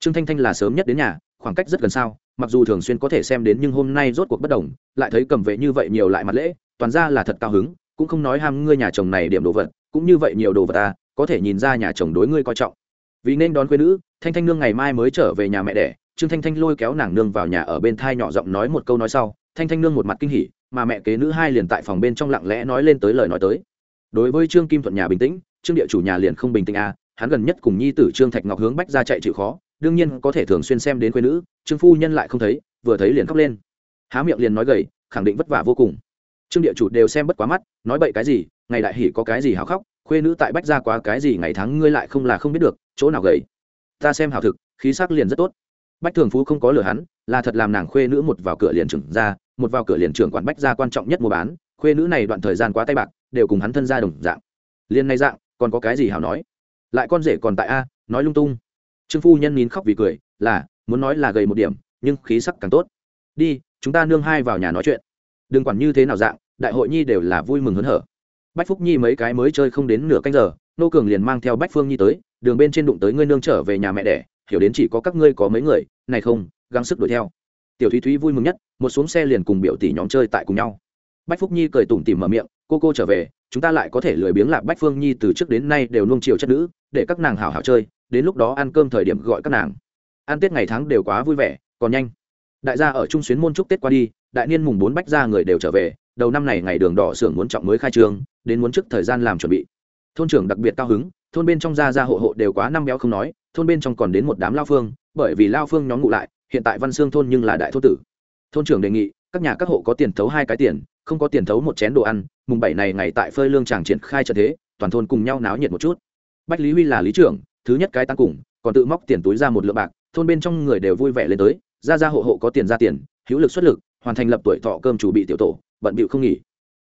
Trương thanh thanh là sớm nhất đến nhà, khoảng cách rất gần sao, mặc dù thường xuyên có thể xem đến nhưng hôm nay rốt cuộc bất đồng, lại thấy cầm vệ như vậy nhiều lại mặt lễ toàn ra là thật cao hứng cũng không nói ham ngươi nhà chồng này điểm đồ vật cũng như vậy nhiều đồ vật ta có thể nhìn ra nhà chồng đối ngươi coi trọng. Vì nên đón quê nữ thanh thanh nương ngày mai mới trở về nhà mẹ đẻ trương thanh thanh lôi kéo nàng nương vào nhà ở bên thai nhỏ giọng nói một câu nói sau thanh thanh nương một mặt kinh hỉ mà mẹ kế nữ hai liền tại phòng bên trong lặng lẽ nói lên tới lời nói tới. Đối với trương kim thuận nhà bình tĩnh trương địa chủ nhà liền không bình tĩnh a à, hắn gần nhất cùng nhi tử trương thạch ngọc hướng bách ra chạy chịu khó đương nhiên có thể thường xuyên xem đến quê nữ trương phu nhân lại không thấy vừa thấy liền khóc lên. Há miệng liền nói gầy khẳng định vất vả vô cùng trương địa chủ đều xem bất quá mắt, nói bậy cái gì, ngày đại hỉ có cái gì hào khóc, khuê nữ tại bách ra quá cái gì ngày tháng ngươi lại không là không biết được, chỗ nào gầy. Ta xem hào thực, khí sắc liền rất tốt. Bách thường phú không có lừa hắn, là thật làm nàng khuê nữ một vào cửa liền trưởng ra, một vào cửa liền trưởng quản bách ra quan trọng nhất mua bán, khuê nữ này đoạn thời gian quá tay bạc, đều cùng hắn thân ra đồng dạng. Liền này dạng, còn có cái gì hảo nói? Lại con rể còn tại a, nói lung tung. Trương phu nhân nín khóc vì cười, là, muốn nói là gầy một điểm, nhưng khí sắc càng tốt. Đi, chúng ta nương hai vào nhà nói chuyện đừng quản như thế nào dạng, đại hội nhi đều là vui mừng hớn hở. Bách phúc nhi mấy cái mới chơi không đến nửa canh giờ, nô cường liền mang theo bách phương nhi tới, đường bên trên đụng tới ngươi nương trở về nhà mẹ đẻ, hiểu đến chỉ có các ngươi có mấy người, này không, gắng sức đuổi theo. Tiểu thúy thúy vui mừng nhất, một xuống xe liền cùng biểu tỷ nhóm chơi tại cùng nhau. Bách phúc nhi cười tủm tỉm mở miệng, cô cô trở về, chúng ta lại có thể lười biếng lạc bách phương nhi từ trước đến nay đều nung chiều chất nữ, để các nàng hảo hảo chơi, đến lúc đó ăn cơm thời điểm gọi các nàng. Ăn tết ngày tháng đều quá vui vẻ, còn nhanh. Đại gia ở trung xuyến môn chúc tết qua đi đại niên mùng bốn bách gia người đều trở về, đầu năm này ngày đường đỏ xưởng muốn trọng mới khai trương, đến muốn trước thời gian làm chuẩn bị. Thôn trưởng đặc biệt cao hứng, thôn bên trong gia gia hộ hộ đều quá năm béo không nói, thôn bên trong còn đến một đám lao phương, bởi vì lao phương nhóm ngụ lại, hiện tại văn xương thôn nhưng là đại thôn tử. Thôn trưởng đề nghị, các nhà các hộ có tiền thấu hai cái tiền, không có tiền thấu một chén đồ ăn, mùng bảy này ngày tại phơi lương tràng triển khai trận thế, toàn thôn cùng nhau náo nhiệt một chút. Bách lý huy là lý trưởng, thứ nhất cái tăng cùng, còn tự móc tiền túi ra một lượng bạc, thôn bên trong người đều vui vẻ lên tới ra ra hộ hộ có tiền ra tiền, hữu lực xuất lực hoàn thành lập tuổi thọ cơm chủ bị tiểu tổ, bận bịu không nghỉ.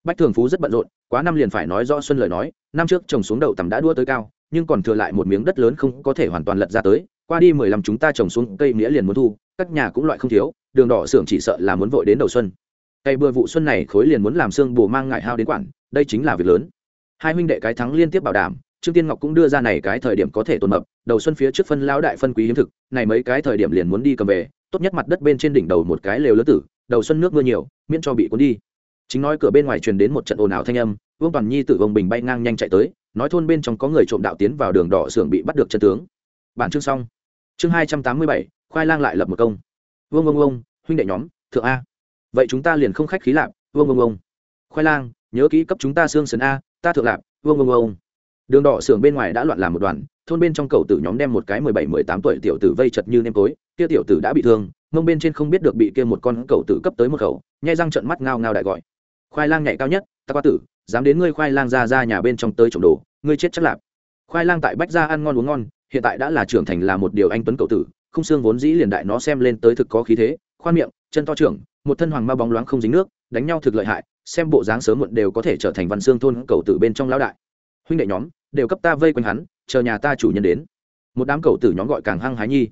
Bách thường phú rất bận rộn, quá năm liền phải nói rõ xuân lời nói, năm trước trồng xuống đậu tầm đã đua tới cao, nhưng còn thừa lại một miếng đất lớn không có thể hoàn toàn lật ra tới, qua đi mười lăm chúng ta trồng xuống cây nghĩa liền muốn thu, các nhà cũng loại không thiếu, đường đỏ xưởng chỉ sợ là muốn vội đến đầu xuân. Cây bừa vụ xuân này khối liền muốn làm xương bù mang ngại hao đến quản đây chính là việc lớn. Hai huynh đệ cái thắng liên tiếp bảo đảm, trương tiên ngọc cũng đưa ra này cái thời điểm có thể tồn mập, đầu xuân phía trước phân lão đại phân quý hiếm thực, này mấy cái thời điểm liền muốn đi cầm về, tốt nhất mặt đất bên trên đỉnh đầu một cái lều lớn tử đầu xuân nước mưa nhiều, miễn cho bị cuốn đi. Chính nói cửa bên ngoài truyền đến một trận ồn ào thanh âm, vương toàn nhi tự vông bình bay ngang nhanh chạy tới, nói thôn bên trong có người trộm đạo tiến vào đường đỏ xưởng bị bắt được chân tướng. Bản chương xong. Chương hai trăm tám mươi bảy, khoai lang lại lập một công. Vương vương vương, huynh đệ nhóm, thượng a. Vậy chúng ta liền không khách khí lạp, vương vương vương. Khoai lang, nhớ kỹ cấp chúng ta xương sườn a, ta thượng lạp, vương vương vương. Đường đỏ xưởng bên ngoài đã loạn làm một đoàn, thôn bên trong cầu tử nhóm đem một cái mười bảy, mười tám tuổi tiểu tử vây chật như nêm tối, kia tiểu tử đã bị thương mông bên trên không biết được bị kia một con cầu tử cấp tới một khẩu, nhai răng trợn mắt ngao ngao đại gọi. Khoai lang nhảy cao nhất, ta qua tử, dám đến ngươi khoai lang ra ra nhà bên trong tới trộm đồ, ngươi chết chắc lạp. Khoai lang tại bách gia ăn ngon uống ngon, hiện tại đã là trưởng thành là một điều anh tuấn cầu tử, không xương vốn dĩ liền đại nó xem lên tới thực có khí thế, khoan miệng, chân to trưởng, một thân hoàng ma bóng loáng không dính nước, đánh nhau thực lợi hại, xem bộ dáng sớm muộn đều có thể trở thành văn xương thôn cầu tử bên trong lão đại. Huynh đệ nhóm, đều cấp ta vây quanh hắn, chờ nhà ta chủ nhân đến. Một đám cầu tử nhóm gọi càng hăng hái nhi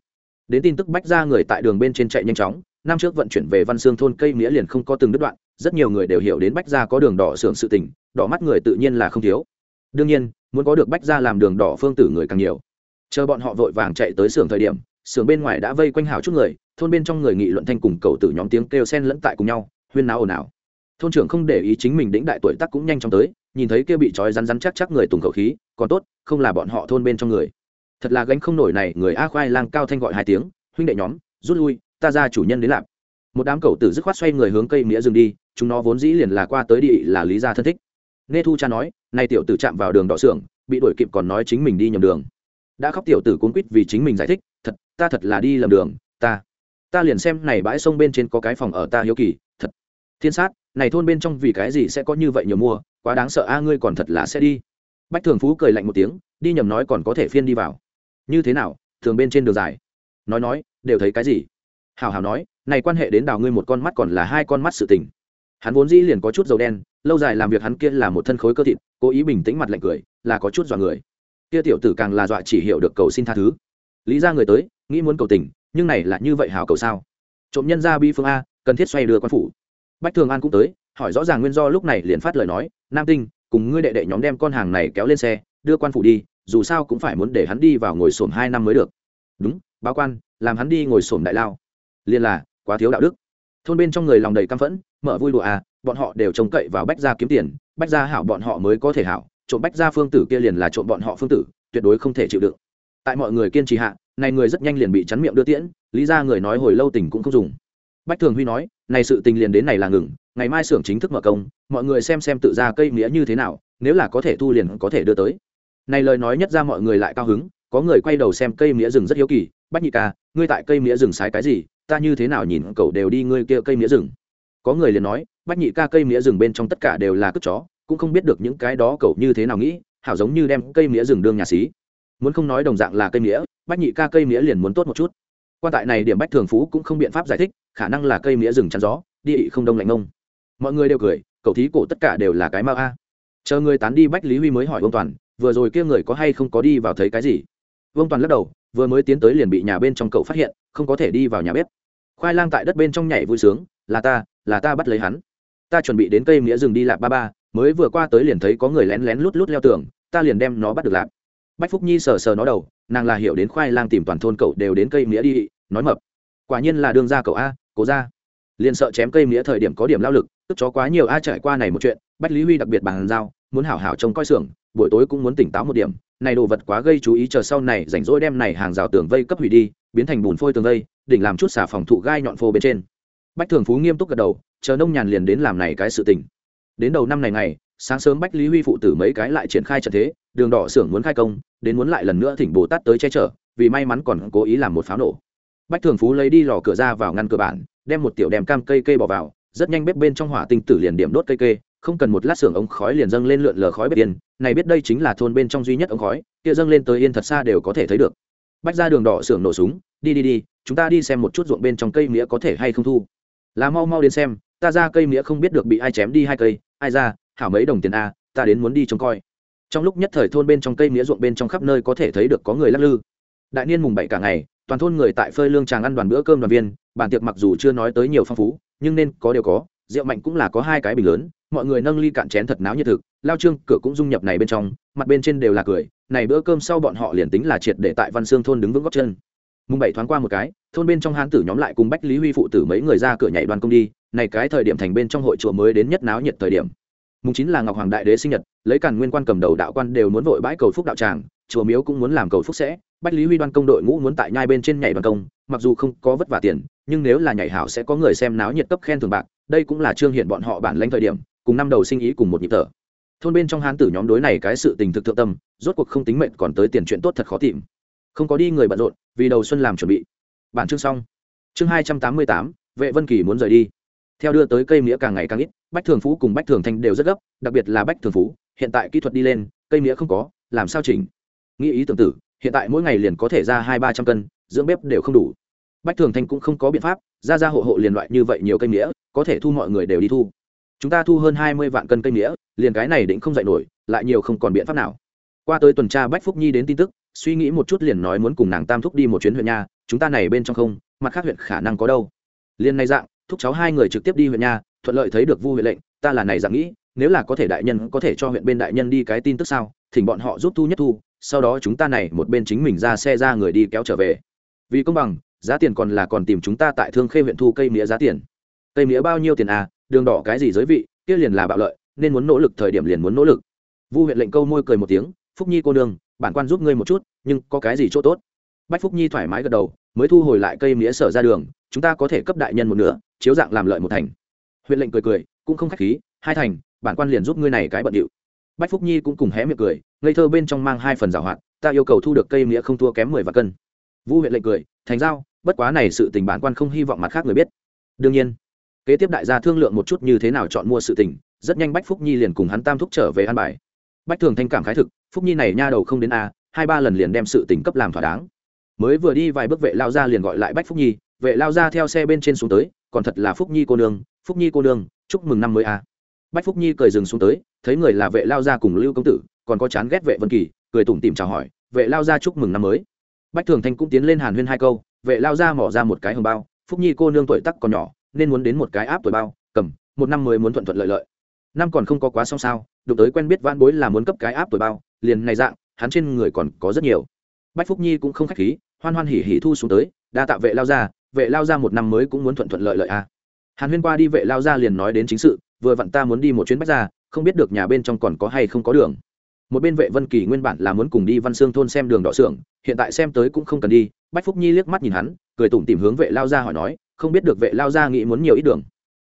đến tin tức bách ra người tại đường bên trên chạy nhanh chóng, năm trước vận chuyển về văn xương thôn cây nghĩa liền không có từng đứt đoạn, rất nhiều người đều hiểu đến bách gia có đường đỏ xưởng sự tình, đỏ mắt người tự nhiên là không thiếu. Đương nhiên, muốn có được bách gia làm đường đỏ phương tử người càng nhiều. Chờ bọn họ vội vàng chạy tới xưởng thời điểm, xưởng bên ngoài đã vây quanh hào chút người, thôn bên trong người nghị luận thanh cùng cầu tử nhóm tiếng kêu sen lẫn tại cùng nhau, huyên náo ồn ào. Thôn trưởng không để ý chính mình đĩnh đại tuổi tác cũng nhanh chóng tới, nhìn thấy kia bị trói rắn rắn chắc chắc người tùng khẩu khí, còn tốt, không là bọn họ thôn bên trong người thật là gánh không nổi này, người a khoai lang cao thanh gọi hai tiếng, huynh đệ nhóm, rút lui, ta ra chủ nhân đến lạp một đám cậu tử dứt khoát xoay người hướng cây nghĩa rừng đi, chúng nó vốn dĩ liền là qua tới địa là lý gia thân thích. Nghe thu cha nói nay tiểu tử chạm vào đường đỏ xưởng, bị đuổi kịp còn nói chính mình đi nhầm đường. Đã khóc tiểu tử cuốn quýt vì chính mình giải thích, thật, ta thật là đi lầm đường, ta ta liền xem này bãi sông bên trên có cái phòng ở ta hiếu kỳ, thật. Thiên sát, này thôn bên trong vì cái gì sẽ có như vậy nhiều mua, quá đáng sợ a, ngươi còn thật là sẽ đi. Bách thường phú cười lạnh một tiếng, đi nhầm nói còn có thể phiên đi vào như thế nào, thường bên trên đường dài. Nói nói, đều thấy cái gì? Hào hào nói, này quan hệ đến đào ngươi một con mắt còn là hai con mắt sự tình. Hắn vốn dĩ liền có chút dầu đen, lâu dài làm việc hắn kia là một thân khối cơ thịt, cố ý bình tĩnh mặt lạnh cười, là có chút dọa người. Kia tiểu tử càng là dọa chỉ hiểu được cầu xin tha thứ. Lý ra người tới, nghĩ muốn cầu tình, nhưng này là như vậy hào cầu sao? Trộm nhân ra bi phương a, cần thiết xoay đưa quan phủ. Bách thường an cũng tới, hỏi rõ ràng nguyên do lúc này liền phát lời nói, nam tinh, cùng ngươi đệ đệ nhóm đem con hàng này kéo lên xe, đưa quan phủ đi dù sao cũng phải muốn để hắn đi vào ngồi sổm hai năm mới được. Đúng, báo quan, làm hắn đi ngồi sổm đại lao. Liên là, quá thiếu đạo đức. Thôn bên trong người lòng đầy căm phẫn, mở vui đùa à bọn họ đều trông cậy vào bách gia kiếm tiền, bách gia hảo bọn họ mới có thể hảo, trộm bách gia phương tử kia liền là trộm bọn họ phương tử, tuyệt đối không thể chịu đựng. Tại mọi người kiên trì hạ, này người rất nhanh liền bị chắn miệng đưa tiễn, lý ra người nói hồi lâu tình cũng không dùng. Bách thường huy nói, này sự tình liền đến này là ngừng, ngày mai xưởng chính thức mở công, mọi người xem xem tự ra cây nghĩa như thế nào, nếu là có thể thu liền có thể đưa tới này lời nói nhất ra mọi người lại cao hứng, có người quay đầu xem cây mía rừng rất hiếu kỳ, bách nhị ca, ngươi tại cây mía rừng sái cái gì? Ta như thế nào nhìn cậu đều đi ngươi kia cây mía rừng? Có người liền nói, bách nhị ca cây mía rừng bên trong tất cả đều là cướp chó, cũng không biết được những cái đó cậu như thế nào nghĩ, hảo giống như đem cây mía rừng đương nhà xí. Muốn không nói đồng dạng là cây mía, bách nhị ca cây mía liền muốn tốt một chút. Quan tại này điểm bách thường phú cũng không biện pháp giải thích, khả năng là cây mía rừng chắn gió, đi không đông lạnh ngông. Mọi người đều cười, cậu thí cổ tất cả đều là cái ma a. Chờ người tán đi bách lý huy mới hỏi ông toàn vừa rồi kia người có hay không có đi vào thấy cái gì? Vương toàn lắc đầu, vừa mới tiến tới liền bị nhà bên trong cậu phát hiện, không có thể đi vào nhà bếp. Khoai lang tại đất bên trong nhảy vui sướng, là ta là ta bắt lấy hắn. Ta chuẩn bị đến cây nghĩa rừng đi lạp ba ba, mới vừa qua tới liền thấy có người lén lén lút lút leo tường, ta liền đem nó bắt được lạp. Bách phúc nhi sờ sờ nó đầu, nàng là hiểu đến khoai lang tìm toàn thôn cậu đều đến cây nghĩa đi, nói mập, quả nhiên là đương ra cậu a, cố ra. Liền sợ chém cây nghĩa thời điểm có điểm lao lực, tức chó quá nhiều a trải qua này một chuyện, bách lý huy đặc biệt bàn giao, muốn hảo hảo trông coi xưởng buổi tối cũng muốn tỉnh táo một điểm, này đồ vật quá gây chú ý, chờ sau này rảnh rỗi đem này hàng rào tường vây cấp hủy đi, biến thành bùn phôi tường vây, đỉnh làm chút xả phòng thụ gai nhọn phô bên trên. Bách thường phú nghiêm túc gật đầu, chờ nông nhàn liền đến làm này cái sự tình. Đến đầu năm này ngày, sáng sớm bách lý huy phụ tử mấy cái lại triển khai trận thế, đường đỏ xưởng muốn khai công, đến muốn lại lần nữa thỉnh bồ tát tới che chở, vì may mắn còn cố ý làm một pháo nổ. Bách thường phú lấy đi lò cửa ra vào ngăn cửa bản, đem một tiểu đèm cam cây cây bỏ vào, rất nhanh bếp bên trong hỏa tinh tử liền điểm đốt cây kê không cần một lát xưởng ống khói liền dâng lên lượn lờ khói bếp yên. Này biết đây chính là thôn bên trong duy nhất ống khói, kia dâng lên tới yên thật xa đều có thể thấy được. Bách ra đường đỏ xưởng nổ súng, đi đi đi, chúng ta đi xem một chút ruộng bên trong cây mía có thể hay không thu. Là mau mau đến xem, ta ra cây mía không biết được bị ai chém đi hai cây, ai ra, hảo mấy đồng tiền a, ta đến muốn đi trông coi. Trong lúc nhất thời thôn bên trong cây mía ruộng bên trong khắp nơi có thể thấy được có người lắc lư. Đại niên mùng bảy cả ngày, toàn thôn người tại phơi lương tràng ăn đoàn bữa cơm đoàn viên, bàn tiệc mặc dù chưa nói tới nhiều phong phú, nhưng nên có đều có, rượu mạnh cũng là có hai cái bình lớn mọi người nâng ly cạn chén thật náo nhiệt thực, lao trương, cửa cũng dung nhập này bên trong, mặt bên trên đều là cười, này bữa cơm sau bọn họ liền tính là triệt để tại văn xương thôn đứng vững góc chân. Mùng bảy thoáng qua một cái, thôn bên trong hán tử nhóm lại cùng bách lý huy phụ tử mấy người ra cửa nhảy đoàn công đi, này cái thời điểm thành bên trong hội chùa mới đến nhất náo nhiệt thời điểm. Mùng chín là ngọc hoàng đại đế sinh nhật, lấy càn nguyên quan cầm đầu đạo quan đều muốn vội bãi cầu phúc đạo tràng, chùa miếu cũng muốn làm cầu phúc sẽ, bách lý huy đoan công đội ngũ muốn tại nhai bên trên nhảy đoàn công, mặc dù không có vất vả tiền, nhưng nếu là nhảy hảo sẽ có người xem náo nhiệt cấp khen thường bạc, đây cũng là trương hiện bọn họ bản lãnh thời điểm cùng năm đầu sinh ý cùng một nhịp thở. Thôn bên trong hán tử nhóm đối này cái sự tình thực thượng tâm, rốt cuộc không tính mệnh còn tới tiền chuyện tốt thật khó tìm. Không có đi người bận rộn, vì đầu xuân làm chuẩn bị. Bản chương xong. Chương hai trăm tám mươi tám, vệ vân kỳ muốn rời đi. Theo đưa tới cây mía càng ngày càng ít, bách thường phú cùng bách thường thanh đều rất gấp, đặc biệt là bách thường phú, hiện tại kỹ thuật đi lên, cây mía không có, làm sao chỉnh? Nghĩ ý tưởng tử, hiện tại mỗi ngày liền có thể ra hai ba trăm cân, dưỡng bếp đều không đủ. Bách thường thanh cũng không có biện pháp, ra ra hộ hộ liền loại như vậy nhiều cây mía, có thể thu mọi người đều đi thu chúng ta thu hơn hai mươi vạn cân cây mía, liền cái này định không dạy nổi, lại nhiều không còn biện pháp nào. Qua tới tuần tra bách phúc nhi đến tin tức, suy nghĩ một chút liền nói muốn cùng nàng tam thúc đi một chuyến huyện nha, chúng ta này bên trong không, mặt khác huyện khả năng có đâu. Liền này dạng, thúc cháu hai người trực tiếp đi huyện nha, thuận lợi thấy được vu huyện lệnh, ta là này dạng nghĩ, nếu là có thể đại nhân có thể cho huyện bên đại nhân đi cái tin tức sao, thỉnh bọn họ giúp thu nhất thu, sau đó chúng ta này một bên chính mình ra xe ra người đi kéo trở về. Vì công bằng, giá tiền còn là còn tìm chúng ta tại thương khê huyện thu cây mía giá tiền. Cây mía bao nhiêu tiền à? Đường đỏ cái gì giới vị, kia liền là bạo lợi, nên muốn nỗ lực, thời điểm liền muốn nỗ lực. Vu huyện lệnh câu môi cười một tiếng, phúc nhi cô đường bản quan giúp ngươi một chút, nhưng có cái gì chỗ tốt? Bách phúc nhi thoải mái gật đầu, mới thu hồi lại cây mía sở ra đường, chúng ta có thể cấp đại nhân một nửa, chiếu dạng làm lợi một thành. Huyện lệnh cười cười, cũng không khách khí, hai thành, bản quan liền giúp ngươi này cái bận điệu. Bách phúc nhi cũng cùng hé miệng cười, ngây thơ bên trong mang hai phần giảo hoạt, ta yêu cầu thu được cây mía không thua kém mười và cân. Vu huyện lệnh cười, thành giao, bất quá này sự tình bản quan không hy vọng mặt khác người biết. Đương nhiên kế tiếp đại gia thương lượng một chút như thế nào chọn mua sự tình, rất nhanh bách phúc nhi liền cùng hắn tam thúc trở về an bài. Bách thường thanh cảm khái thực, phúc nhi này nha đầu không đến a, hai ba lần liền đem sự tình cấp làm thỏa đáng. Mới vừa đi vài bước vệ lao ra liền gọi lại bách phúc nhi, vệ lao ra theo xe bên trên xuống tới, còn thật là phúc nhi cô nương, phúc nhi cô nương, chúc mừng năm mới a. Bách phúc nhi cười dừng xuống tới, thấy người là vệ lao ra cùng lưu công tử, còn có chán ghét vệ vân kỳ, cười tủm tìm chào hỏi, vệ lao ra chúc mừng năm mới. Bách thường thanh cũng tiến lên hàn huyên hai câu, vệ lao ra mỏ ra một cái hồng bao, phúc nhi cô nương tuổi tắc còn nhỏ nên muốn đến một cái áp tuổi bao, cầm, một năm mới muốn thuận thuận lợi lợi. Năm còn không có quá xong sao, đụng tới quen biết van bối là muốn cấp cái áp tuổi bao, liền này dạng, hắn trên người còn có rất nhiều. Bách phúc nhi cũng không khách khí, hoan hoan hỉ hỉ thu xuống tới, đa tạ vệ lao ra vệ lao ra một năm mới cũng muốn thuận thuận lợi lợi à. hàn huyên qua đi vệ lao ra liền nói đến chính sự, vừa vặn ta muốn đi một chuyến bách ra không biết được nhà bên trong còn có hay không có đường. Một bên vệ vân kỳ nguyên bản là muốn cùng đi văn xương thôn xem đường đỏ xưởng, hiện tại xem tới cũng không cần đi, bách phúc nhi liếc mắt nhìn hắn, cười tủm tìm hướng vệ lao ra hỏi nói không biết được vệ lao gia nghĩ muốn nhiều ít đường.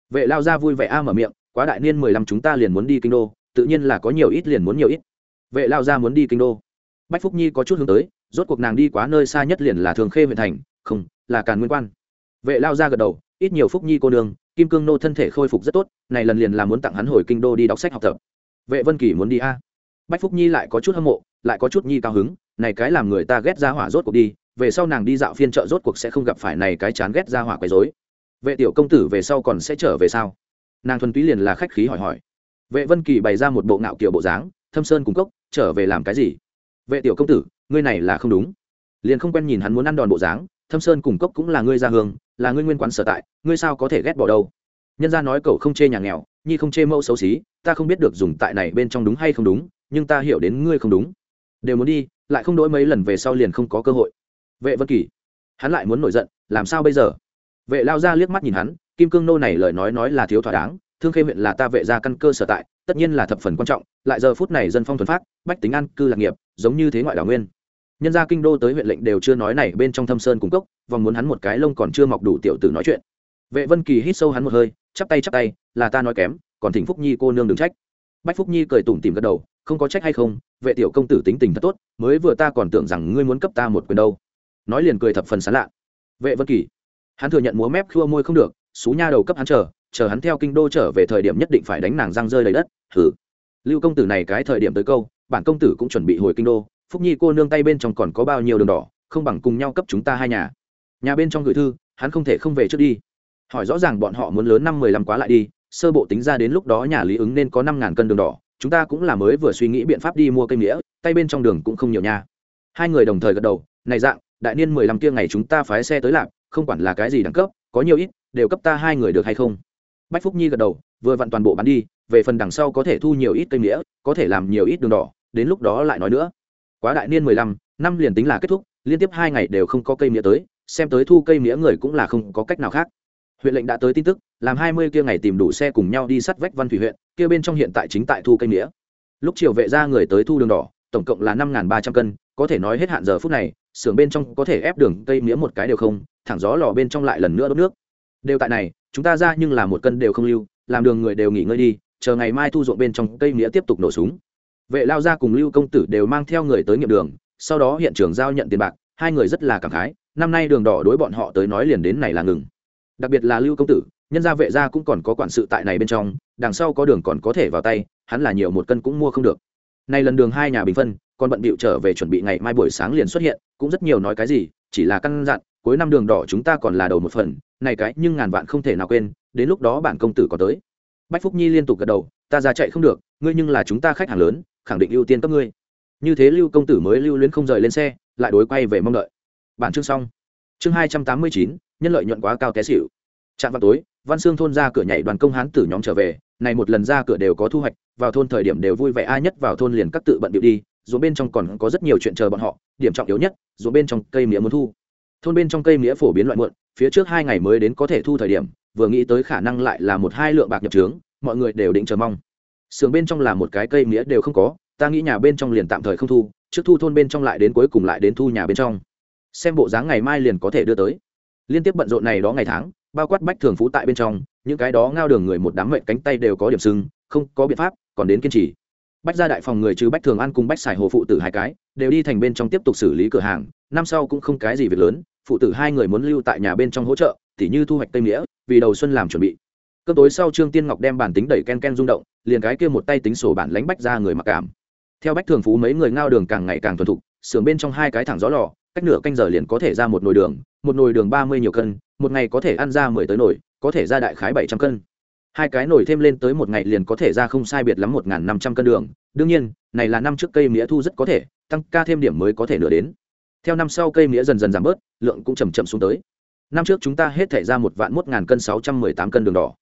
Vệ lao gia vui vẻ a mở miệng, quá đại niên mười lăm chúng ta liền muốn đi kinh đô, tự nhiên là có nhiều ít liền muốn nhiều ít. Vệ lao gia muốn đi kinh đô. Bách phúc nhi có chút hướng tới, rốt cuộc nàng đi quá nơi xa nhất liền là thường khê huyện thành, không, là càn nguyên quan. Vệ lao gia gật đầu, ít nhiều phúc nhi cô đường kim cương nô thân thể khôi phục rất tốt, này lần liền là muốn tặng hắn hồi kinh đô đi đọc sách học tập. Vệ vân kỳ muốn đi a. Bách phúc nhi lại có chút hâm mộ, lại có chút nhi cao hứng, này cái làm người ta ghét ra hỏa rốt cuộc đi về sau nàng đi dạo phiên chợ rốt cuộc sẽ không gặp phải này cái chán ghét ra hỏa quấy dối vệ tiểu công tử về sau còn sẽ trở về sao? Nàng thuần túy liền là khách khí hỏi hỏi. Vệ vân kỳ bày ra một bộ ngạo kiểu bộ dáng, thâm sơn cung cốc, trở về làm cái gì? Vệ tiểu công tử, ngươi này là không đúng. Liền không quen nhìn hắn muốn ăn đòn bộ dáng, thâm sơn cung cốc cũng là ngươi ra hương, là ngươi nguyên quán sở tại, ngươi sao có thể ghét bỏ đâu? Nhân gia nói cậu không chê nhà nghèo, nhi không chê mẫu xấu xí, ta không biết được dùng tại này bên trong đúng hay không đúng, nhưng ta hiểu đến ngươi không đúng. Đều muốn đi, lại không đổi mấy lần về sau liền không có cơ hội vệ vân kỳ. Hắn lại muốn nổi giận, làm sao bây giờ? Vệ lao ra liếc mắt nhìn hắn, kim cương nô này lời nói nói là thiếu thỏa đáng, thương khê huyện là ta vệ ra căn cơ sở tại, tất nhiên là thập phần quan trọng, lại giờ phút này dân phong thuần phát, bách tính an cư lạc nghiệp, giống như thế ngoại đảo nguyên. Nhân gia kinh đô tới huyện lệnh đều chưa nói này bên trong thâm sơn cung cốc, vòng muốn hắn một cái lông còn chưa mọc đủ tiểu tử nói chuyện. Vệ vân kỳ hít sâu hắn một hơi, chắp tay chắp tay, là ta nói kém, còn thỉnh phúc nhi cô nương đừng trách. Bách phúc nhi cười tủm tìm gật đầu, không có trách hay không, vệ tiểu công tử tính tình thật tốt, mới vừa ta còn tưởng rằng ngươi muốn cấp ta một quyền đâu nói liền cười thập phần sán lạ. Vệ vân kỳ, hắn thừa nhận múa mép khua môi không được, xú nha đầu cấp hắn chờ chờ hắn theo kinh đô trở về thời điểm nhất định phải đánh nàng răng rơi lấy đất thử lưu công tử này cái thời điểm tới câu, bản công tử cũng chuẩn bị hồi kinh đô, phúc nhi cô nương tay bên trong còn có bao nhiêu đường đỏ, không bằng cùng nhau cấp chúng ta hai nhà. Nhà bên trong gửi thư, hắn không thể không về trước đi. Hỏi rõ ràng bọn họ muốn lớn năm mười lăm quá lại đi, sơ bộ tính ra đến lúc đó nhà lý ứng nên có năm ngàn cân đường đỏ, chúng ta cũng là mới vừa suy nghĩ biện pháp đi mua cây nghĩa tay bên trong đường cũng không nhiều nha. Hai người đồng thời gật đầu, này dạng đại niên mười lăm kia ngày chúng ta phái xe tới lạp, không quản là cái gì đẳng cấp, có nhiều ít, đều cấp ta hai người được hay không? Bách phúc nhi gật đầu, vừa vặn toàn bộ bán đi, về phần đằng sau có thể thu nhiều ít cây nghĩa có thể làm nhiều ít đường đỏ, đến lúc đó lại nói nữa. Quá đại niên mười lăm, năm liền tính là kết thúc, liên tiếp hai ngày đều không có cây nghĩa tới, xem tới thu cây nghĩa người cũng là không có cách nào khác. Huyện lệnh đã tới tin tức, làm hai mươi kia ngày tìm đủ xe cùng nhau đi sắt vách văn thủy huyện, kia bên trong hiện tại chính tại thu cây nghĩa lúc chiều vệ ra người tới thu đường đỏ, tổng cộng là năm ba trăm cân, có thể nói hết hạn giờ phút này xưởng bên trong có thể ép đường cây mía một cái đều không, thẳng gió lò bên trong lại lần nữa đốt nước. Đều tại này, chúng ta ra nhưng là một cân đều không lưu, làm đường người đều nghỉ ngơi đi, chờ ngày mai thu ruộng bên trong cây mía tiếp tục nổ súng. Vệ lao ra cùng lưu công tử đều mang theo người tới nghiệm đường, sau đó hiện trường giao nhận tiền bạc, hai người rất là cảm khái, năm nay đường đỏ đối bọn họ tới nói liền đến này là ngừng. Đặc biệt là lưu công tử, nhân gia vệ gia cũng còn có quản sự tại này bên trong, đằng sau có đường còn có thể vào tay, hắn là nhiều một cân cũng mua không được. Nay lần đường hai nhà bình phân còn bận bịu trở về chuẩn bị ngày mai buổi sáng liền xuất hiện, cũng rất nhiều nói cái gì, chỉ là căn dặn, cuối năm đường đỏ chúng ta còn là đầu một phần, này cái nhưng ngàn vạn không thể nào quên, đến lúc đó bản công tử có tới. Bách phúc nhi liên tục gật đầu, ta ra chạy không được, ngươi nhưng là chúng ta khách hàng lớn, khẳng định ưu tiên cấp ngươi. Như thế lưu công tử mới lưu luyến không rời lên xe, lại đối quay về mong đợi. Bản chương xong. Chương hai trăm tám mươi chín, nhân lợi nhuận quá cao té xỉu. Trạm vào tối, văn xương thôn ra cửa nhảy đoàn công hán tử nhóm trở về, này một lần ra cửa đều có thu hoạch, vào thôn thời điểm đều vui vẻ, ai nhất vào thôn liền các tự bận điệu đi dù bên trong còn có rất nhiều chuyện chờ bọn họ, điểm trọng yếu nhất dù bên trong cây mía muốn thu. Thôn bên trong cây mía phổ biến loại muộn, phía trước hai ngày mới đến có thể thu thời điểm, vừa nghĩ tới khả năng lại là một hai lượng bạc nhập trướng, mọi người đều định chờ mong. Sườn bên trong là một cái cây mía đều không có, ta nghĩ nhà bên trong liền tạm thời không thu, trước thu thôn bên trong lại đến cuối cùng lại đến thu nhà bên trong. Xem bộ dáng ngày mai liền có thể đưa tới. Liên tiếp bận rộn này đó ngày tháng, bao quát bách thường phú tại bên trong, những cái đó ngao đường người một đám mệnh cánh tay đều có điểm sưng, không có biện pháp, còn đến kiên trì bách gia đại phòng người trừ bách thường ăn cùng bách xài hồ phụ tử hai cái, đều đi thành bên trong tiếp tục xử lý cửa hàng, năm sau cũng không cái gì việc lớn, phụ tử hai người muốn lưu tại nhà bên trong hỗ trợ, tỉ như thu hoạch tây nghĩa vì đầu xuân làm chuẩn bị. Cơn tối sau trương tiên ngọc đem bản tính đẩy ken ken rung động, liền cái kia một tay tính sổ bản lánh bách ra người mặc cảm. Theo bách thường phú mấy người ngao đường càng ngày càng thuần thục, xưởng bên trong hai cái thẳng gió lò, cách nửa canh giờ liền có thể ra một nồi đường, một nồi đường ba mươi nhiều cân, một ngày có thể ăn ra mười tới nồi, có thể ra đại khái bảy trăm cân hai cái nổi thêm lên tới một ngày liền có thể ra không sai biệt lắm một n g h n năm trăm cân đường. Đương nhiên, này là năm trước cây mía thu rất có thể, tăng ca thêm điểm mới có thể nửa đến. Theo năm sau cây mía dần dần giảm bớt, lượng cũng chầm chậm xuống tới. Năm trước chúng ta hết thể ra một vạn một ngàn cân sáu trăm mười tám cân đường đỏ.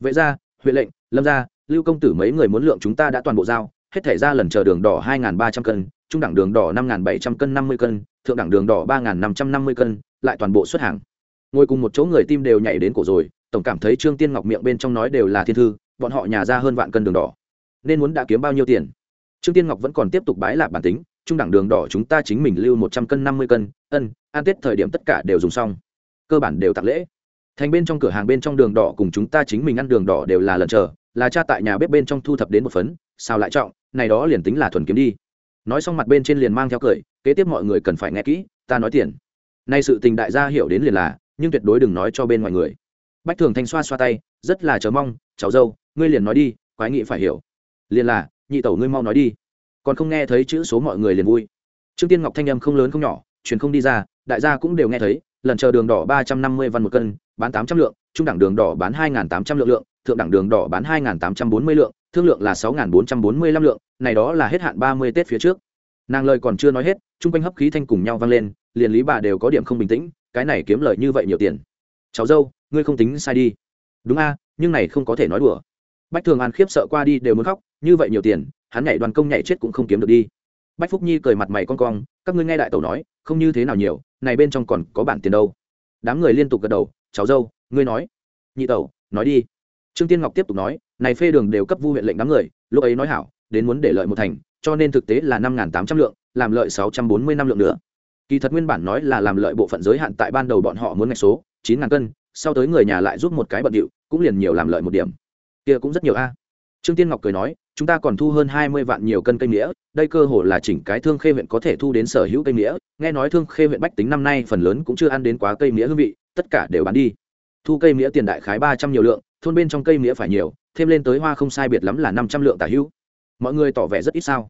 Vậy ra huyện lệnh, lâm gia, lưu công tử mấy người muốn lượng chúng ta đã toàn bộ giao, hết thể ra lần chờ đường đỏ hai ngàn ba trăm cân, trung đẳng đường đỏ năm ngàn bảy trăm cân năm mươi cân, thượng đẳng đường đỏ ba ngàn năm trăm năm mươi cân, lại toàn bộ xuất hàng. Ngồi cùng một chỗ người tim đều nhảy đến cổ rồi tổng cảm thấy trương tiên ngọc miệng bên trong nói đều là thiên thư, bọn họ nhà ra hơn vạn cân đường đỏ. Nên muốn đã kiếm bao nhiêu tiền? Trương tiên ngọc vẫn còn tiếp tục bái lạc bản tính, trung đẳng đường đỏ chúng ta chính mình lưu một trăm cân, năm mươi cân, ân an tết thời điểm tất cả đều dùng xong. Cơ bản đều tặng lễ. Thành bên trong cửa hàng bên trong đường đỏ cùng chúng ta chính mình ăn đường đỏ đều là lần chờ, là cha tại nhà bếp bên trong thu thập đến một phấn sao lại trọng, này đó liền tính là thuần kiếm đi. Nói xong mặt bên trên liền mang theo cười, kế tiếp mọi người cần phải nghe kỹ, ta nói tiền. Nay sự tình đại gia hiểu đến liền là, nhưng tuyệt đối đừng nói cho bên ngoài người bách thường thanh xoa xoa tay, rất là chờ mong, cháu dâu, ngươi liền nói đi, quái nghị phải hiểu. Liền là, nhị tẩu ngươi mau nói đi. Còn không nghe thấy chữ số mọi người liền vui. Trương tiên ngọc thanh âm không lớn không nhỏ, truyền không đi ra, đại gia cũng đều nghe thấy, lần chờ đường đỏ ba trăm năm mươi văn một cân, bán tám trăm lượng, trung đẳng đường đỏ bán hai tám trăm lượng lượng, thượng đẳng đường đỏ bán hai tám trăm bốn mươi lượng, thương lượng là sáu bốn trăm bốn mươi lăm lượng, này đó là hết hạn ba mươi tết phía trước. Nàng lời còn chưa nói hết, chung quanh hấp khí thanh cùng nhau vang lên, liền lý bà đều có điểm không bình tĩnh, cái này kiếm lời như vậy nhiều tiền. Cháu dâu ngươi không tính sai đi. Đúng a, nhưng này không có thể nói đùa. Bách thường an khiếp sợ qua đi đều muốn khóc, như vậy nhiều tiền, hắn nhảy đoàn công nhảy chết cũng không kiếm được đi. Bách phúc nhi cười mặt mày con cong, các ngươi nghe đại tẩu nói, không như thế nào nhiều, này bên trong còn có bản tiền đâu. Đám người liên tục gật đầu, cháu dâu, ngươi nói. Nhị tẩu, nói đi. Trương tiên ngọc tiếp tục nói, này phê đường đều cấp vu huyện lệnh đám người, lúc ấy nói hảo, đến muốn để lợi một thành, cho nên thực tế là năm tám trăm lượng, làm lợi sáu trăm bốn mươi năm lượng nữa. Kỳ thật nguyên bản nói là làm lợi bộ phận giới hạn tại ban đầu bọn họ muốn ngạch số, chín ngàn cân sau tới người nhà lại giúp một cái bận điệu cũng liền nhiều làm lợi một điểm. Kia cũng rất nhiều a. Trương tiên ngọc cười nói chúng ta còn thu hơn hai mươi vạn nhiều cân cây nghĩa, đây cơ hồ là chỉnh cái thương khê huyện có thể thu đến sở hữu cây nghĩa. nghe nói thương khê huyện bách tính năm nay phần lớn cũng chưa ăn đến quá cây nghĩa hương vị tất cả đều bán đi. Thu cây nghĩa tiền đại khái ba trăm nhiều lượng thôn bên trong cây nghĩa phải nhiều thêm lên tới hoa không sai biệt lắm là năm trăm lượng tả hữu. Mọi người tỏ vẻ rất ít sao.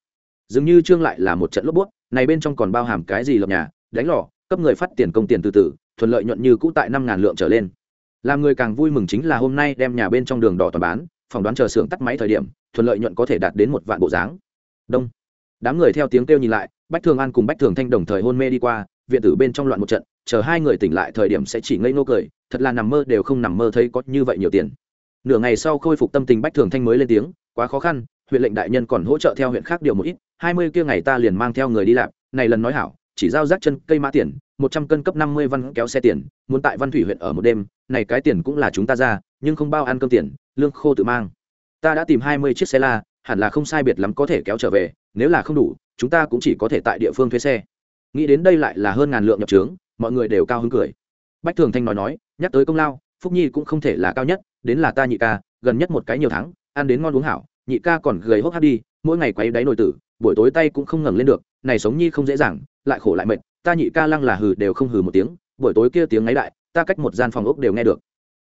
Dường như trương lại là một trận lốp bút này bên trong còn bao hàm cái gì lập nhà đánh lò cấp người phát tiền công tiền từ từ thuận lợi nhuận như cũ tại năm ngàn lượng trở lên. Làm người càng vui mừng chính là hôm nay đem nhà bên trong đường đỏ toàn bán, phỏng đoán chờ xưởng tắt máy thời điểm, thuận lợi nhuận có thể đạt đến một vạn bộ dáng. Đông. Đám người theo tiếng kêu nhìn lại, bách thường an cùng bách thường thanh đồng thời hôn mê đi qua, viện tử bên trong loạn một trận, chờ hai người tỉnh lại thời điểm sẽ chỉ ngây ngô cười, thật là nằm mơ đều không nằm mơ thấy có như vậy nhiều tiền. Nửa ngày sau khôi phục tâm tình bách thường thanh mới lên tiếng, quá khó khăn, huyện lệnh đại nhân còn hỗ trợ theo huyện khác điều một ít, hai mươi kia ngày ta liền mang theo người đi làm, này lần nói hảo, chỉ giao rác chân cây mã tiền một trăm cân cấp năm mươi văn kéo xe tiền, muốn tại văn thủy huyện ở một đêm, này cái tiền cũng là chúng ta ra, nhưng không bao ăn cơm tiền, lương khô tự mang. Ta đã tìm hai mươi chiếc xe la, hẳn là không sai biệt lắm có thể kéo trở về, nếu là không đủ, chúng ta cũng chỉ có thể tại địa phương thuê xe. Nghĩ đến đây lại là hơn ngàn lượng nhập trướng, mọi người đều cao hứng cười. Bách thường thanh nói nói, nhắc tới công lao, phúc nhi cũng không thể là cao nhất, đến là ta nhị ca, gần nhất một cái nhiều tháng, ăn đến ngon uống hảo, nhị ca còn gầy hốc hát đi, mỗi ngày quấy đáy nồi tử, buổi tối tay cũng không ngẩng lên được, này sống nhi không dễ dàng, lại khổ lại mệt ta nhị ca lăng là hừ đều không hừ một tiếng, buổi tối kia tiếng ngáy đại, ta cách một gian phòng ốc đều nghe được.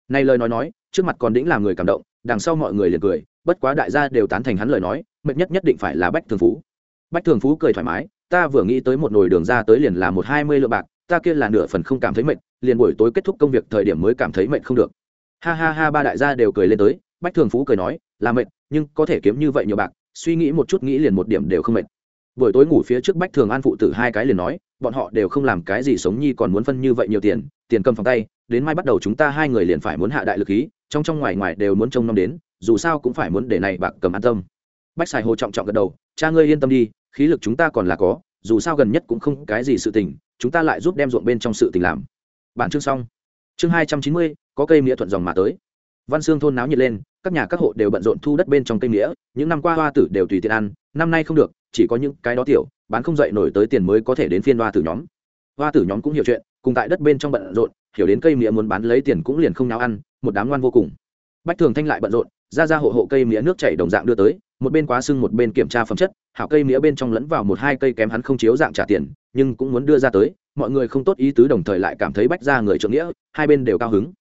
Này lời nói nói, trước mặt còn đĩnh làm người cảm động, đằng sau mọi người liền cười, bất quá đại gia đều tán thành hắn lời nói, mệt nhất nhất định phải là bách thường phú. Bách thường phú cười thoải mái, ta vừa nghĩ tới một nồi đường ra tới liền là một hai mươi lượng bạc, ta kia là nửa phần không cảm thấy mệt, liền buổi tối kết thúc công việc thời điểm mới cảm thấy mệt không được. Ha ha ha, ba đại gia đều cười lên tới, bách thường phú cười nói, là mệt, nhưng có thể kiếm như vậy nhiều bạc, suy nghĩ một chút nghĩ liền một điểm đều không mệt buổi tối ngủ phía trước bách thường an phụ tử hai cái liền nói, bọn họ đều không làm cái gì sống nhi còn muốn phân như vậy nhiều tiền tiền cầm phòng tay, đến mai bắt đầu chúng ta hai người liền phải muốn hạ đại lực khí, trong trong ngoài ngoài đều muốn trông nom đến, dù sao cũng phải muốn để này bạc cầm an tâm. Bách xài hồ trọng trọng gật đầu, cha ngươi yên tâm đi, khí lực chúng ta còn là có, dù sao gần nhất cũng không cái gì sự tình, chúng ta lại giúp đem ruộng bên trong sự tình làm. Bản chương xong. Chương hai trăm chín mươi, có cây nghĩa thuận dòng mà tới. Văn xương thôn náo nhiệt lên, các nhà các hộ đều bận rộn thu đất bên trong cây nghĩa những năm qua hoa tử đều tùy tiện ăn, năm nay không được chỉ có những cái đó tiểu, bán không dậy nổi tới tiền mới có thể đến phiên hoa tử nhóm. Hoa tử nhóm cũng hiểu chuyện, cùng tại đất bên trong bận rộn, hiểu đến cây mía muốn bán lấy tiền cũng liền không nào ăn, một đám ngoan vô cùng. Bách thường thanh lại bận rộn, ra ra hộ hộ cây mía nước chảy đồng dạng đưa tới, một bên quá sưng một bên kiểm tra phẩm chất, hảo cây mía bên trong lẫn vào một hai cây kém hắn không chiếu dạng trả tiền, nhưng cũng muốn đưa ra tới, mọi người không tốt ý tứ đồng thời lại cảm thấy bách ra người trưởng nghĩa, hai bên đều cao hứng.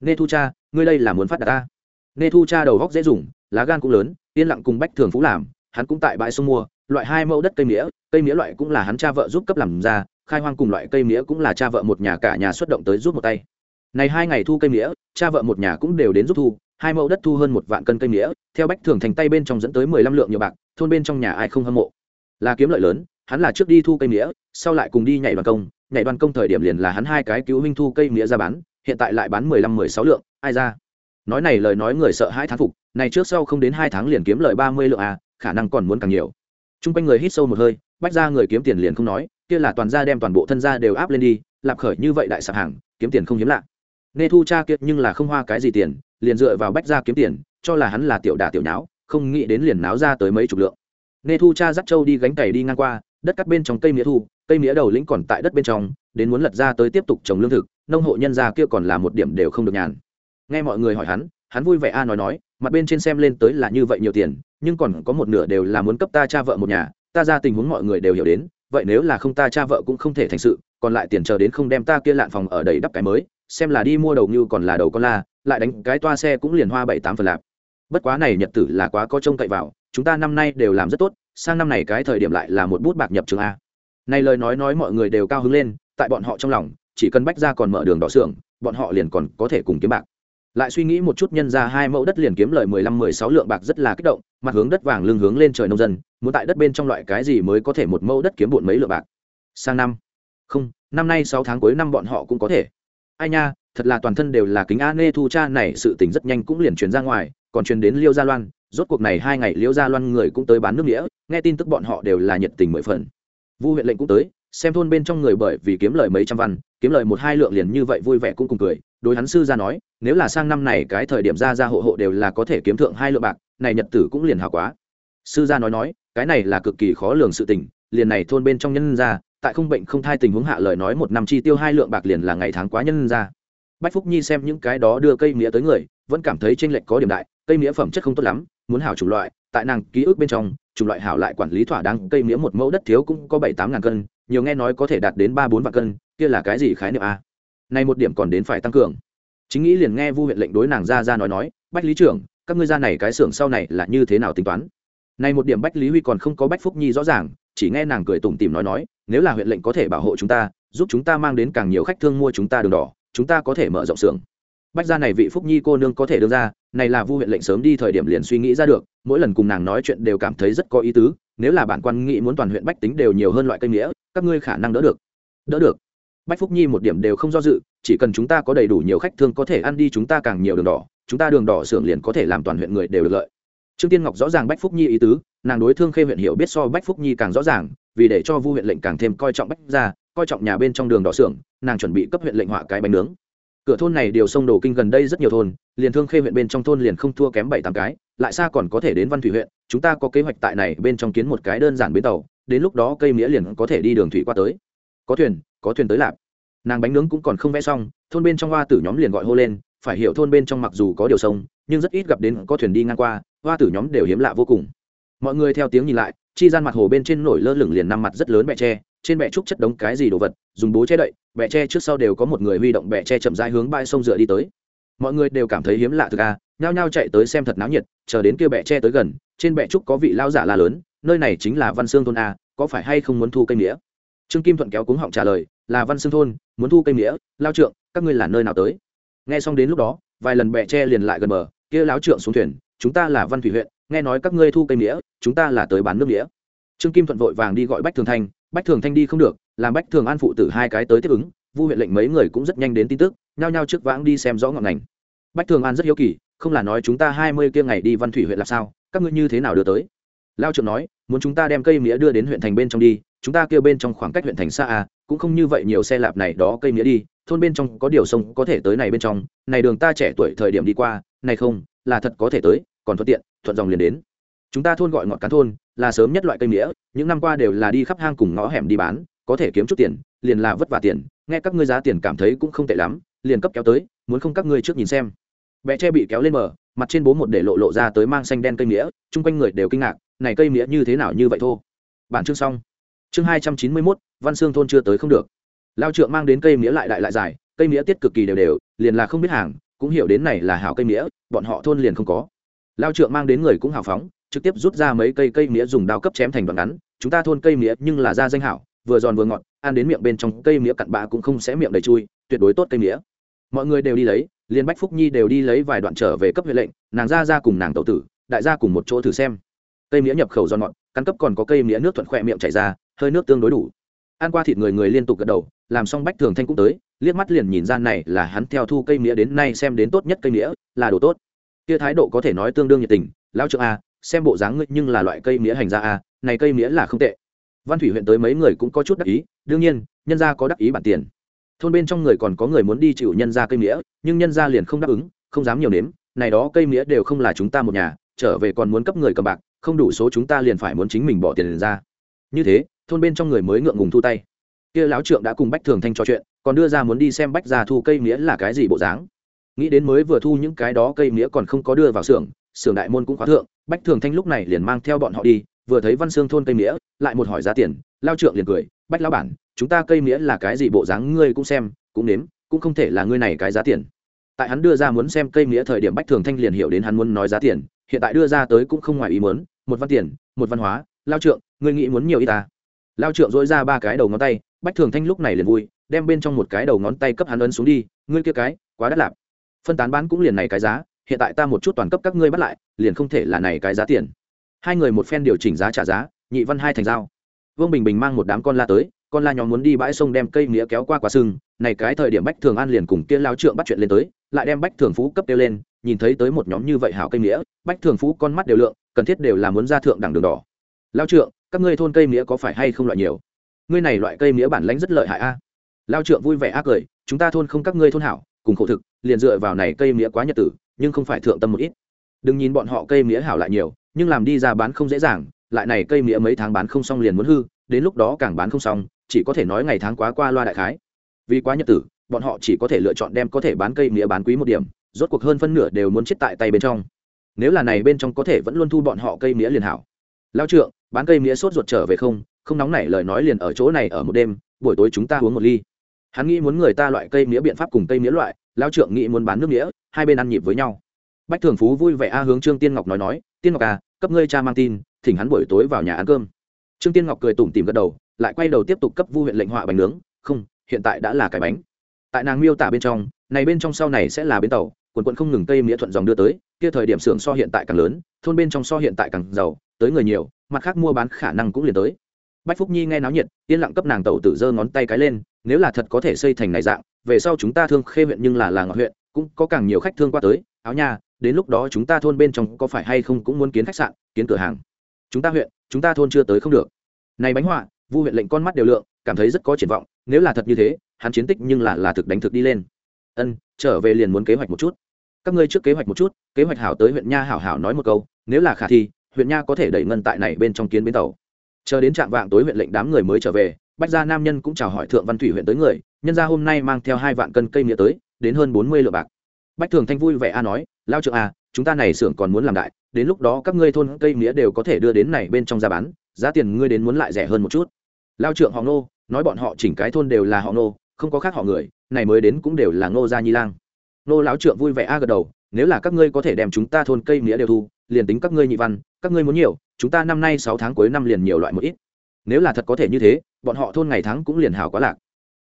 Nê thu cha, ngươi đây là muốn phát đạt ta? Nê thu cha đầu góc dễ dùng, lá gan cũng lớn, yên lặng cùng bách thường phú làm, hắn cũng tại bãi sông mua loại hai mẫu đất cây mía cây mía loại cũng là hắn cha vợ giúp cấp làm ra, khai hoang cùng loại cây mía cũng là cha vợ một nhà cả nhà xuất động tới giúp một tay. Này hai ngày thu cây mía, cha vợ một nhà cũng đều đến giúp thu, hai mẫu đất thu hơn một vạn cân cây mía, theo bách thường thành tay bên trong dẫn tới mười lăm lượng nhiều bạc, thôn bên trong nhà ai không hâm mộ. Là kiếm lợi lớn, hắn là trước đi thu cây mía, sau lại cùng đi nhảy đoàn công, nhảy đoàn công thời điểm liền là hắn hai cái cứu huynh thu cây mía ra bán, hiện tại lại bán mười lăm, mười sáu lượng, ai ra? Nói này lời nói người sợ hai tháng phục, này trước sau không đến hai tháng liền kiếm lời ba mươi lượng à khả năng còn muốn càng nhiều t r u n g quanh người hít sâu một hơi, bách ra người kiếm tiền liền không nói, kia là toàn gia đem toàn bộ thân gia đều áp lên đi, lạp khởi như vậy đại sạp hàng, kiếm tiền không hiếm lạ. Nghe thu cha kiệt nhưng là không hoa cái gì tiền, liền dựa vào bách ra kiếm tiền, cho là hắn là tiểu đà tiểu nháo, không nghĩ đến liền náo ra tới mấy chục lượng. Nghe thu cha dắt trâu đi gánh cày đi ngang qua, đất cắt bên trong cây mía thu, cây mía đầu lĩnh còn tại đất bên trong, đến muốn lật ra tới tiếp tục trồng lương thực, nông hộ nhân gia kia còn là một điểm đều không được nhàn. Nghe mọi người hỏi hắn hắn vui vẻ a nói nói, mặt bên trên xem lên tới là như vậy nhiều tiền nhưng còn có một nửa đều là muốn cấp ta cha vợ một nhà, ta ra tình huống mọi người đều hiểu đến, vậy nếu là không ta cha vợ cũng không thể thành sự, còn lại tiền chờ đến không đem ta kia lạn phòng ở đầy đắp cái mới, xem là đi mua đầu như còn là đầu con la, lại đánh cái toa xe cũng liền hoa bảy tám phần lạp. Bất quá này nhật tử là quá có trông cậy vào, chúng ta năm nay đều làm rất tốt, sang năm này cái thời điểm lại là một bút bạc nhập trường a. Này lời nói nói mọi người đều cao hứng lên, tại bọn họ trong lòng, chỉ cần bách ra còn mở đường đỏ xưởng, bọn họ liền còn có thể cùng kiếm bạc lại suy nghĩ một chút nhân ra hai mẫu đất liền kiếm lời mười lăm, mười sáu lượng bạc rất là kích động, mặt hướng đất vàng lưng hướng lên trời nông dân, muốn tại đất bên trong loại cái gì mới có thể một mẫu đất kiếm bụn mấy lượng bạc. Sang năm. Không, năm nay sáu tháng cuối năm bọn họ cũng có thể. Ai nha, thật là toàn thân đều là kính a nê thu cha này sự tình rất nhanh cũng liền truyền ra ngoài, còn truyền đến liêu gia loan, rốt cuộc này hai ngày liêu gia loan người cũng tới bán nước nghĩa, nghe tin tức bọn họ đều là nhiệt tình mười phần. Vu huyện lệnh cũng tới, xem thôn bên trong người bởi vì kiếm lời mấy trăm văn, kiếm lời một hai lượng liền như vậy vui vẻ cũng cùng cười, đối hắn sư ra nói nếu là sang năm này cái thời điểm ra ra hộ hộ đều là có thể kiếm thượng hai lượng bạc, này nhật tử cũng liền hào quá. Sư gia nói nói, cái này là cực kỳ khó lường sự tình, liền này thôn bên trong nhân ra tại không bệnh không thai tình huống hạ lời nói một năm chi tiêu hai lượng bạc liền là ngày tháng quá nhân ra bách phúc nhi xem những cái đó đưa cây mía tới người, vẫn cảm thấy tranh lệch có điểm đại, cây mía phẩm chất không tốt lắm, muốn hảo chủng loại, tại nàng ký ức bên trong, chủng loại hảo lại quản lý thỏa đáng, cây mía một mẫu đất thiếu cũng có bảy tám ngàn cân, nhiều nghe nói có thể đạt đến ba bốn vạn cân, kia là cái gì khái niệm a? Này một điểm còn đến phải tăng cường chính nghĩ liền nghe vu huyện lệnh đối nàng ra ra nói nói, bách lý trưởng, các ngươi ra này cái xưởng sau này là như thế nào tính toán? Nay một điểm bách lý huy còn không có bách phúc nhi rõ ràng, chỉ nghe nàng cười tủm tìm nói nói, nếu là huyện lệnh có thể bảo hộ chúng ta, giúp chúng ta mang đến càng nhiều khách thương mua chúng ta đường đỏ, chúng ta có thể mở rộng xưởng. Bách gia này vị phúc nhi cô nương có thể đưa ra, này là vu huyện lệnh sớm đi thời điểm liền suy nghĩ ra được, mỗi lần cùng nàng nói chuyện đều cảm thấy rất có ý tứ, nếu là bản quan nghĩ muốn toàn huyện bách tính đều nhiều hơn loại cây nghĩa, các ngươi khả năng đỡ được. Đỡ được. Bách phúc nhi một điểm đều không do dự chỉ cần chúng ta có đầy đủ nhiều khách thương có thể ăn đi chúng ta càng nhiều đường đỏ, chúng ta đường đỏ xưởng liền có thể làm toàn huyện người đều được lợi. Trương tiên ngọc rõ ràng bách phúc nhi ý tứ, nàng đối thương khê huyện hiểu biết so bách phúc nhi càng rõ ràng, vì để cho vu huyện lệnh càng thêm coi trọng bách ra coi trọng nhà bên trong đường đỏ xưởng, nàng chuẩn bị cấp huyện lệnh họa cái bánh nướng. Cửa thôn này điều sông đồ kinh gần đây rất nhiều thôn, liền thương khê huyện bên trong thôn liền không thua kém bảy tám cái, lại xa còn có thể đến văn thủy huyện, chúng ta có kế hoạch tại này bên trong kiến một cái đơn giản bến tàu, đến lúc đó cây mía liền có thể đi đường thủy qua tới. Có thuyền có thuyền tới lạp nàng bánh nướng cũng còn không vẽ xong, thôn bên trong hoa tử nhóm liền gọi hô lên, phải hiểu thôn bên trong mặc dù có điều sông, nhưng rất ít gặp đến có thuyền đi ngang qua, hoa tử nhóm đều hiếm lạ vô cùng. Mọi người theo tiếng nhìn lại, chi gian mặt hồ bên trên nổi lơ lửng liền năm mặt rất lớn bẹ tre, trên bẹ trúc chất đống cái gì đồ vật, dùng bố che đậy, bẹ tre trước sau đều có một người huy động bẹ tre chậm rãi hướng bãi sông dựa đi tới. Mọi người đều cảm thấy hiếm lạ thực a nhao nhao chạy tới xem thật náo nhiệt, chờ đến kia bẹ tre tới gần, trên bẹ trúc có vị lao giả la lớn, nơi này chính là văn xương thôn a, có phải hay không muốn thu cây nghĩa trương kim thuận kéo cuống họng trả lời là văn xương thôn, muốn thu cây nghĩa lao trượng, các ngươi là nơi nào tới? Nghe xong đến lúc đó, vài lần bẹ tre liền lại gần bờ, kia láo trượng xuống thuyền, chúng ta là văn thủy huyện, nghe nói các ngươi thu cây nghĩa chúng ta là tới bán nước nghĩa trương kim thuận vội vàng đi gọi bách thường thanh, bách thường thanh đi không được, làm bách thường an phụ tử hai cái tới tiếp ứng, vu huyện lệnh mấy người cũng rất nhanh đến tin tức, nhao nhao trước vãng đi xem rõ ngọn ngành. Bách thường an rất hiếu kỳ, không là nói chúng ta hai mươi kia ngày đi văn thủy huyện là sao, các ngươi như thế nào đưa tới? Lao trưởng nói, muốn chúng ta đem cây nghĩa đưa đến huyện thành bên trong đi, chúng ta kêu bên trong khoảng cách huyện thành xa à cũng không như vậy nhiều xe lạp này đó cây mía đi, thôn bên trong có điều sông có thể tới này bên trong, này đường ta trẻ tuổi thời điểm đi qua, này không, là thật có thể tới, còn thuận tiện, thuận dòng liền đến. Chúng ta thôn gọi ngọt cán thôn, là sớm nhất loại cây mía, những năm qua đều là đi khắp hang cùng ngõ hẻm đi bán, có thể kiếm chút tiền, liền là vất vả tiền, nghe các ngươi giá tiền cảm thấy cũng không tệ lắm, liền cấp kéo tới, muốn không các ngươi trước nhìn xem. Bé tre bị kéo lên mở mặt trên bố một để lộ lộ ra tới mang xanh đen cây mía, chung quanh người đều kinh ngạc, này cây mía như thế nào như vậy thô. Bản chương xong. Chương hai trăm chín mươi mốt văn xương thôn chưa tới không được. Lao trượng mang đến cây mía lại đại lại dài, cây mía tiết cực kỳ đều đều, liền là không biết hàng, cũng hiểu đến này là hảo cây mía, bọn họ thôn liền không có. Lao trượng mang đến người cũng hào phóng, trực tiếp rút ra mấy cây cây mía dùng đao cấp chém thành đoạn ngắn, chúng ta thôn cây mía nhưng là da danh hảo, vừa giòn vừa ngọt, ăn đến miệng bên trong cây mía cặn bạ cũng không sẽ miệng đầy chui, tuyệt đối tốt cây mía. Mọi người đều đi lấy liên bách phúc nhi đều đi lấy vài đoạn trở về cấp huyện lệnh, nàng ra ra cùng nàng tậu tử, đại gia cùng một chỗ thử xem. Cây mía nhập khẩu giòn ngọt, căn cấp còn có cây mía nước thuận khỏe miệng chảy ra, hơi nước tương đối đủ ăn qua thịt người người liên tục gật đầu làm xong bách thường thanh cũng tới liếc mắt liền nhìn ra này là hắn theo thu cây nghĩa đến nay xem đến tốt nhất cây nghĩa, là đồ tốt. Kia thái độ có thể nói tương đương nhiệt tình lão trượng a xem bộ dáng ngươi nhưng là loại cây nghĩa hành ra a này cây nghĩa là không tệ. Văn thủy huyện tới mấy người cũng có chút đắc ý đương nhiên nhân gia có đắc ý bản tiền. Thôn bên trong người còn có người muốn đi chịu nhân gia cây nghĩa, nhưng nhân gia liền không đáp ứng không dám nhiều nếm này đó cây nghĩa đều không là chúng ta một nhà trở về còn muốn cấp người cầm bạc không đủ số chúng ta liền phải muốn chính mình bỏ tiền ra. Như thế thôn bên trong người mới ngượng ngùng thu tay. Kia lão trượng đã cùng bách thường thanh trò chuyện, còn đưa ra muốn đi xem bách già thu cây mía là cái gì bộ dáng. Nghĩ đến mới vừa thu những cái đó cây mía còn không có đưa vào xưởng xưởng đại môn cũng khóa thượng, bách thường thanh lúc này liền mang theo bọn họ đi, vừa thấy văn xương thôn cây mía, lại một hỏi giá tiền lao trượng liền cười, bách lão bản, chúng ta cây mía là cái gì bộ dáng ngươi cũng xem, cũng nếm, cũng không thể là ngươi này cái giá tiền. Tại hắn đưa ra muốn xem cây mía thời điểm bách thường thanh liền hiểu đến hắn muốn nói giá tiền, hiện tại đưa ra tới cũng không ngoài ý muốn, một văn tiền, một văn hóa lao trượng, ngươi nghĩ muốn nhiều y ta? Lao trượng dỗi ra ba cái đầu ngón tay bách thường thanh lúc này liền vui đem bên trong một cái đầu ngón tay cấp hắn ấn xuống đi ngươi kia cái quá đắt lạp. Phân tán bán cũng liền này cái giá hiện tại ta một chút toàn cấp các ngươi bắt lại liền không thể là này cái giá tiền. Hai người một phen điều chỉnh giá trả giá nhị văn hai thành dao vương bình bình mang một đám con la tới con la nhóm muốn đi bãi sông đem cây nghĩa kéo qua quả sưng, này cái thời điểm bách thường an liền cùng kia lao trượng bắt chuyện lên tới lại đem bách thường phú cấp tiêu lên nhìn thấy tới một nhóm như vậy hảo cây nghĩa bách thường phú con mắt đều lượng cần thiết đều là muốn ra thượng đẳng đường đỏ. Lao trượng các ngươi thôn cây mía có phải hay không loại nhiều? Ngươi này loại cây mía bản lãnh rất lợi hại a. Lao trượng vui vẻ ác cười, chúng ta thôn không các ngươi thôn hảo, cùng khổ thực, liền dựa vào này cây mía quá nhật tử, nhưng không phải thượng tâm một ít. Đừng nhìn bọn họ cây mía hảo lại nhiều, nhưng làm đi ra bán không dễ dàng, lại này cây mía mấy tháng bán không xong liền muốn hư, đến lúc đó càng bán không xong, chỉ có thể nói ngày tháng quá qua loa đại khái. Vì quá nhật tử, bọn họ chỉ có thể lựa chọn đem có thể bán cây mía bán quý một điểm, rốt cuộc hơn phân nửa đều muốn chết tại tay bên trong. Nếu là này bên trong có thể vẫn luôn thu bọn họ cây mía liền hảo lao trượng, bán cây mía sốt ruột trở về không? Không nóng nảy lời nói liền ở chỗ này ở một đêm, buổi tối chúng ta uống một ly. Hắn nghĩ muốn người ta loại cây mía biện pháp cùng cây mía loại lao trượng nghĩ muốn bán nước mía, hai bên ăn nhịp với nhau. Bách thường phú vui vẻ a hướng trương tiên ngọc nói nói, tiên ngọc à cấp ngươi cha mang tin, thỉnh hắn buổi tối vào nhà ăn cơm. Trương tiên ngọc cười tủm tìm gật đầu, lại quay đầu tiếp tục cấp vu huyện lệnh họa bánh nướng, không, hiện tại đã là cái bánh. Tại nàng miêu tả bên trong, này bên trong sau này sẽ là bến tàu, quần quận không ngừng cây mía thuận dòng đưa tới, kia thời điểm xưởng so hiện tại càng lớn, thôn bên trong so hiện tại càng giàu tới người nhiều, mặt khác mua bán khả năng cũng liền tới. Bách phúc nhi nghe náo nhiệt, yên lặng cấp nàng tẩu tử giơ ngón tay cái lên, nếu là thật có thể xây thành này dạng, về sau chúng ta thương khê huyện nhưng là làng ngọc huyện, cũng có càng nhiều khách thương qua tới. Áo nha, đến lúc đó chúng ta thôn bên trong có phải hay không cũng muốn kiến khách sạn, kiến cửa hàng. Chúng ta huyện, chúng ta thôn chưa tới không được. Này bánh họa, vu huyện lệnh con mắt đều lượng, cảm thấy rất có triển vọng, nếu là thật như thế, hắn chiến tích nhưng là là thực đánh thực đi lên. Ân, trở về liền muốn kế hoạch một chút. Các ngươi trước kế hoạch một chút, kế hoạch hảo tới huyện nha hảo hảo nói một câu, nếu là khả thi huyện nha có thể đẩy ngân tại này bên trong kiến bến tàu. Chờ đến trạm vạng tối huyện lệnh đám người mới trở về, bách gia nam nhân cũng chào hỏi thượng văn thủy huyện tới người, nhân gia hôm nay mang theo hai vạn cân cây nghĩa tới, đến hơn bốn mươi lượng bạc. Bách thường thanh vui vẻ a nói, lao trượng a à, chúng ta này xưởng còn muốn làm đại, đến lúc đó các ngươi thôn cây nghĩa đều có thể đưa đến này bên trong ra bán, giá tiền ngươi đến muốn lại rẻ hơn một chút. Lao trượng họ nô nói bọn họ chỉnh cái thôn đều là họ nô không có khác họ người, này mới đến cũng đều là ngô gia nhi lang. Nô lão trượng vui vẻ a gật đầu, nếu là các ngươi có thể đem chúng ta thôn cây nghĩa đều thu, liền tính các ngươi nhị văn các ngươi muốn nhiều, chúng ta năm nay sáu tháng cuối năm liền nhiều loại một ít. Nếu là thật có thể như thế, bọn họ thôn ngày tháng cũng liền hảo quá lạc.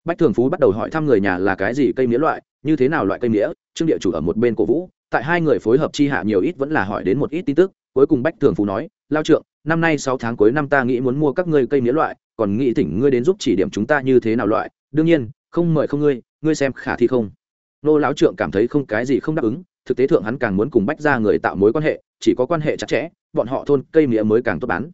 Bách thường phú bắt đầu hỏi thăm người nhà là cái gì cây nghĩa loại, như thế nào loại cây nghĩa trương địa chủ ở một bên cổ vũ, tại hai người phối hợp chi hạ nhiều ít vẫn là hỏi đến một ít tin tức, cuối cùng bách thường phú nói, lao trượng, năm nay sáu tháng cuối năm ta nghĩ muốn mua các ngươi cây nghĩa loại, còn nghĩ thỉnh ngươi đến giúp chỉ điểm chúng ta như thế nào loại. Đương nhiên, không mời không ngươi ngươi xem khả thi không. Nô lão trượng cảm thấy không cái gì không đáp ứng, thực tế thượng hắn càng muốn cùng bách ra người tạo mối quan hệ, chỉ có quan hệ chặt chẽ bọn họ thôn cây mía mới càng tốt bán.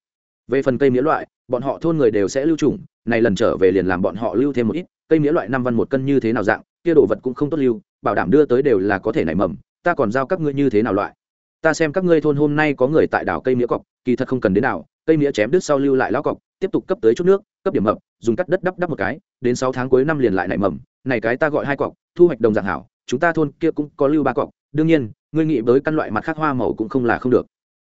Về phần cây mía loại, bọn họ thôn người đều sẽ lưu trùng, này lần trở về liền làm bọn họ lưu thêm một ít, cây mía loại năm văn một cân như thế nào dạng, kia đồ vật cũng không tốt lưu, bảo đảm đưa tới đều là có thể nảy mầm, ta còn giao các ngươi như thế nào loại. Ta xem các ngươi thôn hôm nay có người tại đảo cây mía cọc, kỳ thật không cần đến đảo, cây mía chém đứt sau lưu lại lão cọc, tiếp tục cấp tới chút nước, cấp điểm mập, dùng cắt đất đắp đắp một cái, đến sáu tháng cuối năm liền lại nảy mầm, này cái ta gọi hai cọc, thu hoạch đồng dạng hảo, chúng ta thôn kia cũng có lưu ba cọc, đương nhiên, ngươi nghĩ với căn loại mặt khác hoa màu cũng không là không được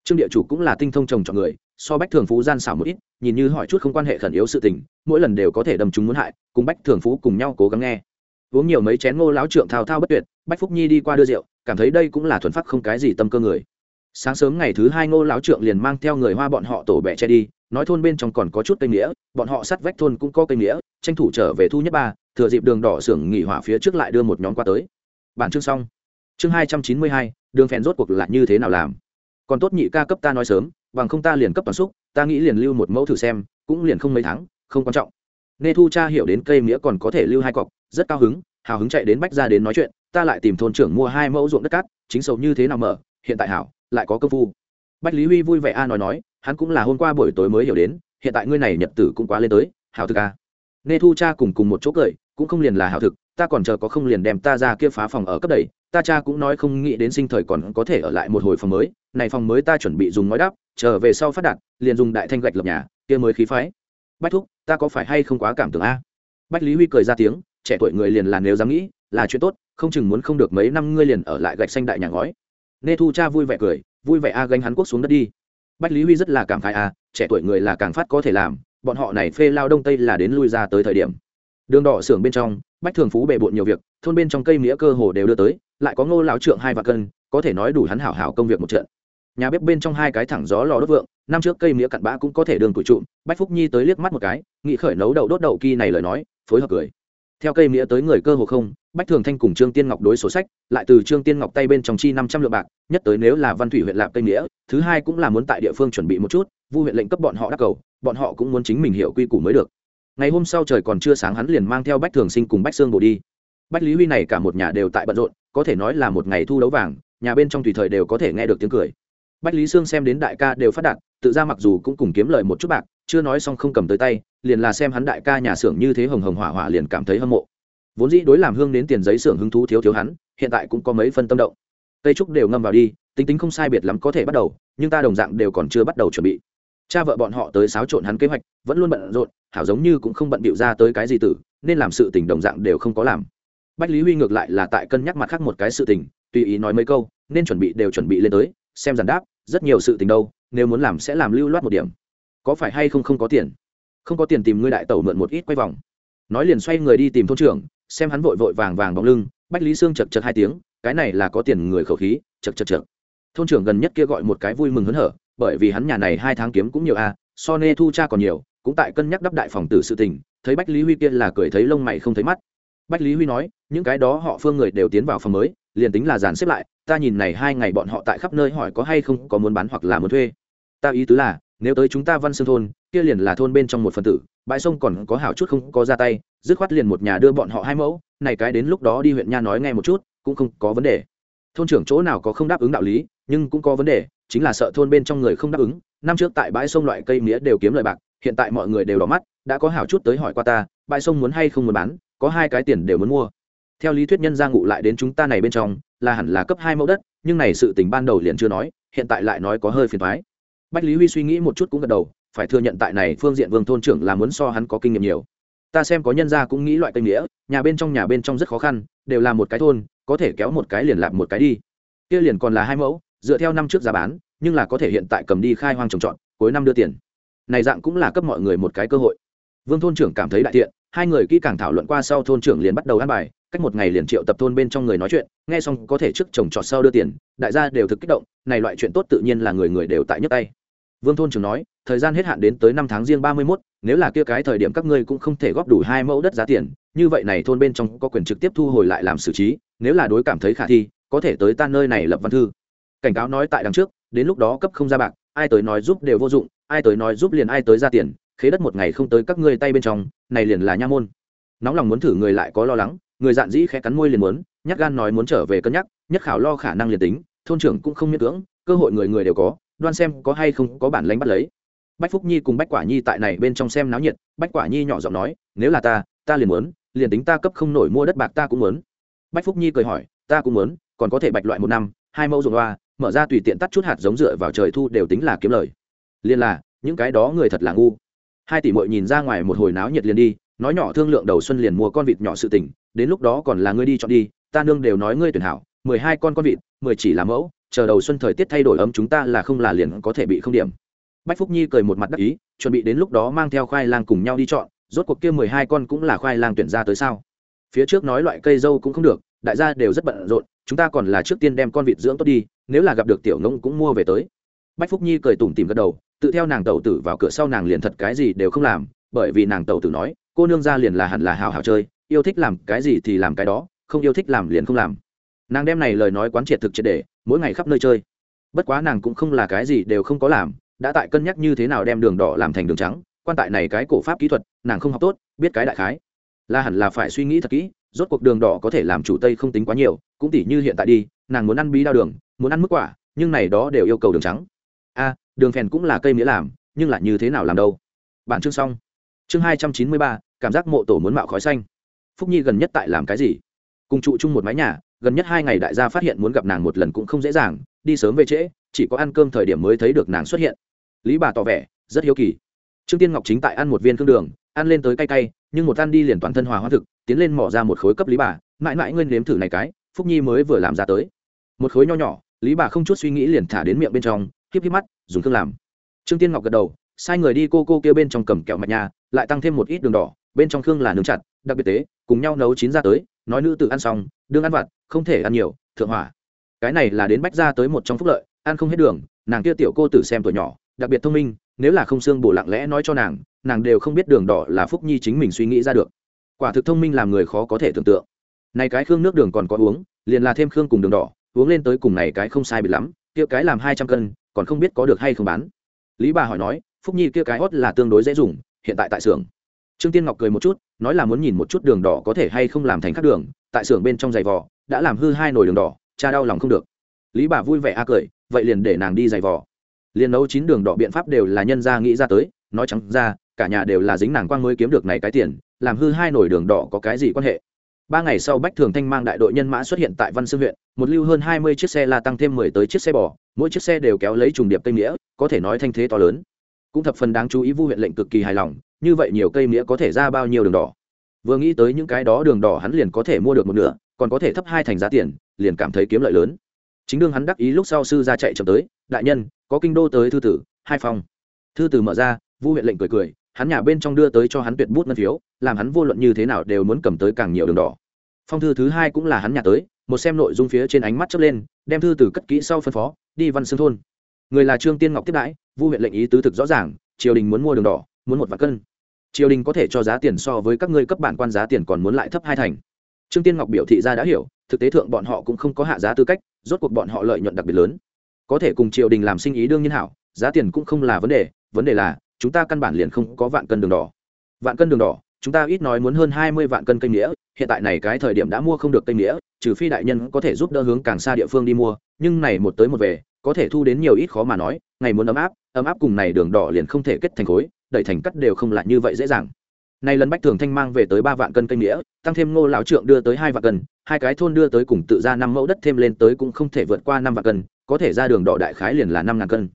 trương địa chủ cũng là tinh thông trồng chọn người, so bách thường phú gian xảo một ít, nhìn như hỏi chút không quan hệ khẩn yếu sự tình, mỗi lần đều có thể đâm chúng muốn hại, cùng bách thường phú cùng nhau cố gắng nghe. Uống nhiều mấy chén ngô láo trượng thao thao bất tuyệt, bách phúc nhi đi qua đưa rượu, cảm thấy đây cũng là thuần pháp không cái gì tâm cơ người. Sáng sớm ngày thứ hai ngô láo trượng liền mang theo người hoa bọn họ tổ bẹ che đi, nói thôn bên trong còn có chút cây nghĩa bọn họ sắt vách thôn cũng có cây nghĩa tranh thủ trở về thu nhất ba, thừa dịp đường đỏ xưởng nghỉ hỏa phía trước lại đưa một nhóm qua tới. Bản chương xong. Chương hai trăm chín mươi hai, đường phèn rốt cuộc là như thế nào làm? Còn tốt nhị ca cấp ta nói sớm, bằng không ta liền cấp toàn xúc, ta nghĩ liền lưu một mẫu thử xem, cũng liền không mấy tháng, không quan trọng. Nê thu cha hiểu đến cây nghĩa còn có thể lưu hai cọc, rất cao hứng, hào hứng chạy đến bách ra đến nói chuyện, ta lại tìm thôn trưởng mua hai mẫu ruộng đất cát, chính sầu như thế nào mở, hiện tại hảo, lại có công phu. Bách lý huy vui vẻ a nói nói, hắn cũng là hôm qua buổi tối mới hiểu đến, hiện tại ngươi này nhật tử cũng quá lên tới, hảo thực a. Nê thu cha cùng cùng một chỗ cười, cũng không liền là hảo thực ta còn chờ có không liền đem ta ra kia phá phòng ở cấp đầy ta cha cũng nói không nghĩ đến sinh thời còn có thể ở lại một hồi phòng mới, này phòng mới ta chuẩn bị dùng ngói đắp trở về sau phát đạt, liền dùng đại thanh gạch lập nhà, kia mới khí phái. Bách thúc, ta có phải hay không quá cảm tưởng a? Bách lý huy cười ra tiếng, trẻ tuổi người liền là nếu dám nghĩ, là chuyện tốt, không chừng muốn không được mấy năm ngươi liền ở lại gạch xanh đại nhà ngói. Nê thu cha vui vẻ cười, vui vẻ a gánh hắn quốc xuống đất đi. Bách lý huy rất là cảm khai a, trẻ tuổi người là càng phát có thể làm, bọn họ này phê lao đông tây là đến lui ra tới thời điểm. Đường đỏ xưởng bên trong bách thường phú bề bộn nhiều việc thôn bên trong cây mía cơ hồ đều đưa tới lại có ngô lão trượng hai vạn cân có thể nói đủ hắn hảo hảo công việc một trận. Nhà bếp bên trong hai cái thẳng gió lò đốt vượng năm trước cây mía cặn bã cũng có thể đường tuổi trụm bách phúc nhi tới liếc mắt một cái nghĩ khởi nấu đậu đốt đậu kỳ này lời nói phối hợp cười. Theo cây mía tới người cơ hồ không bách thường thanh cùng trương tiên ngọc đối sổ sách lại từ trương tiên ngọc tay bên trong chi năm trăm lượng bạc nhất tới nếu là văn thủy huyện lạp cây nghĩa, thứ hai cũng là muốn tại địa phương chuẩn bị một chút vu huyện lệnh cấp bọn họ đắc cầu bọn họ cũng muốn chính mình hiểu quy củ mới được ngày hôm sau trời còn chưa sáng hắn liền mang theo bách thường sinh cùng bách sương bổ đi. Bách lý huy này cả một nhà đều tại bận rộn, có thể nói là một ngày thu đấu vàng, nhà bên trong tùy thời đều có thể nghe được tiếng cười. Bách lý sương xem đến đại ca đều phát đạt, tự ra mặc dù cũng cùng kiếm lời một chút bạc, chưa nói xong không cầm tới tay, liền là xem hắn đại ca nhà xưởng như thế hồng hồng hỏa hỏa liền cảm thấy hâm mộ. Vốn dĩ đối làm hương đến tiền giấy xưởng hứng thú thiếu thiếu hắn, hiện tại cũng có mấy phân tâm động. Cây trúc đều ngâm vào đi, tính tính không sai biệt lắm có thể bắt đầu, nhưng ta đồng dạng đều còn chưa bắt đầu chuẩn bị cha vợ bọn họ tới xáo trộn hắn kế hoạch, vẫn luôn bận rộn, hảo giống như cũng không bận bịu ra tới cái gì tử, nên làm sự tình đồng dạng đều không có làm. Bách lý huy ngược lại là tại cân nhắc mặt khác một cái sự tình, tùy ý nói mấy câu, nên chuẩn bị đều chuẩn bị lên tới, xem giản đáp, rất nhiều sự tình đâu, nếu muốn làm sẽ làm lưu loát một điểm. Có phải hay không không có tiền? Không có tiền tìm ngươi đại tẩu mượn một ít quay vòng. Nói liền xoay người đi tìm thôn trưởng, xem hắn vội vội vàng vàng bóng lưng, bách lý sương chật chật hai tiếng, cái này là có tiền người khẩu khí, chật chật chật. Thôn trưởng gần nhất kia gọi một cái vui mừng hớn hở bởi vì hắn nhà này hai tháng kiếm cũng nhiều a, so nê thu cha còn nhiều, cũng tại cân nhắc đắp đại phòng tử sự tình, thấy bách lý huy kia là cười thấy lông mày không thấy mắt. Bách lý huy nói, những cái đó họ phương người đều tiến vào phòng mới, liền tính là dàn xếp lại, ta nhìn này hai ngày bọn họ tại khắp nơi hỏi có hay không, có muốn bán hoặc là muốn thuê. Ta ý tứ là, nếu tới chúng ta văn xương thôn, kia liền là thôn bên trong một phần tử, bãi sông còn có hảo chút không có ra tay, dứt khoát liền một nhà đưa bọn họ hai mẫu, này cái đến lúc đó đi huyện nha nói nghe một chút, cũng không có vấn đề. Thôn trưởng chỗ nào có không đáp ứng đạo lý, nhưng cũng có vấn đề chính là sợ thôn bên trong người không đáp ứng, năm trước tại bãi sông loại cây mía đều kiếm lời bạc, hiện tại mọi người đều đỏ mắt, đã có hảo chút tới hỏi qua ta, bãi sông muốn hay không muốn bán, có hai cái tiền đều muốn mua. Theo lý thuyết nhân gia ngụ lại đến chúng ta này bên trong, là hẳn là cấp hai mẫu đất, nhưng này sự tình ban đầu liền chưa nói, hiện tại lại nói có hơi phiền thoái bách lý huy suy nghĩ một chút cũng gật đầu, phải thừa nhận tại này phương diện vương thôn trưởng là muốn so hắn có kinh nghiệm nhiều. Ta xem có nhân gia cũng nghĩ loại cây nghĩa nhà bên trong nhà bên trong rất khó khăn, đều là một cái thôn, có thể kéo một cái liền lạp một cái đi. Kia liền còn là hai mẫu dựa theo năm trước giá bán, nhưng là có thể hiện tại cầm đi khai hoang trồng trọt, cuối năm đưa tiền. Này dạng cũng là cấp mọi người một cái cơ hội. Vương thôn trưởng cảm thấy đại tiện, hai người kỹ càng thảo luận qua sau thôn trưởng liền bắt đầu ăn bài, cách một ngày liền triệu tập thôn bên trong người nói chuyện, nghe xong có thể trước trồng trọt sau đưa tiền, đại gia đều thực kích động, này loại chuyện tốt tự nhiên là người người đều tại nhấc tay. Vương thôn trưởng nói, thời gian hết hạn đến tới năm tháng riêng ba mươi mốt, nếu là kia cái thời điểm các ngươi cũng không thể góp đủ hai mẫu đất giá tiền, như vậy này thôn bên trong có quyền trực tiếp thu hồi lại làm xử trí, nếu là đối cảm thấy khả thi, có thể tới ta nơi này lập văn thư cảnh cáo nói tại đằng trước, đến lúc đó cấp không ra bạc, ai tới nói giúp đều vô dụng, ai tới nói giúp liền ai tới ra tiền, khế đất một ngày không tới các ngươi tay bên trong, này liền là nha môn. Nóng lòng muốn thử người lại có lo lắng, người dạn dĩ khẽ cắn môi liền muốn nhắc gan nói muốn trở về cân nhắc, nhất khảo lo khả năng liền tính, thôn trưởng cũng không miễn cưỡng, cơ hội người người đều có, đoan xem có hay không có bản lánh bắt lấy. Bách phúc nhi cùng bách quả nhi tại này bên trong xem náo nhiệt, bách quả nhi nhỏ giọng nói, nếu là ta ta liền muốn, liền tính ta cấp không nổi mua đất bạc ta cũng muốn. Bách phúc nhi cười hỏi, ta cũng muốn, còn có thể bạch loại một năm, hai mẫu ruộng hoa mở ra tùy tiện tắt chút hạt giống dựa vào trời thu đều tính là kiếm lời. Liên là, những cái đó người thật là ngu. Hai tỷ mội nhìn ra ngoài một hồi náo nhiệt liền đi, nói nhỏ thương lượng đầu xuân liền mua con vịt nhỏ sự tình, đến lúc đó còn là ngươi đi chọn đi, ta nương đều nói ngươi tuyển hảo, mười hai con con vịt, mười chỉ là mẫu, chờ đầu xuân thời tiết thay đổi ấm chúng ta là không là liền có thể bị không điểm. Bách phúc nhi cười một mặt đắc ý, chuẩn bị đến lúc đó mang theo khoai lang cùng nhau đi chọn, rốt cuộc kia mười hai con cũng là khoai lang tuyển ra tới sao? Phía trước nói loại cây dâu cũng không được đại gia đều rất bận rộn, chúng ta còn là trước tiên đem con vịt dưỡng tốt đi, nếu là gặp được tiểu ngông cũng mua về tới. Bách phúc nhi cười tủm tìm gật đầu, tự theo nàng tẩu tử vào cửa sau nàng liền thật cái gì đều không làm, bởi vì nàng tẩu tử nói, cô nương ra liền là hẳn là hào hào chơi, yêu thích làm cái gì thì làm cái đó, không yêu thích làm liền không làm. Nàng đem này lời nói quán triệt thực triệt để, mỗi ngày khắp nơi chơi. Bất quá nàng cũng không là cái gì đều không có làm, đã tại cân nhắc như thế nào đem đường đỏ làm thành đường trắng, quan tại này cái cổ pháp kỹ thuật, nàng không học tốt, biết cái đại khái. Là hẳn là phải suy nghĩ thật kỹ rốt cuộc đường đỏ có thể làm chủ tây không tính quá nhiều, cũng tỉ như hiện tại đi, nàng muốn ăn bí đao đường, muốn ăn mức quả, nhưng này đó đều yêu cầu đường trắng. A, đường phèn cũng là cây nghĩa làm, nhưng lại như thế nào làm đâu? Bản chương xong. Chương hai trăm chín mươi ba, cảm giác mộ tổ muốn mạo khói xanh. Phúc nhi gần nhất tại làm cái gì? Cùng trụ chung một mái nhà, gần nhất hai ngày đại gia phát hiện muốn gặp nàng một lần cũng không dễ dàng, đi sớm về trễ, chỉ có ăn cơm thời điểm mới thấy được nàng xuất hiện. Lý bà tỏ vẻ, rất hiếu kỳ. Trương tiên ngọc chính tại ăn một viên cương đường, ăn lên tới cay cay nhưng một ăn đi liền toàn thân hòa hoa thực, tiến lên mỏ ra một khối cấp lý bà, mãi mãi nguyên nếm thử này cái, phúc nhi mới vừa làm ra tới. Một khối nho nhỏ, lý bà không chút suy nghĩ liền thả đến miệng bên trong híp híp mắt, dùng thương làm. Trương tiên ngọc gật đầu, sai người đi cô cô kia bên trong cầm kẹo mạch nhà, lại tăng thêm một ít đường đỏ, bên trong khương là nướng chặt, đặc biệt tế, cùng nhau nấu chín ra tới, nói nữ tự ăn xong, đương ăn vặt, không thể ăn nhiều, thượng hỏa. Cái này là đến bách ra tới một trong phúc lợi, ăn không hết đường, nàng kia tiểu cô tử xem tuổi nhỏ, đặc biệt thông minh, nếu là không xương bổ lặng lẽ nói cho nàng nàng đều không biết đường đỏ là phúc nhi chính mình suy nghĩ ra được. Quả thực thông minh làm người khó có thể tưởng tượng. Này cái khương nước đường còn có uống, liền là thêm khương cùng đường đỏ, uống lên tới cùng này cái không sai biệt lắm, kia cái làm hai trăm cân, còn không biết có được hay không bán. Lý bà hỏi nói, phúc nhi kia cái hót là tương đối dễ dùng, hiện tại tại xưởng. Trương tiên ngọc cười một chút, nói là muốn nhìn một chút đường đỏ có thể hay không làm thành khắc đường, tại xưởng bên trong giày vò, đã làm hư hai nồi đường đỏ, cha đau lòng không được. Lý bà vui vẻ a cười, vậy liền để nàng đi giày vò. Liền nấu chín đường đỏ biện pháp đều là nhân gia nghĩ ra tới, nói trắng ra cả nhà đều là dính nàng quang mới kiếm được này cái tiền, làm hư hai nổi đường đỏ có cái gì quan hệ? Ba ngày sau bách thường thanh mang đại đội nhân mã xuất hiện tại văn sư huyện, một lưu hơn hai mươi chiếc xe la tăng thêm mười tới chiếc xe bò, mỗi chiếc xe đều kéo lấy trùng điệp cây nghĩa có thể nói thanh thế to lớn. Cũng thập phần đáng chú ý vu huyện lệnh cực kỳ hài lòng, như vậy nhiều cây nghĩa có thể ra bao nhiêu đường đỏ? Vừa nghĩ tới những cái đó đường đỏ hắn liền có thể mua được một nửa, còn có thể thấp hai thành giá tiền, liền cảm thấy kiếm lợi lớn. Chính đương hắn đắc ý lúc sau sư ra chạy chậm tới, đại nhân, có kinh đô tới thư tử, hai phòng. Thư tử mở ra, vu huyện lệnh cười cười hắn nhà bên trong đưa tới cho hắn tuyệt bút ngân phiếu, làm hắn vô luận như thế nào đều muốn cầm tới càng nhiều đường đỏ. Phong thư thứ hai cũng là hắn nhà tới, một xem nội dung phía trên ánh mắt chớp lên, đem thư từ cất kỹ sau phân phó, đi văn xương thôn. Người là trương tiên ngọc tiếp đãi, vu huyện lệnh ý tứ thực rõ ràng, triều đình muốn mua đường đỏ, muốn một vạn cân. Triều đình có thể cho giá tiền so với các ngươi cấp bản quan giá tiền còn muốn lại thấp hai thành. Trương tiên ngọc biểu thị ra đã hiểu, thực tế thượng bọn họ cũng không có hạ giá tư cách, rốt cuộc bọn họ lợi nhuận đặc biệt lớn. Có thể cùng triều đình làm sinh ý đương nhiên hảo, giá tiền cũng không là vấn đề vấn đề là chúng ta căn bản liền không có vạn cân đường đỏ. Vạn cân đường đỏ, chúng ta ít nói muốn hơn hai mươi vạn cân cây nghĩa hiện tại này cái thời điểm đã mua không được cây nghĩa trừ phi đại nhân có thể giúp đỡ hướng càng xa địa phương đi mua, nhưng này một tới một về, có thể thu đến nhiều ít khó mà nói, ngày muốn ấm áp ấm áp cùng này đường đỏ liền không thể kết thành khối, đẩy thành cắt đều không lại như vậy dễ dàng. Này lần bách thường thanh mang về tới ba vạn cân cây nghĩa tăng thêm ngô lão trượng đưa tới hai vạn cân, hai cái thôn đưa tới cùng tự ra năm mẫu đất thêm lên tới cũng không thể vượt qua năm vạn cân, có thể ra đường đỏ đại khái liền là năm ngàn cân.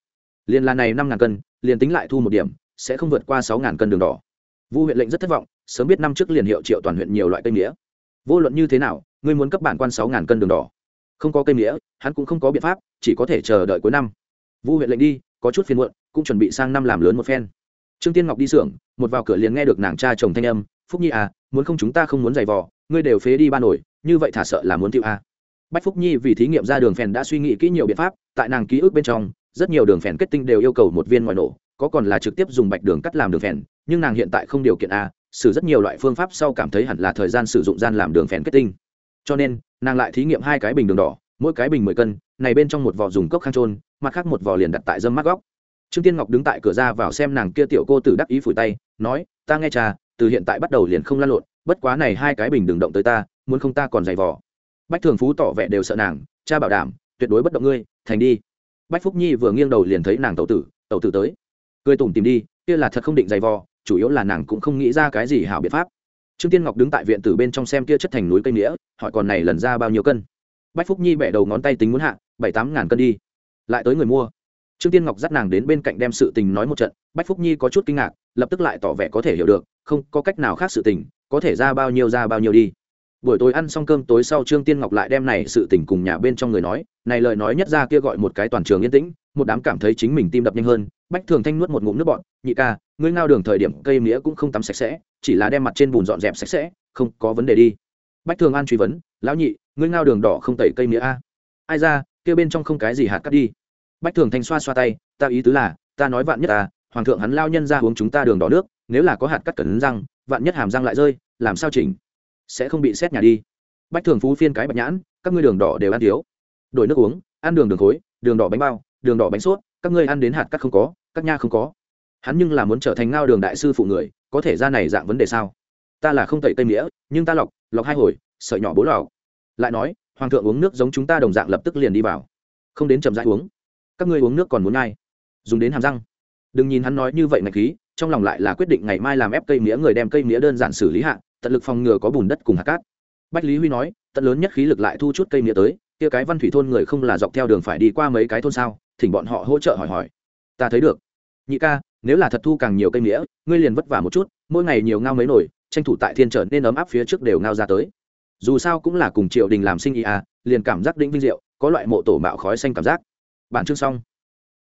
Liền là này năm ngàn cân liền tính lại thu một điểm, sẽ không vượt qua sáu ngàn cân đường đỏ. Vu huyện lệnh rất thất vọng, sớm biết năm trước liền hiệu triệu toàn huyện nhiều loại cây nghĩa vô luận như thế nào, ngươi muốn cấp bản quan sáu ngàn cân đường đỏ. Không có cây nghĩa hắn cũng không có biện pháp, chỉ có thể chờ đợi cuối năm. Vu huyện lệnh đi, có chút phiền muộn, cũng chuẩn bị sang năm làm lớn một phen. Trương tiên ngọc đi xưởng, một vào cửa liền nghe được nàng cha chồng thanh âm, phúc nhi à muốn không chúng ta không muốn giày vò, ngươi đều phế đi ba nổi, như vậy thả sợ là muốn tiêu à. bách phúc nhi vì thí nghiệm ra đường phèn đã suy nghĩ kỹ nhiều biện pháp, tại nàng ký ức bên trong rất nhiều đường phèn kết tinh đều yêu cầu một viên ngoài nổ, có còn là trực tiếp dùng bạch đường cắt làm đường phèn, nhưng nàng hiện tại không điều kiện a, sử rất nhiều loại phương pháp sau cảm thấy hẳn là thời gian sử dụng gian làm đường phèn kết tinh. Cho nên, nàng lại thí nghiệm hai cái bình đường đỏ, mỗi cái bình mười cân, này bên trong một vỏ dùng cốc khang trôn, mặt khác một vỏ liền đặt tại dâm mắt góc. Trương tiên ngọc đứng tại cửa ra vào xem nàng kia tiểu cô tử đắc ý phủi tay, nói, ta nghe trà từ hiện tại bắt đầu liền không lan lộn, bất quá này hai cái bình đừng động tới ta, muốn không ta còn giày vò. Bách thường phú tỏ vẻ đều sợ nàng, cha bảo đảm, tuyệt đối bất động ngươi, thành đi bách phúc nhi vừa nghiêng đầu liền thấy nàng tẩu tử tẩu tử tới. Cười tủm tìm đi, kia là thật không định giày vò, chủ yếu là nàng cũng không nghĩ ra cái gì hảo biện pháp. Trương tiên ngọc đứng tại viện tử bên trong xem kia chất thành núi cây nghĩa hỏi còn này lần ra bao nhiêu cân. Bách phúc nhi bẻ đầu ngón tay tính muốn hạ, bảy tám ngàn cân đi. Lại tới người mua. Trương tiên ngọc dắt nàng đến bên cạnh đem sự tình nói một trận, bách phúc nhi có chút kinh ngạc, lập tức lại tỏ vẻ có thể hiểu được, không có cách nào khác sự tình, có thể ra bao nhiêu ra bao nhiêu đi buổi tối ăn xong cơm tối sau trương tiên ngọc lại đem này sự tình cùng nhà bên trong người nói, này lời nói nhất ra kia gọi một cái toàn trường yên tĩnh, một đám cảm thấy chính mình tim đập nhanh hơn, bách thường thanh nuốt một ngụm nước bọn nhị ca, ngươi ngao đường thời điểm cây mía cũng không tắm sạch sẽ, chỉ là đem mặt trên bùn dọn dẹp sạch sẽ, không có vấn đề đi. Bách thường an truy vấn, lão nhị, ngươi ngao đường đỏ không tẩy cây mía a? Ai ra, kia bên trong không cái gì hạt cắt đi. Bách thường thanh xoa xoa tay, ta ý tứ là, ta nói vạn nhất ta hoàng thượng hắn lao nhân ra uống chúng ta đường đỏ nước, nếu là có hạt cắt cẩn răng, vạn nhất hàm răng lại rơi, làm sao chỉnh? Sẽ không bị xét nhà đi. Bách thường phú phiên cái bạch nhãn, các ngươi đường đỏ đều ăn thiếu. Đổi nước uống, ăn đường đường khối, đường đỏ bánh bao, đường đỏ bánh sốt, các ngươi ăn đến hạt cắt không có, các nha không có. Hắn nhưng là muốn trở thành ngao đường đại sư phụ người, có thể ra này dạng vấn đề sao? Ta là không tẩy tây nghĩa nhưng ta lọc lọc hai hồi, sợi nhỏ bố lọc. Lại nói, hoàng thượng uống nước giống chúng ta đồng dạng lập tức liền đi vào. Không đến chậm rãi uống. Các ngươi uống nước còn muốn ngay dùng đến hàm răng. Đừng nhìn hắn nói như vậy ngạch khí, trong lòng lại là quyết định ngày mai làm ép cây mía người đem cây mía đơn giản xử lý hạ tận lực phòng ngừa có bùn đất cùng hạt cát. Bách lý huy nói tận lớn nhất khí lực lại thu chút cây nghĩa tới kia cái văn thủy thôn người không là dọc theo đường phải đi qua mấy cái thôn sao thỉnh bọn họ hỗ trợ hỏi hỏi. Ta thấy được. Nhị ca nếu là thật thu càng nhiều cây nghĩa, ngươi liền vất vả một chút mỗi ngày nhiều ngao mấy nổi, tranh thủ tại thiên trở nên ấm áp phía trước đều ngao ra tới. Dù sao cũng là cùng triều đình làm sinh ý à liền cảm giác đĩnh vinh diệu có loại mộ tổ mạo khói xanh cảm giác. Bản chương xong.